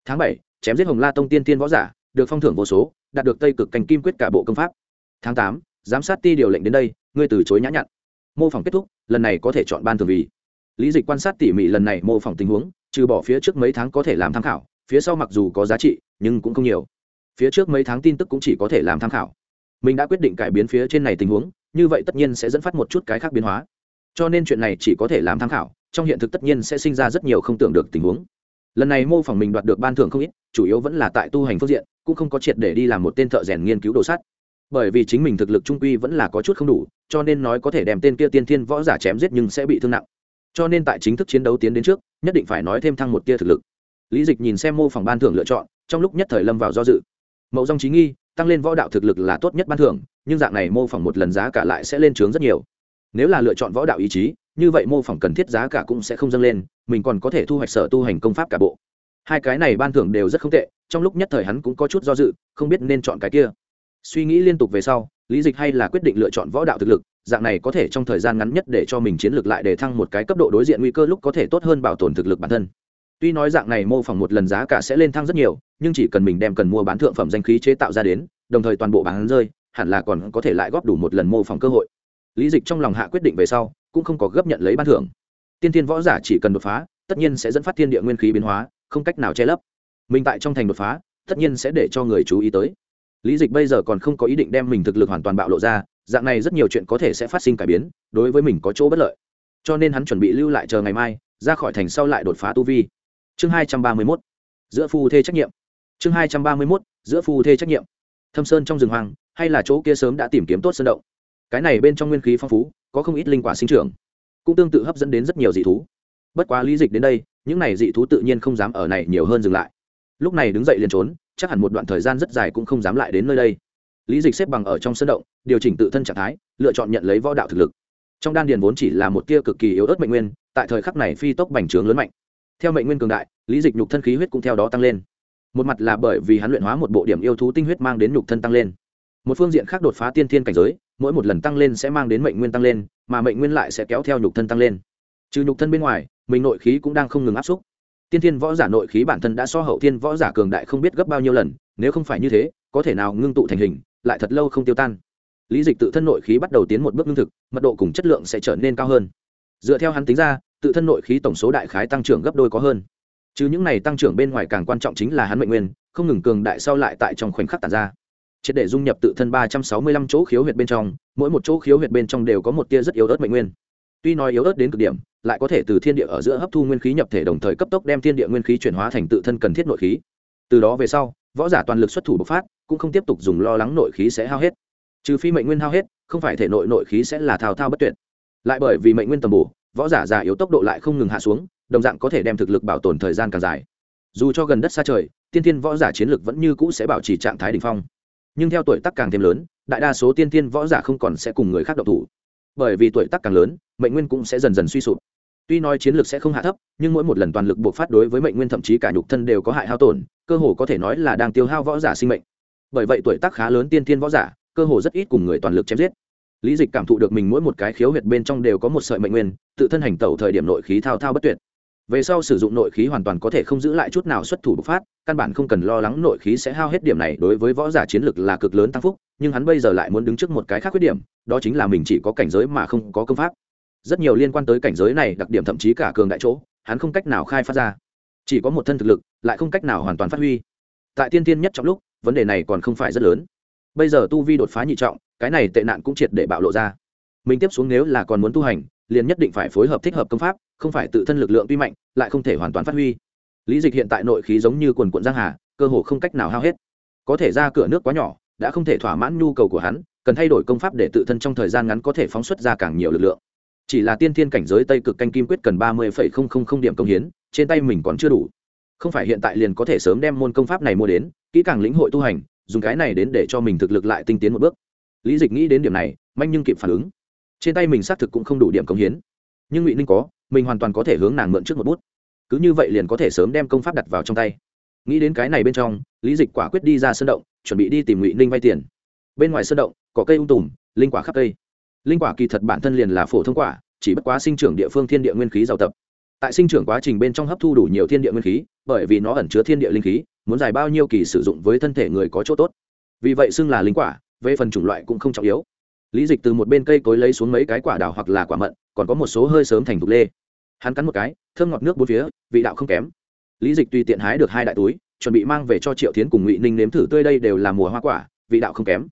Tháng bảy, chém giết hồng la tông tiên thiên võ giả, được phong thưởng vô số, đạt được tây cực cành kim quyết cả bộ công pháp. Tháng tám, giám sát ti điều lệnh đến đây, ngươi từ chối nhã nhặn. Mô phỏng kết thúc, lần này có thể chọn ban thường vì. Lý dịch quan sát tỉ mỉ lần này mô phỏng tình huống, trừ bỏ phía trước mấy tháng có thể làm tham khảo, phía sau mặc dù có giá trị, nhưng cũng không nhiều phía trước mấy tháng tin tức cũng chỉ có thể làm tham khảo. Mình đã quyết định cải biến phía trên này tình huống, như vậy tất nhiên sẽ dẫn phát một chút cái khác biến hóa. Cho nên chuyện này chỉ có thể làm tham khảo, trong hiện thực tất nhiên sẽ sinh ra rất nhiều không tưởng được tình huống. Lần này mô phỏng mình đoạt được ban thưởng không ít, chủ yếu vẫn là tại tu hành phương diện, cũng không có triệt để đi làm một tên thợ rèn nghiên cứu đồ sắt. Bởi vì chính mình thực lực trung quy vẫn là có chút không đủ, cho nên nói có thể đem tên kia tiên thiên võ giả chém giết nhưng sẽ bị thương nặng. Cho nên tại chính thức chiến đấu tiến đến trước, nhất định phải nói thêm thăng một tia thực lực. Lý dịch nhìn xem mô phỏng ban thưởng lựa chọn, trong lúc nhất thời lâm vào do dự mậu dòng trí nghi, tăng lên võ đạo thực lực là tốt nhất ban thưởng, nhưng dạng này mô phỏng một lần giá cả lại sẽ lên trướng rất nhiều. Nếu là lựa chọn võ đạo ý chí, như vậy mô phỏng cần thiết giá cả cũng sẽ không dâng lên, mình còn có thể thu hoạch sở tu hành công pháp cả bộ. Hai cái này ban thưởng đều rất không tệ, trong lúc nhất thời hắn cũng có chút do dự, không biết nên chọn cái kia. Suy nghĩ liên tục về sau, lý dịch hay là quyết định lựa chọn võ đạo thực lực, dạng này có thể trong thời gian ngắn nhất để cho mình chiến lược lại để thăng một cái cấp độ đối diện nguy cơ lúc có thể tốt hơn bảo tồn thực lực bản thân tuy nói dạng này mô phỏng một lần giá cả sẽ lên thăng rất nhiều, nhưng chỉ cần mình đem cần mua bán thượng phẩm danh khí chế tạo ra đến, đồng thời toàn bộ bán rơi, hẳn là còn có thể lại góp đủ một lần mô phỏng cơ hội. Lý dịch trong lòng hạ quyết định về sau, cũng không có gấp nhận lấy ban thưởng. Tiên tiên võ giả chỉ cần đột phá, tất nhiên sẽ dẫn phát thiên địa nguyên khí biến hóa, không cách nào che lấp. Mình tại trong thành đột phá, tất nhiên sẽ để cho người chú ý tới. Lý dịch bây giờ còn không có ý định đem mình thực lực hoàn toàn bạo lộ ra, dạng này rất nhiều chuyện có thể sẽ phát sinh cải biến, đối với mình có chỗ bất lợi. Cho nên hắn chuẩn bị lưu lại chờ ngày mai, ra khỏi thành sau lại đột phá tu vi chương hai trăm ba mươi mốt, giữa phu thê trách nhiệm. Chương hai trăm ba mươi mốt, giữa phu thê trách nhiệm. Thâm sơn trong rừng hoang, hay là chỗ kia sớm đã tìm kiếm tốt sơn động. Cái này bên trong nguyên khí phong phú, có không ít linh quả sinh trưởng, cũng tương tự hấp dẫn đến rất nhiều dị thú. Bất quá lý dịch đến đây, những này dị thú tự nhiên không dám ở này nhiều hơn dừng lại. Lúc này đứng dậy liền trốn, chắc hẳn một đoạn thời gian rất dài cũng không dám lại đến nơi đây. Lý dịch xếp bằng ở trong sân động, điều chỉnh tự thân trạng thái, lựa chọn nhận lấy võ đạo thực lực. Trong đan điền vốn chỉ là một tia cực kỳ yếu ớt mệnh nguyên, tại thời khắc này phi tốc bành trướng lớn mạnh theo mệnh nguyên cường đại, lý dịch nhục thân khí huyết cũng theo đó tăng lên. Một mặt là bởi vì hắn luyện hóa một bộ điểm yêu thú tinh huyết mang đến nhục thân tăng lên. Một phương diện khác đột phá tiên thiên cảnh giới, mỗi một lần tăng lên sẽ mang đến mệnh nguyên tăng lên, mà mệnh nguyên lại sẽ kéo theo nhục thân tăng lên. Trừ nhục thân bên ngoài, mình nội khí cũng đang không ngừng áp xúc. Tiên thiên võ giả nội khí bản thân đã so hậu thiên võ giả cường đại không biết gấp bao nhiêu lần, nếu không phải như thế, có thể nào ngưng tụ thành hình, lại thật lâu không tiêu tan. Lý dịch tự thân nội khí bắt đầu tiến một bước ngưng thực, mật độ cùng chất lượng sẽ trở nên cao hơn. Dựa theo hắn tính ra tự thân nội khí tổng số đại khái tăng trưởng gấp đôi có hơn. Chứ những này tăng trưởng bên ngoài càng quan trọng chính là hắn mệnh nguyên, không ngừng cường đại sau lại tại trong khoảnh khắc tàn ra. Triệt để dung nhập tự thân ba trăm sáu mươi lăm chỗ khiếu huyệt bên trong, mỗi một chỗ khiếu huyệt bên trong đều có một tia rất yếu ớt mệnh nguyên. Tuy nói yếu ớt đến cực điểm, lại có thể từ thiên địa ở giữa hấp thu nguyên khí nhập thể đồng thời cấp tốc đem thiên địa nguyên khí chuyển hóa thành tự thân cần thiết nội khí. Từ đó về sau, võ giả toàn lực xuất thủ bộc phát, cũng không tiếp tục dùng lo lắng nội khí sẽ hao hết. Trừ phi mệnh nguyên hao hết, không phải thể nội nội khí sẽ là thao thao bất tuyệt. Lại bởi vì mệnh nguyên tầm bổ võ giả già yếu tốc độ lại không ngừng hạ xuống, đồng dạng có thể đem thực lực bảo tồn thời gian càng dài. Dù cho gần đất xa trời, tiên tiên võ giả chiến lực vẫn như cũ sẽ bảo trì trạng thái đ ỉ n h phong. Nhưng theo tuổi tác càng thêm lớn, đại đa số tiên tiên võ giả không còn sẽ cùng người khác độc thủ. Bởi vì tuổi tác càng lớn, mệnh nguyên cũng sẽ dần dần suy sụp. Tuy nói chiến lược sẽ không hạ thấp, nhưng mỗi một lần toàn lực buộc phát đối với mệnh nguyên thậm chí cả nhục thân đều có hại hao tổn, cơ hồ có thể nói là đang tiêu hao võ giả sinh mệnh. Bởi vậy tuổi tác khá lớn tiên tiên võ giả, cơ hồ rất ít cùng người toàn lực chém giết lý dịch cảm thụ được mình mỗi một cái khiếu huyệt bên trong đều có một sợi mệnh nguyên, tự thân hành tẩu thời điểm nội khí thao thao bất tuyệt. Về sau sử dụng nội khí hoàn toàn có thể không giữ lại chút nào xuất thủ bộc phát, căn bản không cần lo lắng nội khí sẽ hao hết điểm này đối với võ giả chiến lực là cực lớn tăng phúc, nhưng hắn bây giờ lại muốn đứng trước một cái khác khuyết điểm, đó chính là mình chỉ có cảnh giới mà không có công pháp. Rất nhiều liên quan tới cảnh giới này, đặc điểm thậm chí cả cường đại chỗ, hắn không cách nào khai phát ra. Chỉ có một thân thực lực, lại không cách nào hoàn toàn phát huy. Tại tiên tiên nhất trong lúc, vấn đề này còn không phải rất lớn bây giờ tu vi đột phá nhị trọng, cái này tệ nạn cũng triệt để bạo lộ ra. Mình tiếp xuống nếu là còn muốn tu hành, liền nhất định phải phối hợp thích hợp công pháp, không phải tự thân lực lượng tuy mạnh, lại không thể hoàn toàn phát huy. Lý dịch hiện tại nội khí giống như quần quận giang hà, cơ hồ không cách nào hao hết. Có thể ra cửa nước quá nhỏ, đã không thể thỏa mãn nhu cầu của hắn, cần thay đổi công pháp để tự thân trong thời gian ngắn có thể phóng xuất ra càng nhiều lực lượng. Chỉ là tiên thiên cảnh giới tây cực canh kim quyết cần ba mươi điểm công hiến, trên tay mình còn chưa đủ. Không phải hiện tại liền có thể sớm đem môn công pháp này mua đến, kỹ càng lĩnh hội tu hành dùng cái này đến để cho mình thực lực lại tinh tiến một bước. Lý dịch nghĩ đến điểm này, manh nhưng kịp phản ứng. Trên tay mình xác thực cũng không đủ điểm cống hiến. Nhưng ngụy ninh có, mình hoàn toàn có thể hướng nàng mượn trước một bút. Cứ như vậy liền có thể sớm đem công pháp đặt vào trong tay. Nghĩ đến cái này bên trong, lý dịch quả quyết đi ra sân động, chuẩn bị đi tìm ngụy ninh vay tiền. Bên ngoài sân động, có cây ung tùm, linh quả khắp cây. Linh quả kỳ thật bản thân liền là phổ thông quả, chỉ bất quá sinh trưởng địa phương thiên địa nguyên khí giàu tập. Tại sinh trưởng quá trình bên trong hấp thu đủ nhiều thiên địa nguyên khí, bởi vì nó ẩn chứa thiên địa linh khí muốn dài bao nhiêu kỳ sử dụng với thân thể người có chỗ tốt. Vì vậy xưng là linh quả, về phần chủng loại cũng không trọng yếu. Lý dịch từ một bên cây cối lấy xuống mấy cái quả đào hoặc là quả mận, còn có một số hơi sớm thành thục lê. Hắn cắn một cái, thơm ngọt nước bốn phía, vị đạo không kém. Lý dịch tùy tiện hái được hai đại túi, chuẩn bị mang về cho triệu tiến cùng ngụy ninh nếm thử tươi đây đều là mùa hoa quả, vị đạo không kém.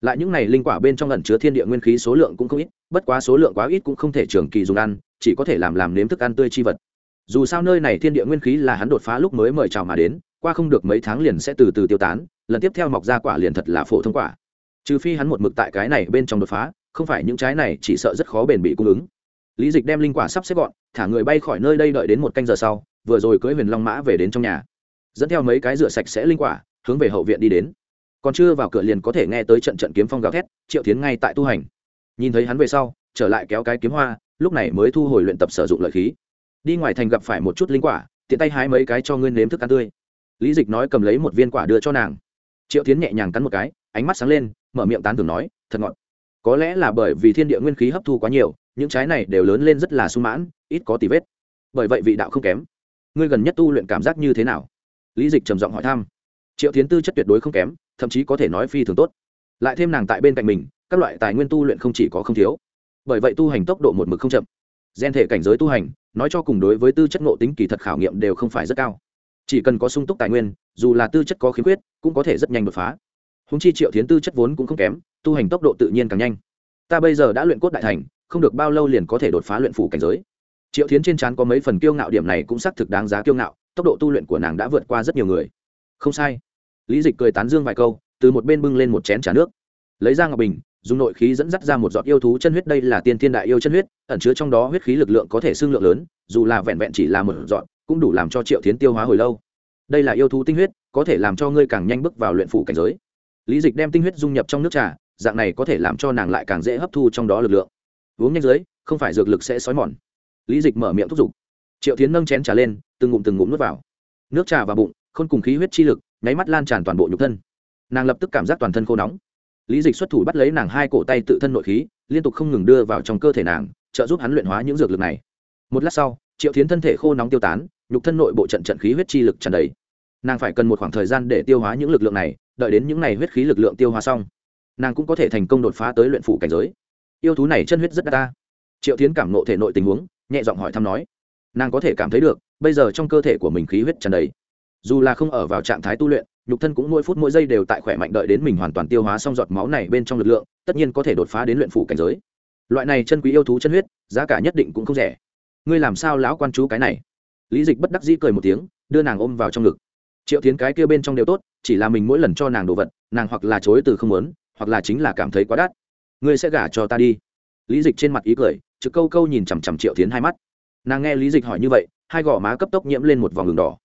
Lại những này linh quả bên trong lần chứa thiên địa nguyên khí số lượng cũng không ít, bất quá số lượng quá ít cũng không thể trường kỳ dùng ăn, chỉ có thể làm làm nếm thức ăn tươi chi vật. Dù sao nơi này thiên địa nguyên khí là hắn đột phá lúc mới mời chào mà đến qua không được mấy tháng liền sẽ từ từ tiêu tán, lần tiếp theo mọc ra quả liền thật là phổ thông quả. Trừ phi hắn một mực tại cái này bên trong đột phá, không phải những trái này chỉ sợ rất khó bền bị cung ứng. Lý dịch đem linh quả sắp xếp gọn, thả người bay khỏi nơi đây đợi đến một canh giờ sau, vừa rồi cưỡi huyền long mã về đến trong nhà. Dẫn theo mấy cái rửa sạch sẽ linh quả, hướng về hậu viện đi đến. Còn chưa vào cửa liền có thể nghe tới trận trận kiếm phong gào thét, triệu tiến ngay tại tu hành. Nhìn thấy hắn về sau, trở lại kéo cái kiếm hoa, lúc này mới thu hồi luyện tập sử dụng lợi khí. Đi ngoài thành gặp phải một chút linh quả, tiện tay hái mấy cái cho ngươi nếm thức ăn tươi lý dịch nói cầm lấy một viên quả đưa cho nàng. Triệu tiến nhẹ nhàng cắn một cái, ánh mắt sáng lên, mở miệng tán tưởng nói, thật ngọt. Có lẽ là bởi vì thiên địa nguyên khí hấp thu quá nhiều, những trái này đều lớn lên rất là sung mãn, ít có tì vết. Bởi vậy vị đạo không kém. Ngươi gần nhất tu luyện cảm giác như thế nào? Lý dịch trầm giọng hỏi thăm. Triệu tiến tư chất tuyệt đối không kém, thậm chí có thể nói phi thường tốt. Lại thêm nàng tại bên cạnh mình, các loại tài nguyên tu luyện không chỉ có không thiếu. Bởi vậy tu hành tốc độ một mực không chậm. Gen thể cảnh giới tu hành, nói cho cùng đối với tư chất ngộ tính kỳ thật khảo nghiệm đều không phải rất cao chỉ cần có sung túc tài nguyên, dù là tư chất có khiếm khuyết, cũng có thể rất nhanh đột phá. Húng chi triệu tiến tư chất vốn cũng không kém, tu hành tốc độ tự nhiên càng nhanh. Ta bây giờ đã luyện cốt đại thành, không được bao lâu liền có thể đột phá luyện phủ cảnh giới. Triệu tiến trên trán có mấy phần kiêu ngạo, điểm này cũng xác thực đáng giá kiêu ngạo, tốc độ tu luyện của nàng đã vượt qua rất nhiều người. Không sai. Lý dịch cười tán dương vài câu, từ một bên bưng lên một chén t nước. Lấy ra ngọc bình, dùng nội khí dẫn dắt ra một giọt yêu thú chân huyết, đây là tiên thiên đại yêu chân huyết, ẩn chứa trong đó huyết khí lực lượng có thể xương lượng lớn, dù là vẹn vẹn chỉ là một giọt cũng đủ làm cho triệu tiến tiêu hóa hồi lâu. Đây là yêu thú tinh huyết, có thể làm cho ngươi càng nhanh bước vào luyện phủ cảnh giới. Lý dịch đem tinh huyết dung nhập trong nước trà, dạng này có thể làm cho nàng lại càng dễ hấp thu trong đó lực lượng. Uống nhanh dưới, không phải dược lực sẽ xói mòn. Lý dịch mở miệng thúc giục. Triệu tiến nâng chén trà lên, từng ngụm từng ngụm nuốt vào. Nước trà vào bụng, khôn cùng khí huyết chi lực, nháy mắt lan tràn toàn bộ nhục thân. Nàng lập tức cảm giác toàn thân khô nóng. Lý dịch xuất thủ bắt lấy nàng hai cổ tay tự thân nội khí, liên tục không ngừng đưa vào trong cơ thể nàng, trợ giúp hắn luyện hóa những dược lực này. Một lát sau, triệu tiến thân thể khô nóng tiêu tán nhục thân nội bộ trận trận khí huyết chi lực tràn đầy. Nàng phải cần một khoảng thời gian để tiêu hóa những lực lượng này, đợi đến những n à y huyết khí lực lượng tiêu hóa xong, nàng cũng có thể thành công đột phá tới luyện phủ cảnh giới. Yêu thú này chân huyết rất đa. Ta triệu tiến cảm nộ thể nội tình huống, nhẹ giọng hỏi thăm nói, nàng có thể cảm thấy được, bây giờ trong cơ thể của mình khí huyết tràn đầy. Dù là không ở vào trạng thái tu luyện, nhục thân cũng mỗi phút mỗi giây đều tại khỏe mạnh đợi đến mình hoàn toàn tiêu hóa xong giọt máu này bên trong lực lượng, tất nhiên có thể đột phá đến luyện phủ cảnh giới. Loại này chân quý yêu thú chân huyết, giá cả nhất định cũng không rẻ. Ngươi làm sao lão quan chú cái này? Lý dịch bất đắc dĩ cười một tiếng, đưa nàng ôm vào trong ngực. Triệu tiến cái kia bên trong đều tốt, chỉ là mình mỗi lần cho nàng đồ vật, nàng hoặc là chối từ không muốn, hoặc là chính là cảm thấy quá đắt. Ngươi sẽ gả cho ta đi. Lý dịch trên mặt ý cười, trực câu câu nhìn chằm chằm triệu tiến hai mắt. Nàng nghe lý dịch hỏi như vậy, hai gò má cấp tốc nhiễm lên một vòng đường đỏ.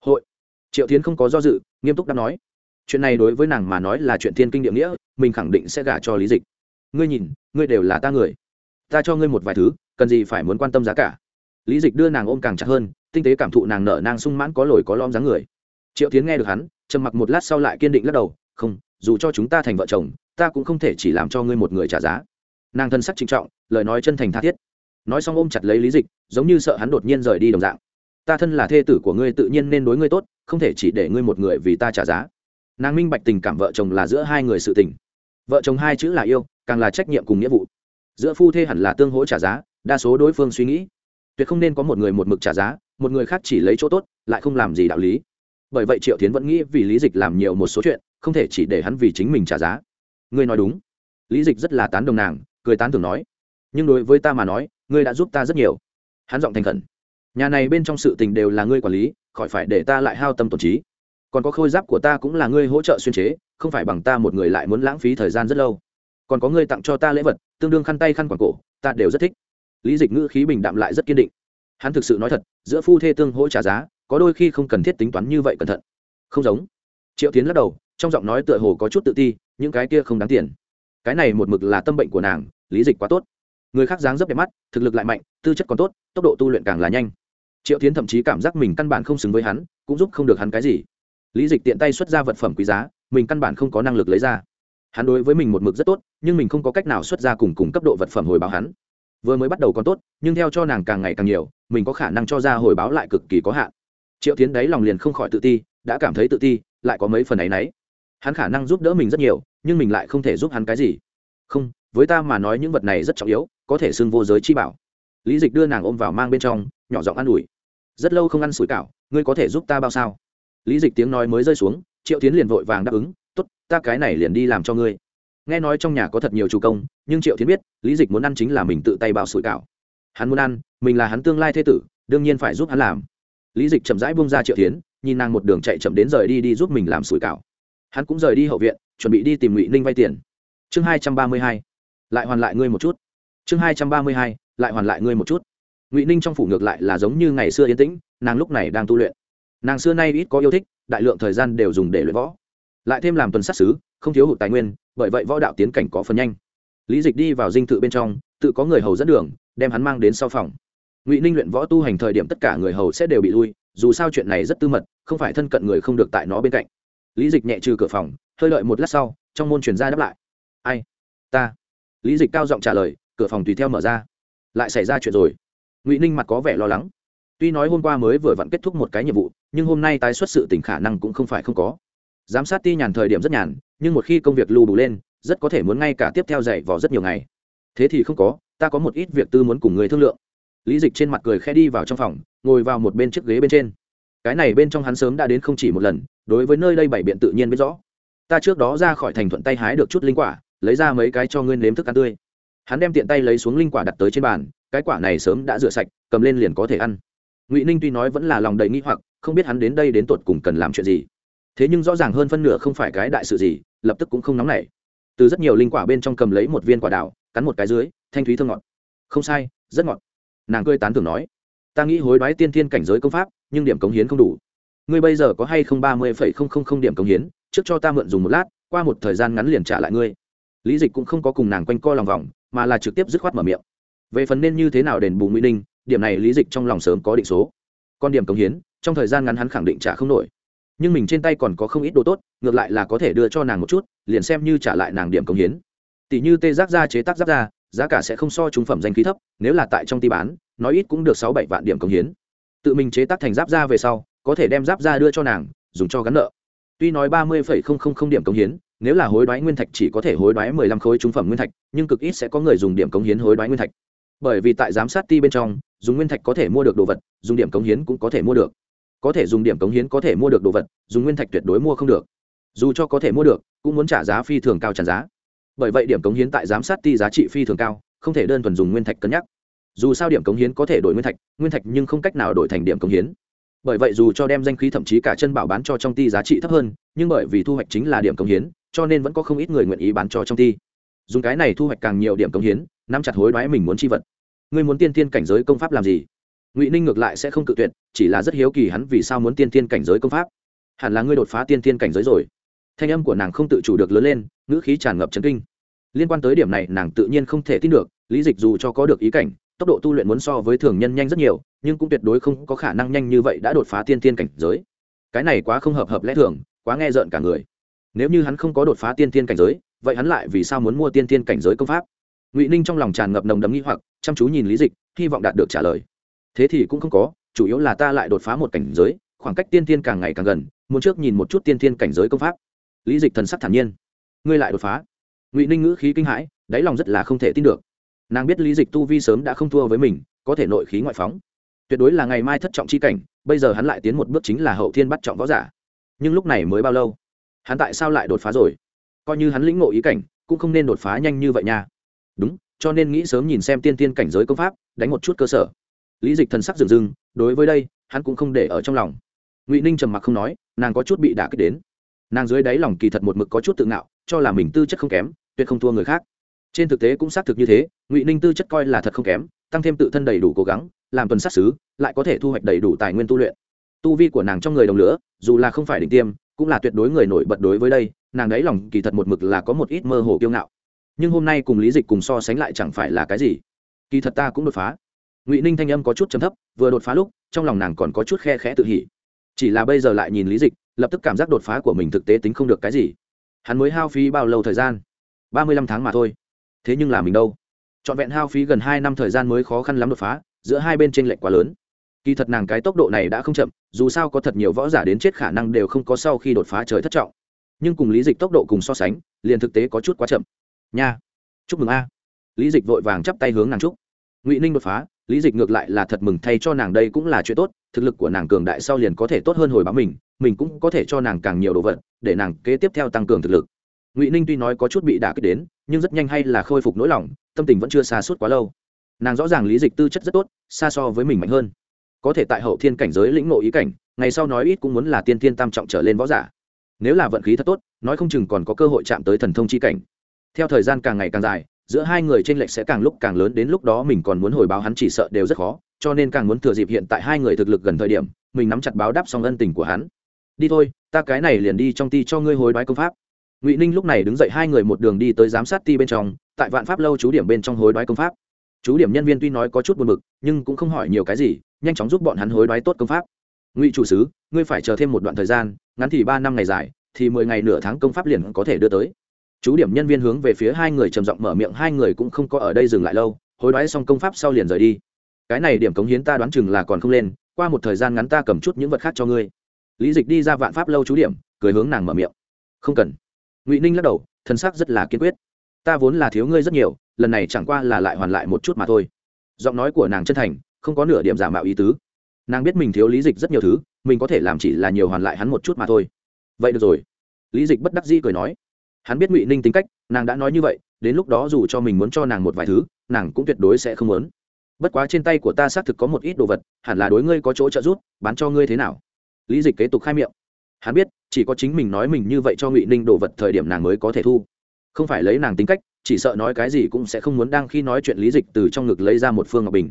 Hội. Triệu tiến không có do dự, nghiêm túc đáp nói. Chuyện này đối với nàng mà nói là chuyện thiên kinh địa nghĩa, mình khẳng định sẽ gả cho lý dịch. Ngươi nhìn, ngươi đều là ta người. Ta cho ngươi một vài thứ, cần gì phải muốn quan tâm giá cả? Lý dịch đưa nàng ôm càng chặt hơn tinh tế cảm thụ nàng nở nang sung mãn có lồi có lom dáng người triệu tiến nghe được hắn trầm mặc một lát sau lại kiên định lắc đầu không dù cho chúng ta thành vợ chồng ta cũng không thể chỉ làm cho ngươi một người trả giá nàng thân sắc trinh trọng lời nói chân thành tha thiết nói xong ôm chặt lấy lý dịch giống như sợ hắn đột nhiên rời đi đồng dạng ta thân là thê tử của ngươi tự nhiên nên đối ngươi tốt không thể chỉ để ngươi một người vì ta trả giá nàng minh bạch tình cảm vợ chồng là giữa hai người sự tình vợ chồng hai chữ là yêu càng là trách nhiệm cùng nghĩa vụ giữa phu thê hẳn là tương hỗ trả giá đa số đối phương suy nghĩ tuyệt không nên có một người một mực trả giá, một người khác chỉ lấy chỗ tốt, lại không làm gì đạo lý. Bởi vậy triệu tiến vẫn nghĩ vì lý dịch làm nhiều một số chuyện, không thể chỉ để hắn vì chính mình trả giá. Ngươi nói đúng. Lý dịch rất là tán đồng nàng, cười tán thường nói, nhưng đối với ta mà nói, ngươi đã giúp ta rất nhiều. Hắn giọng thành khẩn, nhà này bên trong sự tình đều là ngươi quản lý, khỏi phải để ta lại hao tâm tổn trí. Còn có khôi giáp của ta cũng là ngươi hỗ trợ xuyên chế, không phải bằng ta một người lại muốn lãng phí thời gian rất lâu. Còn có ngươi tặng cho ta lễ vật, tương đương khăn tay khăn quảng cổ, ta đều rất thích lý dịch ngữ khí bình đạm lại rất kiên định. Hắn thực sự nói thật, giữa phu thê tương hỗ trả giá, có đôi khi không cần thiết tính toán như vậy cẩn thận. Không giống. Triệu tiến lắc đầu, trong giọng nói tựa hồ có chút tự ti, những cái kia không đáng tiền. Cái này một mực là tâm bệnh của nàng, lý dịch quá tốt. Người khác dáng dấp đẹp mắt, thực lực lại mạnh, tư chất còn tốt, tốc độ tu luyện càng là nhanh. Triệu tiến thậm chí cảm giác mình căn bản không xứng với hắn, cũng giúp không được hắn cái gì. Lý dịch tiện tay xuất ra vật phẩm quý giá, mình căn bản không có năng lực lấy ra. Hắn đối với mình một mực rất tốt, nhưng mình không có cách nào xuất ra cùng cùng cấp độ vật phẩm hồi báo hắn vừa mới bắt đầu còn tốt, nhưng theo cho nàng càng ngày càng nhiều, mình có khả năng cho ra hồi báo lại cực kỳ có hạn. Triệu tiến đấy lòng liền không khỏi tự ti, đã cảm thấy tự ti, lại có mấy phần ấ y n ấ y hắn khả năng giúp đỡ mình rất nhiều, nhưng mình lại không thể giúp hắn cái gì. Không, với ta mà nói những vật này rất trọng yếu, có thể xưng vô giới chi bảo. Lý dịch đưa nàng ôm vào mang bên trong, nhỏ giọng ă n ủi. Rất lâu không ăn sủi cảo, ngươi có thể giúp ta bao sao? Lý dịch tiếng nói mới rơi xuống, triệu tiến liền vội vàng đáp ứng t ố t ta cái này liền đi làm cho ngươi nghe nói trong nhà có thật nhiều chủ công nhưng triệu Thiến biết lý dịch muốn ăn chính là mình tự tay bao sủi cảo. Hắn muốn ăn mình là hắn tương lai thế tử đương nhiên phải giúp hắn làm. Lý dịch chậm rãi bung ra triệu Thiến, nhìn nàng một đường chạy chậm đến rời đi đi giúp mình làm sủi cảo. Hắn cũng rời đi hậu viện chuẩn bị đi tìm ngụy ninh vay tiền. Chương hai trăm ba mươi hai lại hoàn lại ngươi một chút. Chương hai trăm ba mươi hai lại hoàn lại ngươi một chút. Ngụy ninh trong phủ ngược lại là giống như ngày xưa yên tĩnh nàng lúc này đang tu luyện. Nàng xưa nay ít có yêu thích đại lượng thời gian đều dùng để luyện võ lại thêm làm tuần sát xứ, không thiếu hụt tài nguyên, bởi vậy võ đạo tiến cảnh có phần nhanh. Lý dịch đi vào dinh thự bên trong, tự có người hầu dẫn đường, đem hắn mang đến sau phòng. Ngụy ninh luyện võ tu hành thời điểm tất cả người hầu sẽ đều bị lui, dù sao chuyện này rất tư mật, không phải thân cận người không được tại nó bên cạnh. Lý dịch nhẹ trừ cửa phòng, hơi đợi một lát sau, trong môn truyền ra đáp lại. Ai? Ta. Lý dịch cao giọng trả lời, cửa phòng tùy theo mở ra. Lại xảy ra chuyện rồi. Ngụy ninh mặt có vẻ lo lắng. Tuy nói hôm qua mới vừa vặn kết thúc một cái nhiệm vụ, nhưng hôm nay tái xuất sự tỉnh khả năng cũng không phải không có giám sát ti nhàn thời điểm rất nhàn, nhưng một khi công việc lưu đủ lên, rất có thể muốn ngay cả tiếp theo dạy vò rất nhiều ngày. Thế thì không có, ta có một ít việc tư muốn cùng người thương lượng. Lý dịch trên mặt cười khẽ đi vào trong phòng, ngồi vào một bên chiếc ghế bên trên. Cái này bên trong hắn sớm đã đến không chỉ một lần, đối với nơi đây bảy biện tự nhiên biết rõ. Ta trước đó ra khỏi thành thuận tay hái được chút linh quả, lấy ra mấy cái cho ngươi nếm thức ăn tươi. Hắn đem tiện tay lấy xuống linh quả đặt tới trên bàn, cái quả này sớm đã rửa sạch, cầm lên liền có thể ăn. Ngụy ninh tuy nói vẫn là lòng đầy nghĩ hoặc, không biết hắn đến đây đến tột cùng cần làm chuyện gì thế nhưng rõ ràng hơn phân nửa không phải cái đại sự gì, lập tức cũng không nóng nảy. Từ rất nhiều linh quả bên trong cầm lấy một viên quả đào, cắn một cái dưới, thanh thúy thơ ngọt. Không sai, rất ngọt. Nàng cười tán tưởng nói, ta nghĩ hối đoái tiên thiên cảnh giới công pháp, nhưng điểm cống hiến không đủ. Ngươi bây giờ có hay không ba mươi phẩy không không không điểm cống hiến, trước cho ta mượn dùng một lát, qua một thời gian ngắn liền trả lại ngươi. Lý dịch cũng không có cùng nàng quanh co lòng vòng, mà là trực tiếp dứt khoát mở miệng. Về phần nên như thế nào đền bù nguy ninh, điểm này lý dịch trong lòng sớm có định số. Còn điểm cống hiến, trong thời gian ngắn hắn khẳng định trả không nổi nhưng mình trên tay còn có không ít đồ tốt, ngược lại là có thể đưa cho nàng một chút, liền xem như trả lại nàng điểm công hiến. Tỷ như tê giác ra chế tác giáp ra giá cả sẽ không so trung phẩm danh khí thấp, nếu là tại trong ti bán, nói ít cũng được sáu bảy vạn điểm công hiến. Tự mình chế tác thành giáp ra về sau, có thể đem giáp ra đưa cho nàng, dùng cho gắn nợ. Tuy nói ba mươi phẩy không không không điểm công hiến, nếu là hối đoái nguyên thạch chỉ có thể hối đoái mười lăm khối trung phẩm nguyên thạch, nhưng cực ít sẽ có người dùng điểm cống hiến hối đoái nguyên thạch. Bởi vì tại giám sát ti bên trong, dùng nguyên thạch có thể mua được đồ vật, dùng điểm cống hiến cũng có thể mua được có thể dùng điểm cống hiến có thể mua được đồ vật, dùng nguyên thạch tuyệt đối mua không được. Dù cho có thể mua được, cũng muốn trả giá phi thường cao tràn giá. Bởi vậy điểm cống hiến tại giám sát ti giá trị phi thường cao, không thể đơn thuần dùng nguyên thạch cân nhắc. Dù sao điểm cống hiến có thể đổi nguyên thạch nguyên thạch nhưng không cách nào đổi thành điểm cống hiến. Bởi vậy dù cho đem danh khí thậm chí cả chân bảo bán cho trong ti giá trị thấp hơn, nhưng bởi vì thu hoạch chính là điểm cống hiến, cho nên vẫn có không ít người nguyện ý bán cho trong ti. Dùng cái này thu hoạch càng nhiều điểm cống hiến, nắm chặt hối đoái mình muốn chi vật. Ngươi muốn tiên tiên cảnh giới công pháp làm gì? Ngụy ninh ngược lại sẽ không cự tuyệt chỉ là rất hiếu kỳ hắn vì sao muốn tiên tiên cảnh giới công pháp hẳn là ngươi đột phá tiên tiên cảnh giới rồi thanh âm của nàng không tự chủ được lớn lên ngữ khí tràn ngập trấn kinh liên quan tới điểm này nàng tự nhiên không thể tin được lý dịch dù cho có được ý cảnh tốc độ tu luyện muốn so với thường nhân nhanh rất nhiều nhưng cũng tuyệt đối không có khả năng nhanh như vậy đã đột phá tiên tiên cảnh giới cái này quá không hợp hợp lẽ thường quá nghe rợn cả người nếu như hắn không có đột phá tiên tiên cảnh giới vậy hắn lại vì sao muốn mua tiên tiên cảnh giới công pháp ngụy ninh trong lòng tràn ngập nồng đấm nghi hoặc chăm chú nhìn lý dịch hy vọng đạt được trả lời thế thì cũng không có, chủ yếu là ta lại đột phá một cảnh giới, khoảng cách tiên tiên càng ngày càng gần, muốn trước nhìn một chút tiên tiên cảnh giới công pháp. Lý dịch thần sắc thản nhiên. Ngươi lại đột phá. Ngụy ninh ngữ khí kinh hãi, đáy lòng rất là không thể tin được. Nàng biết lý dịch tu vi sớm đã không thua với mình, có thể nội khí ngoại phóng. Tuyệt đối là ngày mai thất trọng c h i cảnh, bây giờ hắn lại tiến một bước chính là hậu thiên bắt trọng võ giả. Nhưng lúc này mới bao lâu? Hắn tại sao lại đột phá rồi? Coi như hắn lĩnh ngộ ý cảnh, cũng không nên đột phá nhanh như vậy nha. Đúng, cho nên nghĩ sớm nhìn xem tiên tiên cảnh giới công pháp, đánh một chút cơ sở lý dịch thần sắc dừng dừng, đối với đây hắn cũng không để ở trong lòng. Ngụy ninh trầm mặc không nói nàng có chút bị đả kích đến. Nàng dưới đáy lòng kỳ thật một mực có chút tự ngạo cho là mình tư chất không kém tuyệt không thua người khác. Trên thực tế cũng xác thực như thế ngụy ninh tư chất coi là thật không kém tăng thêm tự thân đầy đủ cố gắng làm tuần sát xứ lại có thể thu hoạch đầy đủ tài nguyên tu luyện. Tu vi của nàng trong người đồng lửa dù là không phải đỉnh tiêm cũng là tuyệt đối người nổi bật đối với đây nàng đấy lòng kỳ thật một mực là có một ít mơ hồ kiêu ngạo. Nhưng hôm nay cùng lý dịch cùng so sánh lại chẳng phải là cái gì. Kỳ thật ta cũng đột phá ngụy ninh thanh âm có chút chấm thấp vừa đột phá lúc trong lòng nàng còn có chút khe khẽ tự hỉ chỉ là bây giờ lại nhìn lý dịch lập tức cảm giác đột phá của mình thực tế tính không được cái gì hắn mới hao phí bao lâu thời gian ba mươi lăm tháng mà thôi thế nhưng là mình đâu trọn vẹn hao phí gần hai năm thời gian mới khó khăn lắm đột phá giữa hai bên tranh lệch quá lớn kỳ thật nàng cái tốc độ này đã không chậm dù sao có thật nhiều võ giả đến chết khả năng đều không có sau khi đột phá trời thất trọng nhưng cùng lý dịch tốc độ cùng so sánh liền thực tế có chút quá chậm nha chúc mừng a lý dịch vội vàng chắp tay hướng nàng chúc ngụy ninh đột phá lý dịch ngược lại là thật mừng thay cho nàng đây cũng là chuyện tốt, thực lực của nàng cường đại sau liền có thể tốt hơn hồi báo mình mình cũng có thể cho nàng càng nhiều đồ vật, để nàng kế tiếp theo tăng cường thực lực. Ngụy ninh tuy nói có chút bị đả kích đến, nhưng rất nhanh hay là khôi phục nỗi lòng, tâm tình vẫn chưa xa suốt quá lâu. Nàng rõ ràng lý dịch tư chất rất tốt, xa so với mình mạnh hơn. Có thể tại hậu thiên cảnh giới lĩnh ngộ ý cảnh, ngày sau nói ít cũng muốn là tiên tiên tam trọng trở lên võ giả. Nếu là vận khí thật tốt, nói không chừng còn có cơ hội chạm tới thần thông chi cảnh. Theo thời gian càng ngày càng dài giữa hai người tranh lệch sẽ càng lúc càng lớn đến lúc đó mình còn muốn hồi báo hắn chỉ sợ đều rất khó, cho nên càng muốn thừa dịp hiện tại hai người thực lực gần thời điểm, mình nắm chặt báo đáp xong ân tình của hắn. Đi thôi, ta cái này liền đi trong ti cho ngươi hối đoái công pháp. Ngụy ninh lúc này đứng dậy hai người một đường đi tới giám sát ti bên trong, tại vạn pháp lâu chú điểm bên trong hối đoái công pháp. Chú điểm nhân viên tuy nói có chút buồn b ự c nhưng cũng không hỏi nhiều cái gì, nhanh chóng giúp bọn hắn hối đoái tốt công pháp. Ngụy chủ sứ, ngươi phải chờ thêm một đoạn thời gian, ngắn thì ba năm ngày dài, thì mười ngày nửa tháng công pháp liền có thể đưa tới chú điểm nhân viên hướng về phía hai người trầm giọng mở miệng, hai người cũng không có ở đây dừng lại lâu, hối đoái xong công pháp sau liền rời đi. Cái này điểm cống hiến ta đoán chừng là còn không lên, qua một thời gian ngắn ta cầm chút những vật khác cho ngươi. Lý dịch đi ra vạn pháp lâu chú điểm, cười hướng nàng mở miệng. Không cần. Ngụy ninh lắc đầu, thân xác rất là kiên quyết. Ta vốn là thiếu ngươi rất nhiều, lần này chẳng qua là lại hoàn lại một chút mà thôi. Giọng nói của nàng chân thành, không có nửa điểm giả mạo ý tứ. Nàng biết mình thiếu lý dịch rất nhiều thứ, mình có thể làm chỉ là nhiều hoàn lại hắn một chút mà thôi. Vậy được rồi. Lý dịch bất đắc dĩ cười nói hắn biết ngụy ninh tính cách, nàng đã nói như vậy, đến lúc đó dù cho mình muốn cho nàng một vài thứ, nàng cũng tuyệt đối sẽ không muốn. Bất quá trên tay của ta xác thực có một ít đồ vật, hẳn là đối ngươi có chỗ trợ giúp, bán cho ngươi thế nào? Lý dịch kế tục khai miệng. Hắn biết, chỉ có chính mình nói mình như vậy cho ngụy ninh đồ vật thời điểm nàng mới có thể thu. Không phải lấy nàng tính cách, chỉ sợ nói cái gì cũng sẽ không muốn đang khi nói chuyện lý dịch từ trong ngực lấy ra một phương ngọc bình.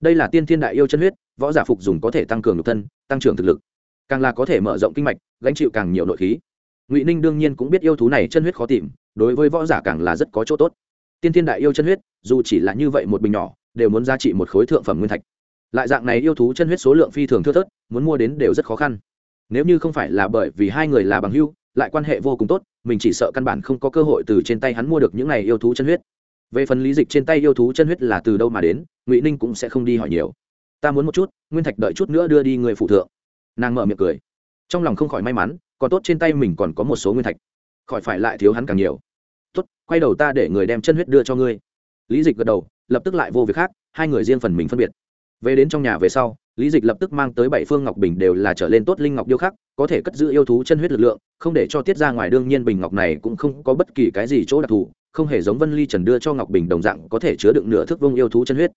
Đây là tiên thiên đại yêu chân huyết, võ giả phục dùng có thể tăng cường nhục thân, tăng trưởng thực lực. Càng là có thể mở rộng kinh mạch, gánh chịu càng nhiều nội khí ngụy ninh đương nhiên cũng biết yêu thú này chân huyết khó tìm đối với võ giả càng là rất có chỗ tốt tiên thiên đại yêu chân huyết dù chỉ là như vậy một bình nhỏ đều muốn giá trị một khối thượng phẩm nguyên thạch lại dạng này yêu thú chân huyết số lượng phi thường thưa thớt muốn mua đến đều rất khó khăn nếu như không phải là bởi vì hai người là bằng hưu lại quan hệ vô cùng tốt mình chỉ sợ căn bản không có cơ hội từ trên tay hắn mua được những này yêu thú chân huyết về phần lý dịch trên tay yêu thú chân huyết là từ đâu mà đến ngụy ninh cũng sẽ không đi hỏi nhiều ta muốn một chút nguyên thạch đợi chút nữa đưa đi người phụ thượng nàng mở miệng cười trong lòng không khỏi may mắn còn tốt trên tay mình còn có một số nguyên thạch. Khỏi phải lại thiếu hắn càng nhiều. Tốt, quay đầu ta để người đem chân huyết đưa cho ngươi. Lý dịch gật đầu, lập tức lại vô việc khác, hai người riêng phần mình phân biệt. Về đến trong nhà về sau, lý dịch lập tức mang tới bảy phương ngọc bình đều là trở lên tốt linh ngọc điêu khắc, có thể cất giữ yêu thú chân huyết lực lượng, không để cho tiết ra ngoài. Đương nhiên bình ngọc này cũng không có bất kỳ cái gì chỗ đặc thù, không hề giống vân ly trần đưa cho ngọc bình đồng dạng có thể chứa đựng nửa thước vông yêu thú chân huyết.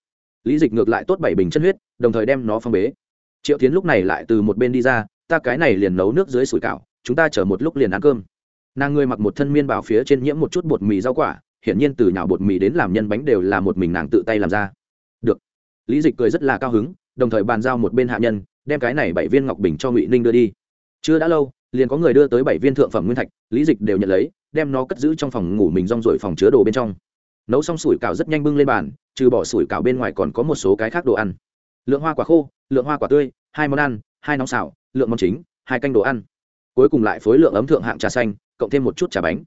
Lý dịch ngược lại tốt bảy bình chân huyết, đồng thời đem nó phong bế. Triệu tiến lúc này lại từ một bên đi ra, ta cái này liền nấu nước dưới sủi cảo chúng ta chở một lúc liền ăn cơm. Nàng ngươi mặc một thân miên bảo phía trên nhiễm một chút bột mì rau quả, hiển nhiên từ nhào bột mì đến làm nhân bánh đều là một mình nàng tự tay làm ra. Được. Lý dịch cười rất là cao hứng, đồng thời bàn giao một bên hạ nhân, đem cái này bảy viên ngọc bình cho ngụy ninh đưa đi. Chưa đã lâu, liền có người đưa tới bảy viên thượng phẩm nguyên thạch, lý dịch đều nhận lấy, đem nó cất giữ trong phòng ngủ mình rong rổi phòng chứa đồ bên trong. Nấu xong sủi cảo rất nhanh bưng lên bàn, trừ bỏ sủi cảo bên ngoài còn có một số cái khác đồ ăn. Lượng hoa quả khô, lượng hoa quả tươi, hai món ăn, hai nóng xào, lượng món chính, hai canh đồ ăn cuối cùng lại phối lượng ấm thượng hạng trà xanh, cộng thêm một chút trà bánh.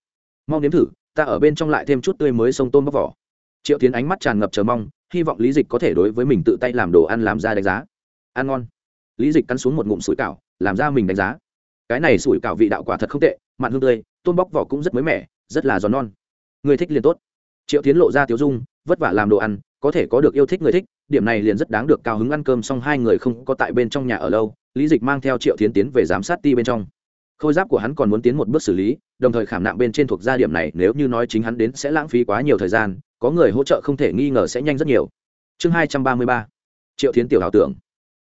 Mong nếm thử, ta ở bên trong lại thêm chút tươi mới sông tôm bóc vỏ. Triệu tiến ánh mắt tràn ngập chờ mong, hy vọng lý dịch có thể đối với mình tự tay làm đồ ăn làm ra đánh giá. Ăn ngon. Lý dịch cắn xuống một ngụm sủi cảo, làm ra mình đánh giá. Cái này sủi cảo vị đạo quả thật không tệ, mặn hương tươi, tôm bóc vỏ cũng rất mới mẻ, rất là giòn non. Người thích liền tốt. Triệu tiến lộ ra tiếu dung, vất vả làm đồ ăn, có thể có được yêu thích người thích, điểm này liền rất đáng được cao hứng ăn cơm xong hai người không có tại bên trong nhà ở lâu. Lý dịch mang theo triệu tiến tiến về giám sát ti bên trong khôi giáp của hắn còn muốn tiến một bước xử lý, đồng thời khảm nạm bên trên thuộc gia điểm này, nếu như nói chính hắn đến sẽ lãng phí quá nhiều thời gian, có người hỗ trợ không thể nghi ngờ sẽ nhanh rất nhiều. Chương hai trăm ba mươi ba, triệu tiến tiểu ảo tưởng.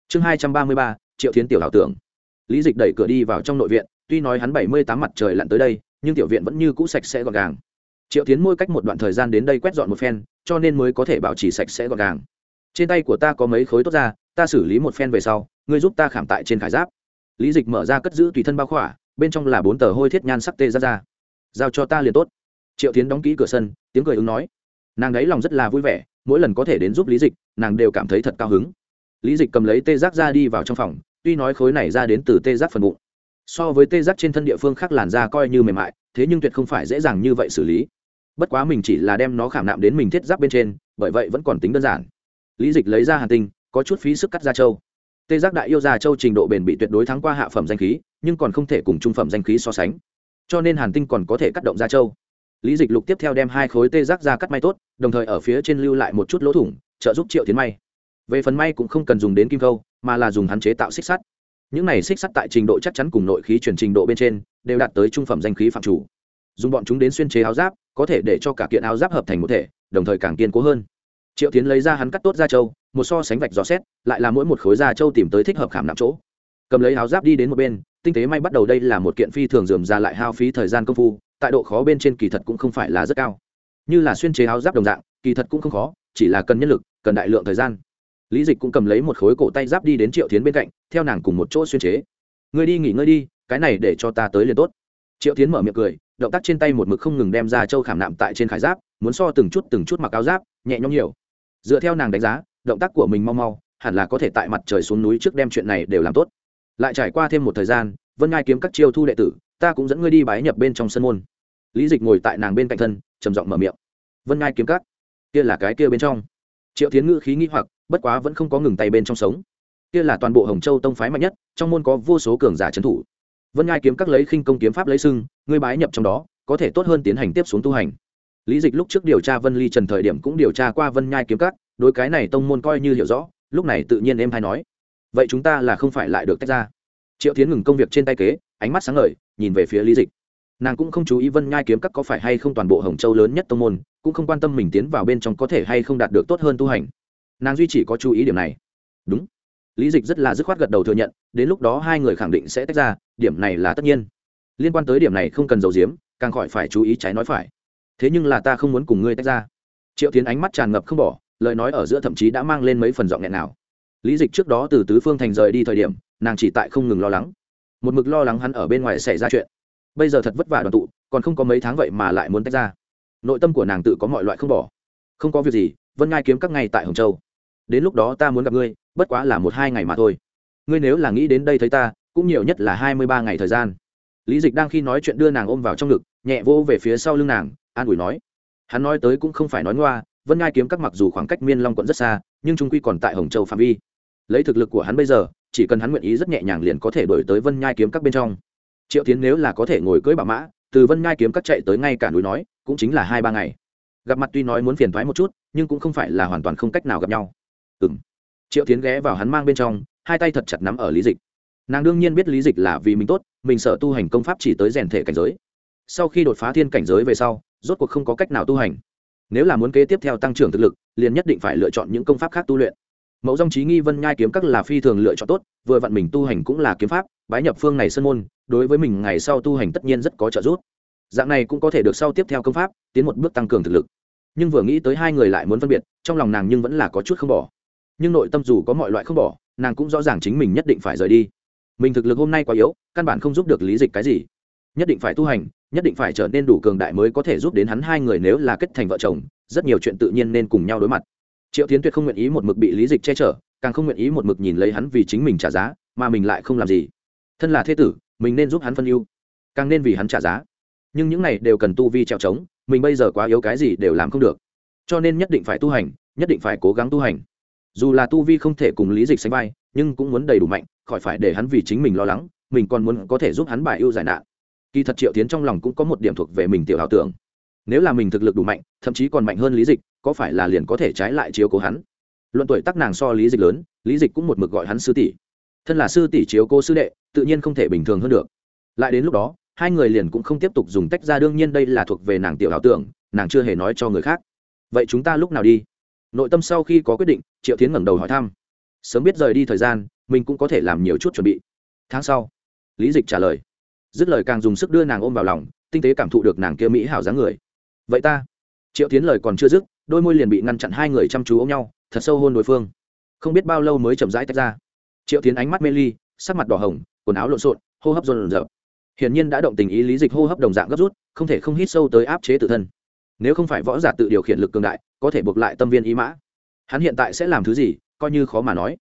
Chương hai trăm ba mươi ba, triệu tiến tiểu ảo tưởng. Lý dịch đẩy cửa đi vào trong nội viện, tuy nói hắn bảy mươi tám mặt trời lặn tới đây, nhưng tiểu viện vẫn như cũ sạch sẽ gọn gàng. Triệu tiến môi cách một đoạn thời gian đến đây quét dọn một phen, cho nên mới có thể bảo trì sạch sẽ gọn gàng. Trên tay của ta có mấy khối tốt ra, ta xử lý một phen về sau, ngươi giúp ta khảm tại trên khải giáp. Lý dịch mở ra cất giữ tùy thân bao khỏa bên trong là bốn tờ hôi thiết nhan sắc tê ra ra. Giao cho ta liền tốt. Triệu tiến đóng kỹ cửa sân, tiếng cười ứng nói. Nàng ấy lòng rất là vui vẻ, mỗi lần có thể đến giúp lý dịch, nàng đều cảm thấy thật cao hứng. Lý dịch cầm lấy tê giác ra đi vào trong phòng, tuy nói khối này ra đến từ tê giác phần bụng. So với tê giác trên thân địa phương khác làn da coi như mềm mại, thế nhưng tuyệt không phải dễ dàng như vậy xử lý. Bất quá mình chỉ là đem nó khảm nạm đến mình thiết giáp bên trên, bởi vậy vẫn còn tính đơn giản. Lý dịch lấy ra hàn tinh, có chút phí sức cắt da trâu. Tê giác đại yêu da trâu trình độ bền bị tuyệt đối thắng qua hạ phẩm danh khí nhưng còn không thể cùng trung phẩm danh khí so sánh. Cho nên hàn tinh còn có thể cắt động ra châu. Lý dịch lục tiếp theo đem hai khối tê giác ra cắt may tốt, đồng thời ở phía trên lưu lại một chút lỗ thủng, trợ giúp triệu tiến may. Về phần may cũng không cần dùng đến kim câu, mà là dùng hắn chế tạo xích sắt. Những này xích sắt tại trình độ chắc chắn cùng nội khí chuyển trình độ bên trên, đều đạt tới trung phẩm danh khí phạm chủ. Dùng bọn chúng đến xuyên chế áo giáp, có thể để cho cả kiện áo giáp hợp thành một thể, đồng thời càng kiên cố hơn. Triệu tiến lấy ra hắn cắt tốt da trâu, một so sánh vạch gió xét, lại là mỗi một khối da trâu tìm tới thích hợp khảm nạm chỗ. Cầm lấy áo giáp đi đến một bên tinh tế may bắt đầu đây là một kiện phi thường dườm ra lại hao phí thời gian công phu, tại độ khó bên trên kỳ thật cũng không phải là rất cao. Như là xuyên chế áo giáp đồng dạng, kỳ thật cũng không khó, chỉ là cần nhân lực, cần đại lượng thời gian. Lý dịch cũng cầm lấy một khối cổ tay giáp đi đến triệu tiến bên cạnh, theo nàng cùng một chỗ xuyên chế. Người đi nghỉ ngơi đi, cái này để cho ta tới liền tốt. Triệu tiến mở miệng cười, động tác trên tay một mực không ngừng đem ra châu khảm nạm tại trên khải giáp, muốn so từng chút từng chút mặc áo giáp, nhẹ nhõm nhiều. Dựa theo nàng đánh giá, động tác của mình mau mau, hẳn là có thể tại mặt trời xuống núi trước đem chuyện này đều làm tốt lại trải qua thêm một thời gian, vân ngai kiếm các chiêu thu đệ tử, ta cũng dẫn ngươi đi bái nhập bên trong sân môn. Lý dịch ngồi tại nàng bên cạnh thân, trầm giọng mở miệng. Vân ngai kiếm các, kia là cái kia bên trong. Triệu tiến ngữ khí nghĩ hoặc, bất quá vẫn không có ngừng tay bên trong sống. Kia là toàn bộ hồng châu tông phái mạnh nhất, trong môn có vô số cường giả trấn thủ. Vân ngai kiếm các lấy khinh công kiếm pháp lấy sưng, ngươi bái nhập trong đó, có thể tốt hơn tiến hành tiếp xuống tu hành. Lý dịch lúc trước điều tra vân ly trần thời điểm cũng điều tra qua vân nhai kiếm các, đối cái này tông môn coi như hiểu rõ, lúc này tự nhiên em hay nói vậy chúng ta là không phải lại được tách ra. Triệu tiến ngừng công việc trên tay kế, ánh mắt sáng ngời, nhìn về phía lý dịch. Nàng cũng không chú ý vân nhai kiếm các có phải hay không toàn bộ hồng châu lớn nhất tông môn, cũng không quan tâm mình tiến vào bên trong có thể hay không đạt được tốt hơn tu hành. Nàng duy chỉ có chú ý điểm này. Đúng. Lý dịch rất là dứt khoát gật đầu thừa nhận, đến lúc đó hai người khẳng định sẽ tách ra, điểm này là tất nhiên. Liên quan tới điểm này không cần giấu giếm, càng khỏi phải chú ý trái nói phải. Thế nhưng là ta không muốn cùng ngươi tách ra. Triệu tiến ánh mắt tràn ngập không bỏ, lời nói ở giữa thậm chí đã mang lên mấy phần giọng nghẹn nào lý dịch trước đó từ tứ phương thành rời đi thời điểm, nàng chỉ tại không ngừng lo lắng. Một mực lo lắng hắn ở bên ngoài xảy ra chuyện. Bây giờ thật vất vả đoàn tụ, còn không có mấy tháng vậy mà lại muốn tách ra. Nội tâm của nàng tự có mọi loại không bỏ. Không có việc gì, vân ngai kiếm các ngày tại hồng châu. Đến lúc đó ta muốn gặp ngươi, bất quá là một hai ngày mà thôi. Ngươi nếu là nghĩ đến đây thấy ta, cũng nhiều nhất là hai mươi ba ngày thời gian. Lý dịch đang khi nói chuyện đưa nàng ôm vào trong ngực, nhẹ vô về phía sau lưng nàng, an ủi nói. Hắn nói tới cũng không phải nói ngoa, vân ngai kiếm các mặc dù khoảng cách miên long quận rất xa, nhưng trung quy còn tại hồng châu phạm vi lấy thực lực của hắn bây giờ, chỉ cần hắn nguyện ý rất nhẹ nhàng liền có thể đổi tới vân nhai kiếm các bên trong. Triệu tiến nếu là có thể ngồi cưỡi bảo mã, từ vân nhai kiếm các chạy tới ngay cả núi nói, cũng chính là hai ba ngày. Gặp mặt tuy nói muốn phiền thoái một chút, nhưng cũng không phải là hoàn toàn không cách nào gặp nhau. Ừ m triệu tiến ghé vào hắn mang bên trong, hai tay thật chặt nắm ở lý dịch. Nàng đương nhiên biết lý dịch là vì mình tốt, mình sợ tu hành công pháp chỉ tới rèn thể cảnh giới. Sau khi đột phá thiên cảnh giới về sau, rốt cuộc không có cách nào tu hành. Nếu là muốn kế tiếp theo tăng trưởng thực lực, liền nhất định phải lựa chọn những công pháp khác tu luyện mẫu dòng trí nghi vân nhai kiếm các là phi thường lựa chọn tốt, vừa vặn mình tu hành cũng là kiếm pháp, bái nhập phương này sơn môn, đối với mình ngày sau tu hành tất nhiên rất có trợ giúp. Dạng này cũng có thể được sau tiếp theo công pháp, tiến một bước tăng cường thực lực. Nhưng vừa nghĩ tới hai người lại muốn phân biệt, trong lòng nàng nhưng vẫn là có chút không bỏ. Nhưng nội tâm dù có mọi loại không bỏ, nàng cũng rõ ràng chính mình nhất định phải rời đi. Mình thực lực hôm nay quá yếu, căn bản không giúp được lý dịch cái gì. Nhất định phải tu hành, nhất định phải trở nên đủ cường đại mới có thể giúp đến hắn hai người nếu là kết thành vợ chồng, rất nhiều chuyện tự nhiên nên cùng nhau đối mặt triệu tiến tuyệt không nguyện ý một mực bị lý dịch che chở, càng không nguyện ý một mực nhìn lấy hắn vì chính mình trả giá, mà mình lại không làm gì. Thân là thế tử, mình nên giúp hắn phân ưu, càng nên vì hắn trả giá. Nhưng những này đều cần tu vi trèo trống, mình bây giờ quá yếu cái gì đều làm không được. Cho nên nhất định phải tu hành, nhất định phải cố gắng tu hành. Dù là tu vi không thể cùng lý dịch sánh vai, nhưng cũng muốn đầy đủ mạnh, khỏi phải để hắn vì chính mình lo lắng, mình còn muốn có thể giúp hắn bài ưu giải nạn. Kỳ thật triệu tiến trong lòng cũng có một điểm thuộc về mình tiểu ảo tưởng nếu là mình thực lực đủ mạnh, thậm chí còn mạnh hơn lý dịch, có phải là liền có thể trái lại chiếu cố hắn? Luận tuổi tác nàng so lý dịch lớn, lý dịch cũng một mực gọi hắn sư tỷ. Thân là sư tỷ chiếu cố sư đệ, tự nhiên không thể bình thường hơn được. Lại đến lúc đó, hai người liền cũng không tiếp tục dùng tách ra, đương nhiên đây là thuộc về nàng tiểu ảo tưởng, nàng chưa hề nói cho người khác. Vậy chúng ta lúc nào đi? Nội tâm sau khi có quyết định, triệu tiến ngẩng đầu hỏi thăm. Sớm biết rời đi thời gian, mình cũng có thể làm nhiều chút chuẩn bị. Tháng sau, lý dịch trả lời. Dứt lời càng dùng sức đưa nàng ôm vào lòng, tinh tế cảm thụ được nàng kia mỹ hảo dáng người vậy ta? Triệu tiến lời còn chưa dứt, đôi môi liền bị ngăn chặn hai người chăm chú ôm nhau, thật sâu hôn đối phương. Không biết bao lâu mới chậm rãi tách ra. Triệu tiến ánh mắt mê ly, sắc mặt đỏ hồng, quần áo lộn xộn, hô hấp rộn rợp hiển nhiên đã động tình ý lý dịch hô hấp đồng dạng gấp rút, không thể không hít sâu tới áp chế tự thân. Nếu không phải võ giả tự điều khiển lực cường đại, có thể buộc lại tâm viên ý mã. Hắn hiện tại sẽ làm thứ gì, coi như khó mà nói.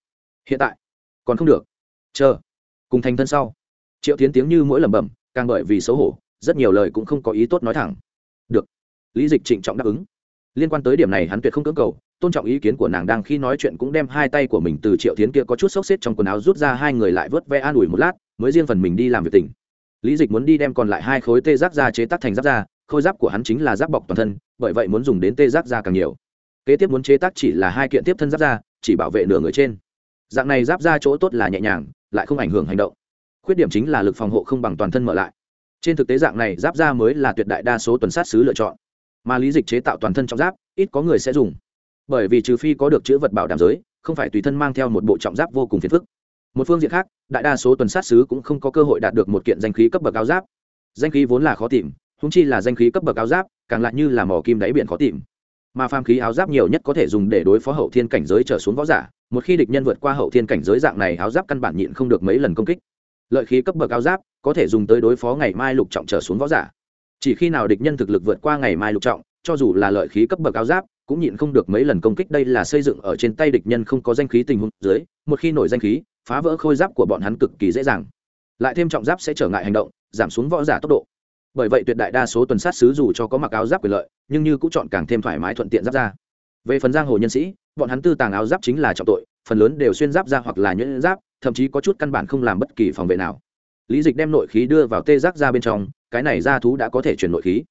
Hiện tại, còn không được. Chờ, cùng thành thân sau. Triệu tiến tiếng như mỗi lẩm bẩm, càng bởi vì xấu hổ, rất nhiều lời cũng không có ý tốt nói thẳng lý dịch trịnh trọng đáp ứng. Liên quan tới điểm này hắn tuyệt không cưỡng cầu, tôn trọng ý kiến của nàng đang khi nói chuyện cũng đem hai tay của mình từ triệu tiến kia có chút xốc xếp trong quần áo rút ra hai người lại vớt ve an ủi một lát, mới riêng phần mình đi làm việc tỉnh. Lý dịch muốn đi đem còn lại hai khối tê giác ra chế tác thành giáp da, khôi giáp của hắn chính là giáp bọc toàn thân, bởi vậy muốn dùng đến tê giác da càng nhiều. Kế tiếp muốn chế tác chỉ là hai kiện tiếp thân giáp da, chỉ bảo vệ nửa người trên. Dạng này giáp da chỗ tốt là nhẹ nhàng, lại không ảnh hưởng hành động. Khuyết điểm chính là lực phòng hộ không bằng toàn thân mở lại. Trên thực tế dạng này giáp da mới là tuyệt đại đa số tuần sát sứ lựa chọn mà lý dịch chế tạo toàn thân trọng giáp, ít có người sẽ dùng. Bởi vì trừ phi có được chữ vật bảo đảm giới, không phải tùy thân mang theo một bộ trọng giáp vô cùng phiền phức. Một phương diện khác, đại đa số tuần sát sứ cũng không có cơ hội đạt được một kiện danh khí cấp bậc áo giáp. Danh khí vốn là khó tìm húng chi là danh khí cấp bậc áo giáp, càng lại như là mỏ kim đáy biển khó tìm. Mà phàm khí áo giáp nhiều nhất có thể dùng để đối phó hậu thiên cảnh giới trở xuống võ giả, một khi địch nhân vượt qua hậu thiên cảnh giới dạng này áo giáp căn bản nhịn không được mấy lần công kích. Lợi khí cấp bậc áo giáp có thể dùng tới đối phó ngày mai lục trọng trở xuống võ giả chỉ khi nào địch nhân thực lực vượt qua ngày mai lục trọng, cho dù là lợi khí cấp bậc áo giáp, cũng nhịn không được mấy lần công kích đây là xây dựng ở trên tay địch nhân không có danh khí tình huống dưới, một khi nổi danh khí, phá vỡ khôi giáp của bọn hắn cực kỳ dễ dàng. Lại thêm trọng giáp sẽ trở ngại hành động, giảm xuống võ giả tốc độ. Bởi vậy tuyệt đại đa số tuần sát sứ dù cho có mặc áo giáp quyền lợi, nhưng như cũng chọn càng thêm thoải mái thuận tiện giáp ra. Về phần giang hồ nhân sĩ, bọn hắn tư tàng áo giáp chính là trọng tội, phần lớn đều xuyên giáp ra hoặc là nhuyễn giáp, thậm chí có chút căn bản không làm bất kỳ phòng vệ nào. Lý dịch đem nội khí đưa vào tê giác ra bên trong cái này ra thú đã có thể chuyển nội khí.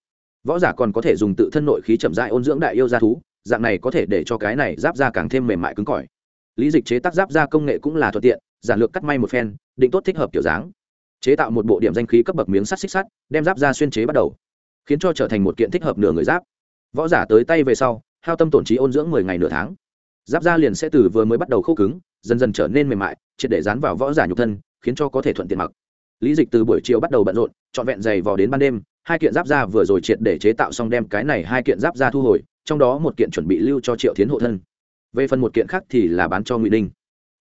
Võ giả còn có thể dùng tự thân nội khí chậm dại ôn dưỡng đại yêu ra thú, dạng này có thể để cho cái này giáp ra càng thêm mềm mại cứng cỏi. Lý dịch chế tác giáp ra công nghệ cũng là thuận tiện, giản lược cắt may một phen, định tốt thích hợp kiểu dáng. Chế tạo một bộ điểm danh khí cấp bậc miếng sắt xích sắt, đem giáp ra xuyên chế bắt đầu, khiến cho trở thành một kiện thích hợp nửa người giáp. Võ giả tới tay về sau, hao tâm tổn trí ôn dưỡng mười ngày nửa tháng. Giáp da liền sẽ từ vừa mới bắt đầu khô cứng, dần dần trở nên mềm mại, triệt để dán vào võ giả nhục thân, khiến cho có thể thuận tiện mặc lý dịch từ buổi chiều bắt đầu bận rộn, trọn vẹn giày vò đến ban đêm, hai kiện giáp da vừa rồi triệt để chế tạo xong đem cái này hai kiện giáp da thu hồi, trong đó một kiện chuẩn bị lưu cho triệu tiến hộ thân. Về phần một kiện khác thì là bán cho ngụy ninh.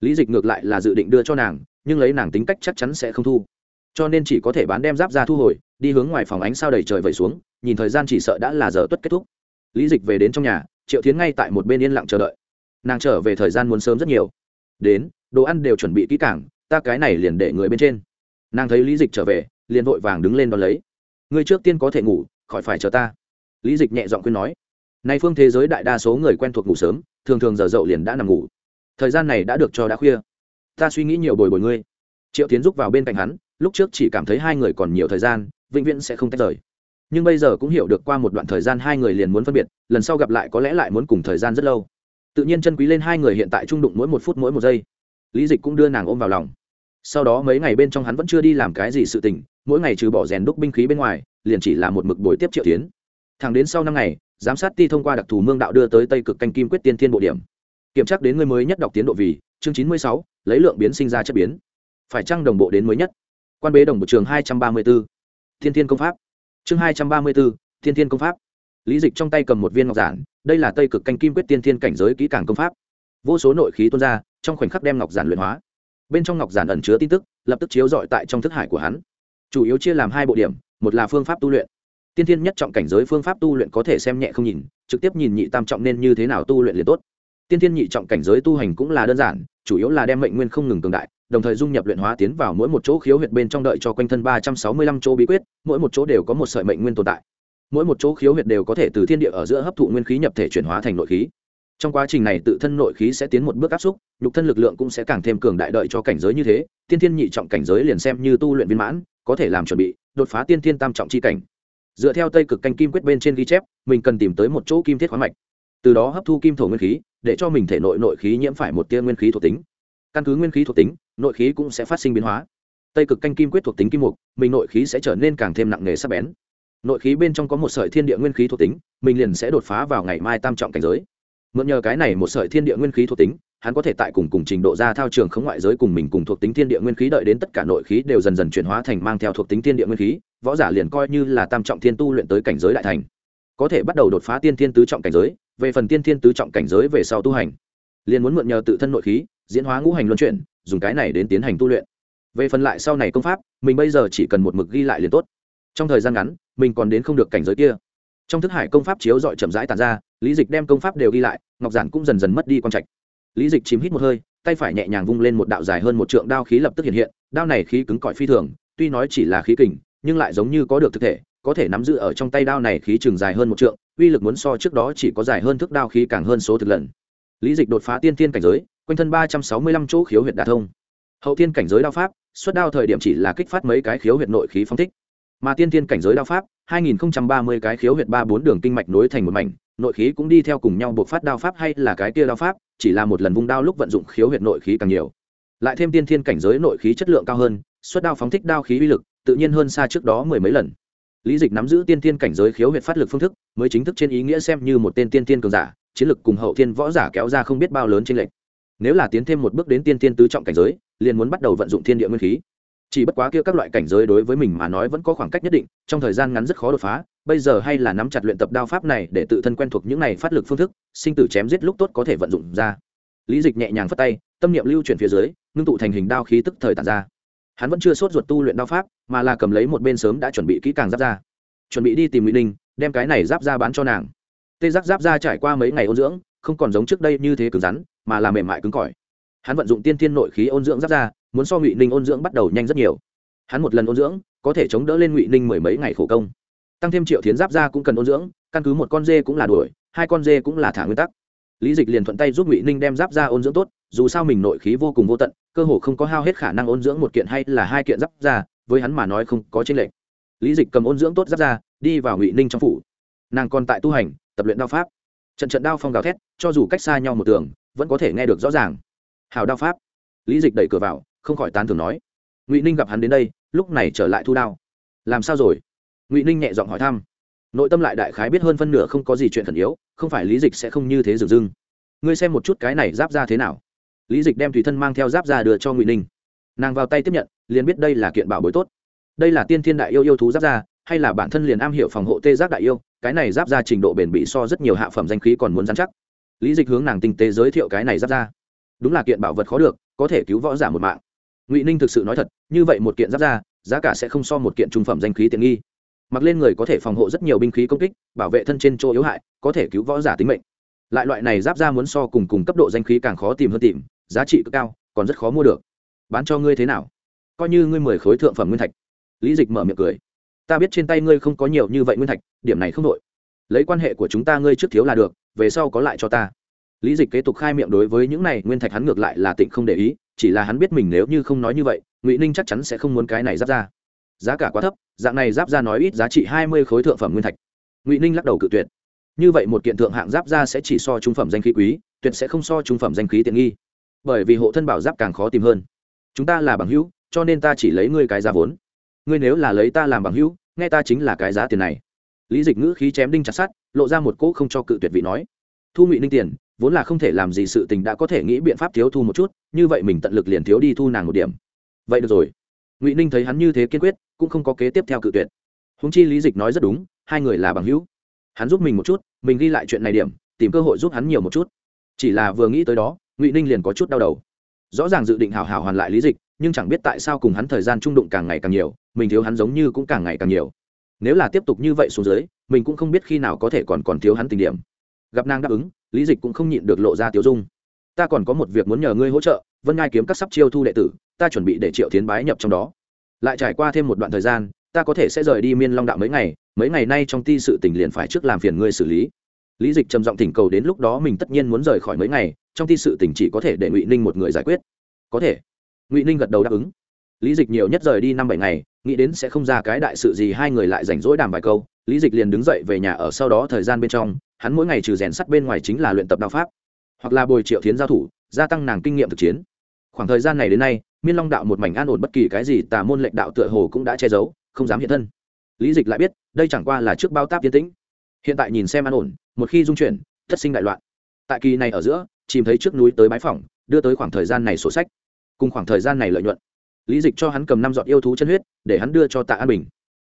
Lý dịch ngược lại là dự định đưa cho nàng, nhưng lấy nàng tính cách chắc chắn sẽ không thu. Cho nên chỉ có thể bán đem giáp ra thu hồi, đi hướng ngoài phòng ánh sao đầy trời vẩy xuống, nhìn thời gian chỉ sợ đã là giờ tuất kết thúc. Lý dịch về đến trong nhà, triệu tiến ngay tại một bên yên lặng chờ đợi. Nàng trở về thời gian muốn sớm rất nhiều. Đến, đồ ăn đều chuẩn bị kỹ cảng ta cái này liền để người bên trên nàng thấy lý dịch trở về, liền vội vàng đứng lên đón lấy. Người trước tiên có thể ngủ, khỏi phải chờ ta. Lý dịch nhẹ giọng khuyên nói. Nay phương thế giới đại đa số người quen thuộc ngủ sớm, thường thường giờ dậu liền đã nằm ngủ. Thời gian này đã được cho đã khuya. Ta suy nghĩ nhiều bồi bồi ngươi. Triệu tiến rúc vào bên cạnh hắn, lúc trước chỉ cảm thấy hai người còn nhiều thời gian, vĩnh viễn sẽ không tách rời. Nhưng bây giờ cũng hiểu được qua một đoạn thời gian hai người liền muốn phân biệt, lần sau gặp lại có lẽ lại muốn cùng thời gian rất lâu. Tự nhiên chân quý lên hai người hiện tại trung đụng mỗi một phút mỗi một giây. Lý dịch cũng đưa nàng ôm vào lòng sau đó mấy ngày bên trong hắn vẫn chưa đi làm cái gì sự tình, mỗi ngày trừ bỏ rèn đúc binh khí bên ngoài, liền chỉ là một mực buổi tiếp triệu tiến thẳng đến sau năm ngày, giám sát ti thông qua đặc thù mương đạo đưa tới tây cực canh kim quyết tiên thiên bộ điểm. Kiểm tra đến người mới nhất đọc tiến độ vì, chương chín mươi sáu, lấy lượng biến sinh ra chất biến. Phải chăng đồng bộ đến mới nhất? Quan bế đồng bộ trường hai trăm ba mươi b ố thiên thiên công pháp. Chương hai trăm ba mươi b ố thiên thiên công pháp. Lý dịch trong tay cầm một viên ngọc giản, đây là tây cực canh kim quyết tiên thiên cảnh giới kỹ càng công pháp. Vô số nội khí tuôn ra, trong khoảnh khắc đem ngọc giản luyện hóa bên trong ngọc giản ẩn chứa tin tức, lập tức chiếu dọi tại trong thức hải của hắn. Chủ yếu chia làm hai bộ điểm, một là phương pháp tu luyện. Tiên thiên nhất trọng cảnh giới phương pháp tu luyện có thể xem nhẹ không nhìn, trực tiếp nhìn nhị tam trọng nên như thế nào tu luyện liền tốt. Tiên thiên nhị trọng cảnh giới tu hành cũng là đơn giản, chủ yếu là đem mệnh nguyên không ngừng cường đại, đồng thời dung nhập luyện hóa tiến vào mỗi một chỗ khiếu huyệt bên trong đợi cho quanh thân ba trăm sáu mươi lăm chỗ bí quyết, mỗi một chỗ đều có một sợi mệnh nguyên tồn tại. Mỗi một chỗ khiếu huyệt đều có thể từ thiên địa ở giữa hấp thụ nguyên khí nhập thể chuyển hóa thành nội khí trong quá trình này tự thân nội khí sẽ tiến một bước áp xúc, nhục thân lực lượng cũng sẽ càng thêm cường đại đợi cho cảnh giới như thế, tiên thiên nhị trọng cảnh giới liền xem như tu luyện viên mãn, có thể làm chuẩn bị, đột phá tiên thiên tam trọng c h i cảnh. Dựa theo tây cực canh kim quyết bên trên ghi chép, mình cần tìm tới một chỗ kim thiết khoáng mạch. Từ đó hấp thu kim thổ nguyên khí, để cho mình thể nội nội khí nhiễm phải một tia nguyên khí thuộc tính. Căn cứ nguyên khí thuộc tính, nội khí cũng sẽ phát sinh biến hóa. Tây cực canh kim quyết thuộc tính kim mục, mình nội khí sẽ trở nên càng thêm nặng nề sắc bén. Nội khí bên trong có một sợi thiên địa nguyên khí thuộc tính, mình liền sẽ đột phá vào ngày mai tam trọng cảnh giới mượn nhờ cái này một sợi thiên địa nguyên khí thuộc tính, hắn có thể tại cùng cùng trình độ ra thao trường không ngoại giới cùng mình cùng thuộc tính thiên địa nguyên khí đợi đến tất cả nội khí đều dần dần chuyển hóa thành mang theo thuộc tính thiên địa nguyên khí, võ giả liền coi như là tam trọng thiên tu luyện tới cảnh giới đại thành. Có thể bắt đầu đột phá tiên thiên tứ trọng cảnh giới, về phần tiên thiên tứ trọng cảnh giới về sau tu hành, liền muốn mượn nhờ tự thân nội khí, diễn hóa ngũ hành luân chuyển, dùng cái này đến tiến hành tu luyện. Về phần lại sau này công pháp, mình bây giờ chỉ cần một mực ghi lại liền tốt. Trong thời gian ngắn, mình còn đến không được cảnh giới kia trong thức hải công pháp chiếu dọi chậm rãi tàn ra, lý dịch đem công pháp đều ghi lại, ngọc giản cũng dần dần mất đi quan trạch. Lý dịch chìm hít một hơi, tay phải nhẹ nhàng vung lên một đạo dài hơn một trượng đao khí lập tức hiện hiện, đao này khí cứng cỏi phi thường, tuy nói chỉ là khí kình, nhưng lại giống như có được thực thể, có thể nắm giữ ở trong tay đao này khí trường dài hơn một trượng, uy lực muốn so trước đó chỉ có dài hơn thước đao khí càng hơn số thực lần. Lý dịch đột phá tiên thiên cảnh giới, quanh thân ba trăm sáu mươi lăm chỗ khiếu huyệt đả thông. Hậu thiên cảnh giới đao pháp, xuất đao thời điểm chỉ là kích phát mấy cái khiếu huyệt nội khí phong thích mà tiên thiên cảnh giới đao pháp, hai nghìn ba mươi cái khiếu huyệt ba bốn đường kinh mạch nối thành một mảnh, nội khí cũng đi theo cùng nhau buộc phát đao pháp hay là cái kia đao pháp, chỉ là một lần vung đao lúc vận dụng khiếu huyệt nội khí càng nhiều. Lại thêm tiên thiên cảnh giới nội khí chất lượng cao hơn xuất đao phóng thích đao khí uy lực, tự nhiên hơn xa trước đó mười mấy lần. Lý dịch nắm giữ tiên thiên cảnh giới khiếu huyệt phát lực phương thức, mới chính thức trên ý nghĩa xem như một tên tiên thiên cường giả, chiến lực cùng hậu thiên võ giả kéo ra không biết bao lớn trên lệnh nếu là tiến thêm một bước đến tiên thiên tứ trọng cảnh giới, liền muốn bắt đầu vận dụng thiên địa nguyên khí chỉ bất quá kia các loại cảnh giới đối với mình mà nói vẫn có khoảng cách nhất định, trong thời gian ngắn rất khó đột phá, bây giờ hay là nắm chặt luyện tập đao pháp này để tự thân quen thuộc những này phát lực phương thức, sinh tử chém giết lúc tốt có thể vận dụng ra. Lý dịch nhẹ nhàng phất tay, tâm niệm lưu chuyển phía dưới, ngưng tụ thành hình đao khí tức thời tàn ra. Hắn vẫn chưa sốt ruột tu luyện đao pháp, mà là cầm lấy một bên sớm đã chuẩn bị kỹ càng giáp ra. Chuẩn bị đi tìm mỹ ninh, đem cái này giáp ra bán cho nàng. Tê giác giáp ra trải qua mấy ngày ôn dưỡng, không còn giống trước đây như thế cứng rắn, mà là mềm mại cứng cỏi. Hắn vận dụng tiên thiên nội khí ôn dưỡng giáp ra muốn so ngụy ninh ôn dưỡng bắt đầu nhanh rất nhiều hắn một lần ôn dưỡng có thể chống đỡ lên ngụy ninh mười mấy ngày khổ công tăng thêm triệu thiến giáp ra cũng cần ôn dưỡng căn cứ một con dê cũng là đuổi hai con dê cũng là thả nguyên tắc lý dịch liền thuận tay giúp ngụy ninh đem giáp ra ôn dưỡng tốt dù sao mình nội khí vô cùng vô tận cơ hồ không có hao hết khả năng ôn dưỡng một kiện hay là hai kiện giáp ra với hắn mà nói không có trên lệnh lý dịch cầm ôn dưỡng tốt giáp ra đi vào ngụy ninh trong phủ nàng còn tại tu hành tập luyện đao pháp trận trận đao phong gào thét cho dù cách xa nhau một tường vẫn có thể nghe được rõ ràng hào đao pháp lý dịch đẩy cửa vào không khỏi tán thường nói, ngụy ninh gặp hắn đến đây, lúc này trở lại thu đao. Làm sao rồi? Ngụy ninh nhẹ giọng hỏi thăm. Nội tâm lại đại khái biết hơn phân nửa không có gì chuyện khẩn yếu, không phải lý dịch sẽ không như thế dừng dưng. Ngươi xem một chút cái này giáp ra thế nào. Lý dịch đem tùy thân mang theo giáp ra đưa cho ngụy ninh. Nàng vào tay tiếp nhận, liền biết đây là kiện bảo bối tốt. Đây là tiên thiên đại yêu yêu thú giáp ra hay là bản thân liền am hiểu phòng hộ tê giác đại yêu, cái này giáp ra trình độ bền bỉ so rất nhiều hạ phẩm danh khí còn muốn dán chắc. Lý dịch hướng nàng tinh tế giới thiệu cái này giáp ra đúng là kiện bảo vật khó được, có thể cứu võ giả một mạng ngụy ninh thực sự nói thật như vậy một kiện giáp ra giá cả sẽ không so một kiện trung phẩm danh khí tiện nghi mặc lên người có thể phòng hộ rất nhiều binh khí công kích bảo vệ thân trên chỗ yếu hại có thể cứu võ giả tính mệnh lại loại này giáp ra muốn so cùng cùng cấp độ danh khí càng khó tìm hơn tìm giá trị cực cao còn rất khó mua được bán cho ngươi thế nào coi như ngươi mười khối thượng phẩm nguyên thạch lý dịch mở miệng cười ta biết trên tay ngươi không có nhiều như vậy nguyên thạch điểm này không đội lấy quan hệ của chúng ta ngươi trước thiếu là được về sau có lại cho ta lý dịch kế tục khai miệng đối với những này nguyên thạch hắn ngược lại là tịnh không để ý chỉ là hắn biết mình nếu như không nói như vậy, ngụy ninh chắc chắn sẽ không muốn cái này giáp ra. Giá cả quá thấp, dạng này giáp ra nói ít giá trị hai mươi khối thượng phẩm nguyên thạch. Ngụy ninh lắc đầu cự tuyệt. Như vậy một kiện thượng hạng giáp ra sẽ chỉ so trung phẩm danh khí quý, tuyệt sẽ không so trung phẩm danh khí tiện nghi. Bởi vì hộ thân bảo giáp càng khó tìm hơn. Chúng ta là bằng hữu, cho nên ta chỉ lấy ngươi cái giá vốn. Ngươi nếu là lấy ta làm bằng hữu, nghe ta chính là cái giá tiền này. Lý dịch ngữ khí chém đinh chặt sát lộ ra một cỗ không cho cự tuyệt vị nói. Thu ngụy ninh tiền vốn là không thể làm gì sự tình đã có thể nghĩ biện pháp thiếu thu một chút, như vậy mình tận lực liền thiếu đi thu nàng một điểm. Vậy được rồi. Ngụy ninh thấy hắn như thế kiên quyết, cũng không có kế tiếp theo cự tuyệt. Húng chi lý dịch nói rất đúng, hai người là bằng hữu. Hắn giúp mình một chút, mình ghi lại chuyện này điểm, tìm cơ hội giúp hắn nhiều một chút. Chỉ là vừa nghĩ tới đó, ngụy ninh liền có chút đau đầu. Rõ ràng dự định hào hào hoàn lại lý dịch, nhưng chẳng biết tại sao cùng hắn thời gian trung đụng càng ngày càng nhiều, mình thiếu hắn giống như cũng càng ngày càng nhiều. Nếu là tiếp tục như vậy xuống dưới, mình cũng không biết khi nào có thể còn còn thiếu hắn tình điểm. Gặp nàng đáp ứng lý dịch cũng không nhịn được lộ ra tiêu dung. Ta còn có một việc muốn nhờ ngươi hỗ trợ, vân ngai kiếm các sắp chiêu thu đệ tử, ta chuẩn bị để triệu tiến bái nhập trong đó. Lại trải qua thêm một đoạn thời gian, ta có thể sẽ rời đi miên long đạo mấy ngày mấy ngày nay trong ti sự tình liền phải trước làm phiền ngươi xử lý. Lý dịch trầm giọng thỉnh cầu đến lúc đó mình tất nhiên muốn rời khỏi mấy ngày, trong ti sự tình chỉ có thể để ngụy ninh một người giải quyết. Có thể. Ngụy ninh gật đầu đáp ứng. Lý dịch nhiều nhất rời đi năm bảy ngày, nghĩ đến sẽ không ra cái đại sự gì hai người lại rảnh rỗi đàm vài câu, lý dịch liền đứng dậy về nhà ở sau đó thời gian bên trong hắn mỗi ngày trừ rèn sắt bên ngoài chính là luyện tập đao pháp, hoặc là bồi triệu thiến giao thủ, gia tăng nàng kinh nghiệm thực chiến. Khoảng thời gian này đến nay, miên long đạo một mảnh an ổn bất kỳ cái gì tà môn lệnh đạo tựa hồ cũng đã che giấu, không dám hiện thân. Lý dịch lại biết, đây chẳng qua là trước bao táp tiến tĩnh. Hiện tại nhìn xem an ổn, một khi dung chuyển, thất sinh đại loạn. Tại kỳ này ở giữa, chìm thấy trước núi tới bãi phòng đưa tới khoảng thời gian này sổ sách. Cùng khoảng thời gian này lợi nhuận, lý dịch cho hắn cầm năm giọt yêu thú chân huyết, để hắn đưa cho tạ an bình.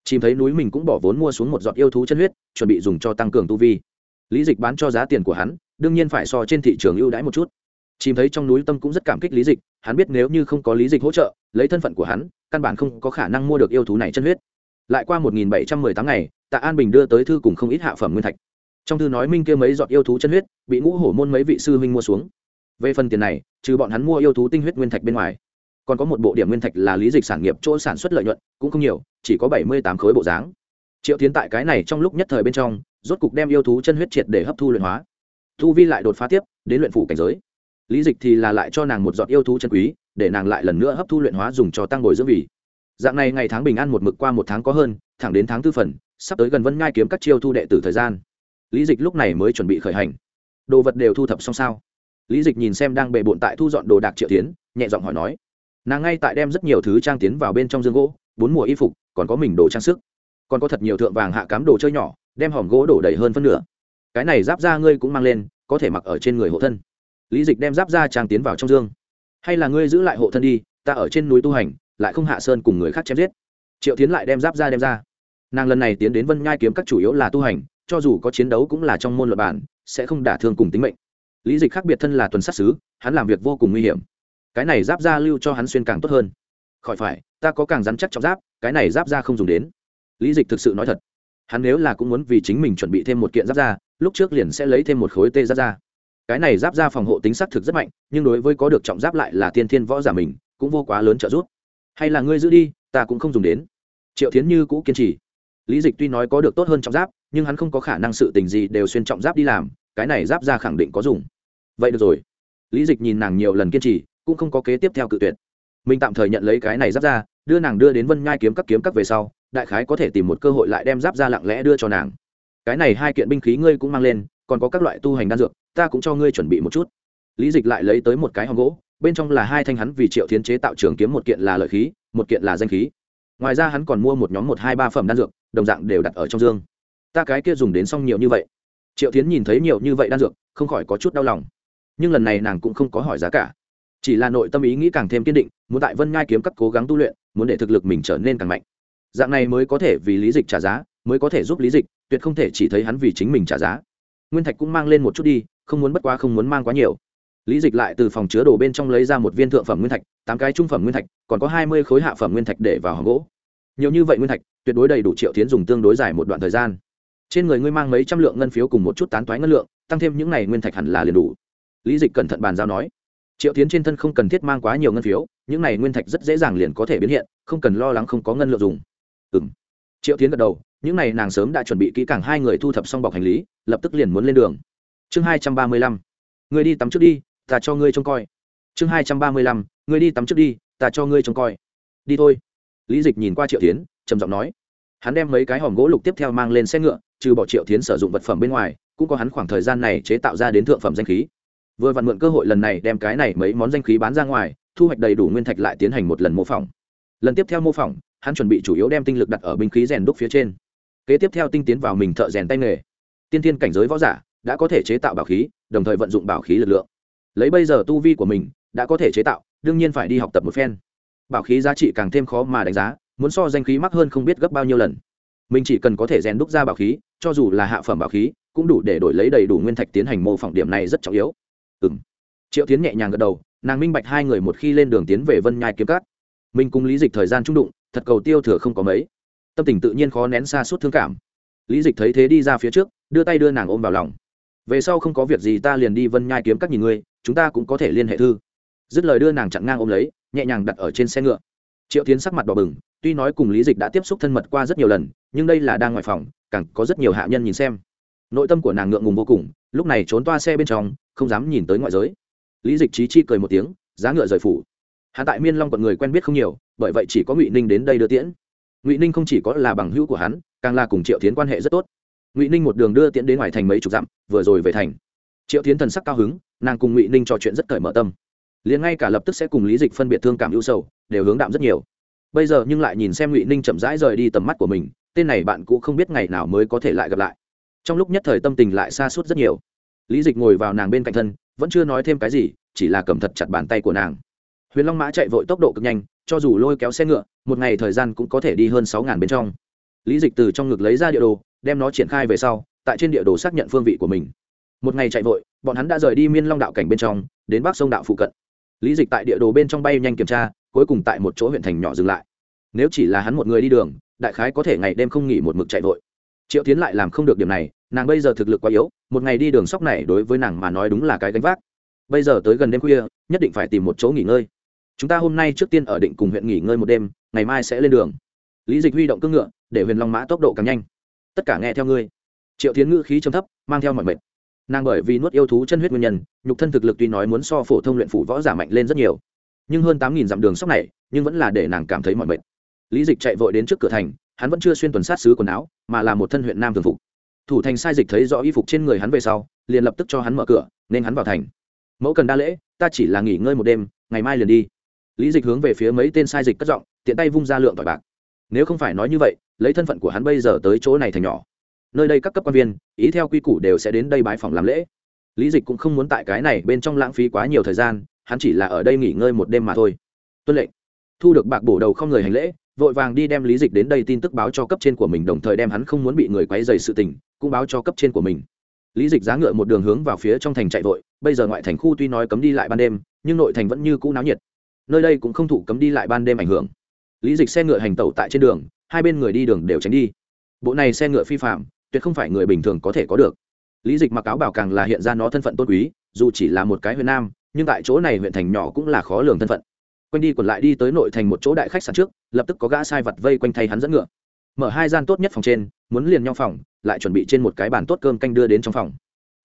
Chìm thấy núi mình cũng bỏ vốn mua xuống một giọt yêu thú chân huyết, chuẩn bị dùng cho tăng cường tu vi lý dịch bán cho giá tiền của hắn, đương nhiên phải so trên thị trường ưu đãi một chút. Chìm thấy trong núi tâm cũng rất cảm kích lý dịch, hắn biết nếu như không có lý dịch hỗ trợ, lấy thân phận của hắn, căn bản không có khả năng mua được yêu thú này chân huyết. Lại qua một nghìn bảy trăm mười tám ngày, tạ an bình đưa tới thư cùng không ít hạ phẩm nguyên thạch. Trong thư nói minh kia mấy giọt yêu thú chân huyết, bị ngũ hổ môn mấy vị sư huynh mua xuống. Về phần tiền này, trừ bọn hắn mua yêu thú tinh huyết nguyên thạch bên ngoài, còn có một bộ điểm nguyên thạch là lý dịch sản nghiệp chỗ sản xuất lợi nhuận, cũng không nhiều, chỉ có bảy mươi tám khối bộ dáng. Triệu tiến tại cái này trong lúc nhất thời bên trong rốt cục đem yêu thú chân huyết triệt để hấp thu luyện hóa. Thu vi lại đột phá tiếp, đến luyện phủ cảnh giới. Lý dịch thì là lại cho nàng một giọt yêu thú chân quý, để nàng lại lần nữa hấp thu luyện hóa dùng cho tăng bồi dưỡng vị. Dạng này ngày tháng bình an một mực qua một tháng có hơn, thẳng đến tháng tư phần, sắp tới gần vân ngai kiếm các chiêu thu đệ tử thời gian. Lý dịch lúc này mới chuẩn bị khởi hành. Đồ vật đều thu thập xong sao? Lý dịch nhìn xem đang bề bộn tại thu dọn đồ đạc triệu tiến nhẹ giọng hỏi nói. Nàng ngay tại đem rất nhiều thứ trang tiến vào bên trong dương gỗ, bốn mùa y phục, còn có mình đồ trang sức. Còn có thật nhiều thượng vàng hạ cám đồ chơi nhỏ đem hòm gỗ đổ đầy hơn phân nửa. Cái này giáp da ngươi cũng mang lên, có thể mặc ở trên người hộ thân. Lý dịch đem giáp da trang tiến vào trong dương. Hay là ngươi giữ lại hộ thân đi, ta ở trên núi tu hành, lại không hạ sơn cùng người khác chém giết. Triệu tiến lại đem giáp ra đem ra. Nàng lần này tiến đến vân nhai kiếm các chủ yếu là tu hành, cho dù có chiến đấu cũng là trong môn luật bản, sẽ không đả thương cùng tính mệnh. Lý dịch khác biệt thân là tuần sát xứ hắn làm việc vô cùng nguy hiểm. Cái này giáp ra lưu cho hắn xuyên càng tốt hơn. Khỏi phải, ta có càng rắn chắc trong giáp, cái này giáp ra không dùng đến. Lý dịch thực sự nói thật hắn nếu là cũng muốn vì chính mình chuẩn bị thêm một kiện giáp da, lúc trước liền sẽ lấy thêm một khối tê giáp da. Cái này giáp da phòng hộ tính xác thực rất mạnh, nhưng đối với có được trọng giáp lại là tiên thiên võ giả mình, cũng vô quá lớn trợ giúp. Hay là ngươi giữ đi, ta cũng không dùng đến. Triệu thiến như cũ kiên trì. Lý dịch tuy nói có được tốt hơn trọng giáp, nhưng hắn không có khả năng sự tình gì đều xuyên trọng giáp đi làm, cái này giáp ra khẳng định có dùng. Vậy được rồi. Lý dịch nhìn nàng nhiều lần kiên trì, cũng không có kế tiếp theo cự tuyệt. Mình tạm thời nhận lấy cái này giáp ra đưa nàng đưa đến vân nhai kiếm các kiếm các về sau, đại khái có thể tìm một cơ hội lại đem giáp ra lặng lẽ đưa cho nàng. Cái này hai kiện binh khí ngươi cũng mang lên, còn có các loại tu hành đan dược, ta cũng cho ngươi chuẩn bị một chút. Lý dịch lại lấy tới một cái hòm gỗ, bên trong là hai thanh hắn vì triệu thiến chế tạo trường kiếm một kiện là lợi khí, một kiện là danh khí. Ngoài ra hắn còn mua một nhóm một hai ba phẩm đan dược, đồng dạng đều đặt ở trong dương. Ta cái kia dùng đến xong nhiều như vậy. Triệu tiến nhìn thấy nhiều như vậy đan dược, không khỏi có chút đau lòng. Nhưng lần này nàng cũng không có hỏi giá cả. Chỉ là nội tâm ý nghĩ càng thêm kiên định, muốn tại vân ngai kiếm các cố gắng tu luyện muốn để thực lực mình trở nên càng mạnh. Dạng này mới có thể vì lý dịch trả giá, mới có thể giúp lý dịch, tuyệt không thể chỉ thấy hắn vì chính mình trả giá. Nguyên thạch cũng mang lên một chút đi, không muốn bất quá không muốn mang quá nhiều. Lý dịch lại từ phòng chứa đồ bên trong lấy ra một viên thượng phẩm nguyên thạch, tám cái trung phẩm nguyên thạch, còn có hai mươi khối hạ phẩm nguyên thạch để vào hòm gỗ. Nhiều như vậy nguyên thạch, tuyệt đối đầy đủ triệu tiến dùng tương đối dài một đoạn thời gian. Trên người ngươi mang mấy trăm lượng ngân phiếu cùng một chút tán toái ngân lượng, tăng thêm những n à y nguyên thạch hẳn là liền đủ. Lý dịch cẩn thận bàn giao nói triệu tiến trên thân không cần thiết mang quá nhiều ngân phiếu, những này nguyên thạch rất dễ dàng liền có thể biến hiện, không cần lo lắng không có ngân lượng dùng. Ừ m triệu tiến gật đầu, những này nàng sớm đã chuẩn bị kỹ càng hai người thu thập xong bọc hành lý, lập tức liền muốn lên đường. Chương hai trăm ba mươi lăm. Người đi tắm trước đi, ta cho ngươi trông coi. Chương hai trăm ba mươi lăm. Người đi tắm trước đi, ta cho ngươi trông coi. Đi thôi. Lý dịch nhìn qua triệu tiến trầm giọng nói. Hắn đem mấy cái hòm gỗ lục tiếp theo mang lên xe ngựa, trừ bỏ triệu tiến sử dụng vật phẩm bên ngoài, cũng có hắn khoảng thời gian này chế tạo ra đến thượng phẩm danh khí vừa vặn mượn cơ hội lần này đem cái này mấy món danh khí bán ra ngoài, thu hoạch đầy đủ nguyên thạch lại tiến hành một lần mô phỏng. Lần tiếp theo mô phỏng, hắn chuẩn bị chủ yếu đem tinh lực đặt ở binh khí rèn đúc phía trên. Kế tiếp theo tinh tiến vào mình thợ rèn tay nghề. Tiên tiên cảnh giới võ giả đã có thể chế tạo bảo khí, đồng thời vận dụng bảo khí lực lượng. Lấy bây giờ tu vi của mình, đã có thể chế tạo, đương nhiên phải đi học tập một phen. Bảo khí giá trị càng thêm khó mà đánh giá, muốn so danh khí mắc hơn không biết gấp bao nhiêu lần. Mình chỉ cần có thể rèn đúc ra bảo khí, cho dù là hạ phẩm bảo khí, cũng đủ để đổi lấy đầy đủ nguyên thạch tiến hành mô phỏng điểm này rất trọng yếu ừ m triệu tiến nhẹ nhàng gật đầu, nàng minh bạch hai người một khi lên đường tiến về vân nhai kiếm cát mình cùng lý dịch thời gian trung đụng, thật cầu tiêu thừa không có mấy. Tâm tình tự nhiên khó nén xa suốt thương cảm. Lý dịch thấy thế đi ra phía trước, đưa tay đưa nàng ôm vào lòng. Về sau không có việc gì ta liền đi vân nhai kiếm các nhìn ngươi, chúng ta cũng có thể liên hệ thư. Dứt lời đưa nàng chặn ngang ôm lấy, nhẹ nhàng đặt ở trên xe ngựa. Triệu tiến sắc mặt đỏ bừng, tuy nói cùng lý dịch đã tiếp xúc thân mật qua rất nhiều lần, nhưng đây là đang ngoài phòng, càng có rất nhiều hạ nhân nhìn xem. Nội tâm của nàng ngượng ngùng vô cùng, lúc này trốn toa xe bên trong không dám nhìn tới ngoại giới. Lý dịch trí chi cười một tiếng, giá ngựa rời phủ. Hạ tại miên long còn người quen biết không nhiều, bởi vậy chỉ có ngụy ninh đến đây đưa tiễn. Ngụy ninh không chỉ có là bằng hữu của hắn, càng là cùng triệu tiến quan hệ rất tốt. Ngụy ninh một đường đưa tiễn đến ngoài thành mấy chục dặm, vừa rồi về thành. Triệu tiến thần sắc cao hứng, nàng cùng ngụy ninh trò chuyện rất cởi mở tâm. Liền ngay cả lập tức sẽ cùng lý dịch phân biệt thương cảm ưu sầu, đều hướng đạm rất nhiều. Bây giờ nhưng lại nhìn xem ngụy ninh chậm rãi rời đi tầm mắt của mình, tên này bạn cũng không biết ngày nào mới có thể lại gặp lại. Trong lúc nhất thời tâm tình lại xa suốt rất nhiều lý dịch ngồi vào nàng bên cạnh thân, vẫn chưa nói thêm cái gì, chỉ là cầm thật chặt bàn tay của nàng. Huyền long mã chạy vội tốc độ cực nhanh, cho dù lôi kéo xe ngựa, một ngày thời gian cũng có thể đi hơn sáu ngàn bên trong. Lý dịch từ trong ngực lấy ra địa đồ, đem nó triển khai về sau, tại trên địa đồ xác nhận phương vị của mình. Một ngày chạy vội, bọn hắn đã rời đi miên long đạo cảnh bên trong, đến bắc sông đạo phụ cận. Lý dịch tại địa đồ bên trong bay nhanh kiểm tra, cuối cùng tại một chỗ huyện thành nhỏ dừng lại. Nếu chỉ là hắn một người đi đường, đại khái có thể ngày đêm không nghỉ một mực chạy vội. Triệu tiến lại làm không được điểm này nàng bây giờ thực lực quá yếu, một ngày đi đường sóc này đối với nàng mà nói đúng là cái gánh vác. Bây giờ tới gần đêm khuya, nhất định phải tìm một chỗ nghỉ ngơi. Chúng ta hôm nay trước tiên ở định cùng huyện nghỉ ngơi một đêm, ngày mai sẽ lên đường. Lý dịch huy động cưỡng ngựa, để huyền long mã tốc độ càng nhanh. Tất cả nghe theo ngươi. Triệu tiến ngữ khí trầm thấp, mang theo mọi mệt. Nàng bởi vì nuốt yêu thú chân huyết nguyên nhân, nhục thân thực lực tuy nói muốn so phổ thông luyện phủ võ giả mạnh lên rất nhiều, nhưng hơn tám nghìn dặm đường sóc này, nhưng vẫn là để nàng cảm thấy mọi mệt. Lý dịch chạy vội đến trước cửa thành, hắn vẫn chưa xuyên tuần sát xứ quần áo, mà là một thân huyện nam thường phục thủ thành sai dịch thấy rõ y phục trên người hắn về sau, liền lập tức cho hắn mở cửa, nên hắn vào thành. Mẫu cần đa lễ, ta chỉ là nghỉ ngơi một đêm, ngày mai liền đi. Lý dịch hướng về phía mấy tên sai dịch cất giọng, tiện tay vung ra lượng tỏi bạc. Nếu không phải nói như vậy, lấy thân phận của hắn bây giờ tới chỗ này thành nhỏ. Nơi đây các cấp quan viên, ý theo quy củ đều sẽ đến đây bái phòng làm lễ. Lý dịch cũng không muốn tại cái này bên trong lãng phí quá nhiều thời gian, hắn chỉ là ở đây nghỉ ngơi một đêm mà thôi. Tuân lệnh. Thu được bạc bổ đầu không người hành lễ vội vàng đi đem lý dịch đến đây tin tức báo cho cấp trên của mình, đồng thời đem hắn không muốn bị người quấy dày sự tình, cũng báo cho cấp trên của mình. Lý dịch giá ngựa một đường hướng vào phía trong thành chạy vội, bây giờ ngoại thành khu tuy nói cấm đi lại ban đêm, nhưng nội thành vẫn như cũ náo nhiệt. Nơi đây cũng không thụ cấm đi lại ban đêm ảnh hưởng. Lý dịch xe ngựa hành tẩu tại trên đường, hai bên người đi đường đều tránh đi. Bộ này xe ngựa phi phạm, tuyệt không phải người bình thường có thể có được. Lý dịch mặc áo bảo càng là hiện ra nó thân phận tôn quý, dù chỉ là một cái huyện nam, nhưng tại chỗ này huyện thành nhỏ cũng là khó lường thân phận quanh đi còn lại đi tới nội thành một chỗ đại khách sạn trước, lập tức có gã sai vật vây quanh thay hắn dẫn ngựa. Mở hai gian tốt nhất phòng trên, muốn liền nhau phòng, lại chuẩn bị trên một cái bàn tốt cơm canh đưa đến trong phòng.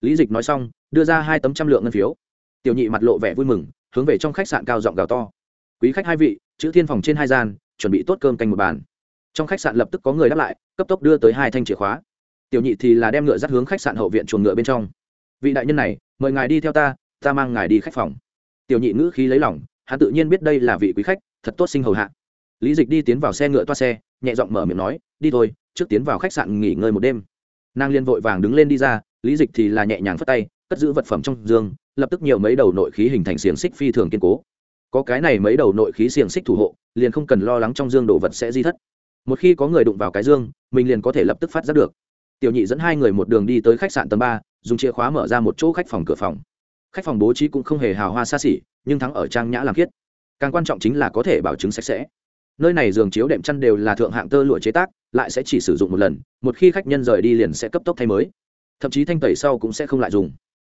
Lý dịch nói xong, đưa ra hai tấm trăm lượng ngân phiếu. Tiểu nhị mặt lộ vẻ vui mừng, hướng về trong khách sạn cao giọng gào to. Quý khách hai vị, chữ thiên phòng trên hai gian, chuẩn bị tốt cơm canh một bàn. Trong khách sạn lập tức có người đáp lại, cấp tốc đưa tới hai thanh chìa khóa. Tiểu nhị thì là đem ngựa dắt hướng khách sạn hậu viện chuồng ngựa bên trong. Vị đại nhân này, mời ngài đi theo ta ta mang ngài đi khách phòng. Tiểu nhị ngữ khí lấy lòng hắn tự nhiên biết đây là vị quý khách, thật tốt sinh hầu hạ. Lý dịch đi tiến vào xe ngựa toa xe, nhẹ giọng mở miệng nói, đi thôi, trước tiến vào khách sạn nghỉ ngơi một đêm. Nàng liên vội vàng đứng lên đi ra, lý dịch thì là nhẹ nhàng phất tay, cất giữ vật phẩm trong giường lập tức nhiều mấy đầu nội khí hình thành xiềng xích phi thường kiên cố. Có cái này mấy đầu nội khí xiềng xích thủ hộ, liền không cần lo lắng trong dương đồ vật sẽ di thất. Một khi có người đụng vào cái dương, mình liền có thể lập tức phát giác được. Tiểu nhị dẫn hai người một đường đi tới khách sạn tầng ba, dùng chìa khóa mở ra một chỗ khách phòng cửa phòng khách phòng bố trí cũng không hề hào hoa xa xỉ, nhưng thắng ở trang nhã làm khiết. Càng quan trọng chính là có thể bảo chứng sạch sẽ. Nơi này giường chiếu đệm chăn đều là thượng hạng tơ lụa chế tác, lại sẽ chỉ sử dụng một lần, một khi khách nhân rời đi liền sẽ cấp tốc thay mới. Thậm chí thanh tẩy sau cũng sẽ không lại dùng.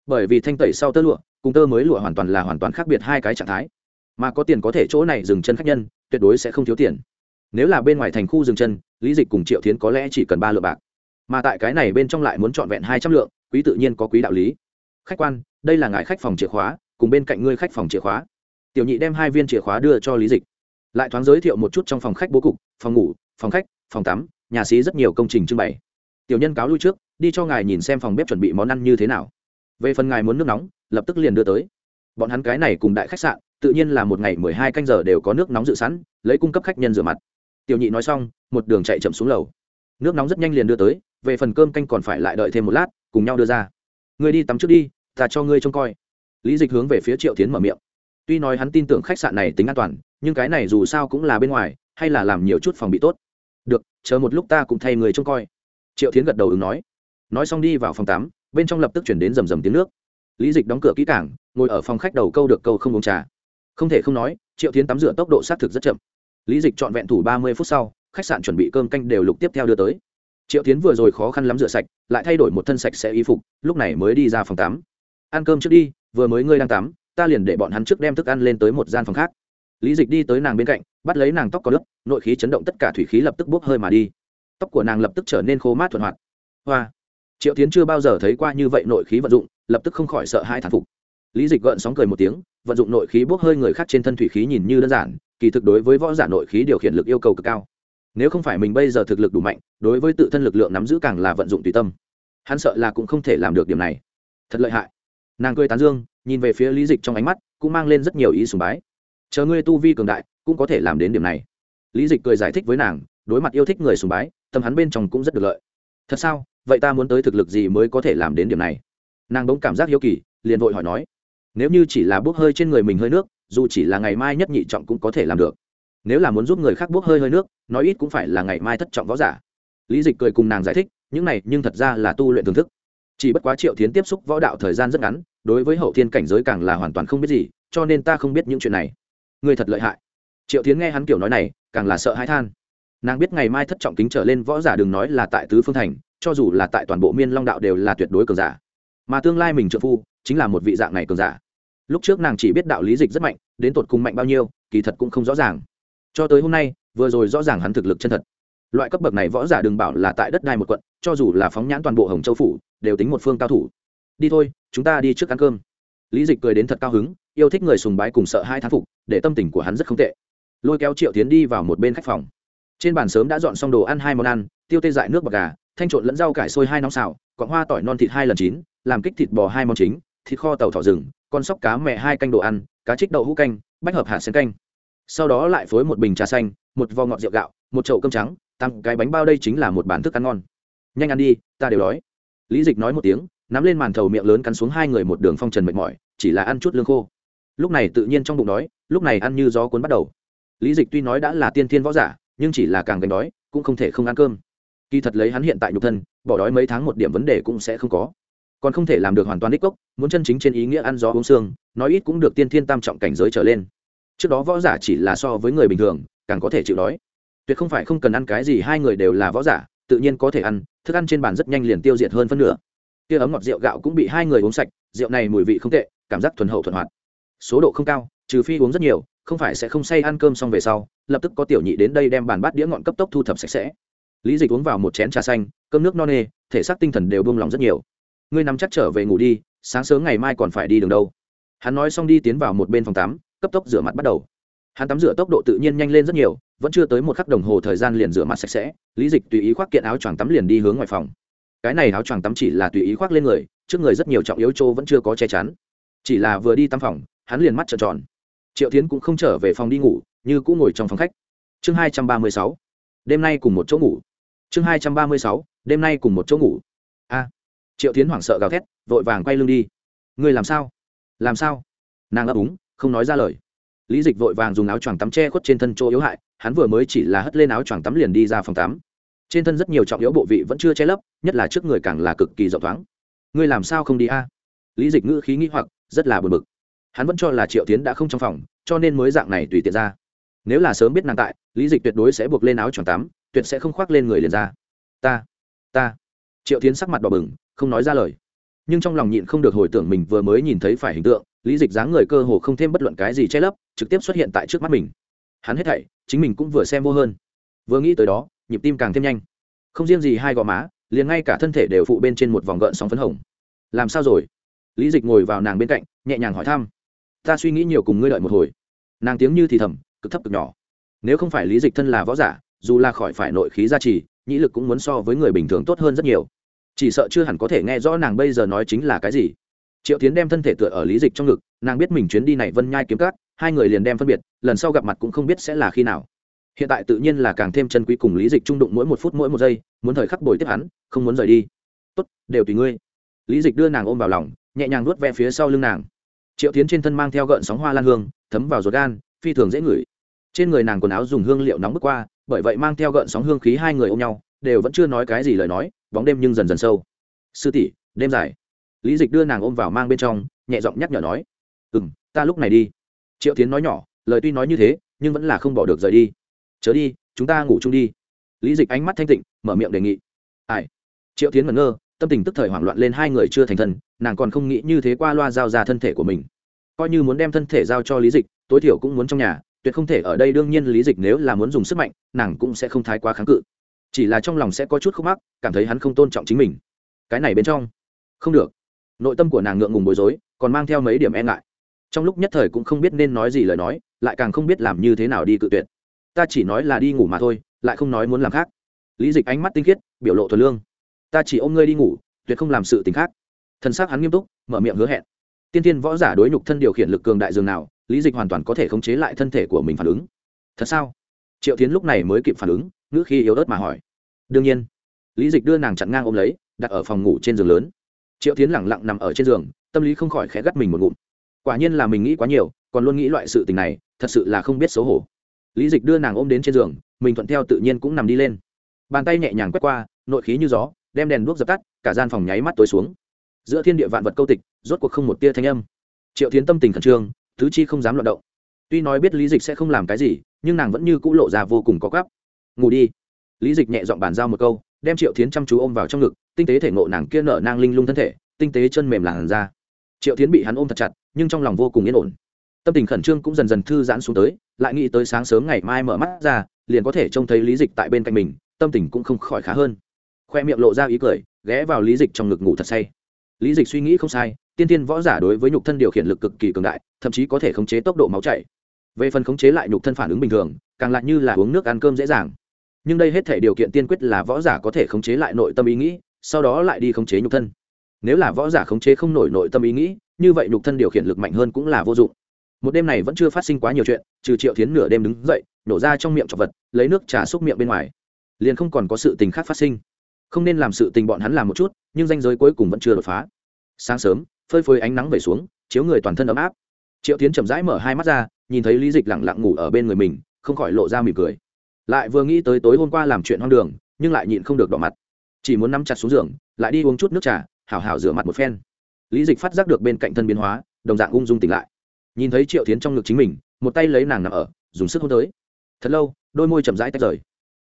Bởi vì thanh tẩy sau tơ lụa, cùng tơ mới lụa hoàn toàn là hoàn toàn khác biệt hai cái trạng thái. Mà có tiền có thể chỗ này dừng chân khách nhân, tuyệt đối sẽ không thiếu tiền. Nếu là bên ngoài thành khu dừng chân, lý dịch cùng triệu Thiến có lẽ chỉ cần ba lượng bạc. Mà tại cái này bên trong lại muốn trọn vẹn hai trăm lượng, quý tự nhiên có quý đạo lý. Khách quan đây là ngài khách phòng chìa khóa, cùng bên cạnh ngươi khách phòng chìa khóa. Tiểu nhị đem hai viên chìa khóa đưa cho lý dịch. Lại thoáng giới thiệu một chút trong phòng khách bố cục, phòng ngủ, phòng khách, phòng tắm, nhà xí rất nhiều công trình trưng bày. Tiểu nhân cáo lui trước, đi cho ngài nhìn xem phòng bếp chuẩn bị món ăn như thế nào. Về phần ngài muốn nước nóng, lập tức liền đưa tới. Bọn hắn cái này cùng đại khách sạn, tự nhiên là một ngày mười hai canh giờ đều có nước nóng dự sẵn, lấy cung cấp khách nhân rửa mặt. Tiểu nhị nói xong, một đường chạy chậm xuống lầu. Nước nóng rất nhanh liền đưa tới, về phần cơm canh còn phải lại đợi thêm một lát, cùng nhau đưa ra. Ngươi đi tắm trước đi ta cho ngươi trông coi. Lý dịch hướng về phía triệu tiến mở miệng. Tuy nói hắn tin tưởng khách sạn này tính an toàn, nhưng cái này dù sao cũng là bên ngoài, hay là làm nhiều chút phòng bị tốt. Được, chờ một lúc ta cũng thay người trông coi. Triệu tiến gật đầu ứng nói. Nói xong đi vào phòng tắm, bên trong lập tức chuyển đến rầm rầm tiếng nước. Lý dịch đóng cửa kỹ cảng ngồi ở phòng khách đầu câu được câu không uống trà. Không thể không nói, triệu tiến tắm rửa tốc độ xác thực rất chậm. Lý dịch trọn vẹn thủ ba mươi phút sau, khách sạn chuẩn bị cơm canh đều lục tiếp theo đưa tới. Triệu tiến vừa rồi khó khăn lắm rửa sạch, lại thay đổi một thân sạch sẽ y phục, lúc này mới đi ra phòng tắm ăn cơm trước đi, vừa mới ngươi đang tắm, ta liền để bọn hắn trước đem thức ăn lên tới một gian phòng khác. Lý dịch đi tới nàng bên cạnh, bắt lấy nàng tóc có nước, nội khí chấn động tất cả thủy khí lập tức bốc hơi mà đi. Tóc của nàng lập tức trở nên khô mát thuận hoạt. Hoa! Triệu tiến chưa bao giờ thấy qua như vậy nội khí vận dụng, lập tức không khỏi sợ hai thản phục. Lý dịch gợn sóng cười một tiếng, vận dụng nội khí bốc hơi người khác trên thân thủy khí nhìn như đơn giản, kỳ thực đối với võ giả nội khí điều khiển lực yêu cầu cực cao. Nếu không phải mình bây giờ thực lực đủ mạnh, đối với tự thân lực lượng nắm giữ càng là vận dụng tùy tâm. Hắn sợ là cũng không thể làm được điểm này. Thật lợi hại nàng cười tán dương, nhìn về phía lý dịch trong ánh mắt, cũng mang lên rất nhiều ý sùng bái. Chờ ngươi tu vi cường đại, cũng có thể làm đến điểm này. Lý dịch cười giải thích với nàng, đối mặt yêu thích người sùng bái, tâm hắn bên trong cũng rất được lợi. Thật sao? Vậy ta muốn tới thực lực gì mới có thể làm đến điểm này? Nàng bỗng cảm giác hiếu kỳ, liền vội hỏi nói. Nếu như chỉ là bốc hơi trên người mình hơi nước, dù chỉ là ngày mai nhất nhị trọng cũng có thể làm được. Nếu là muốn giúp người khác bốc hơi hơi nước, nói ít cũng phải là ngày mai thất trọng võ giả. Lý dịch cười cùng nàng giải thích, những này nhưng thật ra là tu luyện thưởng thức. Chỉ bất quá triệu tiến tiếp xúc võ đạo thời gian rất ngắn đối với hậu thiên cảnh giới càng là hoàn toàn không biết gì, cho nên ta không biết những chuyện này. Người thật lợi hại. Triệu tiến nghe hắn kiểu nói này, càng là sợ hãi than. Nàng biết ngày mai thất trọng kính trở lên võ giả đừng nói là tại tứ phương thành, cho dù là tại toàn bộ miên long đạo đều là tuyệt đối cường giả. Mà tương lai mình trợ phu, chính là một vị dạng này cường giả. Lúc trước nàng chỉ biết đạo lý dịch rất mạnh, đến tột cùng mạnh bao nhiêu, kỳ thật cũng không rõ ràng. Cho tới hôm nay, vừa rồi rõ ràng hắn thực lực chân thật. Loại cấp bậc này võ giả đừng bảo là tại đất đai một quận, cho dù là phóng nhãn toàn bộ hồng châu phủ, đều tính một phương cao thủ đi thôi, chúng ta đi trước ăn cơm. Lý dịch cười đến thật cao hứng, yêu thích người sùng bái cùng sợ hai thán phục, để tâm tình của hắn rất không tệ. Lôi kéo triệu tiến đi vào một bên khách phòng. Trên bàn sớm đã dọn xong đồ ăn hai món ăn, tiêu tê dại nước bạc gà, thanh trộn lẫn rau cải sôi hai nóng xào cọn hoa tỏi non thịt hai lần chín, làm kích thịt bò hai món chính, thịt kho tàu thỏ rừng, con sóc cá mẹ hai canh đồ ăn, cá trích đậu hũ canh, bách hợp hạ sen canh. Sau đó lại phối một bình trà xanh, một vò ngọt rượu gạo, một chậu cơm trắng, tăng cái bánh bao đây chính là một bản thức ăn ngon. Nhanh ăn đi, ta đều đói. Lý dịch nói một tiếng nắm lên màn thầu miệng lớn cắn xuống hai người một đường phong trần mệt mỏi, chỉ là ăn chút lương khô. Lúc này tự nhiên trong bụng đói, lúc này ăn như gió cuốn bắt đầu. Lý dịch tuy nói đã là tiên thiên võ giả, nhưng chỉ là càng gánh đói, cũng không thể không ăn cơm. Kỳ thật lấy hắn hiện tại nhục thân, bỏ đói mấy tháng một điểm vấn đề cũng sẽ không có. Còn không thể làm được hoàn toàn đích cốc muốn chân chính trên ý nghĩa ăn gió uống xương nói ít cũng được tiên thiên tam trọng cảnh giới trở lên. Trước đó võ giả chỉ là so với người bình thường, càng có thể chịu đói. Tuyệt không phải không cần ăn cái gì, hai người đều là võ giả, tự nhiên có thể ăn, thức ăn trên bàn rất nhanh liền tiêu diệt hơn phân nửa kia ấm ngọt rượu gạo cũng bị hai người uống sạch, rượu này mùi vị không tệ, cảm giác thuần hậu thuận hoạt. Số độ không cao, trừ phi uống rất nhiều, không phải sẽ không say ăn cơm xong về sau, lập tức có tiểu nhị đến đây đem bàn bát đĩa ngọn cấp tốc thu thập sạch sẽ. Lý dịch uống vào một chén trà xanh, cơm nước no nê, thể xác tinh thần đều buông lòng rất nhiều. Ngươi nằm chắc trở về ngủ đi, sáng sớm ngày mai còn phải đi đường đâu. Hắn nói xong đi tiến vào một bên phòng tắm, cấp tốc rửa mặt bắt đầu. Hắn tắm rửa tốc độ tự nhiên nhanh lên rất nhiều, vẫn chưa tới một khắc đồng hồ thời gian liền rửa mặt sạch sẽ. Lý dịch tùy ý khoác kiện áo choàng tắm liền đi hướng ngoài phòng cái này áo choàng tắm chỉ là tùy ý khoác lên người, trước người rất nhiều trọng yếu chỗ vẫn chưa có che chắn. Chỉ là vừa đi tắm phòng, hắn liền mắt trợn tròn. Triệu tiến cũng không trở về phòng đi ngủ, như cũng ngồi trong phòng khách. Chương hai trăm ba mươi sáu. Đêm nay cùng một chỗ ngủ. Chương hai trăm ba mươi sáu. Đêm nay cùng một chỗ ngủ. A. Triệu tiến hoảng sợ gào thét, vội vàng quay lưng đi. Ngươi làm sao? Làm sao? Nàng ấp úng, không nói ra lời. Lý dịch vội vàng dùng áo choàng tắm che khuất trên thân chỗ yếu hại, hắn vừa mới chỉ là hất lên áo choàng tắm liền đi ra phòng tắm trên thân rất nhiều trọng yếu bộ vị vẫn chưa che lấp, nhất là trước người càng là cực kỳ rộng thoáng. Ngươi làm sao không đi a? Lý dịch ngữ khí nghĩ hoặc, rất là buồn bực. Hắn vẫn cho là triệu tiến đã không trong phòng, cho nên mới dạng này tùy tiện ra. Nếu là sớm biết nàng tại, lý dịch tuyệt đối sẽ buộc lên áo choàng tắm, tuyệt sẽ không khoác lên người liền ra. Ta ta. Triệu tiến sắc mặt đỏ bừng, không nói ra lời. Nhưng trong lòng nhịn không được hồi tưởng mình vừa mới nhìn thấy phải hình tượng, lý dịch dáng người cơ hồ không thêm bất luận cái gì che lấp, trực tiếp xuất hiện tại trước mắt mình. Hắn hết thảy, chính mình cũng vừa xem vô hơn. Vừa nghĩ tới đó nhịp tim càng thêm nhanh. Không riêng gì hai gò má, liền ngay cả thân thể đều phụ bên trên một vòng gợn sóng phấn hồng. Làm sao rồi? Lý dịch ngồi vào nàng bên cạnh, nhẹ nhàng hỏi thăm. Ta suy nghĩ nhiều cùng ngươi đợi một hồi. Nàng tiếng như thì thầm, cực thấp cực nhỏ. Nếu không phải lý dịch thân là võ giả, dù là khỏi phải nội khí gia trì, nhĩ lực cũng muốn so với người bình thường tốt hơn rất nhiều. Chỉ sợ chưa hẳn có thể nghe rõ nàng bây giờ nói chính là cái gì. Triệu tiến đem thân thể tựa ở lý dịch trong ngực, nàng biết mình chuyến đi này vân nhai kiếm cát hai người liền đem phân biệt, lần sau gặp mặt cũng không biết sẽ là khi nào hiện tại tự nhiên là càng thêm chân quý cùng lý dịch trung đụng mỗi một phút mỗi một giây, muốn thời khắc bồi tiếp hắn, không muốn rời đi. Tốt, đều tùy ngươi. Lý dịch đưa nàng ôm vào lòng, nhẹ nhàng nuốt ve phía sau lưng nàng. Triệu tiến trên thân mang theo gợn sóng hoa lan hương, thấm vào ruột gan, phi thường dễ ngửi. Trên người nàng quần áo dùng hương liệu nóng bước qua, bởi vậy mang theo gợn sóng hương khí hai người ôm nhau, đều vẫn chưa nói cái gì lời nói, bóng đêm nhưng dần dần sâu. Sư tỷ, đêm dài. Lý dịch đưa nàng ôm vào mang bên trong, nhẹ giọng nhắc nhở nói. Ừ m ta lúc này đi. Triệu tiến nói nhỏ, lời tuy nói như thế, nhưng vẫn là không bỏ được rời đi chớ đi, chúng ta ngủ chung đi. Lý dịch ánh mắt thanh tịnh, mở miệng đề nghị. Ai? Triệu tiến ngẩn ngơ, tâm tình tức thời hoảng loạn lên hai người chưa thành thân, nàng còn không nghĩ như thế qua loa giao ra thân thể của mình. Coi như muốn đem thân thể giao cho lý dịch, tối thiểu cũng muốn trong nhà, tuyệt không thể ở đây đương nhiên lý dịch nếu là muốn dùng sức mạnh, nàng cũng sẽ không thái quá kháng cự. Chỉ là trong lòng sẽ có chút khúc mắc, cảm thấy hắn không tôn trọng chính mình. Cái này bên trong, không được. Nội tâm của nàng ngượng ngùng bối rối, còn mang theo mấy điểm e ngại. Trong lúc nhất thời cũng không biết nên nói gì lời nói, lại càng không biết làm như thế nào đi cự tuyệt ta chỉ nói là đi ngủ mà thôi, lại không nói muốn làm khác. Lý dịch ánh mắt tinh khiết, biểu lộ thuần lương. Ta chỉ ôm ngươi đi ngủ, tuyệt không làm sự t ì n h khác. Thân xác hắn nghiêm túc, mở miệng hứa hẹn. Tiên tiên võ giả đối nhục thân điều khiển lực cường đại dường nào, lý dịch hoàn toàn có thể khống chế lại thân thể của mình phản ứng. Thật sao? Triệu tiến lúc này mới kịp phản ứng, ngữ khi yếu ớt mà hỏi. Đương nhiên. Lý dịch đưa nàng chặn ngang ôm lấy, đặt ở phòng ngủ trên giường lớn. Triệu tiến lẳng lặng nằm ở trên giường, tâm lý không khỏi khẽ gắt mình một ngụm. Quả nhiên là mình nghĩ quá nhiều, còn luôn nghĩ loại sự tình này, thật sự là không biết xấu hổ lý dịch đưa nàng ôm đến trên giường, mình thuận theo tự nhiên cũng nằm đi lên. Bàn tay nhẹ nhàng quét qua, nội khí như gió, đem đèn đuốc dập tắt, cả gian phòng nháy mắt tối xuống. Giữa thiên địa vạn vật câu tịch, rốt cuộc không một tia thanh âm. Triệu tiến tâm tình khẩn trương thứ chi không dám loạt động. Tuy nói biết lý dịch sẽ không làm cái gì, nhưng nàng vẫn như c ũ lộ ra vô cùng có gắp ngủ đi. Lý dịch nhẹ dọn bàn giao một câu, đem triệu tiến chăm chú ôm vào trong ngực, tinh tế thể ngộ nàng kia nở nang linh lung thân thể, tinh tế chân mềm làn ra triệu tiến bị hắn ôm thật chặt, nhưng trong lòng vô cùng yên ổn tâm tình khẩn trương cũng dần dần thư giãn xuống tới, lại nghĩ tới sáng sớm ngày mai mở mắt ra, liền có thể trông thấy lý dịch tại bên cạnh mình, tâm tình cũng không khỏi khá hơn. Khoe miệng lộ ra ý cười, ghé vào lý dịch trong ngực ngủ thật say. Lý dịch suy nghĩ không sai, tiên tiên võ giả đối với nhục thân điều khiển lực cực kỳ cường đại, thậm chí có thể khống chế tốc độ máu chảy. Về phần khống chế lại nhục thân phản ứng bình thường, càng lại như là uống nước ăn cơm dễ dàng. Nhưng đây hết thể điều kiện tiên quyết là võ giả có thể khống chế lại nội tâm ý nghĩ, sau đó lại đi khống chế nhục thân. Nếu là võ giả khống chế không nổi nội tâm ý nghĩ, như vậy nhục thân điều khiển lực mạnh hơn cũng là vô dụng một đêm này vẫn chưa phát sinh quá nhiều chuyện, trừ triệu tiến nửa đêm đứng dậy, nổ ra trong miệng chọc vật, lấy nước trà xúc miệng bên ngoài. Liền không còn có sự tình khác phát sinh. Không nên làm sự tình bọn hắn làm một chút, nhưng danh giới cuối cùng vẫn chưa đột phá. Sáng sớm, phơi phơi ánh nắng về xuống, chiếu người toàn thân ấm áp. Triệu tiến chậm rãi mở hai mắt ra, nhìn thấy lý dịch lẳng lặng ngủ ở bên người mình, không khỏi lộ ra mỉm cười. Lại vừa nghĩ tới tối hôm qua làm chuyện hoang đường, nhưng lại nhịn không được đỏ mặt. Chỉ muốn nắm chặt xuống giường, lại đi uống chút nước trà, hảo hảo rửa mặt một phen. Lý dịch phát giác được bên cạnh thân biến hóa, đồng dạng ung dung tỉnh lại nhìn thấy triệu tiến trong ngực chính mình, một tay lấy nàng nằm ở, dùng sức hôn tới. Thật lâu, đôi môi chậm rãi tách rời.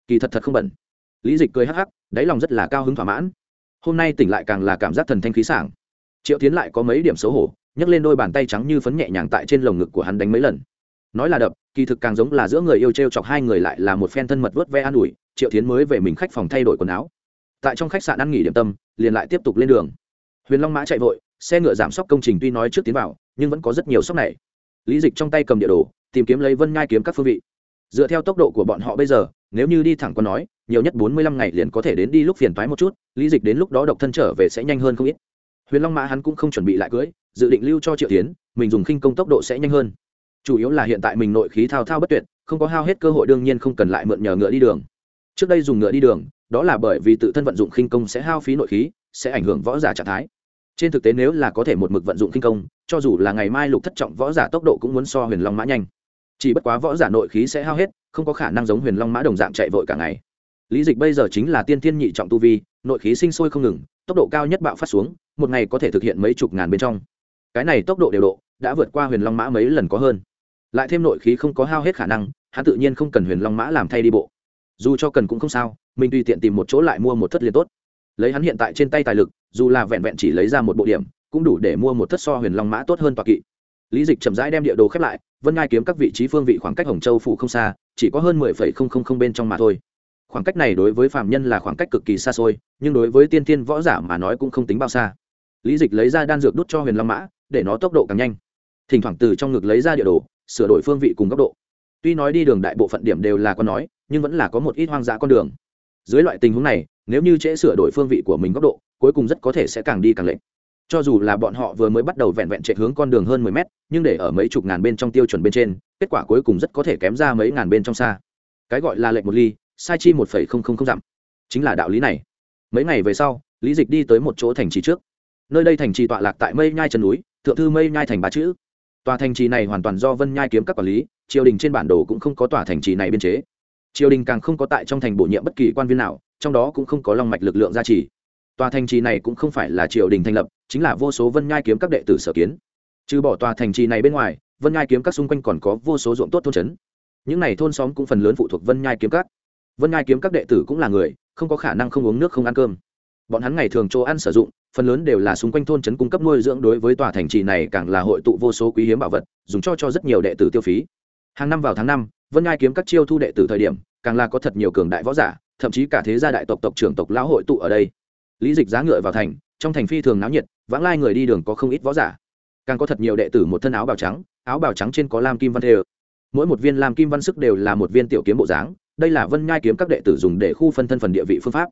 Kỳ thật thật không bẩn. Lý dịch cười hắc hắc, đáy lòng rất là cao hứng thỏa mãn. Hôm nay tỉnh lại càng là cảm giác thần thanh khí sảng. Triệu tiến lại có mấy điểm xấu hổ, nhấc lên đôi bàn tay trắng như phấn nhẹ nhàng tại trên lồng ngực của hắn đánh mấy lần. Nói là đập, kỳ thực càng giống là giữa người yêu t r e o chọc hai người lại là một phen thân mật vớt ve an ủi, triệu tiến mới về mình khách phòng thay đổi quần áo. Tại trong khách sạn ăn nghỉ điểm tâm, liền lại tiếp tục lên đường. Huyền long mã chạy vội, xe ngựa giảm sốc công trình tuy nói trước tiến vào nhưng vẫn có rất nhiều sốc này. Lý dịch trong tay cầm địa đồ, tìm kiếm lấy vân nhai kiếm các phương vị. Dựa theo tốc độ của bọn họ bây giờ, nếu như đi thẳng qua nói, nhiều nhất bốn mươi lăm ngày liền có thể đến đi lúc phiền toái một chút, lý dịch đến lúc đó độc thân trở về sẽ nhanh hơn không ít. Huyền long mã hắn cũng không chuẩn bị lại cưới, dự định lưu cho triệu tiến mình dùng khinh công tốc độ sẽ nhanh hơn. Chủ yếu là hiện tại mình nội khí thao thao bất tuyệt, không có hao hết cơ hội đương nhiên không cần lại mượn nhờ ngựa đi đường. Trước đây dùng ngựa đi đường, đó là bởi vì tự thân vận dụng khinh công sẽ hao phí nội khí, sẽ ảnh hưởng võ giả trạng thái. Trên thực tế nếu là có thể một mực vận dụng khinh công cho dù là ngày mai lục thất trọng võ giả tốc độ cũng muốn so huyền long mã nhanh. Chỉ bất quá võ giả nội khí sẽ hao hết, không có khả năng giống huyền long mã đồng dạng chạy vội cả ngày. Lý dịch bây giờ chính là tiên thiên nhị trọng tu vi, nội khí sinh sôi không ngừng, tốc độ cao nhất bạo phát xuống, một ngày có thể thực hiện mấy chục ngàn bên trong. Cái này tốc độ đều độ, đã vượt qua huyền long mã mấy lần có hơn. Lại thêm nội khí không có hao hết khả năng, hắn tự nhiên không cần huyền long mã làm thay đi bộ. Dù cho cần cũng không sao, mình tùy tiện tìm một chỗ lại mua một thất liền tốt. Lấy hắn hiện tại trên tay tài lực, dù là vẹn vẹn chỉ lấy ra một bộ điểm cũng đủ để mua một thất so huyền long mã tốt hơn tọa kỵ. Lý dịch chậm rãi đem địa đồ khép lại, vân ngai kiếm các vị trí phương vị khoảng cách hồng châu phủ không xa, chỉ có hơn mười phẩy không không không bên trong mà thôi. Khoảng cách này đối với phạm nhân là khoảng cách cực kỳ xa xôi, nhưng đối với tiên tiên võ giả mà nói cũng không tính bao xa. Lý dịch lấy ra đan dược đút cho huyền long mã, để nó tốc độ càng nhanh. Thỉnh thoảng từ trong ngực lấy ra địa đồ, sửa đổi phương vị cùng góc độ. Tuy nói đi đường đại bộ phận điểm đều là con nói, nhưng vẫn là có một ít hoang dã con đường. Dưới loại tình huống này, nếu như trễ sửa đổi phương vị của mình góc độ, cuối cùng rất có thể sẽ càng đi càng lệch cho dù là bọn họ vừa mới bắt đầu vẹn vẹn chạy hướng con đường hơn mười mét, nhưng để ở mấy chục ngàn bên trong tiêu chuẩn bên trên, kết quả cuối cùng rất có thể kém ra mấy ngàn bên trong xa. Cái gọi là lệnh một ly, sai chi một phẩy không không không dặm. Chính là đạo lý này. Mấy ngày về sau, lý dịch đi tới một chỗ thành trì trước. Nơi đây thành trì tọa lạc tại mây nhai chân núi, thượng thư mây nhai thành ba chữ. Tòa thành trì này hoàn toàn do vân nhai kiếm các quản lý, triều đình trên bản đồ cũng không có tòa thành trì này biên chế. Triều đình càng không có tại trong thành bổ nhiệm bất kỳ quan viên nào, trong đó cũng không có long mạch lực lượng gia trì. Tòa thành trì này cũng không phải là triều đình thành lập chính là vô số vân nhai kiếm các đệ tử sở kiến. Trừ bỏ tòa thành trì này bên ngoài, vân nhai kiếm các xung quanh còn có vô số ruộng tốt thôn trấn. Những n à y thôn xóm cũng phần lớn phụ thuộc vân nhai kiếm các. Vân nhai kiếm các đệ tử cũng là người, không có khả năng không uống nước không ăn cơm. Bọn hắn ngày thường chỗ ăn sử dụng, phần lớn đều là xung quanh thôn trấn cung cấp nuôi dưỡng đối với tòa thành trì này càng là hội tụ vô số quý hiếm bảo vật, dùng cho cho rất nhiều đệ tử tiêu phí. Hàng năm vào tháng năm, vân Nhai kiếm các chiêu thu đệ tử thời điểm, càng là có thật nhiều cường đại võ giả, thậm chí cả thế gia đại tộc tộc trưởng tộc lão hội tụ ở đây. Lý dịch giá ngựa vào thành, trong thành phi thường náo nhiệt vãng lai người đi đường có không ít võ giả. Càng có thật nhiều đệ tử một thân áo bào trắng, áo bào trắng trên có lam kim văn thê mỗi một viên lam kim văn sức đều là một viên tiểu kiếm bộ dáng, đây là vân nhai kiếm các đệ tử dùng để khu phân thân phần địa vị phương pháp.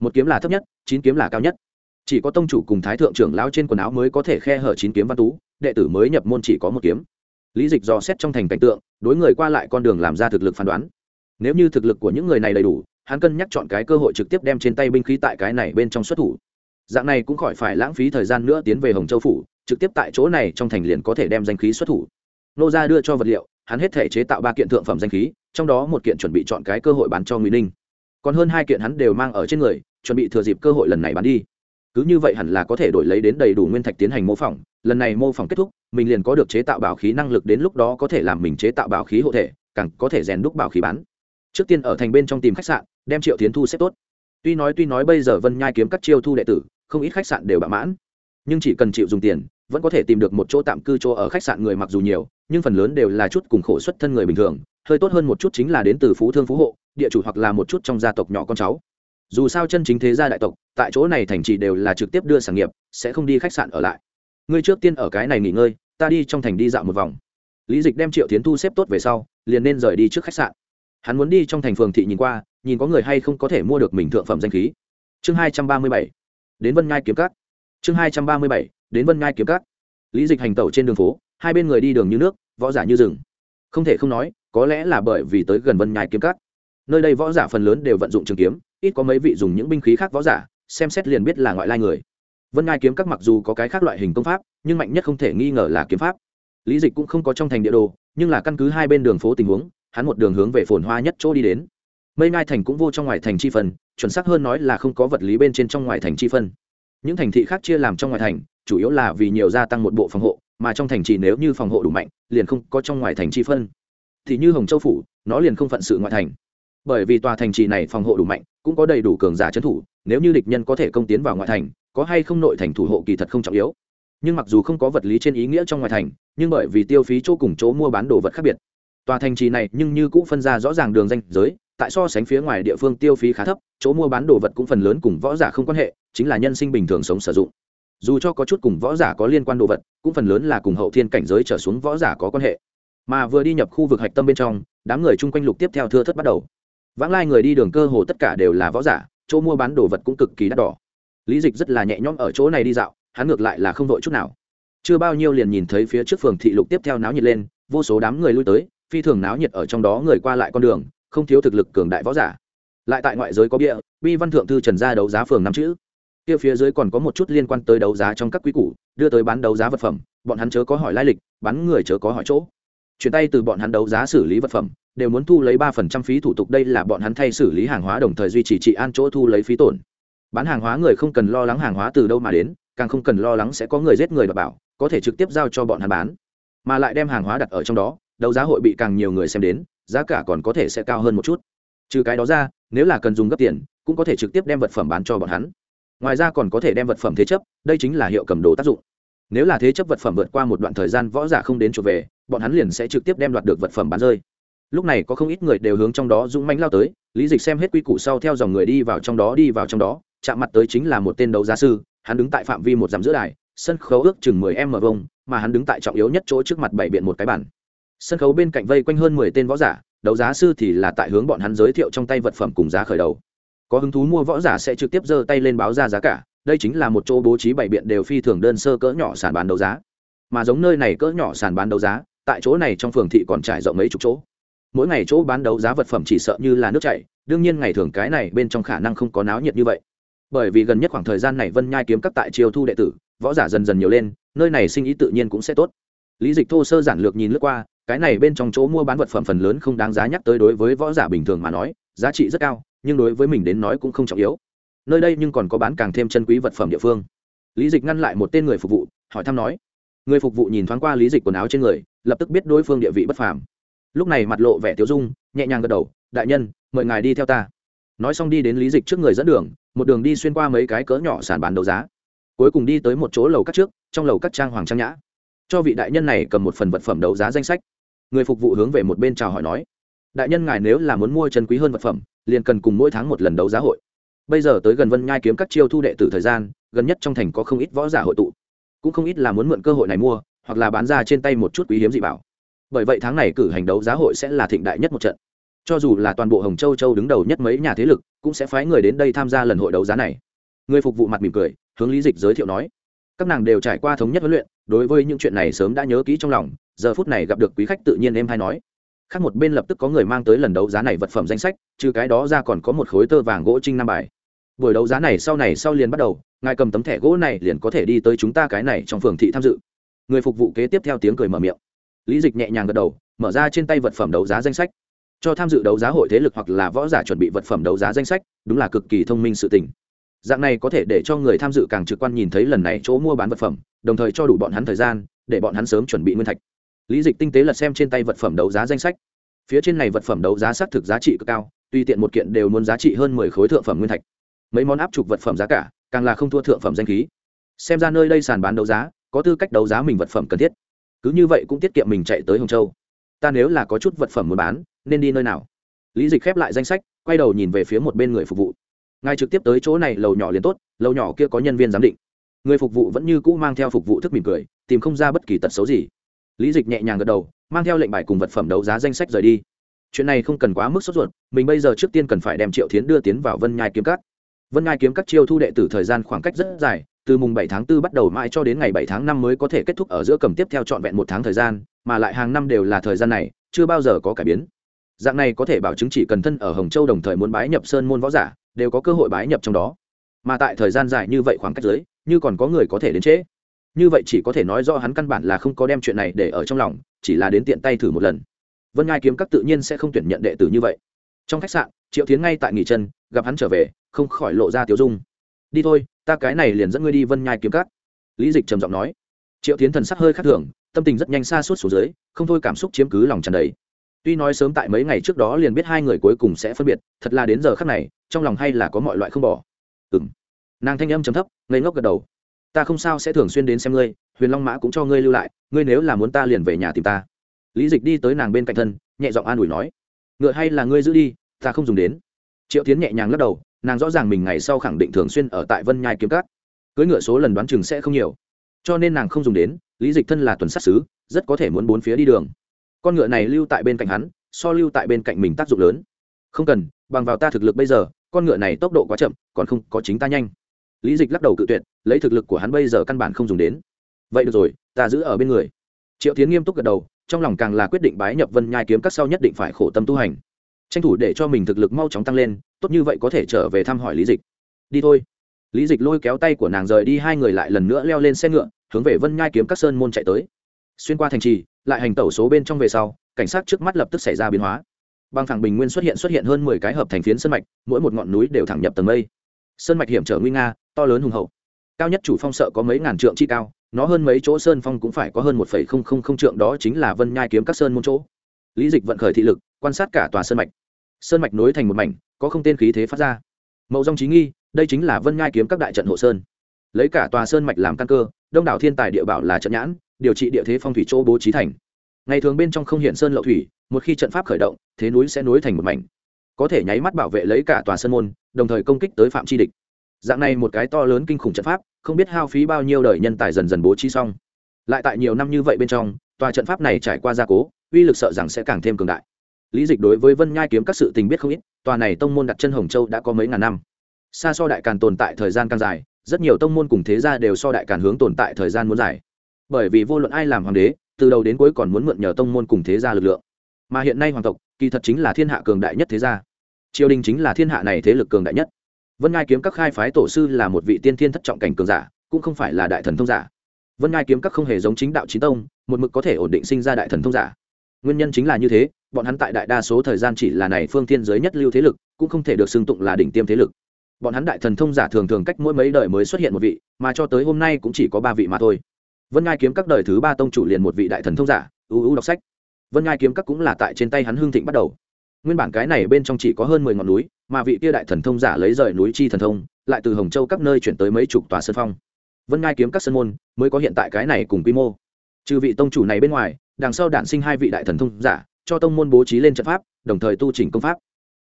Một kiếm là thấp nhất, chín kiếm là cao nhất. Chỉ có tông chủ cùng thái thượng trưởng lão trên quần áo mới có thể khe hở chín kiếm văn tú, đệ tử mới nhập môn chỉ có một kiếm. Lý dịch dò xét trong thành cảnh tượng, đối người qua lại con đường làm ra thực lực phán đoán. Nếu như thực lực của những người này đầy đủ, hắn cân nhắc chọn cái cơ hội trực tiếp đem trên tay binh khí tại cái này bên trong xuất thủ dạng này cũng khỏi phải lãng phí thời gian nữa tiến về hồng châu phủ, trực tiếp tại chỗ này trong thành liền có thể đem danh khí xuất thủ. Nô ra đưa cho vật liệu, hắn hết thể chế tạo ba kiện thượng phẩm danh khí, trong đó một kiện chuẩn bị chọn cái cơ hội bán cho nguy ninh. Còn hơn hai kiện hắn đều mang ở trên người, chuẩn bị thừa dịp cơ hội lần này bán đi. Cứ như vậy hẳn là có thể đổi lấy đến đầy đủ nguyên thạch tiến hành mô phỏng, lần này mô phỏng kết thúc, mình liền có được chế tạo bảo khí năng lực đến lúc đó có thể làm mình chế tạo bảo khí hộ thể, càng có thể rèn đúc bảo khí bán. Trước tiên ở thành bên trong tìm khách sạn, đem triệu tiến thu xếp tốt. Tuy nói tuy nói bây giờ vân nhai kiếm các chiêu thu đệ tử không ít khách sạn đều bạ mãn. Nhưng chỉ cần chịu dùng tiền, vẫn có thể tìm được một chỗ tạm cư chỗ ở khách sạn người mặc dù nhiều, nhưng phần lớn đều là chút cùng khổ xuất thân người bình thường. Hơi tốt hơn một chút chính là đến từ phú thương phú hộ, địa chủ hoặc là một chút trong gia tộc nhỏ con cháu. Dù sao chân chính thế gia đại tộc, tại chỗ này thành trì đều là trực tiếp đưa sản nghiệp, sẽ không đi khách sạn ở lại. Ngươi trước tiên ở cái này nghỉ ngơi, ta đi trong thành đi dạo một vòng. Lý dịch đem triệu tiến thu xếp tốt về sau, liền nên rời đi trước khách sạn. Hắn muốn đi trong thành phường thị nhìn qua, nhìn có người hay không có thể mua được mình thượng phẩm danh khí. Chương hai trăm ba mươi bảy đến vân ngai kiếm cắt chương hai trăm ba mươi bảy, đến vân ngai kiếm cắt lý dịch hành tẩu trên đường phố, hai bên người đi đường như nước, võ giả như rừng. Không thể không nói, có lẽ là bởi vì tới gần vân nhai kiếm cắt nơi đây võ giả phần lớn đều vận dụng trường kiếm, ít có mấy vị dùng những binh khí khác võ giả, xem xét liền biết là ngoại lai người. Vân ngai kiếm các mặc dù có cái khác loại hình công pháp, nhưng mạnh nhất không thể nghi ngờ là kiếm pháp. Lý dịch cũng không có trong thành địa đồ, nhưng là căn cứ hai bên đường phố tình huống, hắn một đường hướng về phồn hoa nhất chỗ đi đến mây ngai thành cũng vô trong ngoài thành chi phân, chuẩn xác hơn nói là không có vật lý bên trên trong ngoài thành chi phân. Những thành thị khác chia làm trong ngoài thành, chủ yếu là vì nhiều gia tăng một bộ phòng hộ, mà trong thành trì nếu như phòng hộ đủ mạnh, liền không có trong ngoài thành chi phân. Thì như hồng châu phủ, nó liền không phận sự ngoại thành. Bởi vì tòa thành trì này phòng hộ đủ mạnh, cũng có đầy đủ cường giả trấn thủ, nếu như địch nhân có thể công tiến vào ngoại thành, có hay không nội thành thủ hộ kỳ thật không trọng yếu. Nhưng mặc dù không có vật lý trên ý nghĩa trong ngoài thành, nhưng bởi vì tiêu phí chỗ cùng chỗ mua bán đồ vật khác biệt. Tòa thành trì này nhưng như cũng phân ra rõ ràng đường danh giới tại so sánh phía ngoài địa phương tiêu phí khá thấp, chỗ mua bán đồ vật cũng phần lớn cùng võ giả không quan hệ, chính là nhân sinh bình thường sống sử dụng. Dù cho có chút cùng võ giả có liên quan đồ vật, cũng phần lớn là cùng hậu thiên cảnh giới trở xuống võ giả có quan hệ. Mà vừa đi nhập khu vực hạch tâm bên trong, đám người chung quanh lục tiếp theo thưa thất bắt đầu. Vãng lai người đi đường cơ hồ tất cả đều là võ giả, chỗ mua bán đồ vật cũng cực kỳ đắt đỏ. Lý dịch rất là nhẹ nhõm ở chỗ này đi dạo, hắn ngược lại là không vội chút nào. Chưa bao nhiêu liền nhìn thấy phía trước phường thị lục tiếp theo náo nhiệt lên, vô số đám người lui tới, phi thường náo nhiệt ở trong đó người qua lại con đường không thiếu thực lực cường đại võ giả. Lại tại ngoại giới có bia, bi văn thượng thư trần gia đấu giá phường năm chữ. Kia phía dưới còn có một chút liên quan tới đấu giá trong các quý củ, đưa tới bán đấu giá vật phẩm, bọn hắn chớ có hỏi lai lịch, bán người chớ có hỏi chỗ. Chuyển tay từ bọn hắn đấu giá xử lý vật phẩm, đều muốn thu lấy ba phần trăm phí thủ tục, đây là bọn hắn thay xử lý hàng hóa đồng thời duy trì trị an chỗ thu lấy phí tổn. Bán hàng hóa người không cần lo lắng hàng hóa từ đâu mà đến, càng không cần lo lắng sẽ có người giết người đ bảo, có thể trực tiếp giao cho bọn hắn bán. Mà lại đem hàng hóa đặt ở trong đó, đấu giá hội bị càng nhiều người xem đến giá cả còn có thể sẽ cao hơn một chút. Trừ cái đó ra, nếu là cần dùng gấp tiền, cũng có thể trực tiếp đem vật phẩm bán cho bọn hắn. Ngoài ra còn có thể đem vật phẩm thế chấp, đây chính là hiệu cầm đồ tác dụng. Nếu là thế chấp vật phẩm vượt qua một đoạn thời gian võ giả không đến chuộc về, bọn hắn liền sẽ trực tiếp đem đoạt được vật phẩm bán rơi. Lúc này có không ít người đều hướng trong đó dũng mánh lao tới, lý dịch xem hết quy củ sau theo dòng người đi vào trong đó, đi vào trong đó, chạm mặt tới chính là một tên đấu giá sư, hắn đứng tại phạm vi một dặm giữa đài, sân khấu ước chừng mười m vông mà hắn đứng tại trọng yếu nhất chỗ trước mặt bảy biện một cái bản sân khấu bên cạnh vây quanh hơn mười tên võ giả, đấu giá sư thì là tại hướng bọn hắn giới thiệu trong tay vật phẩm cùng giá khởi đầu. Có hứng thú mua võ giả sẽ trực tiếp giơ tay lên báo ra giá cả, đây chính là một chỗ bố trí bảy biện đều phi thường đơn sơ cỡ nhỏ sàn bán đấu giá. Mà giống nơi này cỡ nhỏ sàn bán đấu giá, tại chỗ này trong phường thị còn trải rộng mấy chục chỗ. Mỗi ngày chỗ bán đấu giá vật phẩm chỉ sợ như là nước chảy, đương nhiên ngày thường cái này bên trong khả năng không có náo nhiệt như vậy. Bởi vì gần nhất khoảng thời gian này vân nhai kiếm các tại chiêu thu đệ tử, võ giả dần dần nhiều lên, nơi này sinh ý tự nhiên cũng sẽ tốt lý dịch thô sơ giản lược nhìn lướt qua, cái này bên trong chỗ mua bán vật phẩm phần lớn không đáng giá nhắc tới đối với võ giả bình thường mà nói, giá trị rất cao, nhưng đối với mình đến nói cũng không trọng yếu. Nơi đây nhưng còn có bán càng thêm chân quý vật phẩm địa phương. Lý dịch ngăn lại một tên người phục vụ, hỏi thăm nói. Người phục vụ nhìn thoáng qua lý dịch quần áo trên người, lập tức biết đối phương địa vị bất phàm. Lúc này mặt lộ vẻ tiêu dung, nhẹ nhàng gật đầu, đại nhân, mời ngài đi theo ta. Nói xong đi đến lý dịch trước người dẫn đường, một đường đi xuyên qua mấy cái cỡ nhỏ sàn bán đấu giá. Cuối cùng đi tới một chỗ lầu cắt trước, trong lầu cắt trang hoàng trang nhã cho vị đại nhân này cầm một phần vật phẩm đấu giá danh sách. Người phục vụ hướng về một bên chào hỏi nói, đại nhân ngài nếu là muốn mua chân quý hơn vật phẩm, liền cần cùng mỗi tháng một lần đấu giá hội. Bây giờ tới gần vân nhai kiếm các chiêu thu đệ tử thời gian, gần nhất trong thành có không ít võ giả hội tụ. Cũng không ít là muốn mượn cơ hội này mua, hoặc là bán ra trên tay một chút quý hiếm dị bảo. Bởi vậy tháng này cử hành đấu giá hội sẽ là thịnh đại nhất một trận. Cho dù là toàn bộ hồng châu châu đứng đầu nhất mấy nhà thế lực, cũng sẽ phái người đến đây tham gia lần hội đấu giá này. Người phục vụ mặt mỉm cười, hướng lý dịch giới thiệu nói các nàng đều trải qua thống nhất huấn luyện, đối với những chuyện này sớm đã nhớ kỹ trong lòng, giờ phút này gặp được quý khách tự nhiên em hay nói. Khác một bên lập tức có người mang tới lần đấu giá này vật phẩm danh sách, trừ cái đó ra còn có một khối tơ vàng gỗ trinh năm bài. Buổi đấu giá này sau này sau liền bắt đầu, ngài cầm tấm thẻ gỗ này liền có thể đi tới chúng ta cái này trong phường thị tham dự. Người phục vụ kế tiếp theo tiếng cười mở miệng. Lý dịch nhẹ nhàng gật đầu, mở ra trên tay vật phẩm đấu giá danh sách. Cho tham dự đấu giá hội thế lực hoặc là võ giả chuẩn bị vật phẩm đấu giá danh sách, đúng là cực kỳ thông minh sự tình dạng này có thể để cho người tham dự càng trực quan nhìn thấy lần này chỗ mua bán vật phẩm, đồng thời cho đủ bọn hắn thời gian, để bọn hắn sớm chuẩn bị nguyên thạch. Lý dịch tinh tế lật xem trên tay vật phẩm đấu giá danh sách. Phía trên này vật phẩm đấu giá xác thực giá trị cực cao tuy tiện một kiện đều muốn giá trị hơn mười khối thượng phẩm nguyên thạch. Mấy món áp chục vật phẩm giá cả, càng là không thua thượng phẩm danh khí. Xem ra nơi đây sàn bán đấu giá, có tư cách đấu giá mình vật phẩm cần thiết. Cứ như vậy cũng tiết kiệm mình chạy tới hồng châu. Ta nếu là có chút vật phẩm muốn bán, nên đi nơi nào? Lý dịch khép lại danh sách, quay đầu nhìn về phía một bên người phục vụ ngài trực tiếp tới chỗ này lầu nhỏ liền tốt, lầu nhỏ kia có nhân viên giám định. Người phục vụ vẫn như cũ mang theo phục vụ thức mỉm cười, tìm không ra bất kỳ tật xấu gì. Lý dịch nhẹ nhàng gật đầu, mang theo lệnh bài cùng vật phẩm đấu giá danh sách rời đi. Chuyện này không cần quá mức sốt ruột, mình bây giờ trước tiên cần phải đem triệu thiến đưa tiến vào vân nhai kiếm cắt vân nhai kiếm cắt chiêu thu đệ tử thời gian khoảng cách rất dài, từ mùng bảy tháng 4 bắt đầu mãi cho đến ngày bảy tháng năm mới có thể kết thúc ở giữa cầm tiếp theo trọn vẹn một tháng thời gian, mà lại hàng năm đều là thời gian này, chưa bao giờ có cải biến. Dạng này có thể bảo chứng chỉ cần thân ở hồng châu đồng thời muốn bái nhập sơn môn võ giả đều có cơ hội bái nhập trong đó. Mà tại thời gian dài như vậy khoảng cách dưới, như còn có người có thể đến trễ. Như vậy chỉ có thể nói rõ hắn căn bản là không có đem chuyện này để ở trong lòng, chỉ là đến tiện tay thử một lần. Vân ngai kiếm các tự nhiên sẽ không tuyển nhận đệ tử như vậy. Trong khách sạn, triệu tiến ngay tại nghỉ chân, gặp hắn trở về, không khỏi lộ ra tiểu dung. Đi thôi, ta cái này liền dẫn ngươi đi vân nhai kiếm các. Lý dịch trầm giọng nói. Triệu tiến thần sắc hơi khắc thường, tâm tình rất nhanh xa suốt xuống dưới, không thôi cảm xúc chiếm cứ lòng tràn đầy tuy nói sớm tại mấy ngày trước đó liền biết hai người cuối cùng sẽ phân biệt, thật là đến giờ khác này, trong lòng hay là có mọi loại không bỏ. Ừ m nàng thanh âm chấm thấp, ngây ngốc gật đầu. Ta không sao sẽ thường xuyên đến xem ngươi, huyền long mã cũng cho ngươi lưu lại, ngươi nếu là muốn ta liền về nhà tìm ta. Lý dịch đi tới nàng bên cạnh thân, nhẹ giọng an ủi nói. Ngựa hay là ngươi giữ đi, ta không dùng đến. Triệu tiến nhẹ nhàng lắc đầu, nàng rõ ràng mình ngày sau khẳng định thường xuyên ở tại vân nhai kiếm cát cưới ngựa số lần đoán chừng sẽ không nhiều. Cho nên nàng không dùng đến, lý dịch thân là tuần sát xứ, rất có thể muốn bốn phía đi đường con ngựa này lưu tại bên cạnh hắn, so lưu tại bên cạnh mình tác dụng lớn. Không cần, bằng vào ta thực lực bây giờ, con ngựa này tốc độ quá chậm, còn không có chính ta nhanh. Lý dịch lắc đầu cự tuyệt, lấy thực lực của hắn bây giờ căn bản không dùng đến. Vậy được rồi, ta giữ ở bên người. Triệu tiến nghiêm túc gật đầu, trong lòng càng là quyết định bái nhập vân nhai kiếm các sau nhất định phải khổ tâm tu hành. Tranh thủ để cho mình thực lực mau chóng tăng lên, tốt như vậy có thể trở về thăm hỏi lý dịch. Đi thôi. Lý dịch lôi kéo tay của nàng rời đi, hai người lại lần nữa leo lên xe ngựa, hướng về vân nhai kiếm các sơn môn chạy tới. Xuyên qua thành trì lại hành tẩu số bên trong về sau, cảnh sát trước mắt lập tức xảy ra biến hóa. Băng thẳng bình nguyên xuất hiện xuất hiện hơn mười cái hợp thành phiến sân mạch, mỗi một ngọn núi đều thẳng nhập tầng mây. Sơn mạch hiểm trở nguy nga, to lớn hùng hậu. Cao nhất chủ phong sợ có mấy ngàn trượng chi cao, nó hơn mấy chỗ sơn phong cũng phải có hơn một phẩy không không không trượng, đó chính là vân nhai kiếm các sơn môn chỗ. Lý dịch vận khởi thị lực, quan sát cả tòa sơn mạch. Sơn mạch nối thành một mảnh, có không tên khí thế phát ra. Mậu dòng trí nghi, đây chính là vân nhai kiếm các đại trận hộ sơn. Lấy cả tòa sơn mạch làm căn cơ, đông đảo thiên tài địa bảo là trận nhãn điều trị địa thế phong thủy chỗ bố trí thành. Ngày thường bên trong không hiện sơn lậu thủy, một khi trận pháp khởi động, thế núi sẽ nối thành một mảnh. Có thể nháy mắt bảo vệ lấy cả tòa sân môn, đồng thời công kích tới phạm chi địch. Dạng này một cái to lớn kinh khủng trận pháp, không biết hao phí bao nhiêu đời nhân tài dần dần bố trí xong. Lại tại nhiều năm như vậy bên trong, tòa trận pháp này trải qua gia cố, uy lực sợ rằng sẽ càng thêm cường đại. Lý dịch đối với vân nhai kiếm các sự tình biết không ít, tòa này tông môn đặt chân hồng châu đã có mấy ngàn năm. Xa so đại càn tồn tại thời gian càng dài, rất nhiều tông môn cùng thế gia đều so đại càn hướng tồn tại thời gian muốn dài bởi vì vô luận ai làm hoàng đế, từ đầu đến cuối còn muốn mượn nhờ tông môn cùng thế gia lực lượng. Mà hiện nay hoàng tộc, kỳ thật chính là thiên hạ cường đại nhất thế gia. Triều đình chính là thiên hạ này thế lực cường đại nhất. Vân ngai kiếm các khai phái tổ sư là một vị tiên thiên thất trọng cảnh cường giả, cũng không phải là đại thần thông giả. Vân ngai kiếm các không hề giống chính đạo trí tông, một mực có thể ổn định sinh ra đại thần thông giả. Nguyên nhân chính là như thế, bọn hắn tại đại đa số thời gian chỉ là này phương thiên giới nhất lưu thế lực, cũng không thể được xưng tụng là đỉnh tiêm thế lực. Bọn hắn đại thần thông giả thường thường cách mỗi mấy đời mới xuất hiện một vị, mà cho tới hôm nay cũng chỉ có ba vị mà thôi vân ngai kiếm các đời thứ ba tông chủ liền một vị đại thần thông giả, ưu ưu đọc sách. Vân ngai kiếm các cũng là tại trên tay hắn hương thịnh bắt đầu. Nguyên bản cái này bên trong chỉ có hơn mười ngọn núi, mà vị kia đại thần thông giả lấy rời núi chi thần thông, lại từ hồng châu các nơi chuyển tới mấy chục tòa sơn phong. Vân ngai kiếm các sơn môn mới có hiện tại cái này cùng quy mô. Trừ vị tông chủ này bên ngoài, đằng sau đản sinh hai vị đại thần thông giả, cho tông môn bố trí lên trận pháp, đồng thời tu chỉnh công pháp.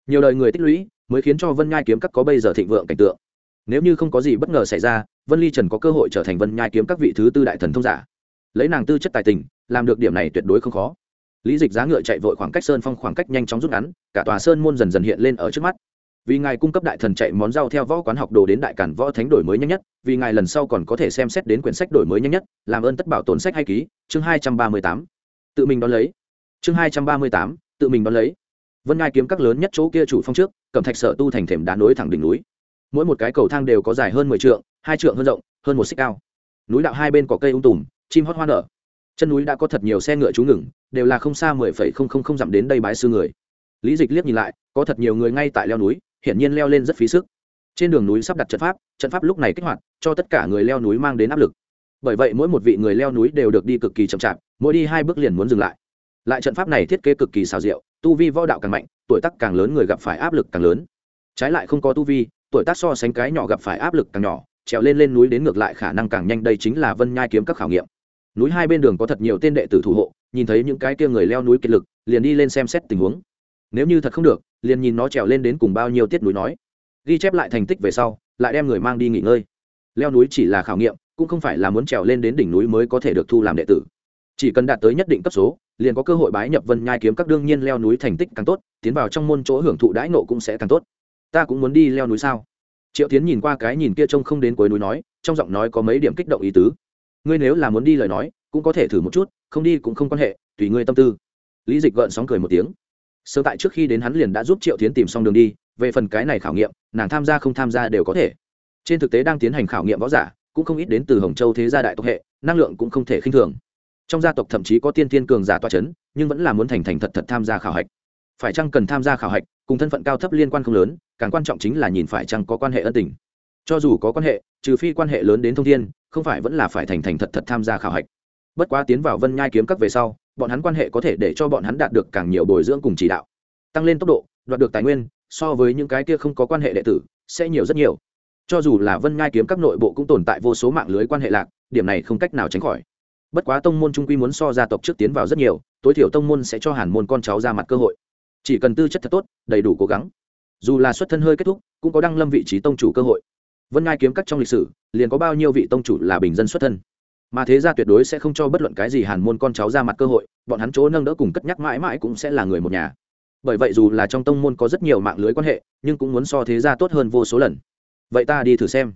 Nhiều đời người tích lũy mới khiến cho vân nhai kiếm các có bây giờ thịnh vượng cảnh tượng. Nếu như không có gì bất ngờ xảy ra vân ly trần có cơ hội trở thành vân nhai kiếm các vị thứ tư đại thần thông giả. Lấy nàng tư chất tài tình, làm được điểm này tuyệt đối không khó. Lý dịch giá ngựa chạy vội khoảng cách sơn phong khoảng cách nhanh chóng rút ngắn, cả tòa sơn môn dần dần hiện lên ở trước mắt. Vì ngài cung cấp đại thần chạy món rau theo võ quán học đồ đến đại cản võ thánh đổi mới nhanh nhất, vì ngài lần sau còn có thể xem xét đến quyển sách đổi mới nhanh nhất, làm ơn tất bảo tồn sách hay ký, chương hai trăm ba mươi tám. Tự mình đón lấy. Chương hai trăm ba mươi tám, tự mình đón lấy. Vân ngai kiếm các lớn nhất chỗ kia chủ phong trước cầm thạch sở tu thành thềm đá nối thẳng đỉnh núi. Mỗi một cái cầu thang đều có dài hơn mười trượng hai trượng hơn rộng, hơn một xích cao. Núi đạo hai bên có cây ung tùm, chim hót hoa nở. Chân núi đã có thật nhiều xe ngựa trú ngừng, đều là không xa mười phẩy không không không dặm đến đây bái sư người. Lý dịch liếc nhìn lại, có thật nhiều người ngay tại leo núi, hiển nhiên leo lên rất phí sức. Trên đường núi sắp đặt trận pháp trận pháp lúc này kích hoạt, cho tất cả người leo núi mang đến áp lực. Bởi vậy mỗi một vị người leo núi đều được đi cực kỳ chậm chạp, mỗi đi hai bước liền muốn dừng lại. Lại trận pháp này thiết kế cực kỳ xào rượu tu vi võ đạo càng mạnh, tuổi tác càng lớn người gặp phải áp lực càng lớn. Trái lại không có tu vi, tuổi tác so sánh cái nhỏ gặp phải áp lực càng nhỏ trèo lên lên núi đến ngược lại khả năng càng nhanh, đây chính là vân nhai kiếm các khảo nghiệm. Núi hai bên đường có thật nhiều tên đệ tử thủ hộ, nhìn thấy những cái kia người leo núi kiệt lực, liền đi lên xem xét tình huống. Nếu như thật không được, liền nhìn nó trèo lên đến cùng bao nhiêu tiết núi nói. Ghi chép lại thành tích về sau, lại đem người mang đi nghỉ ngơi. Leo núi chỉ là khảo nghiệm, cũng không phải là muốn trèo lên đến đỉnh núi mới có thể được thu làm đệ tử. Chỉ cần đạt tới nhất định cấp số, liền có cơ hội bái nhập vân nhai kiếm các, đương nhiên leo núi thành tích càng tốt, tiến vào trong môn chỗ hưởng thụ đãi nộ cũng sẽ càng tốt. Ta cũng muốn đi leo núi sao? Triệu tiến nhìn qua cái nhìn kia trông không đến cuối núi nói, trong giọng nói có mấy điểm kích động ý tứ. Ngươi nếu là muốn đi lời nói, cũng có thể thử một chút, không đi cũng không quan hệ, tùy ngươi tâm tư. Lý dịch gợn sóng cười một tiếng. Sớm tại trước khi đến hắn liền đã giúp triệu tiến tìm xong đường đi, về phần cái này khảo nghiệm, nàng tham gia không tham gia đều có thể. Trên thực tế đang tiến hành khảo nghiệm võ giả, cũng không ít đến từ hồng châu thế gia đại tộc hệ, năng lượng cũng không thể khinh thường. Trong gia tộc thậm chí có tiên tiên cường giả toa c h ấ n nhưng vẫn là muốn thành thành thật thật tham gia khảo hạch phải chăng cần tham gia khảo hạch, cùng thân phận cao thấp liên quan không lớn, càng quan trọng chính là nhìn phải chăng có quan hệ ân tình. Cho dù có quan hệ, trừ phi quan hệ lớn đến thông thiên, không phải vẫn là phải thành thành thật thật tham gia khảo hạch. Bất quá tiến vào vân nhai kiếm các về sau, bọn hắn quan hệ có thể để cho bọn hắn đạt được càng nhiều bồi dưỡng cùng chỉ đạo. Tăng lên tốc độ, đoạt được tài nguyên, so với những cái kia không có quan hệ đệ tử, sẽ nhiều rất nhiều. Cho dù là vân nhai kiếm các nội bộ cũng tồn tại vô số mạng lưới quan hệ lạc, điểm này không cách nào tránh khỏi. Bất quá tông môn trung quy muốn so gia tộc trước tiến vào rất nhiều, tối thiểu tông môn sẽ cho hàn môn con cháu ra mặt cơ hội chỉ cần tư chất thật tốt, đầy đủ cố gắng. Dù là xuất thân hơi kết thúc, cũng có đăng lâm vị trí tông chủ cơ hội. Vân ngai kiếm cắt trong lịch sử, liền có bao nhiêu vị tông chủ là bình dân xuất thân. Mà thế gia tuyệt đối sẽ không cho bất luận cái gì hàn môn con cháu ra mặt cơ hội, bọn hắn chỗ nâng đỡ cùng cất nhắc mãi mãi cũng sẽ là người một nhà. Bởi vậy dù là trong tông môn có rất nhiều mạng lưới quan hệ, nhưng cũng muốn so thế gia tốt hơn vô số lần. Vậy ta đi thử xem.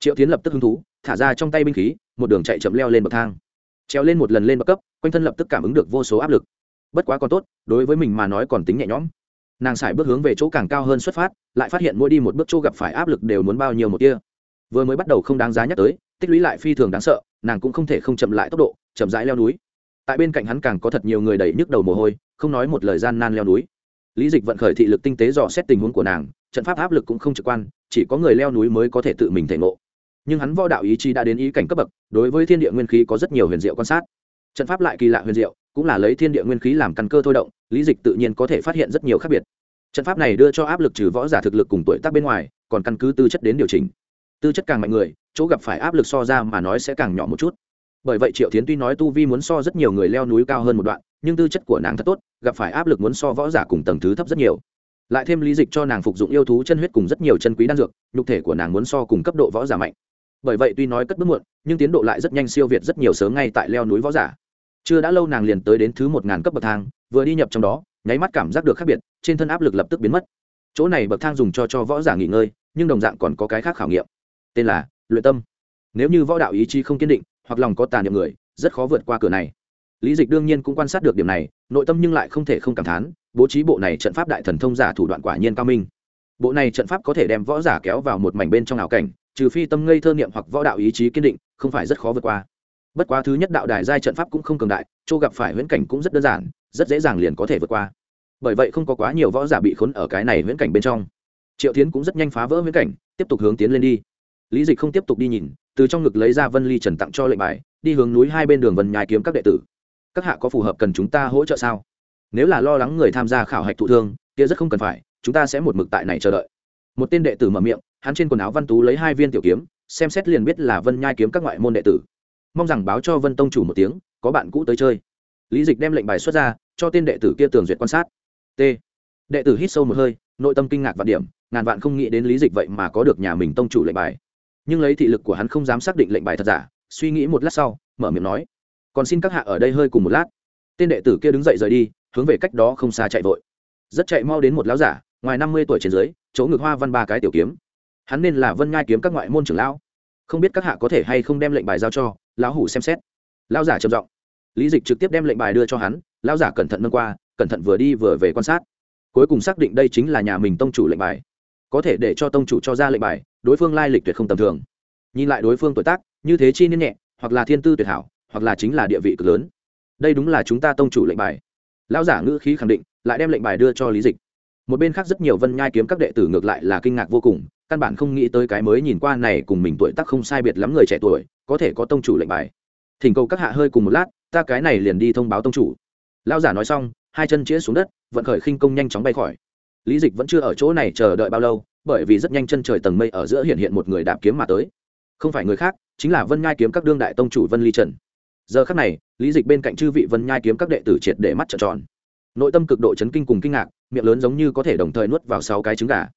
Triệu tiến lập tức hứng thú, thả ra trong tay binh khí, một đường chạy chậm leo lên bậc thang. Treo lên một lần lên bậc cấp, quanh thân lập tức cảm ứng được vô số áp lực bất quá còn tốt, đối với mình mà nói còn tính nhẹ nhõm. Nàng xài bước hướng về chỗ càng cao hơn xuất phát, lại phát hiện mỗi đi một bước chỗ gặp phải áp lực đều muốn bao nhiêu một kia vừa mới bắt đầu không đáng giá nhắc tới, tích lũy lại phi thường đáng sợ, nàng cũng không thể không chậm lại tốc độ, chậm rãi leo núi. Tại bên cạnh hắn càng có thật nhiều người đẩy nhức đầu mồ hôi, không nói một lời gian nan leo núi. Lý dịch vận khởi thị lực tinh tế dò xét tình huống của nàng, trận pháp áp lực cũng không trực quan, chỉ có người leo núi mới có thể tự mình thể ngộ. Nhưng hắn võ đạo ý chí đã đến ý cảnh cấp bậc, đối với thiên địa nguyên khí có rất nhiều huyền diệu quan sát. Trận pháp lại kỳ lạ huyền diệu cũng là lấy thiên địa nguyên khí làm căn cơ thôi động, lý dịch tự nhiên có thể phát hiện rất nhiều khác biệt. Trận pháp này đưa cho áp lực trừ võ giả thực lực cùng tuổi tác bên ngoài, còn căn cứ tư chất đến điều chỉnh. Tư chất càng mạnh người, chỗ gặp phải áp lực so ra mà nói sẽ càng nhỏ một chút. Bởi vậy triệu tiến tuy nói tu vi muốn so rất nhiều người leo núi cao hơn một đoạn, nhưng tư chất của nàng thật tốt, gặp phải áp lực muốn so võ giả cùng tầng thứ thấp rất nhiều. Lại thêm lý dịch cho nàng phục dụng yêu thú chân huyết cùng rất nhiều chân quý đan dược, nhục thể của nàng muốn so cùng cấp độ võ giả mạnh. Bởi vậy tuy nói cất bước muộn, nhưng tiến độ lại rất nhanh siêu việt rất nhiều sớm ngay tại leo núi võ giả chưa đã lâu nàng liền tới đến thứ một ngàn cấp bậc thang, vừa đi nhập trong đó, nháy mắt cảm giác được khác biệt, trên thân áp lực lập tức biến mất. Chỗ này bậc thang dùng cho cho võ giả nghỉ ngơi, nhưng đồng dạng còn có cái khác khảo nghiệm. Tên là luyện tâm. Nếu như võ đạo ý chí không kiên định, hoặc lòng có tàn niệm người, rất khó vượt qua cửa này. Lý dịch đương nhiên cũng quan sát được điểm này, nội tâm nhưng lại không thể không cảm thán, bố trí bộ này trận pháp đại thần thông giả thủ đoạn quả nhiên cao minh. Bộ này trận pháp có thể đem võ giả kéo vào một mảnh bên trong ảo cảnh, trừ phi tâm ngây thơ niệm hoặc võ đạo ý chí kiên định, không phải rất khó vượt qua bất quá thứ nhất đạo đài giai trận pháp cũng không cường đại châu gặp phải huyễn cảnh cũng rất đơn giản, rất dễ dàng liền có thể vượt qua. Bởi vậy không có quá nhiều võ giả bị khốn ở cái này huyễn cảnh bên trong. Triệu tiến cũng rất nhanh phá vỡ huyễn cảnh, tiếp tục hướng tiến lên đi. Lý dịch không tiếp tục đi nhìn, từ trong ngực lấy ra vân ly trần tặng cho lệnh bài, đi hướng núi hai bên đường vân nhai kiếm các đệ tử. Các hạ có phù hợp cần chúng ta hỗ trợ sao? Nếu là lo lắng người tham gia khảo hạch thụ thương, kia rất không cần phải, chúng ta sẽ một mực tại này chờ đợi. Một tên đệ tử mở miệng, hắn trên quần áo văn tú lấy hai viên tiểu kiếm, xem xét liền biết là vân nhai kiếm các ngoại môn đệ tử mong rằng báo cho vân tông chủ một tiếng, có bạn cũ tới chơi. Lý dịch đem lệnh bài xuất ra, cho tên đệ tử kia tường duyệt quan sát. T. Đệ tử hít sâu một hơi, nội tâm kinh ngạc vạn điểm, ngàn vạn không nghĩ đến lý dịch vậy mà có được nhà mình tông chủ lệnh bài. Nhưng lấy thị lực của hắn không dám xác định lệnh bài thật giả, suy nghĩ một lát sau, mở miệng nói, còn xin các hạ ở đây hơi cùng một lát. Tên đệ tử kia đứng dậy rời đi, hướng về cách đó không xa chạy vội. Rất chạy mau đến một lão giả, ngoài năm mươi tuổi trên dưới, chỗ ngực hoa văn ba cái tiểu kiếm. Hắn nên là vân ngai kiếm các ngoại môn trưởng lão. Không biết các hạ có thể hay không đem lệnh bài giao cho lão hủ xem xét. Lão giả trầm giọng. Lý dịch trực tiếp đem lệnh bài đưa cho hắn, lão giả cẩn thận nâng qua, cẩn thận vừa đi vừa về quan sát. Cuối cùng xác định đây chính là nhà mình tông chủ lệnh bài. Có thể để cho tông chủ cho ra lệnh bài, đối phương lai lịch tuyệt không tầm thường. Nhìn lại đối phương tuổi tác, như thế chi niên nhẹ, hoặc là thiên tư tuyệt hảo, hoặc là chính là địa vị cực lớn. Đây đúng là chúng ta tông chủ lệnh bài. Lão giả ngữ khí khẳng định, lại đem lệnh bài đưa cho lý dịch một bên khác rất nhiều vân nhai kiếm các đệ tử ngược lại là kinh ngạc vô cùng, căn bản không nghĩ tới cái mới nhìn qua này cùng mình tuổi tác không sai biệt lắm người trẻ tuổi, có thể có tông chủ lệnh bài. Thỉnh cầu các hạ hơi cùng một lát, ta cái này liền đi thông báo tông chủ. Lao giả nói xong, hai chân chĩa xuống đất, vận khởi khinh công nhanh chóng bay khỏi. Lý dịch vẫn chưa ở chỗ này chờ đợi bao lâu, bởi vì rất nhanh chân trời tầng mây ở giữa hiện hiện một người đạp kiếm mà tới. Không phải người khác, chính là vân nhai kiếm các đương đại tông chủ vân ly trần. Giờ khắc này, lý dịch bên cạnh chư vị vân nhai kiếm các đệ tử triệt để mắt trợn tròn. Nội tâm cực độ chấn kinh cùng kinh ngạc miệng lớn giống như có thể đồng thời nuốt vào sáu cái trứng gà.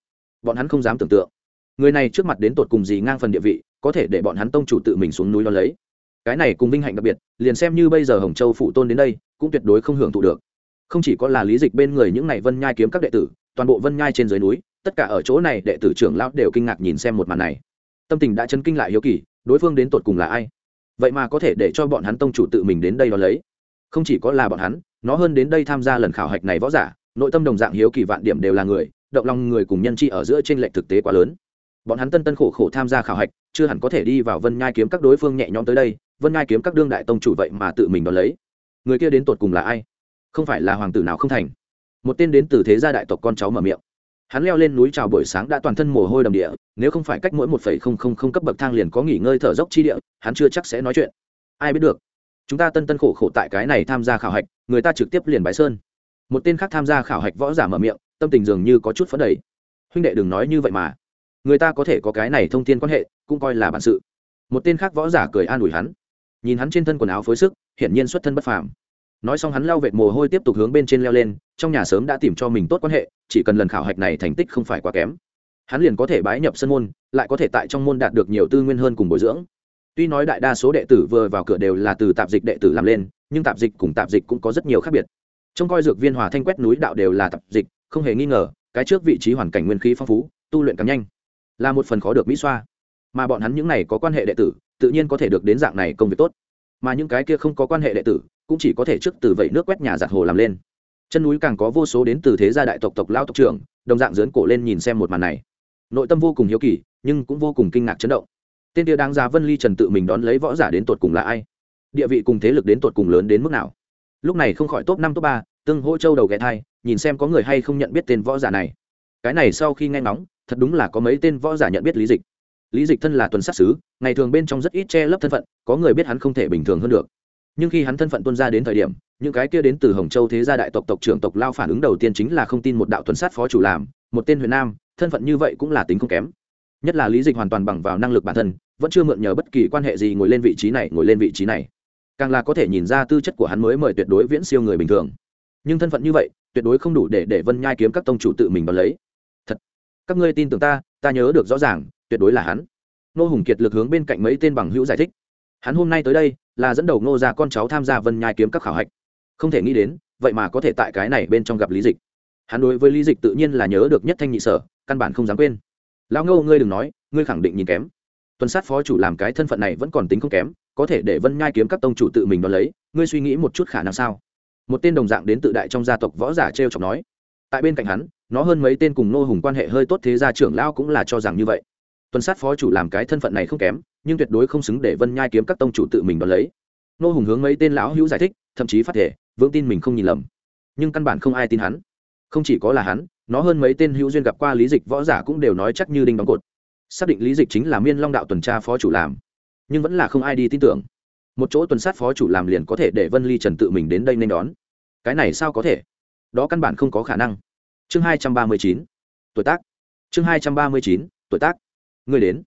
Bọn hắn không dám tưởng tượng. Người này trước mặt đến tột cùng gì ngang phần địa vị, có thể để bọn hắn tông chủ tự mình xuống núi đo lấy. Cái này cùng vinh hạnh đặc biệt, liền xem như bây giờ hồng châu phụ tôn đến đây, cũng tuyệt đối không hưởng thụ được. Không chỉ có là lý dịch bên người những này vân nhai kiếm các đệ tử, toàn bộ vân nhai trên dưới núi, tất cả ở chỗ này đệ tử trưởng lão đều kinh ngạc nhìn xem một màn này. Tâm tình đã chấn kinh lại hiếu kỳ, đối phương đến tột cùng là ai? Vậy mà có thể để cho bọn hắn tông chủ tự mình đến đây đo lấy. Không chỉ có là bọn hắn, nó hơn đến đây tham gia lần khảo hạch này võ giả nội tâm đồng dạng hiếu kỳ vạn điểm đều là người, động lòng người cùng nhân chi ở giữa trên lệch thực tế quá lớn. Bọn hắn tân tân khổ khổ tham gia khảo hạch, chưa hẳn có thể đi vào vân nhai kiếm các đối phương nhẹ nhõm tới đây, vân nhai kiếm các đương đại tông chủ vậy mà tự mình đón lấy. Người kia đến tột cùng là ai? Không phải là hoàng tử nào không thành? Một tên đến từ thế gia đại tộc con cháu mở miệng. Hắn leo lên núi chào buổi sáng đã toàn thân mồ hôi đầm địa, nếu không phải cách mỗi một phẩy không không không cấp bậc thang liền có nghỉ ngơi thở dốc chi địa, hắn chưa chắc sẽ nói chuyện. Ai biết được, chúng ta tân tân khổ khổ tại cái này tham gia khảo hạch, người ta trực tiếp liền bái sơn một tên khác tham gia khảo hạch võ giả mở miệng, tâm tình dường như có chút phấn đầy. Huynh đệ đừng nói như vậy mà. Người ta có thể có cái này thông tin quan hệ, cũng coi là bản sự. Một tên khác võ giả cười an ủi hắn. Nhìn hắn trên thân quần áo phối sức, hiển nhiên xuất thân bất phàm. Nói xong hắn lao vệt mồ hôi tiếp tục hướng bên trên leo lên, trong nhà sớm đã tìm cho mình tốt quan hệ, chỉ cần lần khảo hạch này thành tích không phải quá kém. Hắn liền có thể bái nhập sân môn, lại có thể tại trong môn đạt được nhiều tư nguyên hơn cùng bồi dưỡng. Tuy nói đại đa số đệ tử vừa vào cửa đều là từ tạp dịch đệ tử làm lên, nhưng tạp dịch cùng tạp dịch cũng có rất nhiều khác biệt trông coi dược viên hòa thanh quét núi đạo đều là tập dịch, không hề nghi ngờ, cái trước vị trí hoàn cảnh nguyên khí phong phú, tu luyện càng nhanh, là một phần khó được mỹ xoa. Mà bọn hắn những này có quan hệ đệ tử, tự nhiên có thể được đến dạng này công việc tốt. Mà những cái kia không có quan hệ đệ tử, cũng chỉ có thể trước từ vậy nước quét nhà giặt hồ làm lên. Chân núi càng có vô số đến từ thế gia đại tộc tộc lao tộc trưởng, đồng dạng dướn cổ lên nhìn xem một màn này. Nội tâm vô cùng hiếu kỳ, nhưng cũng vô cùng kinh ngạc chấn động. Tên kia đáng ra vân ly trần tự mình đón lấy võ giả đến tột cùng là ai? Địa vị cùng thế lực đến tột cùng lớn đến mức nào? Lúc này không khỏi top năm, top ba, tương hỗ châu đầu ghé thai, nhìn xem có người hay không nhận biết tên võ giả này. Cái này sau khi nghe ngóng, thật đúng là có mấy tên võ giả nhận biết lý dịch. Lý dịch thân là tuần sát xứ ngày thường bên trong rất ít che lấp thân phận, có người biết hắn không thể bình thường hơn được. Nhưng khi hắn thân phận tuân ra đến thời điểm, những cái kia đến từ hồng châu thế gia đại tộc tộc trưởng tộc lao phản ứng đầu tiên chính là không tin một đạo tuần sát phó chủ làm, một tên huyền nam, thân phận như vậy cũng là tính không kém. Nhất là lý dịch hoàn toàn bằng vào năng lực bản thân, vẫn chưa mượn nhờ bất kỳ quan hệ gì ngồi lên vị trí này, ngồi lên vị trí này càng là có thể nhìn ra tư chất của hắn mới mời tuyệt đối viễn siêu người bình thường. Nhưng thân phận như vậy, tuyệt đối không đủ để để vân nhai kiếm các tông chủ tự mình đón lấy. Thật, các ngươi tin tưởng ta ta nhớ được rõ ràng, tuyệt đối là hắn. Nô hùng kiệt lực hướng bên cạnh mấy tên bằng hữu giải thích. Hắn hôm nay tới đây, là dẫn đầu ngô ra con cháu tham gia vân nhai kiếm các khảo hạch. Không thể nghĩ đến, vậy mà có thể tại cái này bên trong gặp lý dịch. Hắn đối với lý dịch tự nhiên là nhớ được nhất thanh nhị sở, căn bản không dám quên. Lão ngô, ngươi đừng nói, ngươi khẳng định nhìn kém. Tuần sát phó chủ làm cái thân phận này vẫn còn tính không kém có thể để vân nhai kiếm các tông chủ tự mình đón lấy, ngươi suy nghĩ một chút khả năng sao? Một tên đồng dạng đến tự đại trong gia tộc võ giả t r e o chọc nói. Tại bên cạnh hắn, nó hơn mấy tên cùng nô hùng quan hệ hơi tốt thế gia trưởng lão cũng là cho rằng như vậy. Tuần sát phó chủ làm cái thân phận này không kém, nhưng tuyệt đối không xứng để vân nhai kiếm các tông chủ tự mình đón lấy. Nô hùng hướng mấy tên lão hữu giải thích, thậm chí phát thể, vững tin mình không nhìn lầm. Nhưng căn bản không ai tin hắn. Không chỉ có là hắn, nó hơn mấy tên hữu duyên gặp qua lý dịch võ giả cũng đều nói chắc như đinh đóng cột. Xác định lý dịch chính là miên long đạo tuần tra phó chủ làm nhưng vẫn là không ai đi tin tưởng. Một chỗ tuần sát phó chủ làm liền có thể để vân ly trần tự mình đến đây nên đón. Cái này sao có thể? Đó căn bản không có khả năng. Chương hai trăm ba mươi chín, tuổi tác. Chương hai trăm ba mươi chín, tuổi tác. Người đến.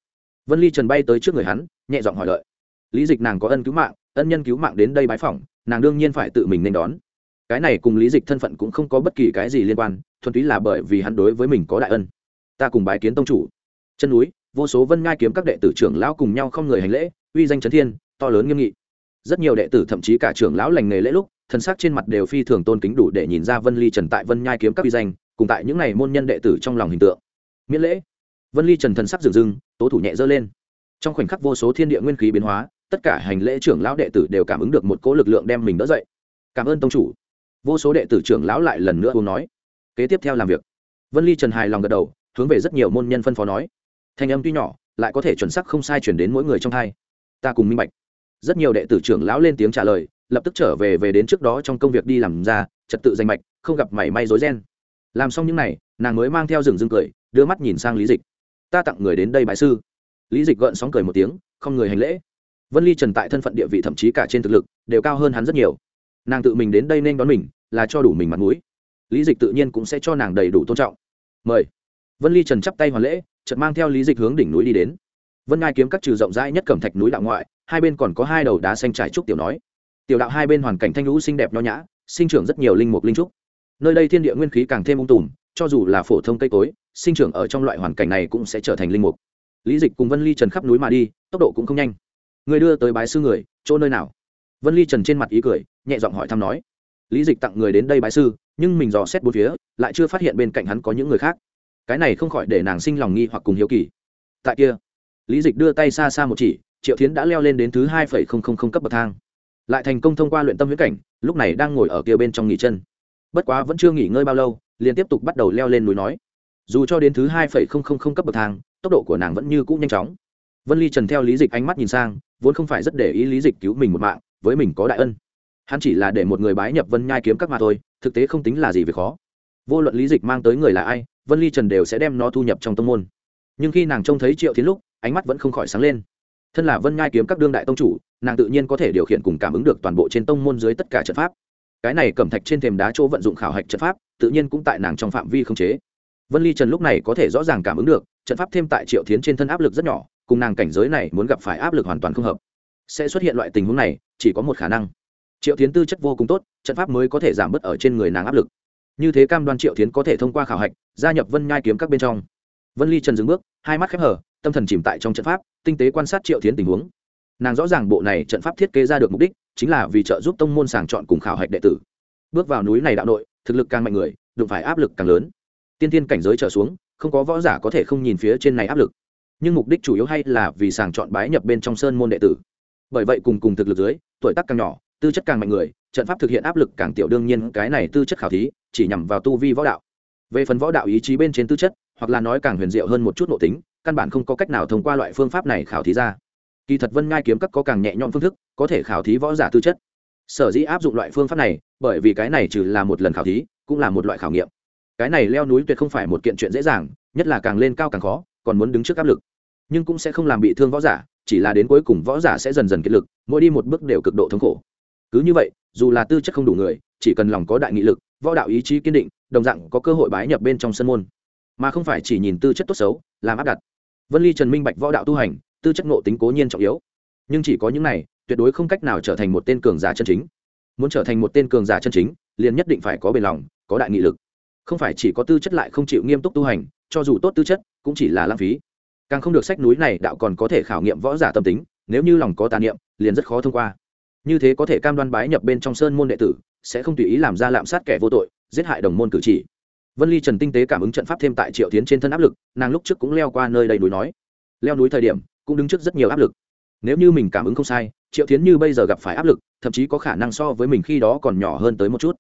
Vân ly trần bay tới trước người hắn, nhẹ giọng hỏi lợi. Lý dịch nàng có ân cứu mạng, ân nhân cứu mạng đến đây bái phỏng, nàng đương nhiên phải tự mình nên đón. Cái này cùng lý dịch thân phận cũng không có bất kỳ cái gì liên quan, thuần túy là bởi vì hắn đối với mình có đại ân. Ta cùng bái kiến tông chủ. Chân núi vô số vân ngai kiếm các đệ tử trưởng lão cùng nhau không người hành lễ, uy danh trấn thiên, to lớn nghiêm nghị. Rất nhiều đệ tử, thậm chí cả trưởng lão lành nghề lễ lúc, thân xác trên mặt đều phi thường tôn kính đủ để nhìn ra vân ly trần tại vân nhai kiếm các uy danh, cùng tại những n à y môn nhân đệ tử trong lòng hình tượng. Miễn lễ. Vân ly trần thần sắc dừng dưng, tố thủ nhẹ dơ lên. Trong khoảnh khắc vô số thiên địa nguyên khí biến hóa, tất cả hành lễ trưởng lão đệ tử đều cảm ứng được một cỗ lực lượng đem mình đỡ dậy. Cảm ơn tông chủ. Vô số đệ tử trưởng lão lại lần nữa uống nói. Kế tiếp theo làm việc, vân ly trần hài lòng gật đầu, hướng về rất nhiều môn nhân phân phó nói thanh âm tuy nhỏ, lại có thể chuẩn sắc không sai chuyển đến mỗi người trong thai. Ta cùng minh bạch. Rất nhiều đệ tử trưởng lão lên tiếng trả lời, lập tức trở về về đến trước đó trong công việc đi làm ra, trật tự danh mạch, không gặp mảy may rối ren. Làm xong những n à y nàng mới mang theo rừng rưng cười, đưa mắt nhìn sang lý dịch. Ta tặng người đến đây bãi sư. Lý dịch gợn sóng cười một tiếng, không người hành lễ. Vân ly trần tại thân phận địa vị thậm chí cả trên thực lực, đều cao hơn hắn rất nhiều. Nàng tự mình đến đây nên đón mình, là cho đủ mình mặt mũi. Lý dịch tự nhiên cũng sẽ cho nàng đầy đủ tôn trọng. Mời. Vân ly trần chắp tay hoàn lễ chợt mang theo lý dịch hướng đỉnh núi đi đến. Vân ngai kiếm các trừ rộng rãi nhất cẩm thạch núi đạo ngoại, hai bên còn có hai đầu đá xanh trải trúc tiểu nói. Tiểu đạo hai bên hoàn cảnh thanh lũ xinh đẹp nho nhã, sinh trưởng rất nhiều linh mục linh trúc. Nơi đây thiên địa nguyên khí càng thêm ung tùm, cho dù là phổ thông cây cối, sinh trưởng ở trong loại hoàn cảnh này cũng sẽ trở thành linh mục. Lý dịch cùng vân ly trần khắp núi mà đi, tốc độ cũng không nhanh. Người đưa tới bái sư người, chỗ nơi nào? Vân ly trần trên mặt ý cười, nhẹ giọng hỏi thăm nói. Lý dịch tặng người đến đây bái sư, nhưng mình dò xét bốn phía, lại chưa phát hiện bên cạnh hắn có những người khác cái này không khỏi để nàng sinh lòng nghi hoặc cùng hiếu kỳ. Tại kia, lý dịch đưa tay xa xa một chỉ, triệu tiến đã leo lên đến thứ hai phẩy không không không cấp bậc thang. Lại thành công thông qua luyện tâm huyễn cảnh, lúc này đang ngồi ở kia bên trong nghỉ chân. Bất quá vẫn chưa nghỉ ngơi bao lâu, liền tiếp tục bắt đầu leo lên núi nói. Dù cho đến thứ hai phẩy không không không cấp bậc thang, tốc độ của nàng vẫn như cũ nhanh chóng. Vân ly trần theo lý dịch ánh mắt nhìn sang, vốn không phải rất để ý lý dịch cứu mình một mạng, với mình có đại ân. Hắn chỉ là để một người bái nhập vân nhai kiếm các mà thôi, thực tế không tính là gì về khó. Vô luận lý dịch mang tới người là ai vân ly trần đều sẽ đem nó thu nhập trong tông môn nhưng khi nàng trông thấy triệu tiến lúc ánh mắt vẫn không khỏi sáng lên thân là vân Ngai kiếm các đương đại tông chủ nàng tự nhiên có thể điều khiển cùng cảm ứng được toàn bộ trên tông môn dưới tất cả trận pháp cái này cẩm thạch trên thềm đá chỗ vận dụng khảo hạch trận pháp tự nhiên cũng tại nàng trong phạm vi không chế vân ly trần lúc này có thể rõ ràng cảm ứng được trận pháp thêm tại triệu tiến trên thân áp lực rất nhỏ cùng nàng cảnh giới này muốn gặp phải áp lực hoàn toàn không hợp sẽ xuất hiện loại tình huống này chỉ có một khả năng triệu tiến tư chất vô cùng tốt trận pháp mới có thể giảm bớt ở trên người nàng áp lực như thế cam đoan triệu tiến có thể thông qua khảo hạch, gia nhập vân nhai kiếm các bên trong. Vân ly trần dừng bước, hai mắt khép hở tâm thần chìm tại trong trận pháp, tinh tế quan sát triệu tiến tình huống. Nàng rõ ràng bộ này trận pháp thiết kế ra được mục đích chính là vì trợ giúp tông môn sàng chọn cùng khảo hạch đệ tử. Bước vào núi này đạo nội, thực lực càng mạnh người, đụng phải áp lực càng lớn. Tiên tiên cảnh giới trở xuống, không có võ giả có thể không nhìn phía trên này áp lực. Nhưng mục đích chủ yếu hay là vì sàng chọn bái nhập bên trong sơn môn đệ tử. Bởi vậy cùng cùng thực lực dưới, tuổi tác càng nhỏ, tư chất càng mạnh người, trận pháp thực hiện áp lực càng tiểu đương nhiên, cái này tư chất khảo thí chỉ nhằm vào tu vi võ đạo. Về phần võ đạo ý chí bên trên tư chất, hoặc là nói càng huyền diệu hơn một chút nội tính, căn bản không có cách nào thông qua loại phương pháp này khảo thí ra. Kỳ thật vân ngai kiếm các có càng nhẹ nhõm phương thức, có thể khảo thí võ giả tư chất. Sở dĩ áp dụng loại phương pháp này, bởi vì cái này trừ là một lần khảo thí, cũng là một loại khảo nghiệm. Cái này leo núi tuyệt không phải một kiện chuyện dễ dàng, nhất là càng lên cao càng khó, còn muốn đứng trước áp lực. Nhưng cũng sẽ không làm bị thương võ giả, chỉ là đến cuối cùng võ giả sẽ dần dần kiệt lực, mỗi đi một bước đều cực độ thống khổ. Cứ như vậy, dù là tư chất không đủ người, chỉ cần lòng có đại nghị lực võ đạo ý chí kiên định, đồng dạng có cơ hội bái nhập bên trong sân môn. Mà không phải chỉ nhìn tư chất tốt xấu, làm áp đặt. Vân ly, trần minh bạch võ đạo tu hành, tư chất ngộ tính cố nhiên trọng yếu. Nhưng chỉ có những này, tuyệt đối không cách nào trở thành một tên cường giả chân chính. Muốn trở thành một tên cường giả chân chính, liền nhất định phải có bền lòng, có đại nghị lực. Không phải chỉ có tư chất lại không chịu nghiêm túc tu hành, cho dù tốt tư chất, cũng chỉ là lãng phí. Càng không được sách núi này, đạo còn có thể khảo nghiệm võ giả tâm tính, nếu như lòng có tà niệm, liền rất khó thông qua như thế có thể cam đoan bái nhập bên trong sơn môn đệ tử, sẽ không tùy ý làm ra lạm sát kẻ vô tội, giết hại đồng môn cử chỉ. Vân ly trần tinh tế cảm ứng trận pháp thêm tại triệu tiến trên thân áp lực, nàng lúc trước cũng leo qua nơi đầy núi nói. Leo núi thời điểm, cũng đứng trước rất nhiều áp lực. Nếu như mình cảm ứng không sai, triệu tiến như bây giờ gặp phải áp lực, thậm chí có khả năng so với mình khi đó còn nhỏ hơn tới một chút.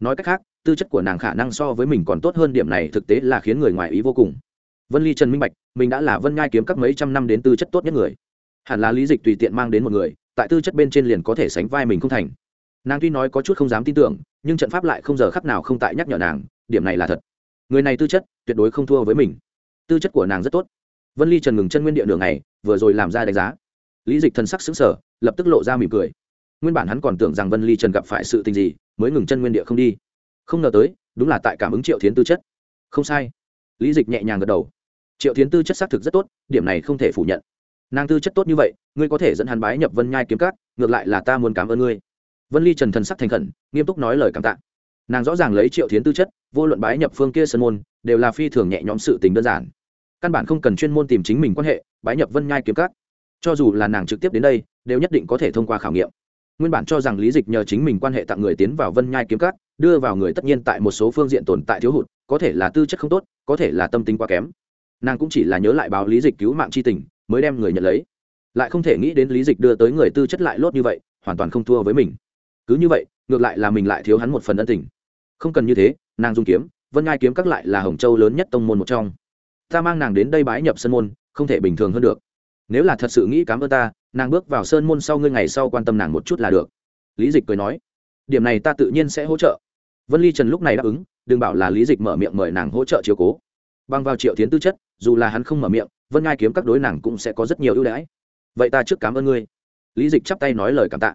Nói cách khác, tư chất của nàng khả năng so với mình còn tốt hơn điểm này thực tế là khiến người ngoài ý vô cùng. Vân ly trần minh bạch, mình đã là vân ngai kiếm các mấy trăm năm đến tư chất tốt nhất người. Hẳn là lý dịch tùy tiện mang đến một người tại tư chất bên trên liền có thể sánh vai mình không thành. Nàng tuy nói có chút không dám tin tưởng, nhưng trận pháp lại không giờ khắc nào không tại nhắc nhở nàng, điểm này là thật. Người này tư chất, tuyệt đối không thua với mình. Tư chất của nàng rất tốt. Vân ly trần ngừng chân nguyên địa đường này vừa rồi làm ra đánh giá. Lý dịch thần sắc xứng sở lập tức lộ ra mỉm cười. Nguyên bản hắn còn tưởng rằng vân ly trần gặp phải sự tình gì, mới ngừng chân nguyên địa không đi. Không ngờ tới, đúng là tại cảm ứng triệu thiến tư chất. Không sai. Lý dịch nhẹ nhàng gật đầu. Triệu thiến tư chất xác thực rất tốt, điểm này không thể phủ nhận nàng tư chất tốt như vậy, ngươi có thể dẫn hắn bái nhập vân nhai kiếm cát ngược lại là ta muốn cảm ơn ngươi. Vân ly trần thần sắc thành khẩn, nghiêm túc nói lời cảm tạ. Nàng rõ ràng lấy triệu thiến tư chất, vô luận bái nhập phương kia sân môn, đều là phi thường nhẹ nhõm sự tình đơn giản. Căn bản không cần chuyên môn tìm chính mình quan hệ, bái nhập vân nhai kiếm cát cho dù là nàng trực tiếp đến đây, đều nhất định có thể thông qua khảo nghiệm. Nguyên bản cho rằng lý dịch nhờ chính mình quan hệ tặng người tiến vào vân nhai kiếm cát đưa vào người tất nhiên tại một số phương diện tồn tại thiếu hụt, có thể là tư chất không tốt, có thể là tâm tính quá kém. Nàng cũng chỉ là nhớ lại báo lý dịch cứu mạng c h i tình mới đem người nhận lấy. Lại không thể nghĩ đến lý dịch đưa tới người tư chất lại lốt như vậy, hoàn toàn không thua với mình. Cứ như vậy, ngược lại là mình lại thiếu hắn một phần ân tình. Không cần như thế, nàng dung kiếm, vân ngai kiếm các lại là hồng châu lớn nhất tông môn một trong. Ta mang nàng đến đây bái nhập sân môn, không thể bình thường hơn được. Nếu là thật sự nghĩ cám ơn ta, nàng bước vào sơn môn sau ngươi ngày sau quan tâm nàng một chút là được. Lý dịch cười nói, điểm này ta tự nhiên sẽ hỗ trợ. Vân ly trần lúc này đáp ứng, đừng bảo là lý dịch mở miệng mời nàng hỗ trợ chiều cố. Bằng vào triệu tiến tư chất, dù là hắn không mở miệng vân ngai kiếm các đối nàng cũng sẽ có rất nhiều ưu đãi. Vậy ta trước cảm ơn ngươi. Lý dịch chắp tay nói lời cảm tạ.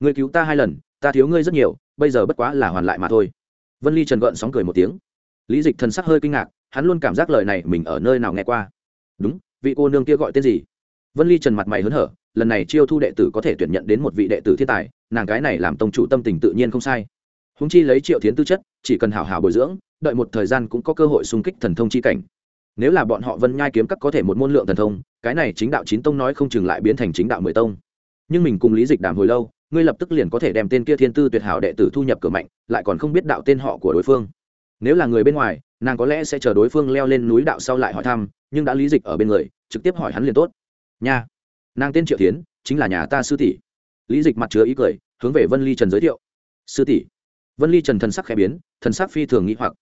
Ngươi cứu ta hai lần, ta thiếu ngươi rất nhiều, bây giờ bất quá là hoàn lại mà thôi. Vân ly trần gợn sóng cười một tiếng. Lý dịch thần sắc hơi kinh ngạc, hắn luôn cảm giác lời này mình ở nơi nào nghe qua. Đúng, vị cô nương kia gọi tên gì? Vân ly trần mặt mày hớn hở, lần này chiêu thu đệ tử có thể tuyển nhận đến một vị đệ tử thiên tài, nàng cái này làm tông chủ tâm tình tự nhiên không sai. Húng chi lấy triệu tiến tư chất, chỉ cần hảo hảo bồi dưỡng, đợi một thời gian cũng có cơ hội xung kích thần thông chi cảnh nếu là bọn họ vân nhai kiếm các có thể một môn lượng thần thông, cái này chính đạo chín tông nói không chừng lại biến thành chính đạo mười tông. Nhưng mình cùng lý dịch đàm hồi lâu, ngươi lập tức liền có thể đem tên kia thiên tư tuyệt hảo đệ tử thu nhập cửa mạnh, lại còn không biết đạo tên họ của đối phương. Nếu là người bên ngoài, nàng có lẽ sẽ chờ đối phương leo lên núi đạo sau lại hỏi thăm, nhưng đã lý dịch ở bên người, trực tiếp hỏi hắn liền tốt. Nha. Nàng tên triệu tiến chính là nhà ta sư tỷ. Lý dịch mặt chứa ý cười, hướng về vân ly trần giới thiệu. Sư tỷ. Vân ly trần thần sắc khẽ biến, thần sắc phi thường nghĩ hoặc.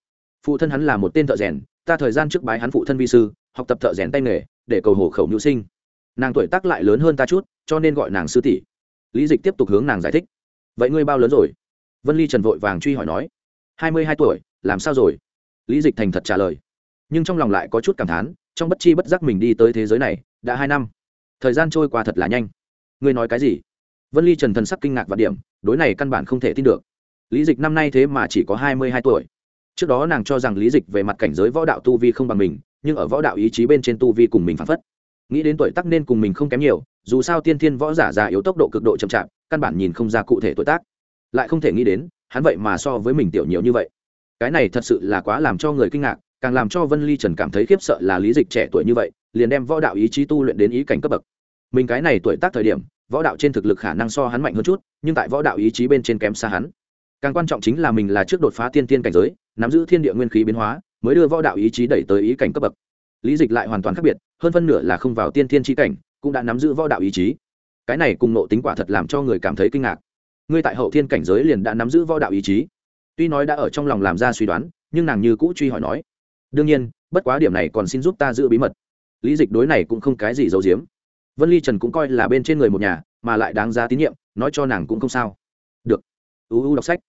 Phụ thân hắn là một tên thợ rèn ta thời gian trước bái hắn phụ thân vi sư, học tập thợ rèn tay nghề, để cầu hồ khẩu nhu sinh. Nàng tuổi tác lại lớn hơn ta chút, cho nên gọi nàng sư tỷ. Lý dịch tiếp tục hướng nàng giải thích. Vậy ngươi bao lớn rồi? Vân ly trần vội vàng truy hỏi nói. Hai mươi hai tuổi, làm sao rồi? Lý dịch thành thật trả lời. Nhưng trong lòng lại có chút cảm thán, trong bất chi bất giác mình đi tới thế giới này, đã hai năm. Thời gian trôi qua thật là nhanh. Ngươi nói cái gì? Vân ly trần thần sắc kinh ngạc và điểm, đối này căn bản không thể tin được. Lý dịch năm nay thế mà chỉ có hai mươi hai tuổi trước đó nàng cho rằng lý dịch về mặt cảnh giới võ đạo tu vi không bằng mình, nhưng ở võ đạo ý chí bên trên tu vi cùng mình phản phất. Nghĩ đến tuổi tác nên cùng mình không kém nhiều, dù sao tiên thiên võ giả già yếu tốc độ cực độ chậm chạp, căn bản nhìn không ra cụ thể tuổi tác. Lại không thể nghĩ đến, hắn vậy mà so với mình tiểu nhiều như vậy. Cái này thật sự là quá làm cho người kinh ngạc, càng làm cho vân ly trần cảm thấy khiếp sợ là lý dịch trẻ tuổi như vậy, liền đem võ đạo ý chí tu luyện đến ý cảnh cấp bậc. Mình cái này tuổi tác thời điểm, võ đạo trên thực lực khả năng so hắn mạnh hơn chút, nhưng tại võ đạo ý chí bên trên kém xa hắn càng quan trọng chính là mình là trước đột phá tiên tiên cảnh giới, nắm giữ thiên địa nguyên khí biến hóa, mới đưa võ đạo ý chí đẩy tới ý cảnh cấp bậc. Lý dịch lại hoàn toàn khác biệt, hơn phân nửa là không vào tiên tiên tri cảnh, cũng đã nắm giữ võ đạo ý chí. Cái này cùng nộ tính quả thật làm cho người cảm thấy kinh ngạc. Ngươi tại hậu thiên cảnh giới liền đã nắm giữ võ đạo ý chí. Tuy nói đã ở trong lòng làm ra suy đoán, nhưng nàng như cũ truy hỏi nói, đương nhiên, bất quá điểm này còn xin giúp ta giữ bí mật. Lý dịch đối này cũng không cái gì giấu giếm. Vân ly trần cũng coi là bên trên người một nhà, mà lại đáng giá tín nhiệm, nói cho nàng cũng không sao. Được. Uu đọc sách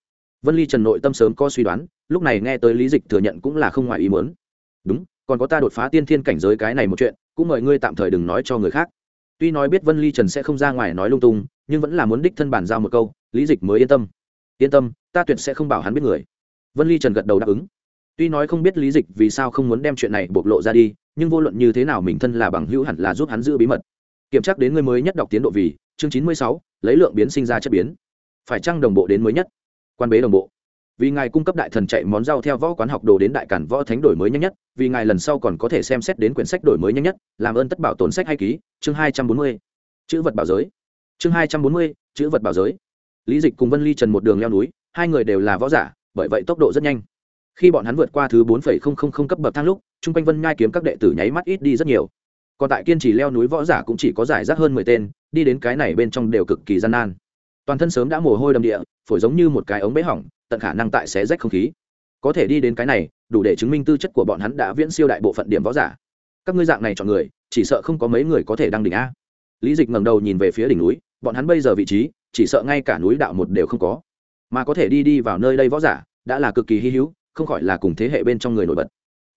vân ly trần nội tâm sớm có suy đoán, lúc này nghe tới lý dịch thừa nhận cũng là không ngoài ý muốn. Đúng, còn có ta đột phá tiên thiên cảnh giới cái này một chuyện, cũng mời ngươi tạm thời đừng nói cho người khác. Tuy nói biết vân ly trần sẽ không ra ngoài nói lung tung, nhưng vẫn là muốn đích thân bản giao một câu, lý dịch mới yên tâm. Yên tâm, ta tuyệt sẽ không bảo hắn biết người. Vân ly trần gật đầu đáp ứng. Tuy nói không biết lý dịch vì sao không muốn đem chuyện này bộc lộ ra đi, nhưng vô luận như thế nào mình thân là bằng hữu hẳn là giúp hắn giữ bí mật. Kiểm tra đến người mới nhất đọc tiến độ vì chương chín mươi sáu, lấy lượng biến sinh ra chất biến. Phải chăng đồng bộ đến mới nhất? Quan bế đồng bộ. Vì ngài cung cấp đại thần chạy món rau theo võ quán học đồ đến đại cản võ thánh đổi mới nhanh nhất, vì ngài lần sau còn có thể xem xét đến quyển sách đổi mới nhanh nhất, làm ơn tất bảo tồn sách hay ký, chương hai trăm bốn mươi. Chữ vật bảo giới. Chương hai trăm bốn mươi, chữ vật bảo giới. Lý dịch cùng vân ly trần một đường leo núi, hai người đều là võ giả, bởi vậy tốc độ rất nhanh. Khi bọn hắn vượt qua thứ bốn phẩy không không không cấp bậc thang lúc, chung quanh vân nhai kiếm các đệ tử nháy mắt ít đi rất nhiều. Còn tại kiên trì leo núi võ giả cũng chỉ có giải rác hơn mười tên, đi đến cái này bên trong đều cực kỳ gian nan toàn thân sớm đã mồ hôi đầm địa, phổi giống như một cái ống bế hỏng, tận khả năng tại xé rách không khí. Có thể đi đến cái này, đủ để chứng minh tư chất của bọn hắn đã viễn siêu đại bộ phận điểm võ giả. Các ngươi dạng này chọn người, chỉ sợ không có mấy người có thể đăng đỉnh a. Lý dịch ngẩng đầu nhìn về phía đỉnh núi, bọn hắn bây giờ vị trí, chỉ sợ ngay cả núi đạo một đều không có. Mà có thể đi đi vào nơi đây võ giả, đã là cực kỳ hy hữu, không khỏi là cùng thế hệ bên trong người nổi bật.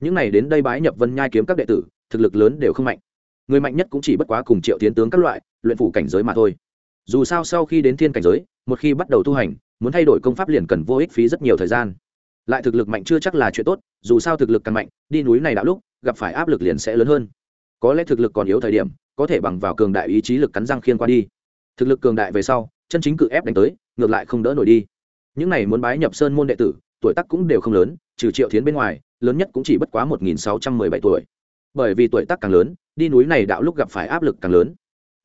Những này đến đây bái nhập vân nhai kiếm các đệ tử, thực lực lớn đều không mạnh. Người mạnh nhất cũng chỉ bất quá cùng triệu tiến tướng các loại, luyện phủ cảnh giới mà thôi dù sao sau khi đến thiên cảnh giới, một khi bắt đầu tu hành, muốn thay đổi công pháp liền cần vô ích phí rất nhiều thời gian. Lại thực lực mạnh chưa chắc là chuyện tốt, dù sao thực lực càng mạnh, đi núi này đã lúc, gặp phải áp lực liền sẽ lớn hơn. Có lẽ thực lực còn yếu thời điểm, có thể bằng vào cường đại ý chí lực cắn răng khiên qua đi. Thực lực cường đại về sau, chân chính cự ép đánh tới, ngược lại không đỡ nổi đi. Những này muốn bái nhập sơn môn đệ tử, tuổi tác cũng đều không lớn, trừ triệu thiến bên ngoài, lớn nhất cũng chỉ bất quá một nghìn sáu trăm mười bảy tuổi. Bởi vì tuổi tác càng lớn, đi núi này đạo lúc gặp phải áp lực càng lớn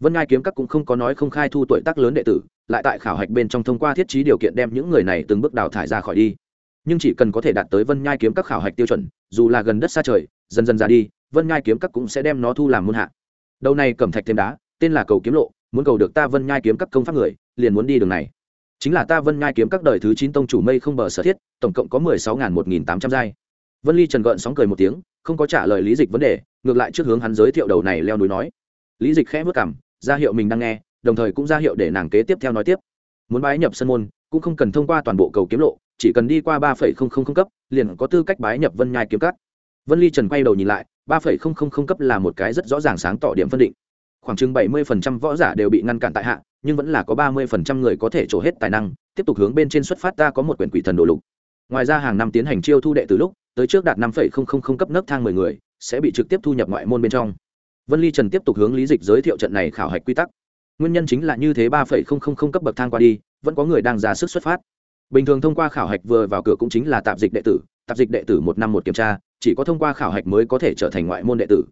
vân ngai kiếm các cũng không có nói không khai thu tuổi tác lớn đệ tử, lại tại khảo hạch bên trong thông qua thiết trí điều kiện đem những người này từng bước đào thải ra khỏi đi. Nhưng chỉ cần có thể đạt tới vân nhai kiếm các khảo hạch tiêu chuẩn, dù là gần đất xa trời, dần dần ra đi, vân nhai kiếm các cũng sẽ đem nó thu làm môn hạ. Đầu này cẩm thạch thêm đá, tên là cầu kiếm lộ, muốn cầu được ta vân nhai kiếm các công pháp người, liền muốn đi đường này. Chính là ta vân nhai kiếm các đời thứ chín tông chủ mây không bờ sở thiết, tổng cộng có mười sáu n một nghìn tám trăm giai. Vân ly trần gợn sóng cười một tiếng, không có trả lời lý dịch vấn đề, ngược lại trước hướng hắn giới thiệu đầu này leo núi nói. Lý dịch khẽ vất cảm ra hiệu mình đang nghe, đồng thời cũng ra hiệu để nàng kế tiếp theo nói tiếp. Muốn bái nhập sân môn, cũng không cần thông qua toàn bộ cầu kiếm lộ, chỉ cần đi qua ba phẩy không không không cấp, liền có tư cách bái nhập vân nhai kiếm cắt vân ly trần quay đầu nhìn lại, ba phẩy không không không cấp là một cái rất rõ ràng sáng tỏ điểm phân định. Khoảng chừng bảy mươi phần trăm võ giả đều bị ngăn cản tại hạ, nhưng vẫn là có ba mươi phần trăm người có thể trổ hết tài năng, tiếp tục hướng bên trên xuất phát ta có một quyển quỷ thần đồ lục. Ngoài ra hàng năm tiến hành chiêu thu đệ từ lúc, tới trước đạt năm phẩy không không không cấp nấc thang mười người, sẽ bị trực tiếp thu nhập ngoại môn bên trong vân ly trần tiếp tục hướng lý dịch giới thiệu trận này khảo hạch quy tắc. Nguyên nhân chính là như thế ba phẩy không không không cấp bậc thang qua đi, vẫn có người đang ra sức xuất phát. Bình thường thông qua khảo hạch vừa vào cửa cũng chính là tạp dịch đệ tử, tạp dịch đệ tử một năm một kiểm tra, chỉ có thông qua khảo hạch mới có thể trở thành ngoại môn đệ tử.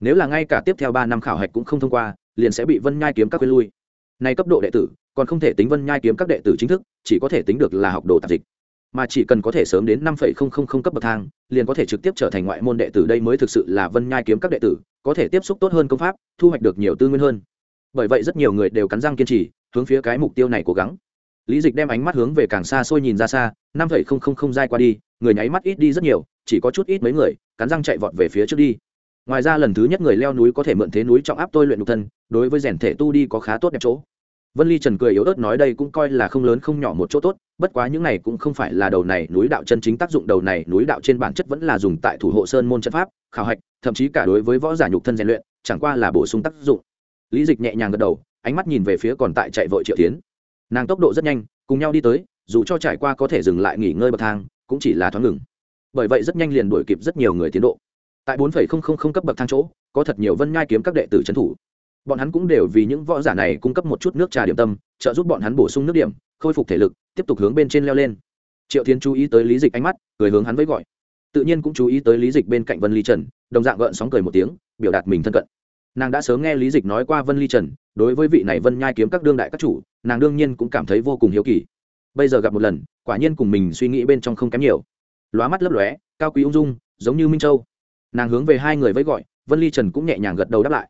Nếu là ngay cả tiếp theo ba năm khảo hạch cũng không thông qua, liền sẽ bị vân nhai kiếm các quên lui. Nay cấp độ đệ tử, còn không thể tính vân nhai kiếm các đệ tử chính thức, chỉ có thể tính được là học đồ tạp dịch mà chỉ cần có thể sớm đến năm cấp bậc thang, liền có thể trực tiếp trở thành ngoại môn đệ tử đây mới thực sự là vân nhai kiếm các đệ tử, có thể tiếp xúc tốt hơn công pháp, thu hoạch được nhiều tư nguyên hơn. Bởi vậy rất nhiều người đều cắn răng kiên trì, hướng phía cái mục tiêu này cố gắng. Lý dịch đem ánh mắt hướng về càng xa xôi nhìn ra xa, năm phẩy không không không dai qua đi, người nháy mắt ít đi rất nhiều, chỉ có chút ít mấy người, cắn răng chạy vọt về phía trước đi. Ngoài ra lần thứ nhất người leo núi có thể mượn thế núi trọng áp tôi luyện độc thân, đối với rèn thể tu đi có khá tốt đẹp chỗ vân ly trần cười yếu ớt nói đây cũng coi là không lớn không nhỏ một chỗ tốt, bất quá những này cũng không phải là đầu này núi đạo chân chính tác dụng, đầu này núi đạo trên bản chất vẫn là dùng tại thủ hộ sơn môn chân pháp, khảo hạch, thậm chí cả đối với võ giả nhục thân rèn luyện, chẳng qua là bổ sung tác dụng. Lý dịch nhẹ nhàng gật đầu, ánh mắt nhìn về phía còn tại chạy vội triệu tiến nàng tốc độ rất nhanh, cùng nhau đi tới, dù cho trải qua có thể dừng lại nghỉ ngơi bậc thang, cũng chỉ là thoáng ngừng. Bởi vậy rất nhanh liền đuổi kịp rất nhiều người tiến độ. Tại bốn cấp bậc thang chỗ, có thật nhiều vân nhai kiếm các đệ tử trấn thủ bọn hắn cũng đều vì những võ giả này cung cấp một chút nước trà điểm tâm, trợ giúp bọn hắn bổ sung nước điểm, khôi phục thể lực, tiếp tục hướng bên trên leo lên. Triệu tiến chú ý tới lý dịch ánh mắt, cười hướng hắn với gọi. Tự nhiên cũng chú ý tới lý dịch bên cạnh vân ly trần, đồng dạng gợn sóng cười một tiếng, biểu đạt mình thân cận. Nàng đã sớm nghe lý dịch nói qua vân ly trần, đối với vị này vân nhai kiếm các đương đại các chủ, nàng đương nhiên cũng cảm thấy vô cùng hiếu kỳ. Bây giờ gặp một lần, quả nhiên cùng mình suy nghĩ bên trong không kém nhiều. Lóa mắt lấp lóe, cao quý ung dung, giống như minh châu. Nàng hướng về hai người với gọi, vân ly trần cũng nhẹ nhàng gật đầu đáp lại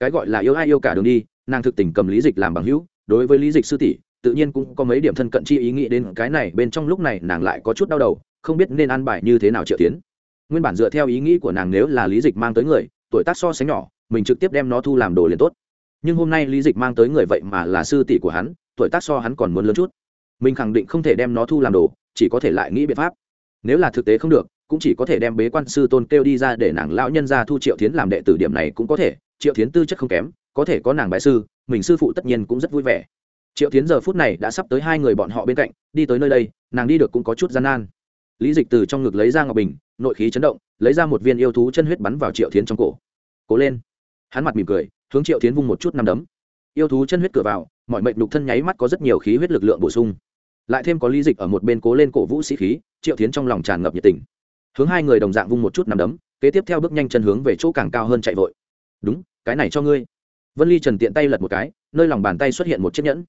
cái gọi là yêu ai yêu cả đường đi, nàng thực tình cầm lý dịch làm bằng hữu, đối với lý dịch sư tỷ, tự nhiên cũng có mấy điểm thân cận chi ý nghĩ đến cái này, bên trong lúc này nàng lại có chút đau đầu, không biết nên ăn bài như thế nào triệu tiến. Nguyên bản dựa theo ý nghĩ của nàng nếu là lý dịch mang tới người, tuổi tác so sánh nhỏ, mình trực tiếp đem nó thu làm đồ liền tốt. Nhưng hôm nay lý dịch mang tới người vậy mà là sư tỷ của hắn, tuổi tác so hắn còn muốn lớn chút. Mình khẳng định không thể đem nó thu làm đồ, chỉ có thể lại nghĩ biện pháp. Nếu là thực tế không được, cũng chỉ có thể đem bế quan sư tôn kêu đi ra để nàng lão nhân ra thu triệu tiến làm đệ tử điểm này cũng có thể triệu tiến tư chất không kém, có thể có nàng bại sư, mình sư phụ tất nhiên cũng rất vui vẻ. Triệu tiến giờ phút này đã sắp tới hai người bọn họ bên cạnh, đi tới nơi đây, nàng đi được cũng có chút gian nan. Lý dịch từ trong ngực lấy ra ngọc bình, nội khí chấn động, lấy ra một viên yêu thú chân huyết bắn vào triệu tiến trong cổ. Cố lên. Hắn mặt mỉm cười, hướng triệu tiến vung một chút năm đấm. Yêu thú chân huyết cửa vào, mọi mệnh lục thân nháy mắt có rất nhiều khí huyết lực lượng bổ sung. Lại thêm có lý dịch ở một bên cố lên cổ vũ sĩ khí, triệu tiến trong lòng tràn ngập nhiệt tình. Hướng hai người đồng dạng vung một chút năm đấm, kế tiếp theo bước nhanh chân hướng về chỗ càng cao hơn chạy vội đúng, cái này cho ngươi. Vân ly trần tiện tay lật một cái, nơi lòng bàn tay xuất hiện một chiếc nhẫn.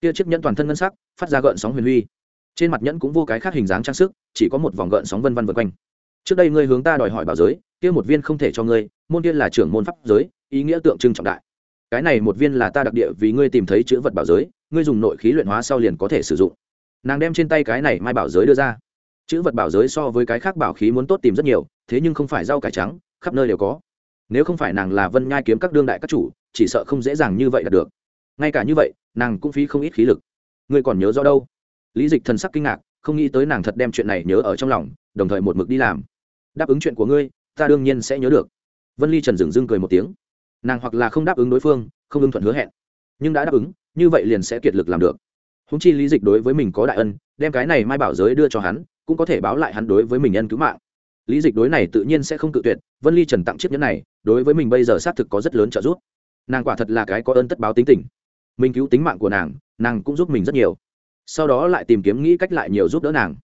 Kia chiếc nhẫn toàn thân ngân sắc, phát ra gợn sóng huyền huy trên mặt nhẫn cũng vô cái khác hình dáng trang sức, chỉ có một vòng gợn sóng vân vân vân quanh. Trước đây ngươi hướng ta đòi hỏi bảo giới, kia một viên không thể cho ngươi, môn kia là trưởng môn pháp giới, ý nghĩa tượng trưng trọng đại. Cái này một viên là ta đặc địa vì ngươi tìm thấy chữ vật bảo giới, ngươi dùng nội khí luyện hóa sau liền có thể sử dụng. Nàng đem trên tay cái này mai bảo giới đưa ra. Chữ vật bảo giới so với cái khác bảo khí muốn tốt tìm rất nhiều, thế nhưng không phải rau cải trắng, khắp nơi đều có nếu không phải nàng là vân nhai kiếm các đương đại các chủ, chỉ sợ không dễ dàng như vậy là được. Ngay cả như vậy, nàng cũng phí không ít khí lực. Ngươi còn nhớ rõ đâu? Lý dịch thần sắc kinh ngạc, không nghĩ tới nàng thật đem chuyện này nhớ ở trong lòng, đồng thời một mực đi làm. Đáp ứng chuyện của ngươi, ta đương nhiên sẽ nhớ được. Vân ly trần dừng dưng cười một tiếng. Nàng hoặc là không đáp ứng đối phương, không ưng thuận hứa hẹn. Nhưng đã đáp ứng, như vậy liền sẽ kiệt lực làm được. Húng chi lý dịch đối với mình có đại ân, đem cái này mai bảo giới đưa cho hắn, cũng có thể báo lại hắn đối với mình ân cứu mạng. Lý dịch đối này tự nhiên sẽ không cự tuyệt, vân ly trần tặng chiếc nhẫn này đối với mình bây giờ xác thực có rất lớn trợ giúp. Nàng quả thật là cái có ơn tất báo tính tình. Mình cứu tính mạng của nàng nàng cũng giúp mình rất nhiều. Sau đó lại tìm kiếm nghĩ cách lại nhiều giúp đỡ nàng.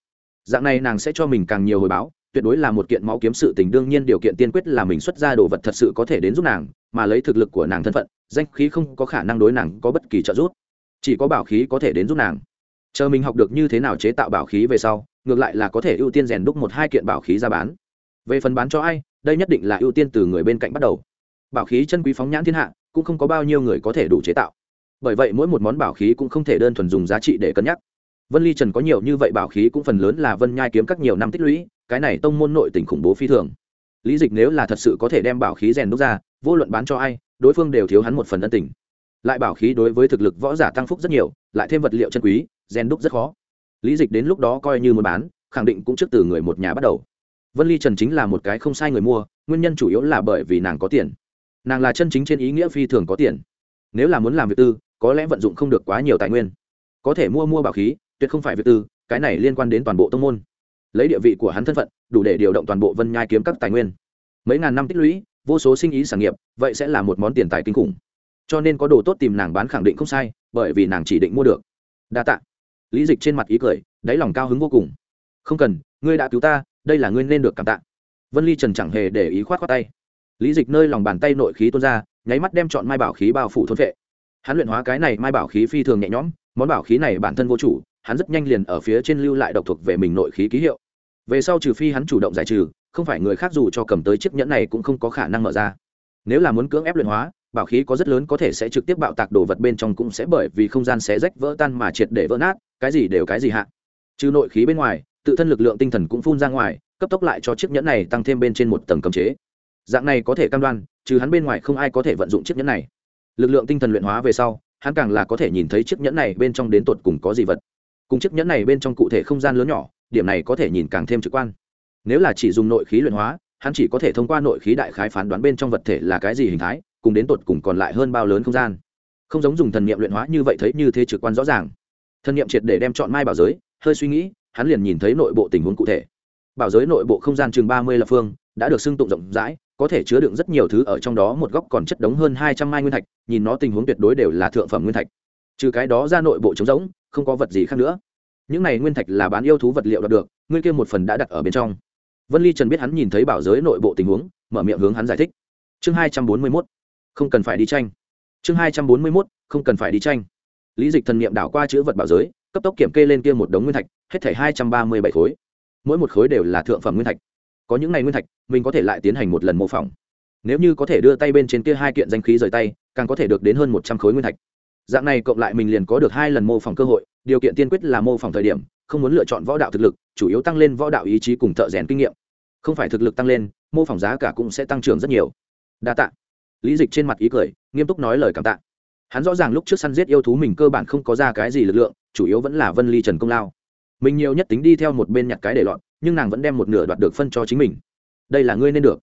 Dạng này nàng sẽ cho mình càng nhiều hồi báo, tuyệt đối là một kiện máu kiếm sự tình, đương nhiên điều kiện tiên quyết là mình xuất ra đồ vật thật sự có thể đến giúp nàng, mà lấy thực lực của nàng thân phận, danh khí không có khả năng đối nàng có bất kỳ trợ giúp. Chỉ có bảo khí có thể đến giúp nàng. Chờ mình học được như thế nào chế tạo bảo khí về sau, ngược lại là có thể ưu tiên rèn đúc một hai kiện bảo khí ra bán. Về phần bán cho ai đây nhất định là ưu tiên từ người bên cạnh bắt đầu. Bảo khí chân quý phóng nhãn thiên hạ, cũng không có bao nhiêu người có thể đủ chế tạo. Bởi vậy mỗi một món bảo khí cũng không thể đơn thuần dùng giá trị để cân nhắc. Vân ly trần có nhiều như vậy bảo khí cũng phần lớn là vân nhai kiếm các nhiều năm tích lũy, cái này tông môn nội tình khủng bố phi thường. Lý dịch nếu là thật sự có thể đem bảo khí rèn đúc ra, vô luận bán cho ai, đối phương đều thiếu hắn một phần ân tình. Lại bảo khí đối với thực lực võ giả tăng phúc rất nhiều, lại thêm vật liệu chân quý, rèn đúc rất khó. Lý dịch đến lúc đó coi như muốn bán, khẳng định cũng trước từ người một nhà bắt đầu vân ly trần chính là một cái không sai người mua, nguyên nhân chủ yếu là bởi vì nàng có tiền. Nàng là chân chính trên ý nghĩa phi thường có tiền. Nếu là muốn làm việc tư, có lẽ vận dụng không được quá nhiều tài nguyên. Có thể mua mua bảo khí, tuyệt không phải việc tư, cái này liên quan đến toàn bộ tông môn. Lấy địa vị của hắn thân phận, đủ để điều động toàn bộ vân nhai kiếm các tài nguyên. Mấy ngàn năm tích lũy, vô số sinh ý sản nghiệp, vậy sẽ là một món tiền tài kinh khủng. Cho nên có đồ tốt tìm nàng bán khẳng định không sai, bởi vì nàng chỉ định mua được. Đa t ạ lý dịch trên mặt ý cười, đáy lòng cao hứng vô cùng. Không cần, ngươi đã cứu ta đây là ngươi nên được cảm tạ. Vân ly trần chẳng hề để ý khoát khoát tay. Lý dịch nơi lòng bàn tay nội khí tuôn ra, nháy mắt đem chọn mai bảo khí bao phủ thôn vệ. Hắn luyện hóa cái này mai bảo khí phi thường nhẹ nhõm, món bảo khí này bản thân vô chủ, hắn rất nhanh liền ở phía trên lưu lại độc thuộc về mình nội khí ký hiệu. Về sau trừ phi hắn chủ động giải trừ, không phải người khác dù cho cầm tới chiếc nhẫn này cũng không có khả năng mở ra. Nếu là muốn cưỡng ép luyện hóa, bảo khí có rất lớn có thể sẽ trực tiếp bạo tạc đồ vật bên trong cũng sẽ bởi vì không gian sẽ rách vỡ tan mà triệt để vỡ nát, cái gì đều cái gì hạ. Trừ nội khí bên ngoài tự thân lực lượng tinh thần cũng phun ra ngoài, cấp tốc lại cho chiếc nhẫn này tăng thêm bên trên một tầng cấm chế. Dạng này có thể cam đoan, trừ hắn bên ngoài không ai có thể vận dụng chiếc nhẫn này. Lực lượng tinh thần luyện hóa về sau, hắn càng là có thể nhìn thấy chiếc nhẫn này bên trong đến tột cùng có gì vật. Cùng chiếc nhẫn này bên trong cụ thể không gian lớn nhỏ, điểm này có thể nhìn càng thêm trực quan. Nếu là chỉ dùng nội khí luyện hóa, hắn chỉ có thể thông qua nội khí đại khái phán đoán bên trong vật thể là cái gì hình thái, cùng đến tột cùng còn lại hơn bao lớn không gian. Không giống dùng thần niệm luyện hóa như vậy thấy như thế trực quan rõ ràng. Thần niệm triệt để đem chọn mai bảo giới, hơi suy nghĩ hắn liền nhìn thấy nội bộ tình huống cụ thể. Bảo giới nội bộ không gian chừng ba mươi lập phương, đã được xưng tụng rộng rãi, có thể chứa đựng rất nhiều thứ ở trong đó, một góc còn chất đống hơn hai trăm mai nguyên thạch, nhìn nó tình huống tuyệt đối đều là thượng phẩm nguyên thạch. Trừ cái đó ra nội bộ trống rỗng, không có vật gì khác nữa. Những này nguyên thạch là bán yêu thú vật liệu đạt được nguyên kia một phần đã đặt ở bên trong. Vân ly trần biết hắn nhìn thấy bảo giới nội bộ tình huống, mở miệng hướng hắn giải thích. Chương hai trăm bốn mươi mốt. Không cần phải đi tranh. Chương hai trăm bốn mươi mốt, không cần phải đi tranh. Lý dịch thần niệm đảo qua chữ vật bảo giới cấp tốc kiểm kê lên kia một đống nguyên thạch, hết thảy hai trăm ba mươi bảy khối. Mỗi một khối đều là thượng phẩm nguyên thạch. Có những này nguyên thạch, mình có thể lại tiến hành một lần mô phỏng. Nếu như có thể đưa tay bên trên kia hai kiện danh khí rời tay, càng có thể được đến hơn một trăm khối nguyên thạch. Dạng này cộng lại mình liền có được hai lần mô phỏng cơ hội, điều kiện tiên quyết là mô phỏng thời điểm, không muốn lựa chọn võ đạo thực lực, chủ yếu tăng lên võ đạo ý chí cùng thợ rèn kinh nghiệm. Không phải thực lực tăng lên, mô phỏng giá cả cũng sẽ tăng trưởng rất nhiều. Đa tạ. Lý dịch trên mặt ý cười, nghiêm túc nói lời cảm tạ. Hắn rõ ràng lúc trước săn giết yêu thú mình cơ bản không có ra cái gì lực lượng chủ yếu vẫn là vân ly trần công lao. Mình nhiều nhất tính đi theo một bên nhặt cái để lọt, nhưng nàng vẫn đem một nửa đoạt được phân cho chính mình. Đây là ngươi nên được.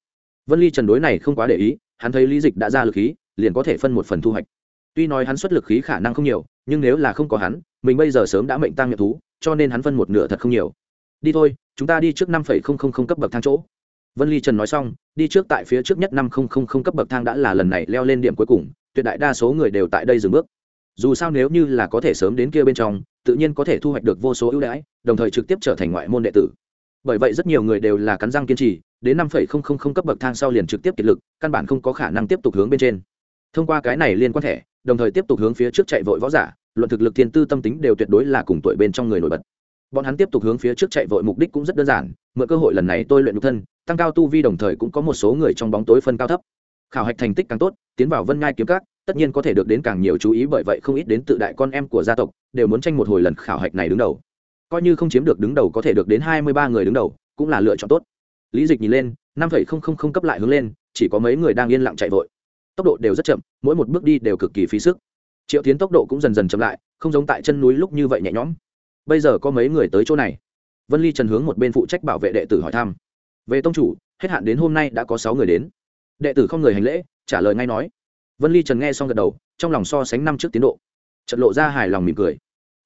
Vân ly trần đối này không quá để ý, hắn thấy lý dịch đã ra lực khí, liền có thể phân một phần thu hoạch. Tuy nói hắn xuất lực khí khả năng không nhiều, nhưng nếu là không có hắn, mình bây giờ sớm đã mệnh tăng nhập thú, cho nên hắn phân một nửa thật không nhiều. Đi thôi, chúng ta đi trước năm phẩy không không không cấp bậc thang chỗ. Vân ly trần nói xong, đi trước tại phía trước nhất năm không không không cấp bậc thang đã là lần này leo lên điểm cuối cùng, tuyệt đại đa số người đều tại đây dừng bước dù sao nếu như là có thể sớm đến kia bên trong, tự nhiên có thể thu hoạch được vô số ưu đãi, đồng thời trực tiếp trở thành ngoại môn đệ tử. Bởi vậy rất nhiều người đều là cắn răng kiên trì, đến năm phẩy không không không cấp bậc thang sau liền trực tiếp kiệt lực, căn bản không có khả năng tiếp tục hướng bên trên. Thông qua cái này liên quan thẻ, đồng thời tiếp tục hướng phía trước chạy vội võ giả, luận thực lực thiên tư tâm tính đều tuyệt đối là cùng tuổi bên trong người nổi bật. Bọn hắn tiếp tục hướng phía trước chạy vội mục đích cũng rất đơn giản, mượn cơ hội lần này tôi luyện nhục thân, tăng cao tu vi đồng thời cũng có một số người trong bóng tối phân cao thấp. Khảo hạch thành tích càng tốt, tiến vào vân ngai kiếm các tất nhiên có thể được đến càng nhiều chú ý bởi vậy không ít đến tự đại con em của gia tộc đều muốn tranh một hồi lần khảo hạch này đứng đầu. Coi như không chiếm được đứng đầu có thể được đến hai mươi ba người đứng đầu, cũng là lựa chọn tốt. Lý dịch nhìn lên, năm phẩy không không không cấp lại hướng lên, chỉ có mấy người đang yên lặng chạy vội. Tốc độ đều rất chậm, mỗi một bước đi đều cực kỳ phí sức. Triệu tiến tốc độ cũng dần dần chậm lại, không giống tại chân núi lúc như vậy nhẹ nhõm. Bây giờ có mấy người tới chỗ này? Vân ly trần hướng một bên phụ trách bảo vệ đệ tử hỏi thăm. Về tông chủ, hết hạn đến hôm nay đã có sáu người đến. Đệ tử không người hành lễ, trả lời ngay nói vân ly trần nghe xong gật đầu, trong lòng so sánh năm trước tiến độ. Trận lộ ra hài lòng mỉm cười.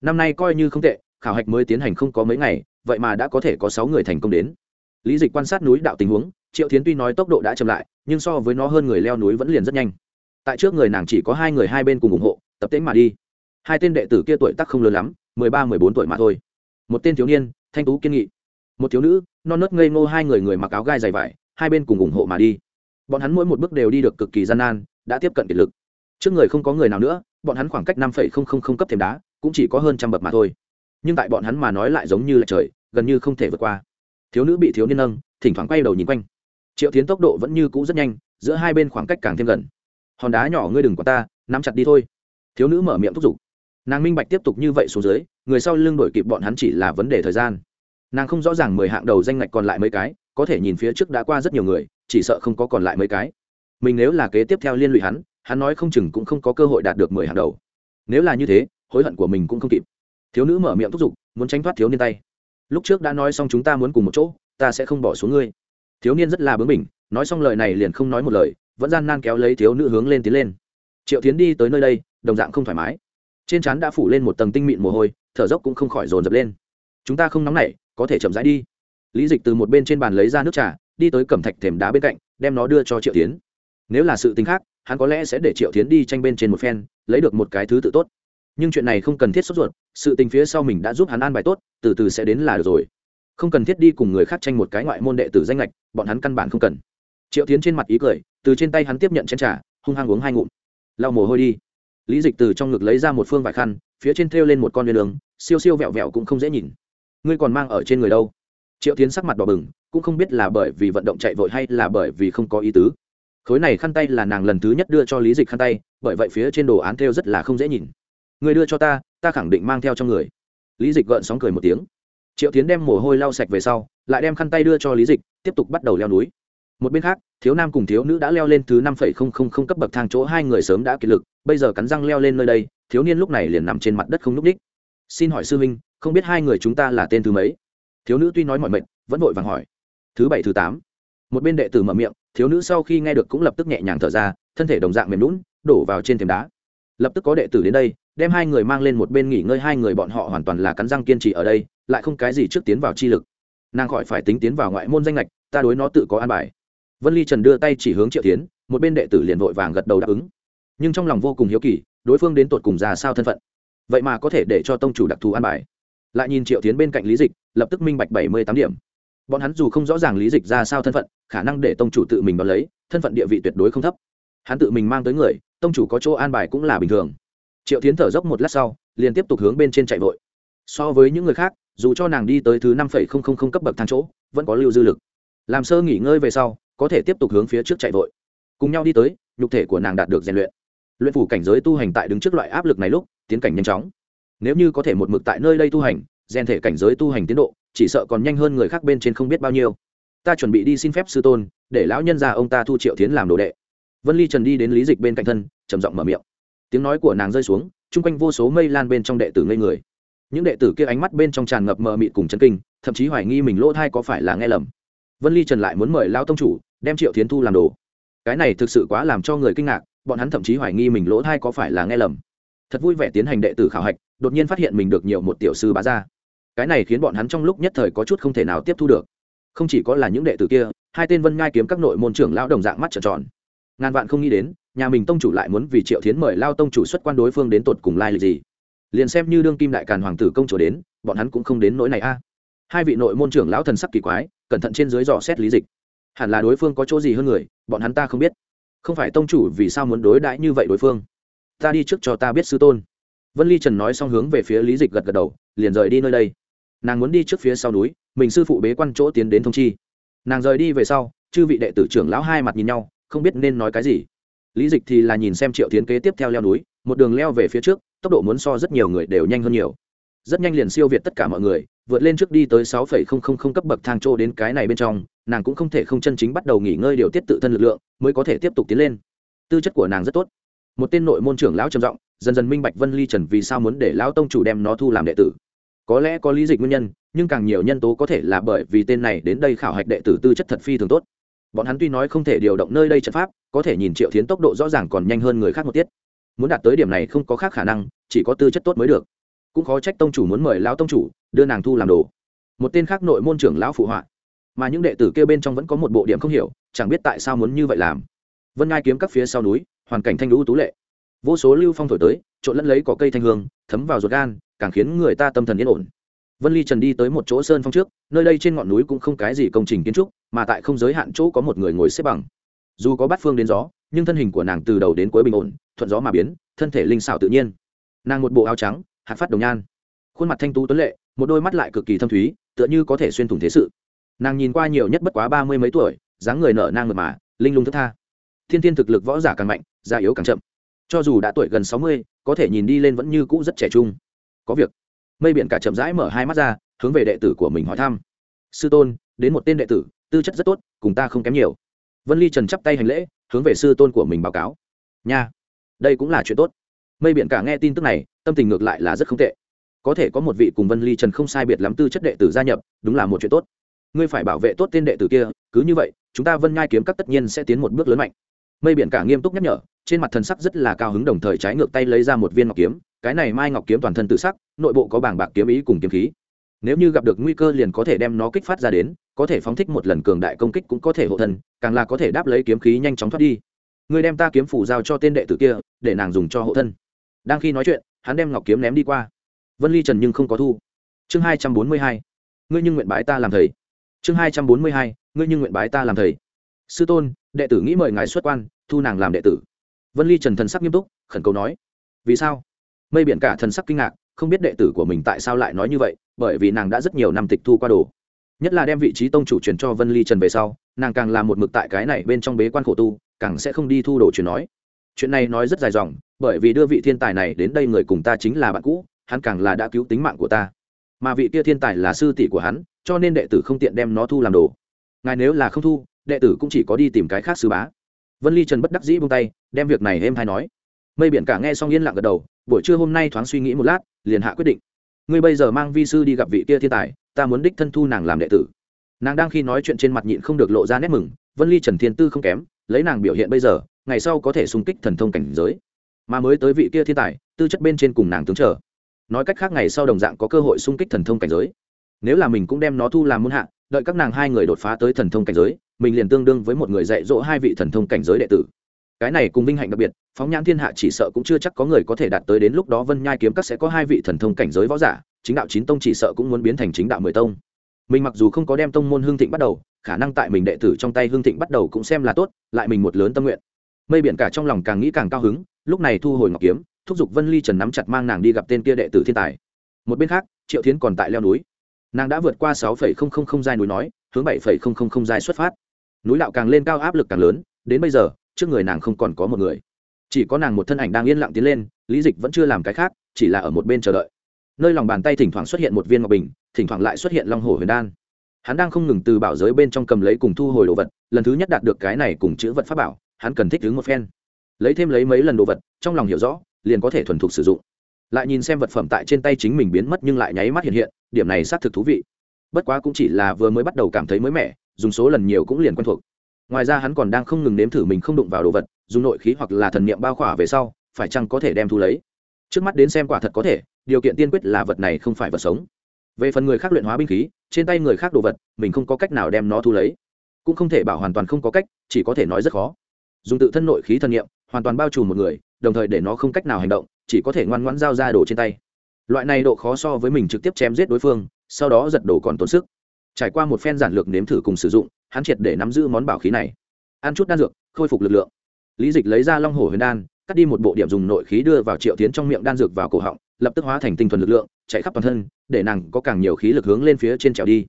Năm nay coi như không tệ, khảo hạch mới tiến hành không có mấy ngày, vậy mà đã có thể có sáu người thành công đến. Lý dịch quan sát núi đạo tình huống, triệu tiến tuy nói tốc độ đã chậm lại, nhưng so với nó hơn người leo núi vẫn liền rất nhanh. Tại trước người nàng chỉ có hai người hai bên cùng ủng hộ, tập tễnh mà đi. Hai tên đệ tử kia tuổi tác không lớn lắm, mười ba, mười bốn tuổi mà thôi. Một tên thiếu niên, thanh tú kiên nghị. Một thiếu nữ, non nớt ngây ngô hai người người mặc áo gai dày vải, hai bên cùng ủng hộ mà đi bọn hắn mỗi một bước đều đi được cực kỳ gian nan, đã tiếp cận kiệt lực. Trước người không có người nào nữa, bọn hắn khoảng cách năm phẩy không không không cấp thềm đá, cũng chỉ có hơn trăm bậc mà thôi. Nhưng tại bọn hắn mà nói lại giống như là trời, gần như không thể vượt qua. Thiếu nữ bị thiếu niên nâng, thỉnh thoảng quay đầu nhìn quanh. Triệu tiến tốc độ vẫn như cũ rất nhanh, giữa hai bên khoảng cách càng thêm gần. Hòn đá nhỏ ngươi đừng quá ta, nắm chặt đi thôi. Thiếu nữ mở miệng thúc giục. Nàng minh bạch tiếp tục như vậy xuống dưới, người sau lưng đổi kịp bọn hắn chỉ là vấn đề thời gian. Nàng không rõ ràng mười hạng đầu danh ngạch còn lại mấy cái, có thể nhìn phía trước đã qua rất nhiều người chỉ sợ không có còn lại mấy cái. Mình nếu là kế tiếp theo liên lụy hắn hắn nói không chừng cũng không có cơ hội đạt được mười hạng đầu. Nếu là như thế, hối hận của mình cũng không kịp. Thiếu nữ mở miệng thúc giục, muốn tránh thoát thiếu niên tay. Lúc trước đã nói xong chúng ta muốn cùng một chỗ, ta sẽ không bỏ xuống ngươi. Thiếu niên rất là bướng bỉnh, nói xong lời này liền không nói một lời, vẫn gian nan kéo lấy thiếu nữ hướng lên tiến lên. Triệu tiến đi tới nơi đây, đồng dạng không thoải mái. Trên trán đã phủ lên một tầng tinh mịn mồ hôi, thở dốc cũng không khỏi dồn dập lên. Chúng ta không nóng nảy, có thể chậm rãi đi. Lý dịch từ một bên trên bàn lấy ra nước trà đi tới cẩm thạch thềm đá bên cạnh, đem nó đưa cho triệu tiến nếu là sự tính khác, hắn có lẽ sẽ để triệu tiến đi tranh bên trên một phen, lấy được một cái thứ tự tốt. Nhưng chuyện này không cần thiết sốt ruột, sự tình phía sau mình đã giúp hắn an bài tốt, từ từ sẽ đến là được rồi. Không cần thiết đi cùng người khác tranh một cái ngoại môn đệ tử danh lệch bọn hắn căn bản không cần. Triệu tiến trên mặt ý cười, từ trên tay hắn tiếp nhận chén trà, hung hăng uống hai ngụm. Lau mồ hôi đi. Lý dịch từ trong ngực lấy ra một phương vải khăn, phía trên thêu lên một con viên đường siêu siêu vẹo vẹo cũng không dễ nhìn. Ngươi còn mang ở trên người đâu? Triệu tiến sắc mặt đỏ bừng, cũng không biết là bởi vì vận động chạy vội hay là bởi vì không có ý tứ. Khối này khăn tay là nàng lần thứ nhất đưa cho lý dịch khăn tay, bởi vậy phía trên đồ án theo rất là không dễ nhìn. Người đưa cho ta ta khẳng định mang theo trong người. Lý dịch gợn sóng cười một tiếng. Triệu tiến đem mồ hôi lau sạch về sau, lại đem khăn tay đưa cho lý dịch, tiếp tục bắt đầu leo núi. Một bên khác, thiếu nam cùng thiếu nữ đã leo lên thứ năm phẩy không không không cấp bậc thang chỗ hai người sớm đã kiệt lực, bây giờ cắn răng leo lên nơi đây, thiếu niên lúc này liền nằm trên mặt đất không n ú c đích xin hỏi sư huynh, không biết hai người chúng ta là tên thứ mấy? Thiếu nữ tuy nói mọi mệnh vẫn vội vàng hỏi. Thứ bảy, thứ tám. Một bên đệ tử mở miệng, thiếu nữ sau khi nghe được cũng lập tức nhẹ nhàng thở ra, thân thể đồng dạng mềm lún đổ vào trên thềm đá. Lập tức có đệ tử đến đây, đem hai người mang lên một bên nghỉ ngơi, hai người bọn họ hoàn toàn là cắn răng kiên trì ở đây, lại không cái gì trước tiến vào chi lực. Nàng khỏi phải tính tiến vào ngoại môn danh lệch ta đối nó tự có an bài. Vân ly trần đưa tay chỉ hướng triệu tiến một bên đệ tử liền vội vàng gật đầu đáp ứng. Nhưng trong lòng vô cùng hiếu kỳ, đối phương đến tột cùng ra sao thân phận? Vậy mà có thể để cho tông chủ đặc thù an bài lại nhìn triệu tiến bên cạnh lý dịch, lập tức minh bạch bảy mươi tám điểm. Bọn hắn dù không rõ ràng lý dịch ra sao thân phận, khả năng để tông chủ tự mình đón lấy, thân phận địa vị tuyệt đối không thấp. Hắn tự mình mang tới người, tông chủ có chỗ an bài cũng là bình thường. Triệu tiến thở dốc một lát sau, liền tiếp tục hướng bên trên chạy vội. So với những người khác, dù cho nàng đi tới thứ năm phẩy không không không cấp bậc thang chỗ, vẫn có lưu dư lực. Làm sơ nghỉ ngơi về sau, có thể tiếp tục hướng phía trước chạy vội. Cùng nhau đi tới, nhục thể của nàng đạt được rèn luyện. Luyện phủ cảnh giới tu hành tại đứng trước loại áp lực này lúc, tiến cảnh nhanh chóng nếu như có thể một mực tại nơi đây tu hành rèn thể cảnh giới tu hành tiến độ, chỉ sợ còn nhanh hơn người khác bên trên không biết bao nhiêu. Ta chuẩn bị đi xin phép sư tôn, để lão nhân gia ông ta thu triệu tiến làm đồ đệ. Vân ly trần đi đến lý dịch bên cạnh thân, trầm giọng mở miệng. Tiếng nói của nàng rơi xuống, chung quanh vô số mây lan bên trong đệ tử ngây người. Những đệ tử kia ánh mắt bên trong tràn ngập mờ mịt cùng chân kinh, thậm chí hoài nghi mình lỗ thai có phải là nghe lầm. Vân ly trần lại muốn mời lao tông chủ, đem triệu tiến thu làm đồ. Cái này thực sự quá làm cho người kinh ngạc, bọn hắn thậm chí hoài nghi mình lỗ thai có phải là nghe lầm thật vui vẻ tiến hành đệ tử khảo hạch, đột nhiên phát hiện mình được nhiều một tiểu sư bá ra cái này khiến bọn hắn trong lúc nhất thời có chút không thể nào tiếp thu được. Không chỉ có là những đệ tử kia, hai tên vân ngai kiếm các nội môn trưởng lão đồng dạng mắt trợn tròn. Ngàn vạn không nghĩ đến, nhà mình tông chủ lại muốn vì triệu thiến mời lao tông chủ xuất quan đối phương đến tột cùng lai lịch gì. Liền xem như đương kim đại càn hoàng tử công chủ đến, bọn hắn cũng không đến nỗi này a. Hai vị nội môn trưởng lão thần sắc kỳ quái, cẩn thận trên dưới dò xét lý dịch. Hẳn là đối phương có chỗ gì hơn người, bọn hắn ta không biết. Không phải tông chủ vì sao muốn đối đãi như vậy đối phương? Ta đi trước cho ta biết sư tôn. Vân ly trần nói xong hướng về phía lý dịch gật gật đầu, liền rời đi nơi đây. Nàng muốn đi trước phía sau núi, mình sư phụ bế quan chỗ tiến đến thông chi. Nàng rời đi về sau, chư vị đệ tử trưởng lão hai mặt nhìn nhau, không biết nên nói cái gì. Lý dịch thì là nhìn xem triệu tiến kế tiếp theo leo núi, một đường leo về phía trước, tốc độ muốn so rất nhiều người đều nhanh hơn nhiều. Rất nhanh liền siêu việt tất cả mọi người, vượt lên trước đi tới sáu phẩy không không không cấp bậc thang trô đến cái này bên trong, nàng cũng không thể không chân chính bắt đầu nghỉ ngơi điều tiết tự thân lực lượng, mới có thể tiếp tục tiến lên. Tư chất của nàng rất tốt một tên nội môn trưởng lão trầm giọng, dần dần minh bạch vân ly trần vì sao muốn để lão tông chủ đem nó thu làm đệ tử. Có lẽ có lý dịch nguyên nhân, nhưng càng nhiều nhân tố có thể là bởi vì tên này đến đây khảo hạch đệ tử tư chất thật phi thường tốt. Bọn hắn tuy nói không thể điều động nơi đây trận pháp, có thể nhìn triệu thiến tốc độ rõ ràng còn nhanh hơn người khác một tiết. Muốn đạt tới điểm này không có khác khả năng, chỉ có tư chất tốt mới được. Cũng khó trách tông chủ muốn mời lão tông chủ, đưa nàng thu làm đồ. Một tên khác nội môn trưởng lão phụ họa. Mà những đệ tử kêu bên trong vẫn có một bộ điểm không hiểu, chẳng biết tại sao muốn như vậy làm. Vân ngai kiếm các phía sau núi hoàn cảnh thanh lũ tú lệ. Vô số lưu phong thổi tới, trộn lẫn lấy có cây thanh hương, thấm vào ruột gan, càng khiến người ta tâm thần yên ổn. Vân ly trần đi tới một chỗ sơn phong trước, nơi đây trên ngọn núi cũng không cái gì công trình kiến trúc, mà tại không giới hạn chỗ có một người ngồi xếp bằng. Dù có bát phương đến gió, nhưng thân hình của nàng từ đầu đến cuối bình ổn, thuận gió mà biến, thân thể linh xảo tự nhiên. Nàng một bộ áo trắng, hạt phát đồng nhan. Khuôn mặt thanh tú tuấn lệ, một đôi mắt lại cực kỳ thâm thúy, tựa như có thể xuyên thủng thế sự. Nàng nhìn qua nhiều nhất bất quá ba mươi mấy tuổi, dáng người nở nang mượt mà, linh lung thức tha thiên thiên thực lực võ giả càng mạnh, già yếu càng chậm. Cho dù đã tuổi gần sáu mươi, có thể nhìn đi lên vẫn như cũ rất trẻ trung. Có việc. Mây biển cả chậm rãi mở hai mắt ra, hướng về đệ tử của mình hỏi thăm. Sư tôn, đến một tên đệ tử, tư chất rất tốt, cùng ta không kém nhiều. Vân ly trần chắp tay hành lễ, hướng về sư tôn của mình báo cáo. Nha, đây cũng là chuyện tốt. Mây biển cả nghe tin tức này, tâm tình ngược lại là rất không tệ. Có thể có một vị cùng vân ly trần không sai biệt lắm tư chất đệ tử gia nhập, đúng là một chuyện tốt. Ngươi phải bảo vệ tốt tên đệ tử kia, cứ như vậy, chúng ta vân nhai kiếm các tất nhiên sẽ tiến một bước lớn mạnh mây biển cả nghiêm túc nhắc nhở, trên mặt thần sắc rất là cao hứng đồng thời trái ngược tay lấy ra một viên ngọc kiếm, cái này mai ngọc kiếm toàn thân tự sắc, nội bộ có bảng bạc kiếm ý cùng kiếm khí. Nếu như gặp được nguy cơ liền có thể đem nó kích phát ra đến, có thể phóng thích một lần cường đại công kích cũng có thể hộ thân, càng là có thể đáp lấy kiếm khí nhanh chóng thoát đi. Ngươi đem ta kiếm phủ giao cho tên đệ tử kia, để nàng dùng cho hộ thân. Đang khi nói chuyện, hắn đem ngọc kiếm ném đi qua. Vân ly trần nhưng không có thu. Chương hai trăm bốn mươi hai. Ngươi nhưng nguyện bái ta làm thầy. Chương hai trăm bốn mươi hai. Ngươi nhưng nguyện bái ta làm thầy sư tôn, đệ tử nghĩ mời ngài xuất quan, thu nàng làm đệ tử. Vân ly trần thần sắc nghiêm túc, khẩn cầu nói, vì sao? Mây biển cả thần sắc kinh ngạc, không biết đệ tử của mình tại sao lại nói như vậy, bởi vì nàng đã rất nhiều năm tịch thu qua đồ. Nhất là đem vị trí tông chủ truyền cho vân ly trần về sau, nàng càng làm một mực tại cái này bên trong bế quan khổ tu, càng sẽ không đi thu đồ truyền nói. Chuyện này nói rất dài dòng, bởi vì đưa vị thiên tài này đến đây người cùng ta chính là bạn cũ, hắn càng là đã cứu tính mạng của ta. Mà vị kia thiên tài là sư tỷ của hắn, cho nên đệ tử không tiện đem nó thu làm đồ. Ngài nếu là không thu đệ tử cũng chỉ có đi tìm cái khác sư bá. Vân ly trần bất đắc dĩ buông tay, đem việc này êm hay nói. Mây biển cả nghe xong yên lặng gật đầu, buổi trưa hôm nay thoáng suy nghĩ một lát, liền hạ quyết định. Ngươi bây giờ mang vi sư đi gặp vị kia thiên tài, ta muốn đích thân thu nàng làm đệ tử. Nàng đang khi nói chuyện trên mặt nhịn không được lộ ra nét mừng, vân ly trần thiên tư không kém, lấy nàng biểu hiện bây giờ, ngày sau có thể xung kích thần thông cảnh giới. Mà mới tới vị kia thiên tài, tư chất bên trên cùng nàng tướng trở nói cách khác ngày sau đồng dạng có cơ hội xung kích thần thông cảnh giới. Nếu là mình cũng đem nó thu làm muôn hạ, đợi các nàng hai người đột phá tới thần thông cảnh giới mình liền tương đương với một người dạy dỗ hai vị thần thông cảnh giới đệ tử. Cái này cùng vinh hạnh đặc biệt, phóng nhãn thiên hạ chỉ sợ cũng chưa chắc có người có thể đạt tới đến lúc đó vân nhai kiếm các sẽ có hai vị thần thông cảnh giới võ giả, chính đạo chín tông chỉ sợ cũng muốn biến thành chính đạo mười tông. Mình mặc dù không có đem tông môn hương thịnh bắt đầu, khả năng tại mình đệ tử trong tay hương thịnh bắt đầu cũng xem là tốt, lại mình một lớn tâm nguyện. Mây biển cả trong lòng càng nghĩ càng cao hứng, lúc này thu hồi ngọc kiếm, thúc giục vân ly trần nắm chặt mang nàng đi gặp tên kia đệ tử thiên tài. Một bên khác, triệu thiến còn tại leo núi. Nàng đã vượt qua sáu phẩy không không không giai núi nói, hướng bảy phẩy không không không giai xuất phát núi đạo càng lên cao áp lực càng lớn, đến bây giờ, trước người nàng không còn có một người. Chỉ có nàng một thân ảnh đang yên lặng tiến lên, lý dịch vẫn chưa làm cái khác, chỉ là ở một bên chờ đợi. Nơi lòng bàn tay thỉnh thoảng xuất hiện một viên ngọc bình, thỉnh thoảng lại xuất hiện long hồ huyền đan. Hắn đang không ngừng từ bảo giới bên trong cầm lấy cùng thu hồi đồ vật, lần thứ nhất đạt được cái này cùng chữ vật pháp bảo, hắn cần thích ứng một phen. Lấy thêm lấy mấy lần đồ vật, trong lòng hiểu rõ, liền có thể thuần thục sử dụng. Lại nhìn xem vật phẩm tại trên tay chính mình biến mất nhưng lại nháy mắt hiện hiện, điểm này xác thực thú vị. Bất quá cũng chỉ là vừa mới bắt đầu cảm thấy mới mẻ dùng số lần nhiều cũng liền quen thuộc. Ngoài ra hắn còn đang không ngừng nếm thử mình không đụng vào đồ vật, dùng nội khí hoặc là thần niệm bao khỏa về sau, phải chăng có thể đem thu lấy? Trước mắt đến xem quả thật có thể, điều kiện tiên quyết là vật này không phải vật sống. Về phần người khác luyện hóa binh khí, trên tay người khác đồ vật, mình không có cách nào đem nó thu lấy. Cũng không thể bảo hoàn toàn không có cách, chỉ có thể nói rất khó. Dùng tự thân nội khí thần nghiệm hoàn toàn bao trùm một người, đồng thời để nó không cách nào hành động, chỉ có thể ngoan ngoãn giao ra đồ trên tay. Loại này độ khó so với mình trực tiếp chém giết đối phương, sau đó giật đồ còn tốn sức trải qua một phen giản lược nếm thử cùng sử dụng, hắn triệt để nắm giữ món bảo khí này. Ăn chút đan dược, khôi phục lực lượng. Lý dịch lấy ra long hồ huyền đan, cắt đi một bộ điểm dùng nội khí đưa vào triệu tiến trong miệng đan dược vào cổ họng, lập tức hóa thành tinh thuần lực lượng, chạy khắp toàn thân, để nàng có càng nhiều khí lực hướng lên phía trên trèo đi.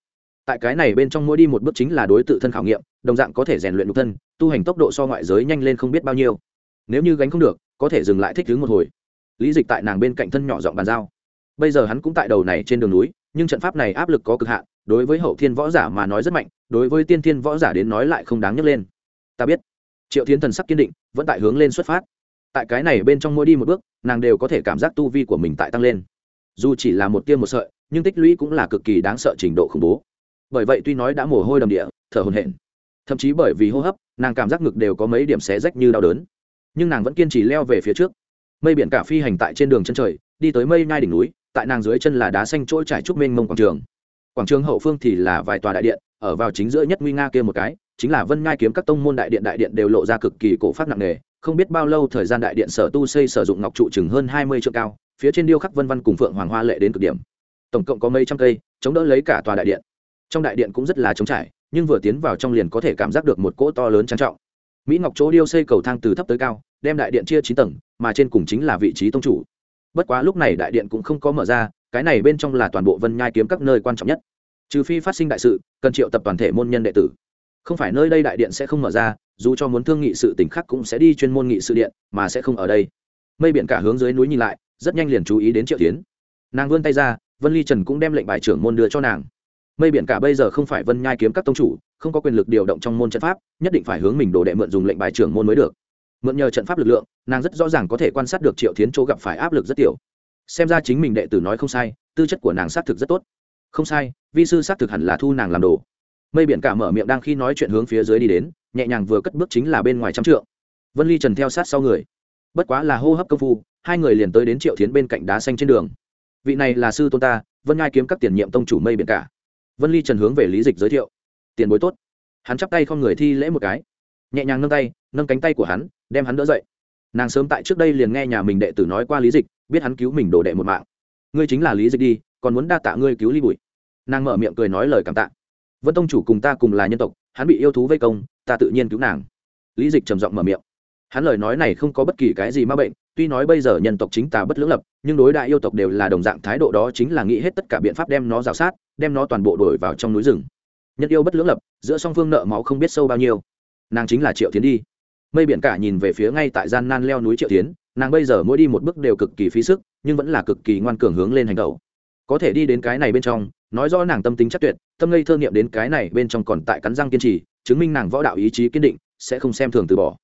Tại cái này bên trong mỗi đi một bước chính là đối tự thân khảo nghiệm, đồng dạng có thể rèn luyện nhục thân, tu hành tốc độ so ngoại giới nhanh lên không biết bao nhiêu. Nếu như gánh không được, có thể dừng lại thích thứ một hồi. Lý dịch tại nàng bên cạnh thân nhỏ giọng bàn giao. Bây giờ hắn cũng tại đầu này trên đường núi nhưng trận pháp này áp lực có cực hạn, đối với hậu thiên võ giả mà nói rất mạnh, đối với tiên thiên võ giả đến nói lại không đáng nhấc lên. Ta biết. Triệu tiến thần sắc kiên định, vẫn tại hướng lên xuất phát. Tại cái này bên trong mỗi đi một bước, nàng đều có thể cảm giác tu vi của mình tại tăng lên. Dù chỉ là một tiêm một sợi, nhưng tích lũy cũng là cực kỳ đáng sợ trình độ khủng bố. Bởi vậy tuy nói đã mồ hôi đầm địa, thở hồn hển, thậm chí bởi vì hô hấp, nàng cảm giác ngực đều có mấy điểm xé rách như đau đớn. Nhưng nàng vẫn kiên trì leo về phía trước. Mây biển cả phi hành tại trên đường chân trời, đi tới mây nhai đỉnh núi tại nàng dưới chân là đá xanh trôi trải trúc mênh mông quảng trường. Quảng trường hậu phương thì là vài tòa đại điện, ở vào chính giữa nhất nguy nga kia một cái, chính là vân ngai kiếm các tông môn đại điện đại điện đều lộ ra cực kỳ cổ phát nặng nề, không biết bao lâu thời gian đại điện sở tu xây sử dụng ngọc trụ chừng hơn hai mươi triệu cao, phía trên điêu khắc vân văn cùng phượng hoàng hoa lệ đến cực điểm. Tổng cộng có mấy trăm cây, chống đỡ lấy cả tòa đại điện. Trong đại điện cũng rất là trống trải, nhưng vừa tiến vào trong liền có thể cảm giác được một cỗ to lớn trang trọng. Mỹ ngọc chỗ điêu xây cầu thang từ thấp tới cao, đem đại điện chia chín tầng, mà trên cùng chính là vị trí tông chủ bất quá lúc này đại điện cũng không có mở ra, cái này bên trong là toàn bộ vân nhai kiếm các nơi quan trọng nhất. Trừ phi phát sinh đại sự, cần triệu tập toàn thể môn nhân đệ tử. Không phải nơi đây đại điện sẽ không mở ra, dù cho muốn thương nghị sự tỉnh khác cũng sẽ đi chuyên môn nghị sự điện, mà sẽ không ở đây. Mây biển cả hướng dưới núi nhìn lại, rất nhanh liền chú ý đến triệu tiến. Nàng vươn tay ra, vân ly trần cũng đem lệnh bài trưởng môn đưa cho nàng. Mây biển cả bây giờ không phải vân nhai kiếm các tông chủ, không có quyền lực điều động trong môn trận pháp, nhất định phải hướng mình đồ đệ mượn dùng lệnh bài trưởng môn mới được mượn nhờ trận pháp lực lượng, nàng rất rõ ràng có thể quan sát được triệu tiến chỗ gặp phải áp lực rất tiểu. Xem ra chính mình đệ tử nói không sai, tư chất của nàng xác thực rất tốt. Không sai, vi sư xác thực hẳn là thu nàng làm đồ. Mây biển cả mở miệng đang khi nói chuyện hướng phía dưới đi đến, nhẹ nhàng vừa cất bước chính là bên ngoài trăm trượng. Vân ly trần theo sát sau người. Bất quá là hô hấp công phu, hai người liền tới đến triệu tiến bên cạnh đá xanh trên đường. Vị này là sư tôn ta, vân ngai kiếm các tiền nhiệm tông chủ mây biển cả. Vân ly trần hướng về lý dịch giới thiệu. Tiền bối tốt. Hắn chắp tay không người thi lễ một cái. Nhẹ nhàng nâng tay, nâng cánh tay của hắn đem hắn đỡ dậy. Nàng sớm tại trước đây liền nghe nhà mình đệ tử nói qua lý dịch, biết hắn cứu mình đổ đệ một mạng. Ngươi chính là lý dịch đi, còn muốn đa tạ ngươi cứu ly bụi. Nàng mở miệng cười nói lời cảm tạ. Vân tông chủ cùng ta cùng là nhân tộc, hắn bị yêu thú vây công, ta tự nhiên cứu nàng. Lý dịch trầm giọng mở miệng. Hắn lời nói này không có bất kỳ cái gì ma bệnh, tuy nói bây giờ nhân tộc chính ta bất lưỡng lập, nhưng đối đại yêu tộc đều là đồng dạng thái độ đó chính là nghĩ hết tất cả biện pháp đem nó rào sát, đem nó toàn bộ đổi vào trong núi rừng. Nhân yêu bất lưỡng lập, giữa song phương nợ máu không biết sâu bao nhiêu. Nàng chính là triệu tiến đi mây biển cả nhìn về phía ngay tại gian nan leo núi triệu tiến nàng bây giờ mỗi đi một bước đều cực kỳ phí sức, nhưng vẫn là cực kỳ ngoan cường hướng lên hành tẩu. Có thể đi đến cái này bên trong, nói rõ nàng tâm tính chắc tuyệt, tâm ngây thơ nghiệm đến cái này bên trong còn tại cắn răng kiên trì, chứng minh nàng võ đạo ý chí kiên định, sẽ không xem thường từ bỏ.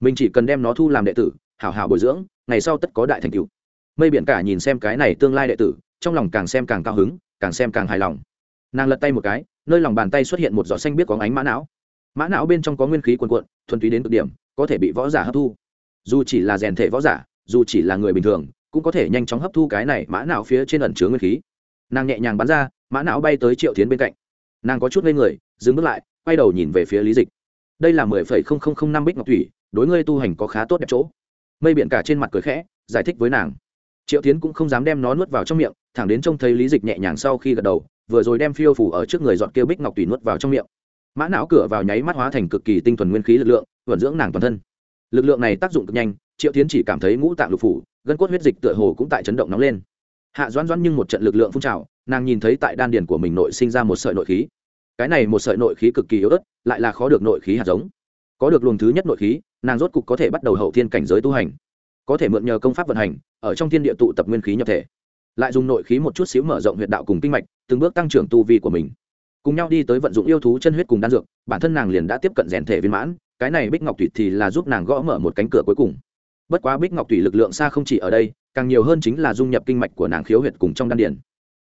Mình chỉ cần đem nó thu làm đệ tử, hảo hảo bồi dưỡng, ngày sau tất có đại thành tựu. Mây biển cả nhìn xem cái này tương lai đệ tử, trong lòng càng xem càng cao hứng, càng xem càng hài lòng. Nàng lật tay một cái, nơi lòng bàn tay xuất hiện một giọt xanh biết có ánh mã não mã não bên trong có nguyên khí quần quận thuần túy đến cực điểm, có thể bị võ giả hấp thu. Dù chỉ là rèn thể võ giả, dù chỉ là người bình thường, cũng có thể nhanh chóng hấp thu cái này mã não phía trên ẩn chứa nguyên khí. Nàng nhẹ nhàng bắn ra, mã não bay tới triệu tiến bên cạnh. Nàng có chút lên người, dừng bước lại, quay đầu nhìn về phía lý dịch. Đây là mười phẩy không không không năm bích ngọc thủy, đối ngươi tu hành có khá tốt đẹp chỗ. Mây biển cả trên mặt cười khẽ, giải thích với nàng. Triệu tiến cũng không dám đem nó nuốt vào trong miệng, thẳng đến trông thấy lý dịch nhẹ nhàng sau khi gật đầu, vừa rồi đem phiêu phủ ở trước người dọn kêu bích ngọc thủy nuốt vào trong miệng mã não cửa vào nháy mắt hóa thành cực kỳ tinh thuần nguyên khí lực lượng, vận dưỡng nàng toàn thân. Lực lượng này tác dụng cực nhanh, triệu tiến chỉ cảm thấy ngũ tạng lục phủ, gân cốt huyết dịch tựa hồ cũng tại chấn động nóng lên. Hạ doãn doãn nhưng một trận lực lượng phun trào, nàng nhìn thấy tại đan điền của mình nội sinh ra một sợi nội khí. Cái này một sợi nội khí cực kỳ yếu ớt, lại là khó được nội khí hạt giống. Có được luồng thứ nhất nội khí, nàng rốt cục có thể bắt đầu hậu thiên cảnh giới tu hành. Có thể mượn nhờ công pháp vận hành, ở trong thiên địa tụ tập nguyên khí nhập thể. Lại dùng nội khí một chút xíu mở rộng huyệt đạo cùng kinh mạch, từng bước tăng trưởng tu vi của mình cùng nhau đi tới vận dụng yêu thú chân huyết cùng đan dược, bản thân nàng liền đã tiếp cận rèn thể viên mãn, cái này bích ngọc thủy thì là giúp nàng gõ mở một cánh cửa cuối cùng. Bất quá bích ngọc thủy lực lượng xa không chỉ ở đây, càng nhiều hơn chính là dung nhập kinh mạch của nàng khiếu huyệt cùng trong đan điền.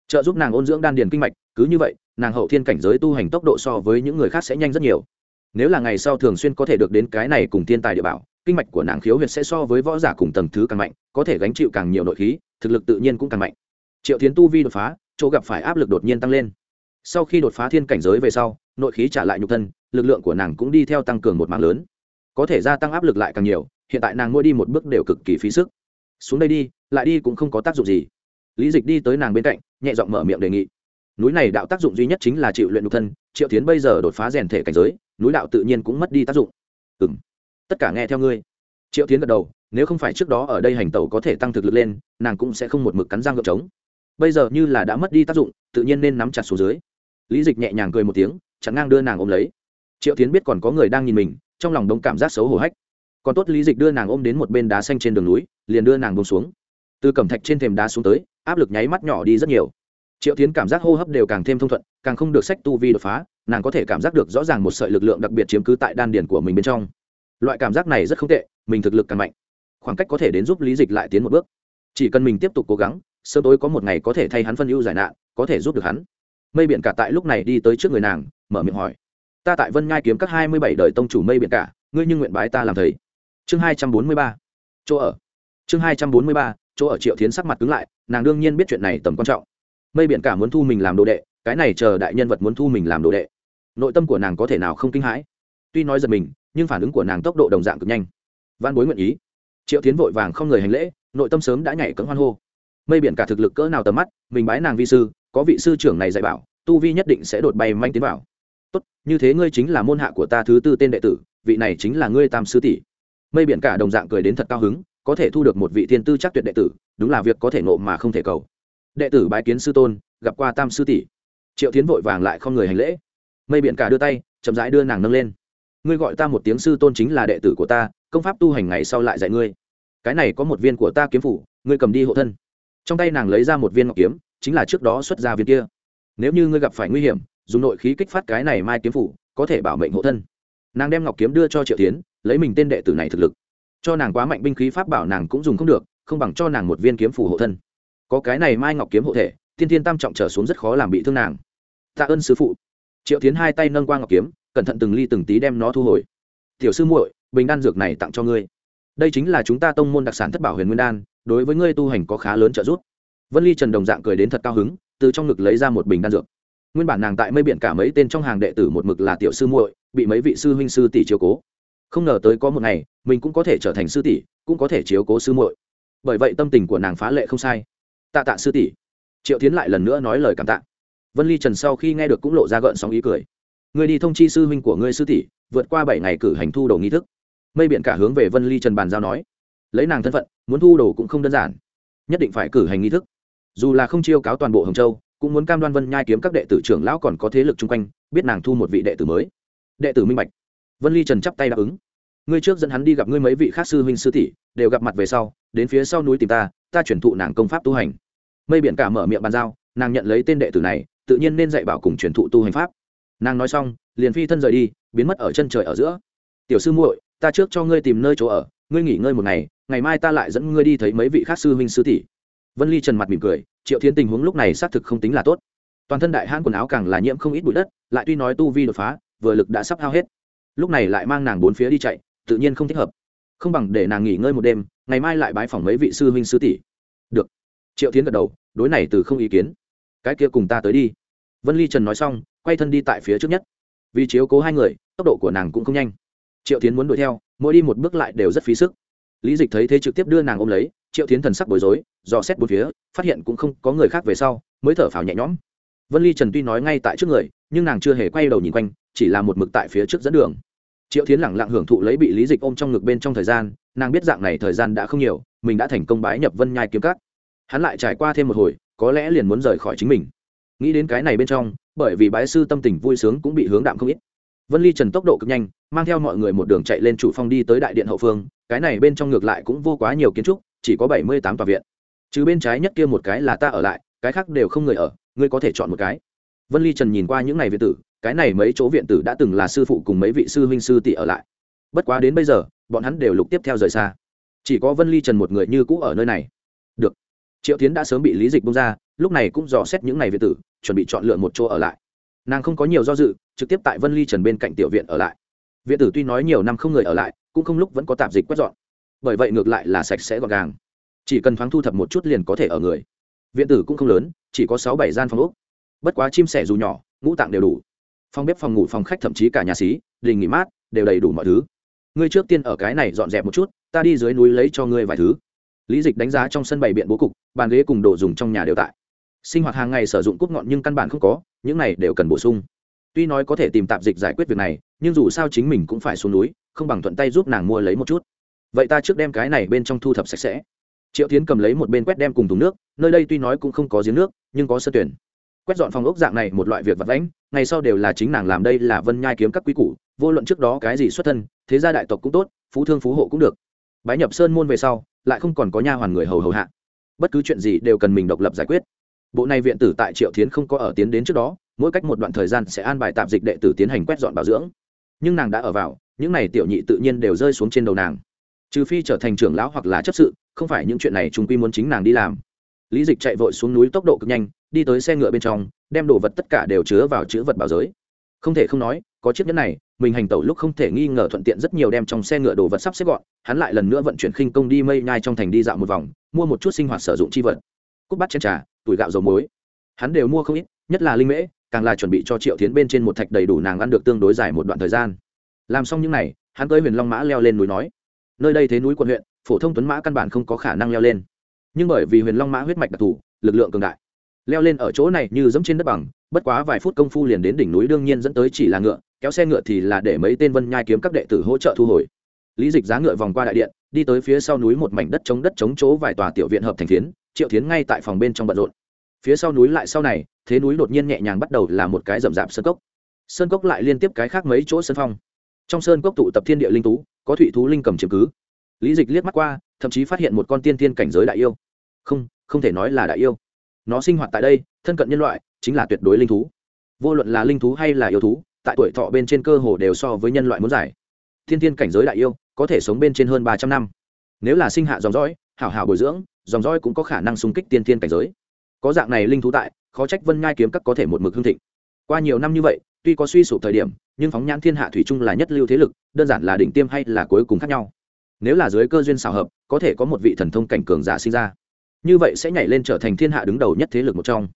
Trợ giúp nàng ôn dưỡng đan điền kinh mạch, cứ như vậy, nàng hậu thiên cảnh giới tu hành tốc độ so với những người khác sẽ nhanh rất nhiều. Nếu là ngày sau thường xuyên có thể được đến cái này cùng thiên tài địa bảo, kinh mạch của nàng khiếu huyệt sẽ so với võ giả cùng tầng thứ càng mạnh, có thể gánh chịu càng nhiều nội khí, thực lực tự nhiên cũng càng mạnh. Triệu tiến tu vi đột phá, chỗ gặp phải áp lực đột nhiên tăng lên sau khi đột phá thiên cảnh giới về sau, nội khí trả lại nhục thân, lực lượng của nàng cũng đi theo tăng cường một mạng lớn. Có thể gia tăng áp lực lại càng nhiều, hiện tại nàng mỗi đi một bước đều cực kỳ phí sức. Xuống đây đi, lại đi cũng không có tác dụng gì. Lý dịch đi tới nàng bên cạnh, nhẹ giọng mở miệng đề nghị. Núi này đạo tác dụng duy nhất chính là chịu luyện nhục thân, triệu tiến bây giờ đột phá rèn thể cảnh giới, núi đạo tự nhiên cũng mất đi tác dụng. Ừ m tất cả nghe theo ngươi. Triệu tiến gật đầu, nếu không phải trước đó ở đây hành tẩu có thể tăng thực lực lên, nàng cũng sẽ không một mực cắn răng gợp trống. Bây giờ như là đã mất đi tác dụng, tự nhiên nên nắm chặt số dưới lý dịch nhẹ nhàng cười một tiếng, chặn ngang đưa nàng ôm lấy. Triệu tiến biết còn có người đang nhìn mình, trong lòng đông cảm giác xấu hổ hách. Còn tốt lý dịch đưa nàng ôm đến một bên đá xanh trên đường núi, liền đưa nàng bông xuống. Từ cẩm thạch trên thềm đá xuống tới, áp lực nháy mắt nhỏ đi rất nhiều. Triệu tiến cảm giác hô hấp đều càng thêm thông thuận, càng không được sách tu vi đột phá, nàng có thể cảm giác được rõ ràng một sợi lực lượng đặc biệt chiếm cứ tại đan điển của mình bên trong. Loại cảm giác này rất không tệ, mình thực lực càng mạnh. Khoảng cách có thể đến giúp lý dịch lại tiến một bước. Chỉ cần mình tiếp tục cố gắng, sớm tối có một ngày có thể thay hắn phân ưu giải nạn, có thể giúp được hắn mây biển cả tại lúc này đi tới trước người nàng, mở miệng hỏi. Ta tại vân nhai kiếm các hai mươi bảy đời tông chủ mây biển cả, ngươi như nguyện bái ta làm thầy. Chương hai trăm bốn mươi ba. Chỗ ở. Chương hai trăm bốn mươi ba, chỗ ở triệu thiến sắc mặt cứng lại, nàng đương nhiên biết chuyện này tầm quan trọng. Mây biển cả muốn thu mình làm đồ đệ, cái này chờ đại nhân vật muốn thu mình làm đồ đệ. Nội tâm của nàng có thể nào không kinh hãi? Tuy nói giật mình, nhưng phản ứng của nàng tốc độ đồng dạng cực nhanh. Văn bối nguyện ý. Triệu tiến vội vàng không người hành lễ, nội tâm sớm đã nhảy cấm hoan hô. Mây biển cả thực lực cỡ nào tầm mắt, mình bái nàng vi sư có vị sư trưởng này dạy bảo, tu vi nhất định sẽ đột bay manh tiến vào. Tốt, như thế ngươi chính là môn hạ của ta thứ tư tên đệ tử, vị này chính là ngươi tam sư tỷ. Mây biển cả đồng dạng cười đến thật cao hứng, có thể thu được một vị thiên tư chắc tuyệt đệ tử, đúng là việc có thể nộ mà không thể cầu. Đệ tử bái kiến sư tôn, gặp qua tam sư tỷ. Triệu tiến vội vàng lại không người hành lễ. Mây biển cả đưa tay, chậm rãi đưa nàng nâng lên. Ngươi gọi ta một tiếng sư tôn chính là đệ tử của ta, công pháp tu hành ngày sau lại dạy ngươi. Cái này có một viên của ta kiếm phủ, ngươi cầm đi hộ thân. Trong tay nàng lấy ra một viên ngọc kiếm chính là trước đó xuất ra viên kia. Nếu như ngươi gặp phải nguy hiểm, dùng nội khí kích phát cái này mai kiếm phủ, có thể bảo mệnh hộ thân. Nàng đem ngọc kiếm đưa cho triệu tiến, lấy mình tên đệ tử này thực lực. Cho nàng quá mạnh binh khí pháp bảo nàng cũng dùng không được, không bằng cho nàng một viên kiếm phủ hộ thân. Có cái này mai ngọc kiếm hộ thể, thiên thiên tam trọng trở xuống rất khó làm bị thương nàng. Tạ ơn sư phụ. Triệu tiến hai tay nâng qua ngọc kiếm, cẩn thận từng ly từng tí đem nó thu hồi. Tiểu sư muội, bình đan dược này tặng cho ngươi. Đây chính là chúng ta tông môn đặc sản thất bảo huyền nguyên đan, đối với ngươi tu hành có khá lớn trợ giúp vân ly trần đồng dạng cười đến thật cao hứng, từ trong ngực lấy ra một bình đan dược. Nguyên bản nàng tại mây biển cả mấy tên trong hàng đệ tử một mực là tiểu sư muội, bị mấy vị sư huynh sư tỷ chiếu cố. Không ngờ tới có một ngày, mình cũng có thể trở thành sư tỷ, cũng có thể chiếu cố sư muội. Bởi vậy tâm tình của nàng phá lệ không sai. Tạ tạ sư tỷ. Triệu tiến lại lần nữa nói lời cảm tạ. Vân ly trần sau khi nghe được cũng lộ ra gợn sóng ý cười. Người đi thông chi sư huynh của ngươi sư tỷ, vượt qua bảy ngày cử hành thu đồ nghi thức. Mây biển cả hướng về vân ly trần bàn giao nói. Lấy nàng thân phận, muốn thu đồ cũng không đơn giản. Nhất định phải cử hành nghi thức dù là không chiêu cáo toàn bộ hồng châu cũng muốn cam đoan vân nhai kiếm các đệ tử trưởng lão còn có thế lực chung quanh biết nàng thu một vị đệ tử mới đệ tử minh bạch vân ly trần chắp tay đáp ứng ngươi trước dẫn hắn đi gặp ngươi mấy vị khác sư huynh sư tỷ đều gặp mặt về sau đến phía sau núi tìm ta ta chuyển thụ nàng công pháp tu hành mây biển cả mở miệng bàn giao nàng nhận lấy tên đệ tử này tự nhiên nên dạy bảo cùng truyền thụ tu hành pháp nàng nói xong liền phi thân rời đi biến mất ở chân trời ở giữa tiểu sư muội ta trước cho ngươi tìm nơi chỗ ở ngươi nghỉ ngơi một ngày ngày mai ta lại dẫn ngươi đi thấy mấy vị khác sư huynh sư tỷ vân ly trần mặt mỉm cười, triệu Thiến tình huống lúc này xác thực không tính là tốt. Toàn thân đại hãn quần áo càng là nhiễm không ít bụi đất, lại tuy nói tu vi đột phá, vừa lực đã sắp hao hết. Lúc này lại mang nàng bốn phía đi chạy, tự nhiên không thích hợp. Không bằng để nàng nghỉ ngơi một đêm, ngày mai lại bái phỏng mấy vị sư huynh sư tỷ. Được. Triệu tiến gật đầu, đối này từ không ý kiến. Cái kia cùng ta tới đi. Vân ly trần nói xong, quay thân đi tại phía trước nhất. Vì chiếu cố hai người, tốc độ của nàng cũng không nhanh. Triệu tiến muốn đuổi theo, mỗi đi một bước lại đều rất phí sức lý dịch thấy thế trực tiếp đưa nàng ôm lấy, triệu tiến thần sắc bối rối, dò xét bốn phía, phát hiện cũng không có người khác về sau, mới thở phào nhẹ nhõm. Vân ly trần tuy nói ngay tại trước người, nhưng nàng chưa hề quay đầu nhìn quanh, chỉ là một mực tại phía trước dẫn đường. Triệu tiến lẳng lặng hưởng thụ lấy bị lý dịch ôm trong ngực bên trong thời gian, nàng biết dạng này thời gian đã không nhiều, mình đã thành công bái nhập vân nhai kiếm cắt hắn lại trải qua thêm một hồi, có lẽ liền muốn rời khỏi chính mình. Nghĩ đến cái này bên trong, bởi vì bái sư tâm tình vui sướng cũng bị hướng đạm không ít. Vân ly trần tốc độ cực nhanh, mang theo mọi người một đường chạy lên chủ phong đi tới đại điện hậu phương cái này bên trong ngược lại cũng vô quá nhiều kiến trúc, chỉ có bảy mươi tám tòa viện. Chứ bên trái nhất kia một cái là ta ở lại, cái khác đều không người ở, ngươi có thể chọn một cái. Vân ly trần nhìn qua những n à y viện tử, cái này mấy chỗ viện tử đã từng là sư phụ cùng mấy vị sư huynh sư tỷ ở lại. Bất quá đến bây giờ, bọn hắn đều lục tiếp theo rời xa. Chỉ có vân ly trần một người như cũ ở nơi này. Được. Triệu tiến đã sớm bị lý dịch bung ra, lúc này cũng dò xét những n à y viện tử, chuẩn bị chọn lựa một chỗ ở lại. Nàng không có nhiều do dự, trực tiếp tại vân ly trần bên cạnh tiểu viện ở lại viện tử tuy nói nhiều năm không người ở lại, cũng không lúc vẫn có tạp dịch quét dọn. Bởi vậy ngược lại là sạch sẽ gọn gàng. Chỉ cần thoáng thu thập một chút liền có thể ở người. Viện tử cũng không lớn, chỉ có sáu bảy gian phòng úc bất quá chim sẻ dù nhỏ, ngũ tạng đều đủ. Phòng bếp, phòng ngủ, phòng khách, thậm chí cả nhà xí, đình nghỉ mát, đều đầy đủ mọi thứ. Ngươi trước tiên ở cái này dọn dẹp một chút, ta đi dưới núi lấy cho ngươi vài thứ. Lý dịch đánh giá trong sân bày biện bố cục, bàn ghế cùng đồ dùng trong nhà đều tại. Sinh hoạt hàng ngày sử dụng cúc ngọn nhưng căn bản không có, những này đều cần bổ sung tuy nói có thể tìm tạp dịch giải quyết việc này, nhưng dù sao chính mình cũng phải xuống núi, không bằng thuận tay giúp nàng mua lấy một chút. Vậy ta trước đem cái này bên trong thu thập sạch sẽ. Triệu tiến cầm lấy một bên quét đem cùng thùng nước, nơi đây tuy nói cũng không có giếng nước, nhưng có sơ tuyển. Quét dọn phòng ốc dạng này một loại việc vật lãnh ngày sau đều là chính nàng làm đây là vân nhai kiếm các quý củ, vô luận trước đó cái gì xuất thân, thế gia đại tộc cũng tốt, phú thương phú hộ cũng được. Bái nhập sơn môn về sau, lại không còn có nha hoàn người hầu hầu hạ. Bất cứ chuyện gì đều cần mình độc lập giải quyết. Bộ này viện tử tại triệu thiến không có ở tiến đến trước đó mỗi cách một đoạn thời gian sẽ an bài tạm dịch đệ tử tiến hành quét dọn bảo dưỡng. Nhưng nàng đã ở vào, những n à y tiểu nhị tự nhiên đều rơi xuống trên đầu nàng. Trừ phi trở thành trưởng lão hoặc là chấp sự, không phải những chuyện này chúng quy muốn chính nàng đi làm. Lý dịch chạy vội xuống núi tốc độ cực nhanh, đi tới xe ngựa bên trong, đem đồ vật tất cả đều chứa vào chữ vật bảo giới. Không thể không nói, có chiếc nhẫn này, mình hành tẩu lúc không thể nghi ngờ thuận tiện rất nhiều đem trong xe ngựa đồ vật sắp xếp gọn, hắn lại lần nữa vận chuyển khinh công đi mây nhai trong thành đi dạo một vòng, mua một chút sinh hoạt sử dụng chi vật. Cúc bắt chén trà, tuổi gạo dầu muối. Hắn đều mua không ít, nhất là linh mễ càng là chuẩn bị cho triệu tiến bên trên một thạch đầy đủ nàng ăn được tương đối dài một đoạn thời gian. Làm xong những n à y hắn tới huyền long mã leo lên núi nói, nơi đây thế núi quận huyện, phổ thông tuấn mã căn bản không có khả năng leo lên. Nhưng bởi vì huyền long mã huyết mạch đặc thù, lực lượng cường đại. Leo lên ở chỗ này như dẫm trên đất bằng, bất quá vài phút công phu liền đến đỉnh núi đương nhiên dẫn tới chỉ là ngựa, kéo xe ngựa thì là để mấy tên vân nhai kiếm các đệ tử hỗ trợ thu hồi. Lý dịch giá ngựa vòng qua đại điện, đi tới phía sau núi một mảnh đất chống đất chống chỗ vài tòa tiểu viện hợp thành phiến, triệu tiến ngay tại phòng bên trong bận rộn phía sau núi lại sau này, thế núi đột nhiên nhẹ nhàng bắt đầu là một cái rậm rạp sơn cốc. Sơn cốc lại liên tiếp cái khác mấy chỗ sân phong. Trong sơn cốc tụ tập thiên địa linh tú, có thụy thú linh cầm chiếm cứ. Lý dịch liếc mắt qua, thậm chí phát hiện một con tiên tiên cảnh giới đại yêu. Không không thể nói là đại yêu. Nó sinh hoạt tại đây, thân cận nhân loại, chính là tuyệt đối linh thú. Vô luận là linh thú hay là yêu thú, tại tuổi thọ bên trên cơ hồ đều so với nhân loại muốn giải thiên tiên cảnh giới đại yêu, có thể sống bên trên hơn ba trăm năm. Nếu là sinh hạ dòng dõi, hảo hảo bồi dưỡng, dòng dõi cũng có khả năng xung kích tiên tiên cảnh giới có dạng này linh thú tại, khó trách vân ngai kiếm các có thể một mực hương thịnh. Qua nhiều năm như vậy, tuy có suy sụp thời điểm, nhưng phóng nhãn thiên hạ thủy chung là nhất lưu thế lực, đơn giản là đỉnh tiêm hay là cuối cùng khác nhau. Nếu là dưới cơ duyên xảo hợp, có thể có một vị thần thông cảnh cường giả sinh ra. Như vậy sẽ nhảy lên trở thành thiên hạ đứng đầu nhất thế lực một trong.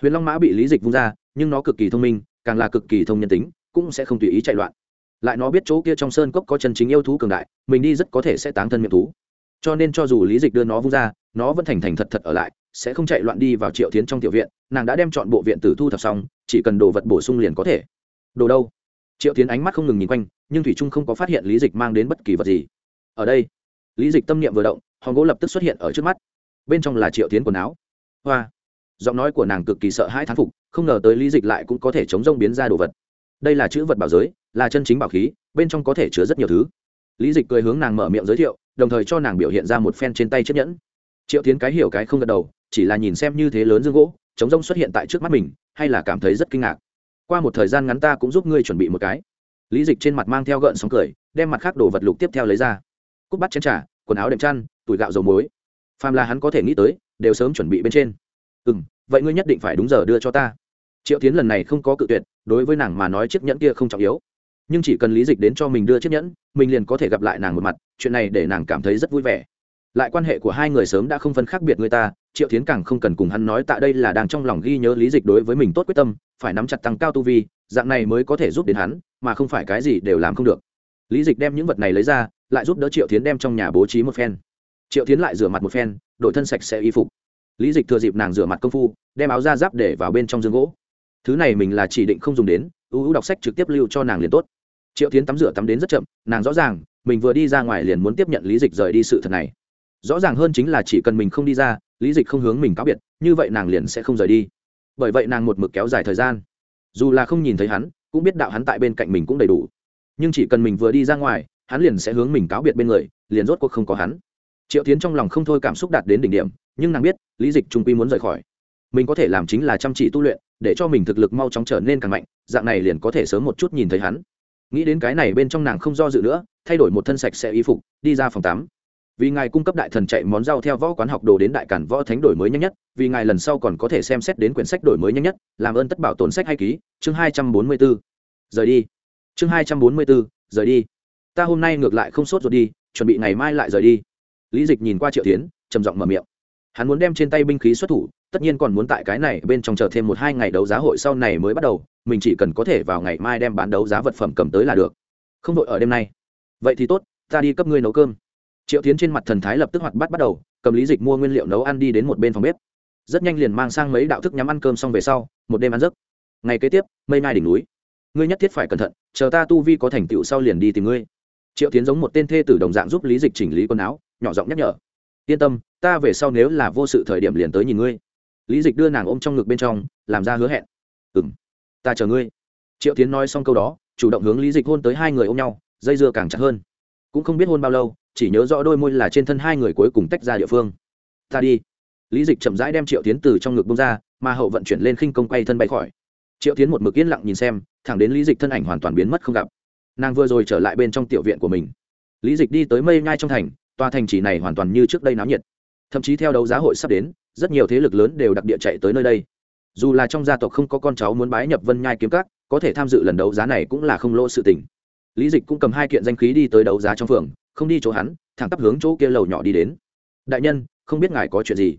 Huyền long mã bị lý dịch vung ra, nhưng nó cực kỳ thông minh, càng là cực kỳ thông nhân tính, cũng sẽ không tùy ý chạy loạn. Lại nó biết chỗ kia trong sơn cốc có chân chính yêu thú cường đại, mình đi rất có thể sẽ táng thân miệng thú. Cho nên cho dù lý dịch đưa nó vung ra, nó vẫn thành thành thật thật ở lại sẽ không chạy loạn đi vào triệu tiến trong tiểu viện, nàng đã đem chọn bộ viện tử thu thập xong, chỉ cần đồ vật bổ sung liền có thể. Đồ đâu? Triệu tiến ánh mắt không ngừng nhìn quanh, nhưng thủy trung không có phát hiện lý dịch mang đến bất kỳ vật gì. Ở đây, lý dịch tâm niệm vừa động, hòn gỗ lập tức xuất hiện ở trước mắt. Bên trong là triệu tiến quần áo. Hoa! Giọng nói của nàng cực kỳ sợ hãi thán phục, không ngờ tới lý dịch lại cũng có thể chống rông biến ra đồ vật. Đây là chữ vật bảo giới, là chân chính bảo khí, bên trong có thể chứa rất nhiều thứ. Lý dịch cười hướng nàng mở miệng giới thiệu, đồng thời cho nàng biểu hiện ra một phen trên tay chiếc nhẫn. Triệu tiến cái hiểu cái không gật đầu chỉ là nhìn xem như thế lớn dương gỗ chống rông xuất hiện tại trước mắt mình, hay là cảm thấy rất kinh ngạc. Qua một thời gian ngắn ta cũng giúp ngươi chuẩn bị một cái. Lý dịch trên mặt mang theo gợn sóng cười, đem mặt khác đồ vật lục tiếp theo lấy ra. Cúc bắt chén t r à quần áo đệm chăn tủi gạo dầu muối. Phàm là hắn có thể nghĩ tới, đều sớm chuẩn bị bên trên. Ừ m vậy ngươi nhất định phải đúng giờ đưa cho ta. Triệu tiến lần này không có cự tuyệt, đối với nàng mà nói chiếc nhẫn kia không trọng yếu. Nhưng chỉ cần lý dịch đến cho mình đưa chiếc nhẫn, mình liền có thể gặp lại nàng một mặt, chuyện này để nàng cảm thấy rất vui vẻ. Lại quan hệ của hai người sớm đã không phân khác biệt người ta triệu tiến càng không cần cùng hắn nói tại đây là đang trong lòng ghi nhớ lý dịch đối với mình tốt quyết tâm, phải nắm chặt tăng cao tu vi, dạng này mới có thể giúp đến hắn, mà không phải cái gì đều làm không được. Lý dịch đem những vật này lấy ra, lại giúp đỡ triệu tiến đem trong nhà bố trí một phen. Triệu tiến lại rửa mặt một phen, đội thân sạch sẽ y phục. Lý dịch thừa dịp nàng rửa mặt công phu, đem áo ra giáp để vào bên trong giường gỗ. Thứ này mình là chỉ định không dùng đến, ưu ưu đọc sách trực tiếp lưu cho nàng liền tốt. Triệu tiến tắm rửa tắm đến rất chậm, nàng rõ ràng, mình vừa đi ra ngoài liền muốn tiếp nhận lý dịch rời đi sự thật này. Rõ ràng hơn chính là chỉ cần mình không đi ra lý dịch không hướng mình cáo biệt, như vậy nàng liền sẽ không rời đi. Bởi vậy nàng một mực kéo dài thời gian. Dù là không nhìn thấy hắn, cũng biết đạo hắn tại bên cạnh mình cũng đầy đủ. Nhưng chỉ cần mình vừa đi ra ngoài, hắn liền sẽ hướng mình cáo biệt bên người, liền rốt cuộc không có hắn. Triệu tiến trong lòng không thôi cảm xúc đạt đến đỉnh điểm, nhưng nàng biết, lý dịch trung quy muốn rời khỏi. Mình có thể làm chính là chăm chỉ tu luyện, để cho mình thực lực mau chóng trở nên càng mạnh, dạng này liền có thể sớm một chút nhìn thấy hắn. Nghĩ đến cái này bên trong nàng không do dự nữa, thay đổi một thân sạch sẽ y phục, đi ra phòng tắm vì ngài cung cấp đại thần chạy món rau theo võ quán học đồ đến đại cản võ thánh đổi mới nhanh nhất, vì ngài lần sau còn có thể xem xét đến quyển sách đổi mới nhanh nhất, làm ơn tất bảo tồn sách hay ký, chương hai trăm bốn mươi b ố rời đi. Chương hai trăm bốn mươi b ố rời đi. Ta hôm nay ngược lại không sốt ruột đi, chuẩn bị ngày mai lại rời đi. Lý dịch nhìn qua triệu tiến trầm giọng mở miệng. Hắn muốn đem trên tay binh khí xuất thủ, tất nhiên còn muốn tại cái này bên trong chờ thêm một hai ngày đấu giá hội sau này mới bắt đầu, mình chỉ cần có thể vào ngày mai đem bán đấu giá vật phẩm cầm tới là được. Không đội ở đêm nay. Vậy thì tốt, ta đi cấp ngươi nấu cơm triệu tiến trên mặt thần thái lập tức hoạt bắt bắt đầu, cầm lý dịch mua nguyên liệu nấu ăn đi đến một bên phòng bếp. Rất nhanh liền mang sang mấy đạo thức nhắm ăn cơm xong về sau, một đêm ăn giấc. Ngày kế tiếp, mây mai đỉnh núi. Ngươi nhất thiết phải cẩn thận, chờ ta tu vi có thành tựu sau liền đi tìm ngươi. Triệu tiến giống một tên thê tử đồng dạng giúp lý dịch chỉnh lý quần áo, nhỏ giọng nhắc nhở. Yên tâm, ta về sau nếu là vô sự thời điểm liền tới nhìn ngươi. Lý dịch đưa nàng ôm trong ngực bên trong, làm ra hứa hẹn. Ừ m ta chờ ngươi. Triệu tiến nói xong câu đó, chủ động hướng lý dịch hôn tới hai người ôm nhau, dây dưa càng chặt hơn. Cũng không biết hôn bao lâu chỉ nhớ rõ đôi môi là trên thân hai người cuối cùng tách ra địa phương. Ta đi. Lý dịch chậm rãi đem triệu tiến từ trong ngực bông ra, mà hậu vận chuyển lên khinh công quay thân bay khỏi. Triệu tiến một mực yên lặng nhìn xem, thẳng đến lý dịch thân ảnh hoàn toàn biến mất không gặp. Nàng vừa rồi trở lại bên trong tiểu viện của mình. Lý dịch đi tới mây ngay trong thành, tòa thành chỉ này hoàn toàn như trước đây náo nhiệt. Thậm chí theo đấu giá hội sắp đến, rất nhiều thế lực lớn đều đặc địa chạy tới nơi đây. Dù là trong gia tộc không có con cháu muốn bái nhập vân nhai kiếm các, có thể tham dự lần đấu giá này cũng là không lỗ sự tình. Lý dịch cũng cầm hai kiện danh khí đi tới đấu giá trong phường không đi chỗ hắn, thẳng tắp hướng chỗ kia lầu nhỏ đi đến. Đại nhân, không biết ngài có chuyện gì?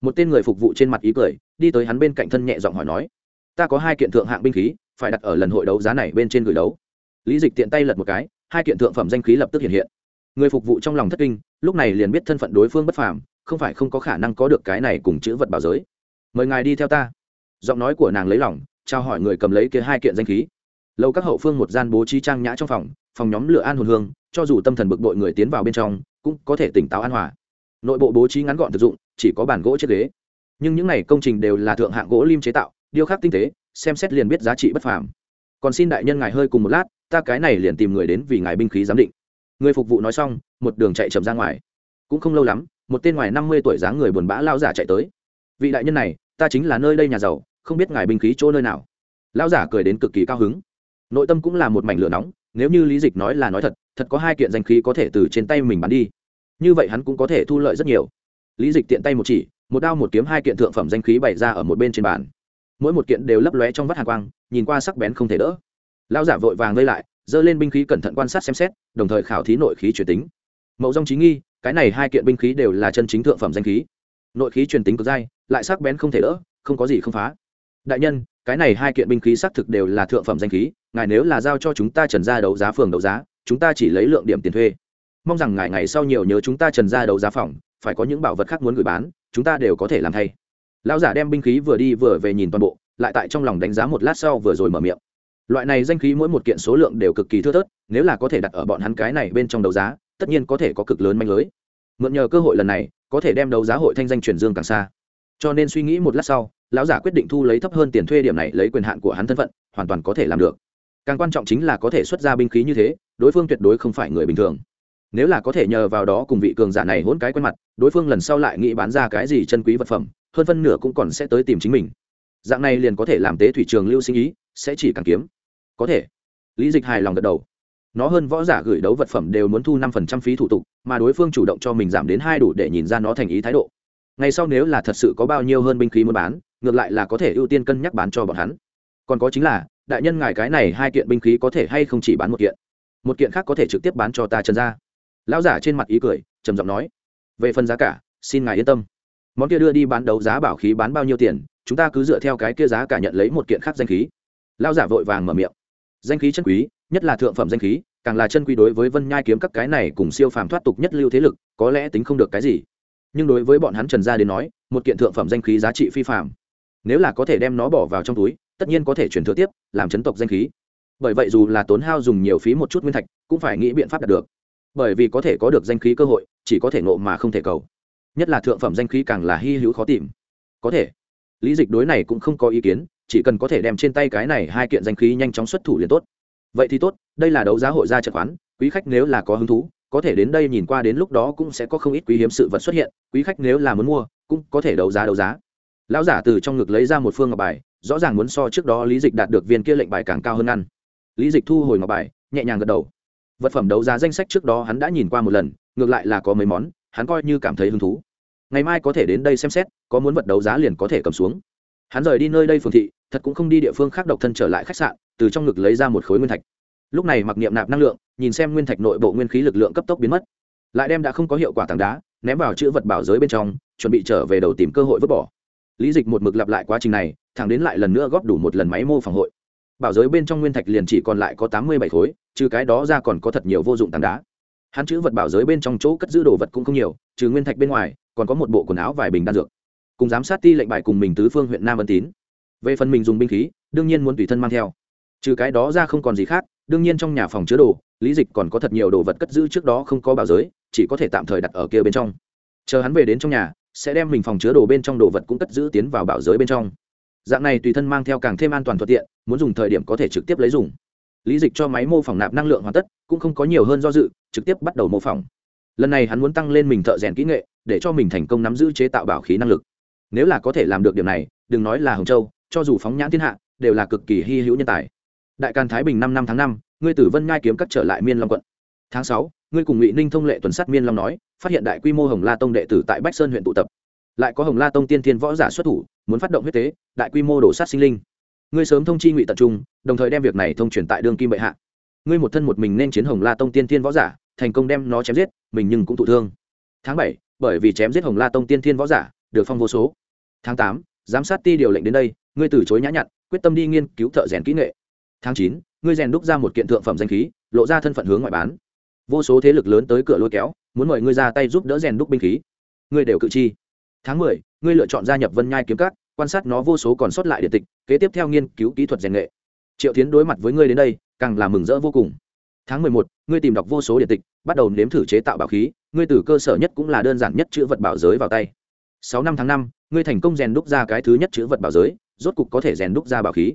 Một tên người phục vụ trên mặt ý cười, đi tới hắn bên cạnh thân nhẹ giọng hỏi nói. Ta có hai kiện thượng hạng binh khí, phải đặt ở lần hội đấu giá này bên trên gửi đấu. Lý dịch tiện tay lật một cái, hai kiện thượng phẩm danh khí lập tức hiện hiện. Người phục vụ trong lòng thất kinh, lúc này liền biết thân phận đối phương bất phàm, không phải không có khả năng có được cái này cùng chữ vật bảo giới. Mời ngài đi theo ta. Giọng nói của nàng lấy lòng trao hỏi người cầm lấy kia hai kiện danh khí lâu các hậu phương một gian bố trí trang nhã trong phòng phòng nhóm lửa an hồn hương, cho dù tâm thần bực bội người tiến vào bên trong, cũng có thể tỉnh táo an hòa. Nội bộ bố trí ngắn gọn thực dụng, chỉ có bàn gỗ chiếc ghế. Nhưng những n à y công trình đều là thượng hạng gỗ lim chế tạo, điêu khắc tinh tế, xem xét liền biết giá trị bất phàm. Còn xin đại nhân ngài hơi cùng một lát, ta cái này liền tìm người đến vì ngài binh khí giám định. Người phục vụ nói xong, một đường chạy chậm ra ngoài. Cũng không lâu lắm, một tên ngoài năm mươi tuổi dáng người buồn bã lao giả chạy tới. Vị đại nhân này, ta chính là nơi đây nhà giàu, không biết ngài binh khí chỗ nơi nào. Lao giả cười đến cực kỳ cao hứng nội tâm cũng là một mảnh lửa nóng, nếu như lý dịch nói là nói thật thật có hai kiện danh khí có thể từ trên tay mình bán đi. Như vậy hắn cũng có thể thu lợi rất nhiều. Lý dịch tiện tay một chỉ, một đao một kiếm hai kiện thượng phẩm danh khí bày ra ở một bên trên bàn. Mỗi một kiện đều lấp lóe trong vắt hàng quang, nhìn qua sắc bén không thể đỡ. Lao giả vội vàng vây lại, giơ lên binh khí cẩn thận quan sát xem xét, đồng thời khảo thí nội khí truyền tính. Mậu dòng trí nghi, cái này hai kiện binh khí đều là chân chính thượng phẩm danh khí. Nội khí truyền tính cực dai, lại sắc bén không thể đỡ, không có gì không phá. Đại nhân, cái này hai kiện binh khí xác thực đều là thượng phẩm danh khí ngài nếu là giao cho chúng ta trần ra đấu giá phường đấu giá, chúng ta chỉ lấy lượng điểm tiền thuê. Mong rằng ngài ngày sau nhiều nhớ chúng ta trần ra đấu giá phòng, phải có những bảo vật khác muốn gửi bán, chúng ta đều có thể làm thay. Lão giả đem binh khí vừa đi vừa về nhìn toàn bộ, lại tại trong lòng đánh giá một lát sau vừa rồi mở miệng. Loại này danh khí mỗi một kiện số lượng đều cực kỳ thưa thớt, nếu là có thể đặt ở bọn hắn cái này bên trong đấu giá, tất nhiên có thể có cực lớn manh lưới. Mượn nhờ cơ hội lần này, có thể đem đấu giá hội thanh danh truyền dương càng xa. Cho nên suy nghĩ một lát sau, lão giả quyết định thu lấy thấp hơn tiền thuê điểm này lấy quyền hạn của hắn thân phận, hoàn toàn có thể làm được càng quan trọng chính là có thể xuất ra binh khí như thế, đối phương tuyệt đối không phải người bình thường. Nếu là có thể nhờ vào đó cùng vị cường giả này hôn cái quen mặt, đối phương lần sau lại nghĩ bán ra cái gì chân quý vật phẩm, hơn phân nửa cũng còn sẽ tới tìm chính mình. Dạng này liền có thể làm tế thủy trường lưu sinh ý, sẽ chỉ càng kiếm. Có thể. Lý dịch hài lòng gật đầu. Nó hơn võ giả gửi đấu vật phẩm đều muốn thu năm phần trăm phí thủ tục, mà đối phương chủ động cho mình giảm đến hai đủ để nhìn ra nó thành ý thái độ. Ngay sau nếu là thật sự có bao nhiêu hơn binh khí muốn bán, ngược lại là có thể ưu tiên cân nhắc bán cho bọn hắn. Còn có chính là đại nhân ngài cái này hai kiện binh khí có thể hay không chỉ bán một kiện? Một kiện khác có thể trực tiếp bán cho ta trần ra lão giả trên mặt ý cười, trầm giọng nói, về phần giá cả, xin ngài yên tâm. Món kia đưa đi bán đấu giá bảo khí bán bao nhiêu tiền, chúng ta cứ dựa theo cái kia giá cả nhận lấy một kiện khác danh khí. Lão giả vội vàng mở miệng, danh khí chân quý, nhất là thượng phẩm danh khí, càng là chân quý đối với vân nhai kiếm các cái này cùng siêu phàm thoát tục nhất lưu thế lực, có lẽ tính không được cái gì. Nhưng đối với bọn hắn trần gia đến nói, một kiện thượng phẩm danh khí giá trị phi phàm, nếu là có thể đem nó bỏ vào trong túi tất nhiên có thể chuyển thừa tiếp, làm chấn tộc danh khí. Bởi vậy dù là tốn hao dùng nhiều phí một chút nguyên thạch, cũng phải nghĩ biện pháp đạt được. Bởi vì có thể có được danh khí cơ hội, chỉ có thể nộ mà không thể cầu. Nhất là thượng phẩm danh khí càng là hy hữu khó tìm. Có thể. Lý dịch đối này cũng không có ý kiến, chỉ cần có thể đem trên tay cái này hai kiện danh khí nhanh chóng xuất thủ liền tốt. Vậy thì tốt, đây là đấu giá hội ra trận khoán quý khách nếu là có hứng thú, có thể đến đây nhìn qua đến lúc đó cũng sẽ có không ít quý hiếm sự vật xuất hiện, quý khách nếu là muốn mua, cũng có thể đấu giá đấu giá. Lão giả từ trong ngực lấy ra một phương ngọc bài rõ ràng muốn so trước đó lý dịch đạt được viên kia lệnh bài càng cao hơn ăn. Lý dịch thu hồi ngọc bài, nhẹ nhàng gật đầu. Vật phẩm đấu giá danh sách trước đó hắn đã nhìn qua một lần, ngược lại là có mấy món, hắn coi như cảm thấy hứng thú. Ngày mai có thể đến đây xem xét, có muốn vật đấu giá liền có thể cầm xuống. Hắn rời đi nơi đây phường thị, thật cũng không đi địa phương khác độc thân trở lại khách sạn, từ trong ngực lấy ra một khối nguyên thạch. Lúc này mặc niệm nạp năng lượng, nhìn xem nguyên thạch nội bộ nguyên khí lực lượng cấp tốc biến mất. Lại đem đã không có hiệu quả tảng đá, ném vào chữ vật bảo giới bên trong, chuẩn bị trở về đầu tìm cơ hội vứt bỏ. Lý dịch một mực lặp lại quá trình này thẳng đến lại lần nữa góp đủ một lần máy mô phòng hội. Bảo giới bên trong nguyên thạch liền chỉ còn lại có tám mươi bảy khối, trừ cái đó ra còn có thật nhiều vô dụng tảng đá. Hắn chữ vật bảo giới bên trong chỗ cất giữ đồ vật cũng không nhiều, trừ nguyên thạch bên ngoài, còn có một bộ quần áo vài bình đan dược. Cùng giám sát ti lệnh bài cùng mình tứ phương huyện nam ân tín. Về phần mình dùng binh khí, đương nhiên muốn tùy thân mang theo. Trừ cái đó ra không còn gì khác, đương nhiên trong nhà phòng chứa đồ, lý dịch còn có thật nhiều đồ vật cất giữ trước đó không có bảo giới, chỉ có thể tạm thời đặt ở kia bên trong. Chờ hắn về đến trong nhà, sẽ đem mình phòng chứa đồ bên trong đồ vật cũng cất giữ tiến vào bảo giới bên trong dạng này tùy thân mang theo càng thêm an toàn thuận tiện, muốn dùng thời điểm có thể trực tiếp lấy dùng. Lý dịch cho máy mô phỏng nạp năng lượng hoàn tất, cũng không có nhiều hơn do dự, trực tiếp bắt đầu mô phỏng. Lần này hắn muốn tăng lên mình thợ rèn kỹ nghệ, để cho mình thành công nắm giữ chế tạo bảo khí năng lực. Nếu là có thể làm được điểm này, đừng nói là hồng châu, cho dù phóng nhãn thiên hạ, đều là cực kỳ hy hữu nhân tài. Đại Càn thái bình năm năm tháng năm, ngươi tử vân ngai kiếm cắt trở lại miên long quận. Tháng sáu, ngươi cùng ngụy ninh thông lệ tuần sát miên long nói, phát hiện đại quy mô hồng la tông đệ tử tại bách sơn huyện tụ tập lại có hồng la tông tiên thiên võ giả xuất thủ, muốn phát động huyết tế, đại quy mô đổ sát sinh linh. Ngươi sớm thông chi ngụy tập trung, đồng thời đem việc này thông truyền tại đương kim bệ hạ. Ngươi một thân một mình nên chiến hồng la tông tiên thiên võ giả, thành công đem nó chém giết, mình nhưng cũng thụ thương. Tháng bảy, bởi vì chém giết hồng la tông tiên thiên võ giả, được phong vô số. Tháng tám, giám sát ti điều lệnh đến đây, ngươi từ chối nhã nhặn, quyết tâm đi nghiên cứu thợ rèn kỹ nghệ. Tháng chín, ngươi rèn đúc ra một kiện thượng phẩm danh khí, lộ ra thân phận hướng ngoại bán. Vô số thế lực lớn tới cửa lôi kéo, muốn mời ngươi ra tay giúp đỡ rèn đúc binh khí. Ngươi đều cự chi tháng mười, ngươi lựa chọn gia nhập vân nhai kiếm cát quan sát nó vô số còn sót lại điện tịch, kế tiếp theo nghiên cứu kỹ thuật rèn nghệ. Triệu tiến đối mặt với ngươi đến đây, càng là mừng rỡ vô cùng. Tháng mười một, ngươi tìm đọc vô số điện tịch, bắt đầu nếm thử chế tạo bảo khí, ngươi từ cơ sở nhất cũng là đơn giản nhất chữ vật bảo giới vào tay. Sáu năm tháng năm, ngươi thành công rèn đúc ra cái thứ nhất chữ vật bảo giới, rốt cục có thể rèn đúc ra bảo khí.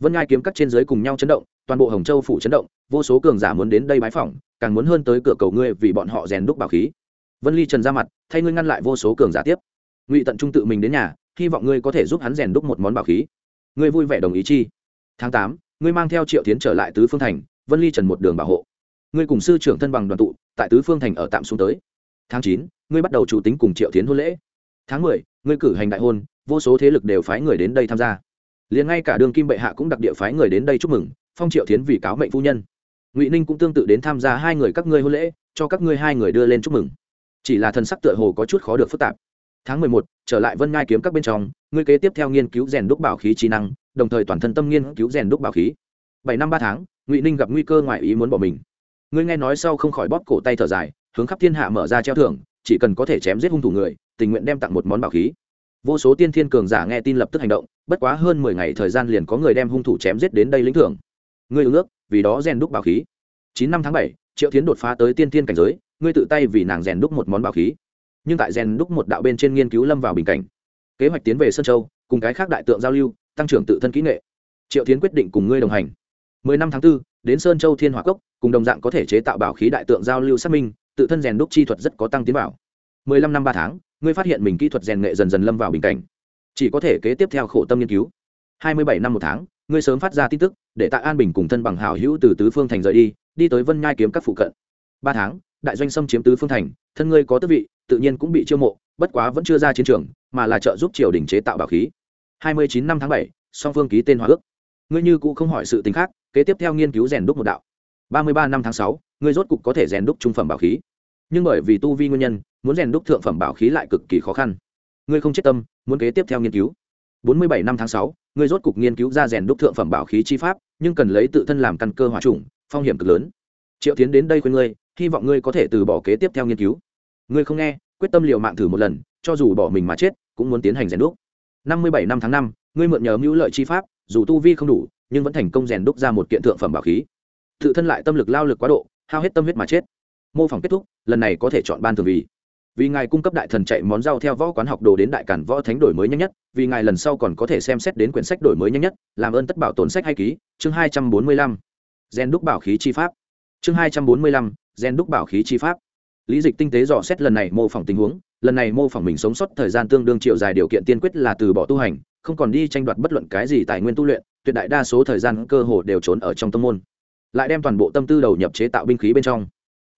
Vân Nhai kiếm cắt trên giới cùng nhau chấn động, toàn bộ hồng châu phủ chấn động, vô số cường giả muốn đến đây bái phỏng, càng muốn hơn tới cửa cầu ngươi vì bọn họ rèn đúc bảo khí. Vân ly trần ra mặt, thay ngươi ngăn lại vô số cường giả tiếp ngụy tận trung tự mình đến nhà, hy vọng ngươi có thể giúp hắn rèn đúc một món bảo khí. Ngươi vui vẻ đồng ý chi? Tháng tám, ngươi mang theo triệu tiến trở lại tứ phương thành, vân ly trần một đường bảo hộ. Ngươi cùng sư trưởng thân bằng đoàn tụ, tại tứ phương thành ở tạm xuống tới. Tháng chín, ngươi bắt đầu chủ tính cùng triệu tiến hôn lễ. Tháng mười, ngươi cử hành đại hôn, vô số thế lực đều phái người đến đây tham gia. Liền ngay cả đường kim bệ hạ cũng đặc địa phái người đến đây chúc mừng, phong triệu tiến vì cáo mệnh phu nhân. Ngụy ninh cũng tương tự đến tham gia hai người các ngươi hôn lễ, cho các ngươi hai người đưa lên chúc mừng. Chỉ là thần sắc tựa hồ có chút khó được phức tạp tháng mười một, trở lại vân ngai kiếm các bên trong, ngươi kế tiếp theo nghiên cứu rèn đúc bảo khí trí năng, đồng thời toàn thân tâm nghiên cứu rèn đúc bảo khí. Bảy năm ba tháng, ngụy ninh gặp nguy cơ ngoài ý muốn bỏ mình. Ngươi nghe nói sau không khỏi bóp cổ tay thở dài, hướng khắp thiên hạ mở ra treo thưởng, chỉ cần có thể chém giết hung thủ người, tình nguyện đem tặng một món bảo khí. Vô số tiên thiên cường giả nghe tin lập tức hành động, bất quá hơn mười ngày thời gian liền có người đem hung thủ chém giết đến đây lĩnh thưởng. Ngươi ứng ước, vì đó rèn đúc bảo khí. Chín năm tháng bảy, triệu tiến đột phá tới tiên thiên cảnh giới, ngươi tự tay vì nàng rèn đúc một món bảo khí nhưng tại rèn đúc một đạo bên trên nghiên cứu lâm vào bình cảnh. Kế hoạch tiến về sơn châu cùng cái khác đại tượng giao lưu tăng trưởng tự thân kỹ nghệ. Triệu tiến quyết định cùng ngươi đồng hành. Mười năm tháng 4, đến sơn châu thiên hỏa cốc cùng đồng dạng có thể chế tạo bảo khí đại tượng giao lưu xác minh tự thân rèn đúc chi thuật rất có tăng tiến bảo mười lăm năm ba tháng ngươi phát hiện mình kỹ thuật rèn nghệ dần dần lâm vào bình cảnh. Chỉ có thể kế tiếp theo khổ tâm nghiên cứu. Hai mươi bảy năm một tháng ngươi sớm phát ra tin tức để tạ an bình cùng thân bằng hảo hữu từ tứ phương thành rời đi đi tới vân nhai kiếm các phụ cận. Ba tháng đại doanh xâm chiếm tứ phương thành thân ngươi có tước vị tự nhiên cũng bị chiêu mộ, bất quá vẫn chưa ra chiến trường, mà là trợ giúp triều đình chế tạo bảo khí. Hai mươi chín năm tháng bảy, song phương ký tên hòa ước. Ngươi như cũ không hỏi sự tình khác, kế tiếp theo nghiên cứu rèn đúc một đạo. Ba mươi ba năm tháng sáu, ngươi rốt cục có thể rèn đúc trung phẩm bảo khí. Nhưng bởi vì tu vi nguyên nhân, muốn rèn đúc thượng phẩm bảo khí lại cực kỳ khó khăn. Ngươi không chết tâm, muốn kế tiếp theo nghiên cứu. Bốn mươi bảy năm tháng sáu, ngươi rốt cục nghiên cứu ra rèn đúc thượng phẩm bảo khí chi pháp, nhưng cần lấy tự thân làm căn cơ hỏa trùng phong hiểm cực lớn. Triệu tiến đến đây khuyên ngươi, hy vọng ngươi có thể từ bỏ kế tiếp theo nghiên cứu ngươi không nghe, quyết tâm liều mạng thử một lần, cho dù bỏ mình mà chết, cũng muốn tiến hành rèn đúc. Năm mươi bảy năm tháng năm, ngươi mượn nhờ mưu lợi chi pháp, dù tu vi không đủ, nhưng vẫn thành công rèn đúc ra một kiện thượng phẩm bảo khí. Tự thân lại tâm lực lao lực quá độ, hao hết tâm huyết mà chết. Mô phỏng kết thúc, lần này có thể chọn ban thường vì. Vì ngài cung cấp đại thần chạy món rau theo võ quán học đồ đến đại cản võ thánh đổi mới nhanh nhất, vì ngài lần sau còn có thể xem xét đến quyển sách đổi mới nhanh nhất, làm ơn tất bảo tồn sách hay ký, chương hai trăm bốn mươi lăm. Gen đúc bảo khí chi pháp. Chương hai trăm bốn mươi lăm gen đúc bảo khí chi pháp lý dịch tinh tế dò xét lần này mô phỏng tình huống, lần này mô phỏng mình sống sót thời gian tương đương chiều dài điều kiện tiên quyết là từ bỏ tu hành, không còn đi tranh đoạt bất luận cái gì tài nguyên tu luyện, tuyệt đại đa số thời gian cơ hồ đều trốn ở trong tâm môn. Lại đem toàn bộ tâm tư đầu nhập chế tạo binh khí bên trong.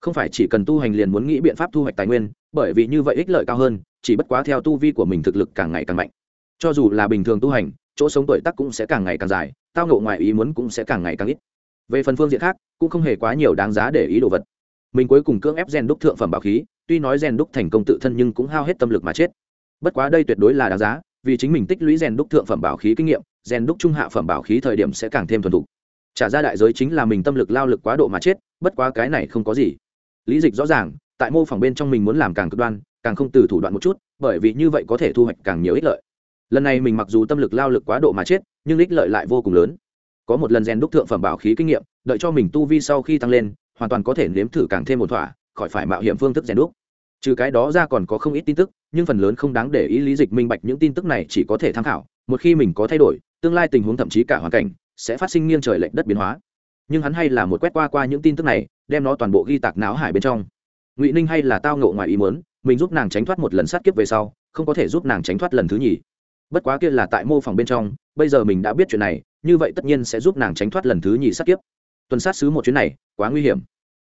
Không phải chỉ cần tu hành liền muốn nghĩ biện pháp thu hoạch tài nguyên, bởi vì như vậy ích lợi cao hơn, chỉ bất quá theo tu vi của mình thực lực càng ngày càng mạnh. Cho dù là bình thường tu hành, chỗ sống tuổi tác cũng sẽ càng ngày càng dài, tao ngộ ngoài ý muốn cũng sẽ càng ngày càng ít. Về phần phương diện khác, cũng không hề quá nhiều đáng giá để ý đồ vật mình cuối cùng cưỡng ép rèn đúc thượng phẩm bảo khí, tuy nói rèn đúc thành công tự thân nhưng cũng hao hết tâm lực mà chết. Bất quá đây tuyệt đối là đáng giá, vì chính mình tích lũy rèn đúc thượng phẩm bảo khí kinh nghiệm rèn đúc trung hạ phẩm bảo khí thời điểm sẽ càng thêm thuần thục. Trả ra đại giới chính là mình tâm lực lao lực quá độ mà chết, bất quá cái này không có gì. Lý dịch rõ ràng, tại mô phỏng bên trong mình muốn làm càng cực đoan, càng không từ thủ đoạn một chút, bởi vì như vậy có thể thu hoạch càng nhiều ích lợi. Lần này mình mặc dù tâm lực lao lực quá độ mà chết, nhưng ích lợi lại vô cùng lớn. Có một lần rèn đúc thượng phẩm bảo khí kinh nghiệm, đợi cho mình tu vi sau khi tăng lên hoàn toàn có thể nếm thử càng thêm một thỏa, khỏi phải mạo hiểm phương thức rèn đúc. Trừ cái đó ra còn có không ít tin tức, nhưng phần lớn không đáng để ý lý dịch minh bạch những tin tức này chỉ có thể tham khảo, một khi mình có thay đổi, tương lai tình huống thậm chí cả hoàn cảnh sẽ phát sinh nghiêng trời lệch đất biến hóa. Nhưng hắn hay là một quét qua qua những tin tức này, đem nó toàn bộ ghi tạc não hải bên trong. Ngụy ninh hay là tao ngộ ngoài ý muốn, mình giúp nàng tránh thoát một lần sát kiếp về sau, không có thể giúp nàng tránh thoát lần thứ nhì. Bất quá kia là tại mô phỏng bên trong, bây giờ mình đã biết chuyện này, như vậy tất nhiên sẽ giúp nàng tránh thoát lần thứ nhì sát kiếp tuần sát xứ một chuyến này quá nguy hiểm.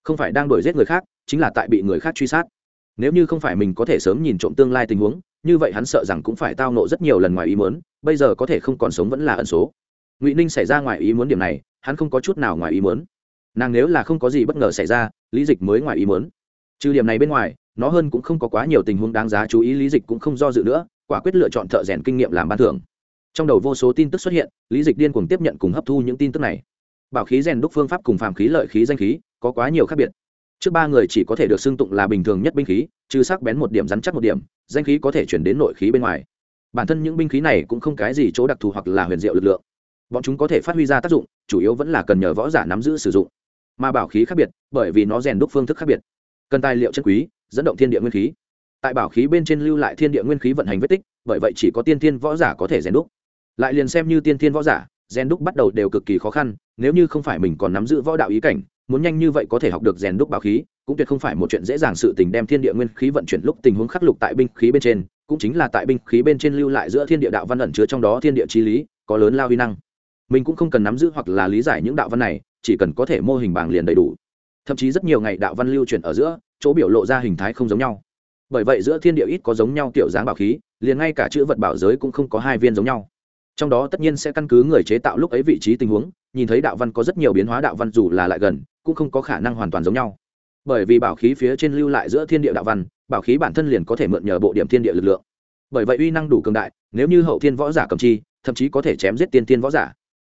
Không phải đang đuổi giết người khác, chính là tại bị người khác truy sát. Nếu như không phải mình có thể sớm nhìn trộm tương lai tình huống, như vậy hắn sợ rằng cũng phải tao nộ rất nhiều lần ngoài ý muốn, bây giờ có thể không còn sống vẫn là ẩn số. Ngụy ninh xảy ra ngoài ý muốn điểm này, hắn không có chút nào ngoài ý muốn. Nàng nếu là không có gì bất ngờ xảy ra, lý dịch mới ngoài ý muốn. Trừ điểm này bên ngoài, nó hơn cũng không có quá nhiều tình huống đáng giá chú ý, lý dịch cũng không do dự nữa, quả quyết lựa chọn thợ rèn kinh nghiệm làm ban thưởng. Trong đầu vô số tin tức xuất hiện, lý dịch điên cuồng tiếp nhận cùng hấp thu những tin tức này bảo khí rèn đúc phương pháp cùng phàm khí lợi khí danh khí, có quá nhiều khác biệt. Trước ba người chỉ có thể được xưng tụng là bình thường nhất binh khí, trừ sắc bén một điểm rắn chắc một điểm, danh khí có thể chuyển đến nội khí bên ngoài. Bản thân những binh khí này cũng không cái gì chỗ đặc thù hoặc là huyền diệu lực lượng. Bọn chúng có thể phát huy ra tác dụng, chủ yếu vẫn là cần nhờ võ giả nắm giữ sử dụng. Mà bảo khí khác biệt, bởi vì nó rèn đúc phương thức khác biệt. Cần tài liệu chân quý, dẫn động thiên địa nguyên khí. Tại bảo khí bên trên lưu lại thiên địa nguyên khí vận hành vết tích, bởi vậy chỉ có tiên thiên võ giả có thể rèn đúc. Lại liền xem như tiên thiên võ giả rèn đúc bắt đầu đều cực kỳ khó khăn, nếu như không phải mình còn nắm giữ võ đạo ý cảnh, muốn nhanh như vậy có thể học được rèn đúc bảo khí, cũng tuyệt không phải một chuyện dễ dàng sự tình đem thiên địa nguyên khí vận chuyển lúc tình huống khắc lục tại binh khí bên trên, cũng chính là tại binh khí bên trên lưu lại giữa thiên địa đạo văn ẩn chứa trong đó thiên địa trí lý, có lớn lao huy năng. Mình cũng không cần nắm giữ hoặc là lý giải những đạo văn này, chỉ cần có thể mô hình bảng liền đầy đủ. Thậm chí rất nhiều ngày đạo văn lưu chuyển ở giữa, chỗ biểu lộ ra hình thái không giống nhau. Bởi vậy giữa thiên địa ít có giống nhau kiểu dáng bảo khí, liền ngay cả chữ vật bảo giới cũng không có hai viên giống nhau trong đó tất nhiên sẽ căn cứ người chế tạo lúc ấy vị trí tình huống, nhìn thấy đạo văn có rất nhiều biến hóa đạo văn dù là lại gần, cũng không có khả năng hoàn toàn giống nhau. Bởi vì bảo khí phía trên lưu lại giữa thiên địa đạo văn, bảo khí bản thân liền có thể mượn nhờ bộ điểm thiên địa lực lượng. Bởi vậy uy năng đủ cường đại, nếu như hậu thiên võ giả cầm chi, thậm chí có thể chém giết tiên thiên võ giả.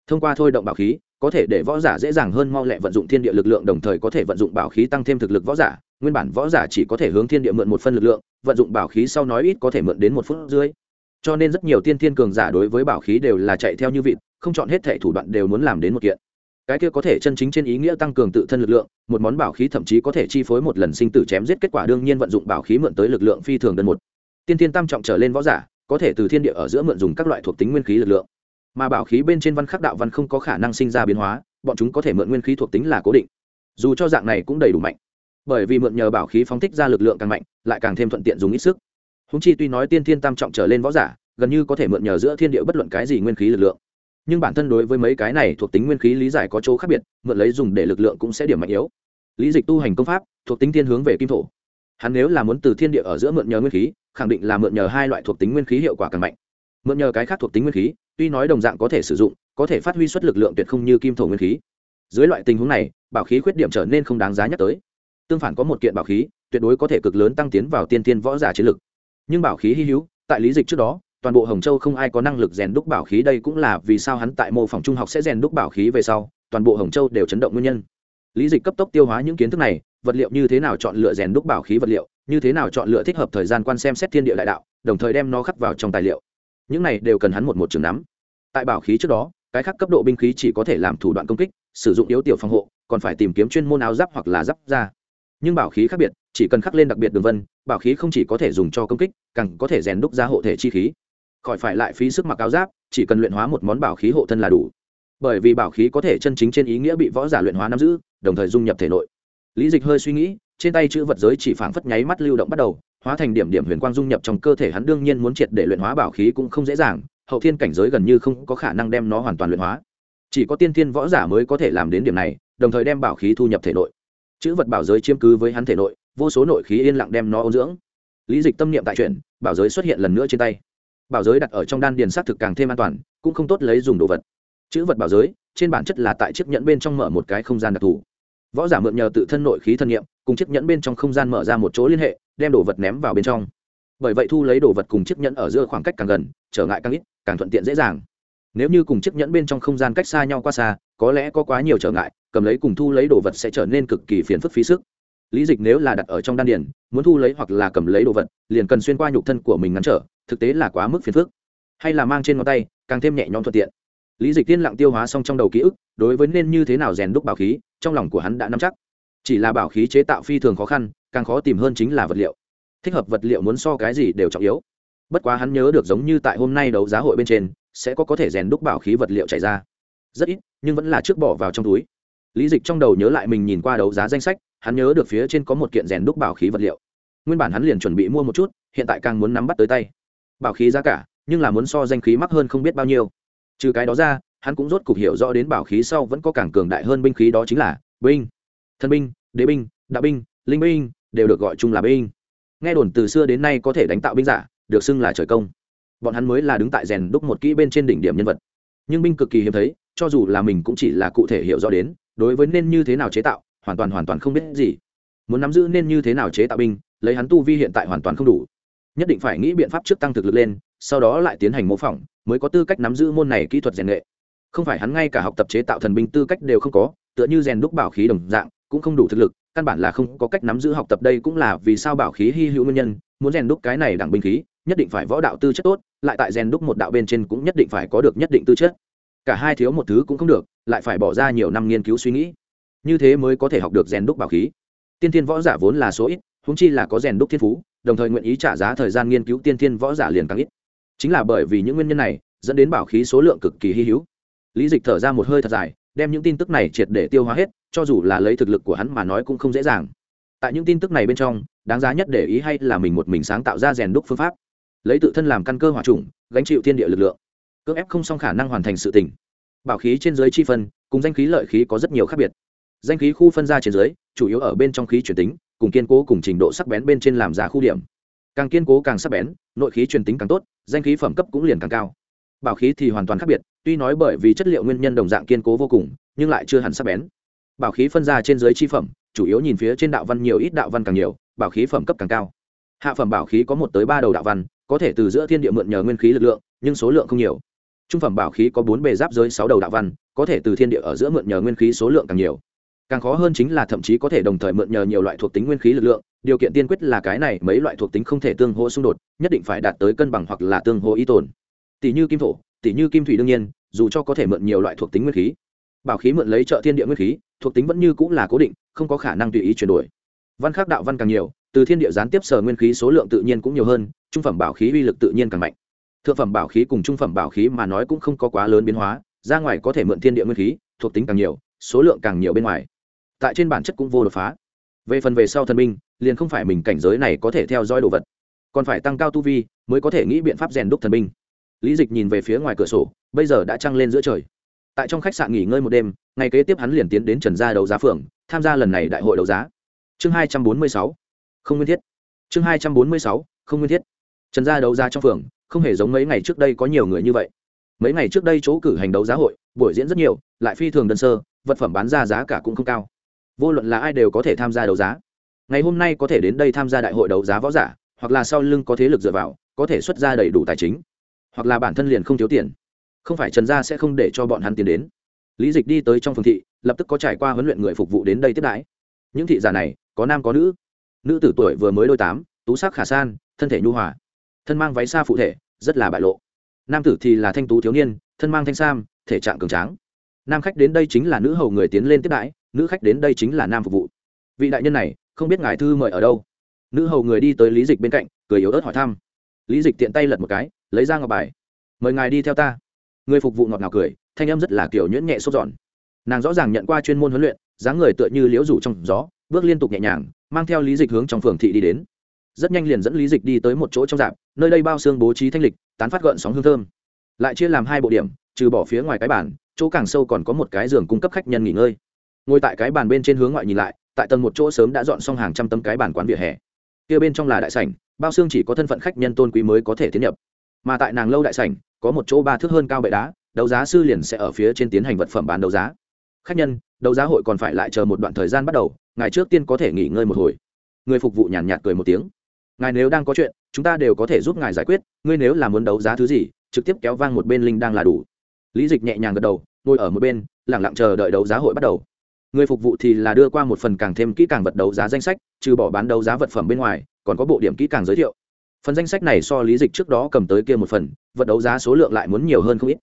Thông qua thôi động bảo khí, có thể để võ giả dễ dàng hơn mau lẹ vận dụng thiên địa lực lượng, đồng thời có thể vận dụng bảo khí tăng thêm thực lực võ giả. Nguyên bản võ giả chỉ có thể hướng thiên địa mượn một phân lực lượng, vận dụng bảo khí sau nói ít có thể mượn đến một phút dưới cho nên rất nhiều tiên thiên cường giả đối với bảo khí đều là chạy theo như vịt, không chọn hết thẻ thủ đoạn đều muốn làm đến một kiện. Cái kia có thể chân chính trên ý nghĩa tăng cường tự thân lực lượng, một món bảo khí thậm chí có thể chi phối một lần sinh tử chém giết kết quả đương nhiên vận dụng bảo khí mượn tới lực lượng phi thường đơn một. Tiên thiên tam trọng trở lên võ giả, có thể từ thiên địa ở giữa mượn dùng các loại thuộc tính nguyên khí lực lượng. Mà bảo khí bên trên văn khắc đạo văn không có khả năng sinh ra biến hóa, bọn chúng có thể mượn nguyên khí thuộc tính là cố định. Dù cho dạng này cũng đầy đủ mạnh. Bởi vì mượn nhờ bảo khí phóng thích ra lực lượng càng mạnh, lại càng thêm thuận tiện dùng ít sức húng chi tuy nói tiên thiên tam trọng trở lên võ giả, gần như có thể mượn nhờ giữa thiên địa bất luận cái gì nguyên khí lực lượng. Nhưng bản thân đối với mấy cái này thuộc tính nguyên khí lý giải có chỗ khác biệt, mượn lấy dùng để lực lượng cũng sẽ điểm mạnh yếu. Lý dịch tu hành công pháp, thuộc tính thiên hướng về kim thổ. Hắn nếu là muốn từ thiên địa ở giữa mượn nhờ nguyên khí, khẳng định là mượn nhờ hai loại thuộc tính nguyên khí hiệu quả càng mạnh. Mượn nhờ cái khác thuộc tính nguyên khí, tuy nói đồng dạng có thể sử dụng, có thể phát huy suất lực lượng tuyệt không như kim thổ nguyên khí. Dưới loại tình huống này, bảo khí khuyết điểm trở nên không đáng giá nhắc tới. Tương phản có một kiện bảo khí, tuyệt đối có thể cực lớn tăng tiến vào tiên tiên võ giả chiến lực nhưng bảo khí hy hữu, tại lý dịch trước đó, toàn bộ hồng châu không ai có năng lực rèn đúc bảo khí, đây cũng là vì sao hắn tại mô phỏng trung học sẽ rèn đúc bảo khí về sau, toàn bộ hồng châu đều chấn động nguyên nhân. Lý dịch cấp tốc tiêu hóa những kiến thức này, vật liệu như thế nào chọn lựa rèn đúc bảo khí vật liệu, như thế nào chọn lựa thích hợp thời gian quan xem xét thiên địa đại đạo, đồng thời đem nó khắc vào trong tài liệu. Những này đều cần hắn một một trường nắm. Tại bảo khí trước đó, cái khác cấp độ binh khí chỉ có thể làm thủ đoạn công kích, sử dụng yếu tiểu phòng hộ, còn phải tìm kiếm chuyên môn áo giáp hoặc là giáp ra nhưng bảo khí khác biệt chỉ cần khắc lên đặc biệt đường vân, bảo khí không chỉ có thể dùng cho công kích, càng có thể rèn đúc ra hộ thể chi khí. Khỏi phải lại phí sức mặc áo giáp, chỉ cần luyện hóa một món bảo khí hộ thân là đủ. Bởi vì bảo khí có thể chân chính trên ý nghĩa bị võ giả luyện hóa nắm giữ, đồng thời dung nhập thể nội. Lý dịch hơi suy nghĩ, trên tay chữ vật giới chỉ phảng phất nháy mắt lưu động bắt đầu, hóa thành điểm điểm huyền quang dung nhập trong cơ thể hắn, đương nhiên muốn triệt để luyện hóa bảo khí cũng không dễ dàng, hậu thiên cảnh giới gần như không có khả năng đem nó hoàn toàn luyện hóa. Chỉ có tiên thiên võ giả mới có thể làm đến điểm này, đồng thời đem bảo khí thu nhập thể nội. Chữ vật bảo giới chiếm cứ với hắn thể nội vô số nội khí yên lặng đem nó ôn dưỡng. Lý dịch tâm niệm tại chuyển bảo giới xuất hiện lần nữa trên tay. Bảo giới đặt ở trong đan điền sát thực càng thêm an toàn, cũng không tốt lấy dùng đồ vật. Chữ vật bảo giới, trên bản chất là tại chiếc nhẫn bên trong mở một cái không gian đặc thù. Võ giả mượn nhờ tự thân nội khí thân nhiệm cùng chiếc nhẫn bên trong không gian mở ra một chỗ liên hệ, đem đồ vật ném vào bên trong. Bởi vậy thu lấy đồ vật cùng chiếc nhẫn ở giữa khoảng cách càng gần, trở ngại càng ít, càng thuận tiện dễ dàng. Nếu như cùng chiếc nhẫn bên trong không gian cách xa nhau qua xa, có lẽ có quá nhiều trở ngại, cầm lấy cùng thu lấy đồ vật sẽ trở nên cực kỳ phiền phức phí sức lý dịch nếu là đặt ở trong đan điền, muốn thu lấy hoặc là cầm lấy đồ vật, liền cần xuyên qua nhục thân của mình ngăn trở, thực tế là quá mức phiền phức. Hay là mang trên ngón tay, càng thêm nhẹ nhõm thuận tiện. Lý dịch tiên lặng tiêu hóa xong trong đầu ký ức, đối với nên như thế nào rèn đúc bảo khí, trong lòng của hắn đã nắm chắc. Chỉ là bảo khí chế tạo phi thường khó khăn, càng khó tìm hơn chính là vật liệu. Thích hợp vật liệu muốn so cái gì đều trọng yếu. Bất quá hắn nhớ được giống như tại hôm nay đấu giá hội bên trên, sẽ có có thể rèn đúc bảo khí vật liệu chảy ra. Rất ít, nhưng vẫn là trước bỏ vào trong túi. Lý dịch trong đầu nhớ lại mình nhìn qua đấu giá danh sách hắn nhớ được phía trên có một kiện rèn đúc bảo khí vật liệu. Nguyên bản hắn liền chuẩn bị mua một chút, hiện tại càng muốn nắm bắt tới tay. Bảo khí giá cả, nhưng là muốn so danh khí mắc hơn không biết bao nhiêu. Trừ cái đó ra, hắn cũng rốt cục hiểu rõ đến bảo khí sau vẫn có càng cường đại hơn binh khí đó chính là binh, thân binh, đế binh, đạo binh, linh binh, đều được gọi chung là binh. Nghe đồn từ xưa đến nay có thể đánh tạo binh giả, được xưng là trời công. Bọn hắn mới là đứng tại rèn đúc một kỹ bên trên đỉnh điểm nhân vật. Nhưng binh cực kỳ hiếm thấy, cho dù là mình cũng chỉ là cụ thể hiểu rõ đến, đối với nên như thế nào chế tạo hoàn toàn hoàn toàn không biết gì. Muốn nắm giữ nên như thế nào chế tạo binh, lấy hắn tu vi hiện tại hoàn toàn không đủ. Nhất định phải nghĩ biện pháp trước tăng thực lực lên, sau đó lại tiến hành mô phỏng, mới có tư cách nắm giữ môn này kỹ thuật rèn nghệ. Không phải hắn ngay cả học tập chế tạo thần binh tư cách đều không có, tựa như rèn đúc bảo khí đồng dạng, cũng không đủ thực lực, căn bản là không có cách nắm giữ học tập đây cũng là vì sao bảo khí hy hữu nguyên nhân, muốn rèn đúc cái này đẳng binh khí, nhất định phải võ đạo tư chất tốt, lại tại rèn đúc một đạo bên trên cũng nhất định phải có được nhất định tư chất. Cả hai thiếu một thứ cũng không được, lại phải bỏ ra nhiều năm nghiên cứu suy nghĩ như thế mới có thể học được rèn đúc bảo khí. Tiên thiên võ giả vốn là số ít húng chi là có rèn đúc thiên phú, đồng thời nguyện ý trả giá thời gian nghiên cứu tiên thiên võ giả liền càng ít. Chính là bởi vì những nguyên nhân này, dẫn đến bảo khí số lượng cực kỳ hy hữu. Lý dịch thở ra một hơi thật dài, đem những tin tức này triệt để tiêu hóa hết, cho dù là lấy thực lực của hắn mà nói cũng không dễ dàng. Tại những tin tức này bên trong, đáng giá nhất để ý hay là mình một mình sáng tạo ra rèn đúc phương pháp. Lấy tự thân làm căn cơ hòa trùng, gánh chịu thiên địa lực lượng. Cưỡng ép không song khả năng hoàn thành sự tình. Bảo khí trên dưới chi phân, cùng danh khí lợi khí có rất nhiều khác biệt danh khí khu phân ra trên dưới, chủ yếu ở bên trong khí truyền tính, cùng kiên cố cùng trình độ sắc bén bên trên làm ra khu điểm. Càng kiên cố càng sắc bén, nội khí truyền tính càng tốt, danh khí phẩm cấp cũng liền càng cao. Bảo khí thì hoàn toàn khác biệt, tuy nói bởi vì chất liệu nguyên nhân đồng dạng kiên cố vô cùng, nhưng lại chưa hẳn sắc bén. Bảo khí phân ra trên dưới chi phẩm, chủ yếu nhìn phía trên đạo văn nhiều ít đạo văn càng nhiều, bảo khí phẩm cấp càng cao. Hạ phẩm bảo khí có một tới ba đầu đạo văn, có thể từ giữa thiên địa mượn nhờ nguyên khí lực lượng, nhưng số lượng không nhiều. Trung phẩm bảo khí có bốn bề giáp giới sáu đầu đạo văn, có thể từ thiên địa ở giữa mượn nhờ nguyên khí số lượng càng nhiều càng khó hơn chính là thậm chí có thể đồng thời mượn nhờ nhiều loại thuộc tính nguyên khí lực lượng, điều kiện tiên quyết là cái này mấy loại thuộc tính không thể tương hỗ xung đột, nhất định phải đạt tới cân bằng hoặc là tương hỗ y tồn. Tỷ như kim thổ, tỷ như kim thủy đương nhiên, dù cho có thể mượn nhiều loại thuộc tính nguyên khí. Bảo khí mượn lấy trợ thiên địa nguyên khí, thuộc tính vẫn như cũng là cố định, không có khả năng tùy ý chuyển đổi. Văn khắc đạo văn càng nhiều, từ thiên địa gián tiếp sở nguyên khí số lượng tự nhiên cũng nhiều hơn, trung phẩm bảo khí uy lực tự nhiên càng mạnh. Thượng phẩm bảo khí cùng trung phẩm bảo khí mà nói cũng không có quá lớn biến hóa, ra ngoài có thể mượn thiên địa nguyên khí, thuộc tính càng nhiều, số lượng càng nhiều bên ngoài tại trên bản chất cũng vô đột phá. Về phần về sau thần minh, liền không phải mình cảnh giới này có thể theo dõi đồ vật. Còn phải tăng cao tu vi, mới có thể nghĩ biện pháp rèn đúc thần minh. lý dịch nhìn về phía ngoài cửa sổ, bây giờ đã trăng lên giữa trời. Tại trong khách sạn nghỉ ngơi một đêm, ngày kế tiếp hắn liền tiến đến trần gia đấu giá phường, tham gia lần này đại hội đấu giá. Chương hai trăm bốn mươi sáu. Không nguyên thiết. Chương hai trăm bốn mươi sáu. Không nguyên thiết. Trần gia đấu giá trong phường, không hề giống mấy ngày trước đây có nhiều người như vậy. Mấy ngày trước đây chỗ cử hành đấu giá hội, buổi diễn rất nhiều, lại phi thường đơn sơ, vật phẩm bán ra giá cả cũng không cao vô luận là ai đều có thể tham gia đấu giá. Ngày hôm nay có thể đến đây tham gia đại hội đấu giá võ giả, hoặc là sau lưng có thế lực dựa vào, có thể xuất ra đầy đủ tài chính. Hoặc là bản thân liền không thiếu tiền. Không phải trần gia sẽ không để cho bọn hắn tiến đến. Lý dịch đi tới trong phường thị, lập tức có trải qua huấn luyện người phục vụ đến đây tiếp đãi. Những thị giả này, có nam có nữ. Nữ tử tuổi vừa mới đôi tám, tú sắc khả san, thân thể nhu hòa. Thân mang váy xa phụ thể, rất là bại lộ. Nam tử thì là thanh tú thiếu niên, thân mang thanh sam, thể trạng cường tráng. Nam khách đến đây chính là nữ hầu người tiến lên tiếp đãi nữ khách đến đây chính là nam phục vụ. Vị đại nhân này không biết ngài thư mời ở đâu. Nữ hầu người đi tới lý dịch bên cạnh cười yếu ớt hỏi thăm. Lý dịch tiện tay lật một cái lấy ra ngọc bài. Mời ngài đi theo ta. Người phục vụ ngọt ngào cười thanh âm rất là kiểu nhuyễn nhẹ sốt giòn nàng rõ ràng nhận qua chuyên môn huấn luyện dáng người tựa như liễu rủ trong gió bước liên tục nhẹ nhàng mang theo lý dịch hướng trong phường thị đi đến. Rất nhanh liền dẫn lý dịch đi tới một chỗ trong dạp nơi đây bao xương bố trí thanh lịch tán phát gợn sóng hương thơm. Lại chia làm hai bộ điểm trừ bỏ phía ngoài cái bản, chỗ càng sâu còn có một cái giường cung cấp khách nhân nghỉ ngơi ngồi tại cái bàn bên trên hướng ngoại nhìn lại tại tầng một chỗ sớm đã dọn xong hàng trăm tấm cái bàn quán vỉa hè. Kia bên trong là đại sảnh bao xương chỉ có thân phận khách nhân tôn quý mới có thể tiến nhập. Mà tại nàng lâu đại sảnh có một chỗ ba thước hơn cao bệ đá đấu giá sư liền sẽ ở phía trên tiến hành vật phẩm bán đấu giá. Khách nhân đấu giá hội còn phải lại chờ một đoạn thời gian bắt đầu ngày trước tiên có thể nghỉ ngơi một hồi. Người phục vụ nhàn nhạt, nhạt cười một tiếng. Ngài nếu đang có chuyện chúng ta đều có thể giúp ngài giải quyết ngươi nếu là muốn đấu giá thứ gì trực tiếp kéo vang một bên linh đang là đủ. Lý dịch nhẹ nhàng gật đầu ngồi ở một bên lẳng lặng chờ đợi đấu giá hội bắt đầu người phục vụ thì là đưa qua một phần càng thêm kỹ càng vật đấu giá danh sách, trừ bỏ bán đấu giá vật phẩm bên ngoài, còn có bộ điểm kỹ càng giới thiệu. Phần danh sách này so lý dịch trước đó cầm tới kia một phần, vật đấu giá số lượng lại muốn nhiều hơn không ít.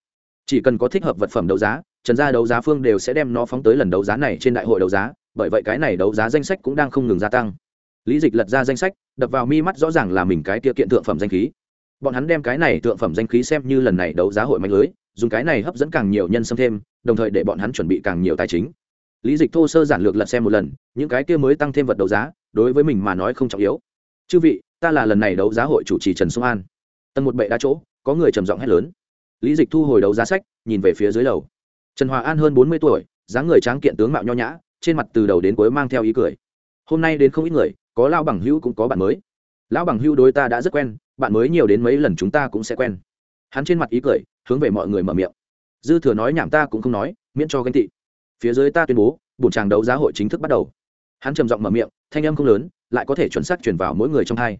Chỉ cần có thích hợp vật phẩm đấu giá, trần gia đấu giá phương đều sẽ đem nó phóng tới lần đấu giá này trên đại hội đấu giá, bởi vậy cái này đấu giá danh sách cũng đang không ngừng gia tăng. Lý dịch lật ra danh sách, đập vào mi mắt rõ ràng là mình cái kia kiện tượng phẩm danh khí. Bọn hắn đem cái này tượng phẩm danh khí xem như lần này đấu giá hội mạnh lưới, dùng cái này hấp dẫn càng nhiều nhân xâm thêm, đồng thời để bọn hắn chuẩn bị càng nhiều tài chính lý dịch thô sơ giản lược lật xem một lần, những cái kia mới tăng thêm vật đấu giá, đối với mình mà nói không trọng yếu. Chư vị, ta là lần này đấu giá hội chủ trì trần sông an. Tầng một bệ đá chỗ, có người trầm giọng hét lớn. Lý dịch thu hồi đấu giá sách, nhìn về phía dưới lầu. Trần hòa an hơn bốn mươi tuổi, dáng người tráng kiện tướng mạo nho nhã, trên mặt từ đầu đến cuối mang theo ý cười. Hôm nay đến không ít người, có lao bằng hữu cũng có bạn mới. Lão bằng hữu đối ta đã rất quen, bạn mới nhiều đến mấy lần chúng ta cũng sẽ quen. Hắn trên mặt ý cười, hướng về mọi người mở miệng. Dư thừa nói nhảm ta cũng không nói, miễn cho ganh tị phía dưới ta tuyên bố, bổn tràng đấu giá hội chính thức bắt đầu. Hắn trầm giọng mở miệng, thanh âm không lớn, lại có thể chuẩn xác chuyển vào mỗi người trong hai.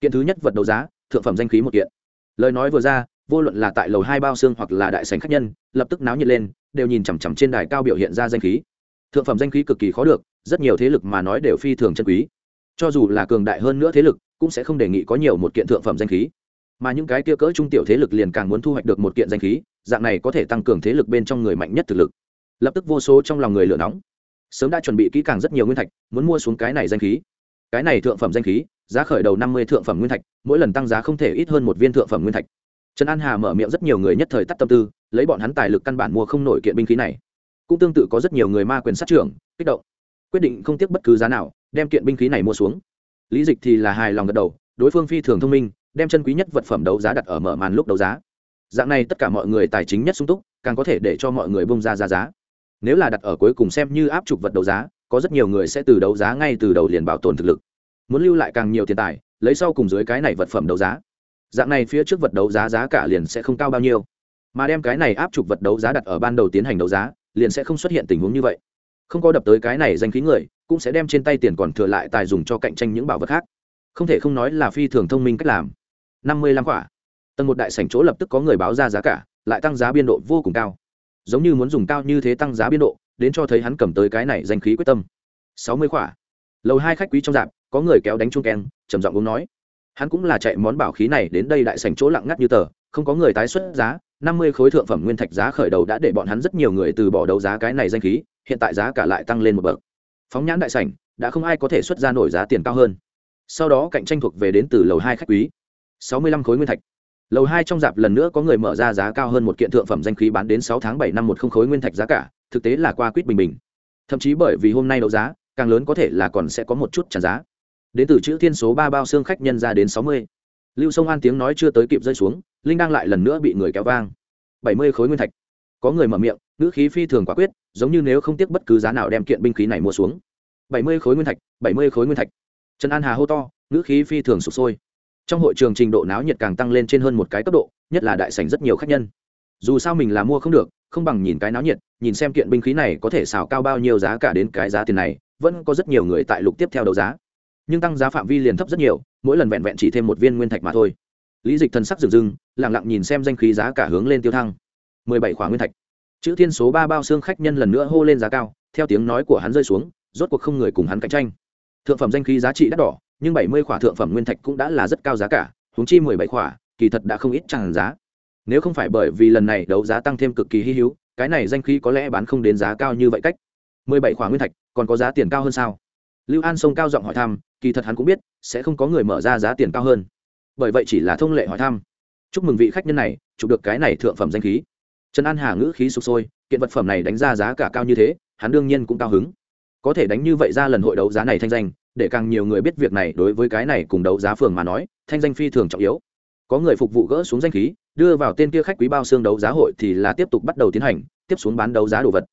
Kiện thứ nhất vật đấu giá, thượng phẩm danh khí một kiện. Lời nói vừa ra, vô luận là tại lầu hai bao xương hoặc là đại sành khách nhân, lập tức náo nhiệt lên, đều nhìn chằm chằm trên đài cao biểu hiện ra danh khí. Thượng phẩm danh khí cực kỳ khó được, rất nhiều thế lực mà nói đều phi thường chân quý. Cho dù là cường đại hơn nữa thế lực, cũng sẽ không đề nghị có nhiều một kiện thượng phẩm danh khí. Mà những cái kia cỡ trung tiểu thế lực liền càng muốn thu hoạch được một kiện danh khí, dạng này có thể tăng cường thế lực bên trong người mạnh nhất thực lực lập tức vô số trong lòng người lửa nóng. Sớm đã chuẩn bị kỹ càng rất nhiều nguyên thạch, muốn mua xuống cái này danh khí. Cái này thượng phẩm danh khí, giá khởi đầu năm mươi thượng phẩm nguyên thạch, mỗi lần tăng giá không thể ít hơn một viên thượng phẩm nguyên thạch. Trần an hà mở miệng rất nhiều người nhất thời tắt tâm tư, lấy bọn hắn tài lực căn bản mua không nổi kiện binh khí này. Cũng tương tự có rất nhiều người ma quyền sát trưởng, kích động, quyết định không tiếc bất cứ giá nào, đem kiện binh khí này mua xuống. Lý dịch thì là hài lòng gật đầu, đối phương phi thường thông minh, đem chân quý nhất vật phẩm đấu giá đặt ở mở màn lúc đấu giá. Dạng này tất cả mọi người tài chính nhất sung túc, càng có thể để cho mọi người bông ra ra giá nếu là đặt ở cuối cùng xem như áp trục vật đấu giá, có rất nhiều người sẽ từ đấu giá ngay từ đầu liền bảo tồn thực lực. Muốn lưu lại càng nhiều tiền tài, lấy sau cùng dưới cái này vật phẩm đấu giá. Dạng này phía trước vật đấu giá giá cả liền sẽ không cao bao nhiêu. Mà đem cái này áp trục vật đấu giá đặt ở ban đầu tiến hành đấu giá, liền sẽ không xuất hiện tình huống như vậy. Không có đập tới cái này danh khí người, cũng sẽ đem trên tay tiền còn thừa lại tài dùng cho cạnh tranh những bảo vật khác. Không thể không nói là phi thường thông minh cách làm. Năm mươi lăm quả. Tầng một đại sảnh chỗ lập tức có người báo ra giá cả, lại tăng giá biên độ vô cùng cao giống như muốn dùng cao như thế tăng giá biên độ, đến cho thấy hắn cầm tới cái này danh khí quyết tâm. Sáu mươi khỏa. lầu hai khách quý trong dạp, có người kéo đánh chung keng, trầm giọng uống nói. Hắn cũng là chạy món bảo khí này đến đây đại sảnh chỗ lặng ngắt như tờ, không có người tái xuất giá, năm mươi khối thượng phẩm nguyên thạch giá khởi đầu đã để bọn hắn rất nhiều người từ bỏ đấu giá cái này danh khí, hiện tại giá cả lại tăng lên một bậc. Phóng nhãn đại sảnh, đã không ai có thể xuất ra nổi giá tiền cao hơn. Sau đó cạnh tranh thuộc về đến từ lầu hai khách quý. Sáu mươi lăm khối nguyên thạch lầu hai trong dạp lần nữa có người mở ra giá cao hơn một kiện thượng phẩm danh khí bán đến sáu tháng bảy năm một không khối nguyên thạch giá cả, thực tế là qua quýt bình bình. Thậm chí bởi vì hôm nay đấu giá, càng lớn có thể là còn sẽ có một chút trả giá. Đến từ chữ thiên số ba bao xương khách nhân ra đến sáu mươi. Lưu sông an tiếng nói chưa tới kịp rơi xuống, linh đang lại lần nữa bị người kéo vang. Bảy mươi khối nguyên thạch. Có người mở miệng, ngữ khí phi thường quả quyết, giống như nếu không tiếc bất cứ giá nào đem kiện binh khí này mua xuống. Bảy mươi khối nguyên thạch, bảy mươi khối nguyên thạch. Trần an hà hô to, ngữ khí phi thường sụp sôi trong hội trường trình độ náo nhiệt càng tăng lên trên hơn một cái cấp độ, nhất là đại sảnh rất nhiều khách nhân. Dù sao mình là mua không được, không bằng nhìn cái náo nhiệt, nhìn xem kiện binh khí này có thể xào cao bao nhiêu giá cả đến cái giá tiền này, vẫn có rất nhiều người tại lục tiếp theo đấu giá. Nhưng tăng giá phạm vi liền thấp rất nhiều, mỗi lần vẹn vẹn chỉ thêm một viên nguyên thạch mà thôi. Lý dịch thần sắc dừng dưng lẳng lặng nhìn xem danh khí giá cả hướng lên tiêu thăng. Mười bảy khóa nguyên thạch. Chữ thiên số ba bao xương khách nhân lần nữa hô lên giá cao, theo tiếng nói của hắn rơi xuống, rốt cuộc không người cùng hắn cạnh tranh. Thượng phẩm danh khí giá trị đắt đỏ nhưng bảy mươi khỏa thượng phẩm nguyên thạch cũng đã là rất cao giá cả, huống chi mười bảy khỏa, kỳ thật đã không ít chẳng giá. Nếu không phải bởi vì lần này đấu giá tăng thêm cực kỳ hy hữu, cái này danh khí có lẽ bán không đến giá cao như vậy cách. Mười bảy khỏa nguyên thạch, còn có giá tiền cao hơn sao? Lưu an sông cao giọng hỏi thăm, kỳ thật hắn cũng biết, sẽ không có người mở ra giá tiền cao hơn. Bởi vậy chỉ là thông lệ hỏi thăm. Chúc mừng vị khách nhân này, chụp được cái này thượng phẩm danh khí. Trần an hà ngữ khí sụp sôi, kiện vật phẩm này đánh ra giá cả cao như thế, hắn đương nhiên cũng cao hứng. Có thể đánh như vậy ra lần hội đấu giá này thanh danh để càng nhiều người biết việc này đối với cái này cùng đấu giá phường mà nói, thanh danh phi thường trọng yếu. Có người phục vụ gỡ xuống danh khí, đưa vào tên kia khách quý bao xương đấu giá hội thì là tiếp tục bắt đầu tiến hành, tiếp xuống bán đấu giá đồ vật.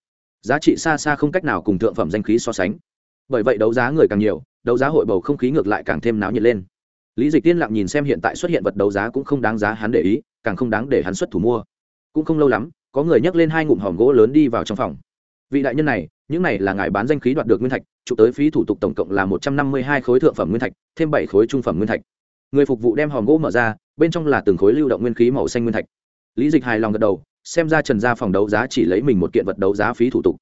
Giá trị xa xa không cách nào cùng thượng phẩm danh khí so sánh. Bởi vậy đấu giá người càng nhiều, đấu giá hội bầu không khí ngược lại càng thêm náo nhiệt lên. Lý dịch tiên lặng nhìn xem hiện tại xuất hiện vật đấu giá cũng không đáng giá hắn để ý, càng không đáng để hắn xuất thủ mua. Cũng không lâu lắm, có người nhắc lên hai ngụm hòm gỗ lớn đi vào trong phòng. Vị đại nhân này những này là ngài bán danh khí đoạt được nguyên thạch, trụ tới phí thủ tục tổng cộng là một trăm năm mươi hai khối thượng phẩm nguyên thạch, thêm bảy khối trung phẩm nguyên thạch. Người phục vụ đem hòm gỗ mở ra, bên trong là từng khối lưu động nguyên khí màu xanh nguyên thạch. Lý dịch hài lòng gật đầu, xem ra trần gia phòng đấu giá chỉ lấy mình một kiện vật đấu giá phí thủ tục.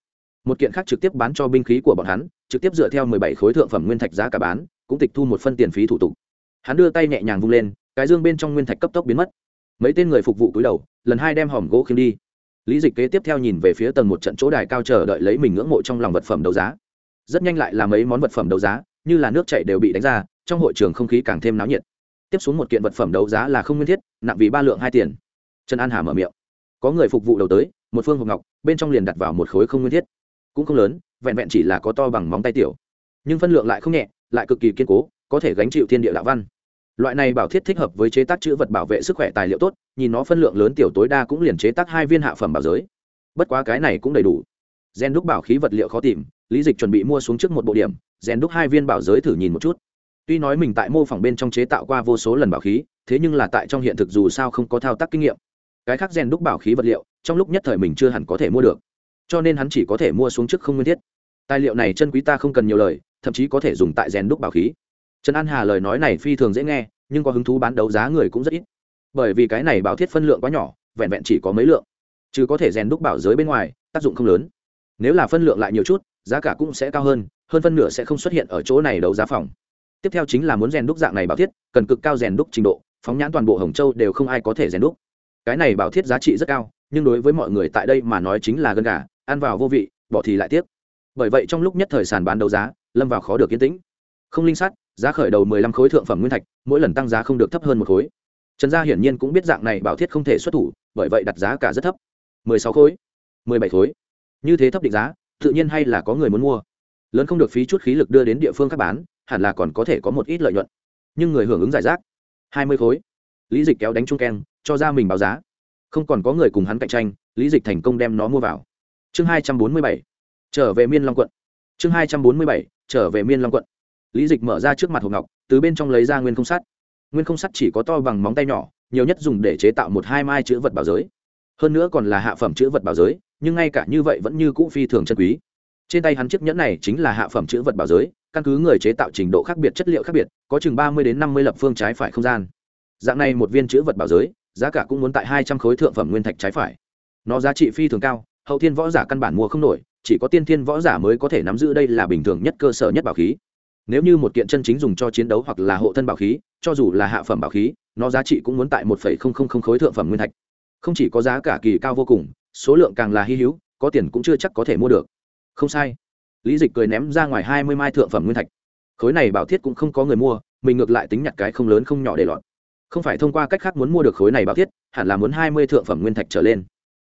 Một kiện khác trực tiếp bán cho binh khí của bọn hắn, trực tiếp dựa theo mười bảy khối thượng phẩm nguyên thạch giá cả bán, cũng tịch thu một phân tiền phí thủ tục. Hắn đưa tay nhẹ nhàng vung lên, cái dương bên trong nguyên thạch cấp tốc biến mất. Mấy tên người phục vụ cúi đầu, lần hai đem hòm gỗ khiêng đi lý dịch kế tiếp theo nhìn về phía tầng một trận chỗ đài cao chờ đợi lấy mình ngưỡng mộ trong lòng vật phẩm đấu giá. Rất nhanh lại là mấy món vật phẩm đấu giá, như là nước chảy đều bị đánh ra, trong hội trường không khí càng thêm náo nhiệt. Tiếp xuống một kiện vật phẩm đấu giá là không nguyên thiết, nặng vì ba lượng hai tiền. Trần an hà mở miệng. Có người phục vụ đầu tới, một phương hộp ngọc, bên trong liền đặt vào một khối không nguyên thiết. Cũng không lớn, vẹn vẹn chỉ là có to bằng móng tay tiểu. Nhưng phân lượng lại không nhẹ, lại cực kỳ kiên cố, có thể gánh chịu thiên địa đạo văn loại này bảo thiết thích hợp với chế tác chữ vật bảo vệ sức khỏe tài liệu tốt, nhìn nó phân lượng lớn tiểu tối đa cũng liền chế tác hai viên hạ phẩm bảo giới. Bất quá cái này cũng đầy đủ. Gen đúc bảo khí vật liệu khó tìm, lý dịch chuẩn bị mua xuống trước một bộ điểm, gen đúc hai viên bảo giới thử nhìn một chút. Tuy nói mình tại mô phỏng bên trong chế tạo qua vô số lần bảo khí, thế nhưng là tại trong hiện thực dù sao không có thao tác kinh nghiệm. Cái khác gen đúc bảo khí vật liệu, trong lúc nhất thời mình chưa hẳn có thể mua được. Cho nên hắn chỉ có thể mua xuống trước không nguyên thiết. Tài liệu này chân quý ta không cần nhiều lời, thậm chí có thể dùng tại rèn đúc bảo khí trần an hà lời nói này phi thường dễ nghe, nhưng có hứng thú bán đấu giá người cũng rất ít. Bởi vì cái này bảo thiết phân lượng quá nhỏ, vẹn vẹn chỉ có mấy lượng. Chứ có thể rèn đúc bảo giới bên ngoài, tác dụng không lớn. Nếu là phân lượng lại nhiều chút, giá cả cũng sẽ cao hơn hơn phân nửa sẽ không xuất hiện ở chỗ này đấu giá phòng. Tiếp theo chính là muốn rèn đúc dạng này bảo thiết, cần cực cao rèn đúc trình độ, phóng nhãn toàn bộ hồng châu đều không ai có thể rèn đúc. Cái này bảo thiết giá trị rất cao, nhưng đối với mọi người tại đây mà nói chính là gân gà, ăn vào vô vị, bỏ thì lại tiếc. Bởi vậy trong lúc nhất thời sàn bán đấu giá, lâm vào khó được yên tĩnh. Không linh sắt giá khởi đầu mười lăm khối thượng phẩm nguyên thạch, mỗi lần tăng giá không được thấp hơn một khối. Trần gia hiển nhiên cũng biết dạng này bảo thiết không thể xuất thủ, bởi vậy đặt giá cả rất thấp. mười sáu khối, mười bảy khối. Như thế thấp định giá, tự nhiên hay là có người muốn mua. Lớn không được phí chút khí lực đưa đến địa phương khác bán, hẳn là còn có thể có một ít lợi nhuận. Nhưng người hưởng ứng giải rác, hai mươi khối. Lý dịch kéo đánh chung keng, cho ra mình báo giá. Không còn có người cùng hắn cạnh tranh, lý dịch thành công đem nó mua vào. Chương hai trăm bốn mươi bảy, trở về miên long quận. Chương hai trăm bốn mươi bảy, trở về miên long quận lý dịch mở ra trước mặt hộp ngọc, từ bên trong lấy ra nguyên không sắt. Nguyên không sắt chỉ có to bằng móng tay nhỏ, nhiều nhất dùng để chế tạo một hai mai chữ vật bảo giới. Hơn nữa còn là hạ phẩm chữ vật bảo giới, nhưng ngay cả như vậy vẫn như cũ phi thường chân quý. Trên tay hắn chiếc nhẫn này chính là hạ phẩm chữ vật bảo giới, căn cứ người chế tạo trình độ khác biệt, chất liệu khác biệt, có chừng ba mươi đến năm mươi lập phương trái phải không gian. Dạng này một viên chữ vật bảo giới, giá cả cũng muốn tại hai trăm khối thượng phẩm nguyên thạch trái phải. Nó giá trị phi thường cao, hậu thiên võ giả căn bản mua không nổi, chỉ có tiên thiên võ giả mới có thể nắm giữ, đây là bình thường nhất cơ sở nhất bảo khí nếu như một kiện chân chính dùng cho chiến đấu hoặc là hộ thân bảo khí, cho dù là hạ phẩm bảo khí, nó giá trị cũng muốn tại một khối thượng phẩm nguyên thạch. Không chỉ có giá cả kỳ cao vô cùng, số lượng càng là hy hữu, có tiền cũng chưa chắc có thể mua được. Không sai. Lý dịch cười ném ra ngoài hai mươi mai thượng phẩm nguyên thạch. Khối này bảo thiết cũng không có người mua, mình ngược lại tính nhặt cái không lớn không nhỏ để lọt. Không phải thông qua cách khác muốn mua được khối này bảo thiết, hẳn là muốn hai mươi thượng phẩm nguyên thạch trở lên.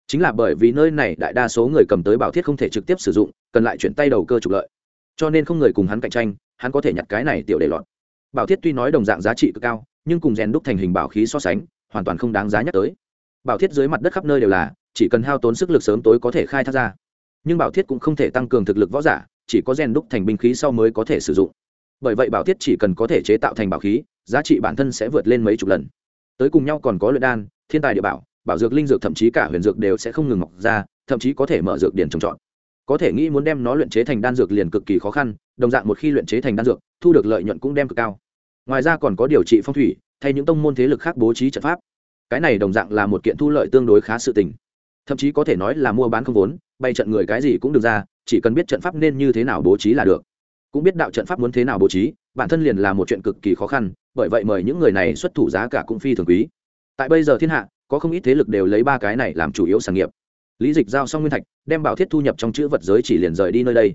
Chính là bởi vì nơi này đại đa số người cầm tới bảo thiết không thể trực tiếp sử dụng, cần lại chuyển tay đầu cơ trục lợi. Cho nên không người cùng hắn cạnh tranh hắn có thể nhặt cái này tiểu để lọt. Bảo thiết tuy nói đồng dạng giá trị cực cao, nhưng cùng rèn đúc thành hình bảo khí so sánh, hoàn toàn không đáng giá nhắc tới. Bảo thiết dưới mặt đất khắp nơi đều là, chỉ cần hao tốn sức lực sớm tối có thể khai thác ra. Nhưng bảo thiết cũng không thể tăng cường thực lực võ giả, chỉ có rèn đúc thành binh khí sau mới có thể sử dụng. Bởi vậy bảo thiết chỉ cần có thể chế tạo thành bảo khí, giá trị bản thân sẽ vượt lên mấy chục lần. Tới cùng nhau còn có luyện đan, thiên tài địa bảo bảo dược linh dược thậm chí cả huyền dược đều sẽ không ngừng mọc ra, thậm chí có thể mở dược điển trồng trọt có thể nghĩ muốn đem nó luyện chế thành đan dược liền cực kỳ khó khăn, đồng dạng một khi luyện chế thành đan dược, thu được lợi nhuận cũng đem cực cao. Ngoài ra còn có điều trị phong thủy, thay những tông môn thế lực khác bố trí trận pháp. Cái này đồng dạng là một kiện thu lợi tương đối khá sự tình. Thậm chí có thể nói là mua bán không vốn, bay trận người cái gì cũng được ra, chỉ cần biết trận pháp nên như thế nào bố trí là được. Cũng biết đạo trận pháp muốn thế nào bố trí, bản thân liền là một chuyện cực kỳ khó khăn, bởi vậy mời những người này xuất thủ giá cả cũng phi thường quý. Tại bây giờ thiên hạ, có không ít thế lực đều lấy ba cái này làm chủ yếu sản nghiệp. Lý dịch giao xong nguyên thạch đem bảo thiết thu nhập trong chữ vật giới chỉ liền rời đi nơi đây.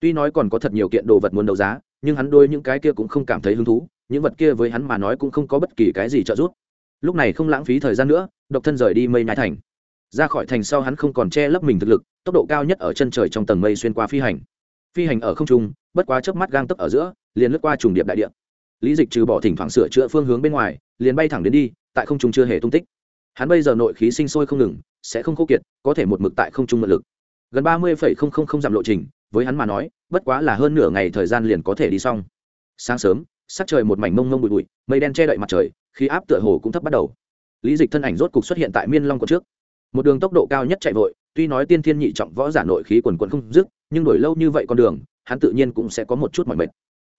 Tuy nói còn có thật nhiều kiện đồ vật muốn đấu giá, nhưng hắn đôi những cái kia cũng không cảm thấy hứng thú, những vật kia với hắn mà nói cũng không có bất kỳ cái gì trợ giúp. Lúc này không lãng phí thời gian nữa, độc thân rời đi mây nhai thành. Ra khỏi thành sau hắn không còn che lấp mình thực lực, tốc độ cao nhất ở chân trời trong tầng mây xuyên qua phi hành. Phi hành ở không trung, bất quá chớp mắt gang tấp ở giữa, liền lướt qua trùng điệp đại địa. Lý dịch trừ bỏ thỉnh thoảng sửa chữa phương hướng bên ngoài, liền bay thẳng đến đi, tại không trung chưa hề tung tích. Hắn bây giờ nội khí sinh sôi không ngừng, sẽ không khô kiệt, có thể một mực tại không trung mật lực gần ba mươi dặm lộ trình, với hắn mà nói, bất quá là hơn nửa ngày thời gian liền có thể đi xong. Sáng sớm, sắc trời một mảnh mông mông bụi bụi, mây đen che đậy mặt trời, khí áp tựa hồ cũng thấp bắt đầu. Lý dịch thân ảnh rốt cục xuất hiện tại miên long quận trước. Một đường tốc độ cao nhất chạy vội, tuy nói tiên thiên nhị trọng võ giả nội khí quần quần không dứt, nhưng đổi lâu như vậy con đường, hắn tự nhiên cũng sẽ có một chút mỏi mệt.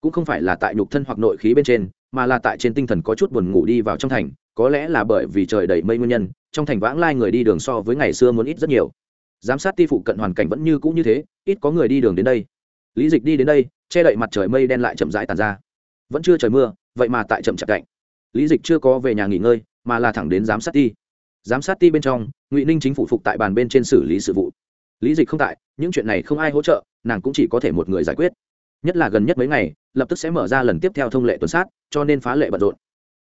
Cũng không phải là tại nhục thân hoặc nội khí bên trên, mà là tại trên tinh thần có chút buồn ngủ đi vào trong thành, có lẽ là bởi vì trời đầy mây nguyên nhân, trong thành vãng lai người đi đường so với ngày xưa muốn ít rất nhiều giám sát ti phụ cận hoàn cảnh vẫn như cũ như thế, ít có người đi đường đến đây. Lý dịch đi đến đây, che đậy mặt trời mây đen lại chậm rãi tàn ra. Vẫn chưa trời mưa, vậy mà tại chậm chạp cạnh. Lý dịch chưa có về nhà nghỉ ngơi, mà là thẳng đến giám sát ti. Giám sát ti bên trong, ngụy ninh chính phủ phục tại bàn bên trên xử lý sự vụ. Lý dịch không tại, những chuyện này không ai hỗ trợ, nàng cũng chỉ có thể một người giải quyết. Nhất là gần nhất mấy ngày, lập tức sẽ mở ra lần tiếp theo thông lệ tuần sát, cho nên phá lệ bận rộn.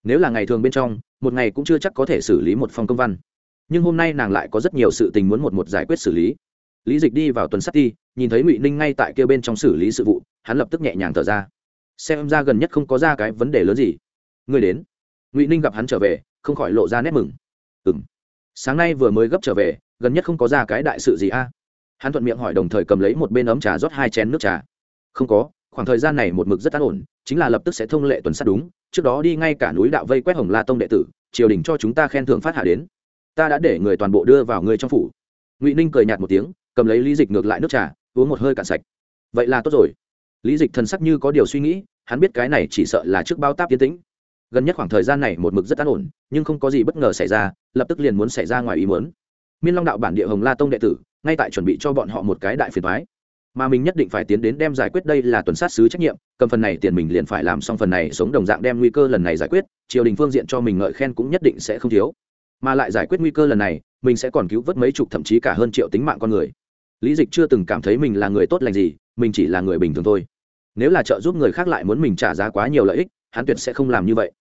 Nếu là ngày thường bên trong, một ngày cũng chưa chắc có thể xử lý một phòng công văn nhưng hôm nay nàng lại có rất nhiều sự tình muốn một một giải quyết xử lý. Lý dịch đi vào tuần sắt ti nhìn thấy ngụy ninh ngay tại kia bên trong xử lý sự vụ, hắn lập tức nhẹ nhàng thở ra. Xem ra gần nhất không có ra cái vấn đề lớn gì. Người đến. Ngụy ninh gặp hắn trở về, không khỏi lộ ra nét mừng. Ừ m sáng nay vừa mới gấp trở về, gần nhất không có ra cái đại sự gì a? Hắn thuận miệng hỏi đồng thời cầm lấy một bên ấm trà rót hai chén nước trà. Không có, khoảng thời gian này một mực rất an ổn, chính là lập tức sẽ thông lệ tuần sát đúng, trước đó đi ngay cả núi đạo vây quét hồng la tông đệ tử, triều đình cho chúng ta khen thưởng phát hạ đến ta đã để người toàn bộ đưa vào người trong phủ. Ngụy ninh cười nhạt một tiếng, cầm lấy lý dịch ngược lại nước trà, uống một hơi cạn sạch. Vậy là tốt rồi. Lý dịch thần sắc như có điều suy nghĩ, hắn biết cái này chỉ sợ là trước bao táp tiến tĩnh. Gần nhất khoảng thời gian này một mực rất an ổn, nhưng không có gì bất ngờ xảy ra, lập tức liền muốn xảy ra ngoài ý muốn. Miên long đạo bản địa hồng la tông đệ tử, ngay tại chuẩn bị cho bọn họ một cái đại phiền thoái mà mình nhất định phải tiến đến đem giải quyết đây là tuần sát sứ trách nhiệm, cầm phần này tiền mình liền phải làm xong phần này sống đồng dạng đem nguy cơ lần này giải quyết, triều đình phương diện cho mình ngợi khen cũng nhất định sẽ không thiếu mà lại giải quyết nguy cơ lần này, mình sẽ còn cứu vớt mấy chục thậm chí cả hơn triệu tính mạng con người. Lý dịch chưa từng cảm thấy mình là người tốt lành gì, mình chỉ là người bình thường thôi. Nếu là trợ giúp người khác lại muốn mình trả giá quá nhiều lợi ích, hắn tuyệt sẽ không làm như vậy.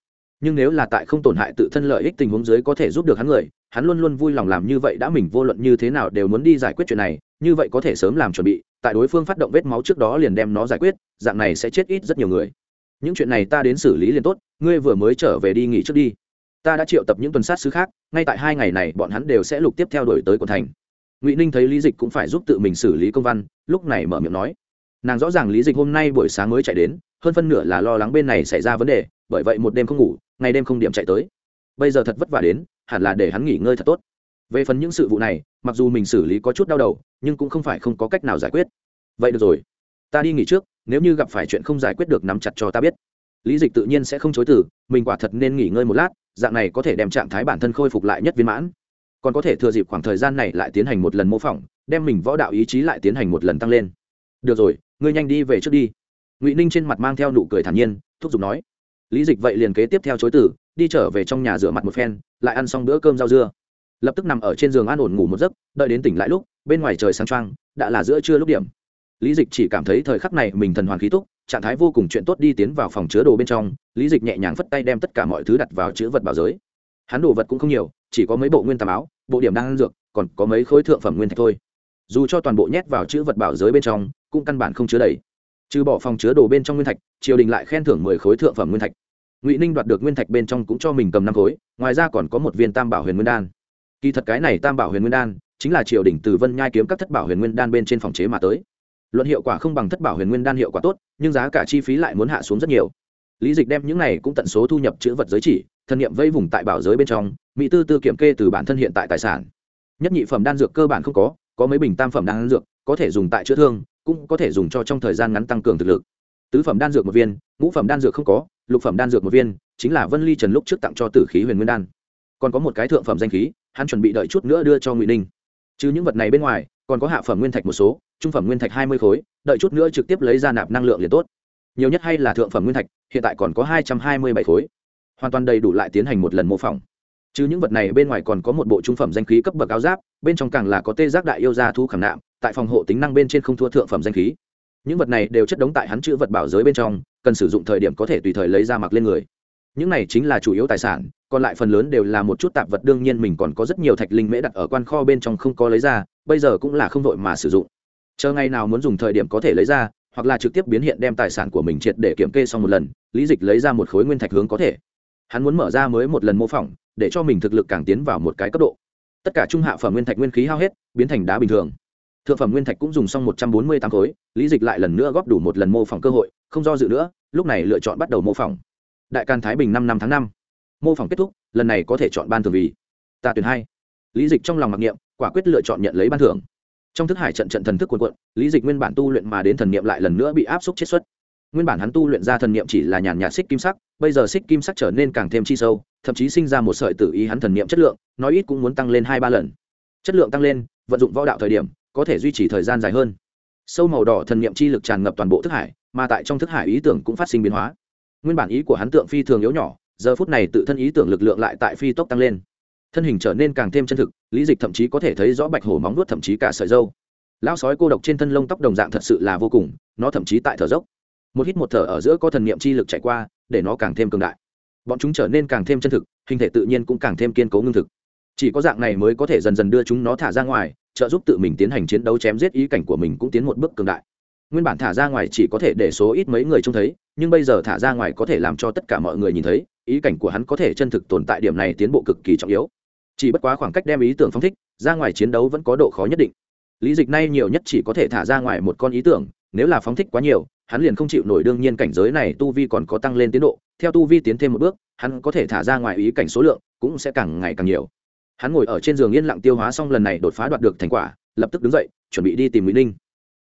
Nhưng nếu là tại không tổn hại tự thân lợi ích tình huống dưới có thể giúp được hắn người, hắn luôn luôn vui lòng làm như vậy đã mình vô luận như thế nào đều muốn đi giải quyết chuyện này, như vậy có thể sớm làm chuẩn bị, tại đối phương phát động vết máu trước đó liền đem nó giải quyết, dạng này sẽ chết ít rất nhiều người. Những chuyện này ta đến xử lý liền tốt, ngươi vừa mới trở về đi nghỉ trước đi ta đã triệu tập những tuần sát sứ khác, ngay tại hai ngày này bọn hắn đều sẽ lục tiếp theo đổi tới quận thành. Ngụy ninh thấy lý dịch cũng phải giúp tự mình xử lý công văn, lúc này mở miệng nói. Nàng rõ ràng lý dịch hôm nay buổi sáng mới chạy đến, hơn phân nửa là lo lắng bên này xảy ra vấn đề, bởi vậy một đêm không ngủ, ngày đêm không điểm chạy tới. Bây giờ thật vất vả đến, hẳn là để hắn nghỉ ngơi thật tốt. Về phần những sự vụ này, mặc dù mình xử lý có chút đau đầu, nhưng cũng không phải không có cách nào giải quyết. Vậy được rồi. Ta đi nghỉ trước, nếu như gặp phải chuyện không giải quyết được nắm chặt cho ta biết. Lý dịch tự nhiên sẽ không chối từ, mình quả thật nên nghỉ ngơi một lát dạng này có thể đem trạng thái bản thân khôi phục lại nhất viên mãn. Còn có thể thừa dịp khoảng thời gian này lại tiến hành một lần mô phỏng, đem mình võ đạo ý chí lại tiến hành một lần tăng lên. Được rồi, ngươi nhanh đi về trước đi. Ngụy ninh trên mặt mang theo nụ cười thản nhiên, thúc giục nói. Lý dịch vậy liền kế tiếp theo chối tử đi trở về trong nhà rửa mặt một phen, lại ăn xong bữa cơm rau dưa. Lập tức nằm ở trên giường an ổn ngủ một giấc, đợi đến tỉnh lại lúc, bên ngoài trời sáng trăng đã là giữa trưa lúc điểm. Lý dịch chỉ cảm thấy thời khắc này mình thần hoàn khí túc trạng thái vô cùng chuyện tốt đi tiến vào phòng chứa đồ bên trong, lý dịch nhẹ nhàng phất tay đem tất cả mọi thứ đặt vào chữ vật bảo giới. Hắn đồ vật cũng không nhiều, chỉ có mấy bộ nguyên tàm áo, bộ điểm đang ăn dược, còn có mấy khối thượng phẩm nguyên thạch thôi. Dù cho toàn bộ nhét vào chữ vật bảo giới bên trong, cũng căn bản không chứa đầy. Trừ bỏ phòng chứa đồ bên trong nguyên thạch, triều đình lại khen thưởng mười khối thượng phẩm nguyên thạch. Ngụy ninh đoạt được nguyên thạch bên trong cũng cho mình cầm năm khối, ngoài ra còn có một viên tam bảo huyền nguyên đan. Kỳ thật cái này tam bảo huyền nguyên đan, chính là triều đình từ vân nhai kiếm các thất bảo huyền nguyên đan bên trên phòng chế mà tới luận hiệu quả không bằng thất bảo huyền nguyên đan hiệu quả tốt, nhưng giá cả chi phí lại muốn hạ xuống rất nhiều. Lý dịch đem những này cũng tận số thu nhập chữ vật giới chỉ, thân nhiệm vây vùng tại bảo giới bên trong, mỹ tư tư kiểm kê từ bản thân hiện tại tài sản. Nhất nhị phẩm đan dược cơ bản không có có mấy bình tam phẩm đan dược, có thể dùng tại chữa thương, cũng có thể dùng cho trong thời gian ngắn tăng cường thực lực. Tứ phẩm đan dược một viên, ngũ phẩm đan dược không có, lục phẩm đan dược một viên, chính là vân ly trần lúc trước tặng cho tử khí huyền nguyên đan. Còn có một cái thượng phẩm danh khí, hắn chuẩn bị đợi chút nữa đưa cho ngụy ninh. Chứ những vật này bên ngoài, còn có hạ phẩm nguyên thạch một số trung phẩm nguyên thạch hai mươi khối, đợi chút nữa trực tiếp lấy ra nạp năng lượng liền tốt. Nhiều nhất hay là thượng phẩm nguyên thạch, hiện tại còn có hai trăm hai mươi bảy khối. Hoàn toàn đầy đủ lại tiến hành một lần mô phỏng. Chứ những vật này bên ngoài còn có một bộ trung phẩm danh khí cấp bậc áo giáp, bên trong càng là có tê giác đại yêu gia thu khảm nạm, tại phòng hộ tính năng bên trên không thua thượng phẩm danh khí. Những vật này đều chất đống tại hắn chữ vật bảo giới bên trong, cần sử dụng thời điểm có thể tùy thời lấy ra mặc lên người. Những này chính là chủ yếu tài sản, còn lại phần lớn đều là một chút tạp vật đương nhiên mình còn có rất nhiều thạch linh mễ đặt ở quan kho bên trong không có lấy ra, bây giờ cũng là không vội mà sử dụng chờ ngày nào muốn dùng thời điểm có thể lấy ra, hoặc là trực tiếp biến hiện đem tài sản của mình triệt để kiểm kê xong một lần, lý dịch lấy ra một khối nguyên thạch hướng có thể. Hắn muốn mở ra mới một lần mô phỏng, để cho mình thực lực càng tiến vào một cái cấp độ. Tất cả trung hạ phẩm nguyên thạch nguyên khí hao hết, biến thành đá bình thường. Thượng phẩm nguyên thạch cũng dùng xong một trăm bốn mươi tám khối, lý dịch lại lần nữa góp đủ một lần mô phỏng cơ hội, không do dự nữa, lúc này lựa chọn bắt đầu mô phỏng. Đại can thái bình năm năm tháng năm. Mô phỏng kết thúc, lần này có thể chọn ban thường vì. Ta tuyển hai. Lý dịch trong lòng mặc niệm, quả quyết lựa chọn nhận lấy ban thưởng trong thức hải trận trận thần thức quần quận lý dịch nguyên bản tu luyện mà đến thần niệm lại lần nữa bị áp suất chiết xuất. Nguyên bản hắn tu luyện ra thần niệm chỉ là nhàn nhạt xích kim sắc, bây giờ xích kim sắc trở nên càng thêm chi sâu, thậm chí sinh ra một sợi tự ý hắn thần niệm chất lượng, nói ít cũng muốn tăng lên hai ba lần. Chất lượng tăng lên, vận dụng võ đạo thời điểm, có thể duy trì thời gian dài hơn. Sâu màu đỏ thần niệm chi lực tràn ngập toàn bộ thức hải, mà tại trong thức hải ý tưởng cũng phát sinh biến hóa. Nguyên bản ý của hắn tượng phi thường yếu nhỏ, giờ phút này tự thân ý tưởng lực lượng lại tại phi tốc tăng lên thân hình trở nên càng thêm chân thực, lý dịch thậm chí có thể thấy rõ bạch hổ móng nuốt thậm chí cả sợi dâu lao sói cô độc trên thân lông tóc đồng dạng thật sự là vô cùng, nó thậm chí tại thở dốc. Một hít một thở ở giữa có thần niệm chi lực chạy qua, để nó càng thêm cường đại. Bọn chúng trở nên càng thêm chân thực, hình thể tự nhiên cũng càng thêm kiên cố ngưng thực. Chỉ có dạng này mới có thể dần dần đưa chúng nó thả ra ngoài, trợ giúp tự mình tiến hành chiến đấu chém giết ý cảnh của mình cũng tiến một bước cường đại. Nguyên bản thả ra ngoài chỉ có thể để số ít mấy người trông thấy, nhưng bây giờ thả ra ngoài có thể làm cho tất cả mọi người nhìn thấy, ý cảnh của hắn có thể chân thực tồn tại điểm này tiến bộ cực kỳ trọng yếu chỉ bất quá khoảng cách đem ý tưởng phong thích, ra ngoài chiến đấu vẫn có độ khó nhất định. Lý dịch nay nhiều nhất chỉ có thể thả ra ngoài một con ý tưởng, nếu là phóng thích quá nhiều, hắn liền không chịu nổi đương nhiên cảnh giới này tu vi còn có tăng lên tiến độ, theo tu vi tiến thêm một bước, hắn có thể thả ra ngoài ý cảnh số lượng cũng sẽ càng ngày càng nhiều. Hắn ngồi ở trên giường yên lặng tiêu hóa xong lần này đột phá đoạt được thành quả, lập tức đứng dậy, chuẩn bị đi tìm mỹ ninh.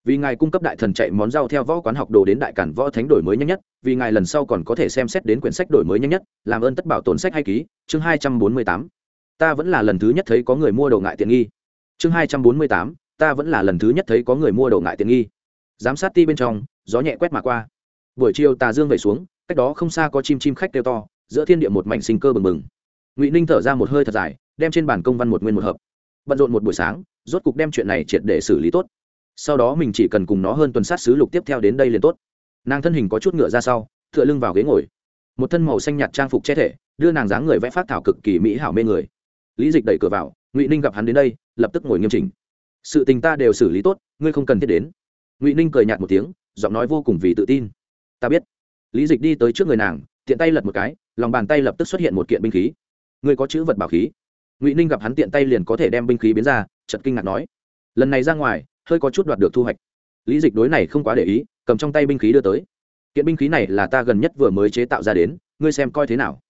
Vì ngài cung cấp đại thần chạy món rau theo võ quán học đồ đến đại cản võ thánh đổi mới nhanh nhất, vì ngài lần sau còn có thể xem xét đến quyển sách đổi mới nhanh nhất, làm ơn tất bảo tồn sách hay ký, chương hai trăm bốn mươi tám ta vẫn là lần thứ nhất thấy có người mua đồ ngại tiện nghi. Chương hai trăm bốn mươi tám, ta vẫn là lần thứ nhất thấy có người mua đồ ngại tiện nghi. Giám sát ti bên trong, gió nhẹ quét mà qua. Buổi chiều tà dương về xuống, cách đó không xa có chim chim khách kêu to, giữa thiên địa một mảnh sinh cơ bừng bừng. Ngụy ninh thở ra một hơi thật dài, đem trên bàn công văn một nguyên một hợp. Bận rộn một buổi sáng, rốt cục đem chuyện này triệt để xử lý tốt. Sau đó mình chỉ cần cùng nó hơn tuần sát sứ lục tiếp theo đến đây liền tốt. Nàng thân hình có chút ngựa ra sau, tựa lưng vào ghế ngồi. Một thân màu xanh nhạt trang phục che thể, đưa nàng dáng người vẽ phát thảo cực kỳ mỹ hảo mê người lý dịch đẩy cửa vào, ngụy ninh gặp hắn đến đây, lập tức ngồi nghiêm chỉnh. Sự tình ta đều xử lý tốt, ngươi không cần thiết đến. Ngụy ninh cười nhạt một tiếng, giọng nói vô cùng vì tự tin. Ta biết. Lý dịch đi tới trước người nàng, tiện tay lật một cái, lòng bàn tay lập tức xuất hiện một kiện binh khí. Ngươi có chữ vật bảo khí? Ngụy ninh gặp hắn tiện tay liền có thể đem binh khí biến ra chật kinh ngạc nói. Lần này ra ngoài, hơi có chút đoạt được thu hoạch. Lý dịch đối này không quá để ý, cầm trong tay binh khí đưa tới. Kiện binh khí này là ta gần nhất vừa mới chế tạo ra đến, ngươi xem coi thế nào?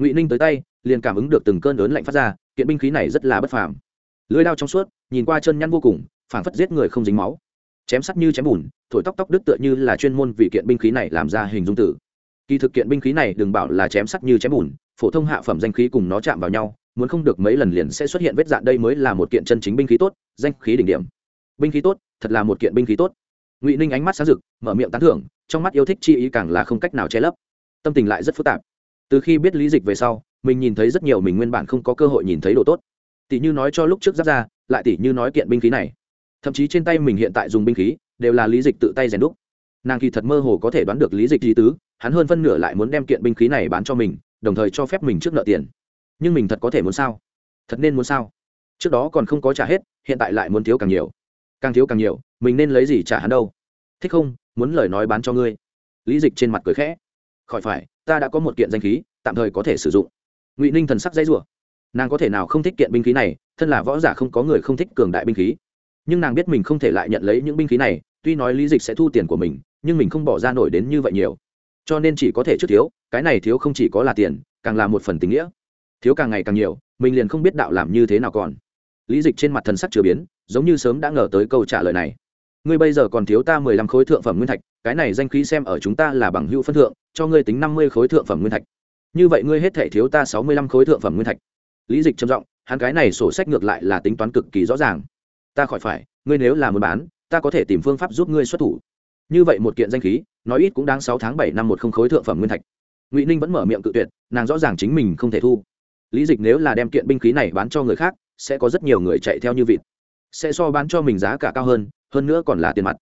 Ngụy ninh tới tay liền cảm ứng được từng cơn lớn lạnh phát ra kiện binh khí này rất là bất phàm lưới đao trong suốt nhìn qua chân nhăn vô cùng phảng phất giết người không dính máu chém sắt như chém bùn thổi tóc tóc đứt tựa như là chuyên môn vì kiện binh khí này làm ra hình dung tử kỳ thực kiện binh khí này đừng bảo là chém sắt như chém bùn phổ thông hạ phẩm danh khí cùng nó chạm vào nhau muốn không được mấy lần liền sẽ xuất hiện vết dạn đây mới là một kiện chân chính binh khí tốt danh khí đỉnh điểm binh khí tốt thật là một kiện binh khí tốt ngụy ninh ánh mắt sáng rực mở miệng tán thưởng trong mắt yêu thích chi ý càng là không cách nào che lấp tâm tình lại rất phức tạp từ khi biết lý dịch về sau, mình nhìn thấy rất nhiều mình nguyên bản không có cơ hội nhìn thấy đồ tốt. Tỷ như nói cho lúc trước giáp ra, lại tỷ như nói kiện binh khí này. Thậm chí trên tay mình hiện tại dùng binh khí, đều là lý dịch tự tay rèn đúc. Nàng kỳ thật mơ hồ có thể đoán được lý dịch lý tứ, hắn hơn phân nửa lại muốn đem kiện binh khí này bán cho mình, đồng thời cho phép mình trước nợ tiền. Nhưng mình thật có thể muốn sao? Thật nên muốn sao? Trước đó còn không có trả hết, hiện tại lại muốn thiếu càng nhiều. Càng thiếu càng nhiều, mình nên lấy gì trả hắn đâu? Thích không? Muốn lời nói bán cho ngươi. Lý dịch trên mặt cười khẽ. Khỏi phải ta đã có một kiện danh khí, tạm thời có thể sử dụng. Ngụy ninh thần sắc dây rủa. Nàng có thể nào không thích kiện binh khí này, thân là võ giả không có người không thích cường đại binh khí. Nhưng nàng biết mình không thể lại nhận lấy những binh khí này, tuy nói lý dịch sẽ thu tiền của mình, nhưng mình không bỏ ra nổi đến như vậy nhiều. Cho nên chỉ có thể trước thiếu, cái này thiếu không chỉ có là tiền, càng là một phần tình nghĩa. Thiếu càng ngày càng nhiều, mình liền không biết đạo làm như thế nào còn. Lý dịch trên mặt thần sắc chưa biến, giống như sớm đã ngờ tới câu trả lời này ngươi bây giờ còn thiếu ta mười lăm khối thượng phẩm nguyên thạch, cái này danh khí xem ở chúng ta là bằng hữu phân thượng, cho ngươi tính năm mươi khối thượng phẩm nguyên thạch. Như vậy ngươi hết thể thiếu ta sáu mươi lăm khối thượng phẩm nguyên thạch. Lý dịch trầm giọng, hắn cái này sổ sách ngược lại là tính toán cực kỳ rõ ràng. Ta khỏi phải, ngươi nếu là muốn bán, ta có thể tìm phương pháp giúp ngươi xuất thủ. Như vậy một kiện danh khí, nói ít cũng đáng sáu tháng bảy năm một không khối thượng phẩm nguyên thạch. Ngụy ninh vẫn mở miệng cự tuyệt, nàng rõ ràng chính mình không thể thu. Lý dịch nếu là đem kiện binh khí này bán cho người khác, sẽ có rất nhiều người chạy theo như vịt. Sẽ so bán cho mình giá cả cao hơn hơn nữa còn là tiền mặt.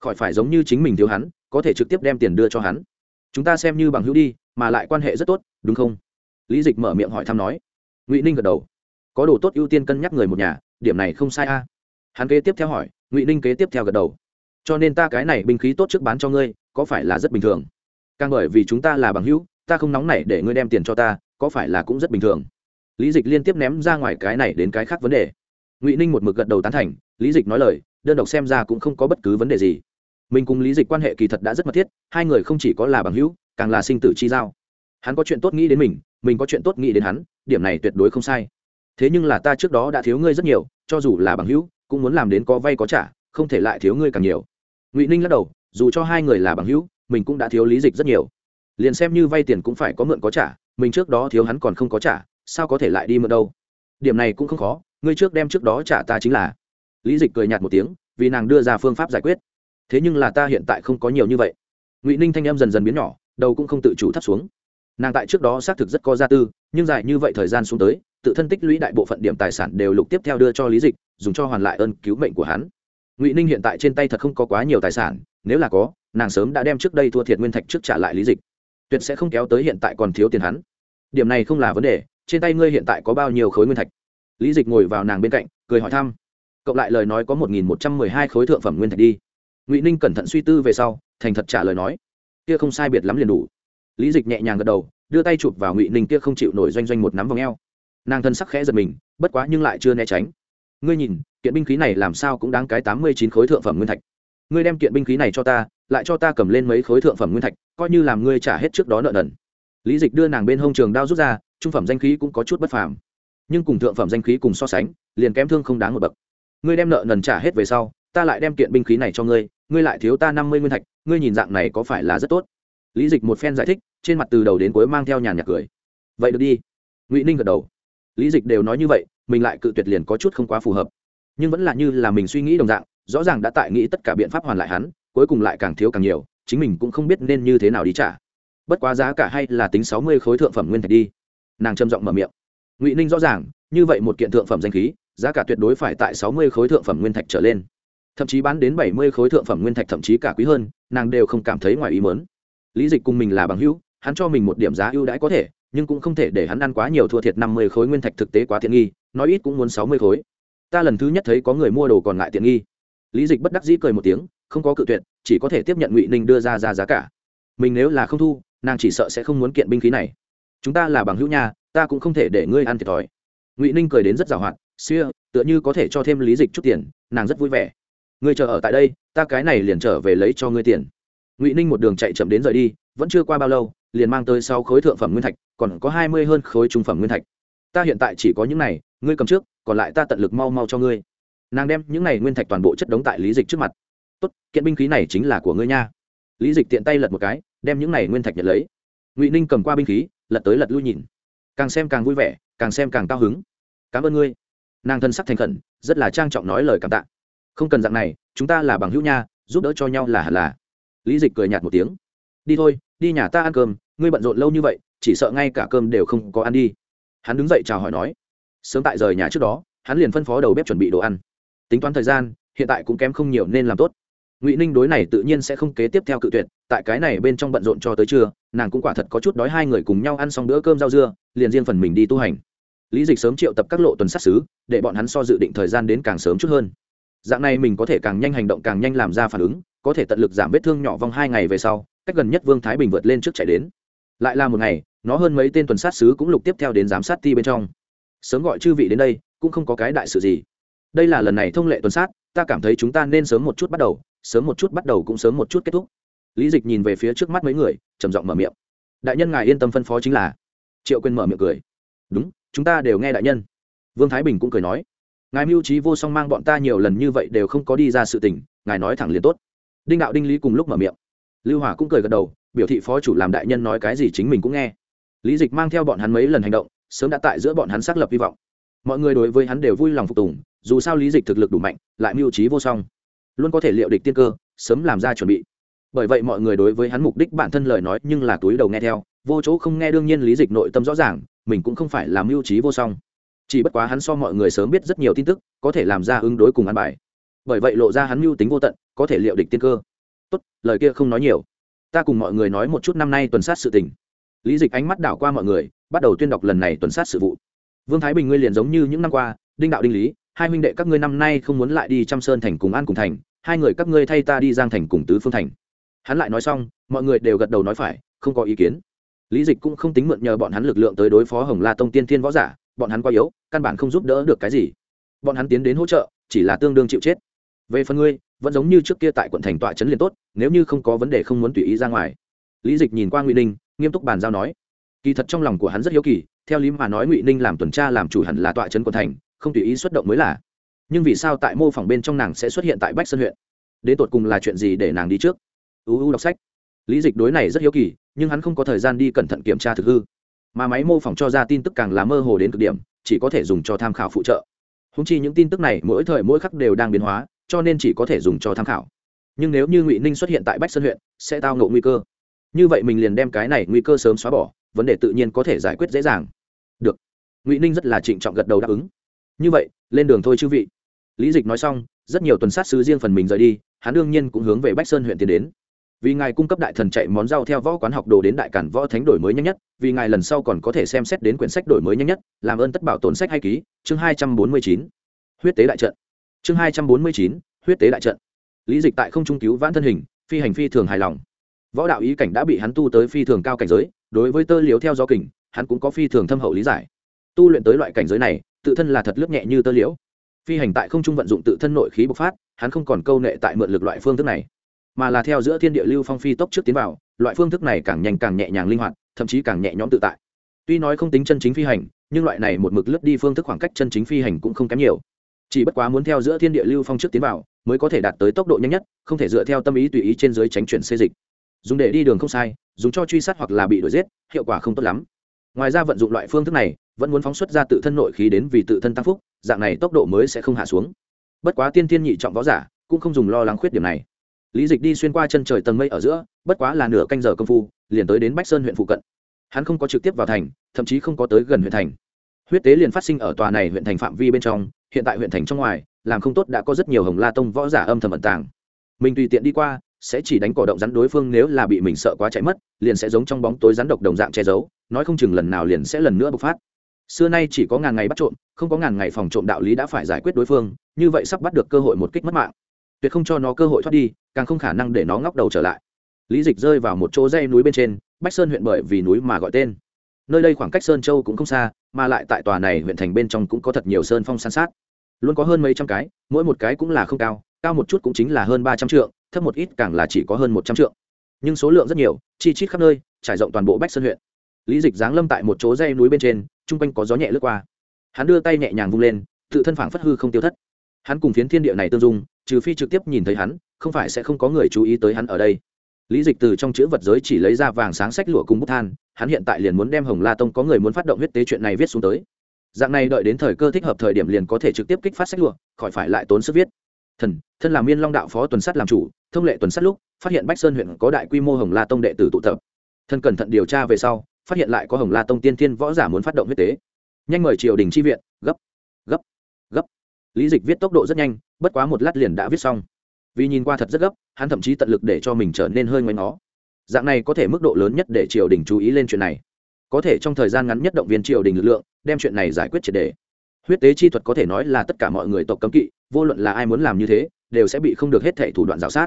Khỏi phải giống như chính mình thiếu hắn, có thể trực tiếp đem tiền đưa cho hắn. Chúng ta xem như bằng hữu đi, mà lại quan hệ rất tốt, đúng không? Lý dịch mở miệng hỏi thăm nói. Ngụy ninh gật đầu. Có đồ tốt ưu tiên cân nhắc người một nhà, điểm này không sai a. Hắn kế tiếp theo hỏi, ngụy ninh kế tiếp theo gật đầu. Cho nên ta cái này binh khí tốt trước bán cho ngươi, có phải là rất bình thường? Càng bởi vì chúng ta là bằng hữu, ta không nóng nảy để ngươi đem tiền cho ta, có phải là cũng rất bình thường? Lý dịch liên tiếp ném ra ngoài cái này đến cái khác vấn đề. Ngụy ninh một mực gật đầu tán thành, lý dịch nói lời đơn độc xem ra cũng không có bất cứ vấn đề gì. Mình cùng lý dịch quan hệ kỳ thật đã rất mật thiết, hai người không chỉ có là bằng hữu, càng là sinh tử chi giao. Hắn có chuyện tốt nghĩ đến mình mình có chuyện tốt nghĩ đến hắn, điểm này tuyệt đối không sai. Thế nhưng là ta trước đó đã thiếu ngươi rất nhiều, cho dù là bằng hữu, cũng muốn làm đến có vay có trả, không thể lại thiếu ngươi càng nhiều. Ngụy ninh lắc đầu, dù cho hai người là bằng hữu, mình cũng đã thiếu lý dịch rất nhiều. Liền xem như vay tiền cũng phải có mượn có trả, mình trước đó thiếu hắn còn không có trả, sao có thể lại đi mượn đâu? Điểm này cũng không khó, ngươi trước đem trước đó trả ta chính là lý dịch cười nhạt một tiếng, vì nàng đưa ra phương pháp giải quyết. Thế nhưng là ta hiện tại không có nhiều như vậy. Ngụy ninh thanh em dần dần biến nhỏ, đầu cũng không tự chủ thắt xuống. Nàng tại trước đó xác thực rất có gia tư, nhưng dài như vậy thời gian xuống tới, tự thân tích lũy đại bộ phận điểm tài sản đều lục tiếp theo đưa cho lý dịch, dùng cho hoàn lại ơn cứu mệnh của hắn. Ngụy ninh hiện tại trên tay thật không có quá nhiều tài sản, nếu là có, nàng sớm đã đem trước đây thua thiệt nguyên thạch trước trả lại lý dịch. Tuyệt sẽ không kéo tới hiện tại còn thiếu tiền hắn. Điểm này không là vấn đề, trên tay ngươi hiện tại có bao nhiêu khối nguyên thạch? Lý dịch ngồi vào nàng bên cạnh, cười hỏi thăm cộng lại lời nói có một nghìn một trăm mười hai khối thượng phẩm nguyên thạch đi. Ngụy ninh cẩn thận suy tư về sau, thành thật trả lời nói, kia không sai biệt lắm liền đủ. Lý dịch nhẹ nhàng gật đầu, đưa tay chụp vào ngụy ninh kia không chịu nổi doanh doanh một nắm vòng eo. Nàng thân sắc khẽ giật mình, bất quá nhưng lại chưa né tránh. Ngươi nhìn, kiện binh khí này làm sao cũng đáng cái tám mươi chín khối thượng phẩm nguyên thạch. Ngươi đem kiện binh khí này cho ta, lại cho ta cầm lên mấy khối thượng phẩm nguyên thạch, coi như làm ngươi trả hết trước đó nợ nần. Lý dịch đưa nàng bên hông trường đao rút ra, trung phẩm danh khí cũng có chút bất phàm. Nhưng cùng thượng phẩm danh khí cùng so sánh, liền kém thương không đáng một bậc ngươi đem nợ nần trả hết về sau, ta lại đem kiện binh khí này cho ngươi ngươi lại thiếu ta năm mươi nguyên thạch, ngươi nhìn dạng này có phải là rất tốt? Lý dịch một phen giải thích, trên mặt từ đầu đến cuối mang theo nhàn nhạc cười. Vậy được đi. Ngụy ninh gật đầu. Lý dịch đều nói như vậy, mình lại cự tuyệt liền có chút không quá phù hợp. Nhưng vẫn là như là mình suy nghĩ đồng dạng, rõ ràng đã tại nghĩ tất cả biện pháp hoàn lại hắn, cuối cùng lại càng thiếu càng nhiều, chính mình cũng không biết nên như thế nào đi trả. Bất quá giá cả hay là tính sáu mươi khối thượng phẩm nguyên thạch đi. Nàng trầm giọng mở miệng. Ngụy ninh rõ ràng, như vậy một kiện thượng phẩm danh khí giá cả tuyệt đối phải tại sáu mươi khối thượng phẩm nguyên thạch trở lên. Thậm chí bán đến bảy mươi khối thượng phẩm nguyên thạch thậm chí cả quý hơn, nàng đều không cảm thấy ngoài ý mớn lý dịch cùng mình là bằng hữu, hắn cho mình một điểm giá ưu đãi có thể, nhưng cũng không thể để hắn ăn quá nhiều thua thiệt năm mươi khối nguyên thạch thực tế quá tiện nghi, nói ít cũng muốn sáu mươi khối. Ta lần thứ nhất thấy có người mua đồ còn lại tiện nghi. Lý dịch bất đắc dĩ cười một tiếng, không có cự tuyệt, chỉ có thể tiếp nhận ngụy ninh đưa ra ra giá cả. Mình nếu là không thu, nàng chỉ sợ sẽ không muốn kiện binh khí này. Chúng ta là bằng hữu nhà ta cũng không thể để ngươi ăn thiệt thòi. Ngụy ninh cười đến rất giàu hoạt xưa tựa như có thể cho thêm lý dịch chút tiền, nàng rất vui vẻ. Ngươi chờ ở tại đây, ta cái này liền trở về lấy cho ngươi tiền. Ngụy ninh một đường chạy chậm đến rời đi, vẫn chưa qua bao lâu, liền mang tới sáu khối thượng phẩm nguyên thạch, còn có hai mươi hơn khối trung phẩm nguyên thạch. Ta hiện tại chỉ có những này, ngươi cầm trước, còn lại ta tận lực mau mau cho ngươi. Nàng đem những này nguyên thạch toàn bộ chất đống tại lý dịch trước mặt. Tốt, kiện binh khí này chính là của ngươi nha. Lý dịch tiện tay lật một cái, đem những này nguyên thạch nhận lấy. Ngụy ninh cầm qua binh khí, lật tới lật lui nhìn. Càng xem càng vui vẻ, càng xem càng cao hứng. Cảm ơn ngươi nàng thân sắc thành khẩn, rất là trang trọng nói lời cảm tạ. Không cần dạng này, chúng ta là bằng hữu nha, giúp đỡ cho nhau là hẳn là. Lý dịch cười nhạt một tiếng. Đi thôi, đi nhà ta ăn cơm, ngươi bận rộn lâu như vậy, chỉ sợ ngay cả cơm đều không có ăn đi. Hắn đứng dậy chào hỏi nói. Sớm tại rời nhà trước đó, hắn liền phân phó đầu bếp chuẩn bị đồ ăn. Tính toán thời gian, hiện tại cũng kém không nhiều nên làm tốt. Ngụy ninh đối này tự nhiên sẽ không kế tiếp theo cự tuyệt, tại cái này bên trong bận rộn cho tới trưa, nàng cũng quả thật có chút đói hai người cùng nhau ăn xong bữa cơm rau dưa, liền riêng phần mình đi tu hành lý dịch sớm triệu tập các lộ tuần sát xứ, để bọn hắn so dự định thời gian đến càng sớm chút hơn. Dạng này mình có thể càng nhanh hành động, càng nhanh làm ra phản ứng, có thể tận lực giảm vết thương nhỏ vong hai ngày về sau, cách gần nhất vương thái bình vượt lên trước chạy đến. Lại là một ngày, nó hơn mấy tên tuần sát sứ cũng lục tiếp theo đến giám sát ti bên trong. Sớm gọi chư vị đến đây, cũng không có cái đại sự gì. Đây là lần này thông lệ tuần sát, ta cảm thấy chúng ta nên sớm một chút bắt đầu, sớm một chút bắt đầu cũng sớm một chút kết thúc. Lý dịch nhìn về phía trước mắt mấy người, trầm giọng mở miệng. Đại nhân ngài yên tâm phân phó chính là. Triệu quên mở miệng cười. Đúng chúng ta đều nghe đại nhân. Vương thái bình cũng cười nói, ngài mưu trí vô song mang bọn ta nhiều lần như vậy đều không có đi ra sự tình, ngài nói thẳng liền tốt. Đinh đạo đinh lý cùng lúc mở miệng. Lưu hỏa cũng cười gật đầu, biểu thị phó chủ làm đại nhân nói cái gì chính mình cũng nghe. Lý dịch mang theo bọn hắn mấy lần hành động, sớm đã tại giữa bọn hắn xác lập hy vọng. Mọi người đối với hắn đều vui lòng phục tùng, dù sao lý dịch thực lực đủ mạnh, lại mưu trí vô song. Luôn có thể liệu địch tiên cơ, sớm làm ra chuẩn bị. Bởi vậy mọi người đối với hắn mục đích bản thân lời nói nhưng là túi đầu nghe theo, vô chỗ không nghe đương nhiên lý dịch nội tâm rõ ràng mình cũng không phải làm mưu trí vô song. Chỉ bất quá hắn so mọi người sớm biết rất nhiều tin tức, có thể làm ra ứng đối cùng ăn bài. Bởi vậy lộ ra hắn mưu tính vô tận, có thể liệu địch tiên cơ. Tốt, lời kia không nói nhiều. Ta cùng mọi người nói một chút năm nay tuần sát sự tình. Lý dịch ánh mắt đảo qua mọi người, bắt đầu tuyên đọc lần này tuần sát sự vụ. Vương thái bình ngươi liền giống như những năm qua, đinh đạo đinh lý, hai huynh đệ các ngươi năm nay không muốn lại đi trăm sơn thành cùng an cùng thành, hai người các ngươi thay ta đi giang thành cùng tứ phương thành. Hắn lại nói xong, mọi người đều gật đầu nói phải, không có ý kiến lý dịch cũng không tính mượn nhờ bọn hắn lực lượng tới đối phó hồng la tông tiên thiên võ giả, bọn hắn quá yếu, căn bản không giúp đỡ được cái gì. Bọn hắn tiến đến hỗ trợ, chỉ là tương đương chịu chết. Về phần ngươi, vẫn giống như trước kia tại quận thành tọa trấn liền tốt, nếu như không có vấn đề không muốn tùy ý ra ngoài. Lý dịch nhìn qua ngụy ninh, nghiêm túc bàn giao nói. Kỳ thật trong lòng của hắn rất hiếu kỳ, theo lý mà nói ngụy ninh làm tuần tra làm chủ hẳn là tọa trấn quận thành, không tùy ý xuất động mới là. Nhưng vì sao tại mô phỏng bên trong nàng sẽ xuất hiện tại bách sơn huyện? Đến tột cùng là chuyện gì để nàng đi trước? Uu đọc sách. Lý dịch đối này rất hiếu kỳ nhưng hắn không có thời gian đi cẩn thận kiểm tra thực hư. Mà máy mô phỏng cho ra tin tức càng là mơ hồ đến cực điểm, chỉ có thể dùng cho tham khảo phụ trợ. Húng chi những tin tức này mỗi thời mỗi khắc đều đang biến hóa, cho nên chỉ có thể dùng cho tham khảo. Nhưng nếu như ngụy ninh xuất hiện tại bách sơn huyện, sẽ tao ngộ nguy cơ. Như vậy mình liền đem cái này nguy cơ sớm xóa bỏ, vấn đề tự nhiên có thể giải quyết dễ dàng. Được. Ngụy ninh rất là trịnh trọng gật đầu đáp ứng. Như vậy, lên đường thôi chư vị. Lý dịch nói xong, rất nhiều tuần sát sứ riêng phần mình rời đi, hắn đương nhiên cũng hướng về bách sơn huyện tiến đến vì ngài cung cấp đại thần chạy món rau theo võ quán học đồ đến đại cản võ thánh đổi mới nhanh nhất, vì ngài lần sau còn có thể xem xét đến quyển sách đổi mới nhanh nhất, làm ơn tất bảo tồn sách hay ký, chương hai trăm bốn mươi chín. Huyết tế đại trận. Chương hai trăm bốn mươi chín, huyết tế đại trận. Lý dịch tại không trung cứu vãn thân hình, phi hành phi thường hài lòng. Võ đạo ý cảnh đã bị hắn tu tới phi thường cao cảnh giới, đối với tơ liếu theo gió kình, hắn cũng có phi thường thâm hậu lý giải. Tu luyện tới loại cảnh giới này, tự thân là thật lướt nhẹ như tơ liễu. Phi hành tại không trung vận dụng tự thân nội khí bộc phát, hắn không còn câu nệ tại mượn lực loại phương thức này mà là theo giữa thiên địa lưu phong phi tốc trước tiến vào, loại phương thức này càng nhanh càng nhẹ nhàng linh hoạt, thậm chí càng nhẹ nhõm tự tại. Tuy nói không tính chân chính phi hành, nhưng loại này một mực lướt đi phương thức khoảng cách chân chính phi hành cũng không kém nhiều. Chỉ bất quá muốn theo giữa thiên địa lưu phong trước tiến vào, mới có thể đạt tới tốc độ nhanh nhất, không thể dựa theo tâm ý tùy ý trên dưới tránh chuyển xê dịch. Dùng để đi đường không sai, dùng cho truy sát hoặc là bị đuổi giết, hiệu quả không tốt lắm. Ngoài ra vận dụng loại phương thức này, vẫn muốn phóng xuất ra tự thân nội khí đến vì tự thân tăng phúc, dạng này tốc độ mới sẽ không hạ xuống. Bất quá tiên thiên nhị trọng võ giả cũng không dùng lo lắng khuyết điểm này lý dịch đi xuyên qua chân trời tầng mây ở giữa, bất quá là nửa canh giờ công phu, liền tới đến bách sơn huyện phụ cận. Hắn không có trực tiếp vào thành, thậm chí không có tới gần huyện thành. Huyết tế liền phát sinh ở tòa này huyện thành phạm vi bên trong, hiện tại huyện thành trong ngoài, làm không tốt đã có rất nhiều hồng la tông võ giả âm thầm ẩn tàng. Mình tùy tiện đi qua, sẽ chỉ đánh cỏ động rắn đối phương nếu là bị mình sợ quá chạy mất, liền sẽ giống trong bóng tối rắn độc đồng dạng che giấu, nói không chừng lần nào liền sẽ lần nữa bộc phát. Xưa nay chỉ có ngàn ngày bắt trộm, không có ngàn ngày phòng trộm đạo lý đã phải giải quyết đối phương, như vậy sắp bắt được cơ hội một kích mất mạng tuyệt không cho nó cơ hội thoát đi, càng không khả năng để nó ngóc đầu trở lại. Lý dịch rơi vào một chỗ dây núi bên trên, bách sơn huyện bởi vì núi mà gọi tên. Nơi đây khoảng cách sơn châu cũng không xa, mà lại tại tòa này huyện thành bên trong cũng có thật nhiều sơn phong san sát. Luôn có hơn mấy trăm cái, mỗi một cái cũng là không cao cao một chút cũng chính là hơn ba trăm trượng, thấp một ít càng là chỉ có hơn một trăm trượng. Nhưng số lượng rất nhiều, chi chít khắp nơi, trải rộng toàn bộ bách sơn huyện. Lý dịch giáng lâm tại một chỗ dây núi bên trên, chung quanh có gió nhẹ lướt qua. Hắn đưa tay nhẹ nhàng vung lên, tự thân phản phất hư không tiêu thất hắn cùng phiến thiên địa này tương dung, trừ phi trực tiếp nhìn thấy hắn, không phải sẽ không có người chú ý tới hắn ở đây. Lý dịch từ trong chữ vật giới chỉ lấy ra vàng sáng sách lụa cùng bút than, hắn hiện tại liền muốn đem hồng la tông có người muốn phát động huyết tế chuyện này viết xuống tới. Dạng này đợi đến thời cơ thích hợp thời điểm liền có thể trực tiếp kích phát sách lụa, khỏi phải lại tốn sức viết. Thần, thân là miên long đạo phó tuần sát làm chủ, thông lệ tuần sát lúc, phát hiện bách sơn huyện có đại quy mô hồng la tông đệ tử tụ tập. Thân cẩn thận điều tra về sau, phát hiện lại có hồng la tông tiên thiên võ giả muốn phát động huyết tế. Nhanh mời triều đình chi viện, gấp lý dịch viết tốc độ rất nhanh, bất quá một lát liền đã viết xong. Vì nhìn qua thật rất gấp, hắn thậm chí tận lực để cho mình trở nên hơi ngoanh nó dạng này có thể mức độ lớn nhất để triều đình chú ý lên chuyện này. Có thể trong thời gian ngắn nhất động viên triều đình lực lượng, đem chuyện này giải quyết triệt đề. Huyết tế chi thuật có thể nói là tất cả mọi người tộc cấm kỵ, vô luận là ai muốn làm như thế, đều sẽ bị không được hết thệ thủ đoạn g sát.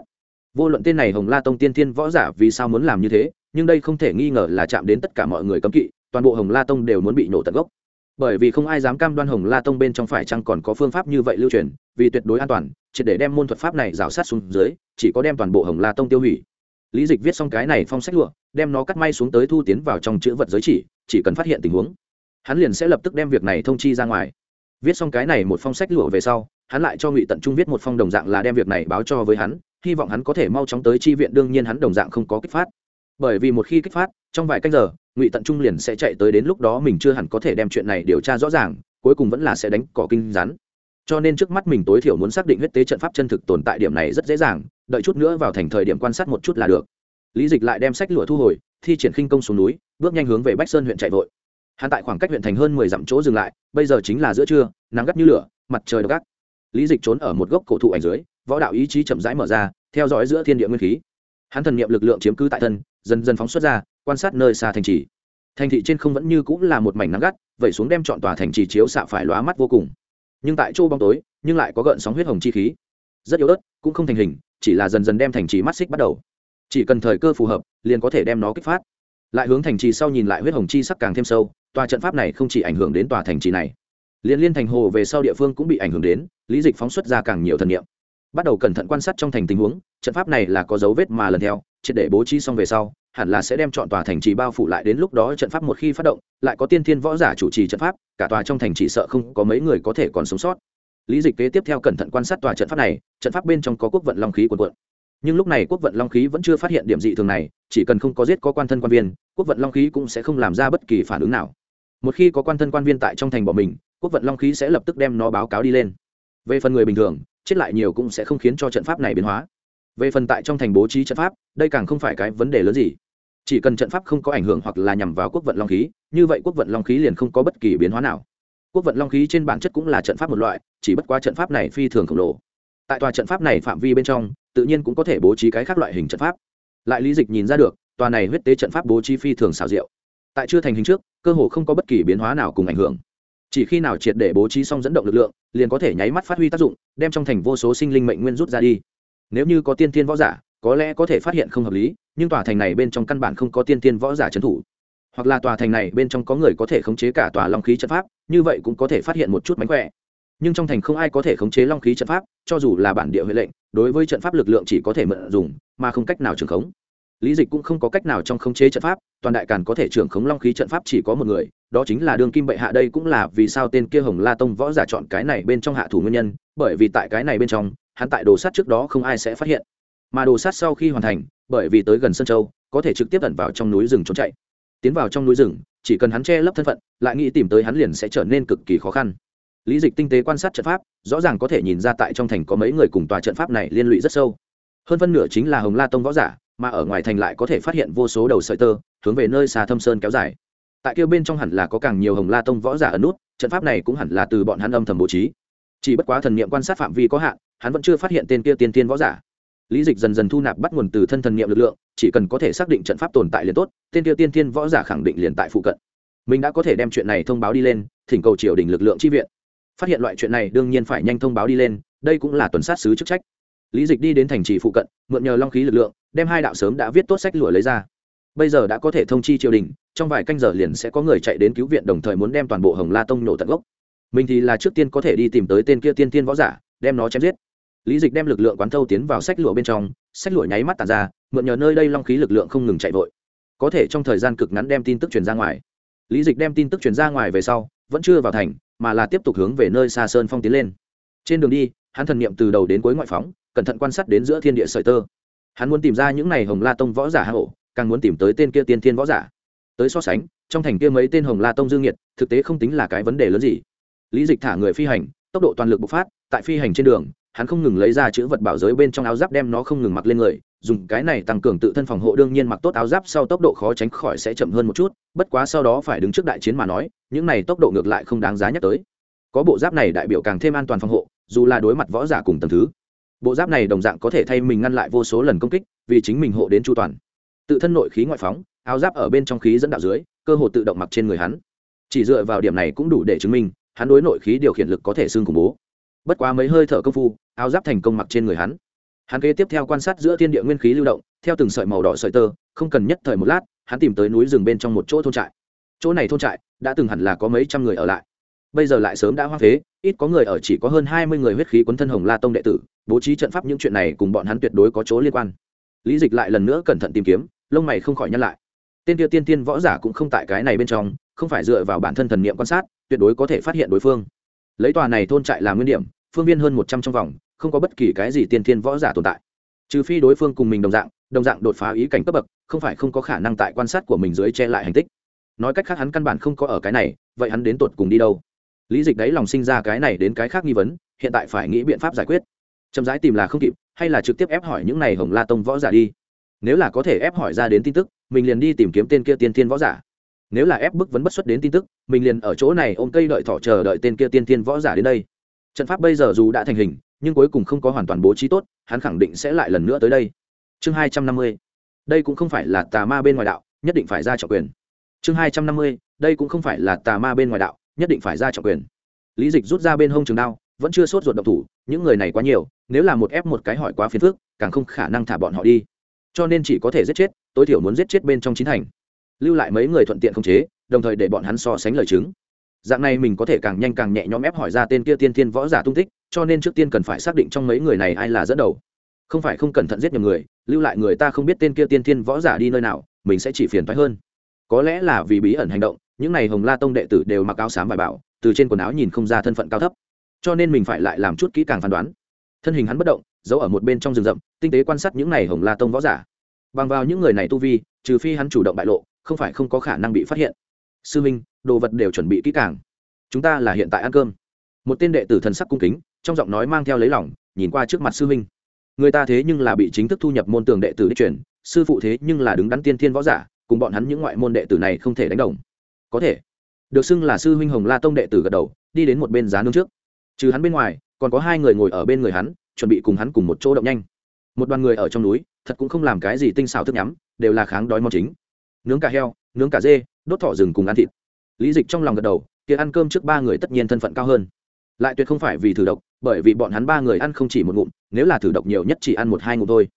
Vô luận tên này hồng la tông tiên thiên võ giả vì sao muốn làm như thế, nhưng đây không thể nghi ngờ là chạm đến tất cả mọi người cấm kỵ, toàn bộ hồng la tông đều muốn bị nổ tận gốc bởi vì không ai dám cam đoan hồng la tông bên trong phải chăng còn có phương pháp như vậy lưu truyền, vì tuyệt đối an toàn chỉ để đem môn thuật pháp này rào sát xuống dưới, chỉ có đem toàn bộ hồng la tông tiêu hủy. Lý dịch viết xong cái này phong sách lụa, đem nó cắt may xuống tới thu tiến vào trong chữ vật giới chỉ chỉ cần phát hiện tình huống, hắn liền sẽ lập tức đem việc này thông chi ra ngoài. Viết xong cái này một phong sách lụa về sau, hắn lại cho ngụy tận trung viết một phong đồng dạng là đem việc này báo cho với hắn, hy vọng hắn có thể mau chóng tới chi viện, đương nhiên hắn đồng dạng không có kích phát bởi vì một khi kích phát, trong vài canh giờ, ngụy tận trung liền sẽ chạy tới đến lúc đó mình chưa hẳn có thể đem chuyện này điều tra rõ ràng, cuối cùng vẫn là sẽ đánh cỏ kinh rắn. Cho nên trước mắt mình tối thiểu muốn xác định huyết tế trận pháp chân thực tồn tại điểm này rất dễ dàng, đợi chút nữa vào thành thời điểm quan sát một chút là được. Lý dịch lại đem sách lụa thu hồi, thi triển khinh công xuống núi, bước nhanh hướng về bách sơn huyện chạy vội. Hắn tại khoảng cách huyện thành hơn mười dặm chỗ dừng lại, bây giờ chính là giữa trưa, nắng gắt như lửa, mặt trời gắt lý dịch trốn ở một gốc cổ thụ ảnh dưới, võ đạo ý chí chậm rãi mở ra, theo dõi giữa thiên địa nguyên khí. Hắn thần niệm lực lượng chiếm cứ tại thân dần dần phóng xuất ra, quan sát nơi xa thành trì. Thành thị trên không vẫn như cũng là một mảnh nắng gắt vẩy xuống đem chọn tòa thành trì chiếu xạ phải lóa mắt vô cùng. Nhưng tại chỗ bóng tối, nhưng lại có gợn sóng huyết hồng chi khí. Rất yếu ớt, cũng không thành hình, chỉ là dần dần đem thành trì mắt xích bắt đầu. Chỉ cần thời cơ phù hợp, liền có thể đem nó kích phát. Lại hướng thành trì sau nhìn lại huyết hồng chi sắc càng thêm sâu, tòa trận pháp này không chỉ ảnh hưởng đến tòa thành trì này, liên liên thành hồ về sau địa phương cũng bị ảnh hưởng đến, lý dịch phóng xuất ra càng nhiều thần niệm bắt đầu cẩn thận quan sát trong thành tình huống, trận pháp này là có dấu vết mà lần theo, triệt để bố trí xong về sau, hẳn là sẽ đem chọn tòa thành trì bao phủ lại đến lúc đó trận pháp một khi phát động, lại có tiên thiên võ giả chủ trì trận pháp, cả tòa trong thành trì sợ không có mấy người có thể còn sống sót. Lý dịch kế tiếp theo cẩn thận quan sát tòa trận pháp này, trận pháp bên trong có quốc vận long khí quần quận nhưng lúc này quốc vận long khí vẫn chưa phát hiện điểm dị thường này, chỉ cần không có giết có quan thân quan viên, quốc vận long khí cũng sẽ không làm ra bất kỳ phản ứng nào. Một khi có quan thân quan viên tại trong thành bỏ mình, quốc vận long khí sẽ lập tức đem nó báo cáo đi lên. Về phần người bình thường chết lại nhiều cũng sẽ không khiến cho trận pháp này biến hóa. Về phần tại trong thành bố trí trận pháp, đây càng không phải cái vấn đề lớn gì. Chỉ cần trận pháp không có ảnh hưởng hoặc là nhằm vào quốc vận long khí, như vậy quốc vận long khí liền không có bất kỳ biến hóa nào. Quốc vận long khí trên bản chất cũng là trận pháp một loại, chỉ bất qua trận pháp này phi thường khổng lồ. Tại tòa trận pháp này phạm vi bên trong, tự nhiên cũng có thể bố trí cái khác loại hình trận pháp. Lại lý dịch nhìn ra được, tòa này huyết tế trận pháp bố trí phi thường xào rượu tại chưa thành hình trước, cơ hồ không có bất kỳ biến hóa nào cùng ảnh hưởng chỉ khi nào triệt để bố trí xong dẫn động lực lượng, liền có thể nháy mắt phát huy tác dụng, đem trong thành vô số sinh linh mệnh nguyên rút ra đi. Nếu như có tiên tiên võ giả, có lẽ có thể phát hiện không hợp lý, nhưng tòa thành này bên trong căn bản không có tiên tiên võ giả trấn thủ. Hoặc là tòa thành này bên trong có người có thể khống chế cả tòa long khí trận pháp, như vậy cũng có thể phát hiện một chút mánh khỏe. Nhưng trong thành không ai có thể khống chế long khí trận pháp, cho dù là bản địa huệ lệnh, đối với trận pháp lực lượng chỉ có thể mượn dùng, mà không cách nào trưởng khống. Lý dịch cũng không có cách nào trong khống chế trận pháp, toàn đại càn có thể trưởng khống long khí trận pháp chỉ có một người đó chính là đường kim bệ hạ đây cũng là vì sao tên kia hồng la tông võ giả chọn cái này bên trong hạ thủ nguyên nhân, bởi vì tại cái này bên trong, hắn tại đồ sát trước đó không ai sẽ phát hiện. Mà đồ sát sau khi hoàn thành, bởi vì tới gần sân châu, có thể trực tiếp ẩn vào trong núi rừng trốn chạy. Tiến vào trong núi rừng, chỉ cần hắn che lấp thân phận, lại nghĩ tìm tới hắn liền sẽ trở nên cực kỳ khó khăn. Lý dịch tinh tế quan sát trận pháp, rõ ràng có thể nhìn ra tại trong thành có mấy người cùng tòa trận pháp này liên lụy rất sâu. Hơn phân nửa chính là hồng la tông võ giả, mà ở ngoài thành lại có thể phát hiện vô số đầu sợi tơ, hướng về nơi xa thâm sơn kéo dài tại kia bên trong hẳn là có càng nhiều hồng la tông võ giả ẩn nút, trận pháp này cũng hẳn là từ bọn hắn âm thầm bố trí. Chỉ bất quá thần niệm quan sát phạm vi có hạn, hắn vẫn chưa phát hiện tên kia tiên tiên võ giả. Lý dịch dần dần thu nạp bắt nguồn từ thân thần niệm lực lượng, chỉ cần có thể xác định trận pháp tồn tại liền tốt, tên kia tiên tiên võ giả khẳng định liền tại phụ cận. Mình đã có thể đem chuyện này thông báo đi lên, thỉnh cầu triều đình lực lượng chi viện. Phát hiện loại chuyện này đương nhiên phải nhanh thông báo đi lên, đây cũng là tuần sát sứ chức trách. Lý dịch đi đến thành trì phụ cận, mượn nhờ long khí lực lượng, đem hai đạo sớm đã viết tốt sách lụa lấy ra. Bây giờ đã có thể thông chi triều đình trong vài canh giờ liền sẽ có người chạy đến cứu viện, đồng thời muốn đem toàn bộ hồng la tông nổ tận gốc. Mình thì là trước tiên có thể đi tìm tới tên kia tiên tiên võ giả, đem nó chém giết. Lý dịch đem lực lượng quán thâu tiến vào sách lụa bên trong, sách lụa nháy mắt tàn ra, mượn nhờ nơi đây long khí lực lượng không ngừng chạy vội. Có thể trong thời gian cực ngắn đem tin tức truyền ra ngoài. Lý dịch đem tin tức truyền ra ngoài về sau, vẫn chưa vào thành, mà là tiếp tục hướng về nơi xa sơn phong tiến lên. Trên đường đi, hắn thần niệm từ đầu đến cuối ngoại phóng, cẩn thận quan sát đến giữa thiên địa sợi tơ. Hắn muốn tìm ra những này hồng la tông võ giả hạ hộ càng muốn tìm tới tên kia tiên thiên võ giả tới so sánh, trong thành kia mấy tên hồng la tông dương nhiệt thực tế không tính là cái vấn đề lớn gì. Lý dịch thả người phi hành, tốc độ toàn lực bộc phát, tại phi hành trên đường, hắn không ngừng lấy ra chữ vật bảo giới bên trong áo giáp đem nó không ngừng mặc lên người, dùng cái này tăng cường tự thân phòng hộ đương nhiên mặc tốt áo giáp sau tốc độ khó tránh khỏi sẽ chậm hơn một chút, bất quá sau đó phải đứng trước đại chiến mà nói, những này tốc độ ngược lại không đáng giá nhắc tới. Có bộ giáp này đại biểu càng thêm an toàn phòng hộ, dù là đối mặt võ giả cùng tầm thứ. Bộ giáp này đồng dạng có thể thay mình ngăn lại vô số lần công kích, vì chính mình hộ đến chu toàn. Tự thân nội khí ngoại phóng áo giáp ở bên trong khí dẫn đạo dưới, cơ hội tự động mặc trên người hắn. Chỉ dựa vào điểm này cũng đủ để chứng minh, hắn đối nội khí điều khiển lực có thể xương khủng bố. Bất quá mấy hơi thở công phu, áo giáp thành công mặc trên người hắn. Hắn kế tiếp theo quan sát giữa thiên địa nguyên khí lưu động, theo từng sợi màu đỏ sợi tơ, không cần nhất thời một lát, hắn tìm tới núi rừng bên trong một chỗ thôn trại. Chỗ này thôn trại đã từng hẳn là có mấy trăm người ở lại. Bây giờ lại sớm đã hoang phế, ít có người ở chỉ có hơn hai mươi người huyết khí quấn thân hồng la tông đệ tử, bố trí trận pháp những chuyện này cùng bọn hắn tuyệt đối có chỗ liên quan. Lý dịch lại lần nữa cẩn thận tìm kiếm, lông mày không khỏi nhăn lại tên tiêu tiên tiên võ giả cũng không tại cái này bên trong, không phải dựa vào bản thân thần niệm quan sát, tuyệt đối có thể phát hiện đối phương. Lấy tòa này thôn trại làm nguyên điểm, phương viên hơn một trăm trong vòng, không có bất kỳ cái gì tiên tiên võ giả tồn tại. Trừ phi đối phương cùng mình đồng dạng đồng dạng đột phá ý cảnh cấp bậc, không phải không có khả năng tại quan sát của mình dưới che lại hành tích. Nói cách khác hắn căn bản không có ở cái này, vậy hắn đến tột cùng đi đâu? Lý dịch đấy lòng sinh ra cái này đến cái khác nghi vấn, hiện tại phải nghĩ biện pháp giải quyết. Chậm rãi tìm là không kịp, hay là trực tiếp ép hỏi những này hồng la tông võ giả đi? Nếu là có thể ép hỏi ra đến tin tức, mình liền đi tìm kiếm tên kia tiên tiên võ giả. Nếu là ép bức vấn bất xuất đến tin tức, mình liền ở chỗ này ôm cây đợi thỏ chờ đợi tên kia tiên tiên võ giả đến đây. Trận pháp bây giờ dù đã thành hình, nhưng cuối cùng không có hoàn toàn bố trí tốt, hắn khẳng định sẽ lại lần nữa tới đây. Chương hai trăm năm mươi. Đây cũng không phải là tà ma bên ngoài đạo, nhất định phải ra trọng quyền. Chương hai trăm năm mươi. Đây cũng không phải là tà ma bên ngoài đạo, nhất định phải ra trọng quyền. Lý dịch rút ra bên hông trường đao, vẫn chưa sốt ruột động thủ, những người này quá nhiều, nếu là một ép một cái hỏi quá phiền phức, càng không khả năng thả bọn họ đi cho nên chỉ có thể giết chết, tối thiểu muốn giết chết bên trong chín thành. Lưu lại mấy người thuận tiện không chế, đồng thời để bọn hắn so sánh lời chứng. Dạng này mình có thể càng nhanh càng nhẹ nhõm ép hỏi ra tên kia tiên thiên võ giả tung tích, cho nên trước tiên cần phải xác định trong mấy người này ai là dẫn đầu. Không phải không cẩn thận giết nhầm người, lưu lại người ta không biết tên kia tiên thiên võ giả đi nơi nào, mình sẽ chỉ phiền thoái hơn. Có lẽ là vì bí ẩn hành động, những n à y hồng la tông đệ tử đều mặc áo xám bài bảo, từ trên quần áo nhìn không ra thân phận cao thấp. Cho nên mình phải lại làm chút kỹ càng phán đoán. Thân hình hắn bất động giấu ở một bên trong rừng rậm, tinh tế quan sát những n à y hồng la tông võ giả. Bằng vào những người này tu vi, trừ phi hắn chủ động bại lộ, không phải không có khả năng bị phát hiện. Sư minh, đồ vật đều chuẩn bị kỹ càng. Chúng ta là hiện tại ăn cơm. Một tên đệ tử thần sắc cung kính, trong giọng nói mang theo lấy lòng, nhìn qua trước mặt sư minh. Người ta thế nhưng là bị chính thức thu nhập môn tường đệ tử đích truyền, sư phụ thế nhưng là đứng đắn tiên thiên võ giả, cùng bọn hắn những ngoại môn đệ tử này không thể đánh đồng. Có thể. Được xưng là sư huynh hồng la tông đệ tử gật đầu, đi đến một bên giá nương trước. Trừ hắn bên ngoài, còn có hai người ngồi ở bên người hắn chuẩn bị cùng hắn cùng một chỗ động nhanh. Một đoàn người ở trong núi, thật cũng không làm cái gì tinh xào thức nhắm, đều là kháng đói món chính. Nướng cả heo, nướng cả dê, đốt thỏ rừng cùng ăn thịt. Lý dịch trong lòng gật đầu, kia ăn cơm trước ba người tất nhiên thân phận cao hơn. Lại tuyệt không phải vì thử độc, bởi vì bọn hắn ba người ăn không chỉ một ngụm, nếu là thử độc nhiều nhất chỉ ăn một hai ngụm thôi.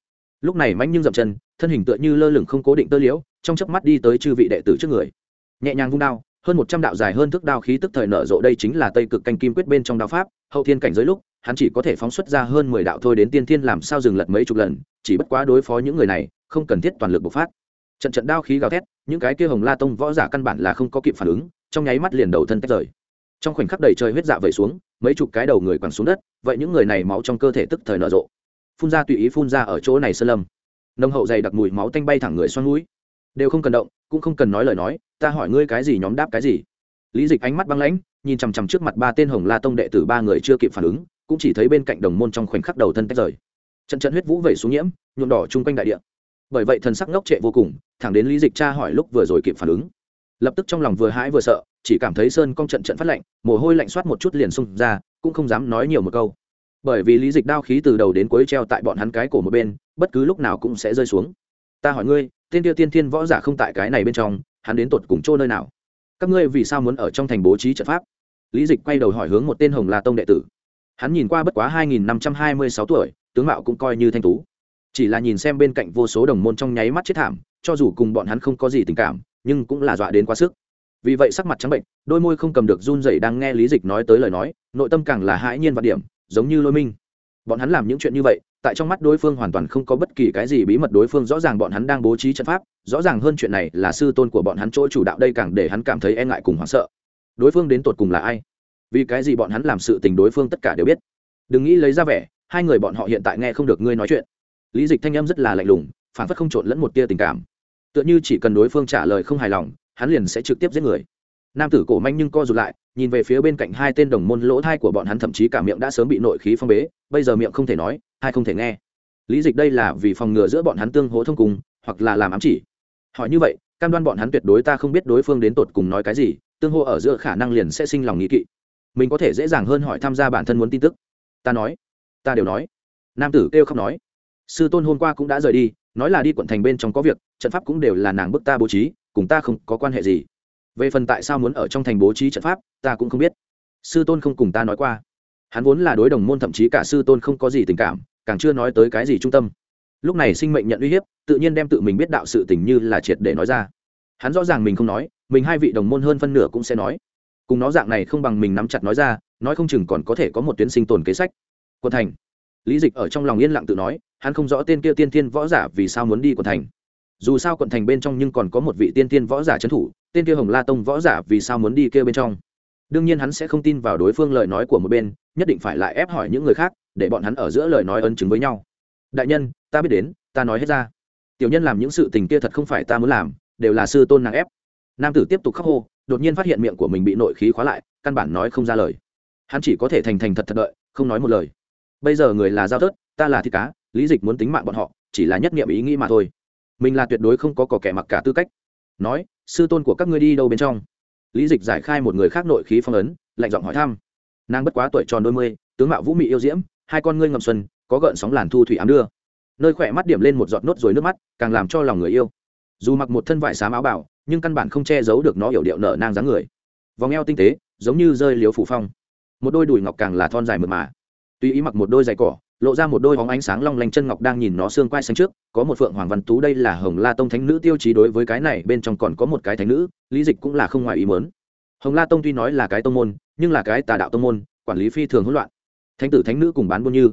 Lúc này mánh nhưng dậm chân, thân hình tựa như lơ lửng không cố định tơ liễu, trong chớp mắt đi tới chư vị đệ tử trước người. Nhẹ nhàng vung đao hơn một trăm đạo dài hơn thước đao khí tức thời nở rộ đây chính là tây cực canh kim quyết bên trong đao pháp, hậu thiên cảnh giới lúc, hắn chỉ có thể phóng xuất ra hơn mười đạo thôi đến tiên thiên làm sao dừng lật mấy chục lần, chỉ bất quá đối phó những người này, không cần thiết toàn lực bộc phát. Trận trận đao khí gào thét, những cái kia hồng la tông võ giả căn bản là không có kịp phản ứng, trong nháy mắt liền đầu thân tách rời. Trong khoảnh khắc đầy trời huyết dạ vẩy xuống, mấy chục cái đầu người quẳng xuống đất, vậy những người này máu trong cơ thể tức thời nở rộ. Phun ra tùy ý phun ra ở chỗ này sơn lâm. Nông hậu dày đặc mùi máu tanh bay thẳng người xoan mũi đều không cần động, cũng không cần nói lời nói ta hỏi ngươi cái gì nhóm đáp cái gì? Lý dịch ánh mắt băng lãnh, nhìn chằm chằm trước mặt ba tên hồng la tông đệ tử ba người chưa kịp phản ứng, cũng chỉ thấy bên cạnh đồng môn trong khoảnh khắc đầu thân tách rời. Trận trận huyết vũ vẩy xuống nhiễm, nhuộm đỏ chung quanh đại địa. Bởi vậy thần sắc ngốc trệ vô cùng, thẳng đến lý dịch cha hỏi lúc vừa rồi kịp phản ứng. Lập tức trong lòng vừa hãi vừa sợ, chỉ cảm thấy sơn cong trận trận phát lạnh, mồ hôi lạnh soát một chút liền xung ra, cũng không dám nói nhiều một câu. Bởi vì lý dịch đao khí từ đầu đến cuối treo tại bọn hắn cái cổ một bên, bất cứ lúc nào cũng sẽ rơi xuống. Ta hỏi ngươi, tên tiêu tiên thiên võ giả không tại cái này bên trong hắn đến tột cùng chỗ nơi nào? Các ngươi vì sao muốn ở trong thành bố trí trận pháp? Lý dịch quay đầu hỏi hướng một tên hồng la tông đệ tử. Hắn nhìn qua bất quá hai nghìn năm trăm hai mươi sáu tuổi, tướng mạo cũng coi như thanh tú. Chỉ là nhìn xem bên cạnh vô số đồng môn trong nháy mắt chết thảm, cho dù cùng bọn hắn không có gì tình cảm, nhưng cũng là dọa đến quá sức. Vì vậy sắc mặt trắng bệnh, đôi môi không cầm được run rẩy đang nghe lý dịch nói tới lời nói, nội tâm càng là hãi nhiên và điểm, giống như lôi minh. Bọn hắn làm những chuyện như vậy tại trong mắt đối phương hoàn toàn không có bất kỳ cái gì bí mật đối phương, rõ ràng bọn hắn đang bố trí trận pháp, rõ ràng hơn chuyện này là sư tôn của bọn hắn chỗ chủ đạo, đây càng để hắn cảm thấy e ngại cùng hoảng sợ. Đối phương đến tột cùng là ai? Vì cái gì bọn hắn làm sự tình đối phương tất cả đều biết? Đừng nghĩ lấy ra vẻ, hai người bọn họ hiện tại nghe không được ngươi nói chuyện. Lý dịch thanh âm rất là lạnh lùng, phản phất không trộn lẫn một tia tình cảm. Tựa như chỉ cần đối phương trả lời không hài lòng, hắn liền sẽ trực tiếp giết người. Nam tử cổ manh nhưng co rụt lại nhìn về phía bên cạnh hai tên đồng môn lỗ thai của bọn hắn, thậm chí cả miệng đã sớm bị nội khí phong bế, bây giờ miệng không thể nói, hai không thể nghe. Lý dịch đây là vì phòng ngừa giữa bọn hắn tương hỗ thông cùng, hoặc là làm ám chỉ. Hỏi như vậy, cam đoan bọn hắn tuyệt đối ta không biết đối phương đến tột cùng nói cái gì, tương hô ở giữa khả năng liền sẽ sinh lòng nghĩ kỵ. Mình có thể dễ dàng hơn hỏi tham gia bản thân muốn tin tức. Ta nói. Ta đều nói. Nam tử kêu khóc nói. Sư tôn hôm qua cũng đã rời đi, nói là đi quận thành bên trong có việc, trận pháp cũng đều là nàng bức ta bố trí, cùng ta không có quan hệ gì về phần tại sao muốn ở trong thành bố trí trận pháp, ta cũng không biết. Sư tôn không cùng ta nói qua. Hắn vốn là đối đồng môn thậm chí cả sư tôn không có gì tình cảm, càng chưa nói tới cái gì trung tâm. Lúc này sinh mệnh nhận uy hiếp, tự nhiên đem tự mình biết đạo sự tình như là triệt để nói ra. Hắn rõ ràng mình không nói, mình hai vị đồng môn hơn phân nửa cũng sẽ nói. Cùng nó dạng này không bằng mình nắm chặt nói ra, nói không chừng còn có thể có một tuyến sinh tồn kế sách. Quân thành. Lý dịch ở trong lòng yên lặng tự nói, hắn không rõ tên kia tiên thiên võ giả vì sao muốn đi quận thành. Dù sao quận thành bên trong nhưng còn có một vị tiên thiên võ giả trấn thủ tên kia hồng la tông võ giả vì sao muốn đi kêu bên trong? Đương nhiên hắn sẽ không tin vào đối phương lời nói của một bên, nhất định phải lại ép hỏi những người khác, để bọn hắn ở giữa lời nói ân chứng với nhau. Đại nhân, ta biết đến, ta nói hết ra. Tiểu nhân làm những sự tình kia thật không phải ta muốn làm, đều là sư tôn nàng ép. Nam tử tiếp tục khắc hô, đột nhiên phát hiện miệng của mình bị nội khí khóa lại, căn bản nói không ra lời. Hắn chỉ có thể thành thành thật thật đợi, không nói một lời. Bây giờ người là giao thớt, ta là thịt cá, lý dịch muốn tính mạng bọn họ, chỉ là nhất nghiệm ý nghĩ mà thôi. Mình là tuyệt đối không có cỏ kẻ mặc cả tư cách. Nói sư tôn của các ngươi đi đâu bên trong? Lý dịch giải khai một người khác nội khí phong ấn, lạnh giọng hỏi thăm. Nàng bất quá tuổi tròn đôi mươi, tướng mạo vũ mị yêu diễm, hai con ngươi ngầm xuân, có gợn sóng làn thu thủy ám đưa. Nơi khỏe mắt điểm lên một giọt nốt rồi nước mắt, càng làm cho lòng người yêu. Dù mặc một thân vải xám áo bảo, nhưng căn bản không che giấu được nó hiểu điệu nở nang dáng người. Vòng eo tinh tế, giống như rơi liếu phủ phong. Một đôi đùi ngọc càng là thon dài mượt mà. Tuy ý mặc một đôi giày cỏ lộ ra một đôi bóng ánh sáng long lanh chân ngọc đang nhìn nó xương quai xanh trước, có một phượng hoàng văn tú đây là hồng la tông thánh nữ tiêu chí đối với cái này, bên trong còn có một cái thánh nữ, lý dịch cũng là không ngoài ý mớn hồng la tông tuy nói là cái tông môn, nhưng là cái tà đạo tông môn, quản lý phi thường hỗn loạn. Thánh tử thánh nữ cùng bán buôn như,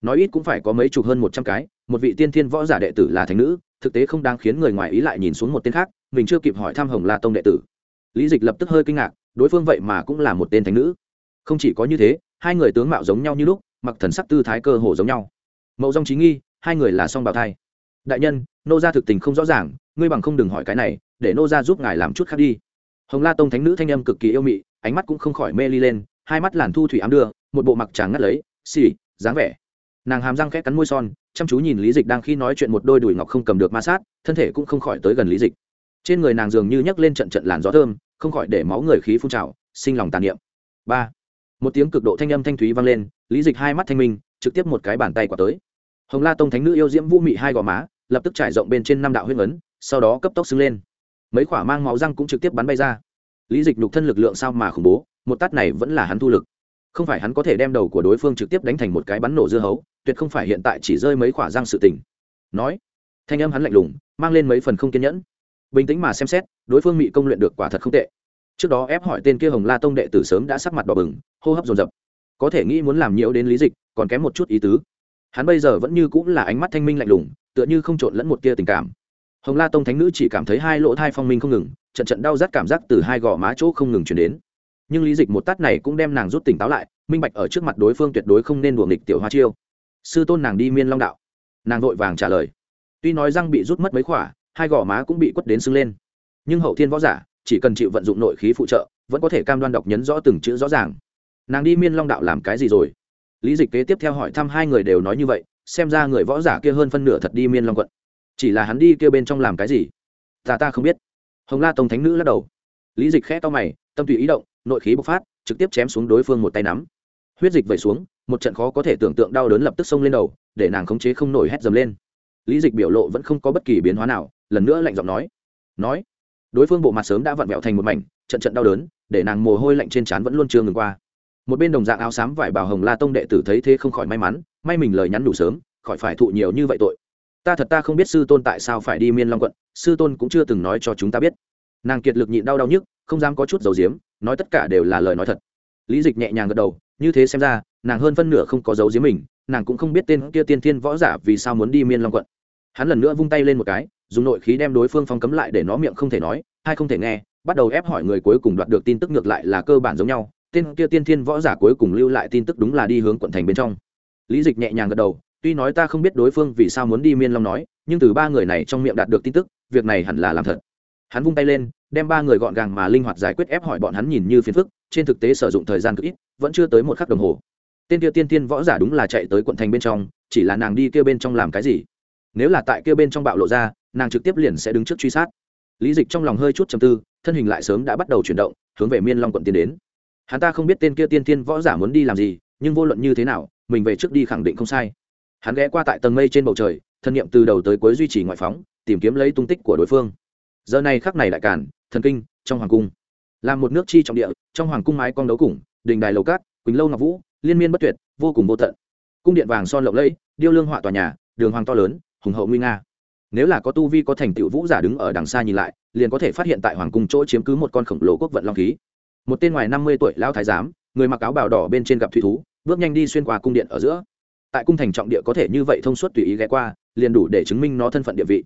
nói ít cũng phải có mấy chục hơn một trăm cái, một vị tiên thiên võ giả đệ tử là thánh nữ, thực tế không đang khiến người ngoài ý lại nhìn xuống một tên khác, mình chưa kịp hỏi thăm hồng la tông đệ tử. Lý dịch lập tức hơi kinh ngạc, đối phương vậy mà cũng là một tên thánh nữ. Không chỉ có như thế, hai người tướng mạo giống nhau như lúc mặc thần sắc tư thái cơ hồ giống nhau. Mẫu dòng trí nghi, hai người là song bào thai. Đại nhân, nô gia thực tình không rõ ràng, ngươi bằng không đừng hỏi cái này, để nô gia giúp ngài làm chút khác đi. Hồng la tông thánh nữ thanh âm cực kỳ yêu mị, ánh mắt cũng không khỏi mê ly lên, hai mắt làn thu thủy ám đưa, một bộ mặc tràng ngắt lấy, xì, dáng vẻ. Nàng hàm răng khẽ cắn môi son, chăm chú nhìn lý dịch đang khi nói chuyện một đôi đùi ngọc không cầm được ma sát, thân thể cũng không khỏi tới gần lý dịch. Trên người nàng dường như nhấc lên trận trận làn gió thơm, không khỏi để máu người khí phun trào, sinh lòng tàn niệm. Ba. Một tiếng cực độ thanh âm thanh thúy vang lên lý dịch hai mắt thanh minh, trực tiếp một cái bàn tay quả tới. Hồng la tông thánh nữ yêu diễm vũ mị hai gò má, lập tức trải rộng bên trên năm đạo huyết ấn, sau đó cấp tốc xứng lên. Mấy khỏa mang máu răng cũng trực tiếp bắn bay ra. Lý dịch nhục thân lực lượng sao mà khủng bố, một tát này vẫn là hắn thu lực. Không phải hắn có thể đem đầu của đối phương trực tiếp đánh thành một cái bắn nổ dưa hấu, tuyệt không phải hiện tại chỉ rơi mấy khỏa răng sự tình. Nói, thanh âm hắn lạnh lùng, mang lên mấy phần không kiên nhẫn. Bình tĩnh mà xem xét, đối phương bị công luyện được quả thật không tệ. Trước đó ép hỏi tên kia hồng la tông đệ tử sớm đã sắc mặt đỏ bừng, hô hấp dồn dập có thể nghĩ muốn làm nhiễu đến lý dịch, còn kém một chút ý tứ. Hắn bây giờ vẫn như cũng là ánh mắt thanh minh lạnh lùng, tựa như không trộn lẫn một tia tình cảm. Hồng la tông thánh nữ chỉ cảm thấy hai lỗ thai phong minh không ngừng, trận trận đau rát cảm giác từ hai gò má chỗ không ngừng chuyển đến. Nhưng lý dịch một tát này cũng đem nàng rút tỉnh táo lại, minh bạch ở trước mặt đối phương tuyệt đối không nên đùa nghịch tiểu hoa chiêu. Sư tôn nàng đi miên long đạo. Nàng vội vàng trả lời. Tuy nói răng bị rút mất mấy khỏa, hai gò má cũng bị quất đến sưng lên. Nhưng hậu thiên võ giả, chỉ cần chịu vận dụng nội khí phụ trợ, vẫn có thể cam đoan đọc nhấn rõ từng chữ rõ ràng nàng đi miên long đạo làm cái gì rồi? Lý dịch kế tiếp theo hỏi thăm hai người đều nói như vậy, xem ra người võ giả kia hơn phân nửa thật đi miên long quận. Chỉ là hắn đi kia bên trong làm cái gì? Ta ta không biết. Hồng la tông thánh nữ lắc đầu. Lý dịch khẽ to mày, tâm tùy ý động, nội khí bộc phát, trực tiếp chém xuống đối phương một tay nắm. Huyết dịch vẩy xuống, một trận khó có thể tưởng tượng đau đớn lập tức xông lên đầu, để nàng khống chế không nổi hét dầm lên. Lý dịch biểu lộ vẫn không có bất kỳ biến hóa nào, lần nữa lạnh giọng nói. Nói, đối phương bộ mặt sớm đã vặn vẹo thành một mảnh, trận trận đau đớn, để nàng mồ hôi lạnh trên trán vẫn luôn chưa ngừng qua một bên đồng dạng áo xám vải bào hồng la tông đệ tử thấy thế không khỏi may mắn, may mình lời nhắn đủ sớm, khỏi phải thụ nhiều như vậy tội. Ta thật ta không biết sư tôn tại sao phải đi miên long quận, sư tôn cũng chưa từng nói cho chúng ta biết. Nàng kiệt lực nhịn đau đau nhức, không dám có chút dầu diếm nói tất cả đều là lời nói thật. Lý dịch nhẹ nhàng gật đầu, như thế xem ra, nàng hơn phân nửa không có dấu diếm mình, nàng cũng không biết tên kia tiên thiên võ giả vì sao muốn đi miên long quận. Hắn lần nữa vung tay lên một cái, dùng nội khí đem đối phương phong cấm lại để nó miệng không thể nói hay không thể nghe, bắt đầu ép hỏi người cuối cùng đoạt được tin tức ngược lại là cơ bản giống nhau tên kia tiên thiên võ giả cuối cùng lưu lại tin tức đúng là đi hướng quận thành bên trong. Lý dịch nhẹ nhàng gật đầu, tuy nói ta không biết đối phương vì sao muốn đi miên long nói, nhưng từ ba người này trong miệng đạt được tin tức, việc này hẳn là làm thật. Hắn vung tay lên, đem ba người gọn gàng mà linh hoạt giải quyết ép hỏi bọn hắn nhìn như phiền phức, trên thực tế sử dụng thời gian cực ít, vẫn chưa tới một khắc đồng hồ. Tên kia tiên tiên võ giả đúng là chạy tới quận thành bên trong, chỉ là nàng đi kia bên trong làm cái gì? Nếu là tại kia bên trong bạo lộ ra, nàng trực tiếp liền sẽ đứng trước truy sát. Lý dịch trong lòng hơi chút chầm tư, thân hình lại sớm đã bắt đầu chuyển động, hướng về miên long quận tiến đến hắn ta không biết tên kia tiên tiên võ giả muốn đi làm gì, nhưng vô luận như thế nào, mình về trước đi khẳng định không sai. Hắn ghé qua tại tầng mây trên bầu trời, thân nhiệm từ đầu tới cuối duy trì ngoại phóng, tìm kiếm lấy tung tích của đối phương. Giờ này khắc này lại cản thần kinh, trong hoàng cung. Làm một nước chi trọng địa, trong hoàng cung mái con đấu củng đình đài lầu cát, quỳnh lâu ngọc vũ, liên miên bất tuyệt, vô cùng vô tận. Cung điện vàng son lộng lẫy, điêu lương họa tòa nhà, đường hoàng to lớn, hùng hậu nguy nga. Nếu là có tu vi có thành tựu vũ giả đứng ở đằng xa nhìn lại, liền có thể phát hiện tại hoàng cung chỗ chiếm cứ một con khổng lồ quốc vận long khí một tên ngoài năm mươi tuổi lao thái giám, người mặc áo bào đỏ bên trên gặp thủy thú, bước nhanh đi xuyên qua cung điện ở giữa. Tại cung thành trọng địa có thể như vậy thông suốt tùy ý ghé qua, liền đủ để chứng minh nó thân phận địa vị.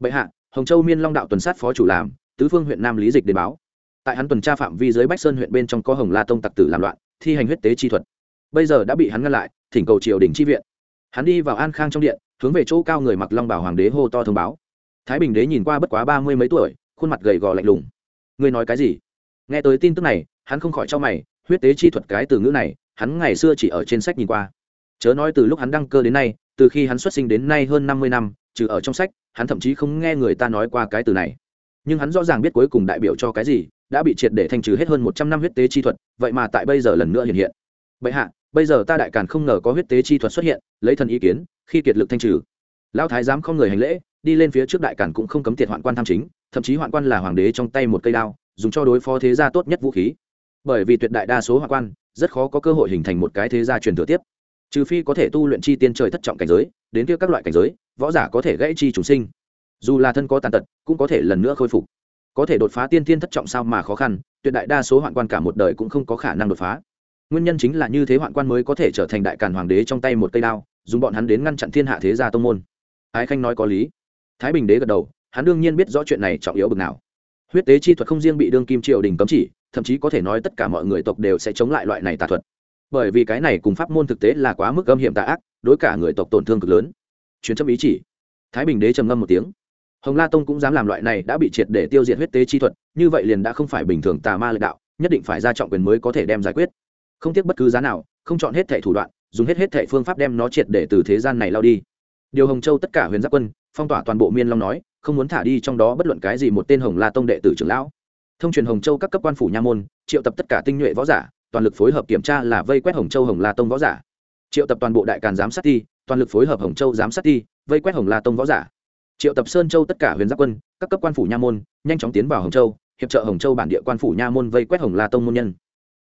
Bệ hạ, hồng châu miên long đạo tuần sát phó chủ làm, tứ phương huyện nam lý dịch đến báo. Tại hắn tuần tra phạm vi dưới bách sơn huyện bên trong có hồng la tông tặc tử làm loạn, thi hành huyết tế chi thuật. Bây giờ đã bị hắn ngăn lại, thỉnh cầu triều đình chi viện. Hắn đi vào an khang trong điện, hướng về chỗ cao người mặc long bảo hoàng đế hô to thông báo. Thái bình đế nhìn qua bất quá ba mươi mấy tuổi, khuôn mặt gầy gò lạnh lùng. Ngươi nói cái gì? Nghe tới tin tức này, hắn không khỏi cho mày, huyết tế chi thuật cái từ ngữ này, hắn ngày xưa chỉ ở trên sách nhìn qua. Chớ nói từ lúc hắn đăng cơ đến nay, từ khi hắn xuất sinh đến nay hơn năm mươi năm, trừ ở trong sách, hắn thậm chí không nghe người ta nói qua cái từ này. Nhưng hắn rõ ràng biết cuối cùng đại biểu cho cái gì, đã bị triệt để thanh trừ hết hơn một trăm năm huyết tế chi thuật, vậy mà tại bây giờ lần nữa hiện hiện. Vậy hạ, bây giờ ta đại càn không ngờ có huyết tế chi thuật xuất hiện, lấy thần ý kiến, khi kiệt lực thanh trừ. Lão thái giám không người hành lễ, đi lên phía trước đại càn cũng không cấm tiệt hoạn quan tham chính, thậm chí hoạn quan là hoàng đế trong tay một cây đao dùng cho đối phó thế gia tốt nhất vũ khí. Bởi vì tuyệt đại đa số hoạn quan, rất khó có cơ hội hình thành một cái thế gia truyền thừa tiếp. Trừ phi có thể tu luyện chi tiên trời thất trọng cảnh giới, đến kia các loại cảnh giới, võ giả có thể gãy chi chúng sinh. Dù là thân có tàn tật, cũng có thể lần nữa khôi phục. Có thể đột phá tiên tiên thất trọng sao mà khó khăn, tuyệt đại đa số hoạn quan cả một đời cũng không có khả năng đột phá. Nguyên nhân chính là như thế hoạn quan mới có thể trở thành đại càn hoàng đế trong tay một cây đao, dùng bọn hắn đến ngăn chặn thiên hạ thế gia tông môn. Ái khanh nói có lý. Thái bình đế gật đầu, hắn đương nhiên biết rõ chuyện này trọng yếu bực nào huyết tế chi thuật không riêng bị đương kim triều đình cấm chỉ, thậm chí có thể nói tất cả mọi người tộc đều sẽ chống lại loại này tà thuật. Bởi vì cái này cùng pháp môn thực tế là quá mức âm hiểm tà ác, đối cả người tộc tổn thương cực lớn. Chuyến chấp ý chỉ. Thái bình đế trầm ngâm một tiếng. Hồng la tông cũng dám làm loại này đã bị triệt để tiêu diệt huyết tế chi thuật, như vậy liền đã không phải bình thường tà ma lệ đạo, nhất định phải ra trọng quyền mới có thể đem giải quyết. Không tiếc bất cứ giá nào, không chọn hết thẻ thủ đoạn, dùng hết hết thẻ phương pháp đem nó triệt để từ thế gian này lao đi. Điều hồng châu tất cả huyền giáp quân phong tỏa toàn bộ miên long nói, không muốn thả đi trong đó bất luận cái gì một tên hồng la tông đệ tử trưởng lão. Thông truyền hồng châu các cấp quan phủ nha môn, triệu tập tất cả tinh nhuệ võ giả, toàn lực phối hợp kiểm tra là vây quét hồng châu hồng la tông võ giả. Triệu tập toàn bộ đại càn giám sát ti, toàn lực phối hợp hồng châu giám sát ti, vây quét hồng la tông võ giả. Triệu tập sơn châu tất cả huyền giáp quân, các cấp quan phủ nha môn, nhanh chóng tiến vào hồng châu, hiệp trợ hồng châu bản địa quan phủ nha môn vây quét hồng la tông môn nhân.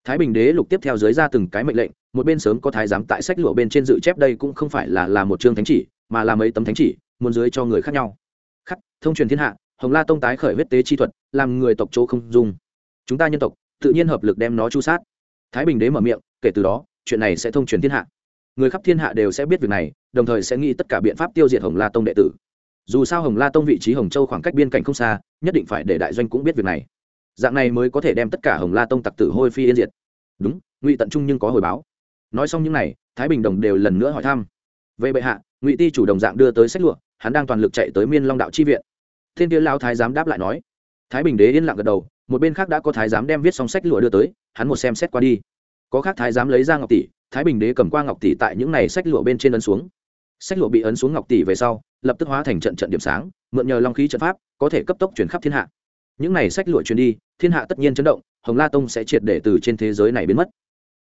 Thái bình đế lục tiếp theo dưới ra từng cái mệnh lệnh, một bên sớm có thái giám tại sách lụa bên trên dự chép đây cũng không phải là là một chương thánh chỉ, mà là mấy tấm thánh chỉ muốn dưới cho người khác nhau. Khắc, thông truyền thiên hạ, hồng la tông tái khởi huyết tế chi thuật, làm người tộc chỗ không dung. Chúng ta nhân tộc, tự nhiên hợp lực đem nó chu sát. Thái bình đế mở miệng, kể từ đó, chuyện này sẽ thông truyền thiên hạ. Người khắp thiên hạ đều sẽ biết việc này, đồng thời sẽ nghĩ tất cả biện pháp tiêu diệt hồng la tông đệ tử. Dù sao hồng la tông vị trí hồng châu khoảng cách biên cảnh không xa, nhất định phải để đại doanh cũng biết việc này. Dạng này mới có thể đem tất cả hồng la tông tặc tử hôi phi yên diệt. Đúng, ngụy tận trung nhưng có hồi báo. Nói xong những n à y thái bình đồng đều lần nữa hỏi thăm. Về bệ hạ, ngụy ti chủ đồng dạng đưa tới sách lụa hắn đang toàn lực chạy tới miên long đạo chi viện thiên kia lao thái giám đáp lại nói thái bình đế yên lặng gật đầu một bên khác đã có thái giám đem viết xong sách lụa đưa tới hắn một xem xét qua đi có khác thái giám lấy ra ngọc tỷ thái bình đế cầm qua ngọc tỷ tại những này sách lụa bên trên ấn xuống sách lụa bị ấn xuống ngọc tỷ về sau lập tức hóa thành trận trận điểm sáng mượn nhờ long khí trận pháp có thể cấp tốc chuyển khắp thiên hạ những này sách lụa truyền đi thiên hạ tất nhiên chấn động hồng la tông sẽ triệt để từ trên thế giới này biến mất